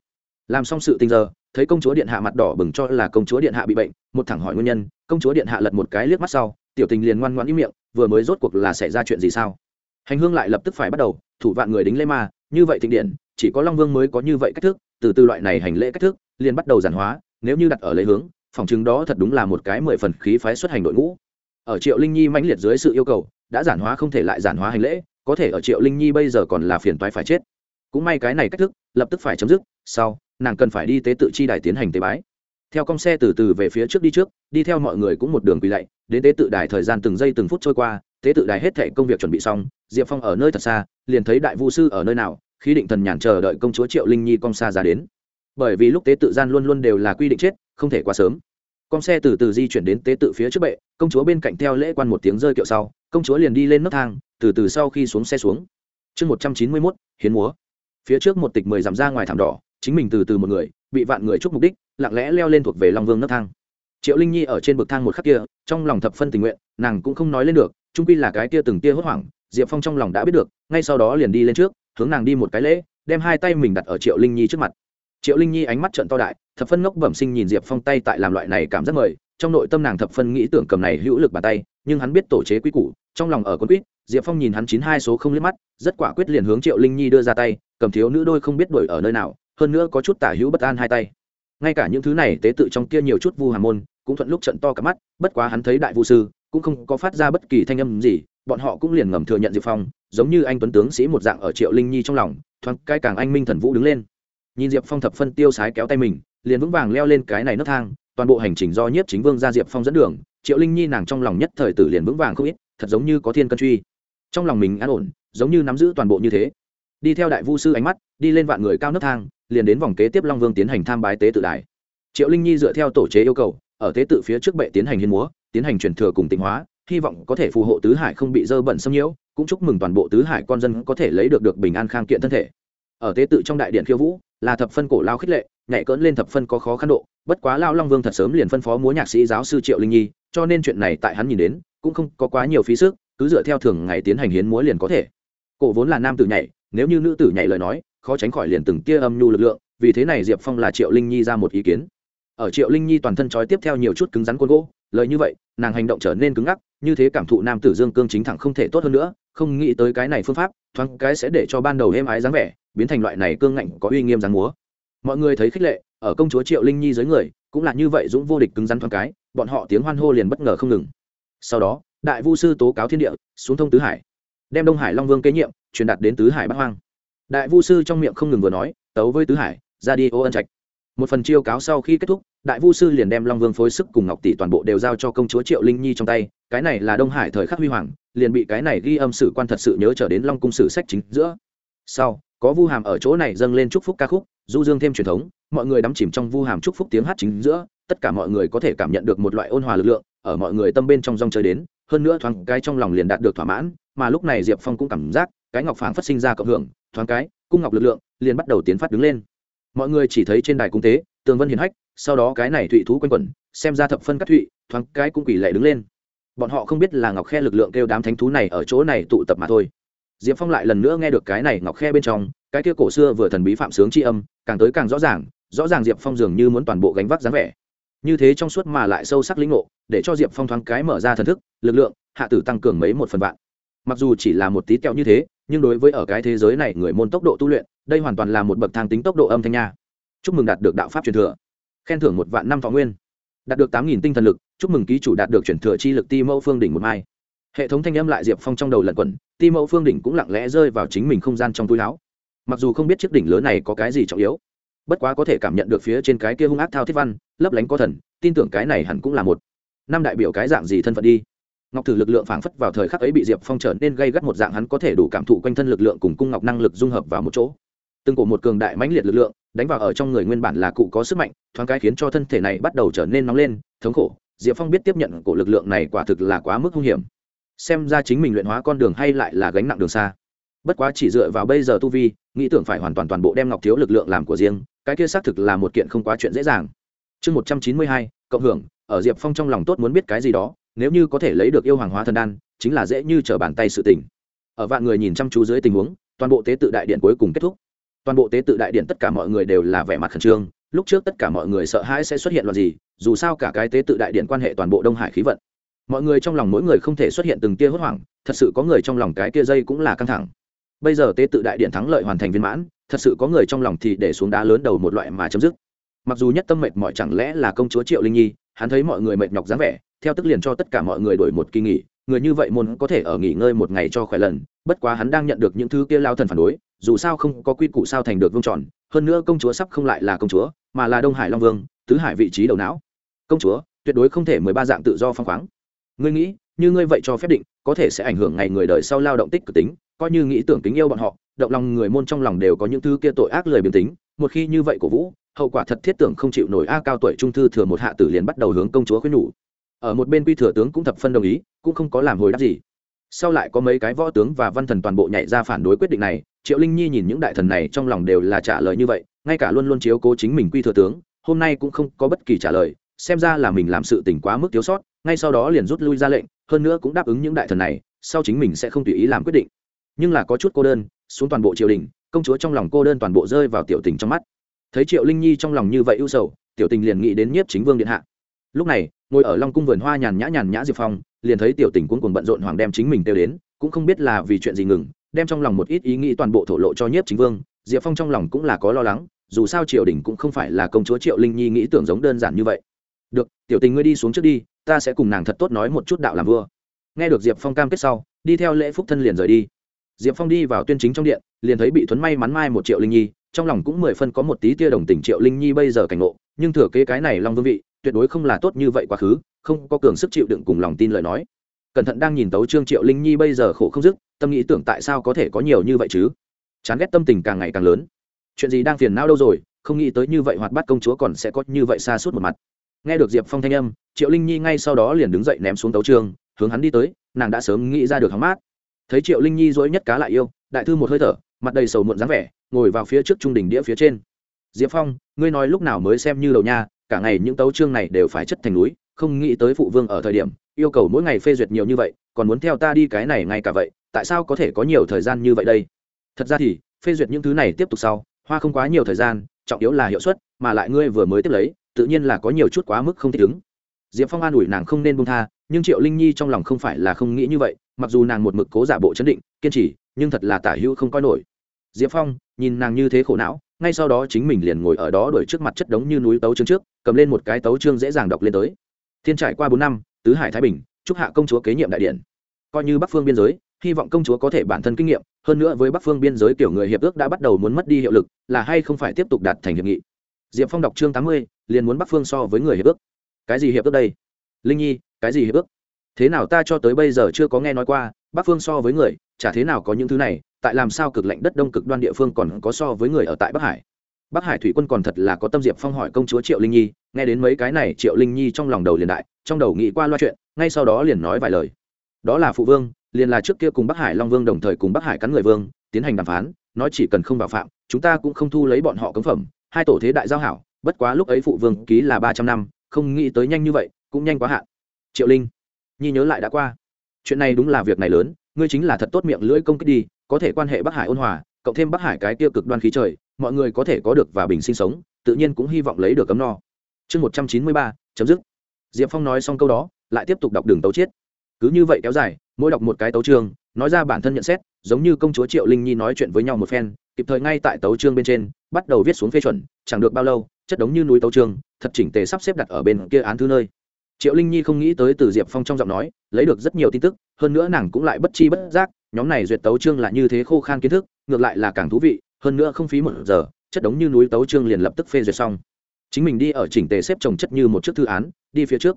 làm xong sự tình giờ, thấy công chúa điện hạ mặt đỏ bừng cho là công chúa điện hạ bị bệnh, một thẳng hỏi nguyên nhân, công chúa điện hạ lật một cái liếc mắt sau, tiểu tình liền ngoan ngoãn im miệng, vừa mới rốt cuộc là xảy ra chuyện gì sao? Hành hương lại lập tức phải bắt đầu, thủ vạn người đính lễ ma, như vậy thịnh điện, chỉ có long vương mới có như vậy cách thức, từ từ loại này hành lễ cách thức, liền bắt đầu giản hóa, nếu như đặt ở lễ hướng, phòng chứng đó thật đúng là một cái mười phần khí phái xuất hành đội ngũ. Ở triệu linh nhi mãnh liệt dưới sự yêu cầu, đã giản hóa không thể lại giản hóa hành lễ, có thể ở triệu linh nhi bây giờ còn là phiền toái phải chết. Cũng may cái này cách thức, lập tức phải chấm dứt, sau nàng cần phải đi tế tự chi đài tiến hành tế bái. Theo con xe từ từ về phía trước đi trước, đi theo mọi người cũng một đường quỳ lạy, đến tế tự đài thời gian từng giây từng phút trôi qua, tế tự đài hết thệ công việc chuẩn bị xong, diệp phong ở nơi thật xa, liền thấy đại vu sư ở nơi nào khi định thần nhàn chờ đợi công chúa triệu linh nhi con xa ra đến. Bởi vì lúc tế tự gian luôn luôn đều là quy định chết, không thể quá sớm. Con xe từ từ di chuyển đến tế tự phía trước bệ, công chúa bên cạnh theo lễ quan một tiếng rơi kiệu sau, công chúa liền đi lên nấc thang, từ từ sau khi xuống xe xuống. Chương một trăm chín mươi mốt, hiến múa. Phía trước một tịch mười dặm ra ngoài thảm đỏ chính mình từ từ một người, bị vạn người chúc mục đích, lặng lẽ leo lên thuộc về long vương nấc thang. Triệu linh nhi ở trên bậc thang một khắc kia, trong lòng thập phân tình nguyện, nàng cũng không nói lên được trung quy là cái kia từng tia hốt hoảng, diệp phong trong lòng đã biết được, ngay sau đó liền đi lên trước, hướng nàng đi một cái lễ, đem hai tay mình đặt ở triệu linh nhi trước mặt. Triệu linh nhi ánh mắt trận to đại, thập phân ngốc bẩm sinh nhìn diệp phong tay tại làm loại này cảm giác mời, trong nội tâm nàng thập phân nghĩ tưởng cầm này hữu lực bàn tay, nhưng hắn biết tổ chế quy củ, trong lòng ở con quýt, diệp phong nhìn hắn chín hai số không liếc mắt, rất quả quyết liền hướng triệu linh nhi đưa ra tay, cầm thiếu nữ đôi không biết đuổi ở nơi nào hơn nữa có chút tả hữu bất an hai tay. Ngay cả những thứ này tế tự trong kia nhiều chút vu hà môn, cũng thuận lúc trận to cả mắt, bất quá hắn thấy đại vu sư, cũng không có phát ra bất kỳ thanh âm gì, bọn họ cũng liền ngầm thừa nhận diệp phong, giống như anh tuấn tướng sĩ một dạng ở triệu linh nhi trong lòng, thoáng cái càng anh minh thần vũ đứng lên. Nhìn diệp phong thập phân tiêu sái kéo tay mình, liền vững vàng leo lên cái này nấc thang, toàn bộ hành trình do nhiếp chính vương ra diệp phong dẫn đường, triệu linh nhi nàng trong lòng nhất thời tử liền vững vàng không ít, thật giống như có thiên cân truy. Trong lòng mình an ổn, giống như nắm giữ toàn bộ như thế. Đi theo đại vu sư ánh mắt, đi lên vạn người cao nấc thang liền đến vòng kế tiếp long vương tiến hành tham bái tế tự đài. Triệu linh nhi dựa theo tổ chế yêu cầu, ở tế tự phía trước bệ tiến hành hiến múa, tiến hành truyền thừa cùng tịnh hóa, hy vọng có thể phù hộ tứ hải không bị dơ bẩn xâm nhiễu, cũng chúc mừng toàn bộ tứ hải con dân có thể lấy được được bình an khang kiện thân thể. Ở tế tự trong đại điện khiêu vũ, là thập phân cổ lao khích lệ nhảy cỡn lên thập phân có khó khăn độ, bất quá lao long vương thật sớm liền phân phó múa nhạc sĩ giáo sư triệu linh nhi, cho nên chuyện này tại hắn nhìn đến, cũng không có quá nhiều phí sức, cứ dựa theo thường ngày tiến hành hiến múa liền có thể. Cổ vốn là nam tử nhảy, nếu như nữ tử nhảy lời nói khó tránh khỏi liền từng tia âm nhu lực lượng, vì thế này diệp phong là triệu linh nhi ra một ý kiến. Ở triệu linh nhi toàn thân trói tiếp theo nhiều chút cứng rắn côn gỗ, lời như vậy, nàng hành động trở nên cứng ngắc, như thế cảm thụ nam tử dương cương chính thẳng không thể tốt hơn nữa, không nghĩ tới cái này phương pháp, thoáng cái sẽ để cho ban đầu êm ái dáng vẻ, biến thành loại này cương ngạnh có uy nghiêm dáng múa. Mọi người thấy khích lệ, ở công chúa triệu linh nhi dưới người, cũng là như vậy dũng vô địch cứng rắn thoáng cái, bọn họ tiếng hoan hô liền bất ngờ không ngừng. Sau đó, đại vu sư tố cáo thiên địa, xuống thông tứ hải, đem đông hải long vương kế nhiệm, truyền đạt đến tứ hải bắc hoang đại vu sư trong miệng không ngừng vừa nói, tấu với tứ hải, ra đi, ô ân trạch. Một phần chiêu cáo sau khi kết thúc, đại vu sư liền đem long vương phối sức cùng ngọc tỷ toàn bộ đều giao cho công chúa triệu linh nhi trong tay, cái này là đông hải thời khắc huy hoàng, liền bị cái này ghi âm sử quan thật sự nhớ trở đến long cung sử sách chính giữa. Sau, có vu hàm ở chỗ này dâng lên chúc phúc ca khúc, du dương thêm truyền thống, mọi người đắm chìm trong vu hàm chúc phúc tiếng hát chính giữa, tất cả mọi người có thể cảm nhận được một loại ôn hòa lực lượng, ở mọi người tâm bên trong dòng chơi đến, hơn nữa thoáng cái trong lòng liền đạt được thỏa mãn, mà lúc này diệp phong cũng cảm giác, cái ngọc phảng phát sinh ra cộng hưởng thoáng cái, cung ngọc lực lượng liền bắt đầu tiến phát đứng lên. Mọi người chỉ thấy trên đài cung tế, tường vân hiền hách, sau đó cái này thụy thú quanh quẩn, xem ra thập phân các thụy, thoáng cái cũng quỷ lệ đứng lên. Bọn họ không biết là ngọc khe lực lượng kêu đám thánh thú này ở chỗ này tụ tập mà thôi. Diệp phong lại lần nữa nghe được cái này ngọc khe bên trong, cái kia cổ xưa vừa thần bí phạm sướng c âm, càng tới càng rõ ràng rõ ràng diệp phong dường như muốn toàn bộ gánh vác dáng vẻ. Như thế trong suốt mà lại sâu sắc lĩnh ngộ, để cho diệp phong thoáng cái mở ra thần thức, lực lượng, hạ tử tăng cường mấy một phần vạn. Mặc dù chỉ là một tí kẹo như thế nhưng đối với ở cái thế giới này người môn tốc độ tu luyện, đây hoàn toàn là một bậc thang tính tốc độ âm thanh nha. Chúc mừng đạt được đạo pháp truyền thừa. Khen thưởng một vạn năm thọ nguyên. Đạt được tám nghìn tinh thần lực, chúc mừng ký chủ đạt được chuyển thừa chi lực ti mẫu phương đỉnh một mai. Hệ thống thanh âm lại diệp phong trong đầu lẩn quẩn, ti mẫu phương đỉnh cũng lặng lẽ rơi vào chính mình không gian trong túi láo mặc dù không biết chiếc đỉnh lớn này có cái gì trọng yếu, bất quá có thể cảm nhận được phía trên cái kia hung ác thao thiết văn, lấp lánh có thần, tin tưởng cái này hẳn cũng là một. Năm đại biểu cái dạng gì thân phận đi? Ngọc thử lực lượng phảng phất vào thời khắc ấy bị diệp phong trở nên gây gắt một dạng, hắn có thể đủ cảm thụ quanh thân lực lượng cùng cung ngọc năng lực dung hợp vào một chỗ. Từng cổ một cường đại mãnh liệt lực lượng đánh vào ở trong người nguyên bản là cụ có sức mạnh, thoáng cái khiến cho thân thể này bắt đầu trở nên nóng lên, thống khổ. Diệp phong biết tiếp nhận cổ lực lượng này quả thực là quá mức hung hiểm. Xem ra chính mình luyện hóa con đường hay lại là gánh nặng đường xa. Bất quá chỉ dựa vào bây giờ tu vi, nghĩ tưởng phải hoàn toàn toàn bộ đem ngọc thiếu lực lượng làm của riêng, cái kia xác thực là một kiện không quá chuyện dễ dàng. Chương một trăm chín mươi hai, cộng hưởng, ở diệp phong trong lòng tốt muốn biết cái gì đó nếu như có thể lấy được yêu hoàng hóa thần đan, chính là dễ như t r ở bàn tay sự tình. Ở vạn người nhìn chăm chú dưới tình huống, toàn bộ tế tự đại điện cuối cùng kết thúc. Toàn bộ tế tự đại điện tất cả mọi người đều là vẻ mặt khẩn trương, lúc trước tất cả mọi người sợ hãi sẽ xuất hiện loạt gì, dù sao cả cái tế tự đại điện quan hệ toàn bộ đông hải khí vận. Mọi người trong lòng mỗi người không thể xuất hiện từng tia hốt hoảng, thật sự có người trong lòng cái kia dây cũng là căng thẳng. Bây giờ tế tự đại điện thắng lợi hoàn thành viên mãn, thật sự có người trong lòng thì để xuống đá lớn đầu một loại mà chấm dứt. Mặc dù nhất tâm mệt mỏi chẳng lẽ là công chúa triệu linh nhi, hắn thấy mọi người mệt nhọc dáng vẻ theo tức liền cho tất cả mọi người đổi một kỳ nghỉ, người như vậy môn có thể ở nghỉ ngơi một ngày cho khỏe lần, bất quá hắn đang nhận được những thứ kia lao thần phản đối, dù sao không có quy củ sao thành được vương tròn, hơn nữa công chúa sắp không lại là công chúa, mà là đông hải long vương, tứ hải vị trí đầu não. Công chúa, tuyệt đối không thể mười ba dạng tự do phong khoáng. Ngươi nghĩ, như ngươi vậy cho phép định, có thể sẽ ảnh hưởng ngày người đời sau lao động tích cực tính, coi như nghĩ tưởng tính yêu bọn họ, động lòng người môn trong lòng đều có những thứ kia tội ác lời biến tính, một khi như vậy cổ vũ, hậu quả thật thiết tưởng không chịu nổi a cao tuổi trung thư thừa một hạ tử liền bắt đầu hướng công chúa khuyên nhủ ở một bên quy thừa tướng cũng thập phân đồng ý, cũng không có làm hồi đáp gì. Sau lại có mấy cái võ tướng và văn thần toàn bộ nhảy ra phản đối quyết định này, triệu linh nhi nhìn những đại thần này trong lòng đều là trả lời như vậy, ngay cả luôn luôn chiếu cố chính mình quy thừa tướng, hôm nay cũng không có bất kỳ trả lời, xem ra là mình làm sự tỉnh quá mức thiếu sót, ngay sau đó liền rút lui ra lệnh, hơn nữa cũng đáp ứng những đại thần này, sau chính mình sẽ không tùy ý làm quyết định. Nhưng là có chút cô đơn, xuống toàn bộ triều đình, công chúa trong lòng cô đơn toàn bộ rơi vào tiểu tình trong mắt. Thấy triệu linh nhi trong lòng như vậy ưu sầu, tiểu tình liền nghĩ đến nhiếp chính vương điện hạ lúc này, ngồi ở long cung vườn hoa nhàn nhã nhàn nhã diệp phong, liền thấy tiểu tình cuốn cuồng bận rộn hoàng đem chính mình kêu đến, cũng không biết là vì chuyện gì ngừng, đem trong lòng một ít ý nghĩ toàn bộ thổ lộ cho nhiếp chính vương. Diệp phong trong lòng cũng là có lo lắng, dù sao triều đình cũng không phải là công chúa triệu linh nhi nghĩ tưởng giống đơn giản như vậy. Được, tiểu tình ngươi đi xuống trước đi, ta sẽ cùng nàng thật tốt nói một chút đạo làm vua. Nghe được diệp phong cam kết sau, đi theo lễ phúc thân liền rời đi. Diệp phong đi vào tuyên chính trong điện, liền thấy bị thuấn may mắn mai một triệu linh nhi, trong lòng cũng mười phân có một tí tia đồng tình triệu linh nhi bây giờ cảnh ngộ, nhưng thừa kế cái này long vương vị tuyệt đối không là tốt như vậy quá khứ, không có cường sức chịu đựng cùng lòng tin lời nói. Cẩn thận đang nhìn tấu trương triệu linh nhi bây giờ khổ không dứt, tâm nghĩ tưởng tại sao có thể có nhiều như vậy chứ? Chán ghét tâm tình càng ngày càng lớn. Chuyện gì đang phiền não đâu rồi, không nghĩ tới như vậy hoạt bát công chúa còn sẽ có như vậy xa suốt một mặt. Nghe được diệp phong thanh âm, triệu linh nhi ngay sau đó liền đứng dậy ném xuống tấu trương, hướng hắn đi tới, nàng đã sớm nghĩ ra được hóng mát. Thấy triệu linh nhi dỗi nhất cá lại yêu, đại thư một hơi thở, mặt đầy sầu muộn dáng vẻ, ngồi vào phía trước trung đỉnh đĩa phía trên. Diệp phong, ngươi nói lúc nào mới xem như đầu nha cả ngày những tấu chương này đều phải chất thành núi, không nghĩ tới phụ vương ở thời điểm, yêu cầu mỗi ngày phê duyệt nhiều như vậy, còn muốn theo ta đi cái này ngay cả vậy, tại sao có thể có nhiều thời gian như vậy đây? Thật ra thì, phê duyệt những thứ này tiếp tục sau, hoa không quá nhiều thời gian, trọng yếu là hiệu suất, mà lại ngươi vừa mới tiếp lấy, tự nhiên là có nhiều chút quá mức không thích ứng. Diệp phong an ủi nàng không nên bung tha, nhưng triệu linh nhi trong lòng không phải là không nghĩ như vậy, mặc dù nàng một mực cố giả bộ chấn định, kiên trì, nhưng thật là tả hữu không coi nổi. Diệp phong, nhìn nàng như thế khổ não ngay sau đó chính mình liền ngồi ở đó đuổi trước mặt chất đống như núi tấu chương trước, cầm lên một cái tấu chương dễ dàng đọc lên tới. Thiên trải qua bốn năm, tứ hải thái bình, chúc hạ công chúa kế nhiệm đại điện. Coi như bắc phương biên giới, hy vọng công chúa có thể bản thân kinh nghiệm, hơn nữa với bắc phương biên giới kiểu người hiệp ước đã bắt đầu muốn mất đi hiệu lực, là hay không phải tiếp tục đạt thành hiệp nghị. Diệp phong đọc chương tám mươi, liền muốn bắc phương so với người hiệp ước. Cái gì hiệp ước đây? Linh nhi, cái gì hiệp ước? Thế nào ta cho tới bây giờ chưa có nghe nói qua, bắc phương so với người, chả thế nào có những thứ này tại làm sao cực lạnh đất đông cực đoan địa phương còn có so với người ở tại bắc hải? Bắc hải thủy quân còn thật là có tâm diệp phong hỏi công chúa triệu linh nhi, nghe đến mấy cái này, triệu linh nhi trong lòng đầu liền đại, trong đầu nghĩ qua loa chuyện, ngay sau đó liền nói vài lời. Đó là phụ vương, liền là trước kia cùng bắc hải long vương đồng thời cùng bắc hải cắn người vương, tiến hành đàm phán, nói chỉ cần không vào phạm, chúng ta cũng không thu lấy bọn họ cấm phẩm, hai tổ thế đại giao hảo, bất quá lúc ấy phụ vương ký là ba trăm năm, không nghĩ tới nhanh như vậy, cũng nhanh quá hạn. Triệu linh, nhi nhớ lại đã qua. Chuyện này đúng là việc này lớn, ngươi chính là thật tốt miệng lưỡi công kích đi có thể quan hệ bắc hải ôn hòa, cộng thêm bắc hải cái tiêu cực đoan khí trời, mọi người có thể có được và bình sinh sống, tự nhiên cũng hy vọng lấy được cấm no. Chương một trăm chín mươi ba, chấm dứt. Diệp phong nói xong câu đó, lại tiếp tục đọc đường tấu chiết cứ như vậy kéo dài, mỗi đọc một cái tấu chương, nói ra bản thân nhận xét, giống như công chúa triệu linh nhi nói chuyện với nhau một phen, kịp thời ngay tại tấu chương bên trên, bắt đầu viết xuống phê chuẩn, chẳng được bao lâu, chất đống như núi tấu chương, thật chỉnh tề sắp xếp đặt ở bên kia án thứ nơi. Triệu linh nhi không nghĩ tới từ diệp phong trong giọng nói, lấy được rất nhiều tin tức, hơn nữa nàng cũng lại bất chi bất giác nhóm này duyệt tấu chương là như thế khô khan kiến thức, ngược lại là càng thú vị, hơn nữa không phí một giờ, chất đống như núi tấu chương liền lập tức phê duyệt xong. Chính mình đi ở chỉnh tề xếp trồng chất như một chiếc thư án, đi phía trước.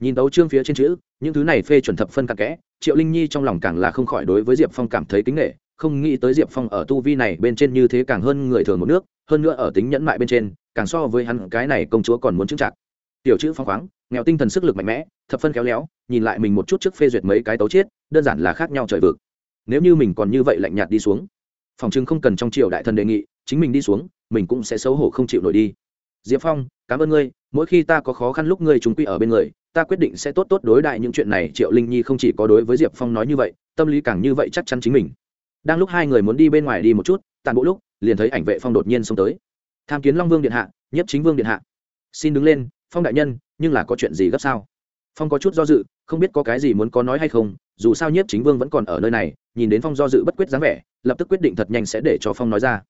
Nhìn tấu chương phía trên chữ, những thứ này phê chuẩn thập phân cặn kẽ, triệu linh nhi trong lòng càng là không khỏi đối với diệp phong cảm thấy kính nghệ không nghĩ tới diệp phong ở tu vi này bên trên như thế càng hơn người thường một nước, hơn nữa ở tính nhẫn mại bên trên, càng so với hắn cái này công chúa còn muốn chứng chặt tiểu chữ phong khoáng, nghèo tinh thần sức lực mạnh mẽ, thập phân khéo léo, nhìn lại mình một chút trước phê duyệt mấy cái tấu chiết, đơn giản là khác nhau trời vực nếu như mình còn như vậy lạnh nhạt đi xuống, phòng chứng không cần trong triều đại thần đề nghị, chính mình đi xuống, mình cũng sẽ xấu hổ không chịu nổi đi. Diệp phong, cảm ơn ngươi, mỗi khi ta có khó khăn lúc ngươi chúng quy ở bên người, ta quyết định sẽ tốt tốt đối đại những chuyện này, triệu linh nhi không chỉ có đối với diệp phong nói như vậy, tâm lý càng như vậy chắc chắn chính mình. Đang lúc hai người muốn đi bên ngoài đi một chút, tàn bộ lúc, liền thấy ảnh vệ phong đột nhiên xông tới. Tham kiến long vương điện hạ, nhất chính vương điện hạ. Xin đứng lên, phong đại nhân, nhưng là có chuyện gì gấp sao? Phong có chút do dự, không biết có cái gì muốn có nói hay không, dù sao nhiếp chính vương vẫn còn ở nơi này nhìn đến phong do dự bất quyết dáng vẻ, lập tức quyết định thật nhanh sẽ để cho phong nói ra.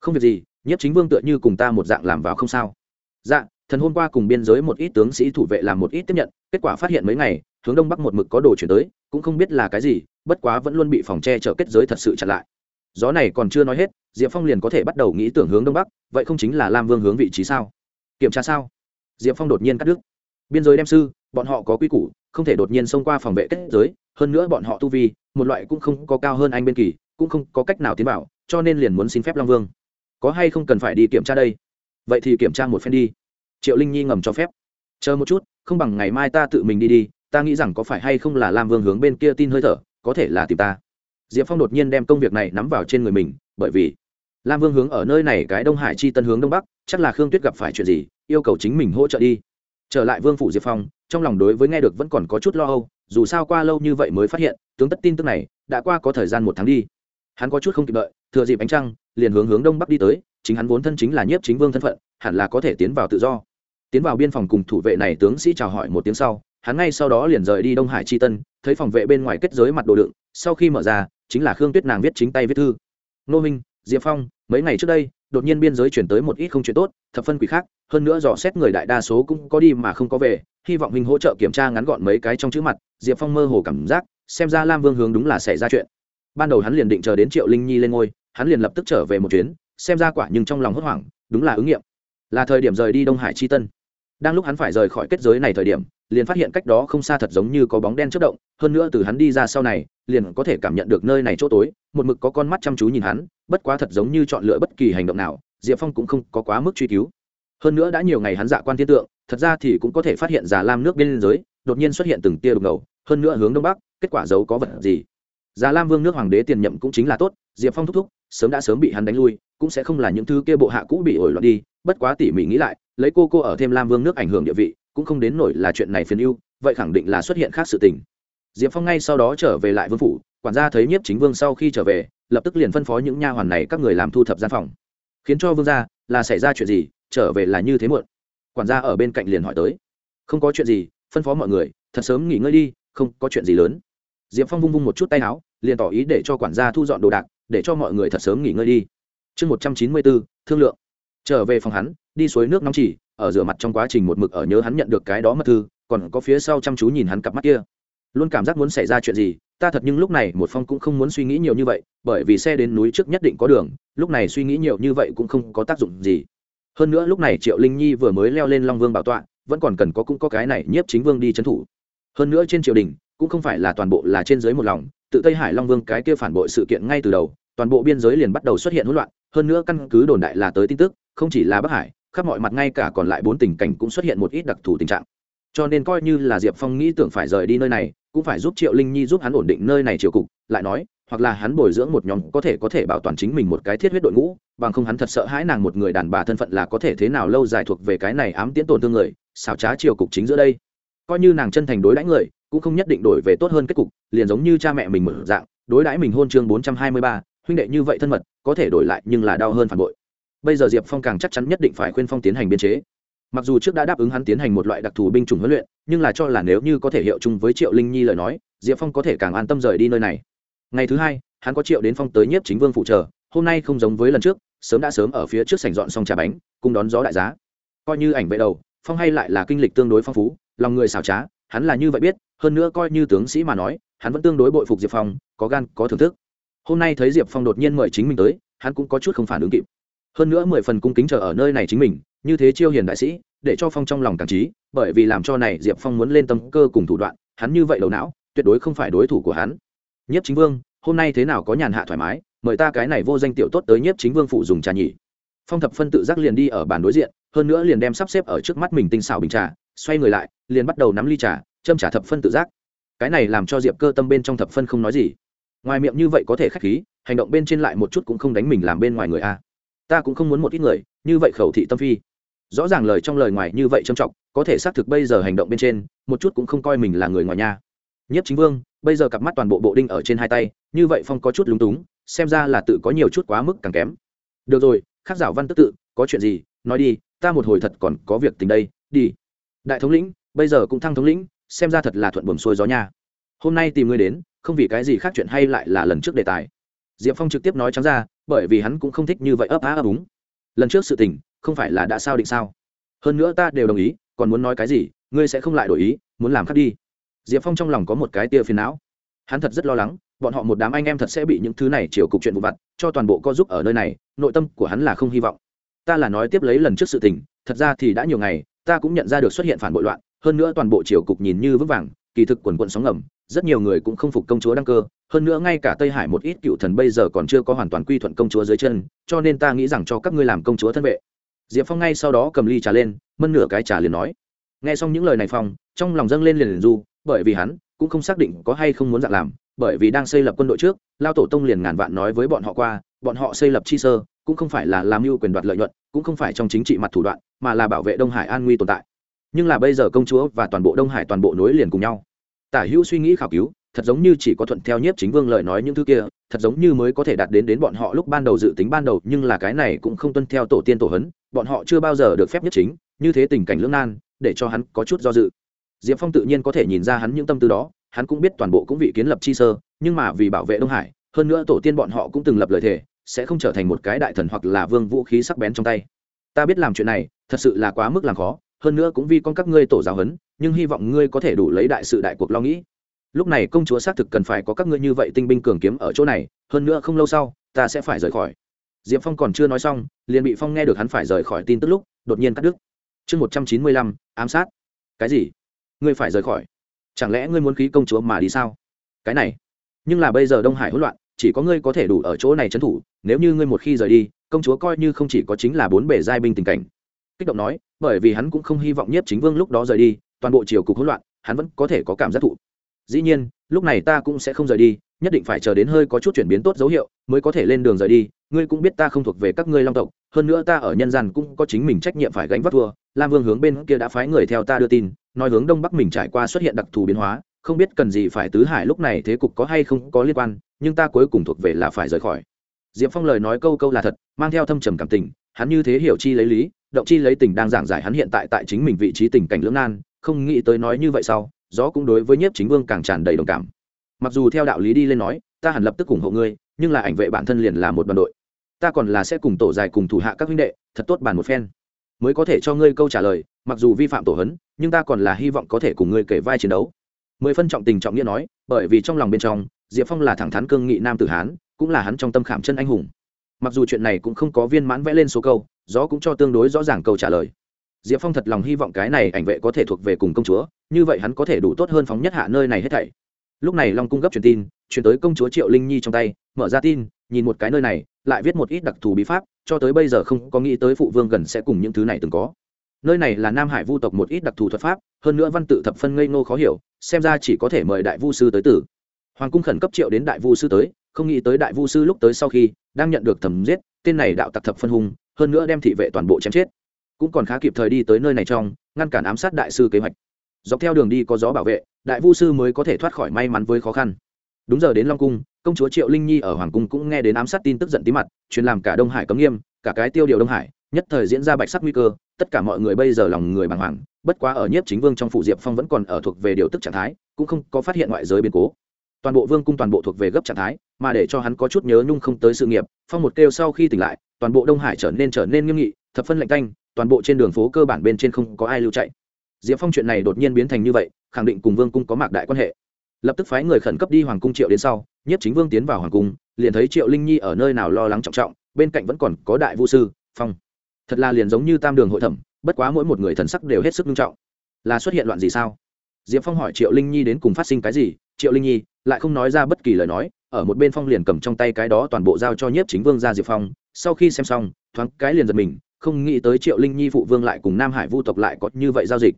Không việc gì nhất chính vương tựa như cùng ta một dạng làm vào không sao. Dạ thần hôm qua cùng biên giới một ít tướng sĩ thủ vệ làm một ít tiếp nhận, kết quả phát hiện mấy ngày, hướng đông bắc một mực có đồ chuyển tới, cũng không biết là cái gì, bất quá vẫn luôn bị phòng che chở kết giới thật sự chặn lại. Gió này còn chưa nói hết, diệp phong liền có thể bắt đầu nghĩ tưởng hướng đông bắc, vậy không chính là lam vương hướng vị trí sao? Kiểm tra sao? Diệp phong đột nhiên cắt đứt. Biên giới đem sư bọn họ có quy củ, không thể đột nhiên xông qua phòng vệ kết giới, hơn nữa bọn họ tu vi, một loại cũng không có cao hơn anh bên kỳ, cũng không có cách nào tiến bảo cho nên liền muốn xin phép long vương. Có hay không cần phải đi kiểm tra đây? Vậy thì kiểm tra một phen đi. Triệu linh nhi ngầm cho phép. Chờ một chút, không bằng ngày mai ta tự mình đi đi, ta nghĩ rằng có phải hay không là lam vương hướng bên kia tin hơi thở, có thể là tìm ta. Diệp phong đột nhiên đem công việc này nắm vào trên người mình, bởi vì lam vương hướng ở nơi này cái đông hải chi tân hướng đông bắc, chắc là khương tuyết gặp phải chuyện gì, yêu cầu chính mình hỗ trợ đi trở lại vương phủ diệp phong, trong lòng đối với nghe được vẫn còn có chút lo âu, dù sao qua lâu như vậy mới phát hiện, tướng tất tin tức này đã qua có thời gian một tháng đi. Hắn có chút không kịp đợi, thừa dịp ánh trăng, liền hướng hướng đông bắc đi tới, chính hắn vốn thân chính là nhiếp chính vương thân phận, hẳn là có thể tiến vào tự do. Tiến vào biên phòng cùng thủ vệ này tướng sĩ chào hỏi một tiếng sau, hắn ngay sau đó liền rời đi đông hải chi tân, thấy phòng vệ bên ngoài kết giới mặt đồ đựng, sau khi mở ra, chính là khương tuyết nàng viết chính tay viết thư. Nô minh, diệp phong, mấy ngày trước đây đột nhiên biên giới chuyển tới một ít không chuyện tốt, thập phân quỷ khác, hơn nữa dò xét người đại đa số cũng có đi mà không có về, hy vọng mình hỗ trợ kiểm tra ngắn gọn mấy cái trong chữ mặt, diệp phong mơ hồ cảm giác, xem ra lam vương hướng đúng là xảy ra chuyện. Ban đầu hắn liền định chờ đến triệu linh nhi lên ngôi, hắn liền lập tức trở về một chuyến, xem ra quả nhưng trong lòng hốt hoảng, đúng là ứng nghiệm. Là thời điểm rời đi đông hải chi tân đang lúc hắn phải rời khỏi kết giới này thời điểm, liền phát hiện cách đó không xa thật giống như có bóng đen chất động, hơn nữa từ hắn đi ra sau này, liền có thể cảm nhận được nơi này chỗ tối, một mực có con mắt chăm chú nhìn hắn, bất quá thật giống như chọn lựa bất kỳ hành động nào, diệp phong cũng không có quá mức truy cứu. Hơn nữa đã nhiều ngày hắn dạ quan thiên tượng, thật ra thì cũng có thể phát hiện già lam nước biên giới, đột nhiên xuất hiện từng tia đục ngầu, hơn nữa hướng đông bắc, kết quả giấu có vật gì. Già lam vương nước hoàng đế tiền nhậm cũng chính là tốt, diệp phong thúc thúc, sớm đã sớm bị hắn đánh lui cũng sẽ không là những thứ kia bộ hạ cũ bị ổi loạn đi, bất quá tỉ mỉ nghĩ lại, lấy cô cô ở thêm lam vương nước ảnh hưởng địa vị, cũng không đến nổi là chuyện này phiền ưu, vậy khẳng định là xuất hiện khác sự tình. Diệp phong ngay sau đó trở về lại vương phủ, quản gia thấy nhiếp chính vương sau khi trở về, lập tức liền phân phó những nha hoàn này các người làm thu thập gian phòng. Khiến cho vương gia là xảy ra chuyện gì, trở về là như thế muộn. Quản gia ở bên cạnh liền hỏi tới. Không có chuyện gì, phân phó mọi người, thật sớm nghỉ ngơi đi, không có chuyện gì lớn. Diệp phong vung vung một chút tay áo, liền tỏ ý để cho quản gia thu dọn đồ đạc, để cho mọi người thật sớm nghỉ ngơi đi chương một trăm chín mươi bốn, thương lượng. Trở về phòng hắn, đi suối nước nóng chỉ, ở rửa mặt trong quá trình một mực ở nhớ hắn nhận được cái đó mất thư, còn có phía sau chăm chú nhìn hắn cặp mắt kia. Luôn cảm giác muốn xảy ra chuyện gì, ta thật nhưng lúc này một phong cũng không muốn suy nghĩ nhiều như vậy, bởi vì xe đến núi trước nhất định có đường, lúc này suy nghĩ nhiều như vậy cũng không có tác dụng gì. Hơn nữa lúc này triệu linh nhi vừa mới leo lên long vương bảo tọa, vẫn còn cần có cũng có cái này nhiếp chính vương đi trấn thủ. Hơn nữa trên triều đình, cũng không phải là toàn bộ là trên dưới một lòng, tự tây hải long vương cái kia phản bội sự kiện ngay từ đầu toàn bộ biên giới liền bắt đầu xuất hiện hỗn loạn, hơn nữa căn cứ đồn đại là tới tin tức, không chỉ là bắc hải, khắp mọi mặt ngay cả còn lại bốn tình cảnh cũng xuất hiện một ít đặc thù tình trạng. Cho nên coi như là diệp phong nghĩ tưởng phải rời đi nơi này, cũng phải giúp triệu linh nhi giúp hắn ổn định nơi này triều cục, lại nói, hoặc là hắn bồi dưỡng một nhóm có thể có thể bảo toàn chính mình một cái thiết huyết đội ngũ, bằng không hắn thật sợ hãi nàng một người đàn bà thân phận là có thể thế nào lâu dài thuộc về cái này ám tiễn tổn thương người, xảo trá triều cục chính giữa đây. Coi như nàng chân thành đối đãi người, cũng không nhất định đổi về tốt hơn kết cục, liền giống như cha mẹ mình mở dạng, đối đãi mình hôn chương bốn trăm hai mươi ba huynh đệ như vậy thân mật, có thể đổi lại nhưng là đau hơn phản bội. Bây giờ diệp phong càng chắc chắn nhất định phải khuyên phong tiến hành biên chế. Mặc dù trước đã đáp ứng hắn tiến hành một loại đặc thù binh chủng huấn luyện, nhưng là cho là nếu như có thể hiệu chung với triệu linh nhi lời nói, diệp phong có thể càng an tâm rời đi nơi này. Ngày thứ hai, hắn có triệu đến phong tới nhiếp chính vương phụ trợ, hôm nay không giống với lần trước, sớm đã sớm ở phía trước sảnh dọn xong trà bánh, cùng đón gió đại giá. Coi như ảnh vệ đầu, phong hay lại là kinh lịch tương đối phong phú, lòng người xảo trá, hắn là như vậy biết, hơn nữa coi như tướng sĩ mà nói, hắn vẫn tương đối bội phục diệp phong, có gan, có thưởng thức hôm nay thấy diệp phong đột nhiên mời chính mình tới hắn cũng có chút không phản ứng kịp hơn nữa mười phần cung kính chờ ở nơi này chính mình như thế chiêu hiền đại sĩ để cho phong trong lòng càng trí bởi vì làm cho này diệp phong muốn lên tâm cơ cùng thủ đoạn hắn như vậy đầu não tuyệt đối không phải đối thủ của hắn nhất chính vương, hôm nay thế nào có nhàn hạ thoải mái, mời ta cái này vô danh tiểu tốt tới nhất chính vương phụ dùng trà nhỉ. Phong thập phân tự giác liền đi ở bàn đối diện, hơn nữa liền đem sắp xếp ở trước mắt mình tinh xảo bình trà, xoay người lại, liền bắt đầu nắm ly trà, châm trả thập phân tự giác. Cái này làm cho diệp cơ tâm bên trong thập phân không nói gì ngoài miệng như vậy có thể k h á c h khí, hành động bên trên lại một chút cũng không đánh mình làm bên ngoài người a. Ta cũng không muốn một ít người, như vậy khẩu thị tâm phi. Rõ ràng lời trong lời ngoài như vậy trầm trọng, có thể xác thực bây giờ hành động bên trên, một chút cũng không coi mình là người ngoài nhà nhất chính vương, bây giờ cặp mắt toàn bộ bộ đinh ở trên hai tay, như vậy phong có chút lúng túng, xem ra là tự có nhiều chút quá mức càng kém. Được rồi, khắc giảo văn tức tự, có chuyện gì, nói đi, ta một hồi thật còn có việc tình đây, đi. Đại thống lĩnh, bây giờ cũng thăng thống lĩnh, xem ra thật là thuận buồm xuôi gió nha. Hôm nay tìm ngươi đến không vì cái gì khác chuyện hay lại là lần trước đề tài. Diệp phong trực tiếp nói trắng ra, bởi vì hắn cũng không thích như vậy ấp á ấp úng. Lần trước sự tình, không phải là đã sao định sao? Hơn nữa ta đều đồng ý, còn muốn nói cái gì, ngươi sẽ không lại đổi ý, muốn làm khác đi. Diệp phong trong lòng có một cái tia phiền não. Hắn thật rất lo lắng, bọn họ một đám anh em thật sẽ bị những thứ này chiều cục chuyện vụ vặt, cho toàn bộ co giúp ở nơi này, nội tâm của hắn là không hy vọng. Ta là nói tiếp lấy lần trước sự tình, thật ra thì đã nhiều ngày, ta cũng nhận ra được xuất hiện phản bội loạn, hơn nữa toàn bộ triều cục nhìn như vững vàng, kỳ thực quần quận sóng ngầm rất nhiều người cũng không phục công chúa đăng cơ, hơn nữa ngay cả tây hải một ít cựu thần bây giờ còn chưa có hoàn toàn quy thuận công chúa dưới chân, cho nên ta nghĩ rằng cho các ngươi làm công chúa thân vệ. Diệp phong ngay sau đó cầm ly trà lên, mân nửa cái trà liền nói. N g h e xong những lời này phong, trong lòng dâng lên liền liền du, bởi vì hắn cũng không xác định có hay không muốn dạng làm, bởi vì đang xây lập quân đội trước, lao tổ tông liền ngàn vạn nói với bọn họ qua, bọn họ xây lập chi sơ, cũng không phải là làm mưu quyền đoạt lợi nhuận, cũng không phải trong chính trị mặt thủ đoạn, mà là bảo vệ đông hải an nguy tồn tại. Nhưng là bây giờ công chúa và toàn bộ đông hải toàn bộ nối liền cùng nhau tả hữu suy nghĩ khảo cứu, thật giống như chỉ có thuận theo nhiếp chính vương lời nói những thứ kia, thật giống như mới có thể đạt đến đến bọn họ lúc ban đầu dự tính ban đầu, nhưng là cái này cũng không tuân theo tổ tiên tổ hấn, bọn họ chưa bao giờ được phép nhất chính, như thế tình cảnh lưỡng nan, để cho hắn có chút do dự diệp phong tự nhiên có thể nhìn ra hắn những tâm tư đó, hắn cũng biết toàn bộ cũng vị kiến lập chi sơ, nhưng mà vì bảo vệ đông hải, hơn nữa tổ tiên bọn họ cũng từng lập lời thề, sẽ không trở thành một cái đại thần hoặc là vương vũ khí sắc bén trong tay ta biết làm chuyện này, thật sự là quá mức làm khó, hơn nữa cũng vì con các ngươi tổ giáo hấn nhưng hy vọng ngươi có thể đủ lấy đại sự đại cuộc lo nghĩ. Lúc này công chúa xác thực cần phải có các ngươi như vậy tinh binh cường kiếm ở chỗ này, hơn nữa không lâu sau, ta sẽ phải rời khỏi. Diệp phong còn chưa nói xong, liền bị phong nghe được hắn phải rời khỏi tin tức lúc, đột nhiên cắt đứt. Chương một trăm chín mươi lăm, ám sát. Cái gì? Ngươi phải rời khỏi. Chẳng lẽ ngươi muốn khí công chúa mà đi sao? Cái này. Nhưng là bây giờ đông hải hỗn loạn, chỉ có ngươi có thể đủ ở chỗ này trấn thủ, nếu như ngươi một khi rời đi, công chúa coi như không chỉ có chính là bốn bể giai binh tình cảnh. Kích động nói, bởi vì hắn cũng không hy vọng nhiếp chính vương lúc đó rời đi toàn bộ triều cục hỗn loạn, hắn vẫn có thể có cảm giác thụ. Dĩ nhiên, lúc này ta cũng sẽ không rời đi, nhất định phải chờ đến hơi có chút chuyển biến tốt dấu hiệu mới có thể lên đường rời đi. Ngươi cũng biết ta không thuộc về các ngươi long tộc, hơn nữa ta ở nhân gian cũng có chính mình trách nhiệm phải gánh vác thua. Lam vương hướng bên kia đã phái người theo ta đưa tin, nói hướng đông bắc mình trải qua xuất hiện đặc thù biến hóa, không biết cần gì phải tứ hải lúc này thế cục có hay không có liên quan, nhưng ta cuối cùng thuộc về là phải rời khỏi. Diệp phong lời nói câu câu là thật, mang theo thâm trầm cảm tình, hắn như thế hiểu chi lấy lý, động chi lấy tình đang giảng giải hắn hiện tại tại chính mình vị trí tình cảnh lưỡng nan không nghĩ tới nói như vậy sau, gió cũng đối với nhiếp chính vương càng tràn đầy đồng cảm. Mặc dù theo đạo lý đi lên nói, ta hẳn lập tức ủng hộ ngươi, nhưng là ảnh vệ bản thân liền là một đoàn đội. Ta còn là sẽ cùng tổ dài cùng thủ hạ các huynh đệ, thật tốt bàn một phen. Mới có thể cho ngươi câu trả lời, mặc dù vi phạm tổ hấn, nhưng ta còn là hy vọng có thể cùng ngươi kể vai chiến đấu. Mười phân trọng tình trọng nghĩa nói, bởi vì trong lòng bên trong, diệp phong là thẳng thắn cương nghị nam tử hán, cũng là hắn trong tâm khảm chân anh hùng. Mặc dù chuyện này cũng không có viên mãn vẽ lên số câu, gió cũng cho tương đối rõ ràng câu trả lời diệp phong thật lòng hy vọng cái này ảnh vệ có thể thuộc về cùng công chúa, như vậy hắn có thể đủ tốt hơn phóng nhất hạ nơi này hết thảy. Lúc này long cung gấp truyền tin chuyển tới công chúa triệu linh nhi trong tay, mở ra tin, nhìn một cái nơi này, lại viết một ít đặc thù bí pháp, cho tới bây giờ không có nghĩ tới phụ vương gần sẽ cùng những thứ này từng có. Nơi này là nam hải vu tộc một ít đặc thù thuật pháp, hơn nữa văn tự thập phân ngây ngô khó hiểu, xem ra chỉ có thể mời đại vu sư tới tử. Hoàng cung khẩn cấp triệu đến đại vu sư tới, không nghĩ tới đại vu sư lúc tới sau khi, đang nhận được thẩm giết, tên này đạo tặc thập phân hung, hơn nữa đem thị vệ toàn bộ chém chết cũng còn khá kịp thời đi tới nơi này trong, ngăn cản ám sát đại sư kế hoạch. Dọc theo đường đi có gió bảo vệ, đại vu sư mới có thể thoát khỏi may mắn với khó khăn. Đúng giờ đến long cung, công chúa triệu linh nhi ở hoàng cung cũng nghe đến ám sát tin tức giận tí mặt, truyền làm cả đông hải cấm nghiêm, cả cái tiêu điều đông hải, nhất thời diễn ra bạch sắc nguy cơ, tất cả mọi người bây giờ lòng người bàng hoàng, bất quá ở nhiếp chính vương trong phủ diệp phong vẫn còn ở thuộc về điều tức trạng thái, cũng không có phát hiện ngoại giới biến cố. Toàn bộ vương cung toàn bộ thuộc về gấp trạng thái, mà để cho hắn có chút nhớ nhung không tới sự nghiệp, phong một kêu sau khi tỉnh lại, toàn bộ đông hải trở nên trở nên nghiêm nghị, thập phân lạnh canh toàn bộ trên đường phố cơ bản bên trên không có ai lưu chạy. Diệp phong chuyện này đột nhiên biến thành như vậy, khẳng định cùng vương cung có mạc đại quan hệ. Lập tức phái người khẩn cấp đi hoàng cung triệu đến sau nhất chính vương tiến vào hoàng cung, liền thấy triệu linh nhi ở nơi nào lo lắng trọng trọng, bên cạnh vẫn còn có đại vũ sư, phong. Thật là liền giống như tam đường hội thẩm, bất quá mỗi một người thần sắc đều hết sức nghiêm trọng. Là xuất hiện loạn gì sao? Diệp phong hỏi triệu linh nhi đến cùng phát sinh cái gì? Triệu linh nhi, lại không nói ra bất kỳ lời nói, ở một bên phong liền cầm trong tay cái đó toàn bộ giao cho nhiếp chính vương ra diệp phong, sau khi xem xong, thoáng cái liền giật mình không nghĩ tới triệu linh nhi phụ vương lại cùng nam hải vu tộc lại có như vậy giao dịch.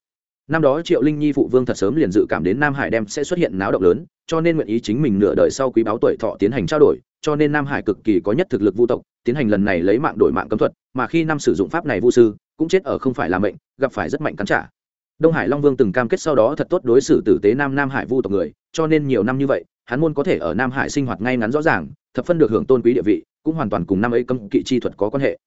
Năm đó triệu linh nhi phụ vương thật sớm liền dự cảm đến nam hải đem sẽ xuất hiện náo động lớn, cho nên nguyện ý chính mình nửa đời sau quý báo tuổi thọ tiến hành trao đổi, cho nên nam hải cực kỳ có nhất thực lực vu tộc, tiến hành lần này lấy mạng đổi mạng cấm thuật, mà khi năm sử dụng pháp này vu sư, cũng chết ở không phải là mệnh, gặp phải rất mạnh cắn trả. Đông hải long vương từng cam kết sau đó thật tốt đối xử tử tế nam nam hải vu tộc người, cho nên nhiều năm như vậy, hắn môn có thể ở nam hải sinh hoạt ngay ngắn rõ ràng, thập phân được hưởng tôn quý địa vị, cũng hoàn toàn cùng năm ấy cấm kỵ chi thuật có quan hệ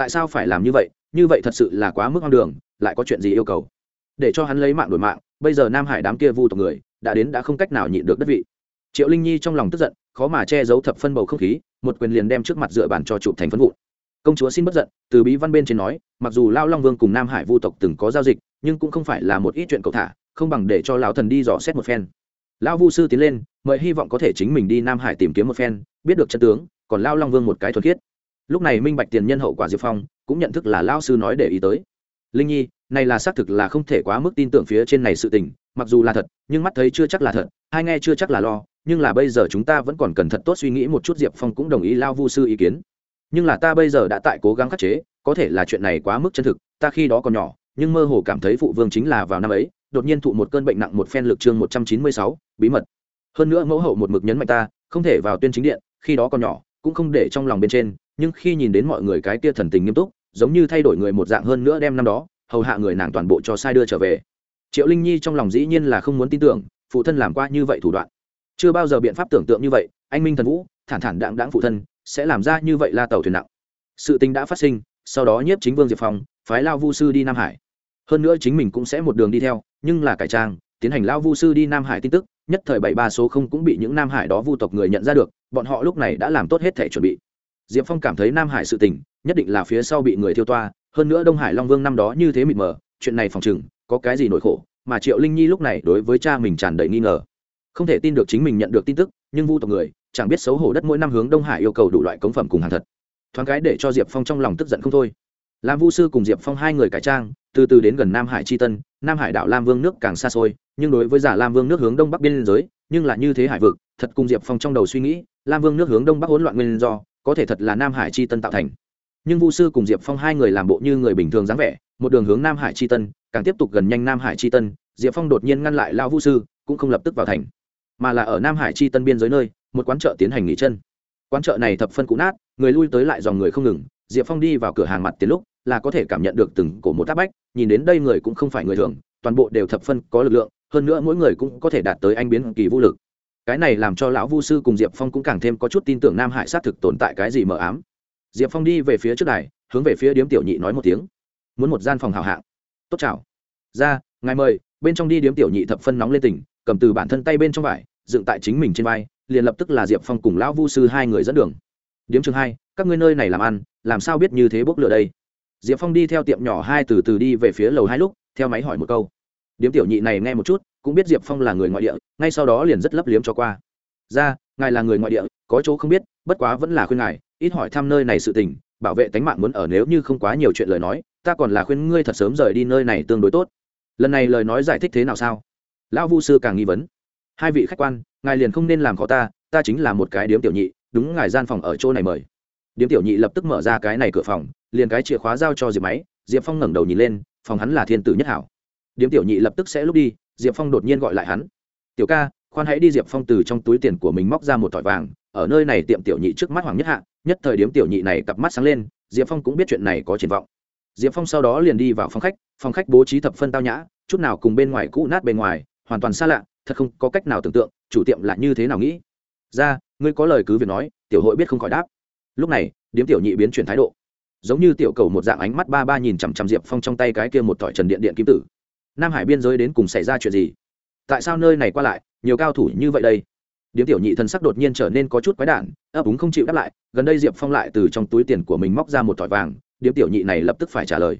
tại sao phải làm như vậy? Như vậy thật sự là quá mức hoang đường, lại có chuyện gì yêu cầu? Để cho hắn lấy mạng đổi mạng, bây giờ nam hải đám kia vu tộc người, đã đến đã không cách nào nhịn được đất vị. Triệu linh nhi trong lòng tức giận, khó mà che giấu thập phân bầu không khí, một quyền liền đem trước mặt dựa bàn cho chụp thành phân vụn. Công chúa xin bất giận, từ bí văn bên trên nói, mặc dù lao long vương cùng nam hải vu tộc từng có giao dịch, nhưng cũng không phải là một ít chuyện cầu thả, không bằng để cho lão thần đi dò xét một phen. Lão vu sư tiến lên, mời hy vọng có thể chính mình đi nam hải tìm kiếm một phen, biết được chân tướng, còn lao long vương một cái thuật khiết lúc này minh bạch tiền nhân hậu quả diệp phong cũng nhận thức là lao sư nói để ý tới. Linh nhi, này là xác thực là không thể quá mức tin tưởng phía trên này sự tình, mặc dù là thật, nhưng mắt thấy chưa chắc là thật, hai nghe chưa chắc là lo, nhưng là bây giờ chúng ta vẫn còn cần thật tốt suy nghĩ một chút, diệp phong cũng đồng ý lao vu sư ý kiến. Nhưng là ta bây giờ đã tại cố gắng khắc chế, có thể là chuyện này quá mức chân thực, ta khi đó còn nhỏ, nhưng mơ hồ cảm thấy phụ vương chính là vào năm ấy, đột nhiên thụ một cơn bệnh nặng một phen lực chương một trăm chín mươi sáu, bí mật. Hơn nữa mẫu hậu một mực nhấn mạnh ta, không thể vào tuyên chính điện, khi đó còn nhỏ, cũng không để trong lòng bên trên nhưng khi nhìn đến mọi người cái kia thần tình nghiêm túc, giống như thay đổi người một dạng hơn nữa đem năm đó, hầu hạ người nàng toàn bộ cho sai đưa trở về. Triệu linh nhi trong lòng dĩ nhiên là không muốn tin tưởng, phụ thân làm qua như vậy thủ đoạn. Chưa bao giờ biện pháp tưởng tượng như vậy, anh minh thần vũ, thản thản đạm đáng phụ thân, sẽ làm ra như vậy la tàu thuyền nặng. Sự tình đã phát sinh, sau đó nhiếp chính vương diệp phong, phái lao vu sư đi nam hải. Hơn nữa chính mình cũng sẽ một đường đi theo, nhưng là cải trang, tiến hành lao vu sư đi nam hải tin tức, nhất thời bảy ba số không cũng bị những nam hải đó vu tộc người nhận ra được, bọn họ lúc này đã làm tốt hết thể chuẩn bị diệp phong cảm thấy nam hải sự tình, nhất định là phía sau bị người thiêu toa, hơn nữa đông hải long vương năm đó như thế mịt mờ, chuyện này phòng chừng có cái gì nỗi khổ, mà triệu linh nhi lúc này đối với cha mình tràn đầy nghi ngờ. Không thể tin được chính mình nhận được tin tức, nhưng vu tộc người, chẳng biết xấu hổ đất mỗi năm hướng đông hải yêu cầu đủ loại cống phẩm cùng hàng thật. Thoáng cái để cho diệp phong trong lòng tức giận không thôi. Làm vu sư cùng diệp phong hai người cải trang, từ từ đến gần nam hải chi tân, nam hải đảo lam vương nước càng xa xôi, nhưng đối với giả lam vương nước hướng đông bắc biên giới, nhưng là như thế hải vực, thật cùng diệp phong trong đầu suy nghĩ, lam vương nước hướng đông bắc hỗn loạn nguyên do có thể thật là nam hải chi tân tạo thành. Nhưng vu sư cùng diệp phong hai người làm bộ như người bình thường dáng vẻ, một đường hướng nam hải Chi tân, càng tiếp tục gần nhanh nam hải Chi tân, diệp phong đột nhiên ngăn lại lao Vu sư, cũng không lập tức vào thành. Mà là ở nam hải Chi tân biên giới nơi, một quán chợ tiến hành nghỉ chân. Quán chợ này thập phân cũ nát, người lui tới lại dòng người không ngừng, diệp phong đi vào cửa hàng mặt tiền lúc, là có thể cảm nhận được từng cổ một áp bách, nhìn đến đây người cũng không phải người thường, toàn bộ đều thập phân có lực lượng, hơn nữa mỗi người cũng có thể đạt tới anh biến kỳ vũ lực cái này làm cho lão vu sư cùng diệp phong cũng càng thêm có chút tin tưởng nam hải xác thực tồn tại cái gì mờ ám. Diệp phong đi về phía trước đài, hướng về phía điếm tiểu nhị nói một tiếng. Muốn một gian phòng hào hạng. Tốt chào. Ra, ngài mời, bên trong đi điếm tiểu nhị thập phân nóng lên tỉnh, cầm từ bản thân tay bên trong vải, dựng tại chính mình trên vai, liền lập tức là diệp phong cùng lão vu sư hai người dẫn đường. Điếm chương hai, các ngươi nơi này làm ăn, làm sao biết như thế bốc lửa đây? Diệp phong đi theo tiệm nhỏ hai từ từ đi về phía lầu hai lúc, theo máy hỏi một câu. Điếm tiểu nhị này nghe một chút cũng biết diệp phong là người ngoại địa, ngay sau đó liền rất lấp liếm cho qua. Ra, ngài là người ngoại địa, có chỗ không biết, bất quá vẫn là khuyên ngài, ít hỏi thăm nơi này sự tình, bảo vệ tánh mạng muốn ở nếu như không quá nhiều chuyện lời nói, ta còn là khuyên ngươi thật sớm rời đi nơi này tương đối tốt. Lần này lời nói giải thích thế nào sao? Lão vu sư càng nghi vấn. Hai vị khách quan, ngài liền không nên làm khó ta ta chính là một cái điếm tiểu nhị, đúng ngài gian phòng ở chỗ này mời. Điếm tiểu nhị lập tức mở ra cái này cửa phòng, liền cái chìa khóa giao cho diệp máy, diệp phong ngẩng đầu nhìn lên, phòng hắn là thiên tử nhất hảo. Điếm tiểu nhị lập tức sẽ lúc đi diệp phong đột nhiên gọi lại hắn. Tiểu ca, khoan hãy đi, diệp phong từ trong túi tiền của mình móc ra một thỏi vàng, ở nơi này tiệm tiểu nhị trước mắt hoàng nhất hạ, nhất thời điểm tiểu nhị này cặp mắt sáng lên, diệp phong cũng biết chuyện này có triển vọng. Diệp phong sau đó liền đi vào phòng khách phòng khách bố trí thập phân tao nhã, chút nào cùng bên ngoài cũ nát bề ngoài, hoàn toàn xa lạ, thật không có cách nào tưởng tượng, chủ tiệm là như thế nào nghĩ. Ra, ngươi có lời cứ việc nói, tiểu hội biết không khỏi đáp. Lúc này, điếm tiểu nhị biến chuyển thái độ. Giống như tiểu cầu một dạng ánh mắt ba ba nhìn chằm chằm diệp phong trong tay cái kia một thỏi trần điện điện kim tử nam hải biên giới đến cùng xảy ra chuyện gì? Tại sao nơi này qua lại, nhiều cao thủ như vậy đây? Điếm tiểu nhị thần sắc đột nhiên trở nên có chút quái đản, ấp úng không chịu đáp lại, gần đây diệp phong lại từ trong túi tiền của mình móc ra một thỏi vàng, điếm tiểu nhị này lập tức phải trả lời.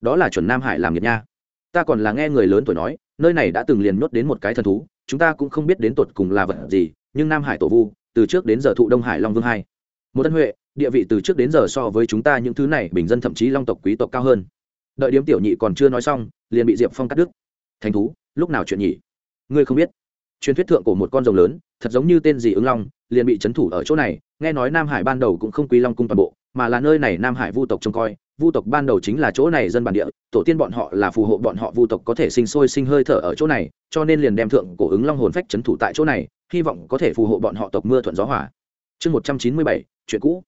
Đó là chuẩn nam hải làm nghiệp nha. Ta còn là nghe người lớn tuổi nói, nơi này đã từng liền nhốt đến một cái thần thú, chúng ta cũng không biết đến tột cùng là vật gì, nhưng nam hải tổ vu, từ trước đến giờ thụ đông hải long vương hai. Một tân huệ, địa vị từ trước đến giờ so với chúng ta những thứ này bình dân thậm chí long tộc quý tộc cao hơn đợi điếm tiểu nhị còn chưa nói xong, liền bị diệp phong cắt đứt. Thành thú, lúc nào chuyện nhỉ? Ngươi không biết. Truyền thuyết thượng của một con rồng lớn, thật giống như tên gì ứng long, liền bị trấn thủ ở chỗ này. Nghe nói nam hải ban đầu cũng không quý long cung toàn bộ, mà là nơi này nam hải vu tộc trông coi. Vu tộc ban đầu chính là chỗ này dân bản địa, tổ tiên bọn họ là phù hộ bọn họ vu tộc có thể sinh sôi sinh hơi thở ở chỗ này, cho nên liền đem thượng cổ ứng long hồn phách trấn thủ tại chỗ này, hy vọng có thể phù hộ bọn họ tộc mưa thuận gió hỏa chương một trăm chín mươi bảy, chuyện cũ.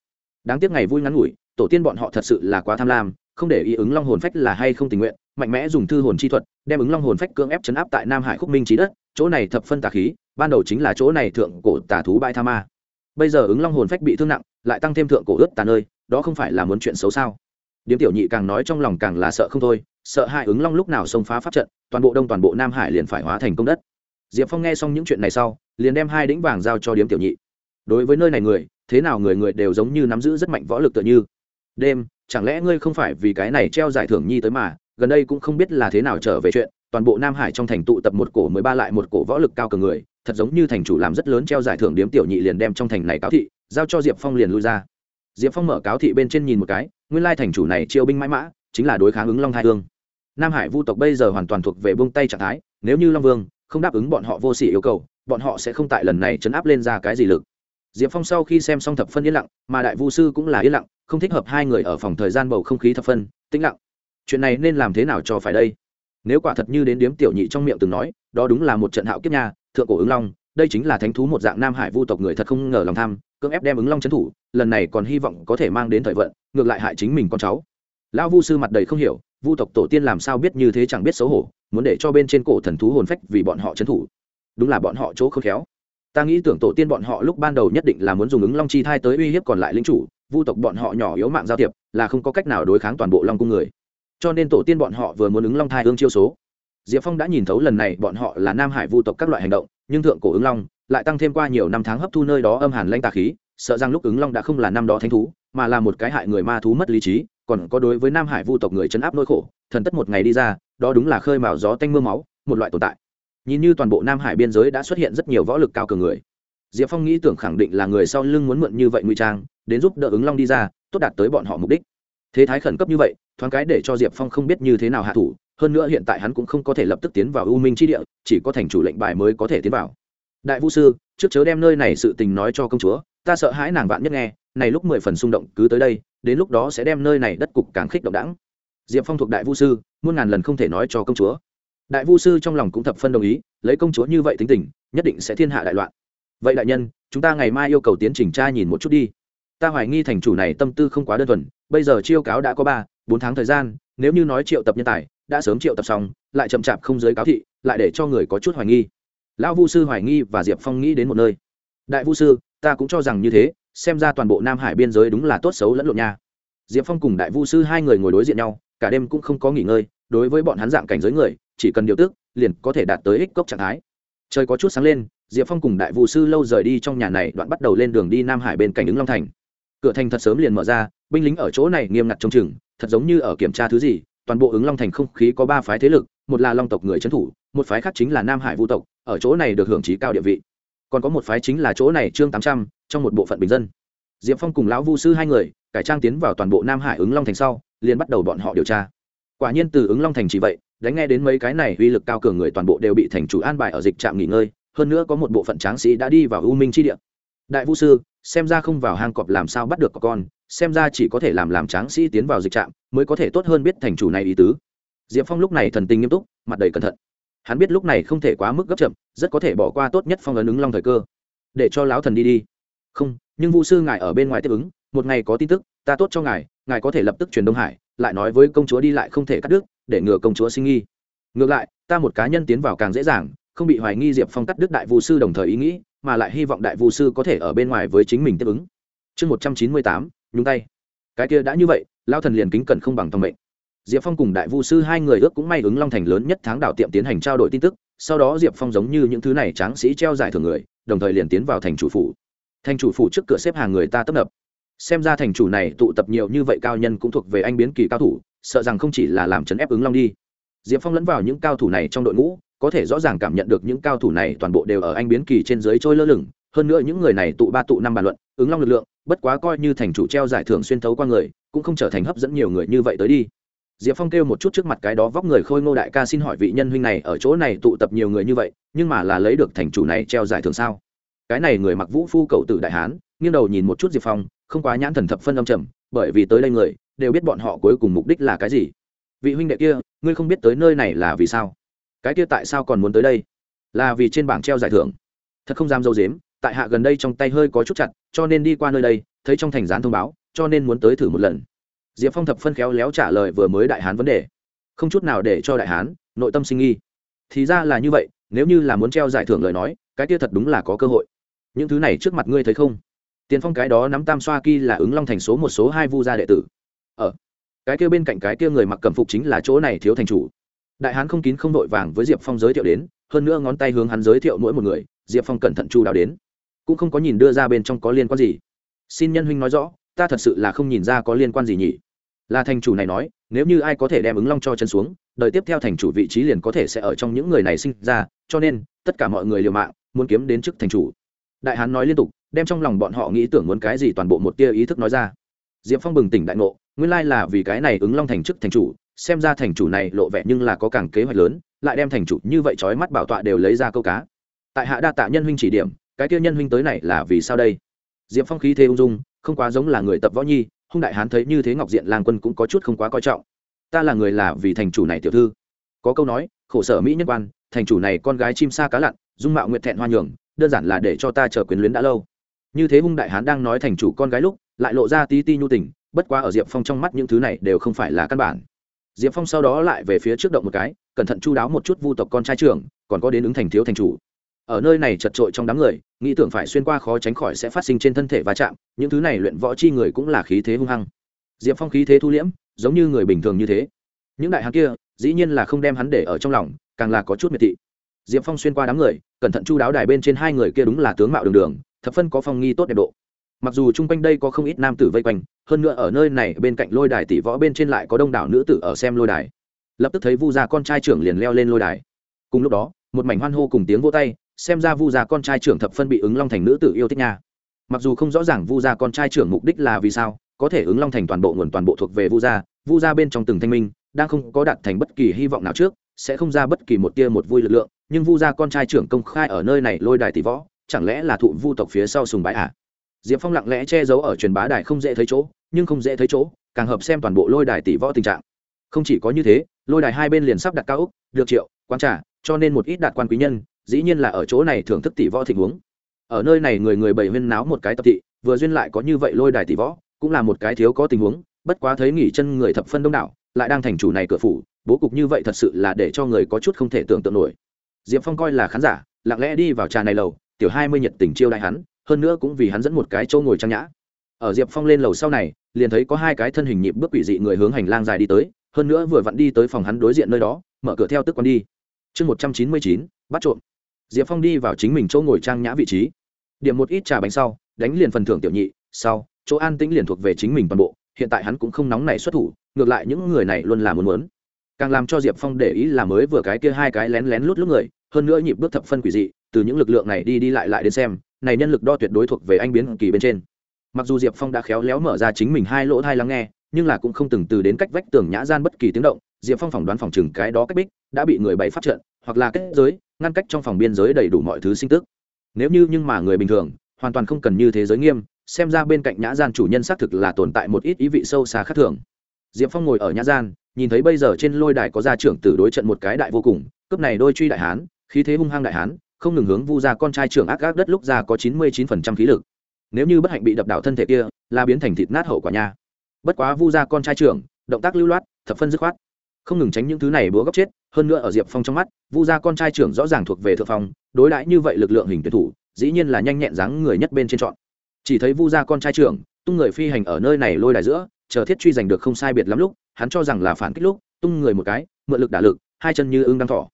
Đáng tiếc ngày vui ngắn ngủi, tổ tiên bọn họ thật sự là quá tham lam không để ý ứng long hồn phách là hay không tình nguyện, mạnh mẽ dùng thư hồn chi thuật, đem ứng long hồn phách cưỡng ép chấn áp tại nam hải khúc minh trí đất, chỗ này thập phân tà khí, ban đầu chính là chỗ này thượng cổ tà thú bãi tha ma. Bây giờ ứng long hồn phách bị thương nặng, lại tăng thêm thượng cổ ướt tà nơi, đó không phải là muốn chuyện xấu sao? Điếm tiểu nhị càng nói trong lòng càng là sợ không thôi, sợ hai ứng long lúc nào xông phá pháp trận, toàn bộ đông toàn bộ nam hải liền phải hóa thành công đất. Diệp phong nghe xong những chuyện này sau, liền đem hai đĩnh vàng giao cho điếm tiểu nhị. Đối với nơi này người, thế nào người người đều giống như nắm giữ rất mạnh võ lực tựa như. Đêm chẳng lẽ ngươi không phải vì cái này treo giải thưởng nhi tới mà, gần đây cũng không biết là thế nào trở về chuyện, toàn bộ nam hải trong thành tụ tập một cổ mới ba lại một cổ võ lực cao cường người, thật giống như thành chủ làm rất lớn treo giải thưởng điếm tiểu nhị liền đem trong thành này cáo thị, giao cho diệp phong liền lui ra. Diệp phong mở cáo thị bên trên nhìn một cái, nguyên lai thành chủ này chiêu binh mãi mã, chính là đối kháng ứng long hai hương nam hải vu tộc bây giờ hoàn toàn thuộc về buông tay trạng thái, nếu như long vương không đáp ứng bọn họ vô s ỉ yêu cầu, bọn họ sẽ không tại lần này chấn áp lên ra cái gì lực diệp phong sau khi xem xong thập phân yên lặng, mà đại vu sư cũng là yên lặng, không thích hợp hai người ở phòng thời gian bầu không khí thập phân, tĩnh lặng. Chuyện này nên làm thế nào cho phải đây? Nếu quả thật như đến điếm tiểu nhị trong miệng từng nói, đó đúng là một trận hạo kiếp nha, thượng cổ ứng long, đây chính là thánh thú một dạng nam hải vu tộc người thật không ngờ lòng tham, cưỡng ép đem ứng long trấn thủ, lần này còn hy vọng có thể mang đến thời vận, ngược lại hại chính mình con cháu. Lão vu sư mặt đầy không hiểu, vu tộc tổ tiên làm sao biết như thế chẳng biết xấu hổ, muốn để cho bên trên cổ thần thú hồn phách vì bọn họ trấn thủ. Đúng là bọn họ chỗ khôn khéo ta nghĩ tưởng tổ tiên bọn họ lúc ban đầu nhất định là muốn dùng ứng long chi thai tới uy hiếp còn lại lính chủ, vu tộc bọn họ nhỏ yếu mạng giao thiệp, là không có cách nào đối kháng toàn bộ long cung người. Cho nên tổ tiên bọn họ vừa muốn ứng long thai ương chiêu số. Diệp phong đã nhìn thấu lần này bọn họ là nam hải vu tộc các loại hành động, nhưng thượng cổ ứng long lại tăng thêm qua nhiều năm tháng hấp thu nơi đó âm hàn lanh tà khí, sợ rằng lúc ứng long đã không là năm đó thánh thú, mà là một cái hại người ma thú mất lý trí, còn có đối với nam hải vu tộc người chấn áp nỗi khổ, thần tất một ngày đi ra, đó đúng là khơi mào gió tanh m ư a máu, một loại tồn tại nhìn như toàn bộ nam hải biên giới đã xuất hiện rất nhiều võ lực cao cường người. Diệp phong nghĩ tưởng khẳng định là người sau lưng muốn mượn như vậy nguy trang, đến giúp đỡ ứng long đi ra, tốt đạt tới bọn họ mục đích. Thế thái khẩn cấp như vậy, thoáng cái để cho diệp phong không biết như thế nào hạ thủ, hơn nữa hiện tại hắn cũng không có thể lập tức tiến vào u minh tri địa, chỉ có thành chủ lệnh bài mới có thể tiến vào. Đại vũ sư, trước chớ đem nơi này sự tình nói cho công chúa, ta sợ hãi nàng vạn nhất nghe, này lúc mười phần xung động, cứ tới đây, đến lúc đó sẽ đem nơi này đất cục càng khích động đẳng diệp phong thuộc đại vu sư, muôn ngàn lần không thể nói cho công chúa đại vu sư trong lòng cũng thập phân đồng ý, lấy công chúa như vậy tính tình, nhất định sẽ thiên hạ đại loạn. Vậy đại nhân, chúng ta ngày mai yêu cầu tiến trình tra nhìn một chút đi. Ta hoài nghi thành chủ này tâm tư không quá đơn thuần, bây giờ chiêu cáo đã có ba, bốn tháng thời gian, nếu như nói triệu tập nhân tài, đã sớm triệu tập xong, lại chậm chạp không giới cáo thị, lại để cho người có chút hoài nghi. Lão vu sư hoài nghi và diệp phong nghĩ đến một nơi. Đại vu sư, ta cũng cho rằng như thế, xem ra toàn bộ nam hải biên giới đúng là tốt xấu lẫn lộn nha. Diệp phong cùng đại vu sư hai người ngồi đối diện nhau, cả đêm cũng không có nghỉ ngơi, đối với bọn hắn dạng cảnh giới người chỉ cần điều tức, liền có thể đạt tới ích cốc trạng thái. Trời có chút sáng lên, diệp phong cùng đại vu sư lâu rời đi trong nhà này, đoạn bắt đầu lên đường đi nam hải bên cạnh ứng long thành. Cửa thành thật sớm liền mở ra, binh lính ở chỗ này nghiêm ngặt trông chừng, thật giống như ở kiểm tra thứ gì, toàn bộ ứng long thành không khí có ba phái thế lực, một là long tộc người trấn thủ, một phái khác chính là nam hải vu tộc, ở chỗ này được hưởng trí cao địa vị. Còn có một phái chính là chỗ này trương tám trăm, trong một bộ phận bình dân. Diệp phong cùng lão vu sư hai người, cải trang tiến vào toàn bộ nam hải ứng long thành sau, liền bắt đầu bọn họ điều tra. Quả nhiên từ ứng long thành chỉ vậy đánh nghe đến mấy cái này uy lực cao cường người toàn bộ đều bị thành chủ an bài ở dịch trạm nghỉ ngơi, hơn nữa có một bộ phận tráng sĩ đã đi vào u minh chi địa. Đại vũ sư, xem ra không vào hang cọp làm sao bắt được con, xem ra chỉ có thể làm làm tráng sĩ tiến vào dịch trạm mới có thể tốt hơn biết thành chủ này ý tứ. Diệp phong lúc này thần tình nghiêm túc, mặt đầy cẩn thận. Hắn biết lúc này không thể quá mức gấp chậm, rất có thể bỏ qua tốt nhất phong ấn ứng long thời cơ. Để cho lão thần đi đi. Không, nhưng vũ sư ngài ở bên ngoài tiếp ứng, một ngày có tin tức, ta tốt cho ngài ngài có thể lập tức truyền đông hải, lại nói với công chúa đi lại không thể cắt đứt để ngừa công chúa sinh nghi. Ngược lại, ta một cá nhân tiến vào càng dễ dàng, không bị hoài nghi diệp phong cắt đứt đại vũ sư đồng thời ý nghĩ, mà lại hy vọng đại vũ sư có thể ở bên ngoài với chính mình tiếp ứng. Chương một trăm chín mươi tám, nhúng tay. Cái kia đã như vậy, lao thần liền kính cẩn không bằng thông mệnh. Diệp phong cùng đại vũ sư hai người ước cũng may ứng long thành lớn nhất tháng đạo tiệm tiến hành trao đổi tin tức, sau đó diệp phong giống như những thứ này tráng sĩ treo giải thưởng người, đồng thời liền tiến vào thành chủ phủ. Thành chủ phủ trước cửa xếp hàng người ta tấp nập. Xem ra thành chủ này tụ tập nhiều như vậy cao nhân cũng thuộc về anh biến kỳ cao thủ sợ rằng không chỉ là làm chấn ép ứng long đi. Diệp phong lẫn vào những cao thủ này trong đội ngũ, có thể rõ ràng cảm nhận được những cao thủ này toàn bộ đều ở anh biến kỳ trên dưới trôi lơ lửng. Hơn nữa những người này tụ ba tụ năm bàn luận, ứng long lực lượng, bất quá coi như thành chủ treo giải thưởng xuyên thấu qua người, cũng không trở thành hấp dẫn nhiều người như vậy tới đi. Diệp phong kêu một chút trước mặt cái đó vóc người khôi ngô đại ca xin hỏi vị nhân huynh này ở chỗ này tụ tập nhiều người như vậy, nhưng mà là lấy được thành chủ này treo giải thưởng sao? Cái này người mặc vũ phu cầu tử đại hán, nghiêng đầu nhìn một chút diệp phong, không quá nhãn thần thập phân âm trầm, bởi vì tới đây người đều biết bọn họ cuối cùng mục đích là cái gì. Vị huynh đệ kia, ngươi không biết tới nơi này là vì sao? Cái kia tại sao còn muốn tới đây? Là vì trên bảng treo giải thưởng. Thật không dám dâu dếm, tại hạ gần đây trong tay hơi có chút chặt, cho nên đi qua nơi đây, thấy trong thành gián thông báo, cho nên muốn tới thử một lần. Diệp phong thập phân khéo léo trả lời vừa mới đại hán vấn đề. Không chút nào để cho đại hán, nội tâm sinh nghi. Thì ra là như vậy, nếu như là muốn treo giải thưởng lời nói, cái kia thật đúng là có cơ hội. Những thứ này trước mặt ngươi thấy không? Tiền phong cái đó nắm tam xoa kỳ là ứng long thành số một, số hai vu gia đệ tử ở. Cái kia bên cạnh cái kia người mặc cẩm phục chính là chỗ này thiếu thành chủ. Đại hán không kín không vội vàng với diệp phong giới thiệu đến, hơn nữa ngón tay hướng hắn giới thiệu mỗi một người, diệp phong cẩn thận chu đáo đến. Cũng không có nhìn đưa ra bên trong có liên quan gì. Xin nhân huynh nói rõ, ta thật sự là không nhìn ra có liên quan gì nhỉ? Là thành chủ này nói, nếu như ai có thể đem ứng long cho chân xuống, đời tiếp theo thành chủ vị trí liền có thể sẽ ở trong những người này sinh ra, cho nên, tất cả mọi người liều mạng, muốn kiếm đến chức thành chủ. Đại hán nói liên tục, đem trong lòng bọn họ nghĩ tưởng muốn cái gì toàn bộ một tia ý thức nói ra. Diệp phong bừng tỉnh đại ngộ nguyên lai là vì cái này ứng long thành chức thành chủ, xem ra thành chủ này lộ vẻ nhưng là có càng kế hoạch lớn, lại đem thành chủ như vậy trói mắt bảo tọa đều lấy ra câu cá. Tại hạ đa tạ nhân huynh chỉ điểm, cái kia nhân huynh tới này là vì sao đây? Diệp phong khí thế ung dung, không quá giống là người tập võ nhi, hung đại hán thấy như thế ngọc diện lang quân cũng có chút không quá coi trọng. Ta là người là vì thành chủ này tiểu thư. Có câu nói, khổ sở mỹ nhân quan, thành chủ này con gái chim sa cá lặn, dung mạo nguyện thẹn hoa nhường, đơn giản là để cho ta chờ quyền luyến đã lâu. Như thế hung đại hán đang nói thành chủ con gái lúc, lại lộ ra tí ti nhu tình bất quá ở diệp phong trong mắt những thứ này đều không phải là căn bản. Diệp phong sau đó lại về phía trước động một cái, cẩn thận chu đáo một chút vu tộc con trai trưởng, còn có đến ứng thành thiếu thành chủ. Ở nơi này chật trội trong đám người, nghĩ tưởng phải xuyên qua khó tránh khỏi sẽ phát sinh trên thân thể va chạm, những thứ này luyện võ chi người cũng là khí thế hung hăng. Diệp phong khí thế thu liễm, giống như người bình thường như thế. Những đại hán kia, dĩ nhiên là không đem hắn để ở trong lòng, càng là có chút miệt thị. Diệp phong xuyên qua đám người, cẩn thận chu đáo đài bên trên hai người kia đúng là tướng mạo đường đường, thập phân có phong nghi tốt đẹp độ mặc dù chung quanh đây có không ít nam tử vây quanh, hơn nữa ở nơi này bên cạnh lôi đài tỷ võ bên trên lại có đông đảo nữ tử ở xem lôi đài. Lập tức thấy vu gia con trai trưởng liền leo lên lôi đài. Cùng lúc đó, một mảnh hoan hô cùng tiếng vỗ tay, xem ra vu gia con trai trưởng thập phân bị ứng long thành nữ tử yêu thích nha. Mặc dù không rõ ràng vu gia con trai trưởng mục đích là vì sao, có thể ứng long thành toàn bộ nguồn toàn bộ thuộc về vu gia vu gia bên trong từng thanh minh, đang không có đạt thành bất kỳ hy vọng nào trước, sẽ không ra bất kỳ một tia một vui lực lượng, nhưng vu gia con trai trưởng công khai ở nơi này lôi đài tỷ võ, chẳng lẽ là thụ vu tộc phía sau sùng bái à? Diệp phong lặng lẽ che giấu ở truyền bá đài không dễ thấy chỗ, nhưng không dễ thấy chỗ, càng hợp xem toàn bộ lôi đài tỷ võ tình trạng. Không chỉ có như thế, lôi đài hai bên liền sắp đặt cao úc được triệu quan trả cho nên một ít đạt quan quý nhân, dĩ nhiên là ở chỗ này thưởng thức tỷ võ tình huống ở nơi này người người bày huyên náo một cái tập thị, vừa duyên lại có như vậy lôi đài tỷ võ, cũng là một cái thiếu có tình huống, bất quá thấy nghỉ chân người thập phân đông đảo, lại đang thành chủ này cửa phủ, bố cục như vậy thật sự là để cho người có chút không thể tưởng tượng nổi. Diệp phong coi là khán giả, lặng lẽ đi vào trà này lầu, tiểu hai mươi nhiệt tình chiêu đại hắn hơn nữa cũng vì hắn dẫn một cái châu ngồi trang nhã. Ở diệp phong lên lầu sau này, liền thấy có hai cái thân hình nhịp bước quỷ dị người hướng hành lang dài đi tới, hơn nữa vừa vặn đi tới phòng hắn đối diện nơi đó, mở cửa theo tức con đi. Chương một trăm chín mươi chín, bắt trộm. Diệp phong đi vào chính mình chỗ ngồi trang nhã vị trí. Điểm một ít trà bánh sau, đánh liền phần thưởng tiểu nhị, sau, chỗ an tĩnh liền thuộc về chính mình toàn bộ, hiện tại hắn cũng không nóng này xuất thủ, ngược lại những người này luôn là muốn muốn. Càng làm cho diệp phong để ý là mới vừa cái kia hai cái lén lén lút lút người, hơn nữa nhịp bước thập phân quỷ dị, từ những lực lượng này đi đi lại lại đến xem này nhân lực đo tuyệt đối thuộc về anh biến kỳ bên trên. Mặc dù diệp phong đã khéo léo mở ra chính mình hai lỗ thai lắng nghe, nhưng là cũng không từng từ đến cách vách tường nhã gian bất kỳ tiếng động, diệp phong phỏng đoán phòng chừng cái đó cách bích đã bị người bày phát trận, hoặc là kết giới, ngăn cách trong phòng biên giới đầy đủ mọi thứ sinh tức. Nếu như nhưng mà người bình thường, hoàn toàn không cần như thế giới nghiêm, xem ra bên cạnh nhã gian chủ nhân xác thực là tồn tại một ít ý vị sâu xa khác thường. Diệp phong ngồi ở nhã gian, nhìn thấy bây giờ trên lôi đài có gia trưởng tử đối trận một cái đại vô cùng cấp này đôi truy đại hán, khí thế hung hăng đại hán không ngừng hướng vu ra con trai trưởng ác gác, đất lúc ra có chín mươi chín phần trăm khí lực. Nếu như bất hạnh bị đập đảo thân thể kia là biến thành thịt nát hậu quả nha. Bất quá vu ra con trai trưởng động tác lưu loát thập phân dứt khoát. Không ngừng tránh những thứ này búa góc chết hơn nữa ở diệp phong trong mắt vu ra con trai trưởng rõ ràng thuộc về thượng phong đối đãi như vậy lực lượng hình tuyển thủ dĩ nhiên là nhanh nhẹn dáng người nhất bên trên chọn. Chỉ thấy vu ra con trai trưởng tung người phi hành ở nơi này lôi đài giữa chờ thiết truy giành được không sai biệt lắm lúc hắn cho rằng là phản kích lúc tung người một cái mượn lực đả lực hai chân như ưng đang thỏ.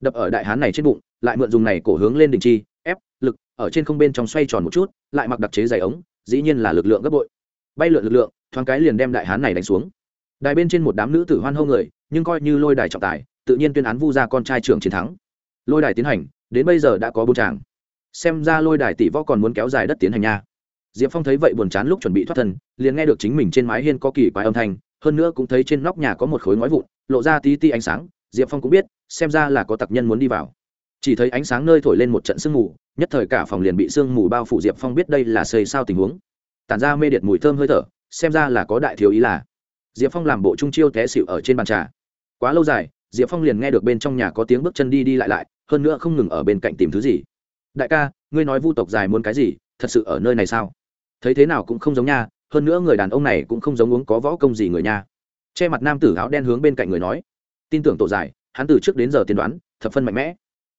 Đập ở đại hán này trên bụng lại mượn dùng này cổ hướng lên đỉnh chi, ép, lực, ở trên không bên trong xoay tròn một chút, lại mặc đặc chế dày ống, dĩ nhiên là lực lượng gấp bội. Bay lượn lực lượng, thoáng cái liền đem đại hán này đánh xuống. Đài bên trên một đám nữ tử hoan hô người, nhưng coi như lôi đài trọng tài, tự nhiên tuyên án vu ra con trai trưởng chiến thắng. Lôi đài tiến hành, đến bây giờ đã có bốn tràng. Xem ra lôi đài tỷ võ còn muốn kéo dài đất tiến hành nha. Diệp phong thấy vậy buồn chán lúc chuẩn bị thoát thân, liền nghe được chính mình trên mái hiên có kỳ quái âm thanh, hơn nữa cũng thấy trên nóc nhà có một khối ngói vụn, lộ ra tí ti ánh sáng, diệp phong cũng biết, xem ra là có tặc nhân muốn đi vào chỉ thấy ánh sáng nơi thổi lên một trận sương mù, nhất thời cả phòng liền bị sương mù bao phủ. Diệp phong biết đây là xây sao tình huống. Tản ra mê điệt mùi thơm hơi thở, xem ra là có đại thiếu ý là. Diệp phong làm bộ trung chiêu té xịu ở trên bàn trà. Quá lâu dài, diệp phong liền nghe được bên trong nhà có tiếng bước chân đi đi lại lại, hơn nữa không ngừng ở bên cạnh tìm thứ gì. Đại ca, ngươi nói vu tộc dài muốn cái gì, thật sự ở nơi này sao? Thấy thế nào cũng không giống nha, hơn nữa người đàn ông này cũng không giống uống có võ công gì người nha. Che mặt nam tử áo đen hướng bên cạnh người nói. Tin tưởng tổ dài, hắn từ trước đến giờ tiên đoán, thập phân mạnh mẽ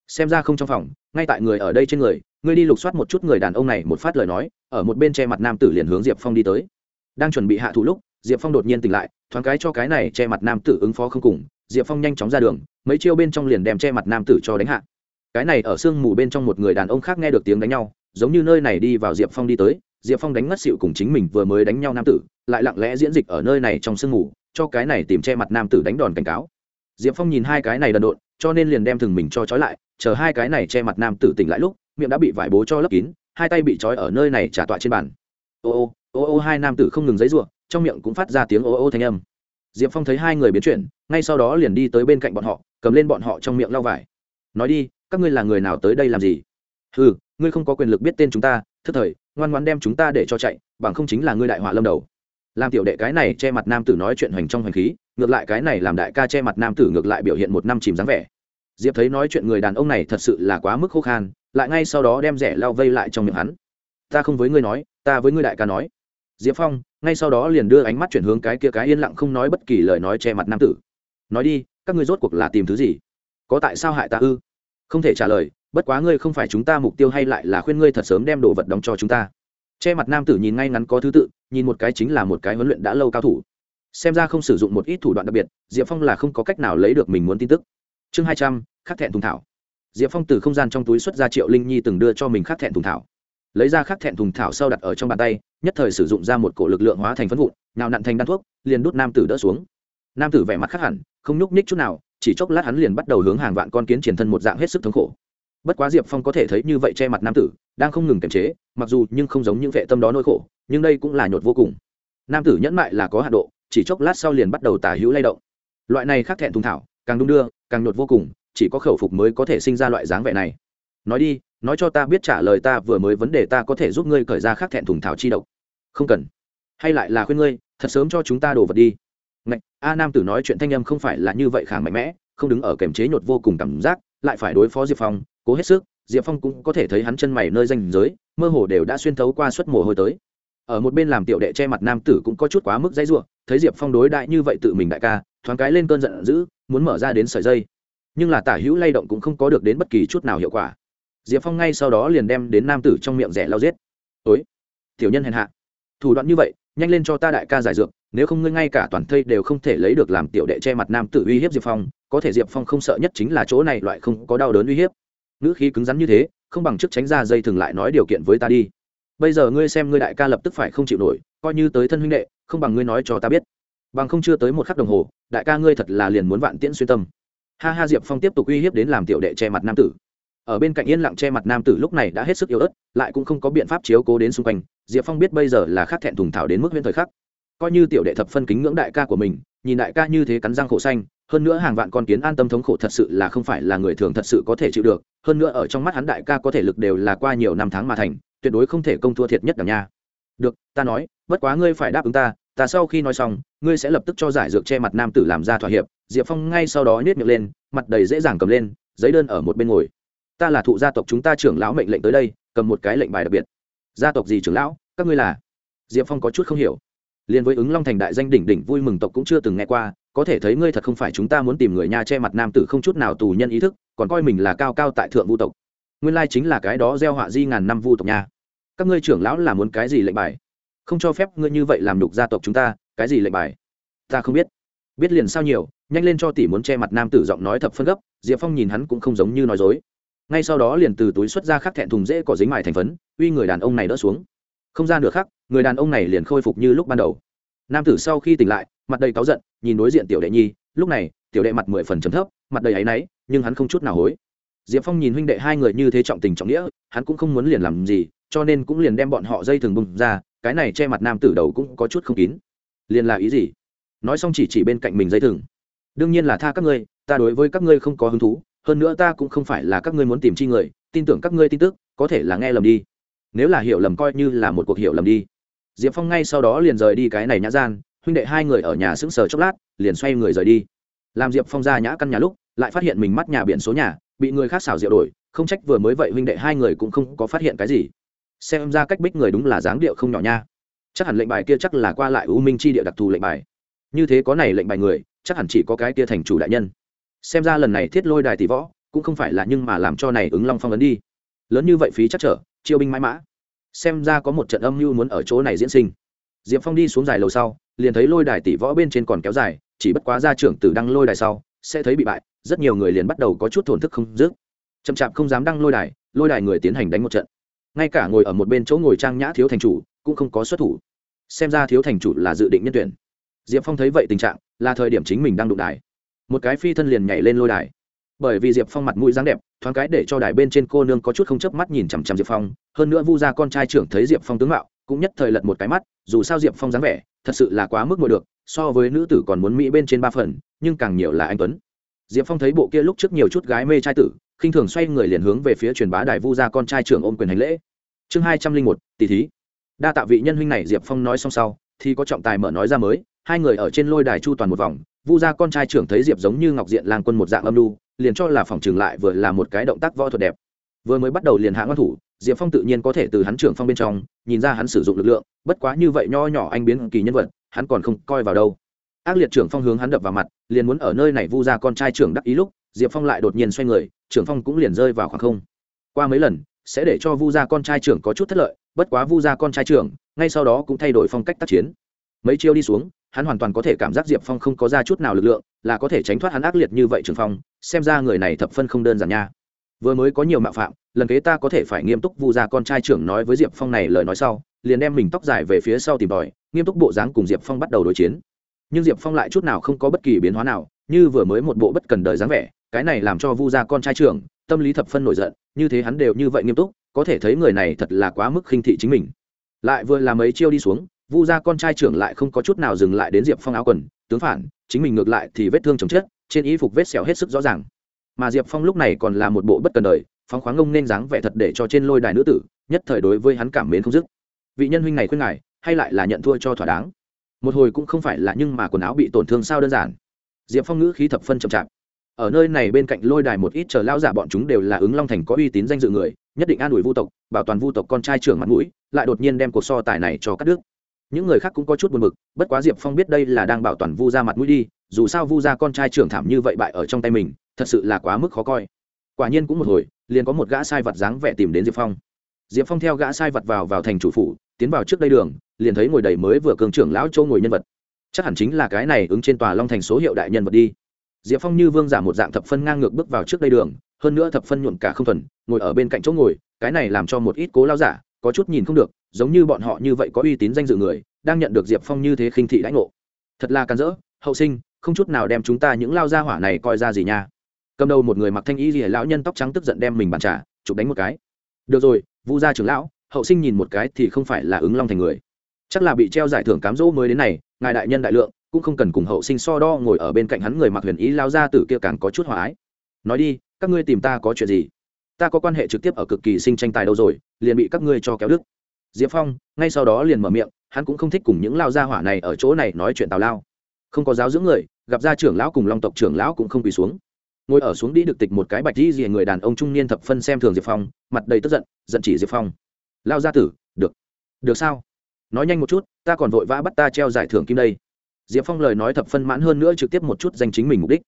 xem ra không trong phòng, ngay tại người ở đây trên người, ngươi đi lục soát một chút người đàn ông này một phát lời nói, ở một bên che mặt nam tử liền hướng diệp phong đi tới. Đang chuẩn bị hạ thủ lúc, diệp phong đột nhiên tỉnh lại, thoáng cái cho cái này che mặt nam tử ứng phó không cùng, diệp phong nhanh chóng ra đường, mấy chiêu bên trong liền đem che mặt nam tử cho đánh hạ. Cái này ở sương mù bên trong một người đàn ông khác nghe được tiếng đánh nhau, giống như nơi này đi vào diệp phong đi tới, diệp phong đánh ngất xịu cùng chính mình vừa mới đánh nhau nam tử, lại lặng lẽ diễn dịch ở nơi này trong sương mù, cho cái này tìm che mặt nam tử đánh đòn cảnh cáo. Diệp phong nhìn hai cái này đần độn, cho nên liền đem thừng mình cho trói lại chờ hai cái này che mặt nam tử tỉnh lại lúc, miệng đã bị vải bố cho lấp kín, hai tay bị trói ở nơi này trả tọa trên bàn. Ô ô ô ô, hai nam tử không ngừng giấy ruộng trong miệng cũng phát ra tiếng ô ô thanh âm. Diệp phong thấy hai người biến chuyển, ngay sau đó liền đi tới bên cạnh bọn họ, cầm lên bọn họ trong miệng lau vải. Nói đi, các ngươi là người nào tới đây làm gì? Ừ ngươi không có quyền lực biết tên chúng ta, thức thời, ngoan ngoan đem chúng ta để cho chạy, bằng không chính là ngươi đại họa lâm đầu. Làm tiểu đệ cái này che mặt nam tử nói chuyện hoành trong hoành khí, ngược lại cái này làm đại ca che mặt nam tử ngược lại biểu hiện một năm chìm dáng vẻ diệp thấy nói chuyện người đàn ông này thật sự là quá mức khô khan, lại ngay sau đó đem rẻ lao vây lại trong miệng hắn. Ta không với ngươi nói, ta với ngươi đại ca nói. Diệp phong ngay sau đó liền đưa ánh mắt chuyển hướng cái kia cái yên lặng không nói bất kỳ lời nói che mặt nam tử. Nói đi, các ngươi rốt cuộc là tìm thứ gì? Có tại sao hại ta ư? Không thể trả lời, bất quá ngươi không phải chúng ta mục tiêu hay lại là khuyên ngươi thật sớm đem đồ vật đóng cho chúng ta. Che mặt nam tử nhìn ngay ngắn có thứ tự, nhìn một cái chính là một cái huấn luyện đã lâu cao thủ. Xem ra không sử dụng một ít thủ đoạn đặc biệt, diệp phong là không có cách nào lấy được mình muốn tin tức chương hai trăm, khắc thẹn thùng thảo. Diệp phong từ không gian trong túi xuất ra triệu linh nhi từng đưa cho mình khắc thẹn thùng thảo. Lấy ra khắc thẹn thùng thảo sau đặt ở trong bàn tay, nhất thời sử dụng ra một cổ lực lượng hóa thành phân vụn, nào nặn thành đan thuốc, liền đút nam tử đỡ xuống. Nam tử vẻ mặt khắc hẳn, không nhúc nhích chút nào, chỉ chốc lát hắn liền bắt đầu hướng hàng vạn con kiến triển thân một dạng hết sức thống khổ. Bất quá diệp phong có thể thấy như vậy che mặt nam tử, đang không ngừng kiềm chế, mặc dù nhưng không giống những vệ tâm đó nỗi khổ, nhưng đây cũng là nhột vô cùng. Nam tử nhẫn mại là có hạ độ, chỉ chốc lát sau liền bắt đầu tả hữu lay động. Loại này khác thẹn thùng thảo, càng đung đưa càng nhột vô cùng, chỉ có khẩu phục mới có thể sinh ra loại dáng vẻ này. Nói đi, nói cho ta biết trả lời ta vừa mới vấn đề ta có thể giúp ngươi cởi ra khác thẹn thùng thảo chi độc. Không cần. Hay lại là khuyên ngươi, thật sớm cho chúng ta đồ vật đi. Ngạch, a nam tử nói chuyện thanh âm không phải là như vậy khả mạnh mẽ, không đứng ở kềm chế nhột vô cùng cảm giác, lại phải đối phó diệp phong, cố hết sức, diệp phong cũng có thể thấy hắn chân mày nơi danh giới, mơ hồ đều đã xuyên thấu qua suất mồ hôi tới. Ở một bên làm tiểu đệ che mặt nam tử cũng có chút quá mức dãy r u ộ thấy diệp phong đối đại như vậy tự mình đại ca, thoáng cái lên cơn giận dữ, muốn mở ra đến sợi dây. Nhưng là tả hữu lay động cũng không có được đến bất kỳ chút nào hiệu quả. Diệp phong ngay sau đó liền đem đến nam tử trong miệng rẻ lao giết. Ối tiểu nhân hèn hạ, thủ đoạn như vậy, nhanh lên cho ta đại ca giải dược, nếu không ngươi ngay cả toàn thây đều không thể lấy được làm tiểu đệ che mặt nam tử uy hiếp diệp phong, có thể diệp phong không sợ nhất chính là chỗ này loại không có đau đớn uy hiếp. Ngữ khí cứng rắn như thế, không bằng chức tránh ra dây thường lại nói điều kiện với ta đi. Bây giờ ngươi xem ngươi đại ca lập tức phải không chịu nổi, coi như tới thân huynh đệ không bằng ngươi nói cho ta biết. Bằng không chưa tới một khắc đồng hồ, đại ca ngươi thật là liền muốn vạn tiễn xuyên tâm. Ha ha, diệp phong tiếp tục uy hiếp đến làm tiểu đệ che mặt nam tử. Ở bên cạnh yên lặng che mặt nam tử lúc này đã hết sức yếu ớt, lại cũng không có biện pháp chiếu cố đến xung quanh. Diệp phong biết bây giờ là khắc thẹn thùng thảo đến mức huyễn thời khắc. Coi như tiểu đệ thập phân kính ngưỡng đại ca của mình, nhìn đại ca như thế cắn răng khổ xanh, hơn nữa hàng vạn con kiến an tâm thống khổ thật sự là không phải là người thường thật sự có thể chịu được, hơn nữa ở trong mắt hắn đại ca có thể lực đều là qua nhiều năm tháng mà thành, tuyệt đối không thể công thua thiệt nhất đằng nha. Được, ta nói bất quá ngươi phải đáp ứng ta ta sau khi nói xong, ngươi sẽ lập tức cho giải dược che mặt nam tử làm ra thỏa hiệp. Diệp phong ngay sau đó nhét miệng lên, mặt đầy dễ dàng cầm lên, giấy đơn ở một bên ngồi. Ta là thụ gia tộc chúng ta trưởng lão mệnh lệnh tới đây, cầm một cái lệnh bài đặc biệt. Gia tộc gì trưởng lão? Các ngươi là? Diệp phong có chút không hiểu. Liền với ứng long thành đại danh đỉnh đỉnh vui mừng tộc cũng chưa từng nghe qua, có thể thấy ngươi thật không phải chúng ta muốn tìm người nha che mặt nam tử không chút nào tù nhân ý thức, còn coi mình là cao cao tại thượng vu tộc. Nguyên lai chính là cái đó gieo họa di ngàn năm vu tộc nha. Các ngươi trưởng lão là muốn cái gì lệnh bài? Không cho phép ngươi như vậy làm đục gia tộc chúng ta, cái gì lệnh bài? Ta không biết. Biết liền sao nhiều, nhanh lên cho tỷ muốn che mặt nam tử giọng nói thập phân gấp, diệp phong nhìn hắn cũng không giống như nói dối. Ngay sau đó liền từ túi xuất ra khắc thẹn thùng dễ có dính mài thành phấn, uy người đàn ông này đỡ xuống. Không ra nửa khắc, người đàn ông này liền khôi phục như lúc ban đầu. Nam tử sau khi tỉnh lại, mặt đầy cáu giận, nhìn đối diện tiểu đệ nhi, lúc này, tiểu đệ mặt mười phần chấm thấp, mặt đầy áy náy, nhưng hắn không chút nào hối. Diệp phong nhìn huynh đệ hai người như thế trọng tình trọng nghĩa, hắn cũng không muốn liền làm gì, cho nên cũng liền đem bọn họ dây thừng bung ra cái này che mặt nam tử đầu cũng có chút không kín. Liền là ý gì? Nói xong chỉ chỉ bên cạnh mình dây thừng. Đương nhiên là tha các ngươi, ta đối với các ngươi không có hứng thú, hơn nữa ta cũng không phải là các ngươi muốn tìm chi người, tin tưởng các ngươi tin tức, có thể là nghe lầm đi. Nếu là hiểu lầm coi như là một cuộc hiểu lầm đi. Diệp phong ngay sau đó liền rời đi cái này nhã gian, huynh đệ hai người ở nhà sững sờ chốc lát, liền xoay người rời đi. Làm diệp phong ra nhã căn nhà lúc, lại phát hiện mình mắt nhà biển số nhà, bị người khác xảo diệu đổi, không trách vừa mới vậy huynh đệ hai người cũng không có phát hiện cái gì xem ra cách bích người đúng là dáng điệu không nhỏ nha. Chắc hẳn lệnh bài kia chắc là qua lại u minh chi địa đặc thù lệnh bài. Như thế có này lệnh bài người, chắc hẳn chỉ có cái kia thành chủ đại nhân. Xem ra lần này thiết lôi đài tỷ võ, cũng không phải là nhưng mà làm cho này ứng long phong ấn đi. Lớn như vậy phí chắc trở, chiêu binh mãi mã. Xem ra có một trận âm mưu muốn ở chỗ này diễn sinh. Diệp phong đi xuống dài lầu sau, liền thấy lôi đài tỷ võ bên trên còn kéo dài, chỉ bất quá ra trưởng tử đăng lôi đài sau, sẽ thấy bị bại, rất nhiều người liền bắt đầu có chút thổn thức không dứt. Chậm chạp không dám đăng lôi đài lôi đài người tiến hành đánh một trận ngay cả ngồi ở một bên chỗ ngồi trang nhã thiếu thành chủ cũng không có xuất thủ. Xem ra thiếu thành chủ là dự định nhân tuyển. Diệp phong thấy vậy tình trạng là thời điểm chính mình đang đụng đài. Một cái phi thân liền nhảy lên lôi đài. Bởi vì diệp phong mặt mũi dáng đẹp, thoáng cái để cho đài bên trên cô nương có chút không chớp mắt nhìn chằm chằm diệp phong, hơn nữa vu gia con trai trưởng thấy diệp phong tướng mạo, cũng nhất thời lật một cái mắt, dù sao diệp phong dáng vẻ, thật sự là quá mức ngồi được, so với nữ tử còn muốn mỹ bên trên ba phần, nhưng càng nhiều là anh tuấn. Diệp phong thấy bộ kia lúc trước nhiều chút gái mê trai tử khinh thường xoay người liền hướng về phía truyền bá đài vu gia con trai trưởng ôm quyền hành lễ. Chương hai trăm linh một, tỷ thí. Đa tạ vị nhân huynh này, diệp phong nói xong sau, thì có trọng tài mở nói ra mới, hai người ở trên lôi đài chu toàn một vòng, vu gia con trai trưởng thấy diệp giống như ngọc diện lang quân một dạng âm lưu liền cho là phòng trường lại vừa là một cái động tác võ thuật đẹp. Vừa mới bắt đầu liền hạ ngăn thủ, diệp phong tự nhiên có thể từ hắn trưởng phong bên trong, nhìn ra hắn sử dụng lực lượng, bất quá như vậy nho nhỏ anh biến kỳ nhân vật, hắn còn không coi vào đâu. Ác liệt trưởng phong hướng hắn đập vào mặt, liền muốn ở nơi này vu ra con trai trưởng đắc ý lúc diệp phong lại đột nhiên xoay người, trưởng phong cũng liền rơi vào khoảng không. Qua mấy lần, sẽ để cho vu gia con trai trưởng có chút thất lợi, bất quá vu gia con trai trưởng, ngay sau đó cũng thay đổi phong cách tác chiến. Mấy chiêu đi xuống, hắn hoàn toàn có thể cảm giác diệp phong không có ra chút nào lực lượng, là có thể tránh thoát hắn ác liệt như vậy trường phong, xem ra người này thập phân không đơn giản nha. Vừa mới có nhiều mạo phạm, lần kế ta có thể phải nghiêm túc vu gia con trai trưởng nói với diệp phong này lời nói sau, liền đem mình tóc dài về phía sau tìm tòi, nghiêm túc bộ dáng cùng diệp phong bắt đầu đối chiến. Nhưng diệp phong lại chút nào không có bất kỳ biến hóa nào, như vừa mới một bộ bất cần đời dáng vẻ cái này làm cho vu gia con trai trưởng, tâm lý thập phân nổi giận, như thế hắn đều như vậy nghiêm túc, có thể thấy người này thật là quá mức khinh thị chính mình. Lại vừa làm ấy chiêu đi xuống, vu gia con trai trưởng lại không có chút nào dừng lại đến diệp phong áo quần, tướng phản, chính mình ngược lại thì vết thương chồng chết trên y phục vết xẻo hết sức rõ ràng. Mà diệp phong lúc này còn là một bộ bất cần đời, phóng khoáng ngông nên dáng vẻ thật để cho trên lôi đài nữ tử, nhất thời đối với hắn cảm mến không dứt. Vị nhân huynh này khuyên ngài, hay lại là nhận thua cho thỏa đáng. Một hồi cũng không phải là nhưng mà quần áo bị tổn thương sao đơn giản. Diệp phong ngữ khí thập phân chậm chạp ở nơi này bên cạnh lôi đài một ít chờ lao giả bọn chúng đều là ứng long thành có uy tín danh dự người, nhất định an ủi vu tộc, bảo toàn vu tộc con trai trưởng mặt mũi, lại đột nhiên đem cuộc so tài này cho các đức những người khác cũng có chút buồn bực, bất quá diệp phong biết đây là đang bảo toàn vu ra mặt mũi đi, dù sao vu ra con trai trưởng thảm như vậy bại ở trong tay mình, thật sự là quá mức khó coi. Quả nhiên cũng một hồi, liền có một gã sai vật dáng vẻ tìm đến diệp phong. Diệp phong theo gã sai vật vào vào thành chủ phủ, tiến vào trước đây đường, liền thấy ngồi đầy mới vừa cường trưởng lão châu ngồi nhân vật. Chắc hẳn chính là cái này ứng trên tòa long thành số hiệu đại nhân vật đi diệp phong như vương giả một dạng thập phân ngang ngược bước vào trước đây đường, hơn nữa thập phân nhuộm cả không thuần, ngồi ở bên cạnh chỗ ngồi, cái này làm cho một ít cố lao giả, có chút nhìn không được, giống như bọn họ như vậy có uy tín danh dự người, đang nhận được diệp phong như thế khinh thị đãi ngộ. Thật là càn rỡ, hậu sinh, không chút nào đem chúng ta những lao gia hỏa này coi ra gì nha. Cầm đầu một người mặc thanh y rìa lão nhân tóc trắng tức giận đem mình bàn trả chụp đánh một cái. Được rồi, vu gia trưởng lão, hậu sinh nhìn một cái thì không phải là ứng long thành người. Chắc là bị treo giải thưởng cám dỗ mới đến này, ngài đại nhân đại lượng cũng không cần cùng hậu sinh so đo ngồi ở bên cạnh hắn người mặc huyền ý lao ra từ kia càng có chút hòa ái. Nói đi, các ngươi tìm ta có chuyện gì? Ta có quan hệ trực tiếp ở cực kỳ sinh tranh tài đâu rồi, liền bị các ngươi cho kéo đức diệp phong, ngay sau đó liền mở miệng, hắn cũng không thích cùng những lao gia hỏa này ở chỗ này nói chuyện tào lao. Không có giáo dưỡng người, gặp gia trưởng lão cùng long tộc trưởng lão cũng không quỳ xuống. Ngồi ở xuống đi được tịch một cái bạch di rìa người đàn ông trung niên thập phân xem thường diệp phong, mặt đầy tức giận giận chỉ diệp phong. Lao gia tử, được. Được sao? Nói nhanh một chút, ta còn vội vã bắt ta treo giải thưởng kim đây diệp phong lời nói thập phân mãn hơn nữa trực tiếp một chút danh chính mình mục đích.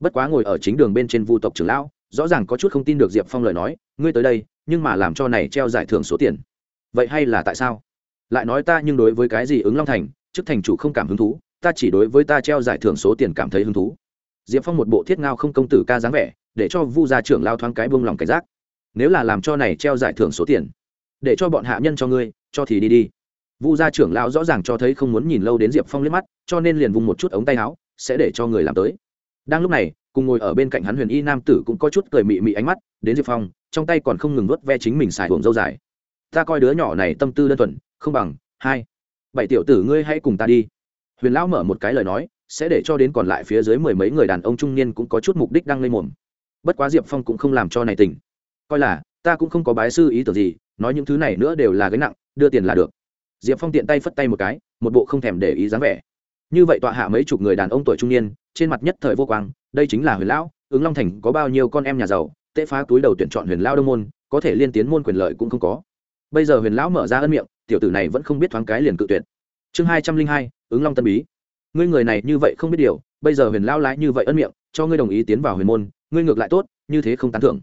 Bất quá ngồi ở chính đường bên trên vu tộc trưởng lão, rõ ràng có chút không tin được diệp phong lời nói, ngươi tới đây, nhưng mà làm cho này treo giải thưởng số tiền. Vậy hay là tại sao? Lại nói ta nhưng đối với cái gì ứng long thành, chức thành chủ không cảm hứng thú, ta chỉ đối với ta treo giải thưởng số tiền cảm thấy hứng thú. Diệp phong một bộ thiết ngao không công tử ca dáng vẻ, để cho vu gia trưởng lao thoáng cái buông lòng cảnh giác. Nếu là làm cho này treo giải thưởng số tiền, để cho bọn hạ nhân cho ngươi, cho thì đi đi vu gia trưởng lão rõ ràng cho thấy không muốn nhìn lâu đến diệp phong liếc mắt, cho nên liền vung một chút ống tay áo, sẽ để cho người làm tới. Đang lúc này, cùng ngồi ở bên cạnh hắn huyền y nam tử cũng có chút cười mị mị ánh mắt, đến diệp phong, trong tay còn không ngừng nuốt ve chính mình xài hưởng dâu dài. Ta coi đứa nhỏ này tâm tư đơn thuần, không bằng, hai. Bảy tiểu tử ngươi hãy cùng ta đi. Huyền lão mở một cái lời nói, sẽ để cho đến còn lại phía dưới mười mấy người đàn ông trung niên cũng có chút mục đích đang lên mồm. Bất quá diệp phong cũng không làm cho này tình coi là, ta cũng không có bái sư ý tưởng gì, nói những thứ này nữa đều là gánh nặng, đưa tiền là được diệp phong tiện tay phất tay một cái, một bộ không thèm để ý dáng vẻ. Như vậy tọa hạ mấy chục người đàn ông tuổi trung niên, trên mặt nhất thời vô quang, đây chính là huyền lão, ứng long thành có bao nhiêu con em nhà giàu, tệ phá túi đầu tuyển chọn huyền lão đông môn, có thể liên tiến môn quyền lợi cũng không có. Bây giờ huyền lão mở ra ân miệng, tiểu tử này vẫn không biết thoáng cái liền cự tuyệt. Chương hai trăm linh hai, ứng long tân bí. Ngươi người này như vậy không biết điều, bây giờ huyền lão lái như vậy ân miệng, cho ngươi đồng ý tiến vào huyền môn, ngươi ngược lại tốt, như thế không tán thưởng.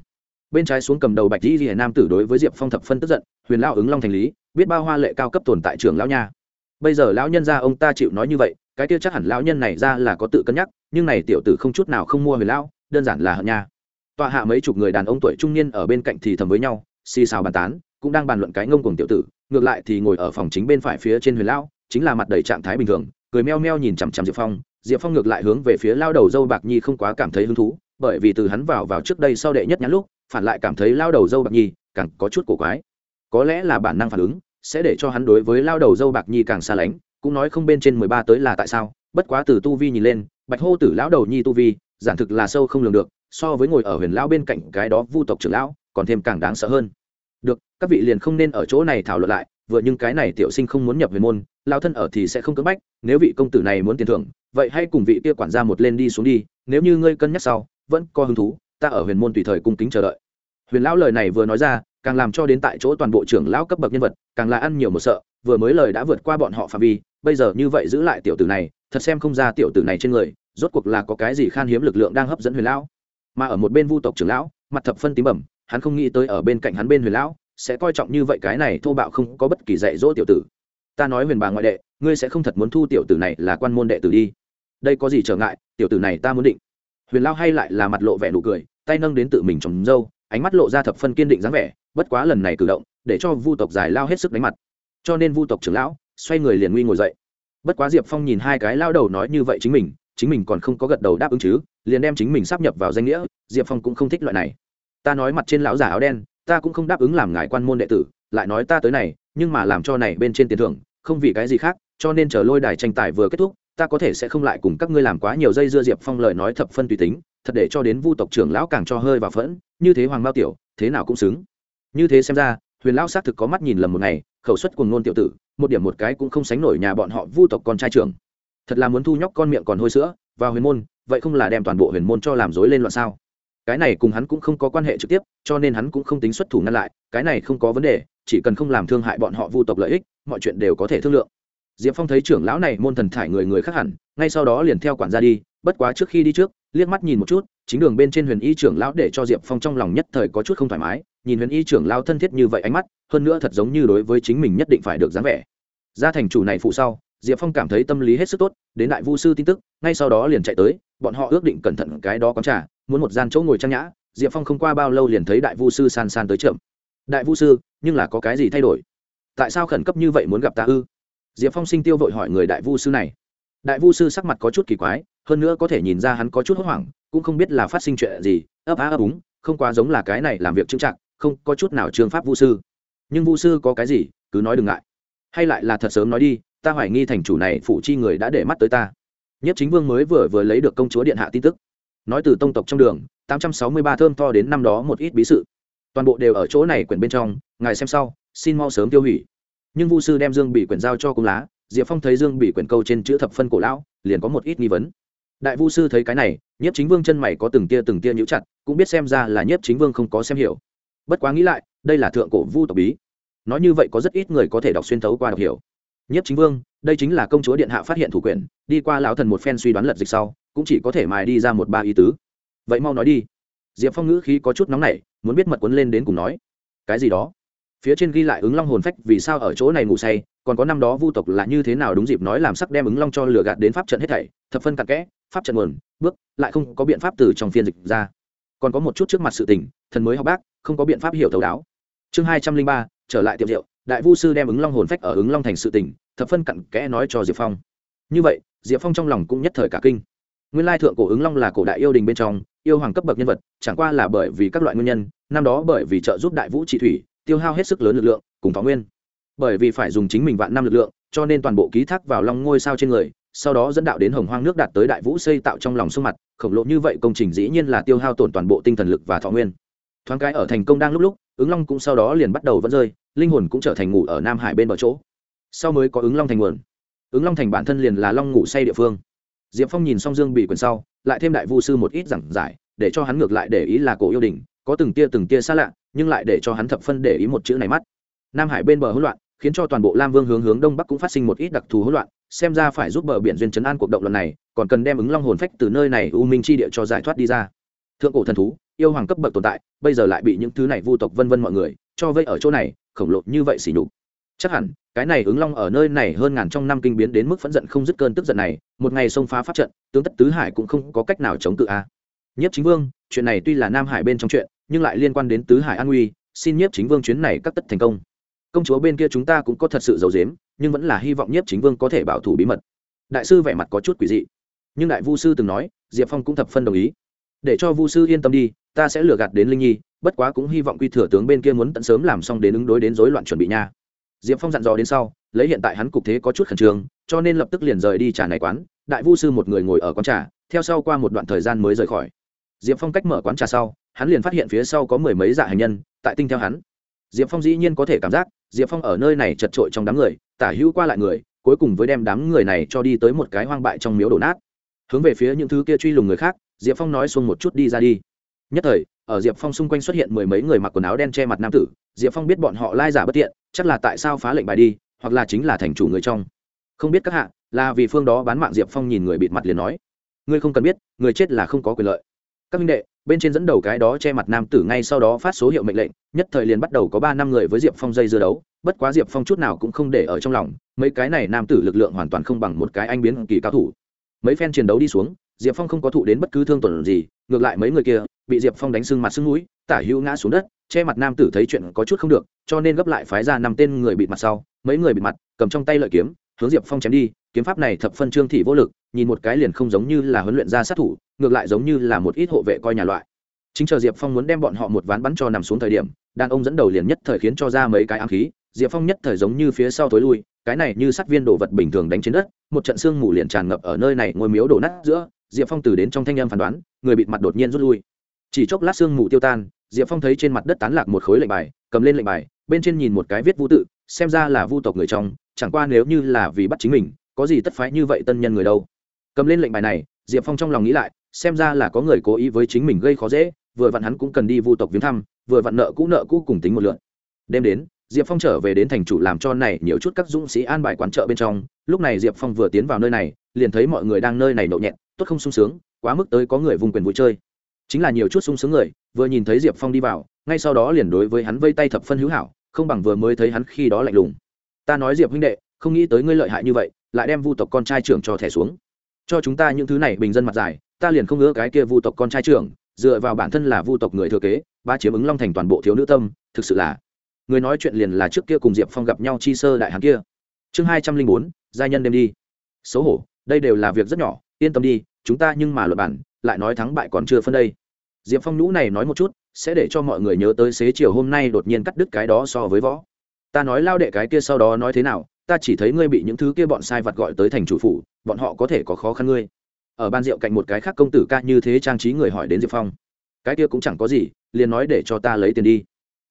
Bên trái xuống cầm đầu bạch dĩ hiển nam tử đối với diệp phong thập phân tức giận, huyền lão ứng long thành lý biết bao hoa lệ cao cấp tồn tại trường lão nha. Bây giờ lão nhân ra ông ta chịu nói như vậy, cái tiêu chắc hẳn lão nhân này ra là có tự cân nhắc, nhưng này tiểu tử không chút nào không mua huyền lão, đơn giản là hận nha. Tọa hạ mấy chục người đàn ông tuổi trung niên ở bên cạnh thì thầm với nhau, xì xào bàn tán, cũng đang bàn luận cái ngông cuồng tiểu tử, ngược lại thì ngồi ở phòng chính bên phải phía trên huyền lão, chính là mặt đầy trạng thái bình thường, cười meo meo nhìn chằm chằm diệp phong diệp phong ngược lại hướng về phía lao đầu dâu bạc nhi không quá cảm thấy hứng thú, bởi vì từ hắn vào vào trước đây sau đệ nhất nhát lúc, phản lại cảm thấy lao đầu dâu bạc nhi càng có chút cổ quái có lẽ là bản năng phản ứng, sẽ để cho hắn đối với lao đầu dâu bạc nhi càng xa lánh, cũng nói không bên trên mười ba tới là tại sao, bất quá từ tu vi nhìn lên, bạch hô tử lão đầu nhi tu vi, giản thực là sâu không lường được, so với ngồi ở huyền lão bên cạnh cái đó vu tộc trưởng lão, còn thêm càng đáng sợ hơn. Được, các vị liền không nên ở chỗ này thảo luận lại, vừa nhưng cái này tiểu sinh không muốn nhập huyền môn, lao thân ở thì sẽ không cưỡng bách, nếu vị công tử này muốn tiền thưởng, vậy hãy cùng vị kia quản gia một lên đi xuống đi, nếu như ngươi cân nhắc sau, vẫn có hứng thú, ta ở huyền môn tùy thời cung kính chờ đợi. Huyền lão lời này vừa nói ra càng làm cho đến tại chỗ toàn bộ trưởng lão cấp bậc nhân vật, càng là ăn nhiều một sợ, vừa mới lời đã vượt qua bọn họ phạm vi, bây giờ như vậy giữ lại tiểu tử này, thật xem không ra tiểu tử này trên người, rốt cuộc là có cái gì khan hiếm lực lượng đang hấp dẫn huyền lão. Mà ở một bên vu tộc trưởng lão, mặt thập phân tím bẩm, hắn không nghĩ tới ở bên cạnh hắn bên huyền lão, sẽ coi trọng như vậy cái này thô bạo không có bất kỳ dạy dỗ tiểu tử. Ta nói huyền bà ngoại đệ, ngươi sẽ không thật muốn thu tiểu tử này là quan môn đệ tử đi. Đây có gì trở ngại, tiểu tử này ta muốn định. Huyền lao hay lại là mặt lộ vẻ nụ cười, tay nâng đến tự mình trồng dâu ánh mắt lộ ra thập phân kiên định dáng vẻ, bất quá lần này cử động, để cho vu tộc giải lao hết sức đánh mặt. Cho nên vu tộc trưởng lão, xoay người liền nguy ngồi dậy. Bất quá diệp phong nhìn hai cái lao đầu nói như vậy chính mình chính mình còn không có gật đầu đáp ứng chứ, liền đem chính mình sắp nhập vào danh nghĩa, diệp phong cũng không thích loại này. Ta nói mặt trên lão giả áo đen, ta cũng không đáp ứng làm ngài quan môn đệ tử, lại nói ta tới này, nhưng mà làm cho này bên trên tiền thưởng, không vì cái gì khác, cho nên chờ lôi đài tranh tài vừa kết thúc, ta có thể sẽ không lại cùng các ngươi làm quá nhiều dây dưa diệp phong lời nói thập phân tùy tính thật để cho đến vu tộc trưởng lão càng cho hơi và phẫn, như thế hoàng Mao tiểu, thế nào cũng xứng. Như thế xem ra, huyền lão xác thực có mắt nhìn lầm một ngày, khẩu suất cùng ngôn tiểu tử, một điểm một cái cũng không sánh nổi nhà bọn họ vu tộc con trai trưởng. Thật là muốn thu nhóc con miệng còn hôi sữa, vào huyền môn, vậy không là đem toàn bộ huyền môn cho làm rối lên loạn sao? Cái này cùng hắn cũng không có quan hệ trực tiếp, cho nên hắn cũng không tính xuất thủ ngăn lại, cái này không có vấn đề, chỉ cần không làm thương hại bọn họ vu tộc lợi ích, mọi chuyện đều có thể thương lượng. Diệp phong thấy trưởng lão này môn thần thải người người khác hẳn, ngay sau đó liền theo quản gia đi bất quá trước khi đi trước, liếc mắt nhìn một chút, chính đường bên trên huyền y trưởng lão để cho diệp phong trong lòng nhất thời có chút không thoải mái, nhìn huyền y trưởng lão thân thiết như vậy ánh mắt, hơn nữa thật giống như đối với chính mình nhất định phải được dáng vẻ. Ra thành chủ này phụ sau, diệp phong cảm thấy tâm lý hết sức tốt, đến đại vu sư tin tức, ngay sau đó liền chạy tới, bọn họ ước định cẩn thận cái đó có trả muốn một gian chỗ ngồi trang nhã, diệp phong không qua bao lâu liền thấy đại vu sư san san tới chậm. Đại vu sư, nhưng là có cái gì thay đổi? Tại sao khẩn cấp như vậy muốn gặp ta ư? Diệp phong sinh tiêu vội hỏi người đại vu sư này. Đại vu sư sắc mặt có chút kỳ quái hơn nữa có thể nhìn ra hắn có chút hốt hoảng, cũng không biết là phát sinh chuyện gì, ấp á ấp úng, không quá giống là cái này làm việc trưng trạng không có chút nào trường pháp vu sư. Nhưng vu sư có cái gì, cứ nói đừng ngại. Hay lại là thật sớm nói đi, ta hoài nghi thành chủ này phụ chi người đã để mắt tới ta. Nhất chính vương mới vừa vừa lấy được công chúa điện hạ tin tức. Nói từ tông tộc trong đường, tám trăm sáu mươi ba thơm to đến năm đó một ít bí sự. Toàn bộ đều ở chỗ này quyển bên trong, ngài xem sau, xin mau sớm tiêu hủy. Nhưng vu sư đem dương bị quyển giao cho cung lá, diệp phong thấy dương bị quyển câu trên chữ thập phân cổ lão, liền có một ít nghi vấn đại vu sư thấy cái này, nhiếp chính vương chân mày có từng tia từng tia nhũ chặt, cũng biết xem ra là nhiếp chính vương không có xem hiểu. Bất quá nghĩ lại, đây là thượng cổ vu tộc bí. Nói như vậy có rất ít người có thể đọc xuyên thấu qua đọc hiểu. Nhất chính vương, đây chính là công chúa điện hạ phát hiện thủ quyền đi qua lão thần một phen suy đoán lật dịch sau, cũng chỉ có thể mài đi ra một ba ý tứ. Vậy mau nói đi. Diệp phong ngữ khí có chút nóng nảy, muốn biết mật quấn lên đến cùng nói. Cái gì đó? Phía trên ghi lại ứng long hồn phách vì sao ở chỗ này ngủ say, còn có năm đó vu tộc là như thế nào đúng dịp nói làm sắc đem ứng long cho lừa gạt đến pháp trận hết thảy, thập phân cặn kẽ pháp trận nguồn bước lại không có biện pháp từ trong phiên dịch ra. Còn có một chút trước mặt sự tình thần mới học bác không có biện pháp hiểu thấu đáo. Chương hai trăm linh ba trở lại tiệm rượu đại vu sư đem ứng long hồn phách ở ứng long thành sự tình, thập phân cặn kẽ nói cho diệp phong. Như vậy diệp phong trong lòng cũng nhất thời cả kinh. Nguyên lai thượng cổ ứng long là cổ đại yêu đình bên trong yêu hoàng cấp bậc nhân vật chẳng qua là bởi vì các loại nguyên nhân năm đó bởi vì trợ giúp đại vũ trị thủy tiêu hao hết sức lớn lực lượng cùng phó nguyên. Bởi vì phải dùng chính mình vạn năm lực lượng cho nên toàn bộ ký thác vào long ngôi sao trên người sau đó dẫn đạo đến hồng hoang nước đạt tới đại vũ xây tạo trong lòng sông mặt, khổng lồ như vậy công trình dĩ nhiên là tiêu hao tổn toàn bộ tinh thần lực và thọ nguyên. Thoáng cái ở thành công đang lúc lúc, ứng long cũng sau đó liền bắt đầu vẫn rơi, linh hồn cũng trở thành ngủ ở nam hải bên bờ chỗ. Sau mới có ứng long thành nguồn. Ứng long thành bản thân liền là long ngủ say địa phương. Diệp phong nhìn xong dương bị quyền sau, lại thêm đại vu sư một ít giảng giải, để cho hắn ngược lại để ý là cổ yêu đình có từng tia từng tia xa lạ, nhưng lại để cho hắn thập phân để ý một chữ này mắt. Nam hải bên bờ hỗn loạn, khiến cho toàn bộ lam vương hướng hướng đông bắc cũng phát sinh một ít đặc thù hỗn loạn xem ra phải giúp bờ biển duyên chấn an cuộc động lần này, còn cần đem ứng long hồn phách từ nơi này u minh chi địa cho giải thoát đi ra. Thượng cổ thần thú, yêu hoàng cấp bậc tồn tại, bây giờ lại bị những thứ này vu tộc vân vân mọi người cho vây ở chỗ này, khổng lồ như vậy xỉ nhục. Chắc hẳn, cái này ứng long ở nơi này hơn ngàn trong năm kinh biến đến mức phẫn giận không dứt cơn tức giận này, một ngày xông phá pháp trận, tướng tất tứ hải cũng không có cách nào chống cự a. Nhất chính vương, chuyện này tuy là nam hải bên trong chuyện, nhưng lại liên quan đến tứ hải an nguy, xin nhiếp chính vương chuyến này các tất thành công. Công chúa bên kia chúng ta cũng có thật sự giấu dếm nhưng vẫn là hy vọng nhiếp chính vương có thể bảo thủ bí mật. Đại sư vẻ mặt có chút quỷ dị. Nhưng đại vu sư từng nói, diệp phong cũng thập phân đồng ý. Để cho vu sư yên tâm đi, ta sẽ lừa gạt đến linh nhi, bất quá cũng hy vọng quy thừa tướng bên kia muốn tận sớm làm xong đến ứng đối đến rối loạn chuẩn bị nha. Diệp phong dặn dò đến sau, lấy hiện tại hắn cục thế có chút khẩn trương, cho nên lập tức liền rời đi trà này quán, đại vu sư một người ngồi ở quán trà, theo sau qua một đoạn thời gian mới rời khỏi. Diệp phong cách mở quán trà sau, hắn liền phát hiện phía sau có mười mấy dạ hành nhân, tại tinh theo hắn. Diệp phong dĩ nhiên có thể cảm giác, diệp phong ở nơi này chật trội trong đám người tả hữu qua lại người, cuối cùng với đem đám người này cho đi tới một cái hoang bại trong miếu đổ nát. Hướng về phía những thứ kia truy lùng người khác, diệp phong nói xuông một chút đi ra đi. Nhất thời, ở diệp phong xung quanh xuất hiện mười mấy người mặc quần áo đen che mặt nam tử, diệp phong biết bọn họ lai giả bất tiện, chắc là tại sao phá lệnh bài đi, hoặc là chính là thành chủ người trong. Không biết các hạ, là vì phương đó bán mạng diệp phong nhìn người bịt mặt liền nói, ngươi không cần biết, người chết là không có quyền lợi. Các minh đệ bên trên dẫn đầu cái đó che mặt nam tử ngay sau đó phát số hiệu mệnh lệnh, nhất thời liền bắt đầu có ba năm người với diệp phong dây dưa đấu, bất quá diệp phong chút nào cũng không để ở trong lòng, mấy cái này nam tử lực lượng hoàn toàn không bằng một cái anh biến kỳ cao thủ. Mấy phen chiến đấu đi xuống, diệp phong không có thụ đến bất cứ thương tổn gì, ngược lại mấy người kia bị diệp phong đánh sưng mặt sưng núi tả hữu ngã xuống đất, che mặt nam tử thấy chuyện có chút không được, cho nên gấp lại phái ra năm tên người bị mặt sau, mấy người bị mặt, cầm trong tay lợi kiếm, hướng diệp phong chém đi, kiếm pháp này thập phân trương thị vô lực nhìn một cái liền không giống như là huấn luyện ra sát thủ, ngược lại giống như là một ít hộ vệ coi nhà loại. Chính chờ diệp phong muốn đem bọn họ một ván bắn cho nằm xuống thời điểm, đàn ông dẫn đầu liền nhất thời khiến cho ra mấy cái ám khí, diệp phong nhất thời giống như phía sau thối lui, cái này như sát viên đồ vật bình thường đánh trên đất, một trận xương mù liền tràn ngập ở nơi này ngôi miếu đổ nát giữa, diệp phong từ đến trong thanh âm phán đoán, người bịt mặt đột nhiên rút lui. Chỉ chốc lát xương mù tiêu tan, diệp phong thấy trên mặt đất tán lạc một khối lệnh bài, cầm lên lệnh bài, bên trên nhìn một cái viết vũ tự, xem ra là vu tộc người trong, chẳng qua nếu như là vì bắt chính mình, có gì tất phái như vậy tân nhân người đâu cầm lên lệnh bài này, diệp phong trong lòng nghĩ lại, xem ra là có người cố ý với chính mình gây khó dễ, vừa vặn hắn cũng cần đi vu tộc viếng thăm, vừa vặn nợ cũ nợ cũ cùng tính một lượn đêm đến, diệp phong trở về đến thành chủ làm cho này nhiều chút các dũng sĩ an bài quán chợ bên trong, lúc này diệp phong vừa tiến vào nơi này, liền thấy mọi người đang nơi này nhậu nhẹt, tốt không sung sướng, quá mức tới có người vùng quyền vui chơi. Chính là nhiều chút sung sướng người, vừa nhìn thấy diệp phong đi vào, ngay sau đó liền đối với hắn vây tay thập phân hữu hảo, không bằng vừa mới thấy hắn khi đó lạnh lùng. Ta nói diệp huynh đệ, không nghĩ tới ngươi lợi hại như vậy, lại đem vu tộc con trai trưởng cho thẻ xuống cho chúng ta những thứ này bình dân mặt dài, ta liền không ngỡ cái kia vu tộc con trai trưởng, dựa vào bản thân là vu tộc người thừa kế, ba chiếm ứng long thành toàn bộ thiếu nữ tâm, thực sự là, người nói chuyện liền là trước kia cùng diệp phong gặp nhau chi sơ đại hán kia. Chương hai trăm linh bốn, giai nhân đem đi. Xấu hổ, đây đều là việc rất nhỏ, yên tâm đi, chúng ta nhưng mà luật bản, lại nói thắng bại còn chưa phân đây. Diệp phong nhũ này nói một chút, sẽ để cho mọi người nhớ tới xế chiều hôm nay đột nhiên cắt đứt cái đó so với võ. Ta nói lao đệ cái kia sau đó nói thế nào, ta chỉ thấy ngươi bị những thứ kia bọn sai vặt gọi tới thành chủ phủ bọn họ có thể có khó khăn ngươi. Ở ban rượu cạnh một cái khác công tử ca như thế trang trí người hỏi đến diệp phong. Cái kia cũng chẳng có gì, liền nói để cho ta lấy tiền đi.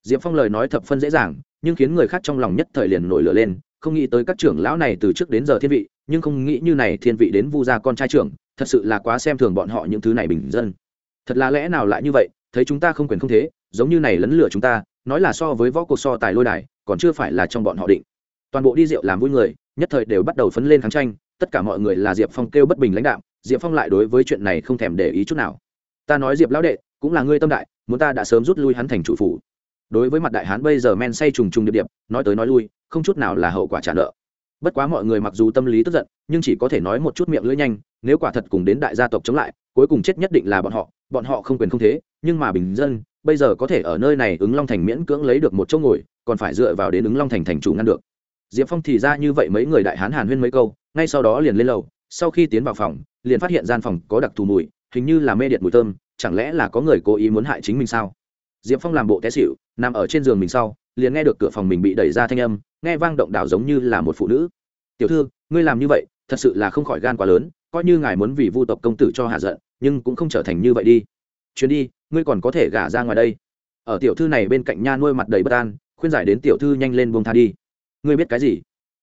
Diệp phong lời nói thập phân dễ dàng, nhưng khiến người khác trong lòng nhất thời liền nổi lửa lên, không nghĩ tới các trưởng lão này từ trước đến giờ thiên vị, nhưng không nghĩ như này thiên vị đến vu gia con trai trưởng, thật sự là quá xem thường bọn họ những thứ này bình dân. Thật là lẽ nào lại như vậy, thấy chúng ta không quyền không thế, giống như này lấn lửa chúng ta, nói là so với võ cuộc so tài lôi đài, còn chưa phải là trong bọn họ định. Toàn bộ đi rượu làm vui người, nhất thời đều bắt đầu phấn lên kháng tranh tất cả mọi người là diệp phong kêu bất bình lãnh đạo diệp phong lại đối với chuyện này không thèm để ý chút nào. Ta nói diệp lão đệ, cũng là ngươi tâm đại, muốn ta đã sớm rút lui hắn thành chủ phủ. Đối với mặt đại hán bây giờ men say trùng trùng điệp điệp, nói tới nói lui, không chút nào là hậu quả trả nợ. Bất quá mọi người mặc dù tâm lý tức giận, nhưng chỉ có thể nói một chút miệng lưỡi nhanh, nếu quả thật cùng đến đại gia tộc chống lại, cuối cùng chết nhất định là bọn họ bọn họ không quyền không thế, nhưng mà bình dân, bây giờ có thể ở nơi này ứng long thành miễn cưỡng lấy được một chỗ ngồi, còn phải dựa vào đến ứng long thành thành chủ ngăn được. Diệp phong thì ra như vậy mấy người đại hán hàn huyên mấy câu ngay sau đó liền lên lầu, sau khi tiến vào phòng, liền phát hiện gian phòng có đặc thù mùi, hình như là mê điện mùi thơm, chẳng lẽ là có người cố ý muốn hại chính mình sao? Diệp phong làm bộ té xịu nằm ở trên giường mình sau, liền nghe được cửa phòng mình bị đẩy ra thanh âm, nghe vang động đảo giống như là một phụ nữ. Tiểu thư, ngươi làm như vậy, thật sự là không khỏi gan quá lớn, coi như ngài muốn vì vu tộc công tử cho hạ giận, nhưng cũng không trở thành như vậy đi. Chuyến đi, ngươi còn có thể gả ra ngoài đây. Ở tiểu thư này bên cạnh nha nuôi mặt đầy bất an, khuyên giải đến tiểu thư nhanh lên buông tha đi. Ngươi biết cái gì?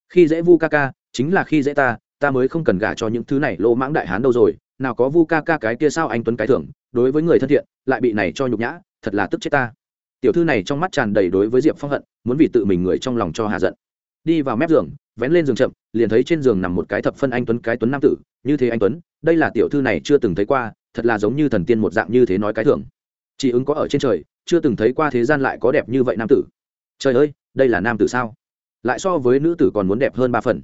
Khi dễ vu ca ca chính là khi dễ ta ta mới không cần gả cho những thứ này lỗ mãng đại hán đâu rồi, nào có vu ca ca cái kia sao anh tuấn cái thưởng, đối với người thân thiện, lại bị này cho nhục nhã, thật là tức chết ta. Tiểu thư này trong mắt tràn đầy đối với diệp phong hận, muốn vì tự mình người trong lòng cho hà giận. Đi vào mép giường, vén lên giường chậm, liền thấy trên giường nằm một cái thập phân anh tuấn, cái tuấn nam tử, như thế anh tuấn, đây là tiểu thư này chưa từng thấy qua, thật là giống như thần tiên một dạng như thế nói cái thưởng. Chỉ ứng có ở trên trời, chưa từng thấy qua thế gian lại có đẹp như vậy nam tử. Trời ơi, đây là nam tử sao? Lại so với nữ tử còn muốn đẹp hơn ba phần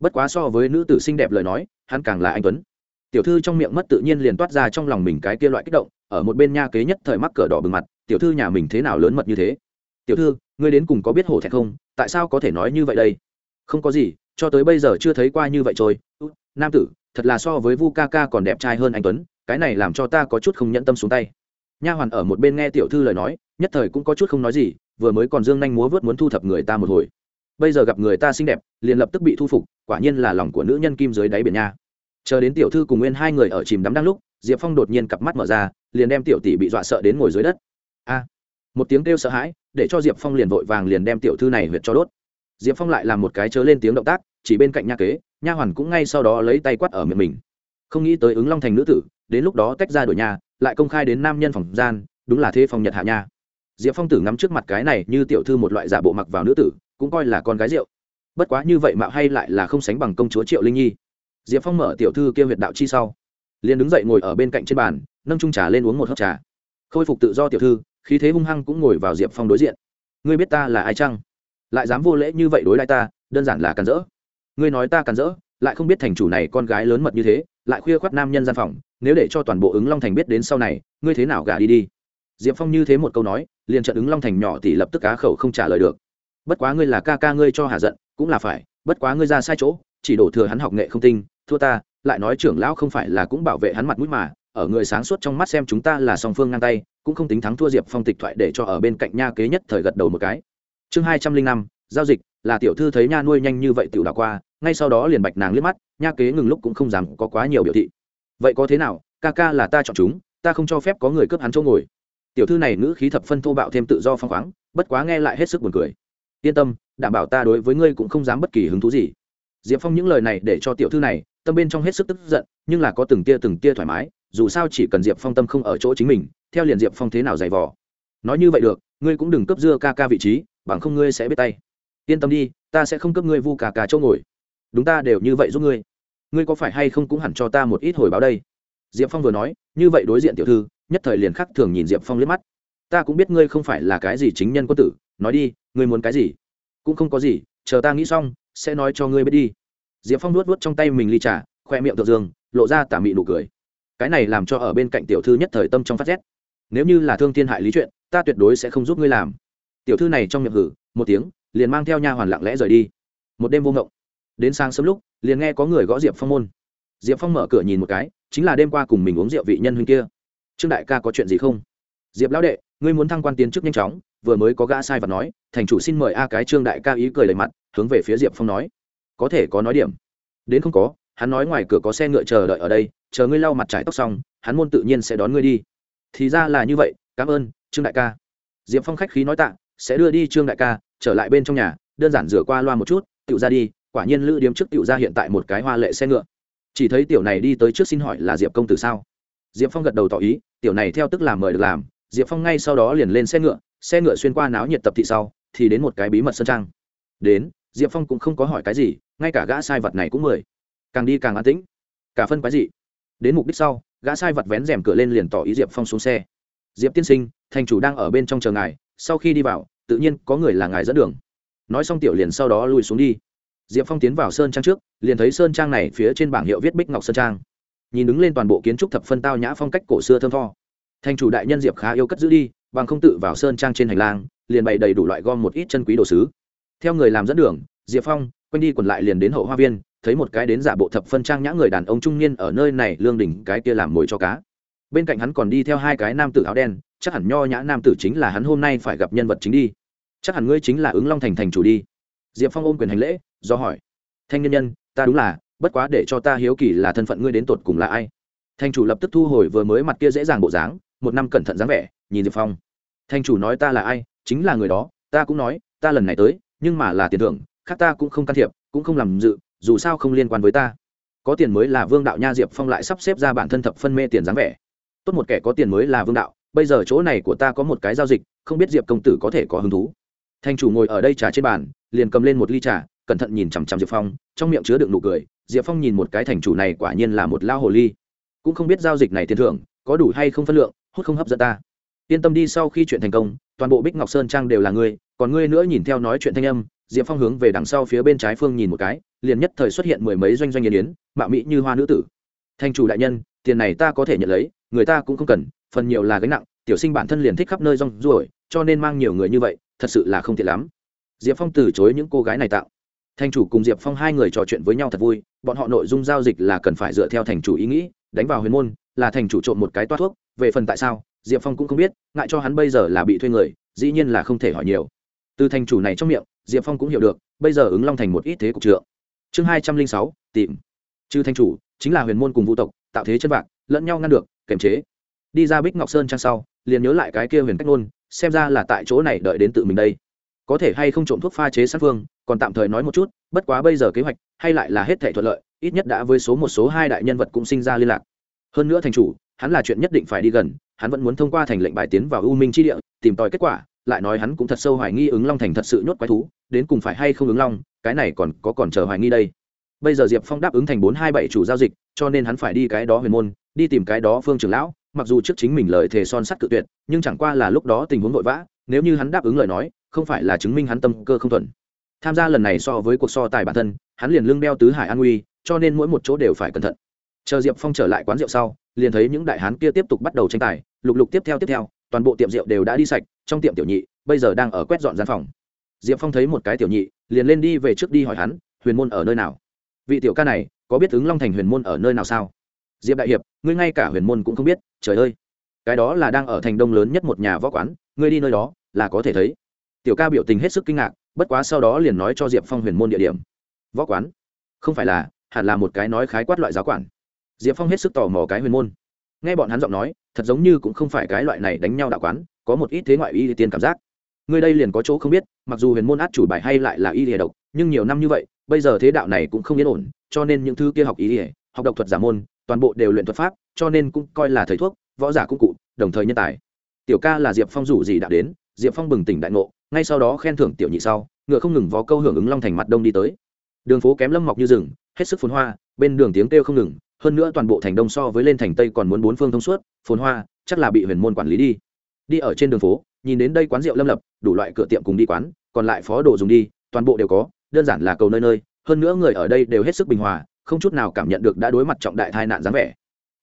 bất quá so với nữ tử xinh đẹp lời nói, hắn càng là anh tuấn. Tiểu thư trong miệng mất tự nhiên liền toát ra trong lòng mình cái kia loại kích động, ở một bên nha kế nhất thời mắc cờ đỏ bừng mặt, tiểu thư nhà mình thế nào lớn mật như thế? Tiểu thư, ngươi đến cùng có biết hổ thẹn không? Tại sao có thể nói như vậy đây? Không có gì, cho tới bây giờ chưa thấy qua như vậy rồi ừ, nam tử, thật là so với vu ca ca còn đẹp trai hơn anh tuấn, cái này làm cho ta có chút không nhẫn tâm xuống tay. Nha hoàn ở một bên nghe tiểu thư lời nói, nhất thời cũng có chút không nói gì, vừa mới còn dương nhanh múa vớt muốn thu thập người ta một hồi bây giờ gặp người ta xinh đẹp, liền lập tức bị thu phục, quả nhiên là lòng của nữ nhân kim dưới đáy biển nha. Chờ đến tiểu thư cùng nguyên hai người ở chìm đắm đang lúc, diệp phong đột nhiên cặp mắt mở ra, liền đem tiểu tỷ bị dọa sợ đến ngồi dưới đất. A! Một tiếng kêu sợ hãi, để cho diệp phong liền vội vàng liền đem tiểu thư này huyệt cho đốt. Diệp phong lại làm một cái chớ lên tiếng động tác, chỉ bên cạnh nha kế, nha hoàn cũng ngay sau đó lấy tay quắt ở miệng mình. Không nghĩ tới ứng long thành nữ tử, đến lúc đó tách ra đổi nhà, lại công khai đến nam nhân phòng gian, đúng là thế phòng nhật hạ nha. Diệp phong tử ngắm trước mặt cái này như tiểu thư một loại giả bộ mặc vào nữ tử cũng coi là con gái rượu. Bất quá như vậy mạo hay lại là không sánh bằng công chúa triệu linh nhi. Diệp phong mở tiểu thư kêu huyệt đạo chi sau, liền đứng dậy ngồi ở bên cạnh trên bàn, nâng trung trà lên uống một hớp trà. Khôi phục tự do tiểu thư, khí thế hung hăng cũng ngồi vào diệp phong đối diện. Ngươi biết ta là ai chăng? Lại dám vô lễ như vậy đối lại ta, đơn giản là càn rỡ. Ngươi nói ta càn rỡ, lại không biết thành chủ này con gái lớn mật như thế, lại khuya khoác nam nhân gian phòng, nếu để cho toàn bộ ứng long thành biết đến sau này, ngươi thế nào gả đi đi? Diệp phong như thế một câu nói, liền trận ứng long thành nhỏ thì lập tức cá khẩu không trả lời được bất quá ngươi là ca ca ngươi cho hà giận, cũng là phải, bất quá ngươi ra sai chỗ, chỉ đổ thừa hắn học nghệ không tinh, thua ta, lại nói trưởng lão không phải là cũng bảo vệ hắn mặt mũi mà, ở người sáng suốt trong mắt xem chúng ta là song phương ngang tay, cũng không tính thắng thua diệp phong tịch thoại để cho ở bên cạnh nha kế nhất thời gật đầu một cái. Chương hai trăm linh năm, giao dịch, là tiểu thư thấy nha nuôi nhanh như vậy tiểu đảo qua, ngay sau đó liền bạch nàng liếc mắt, nha kế ngừng lúc cũng không dám có quá nhiều biểu thị. Vậy có thế nào, ca ca là ta chọn chúng, ta không cho phép có người cướp hắn chỗ ngồi. Tiểu thư này ngữ khí thập phân thô bạo thêm tự do phong khoáng, bất quá nghe lại hết sức buồn cười yên tâm, đảm bảo ta đối với ngươi cũng không dám bất kỳ hứng thú gì. Diệp phong những lời này để cho tiểu thư này, tâm bên trong hết sức tức giận, nhưng là có từng tia từng tia thoải mái, dù sao chỉ cần diệp phong tâm không ở chỗ chính mình, theo liền diệp phong thế nào dày vò. Nói như vậy được, ngươi cũng đừng cấp dưa ca ca vị trí, bằng không ngươi sẽ biết tay. Yên tâm đi, ta sẽ không cấp ngươi vu cả cả chỗ ngồi. Đúng ta đều như vậy giúp ngươi. Ngươi có phải hay không cũng hẳn cho ta một ít hồi báo đây? Diệp phong vừa nói, như vậy đối diện tiểu thư, nhất thời liền khắc thường nhìn diệp phong liếc mắt ta cũng biết ngươi không phải là cái gì chính nhân quân tử, nói đi, ngươi muốn cái gì? Cũng không có gì, chờ ta nghĩ xong, sẽ nói cho ngươi biết đi. Diệp phong nuốt vuốt trong tay mình ly trà, khoe miệng thượng dương, lộ ra tà mị nụ cười. Cái này làm cho ở bên cạnh tiểu thư nhất thời tâm trong phát rét. Nếu như là thương thiên hại lý chuyện, ta tuyệt đối sẽ không giúp ngươi làm. Tiểu thư này trong miệng hử, một tiếng, liền mang theo nha hoàn lặng lẽ rời đi. Một đêm vô ngộng. Đến sáng sớm lúc, liền nghe có người gõ diệp phong môn. Diệp phong mở cửa nhìn một cái, chính là đêm qua cùng mình uống rượu vị nhân huynh kia. Trương đại ca có chuyện gì không? Diệp lão đệ ngươi muốn thăng quan tiến chức nhanh chóng, vừa mới có gã sai và nói, thành chủ xin mời a cái trương đại ca ý cười đầy mặt, hướng về phía diệp phong nói. Có thể có nói điểm. Đến không có, hắn nói ngoài cửa có xe ngựa chờ đợi ở đây, chờ ngươi lau mặt trải tóc xong, hắn môn tự nhiên sẽ đón ngươi đi. Thì ra là như vậy, cảm ơn, trương đại ca. Diệp phong khách khí nói tạ, sẽ đưa đi trương đại ca, trở lại bên trong nhà, đơn giản rửa qua loa một chút tự ra đi, quả nhiên lữ điếm trước tự ra hiện tại một cái hoa lệ xe ngựa. Chỉ thấy tiểu này đi tới trước xin hỏi là diệp công tử sao? Diệp phong gật đầu tỏ ý, tiểu này theo tức làm mời được làm diệp phong ngay sau đó liền lên xe ngựa xe ngựa xuyên qua náo nhiệt tập thị sau, thì đến một cái bí mật sân trang. Đến, diệp phong cũng không có hỏi cái gì, ngay cả gã sai vật này cũng mười càng đi càng an tĩnh. Cả phân cái gì đến mục đích sau, gã sai vật vén rèm cửa lên liền tỏ ý diệp phong xuống xe. Diệp tiên sinh, thành chủ đang ở bên trong chờ ngài, sau khi đi vào, tự nhiên có người là ngài dẫn đường. Nói xong tiểu liền sau đó lui xuống đi. Diệp phong tiến vào sơn trang trước, liền thấy sơn trang này phía trên bảng hiệu viết bích ngọc sơn trang. Nhìn đứng lên toàn bộ kiến trúc thập phân tao nhã phong cách cổ xưa thơm tho thành chủ đại nhân diệp khá yêu cất giữ đi, bằng không tự vào sơn trang trên hành lang, liền bày đầy đủ loại gom một ít chân quý đồ sứ. Theo người làm dẫn đường, diệp phong, quanh đi quẩn lại liền đến hậu hoa viên, thấy một cái đến giả bộ thập phân trang nhã người đàn ông trung niên ở nơi này lương đỉnh cái kia làm mồi cho cá. Bên cạnh hắn còn đi theo hai cái nam tử áo đen, chắc hẳn nho nhã nam tử chính là hắn hôm nay phải gặp nhân vật chính đi. Chắc hẳn ngươi chính là ứng long thành thành chủ đi. Diệp phong ôm quyền hành lễ, do hỏi. Thanh nhân nhân, ta đúng là, bất quá để cho ta hiếu kỳ là thân phận ngươi đến tột cùng là ai? Thành chủ lập tức thu hồi vừa mới mặt kia dễ dàng bộ dáng một năm cẩn thận dáng vẻ, nhìn diệp phong. Thành chủ nói ta là ai, chính là người đó, ta cũng nói, ta lần này tới, nhưng mà là tiền thưởng, khác ta cũng không can thiệp, cũng không làm dự, dù sao không liên quan với ta. Có tiền mới là vương đạo nha, diệp phong lại sắp xếp ra bản thân thập phân mê tiền dáng vẻ. Tốt một kẻ có tiền mới là vương đạo, bây giờ chỗ này của ta có một cái giao dịch, không biết diệp công tử có thể có hứng thú. Thành chủ ngồi ở đây trà trên bàn, liền cầm lên một ly trà, cẩn thận nhìn chằm chằm diệp phong, trong miệng chứa đựng nụ cười, diệp phong nhìn một cái thành chủ này quả nhiên là một lao hồ ly. Cũng không biết giao dịch này tiền thưởng, có đủ hay không phân lượng hút không hấp dẫn ta. Yên tâm đi, sau khi chuyện thành công, toàn bộ bích ngọc sơn trang đều là ngươi, còn ngươi nữa nhìn theo nói chuyện thanh âm, diệp phong hướng về đằng sau phía bên trái phương nhìn một cái, liền nhất thời xuất hiện mười mấy doanh doanh nhân yến mạo mỹ như hoa nữ tử. Thành chủ đại nhân, tiền này ta có thể nhận lấy, người ta cũng không cần, phần nhiều là gánh nặng, tiểu sinh bản thân liền thích khắp nơi rong ruổi, cho nên mang nhiều người như vậy, thật sự là không tiện lắm. Diệp phong từ chối những cô gái này tạo. Thành chủ cùng diệp phong hai người trò chuyện với nhau thật vui, bọn họ nội dung giao dịch là cần phải dựa theo thành chủ ý nghĩ, đánh vào huyền môn là thành chủ trộm một cái toa thuốc, về phần tại sao, diệp phong cũng không biết, ngại cho hắn bây giờ là bị thuê người, dĩ nhiên là không thể hỏi nhiều. Từ thành chủ này trong miệng, diệp phong cũng hiểu được, bây giờ ứng long thành một ít thế cục trượng. Chương hai trăm linh sáu, tìm. Chư thanh chủ, chính là huyền môn cùng vũ tộc, tạo thế chân vạc, lẫn nhau ngăn được, kiềm chế. Đi ra bích ngọc sơn trang sau, liền nhớ lại cái kia huyền cách nôn xem ra là tại chỗ này đợi đến tự mình đây. Có thể hay không trộm thuốc pha chế sát phương, còn tạm thời nói một chút, bất quá bây giờ kế hoạch, hay lại là hết thể thuận lợi, ít nhất đã với số một, số hai đại nhân vật cũng sinh ra liên lạc hơn nữa thành chủ, hắn là chuyện nhất định phải đi gần, hắn vẫn muốn thông qua thành lệnh bài tiến vào u minh chi địa, tìm tòi kết quả, lại nói hắn cũng thật sâu hoài nghi ứng long thành thật sự nhốt quái thú, đến cùng phải hay không ứng long, cái này còn có còn chờ hoài nghi đây. Bây giờ diệp phong đáp ứng thành bốn hai bảy chủ giao dịch, cho nên hắn phải đi cái đó huyền môn, đi tìm cái đó phương trưởng lão, mặc dù trước chính mình lời thề son sắt cự tuyệt, nhưng chẳng qua là lúc đó tình huống vội vã, nếu như hắn đáp ứng lời nói, không phải là chứng minh hắn tâm cơ không thuận tham gia lần này so với cuộc so tài bản thân, hắn liền lưng đeo tứ hải an nguy, cho nên mỗi một chỗ đều phải cẩn thận chờ diệp phong trở lại quán rượu sau, liền thấy những đại hán kia tiếp tục bắt đầu tranh tài, lục lục tiếp theo tiếp theo, toàn bộ tiệm rượu đều đã đi sạch, trong tiệm tiểu nhị, bây giờ đang ở quét dọn gian phòng. Diệp phong thấy một cái tiểu nhị, liền lên đi về trước đi hỏi hắn, huyền môn ở nơi nào? Vị tiểu ca này, có biết ứng long thành huyền môn ở nơi nào sao? Diệp đại hiệp, ngươi ngay cả huyền môn cũng không biết, trời ơi! Cái đó là đang ở thành đông lớn nhất một nhà võ quán, ngươi đi nơi đó là có thể thấy. Tiểu ca biểu tình hết sức kinh ngạc, bất quá sau đó liền nói cho diệp phong huyền môn địa điểm. Võ quán? Không phải là, hẳn là một cái nói khái quát loại giáo quản diệp phong hết sức tò mò cái huyền môn. Nghe bọn hắn giọng nói, thật giống như cũng không phải cái loại này đánh nhau đạo quán, có một ít thế ngoại y tiên cảm giác. Ngươi đây liền có chỗ không biết, mặc dù huyền môn át chủ bài hay lại là y lìa độc, nhưng nhiều năm như vậy, bây giờ thế đạo này cũng không yên ổn, cho nên những thứ kia học y lìa, học độc thuật giả môn, toàn bộ đều luyện thuật pháp, cho nên cũng coi là thầy thuốc, võ giả cũng cụ, đồng thời nhân tài. Tiểu ca là diệp phong rủ gì đã đến, diệp phong bừng tỉnh đại ngộ, ngay sau đó khen thưởng tiểu nhị sau, ngựa không ngừng vó câu hưởng ứng long thành mặt đông đi tới. Đường phố kém lâm mọc như rừng, hết sức phun hoa, bên đường tiếng kêu không ngừng hơn nữa toàn bộ thành đông so với lên thành tây còn muốn bốn phương thông suốt, phồn hoa, chắc là bị huyền môn quản lý đi. Đi ở trên đường phố, nhìn đến đây quán rượu lâm lập, đủ loại cửa tiệm cùng đi quán, còn lại phó đồ dùng đi, toàn bộ đều có, đơn giản là cầu nơi nơi, hơn nữa người ở đây đều hết sức bình hòa, không chút nào cảm nhận được đã đối mặt trọng đại tai nạn dáng vẻ.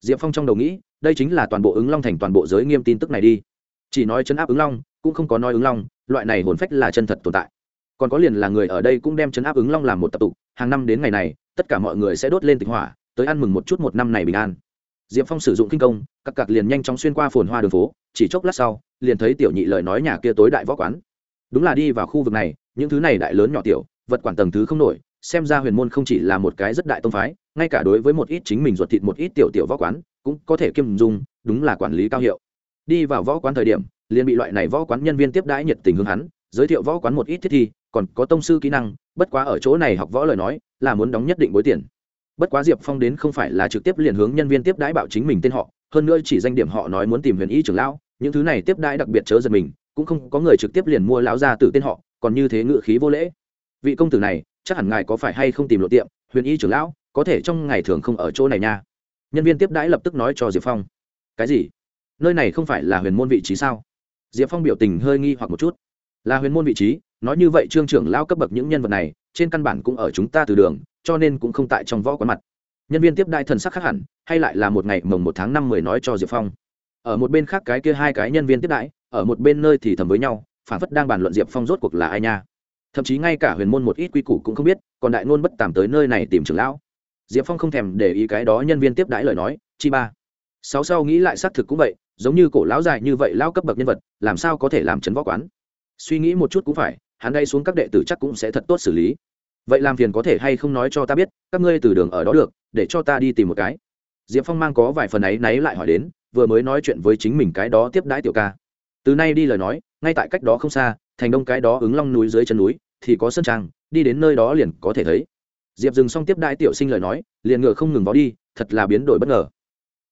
Diệp phong trong đầu nghĩ, đây chính là toàn bộ ứng long thành toàn bộ giới nghiêm tin tức này đi. Chỉ nói chấn áp ứng long, cũng không có nói ứng long, loại này hồn phách là chân thật tồn tại. Còn có liền là người ở đây cũng đem chấn áp ứng long làm một tập tục, hàng năm đến ngày này, tất cả mọi người sẽ đốt lên tịch hỏa tới ăn mừng một chút một năm này bình an. Diệp phong sử dụng kinh công các cặc liền nhanh chóng xuyên qua phồn hoa đường phố, chỉ chốc lát sau, liền thấy tiểu nhị lời nói nhà kia tối đại võ quán. Đúng là đi vào khu vực này, những thứ này đại lớn nhỏ tiểu, vật quản tầng thứ không nổi, xem ra huyền môn không chỉ là một cái rất đại tông phái, ngay cả đối với một ít chính mình ruột thịt một ít tiểu tiểu võ quán, cũng có thể kiêm dung, đúng là quản lý cao hiệu. Đi vào võ quán thời điểm, liền bị loại này võ quán nhân viên tiếp đãi nhiệt tình hướng hắn, giới thiệu võ quán một ít thiết thi, còn có tông sư kỹ năng, bất quá ở chỗ này học võ lời nói, là muốn đóng nhất định bối tiền bất quá diệp phong đến không phải là trực tiếp liền hướng nhân viên tiếp đãi bảo chính mình tên họ, hơn nữa chỉ danh điểm họ nói muốn tìm huyền y trưởng lão, những thứ này tiếp đãi đặc biệt chớ giật mình, cũng không có người trực tiếp liền mua lão ra từ tên họ, còn như thế ngự khí vô lễ. Vị công tử này, chắc hẳn ngài có phải hay không tìm lộ tiệm, huyền y trưởng lão, có thể trong ngày thường không ở chỗ này nha. Nhân viên tiếp đãi lập tức nói cho diệp phong. Cái gì? Nơi này không phải là huyền môn vị trí sao? Diệp phong biểu tình hơi nghi hoặc một chút. Là huyền môn vị trí, nói như vậy trương trưởng lao cấp bậc những nhân vật này trên căn bản cũng ở chúng ta từ đường, cho nên cũng không tại trong võ quán mặt. Nhân viên tiếp đai thần sắc khác hẳn, hay lại là một ngày mồng một tháng năm mười nói cho diệp phong. Ở một bên khác cái kia hai cái nhân viên tiếp đãi ở một bên nơi thì thầm với nhau, phản phất đang bàn luận diệp phong rốt cuộc là ai nha. Thậm chí ngay cả huyền môn một ít quy củ cũng không biết, còn đại ngôn bất tàm tới nơi này tìm trưởng lão. Diệp phong không thèm để ý cái đó nhân viên tiếp đãi lời nói, chi ba, sáu sau nghĩ lại xác thực cũng vậy, giống như cổ lão dài như vậy lao cấp bậc nhân vật, làm sao có thể làm chấn võ quán? Suy nghĩ một chút cũng phải hắn đây xuống các đệ tử chắc cũng sẽ thật tốt xử lý. Vậy làm phiền có thể hay không nói cho ta biết, các ngươi từ đường ở đó được, để cho ta đi tìm một cái. Diệp phong mang có vài phần ấy náy lại hỏi đến, vừa mới nói chuyện với chính mình cái đó tiếp đãi tiểu ca. Từ nay đi lời nói, ngay tại cách đó không xa, thành đông cái đó ứng long núi dưới chân núi, thì có sân trang, đi đến nơi đó liền có thể thấy. Diệp dừng xong tiếp đãi tiểu sinh lời nói, liền ngựa không ngừng vó đi, thật là biến đổi bất ngờ.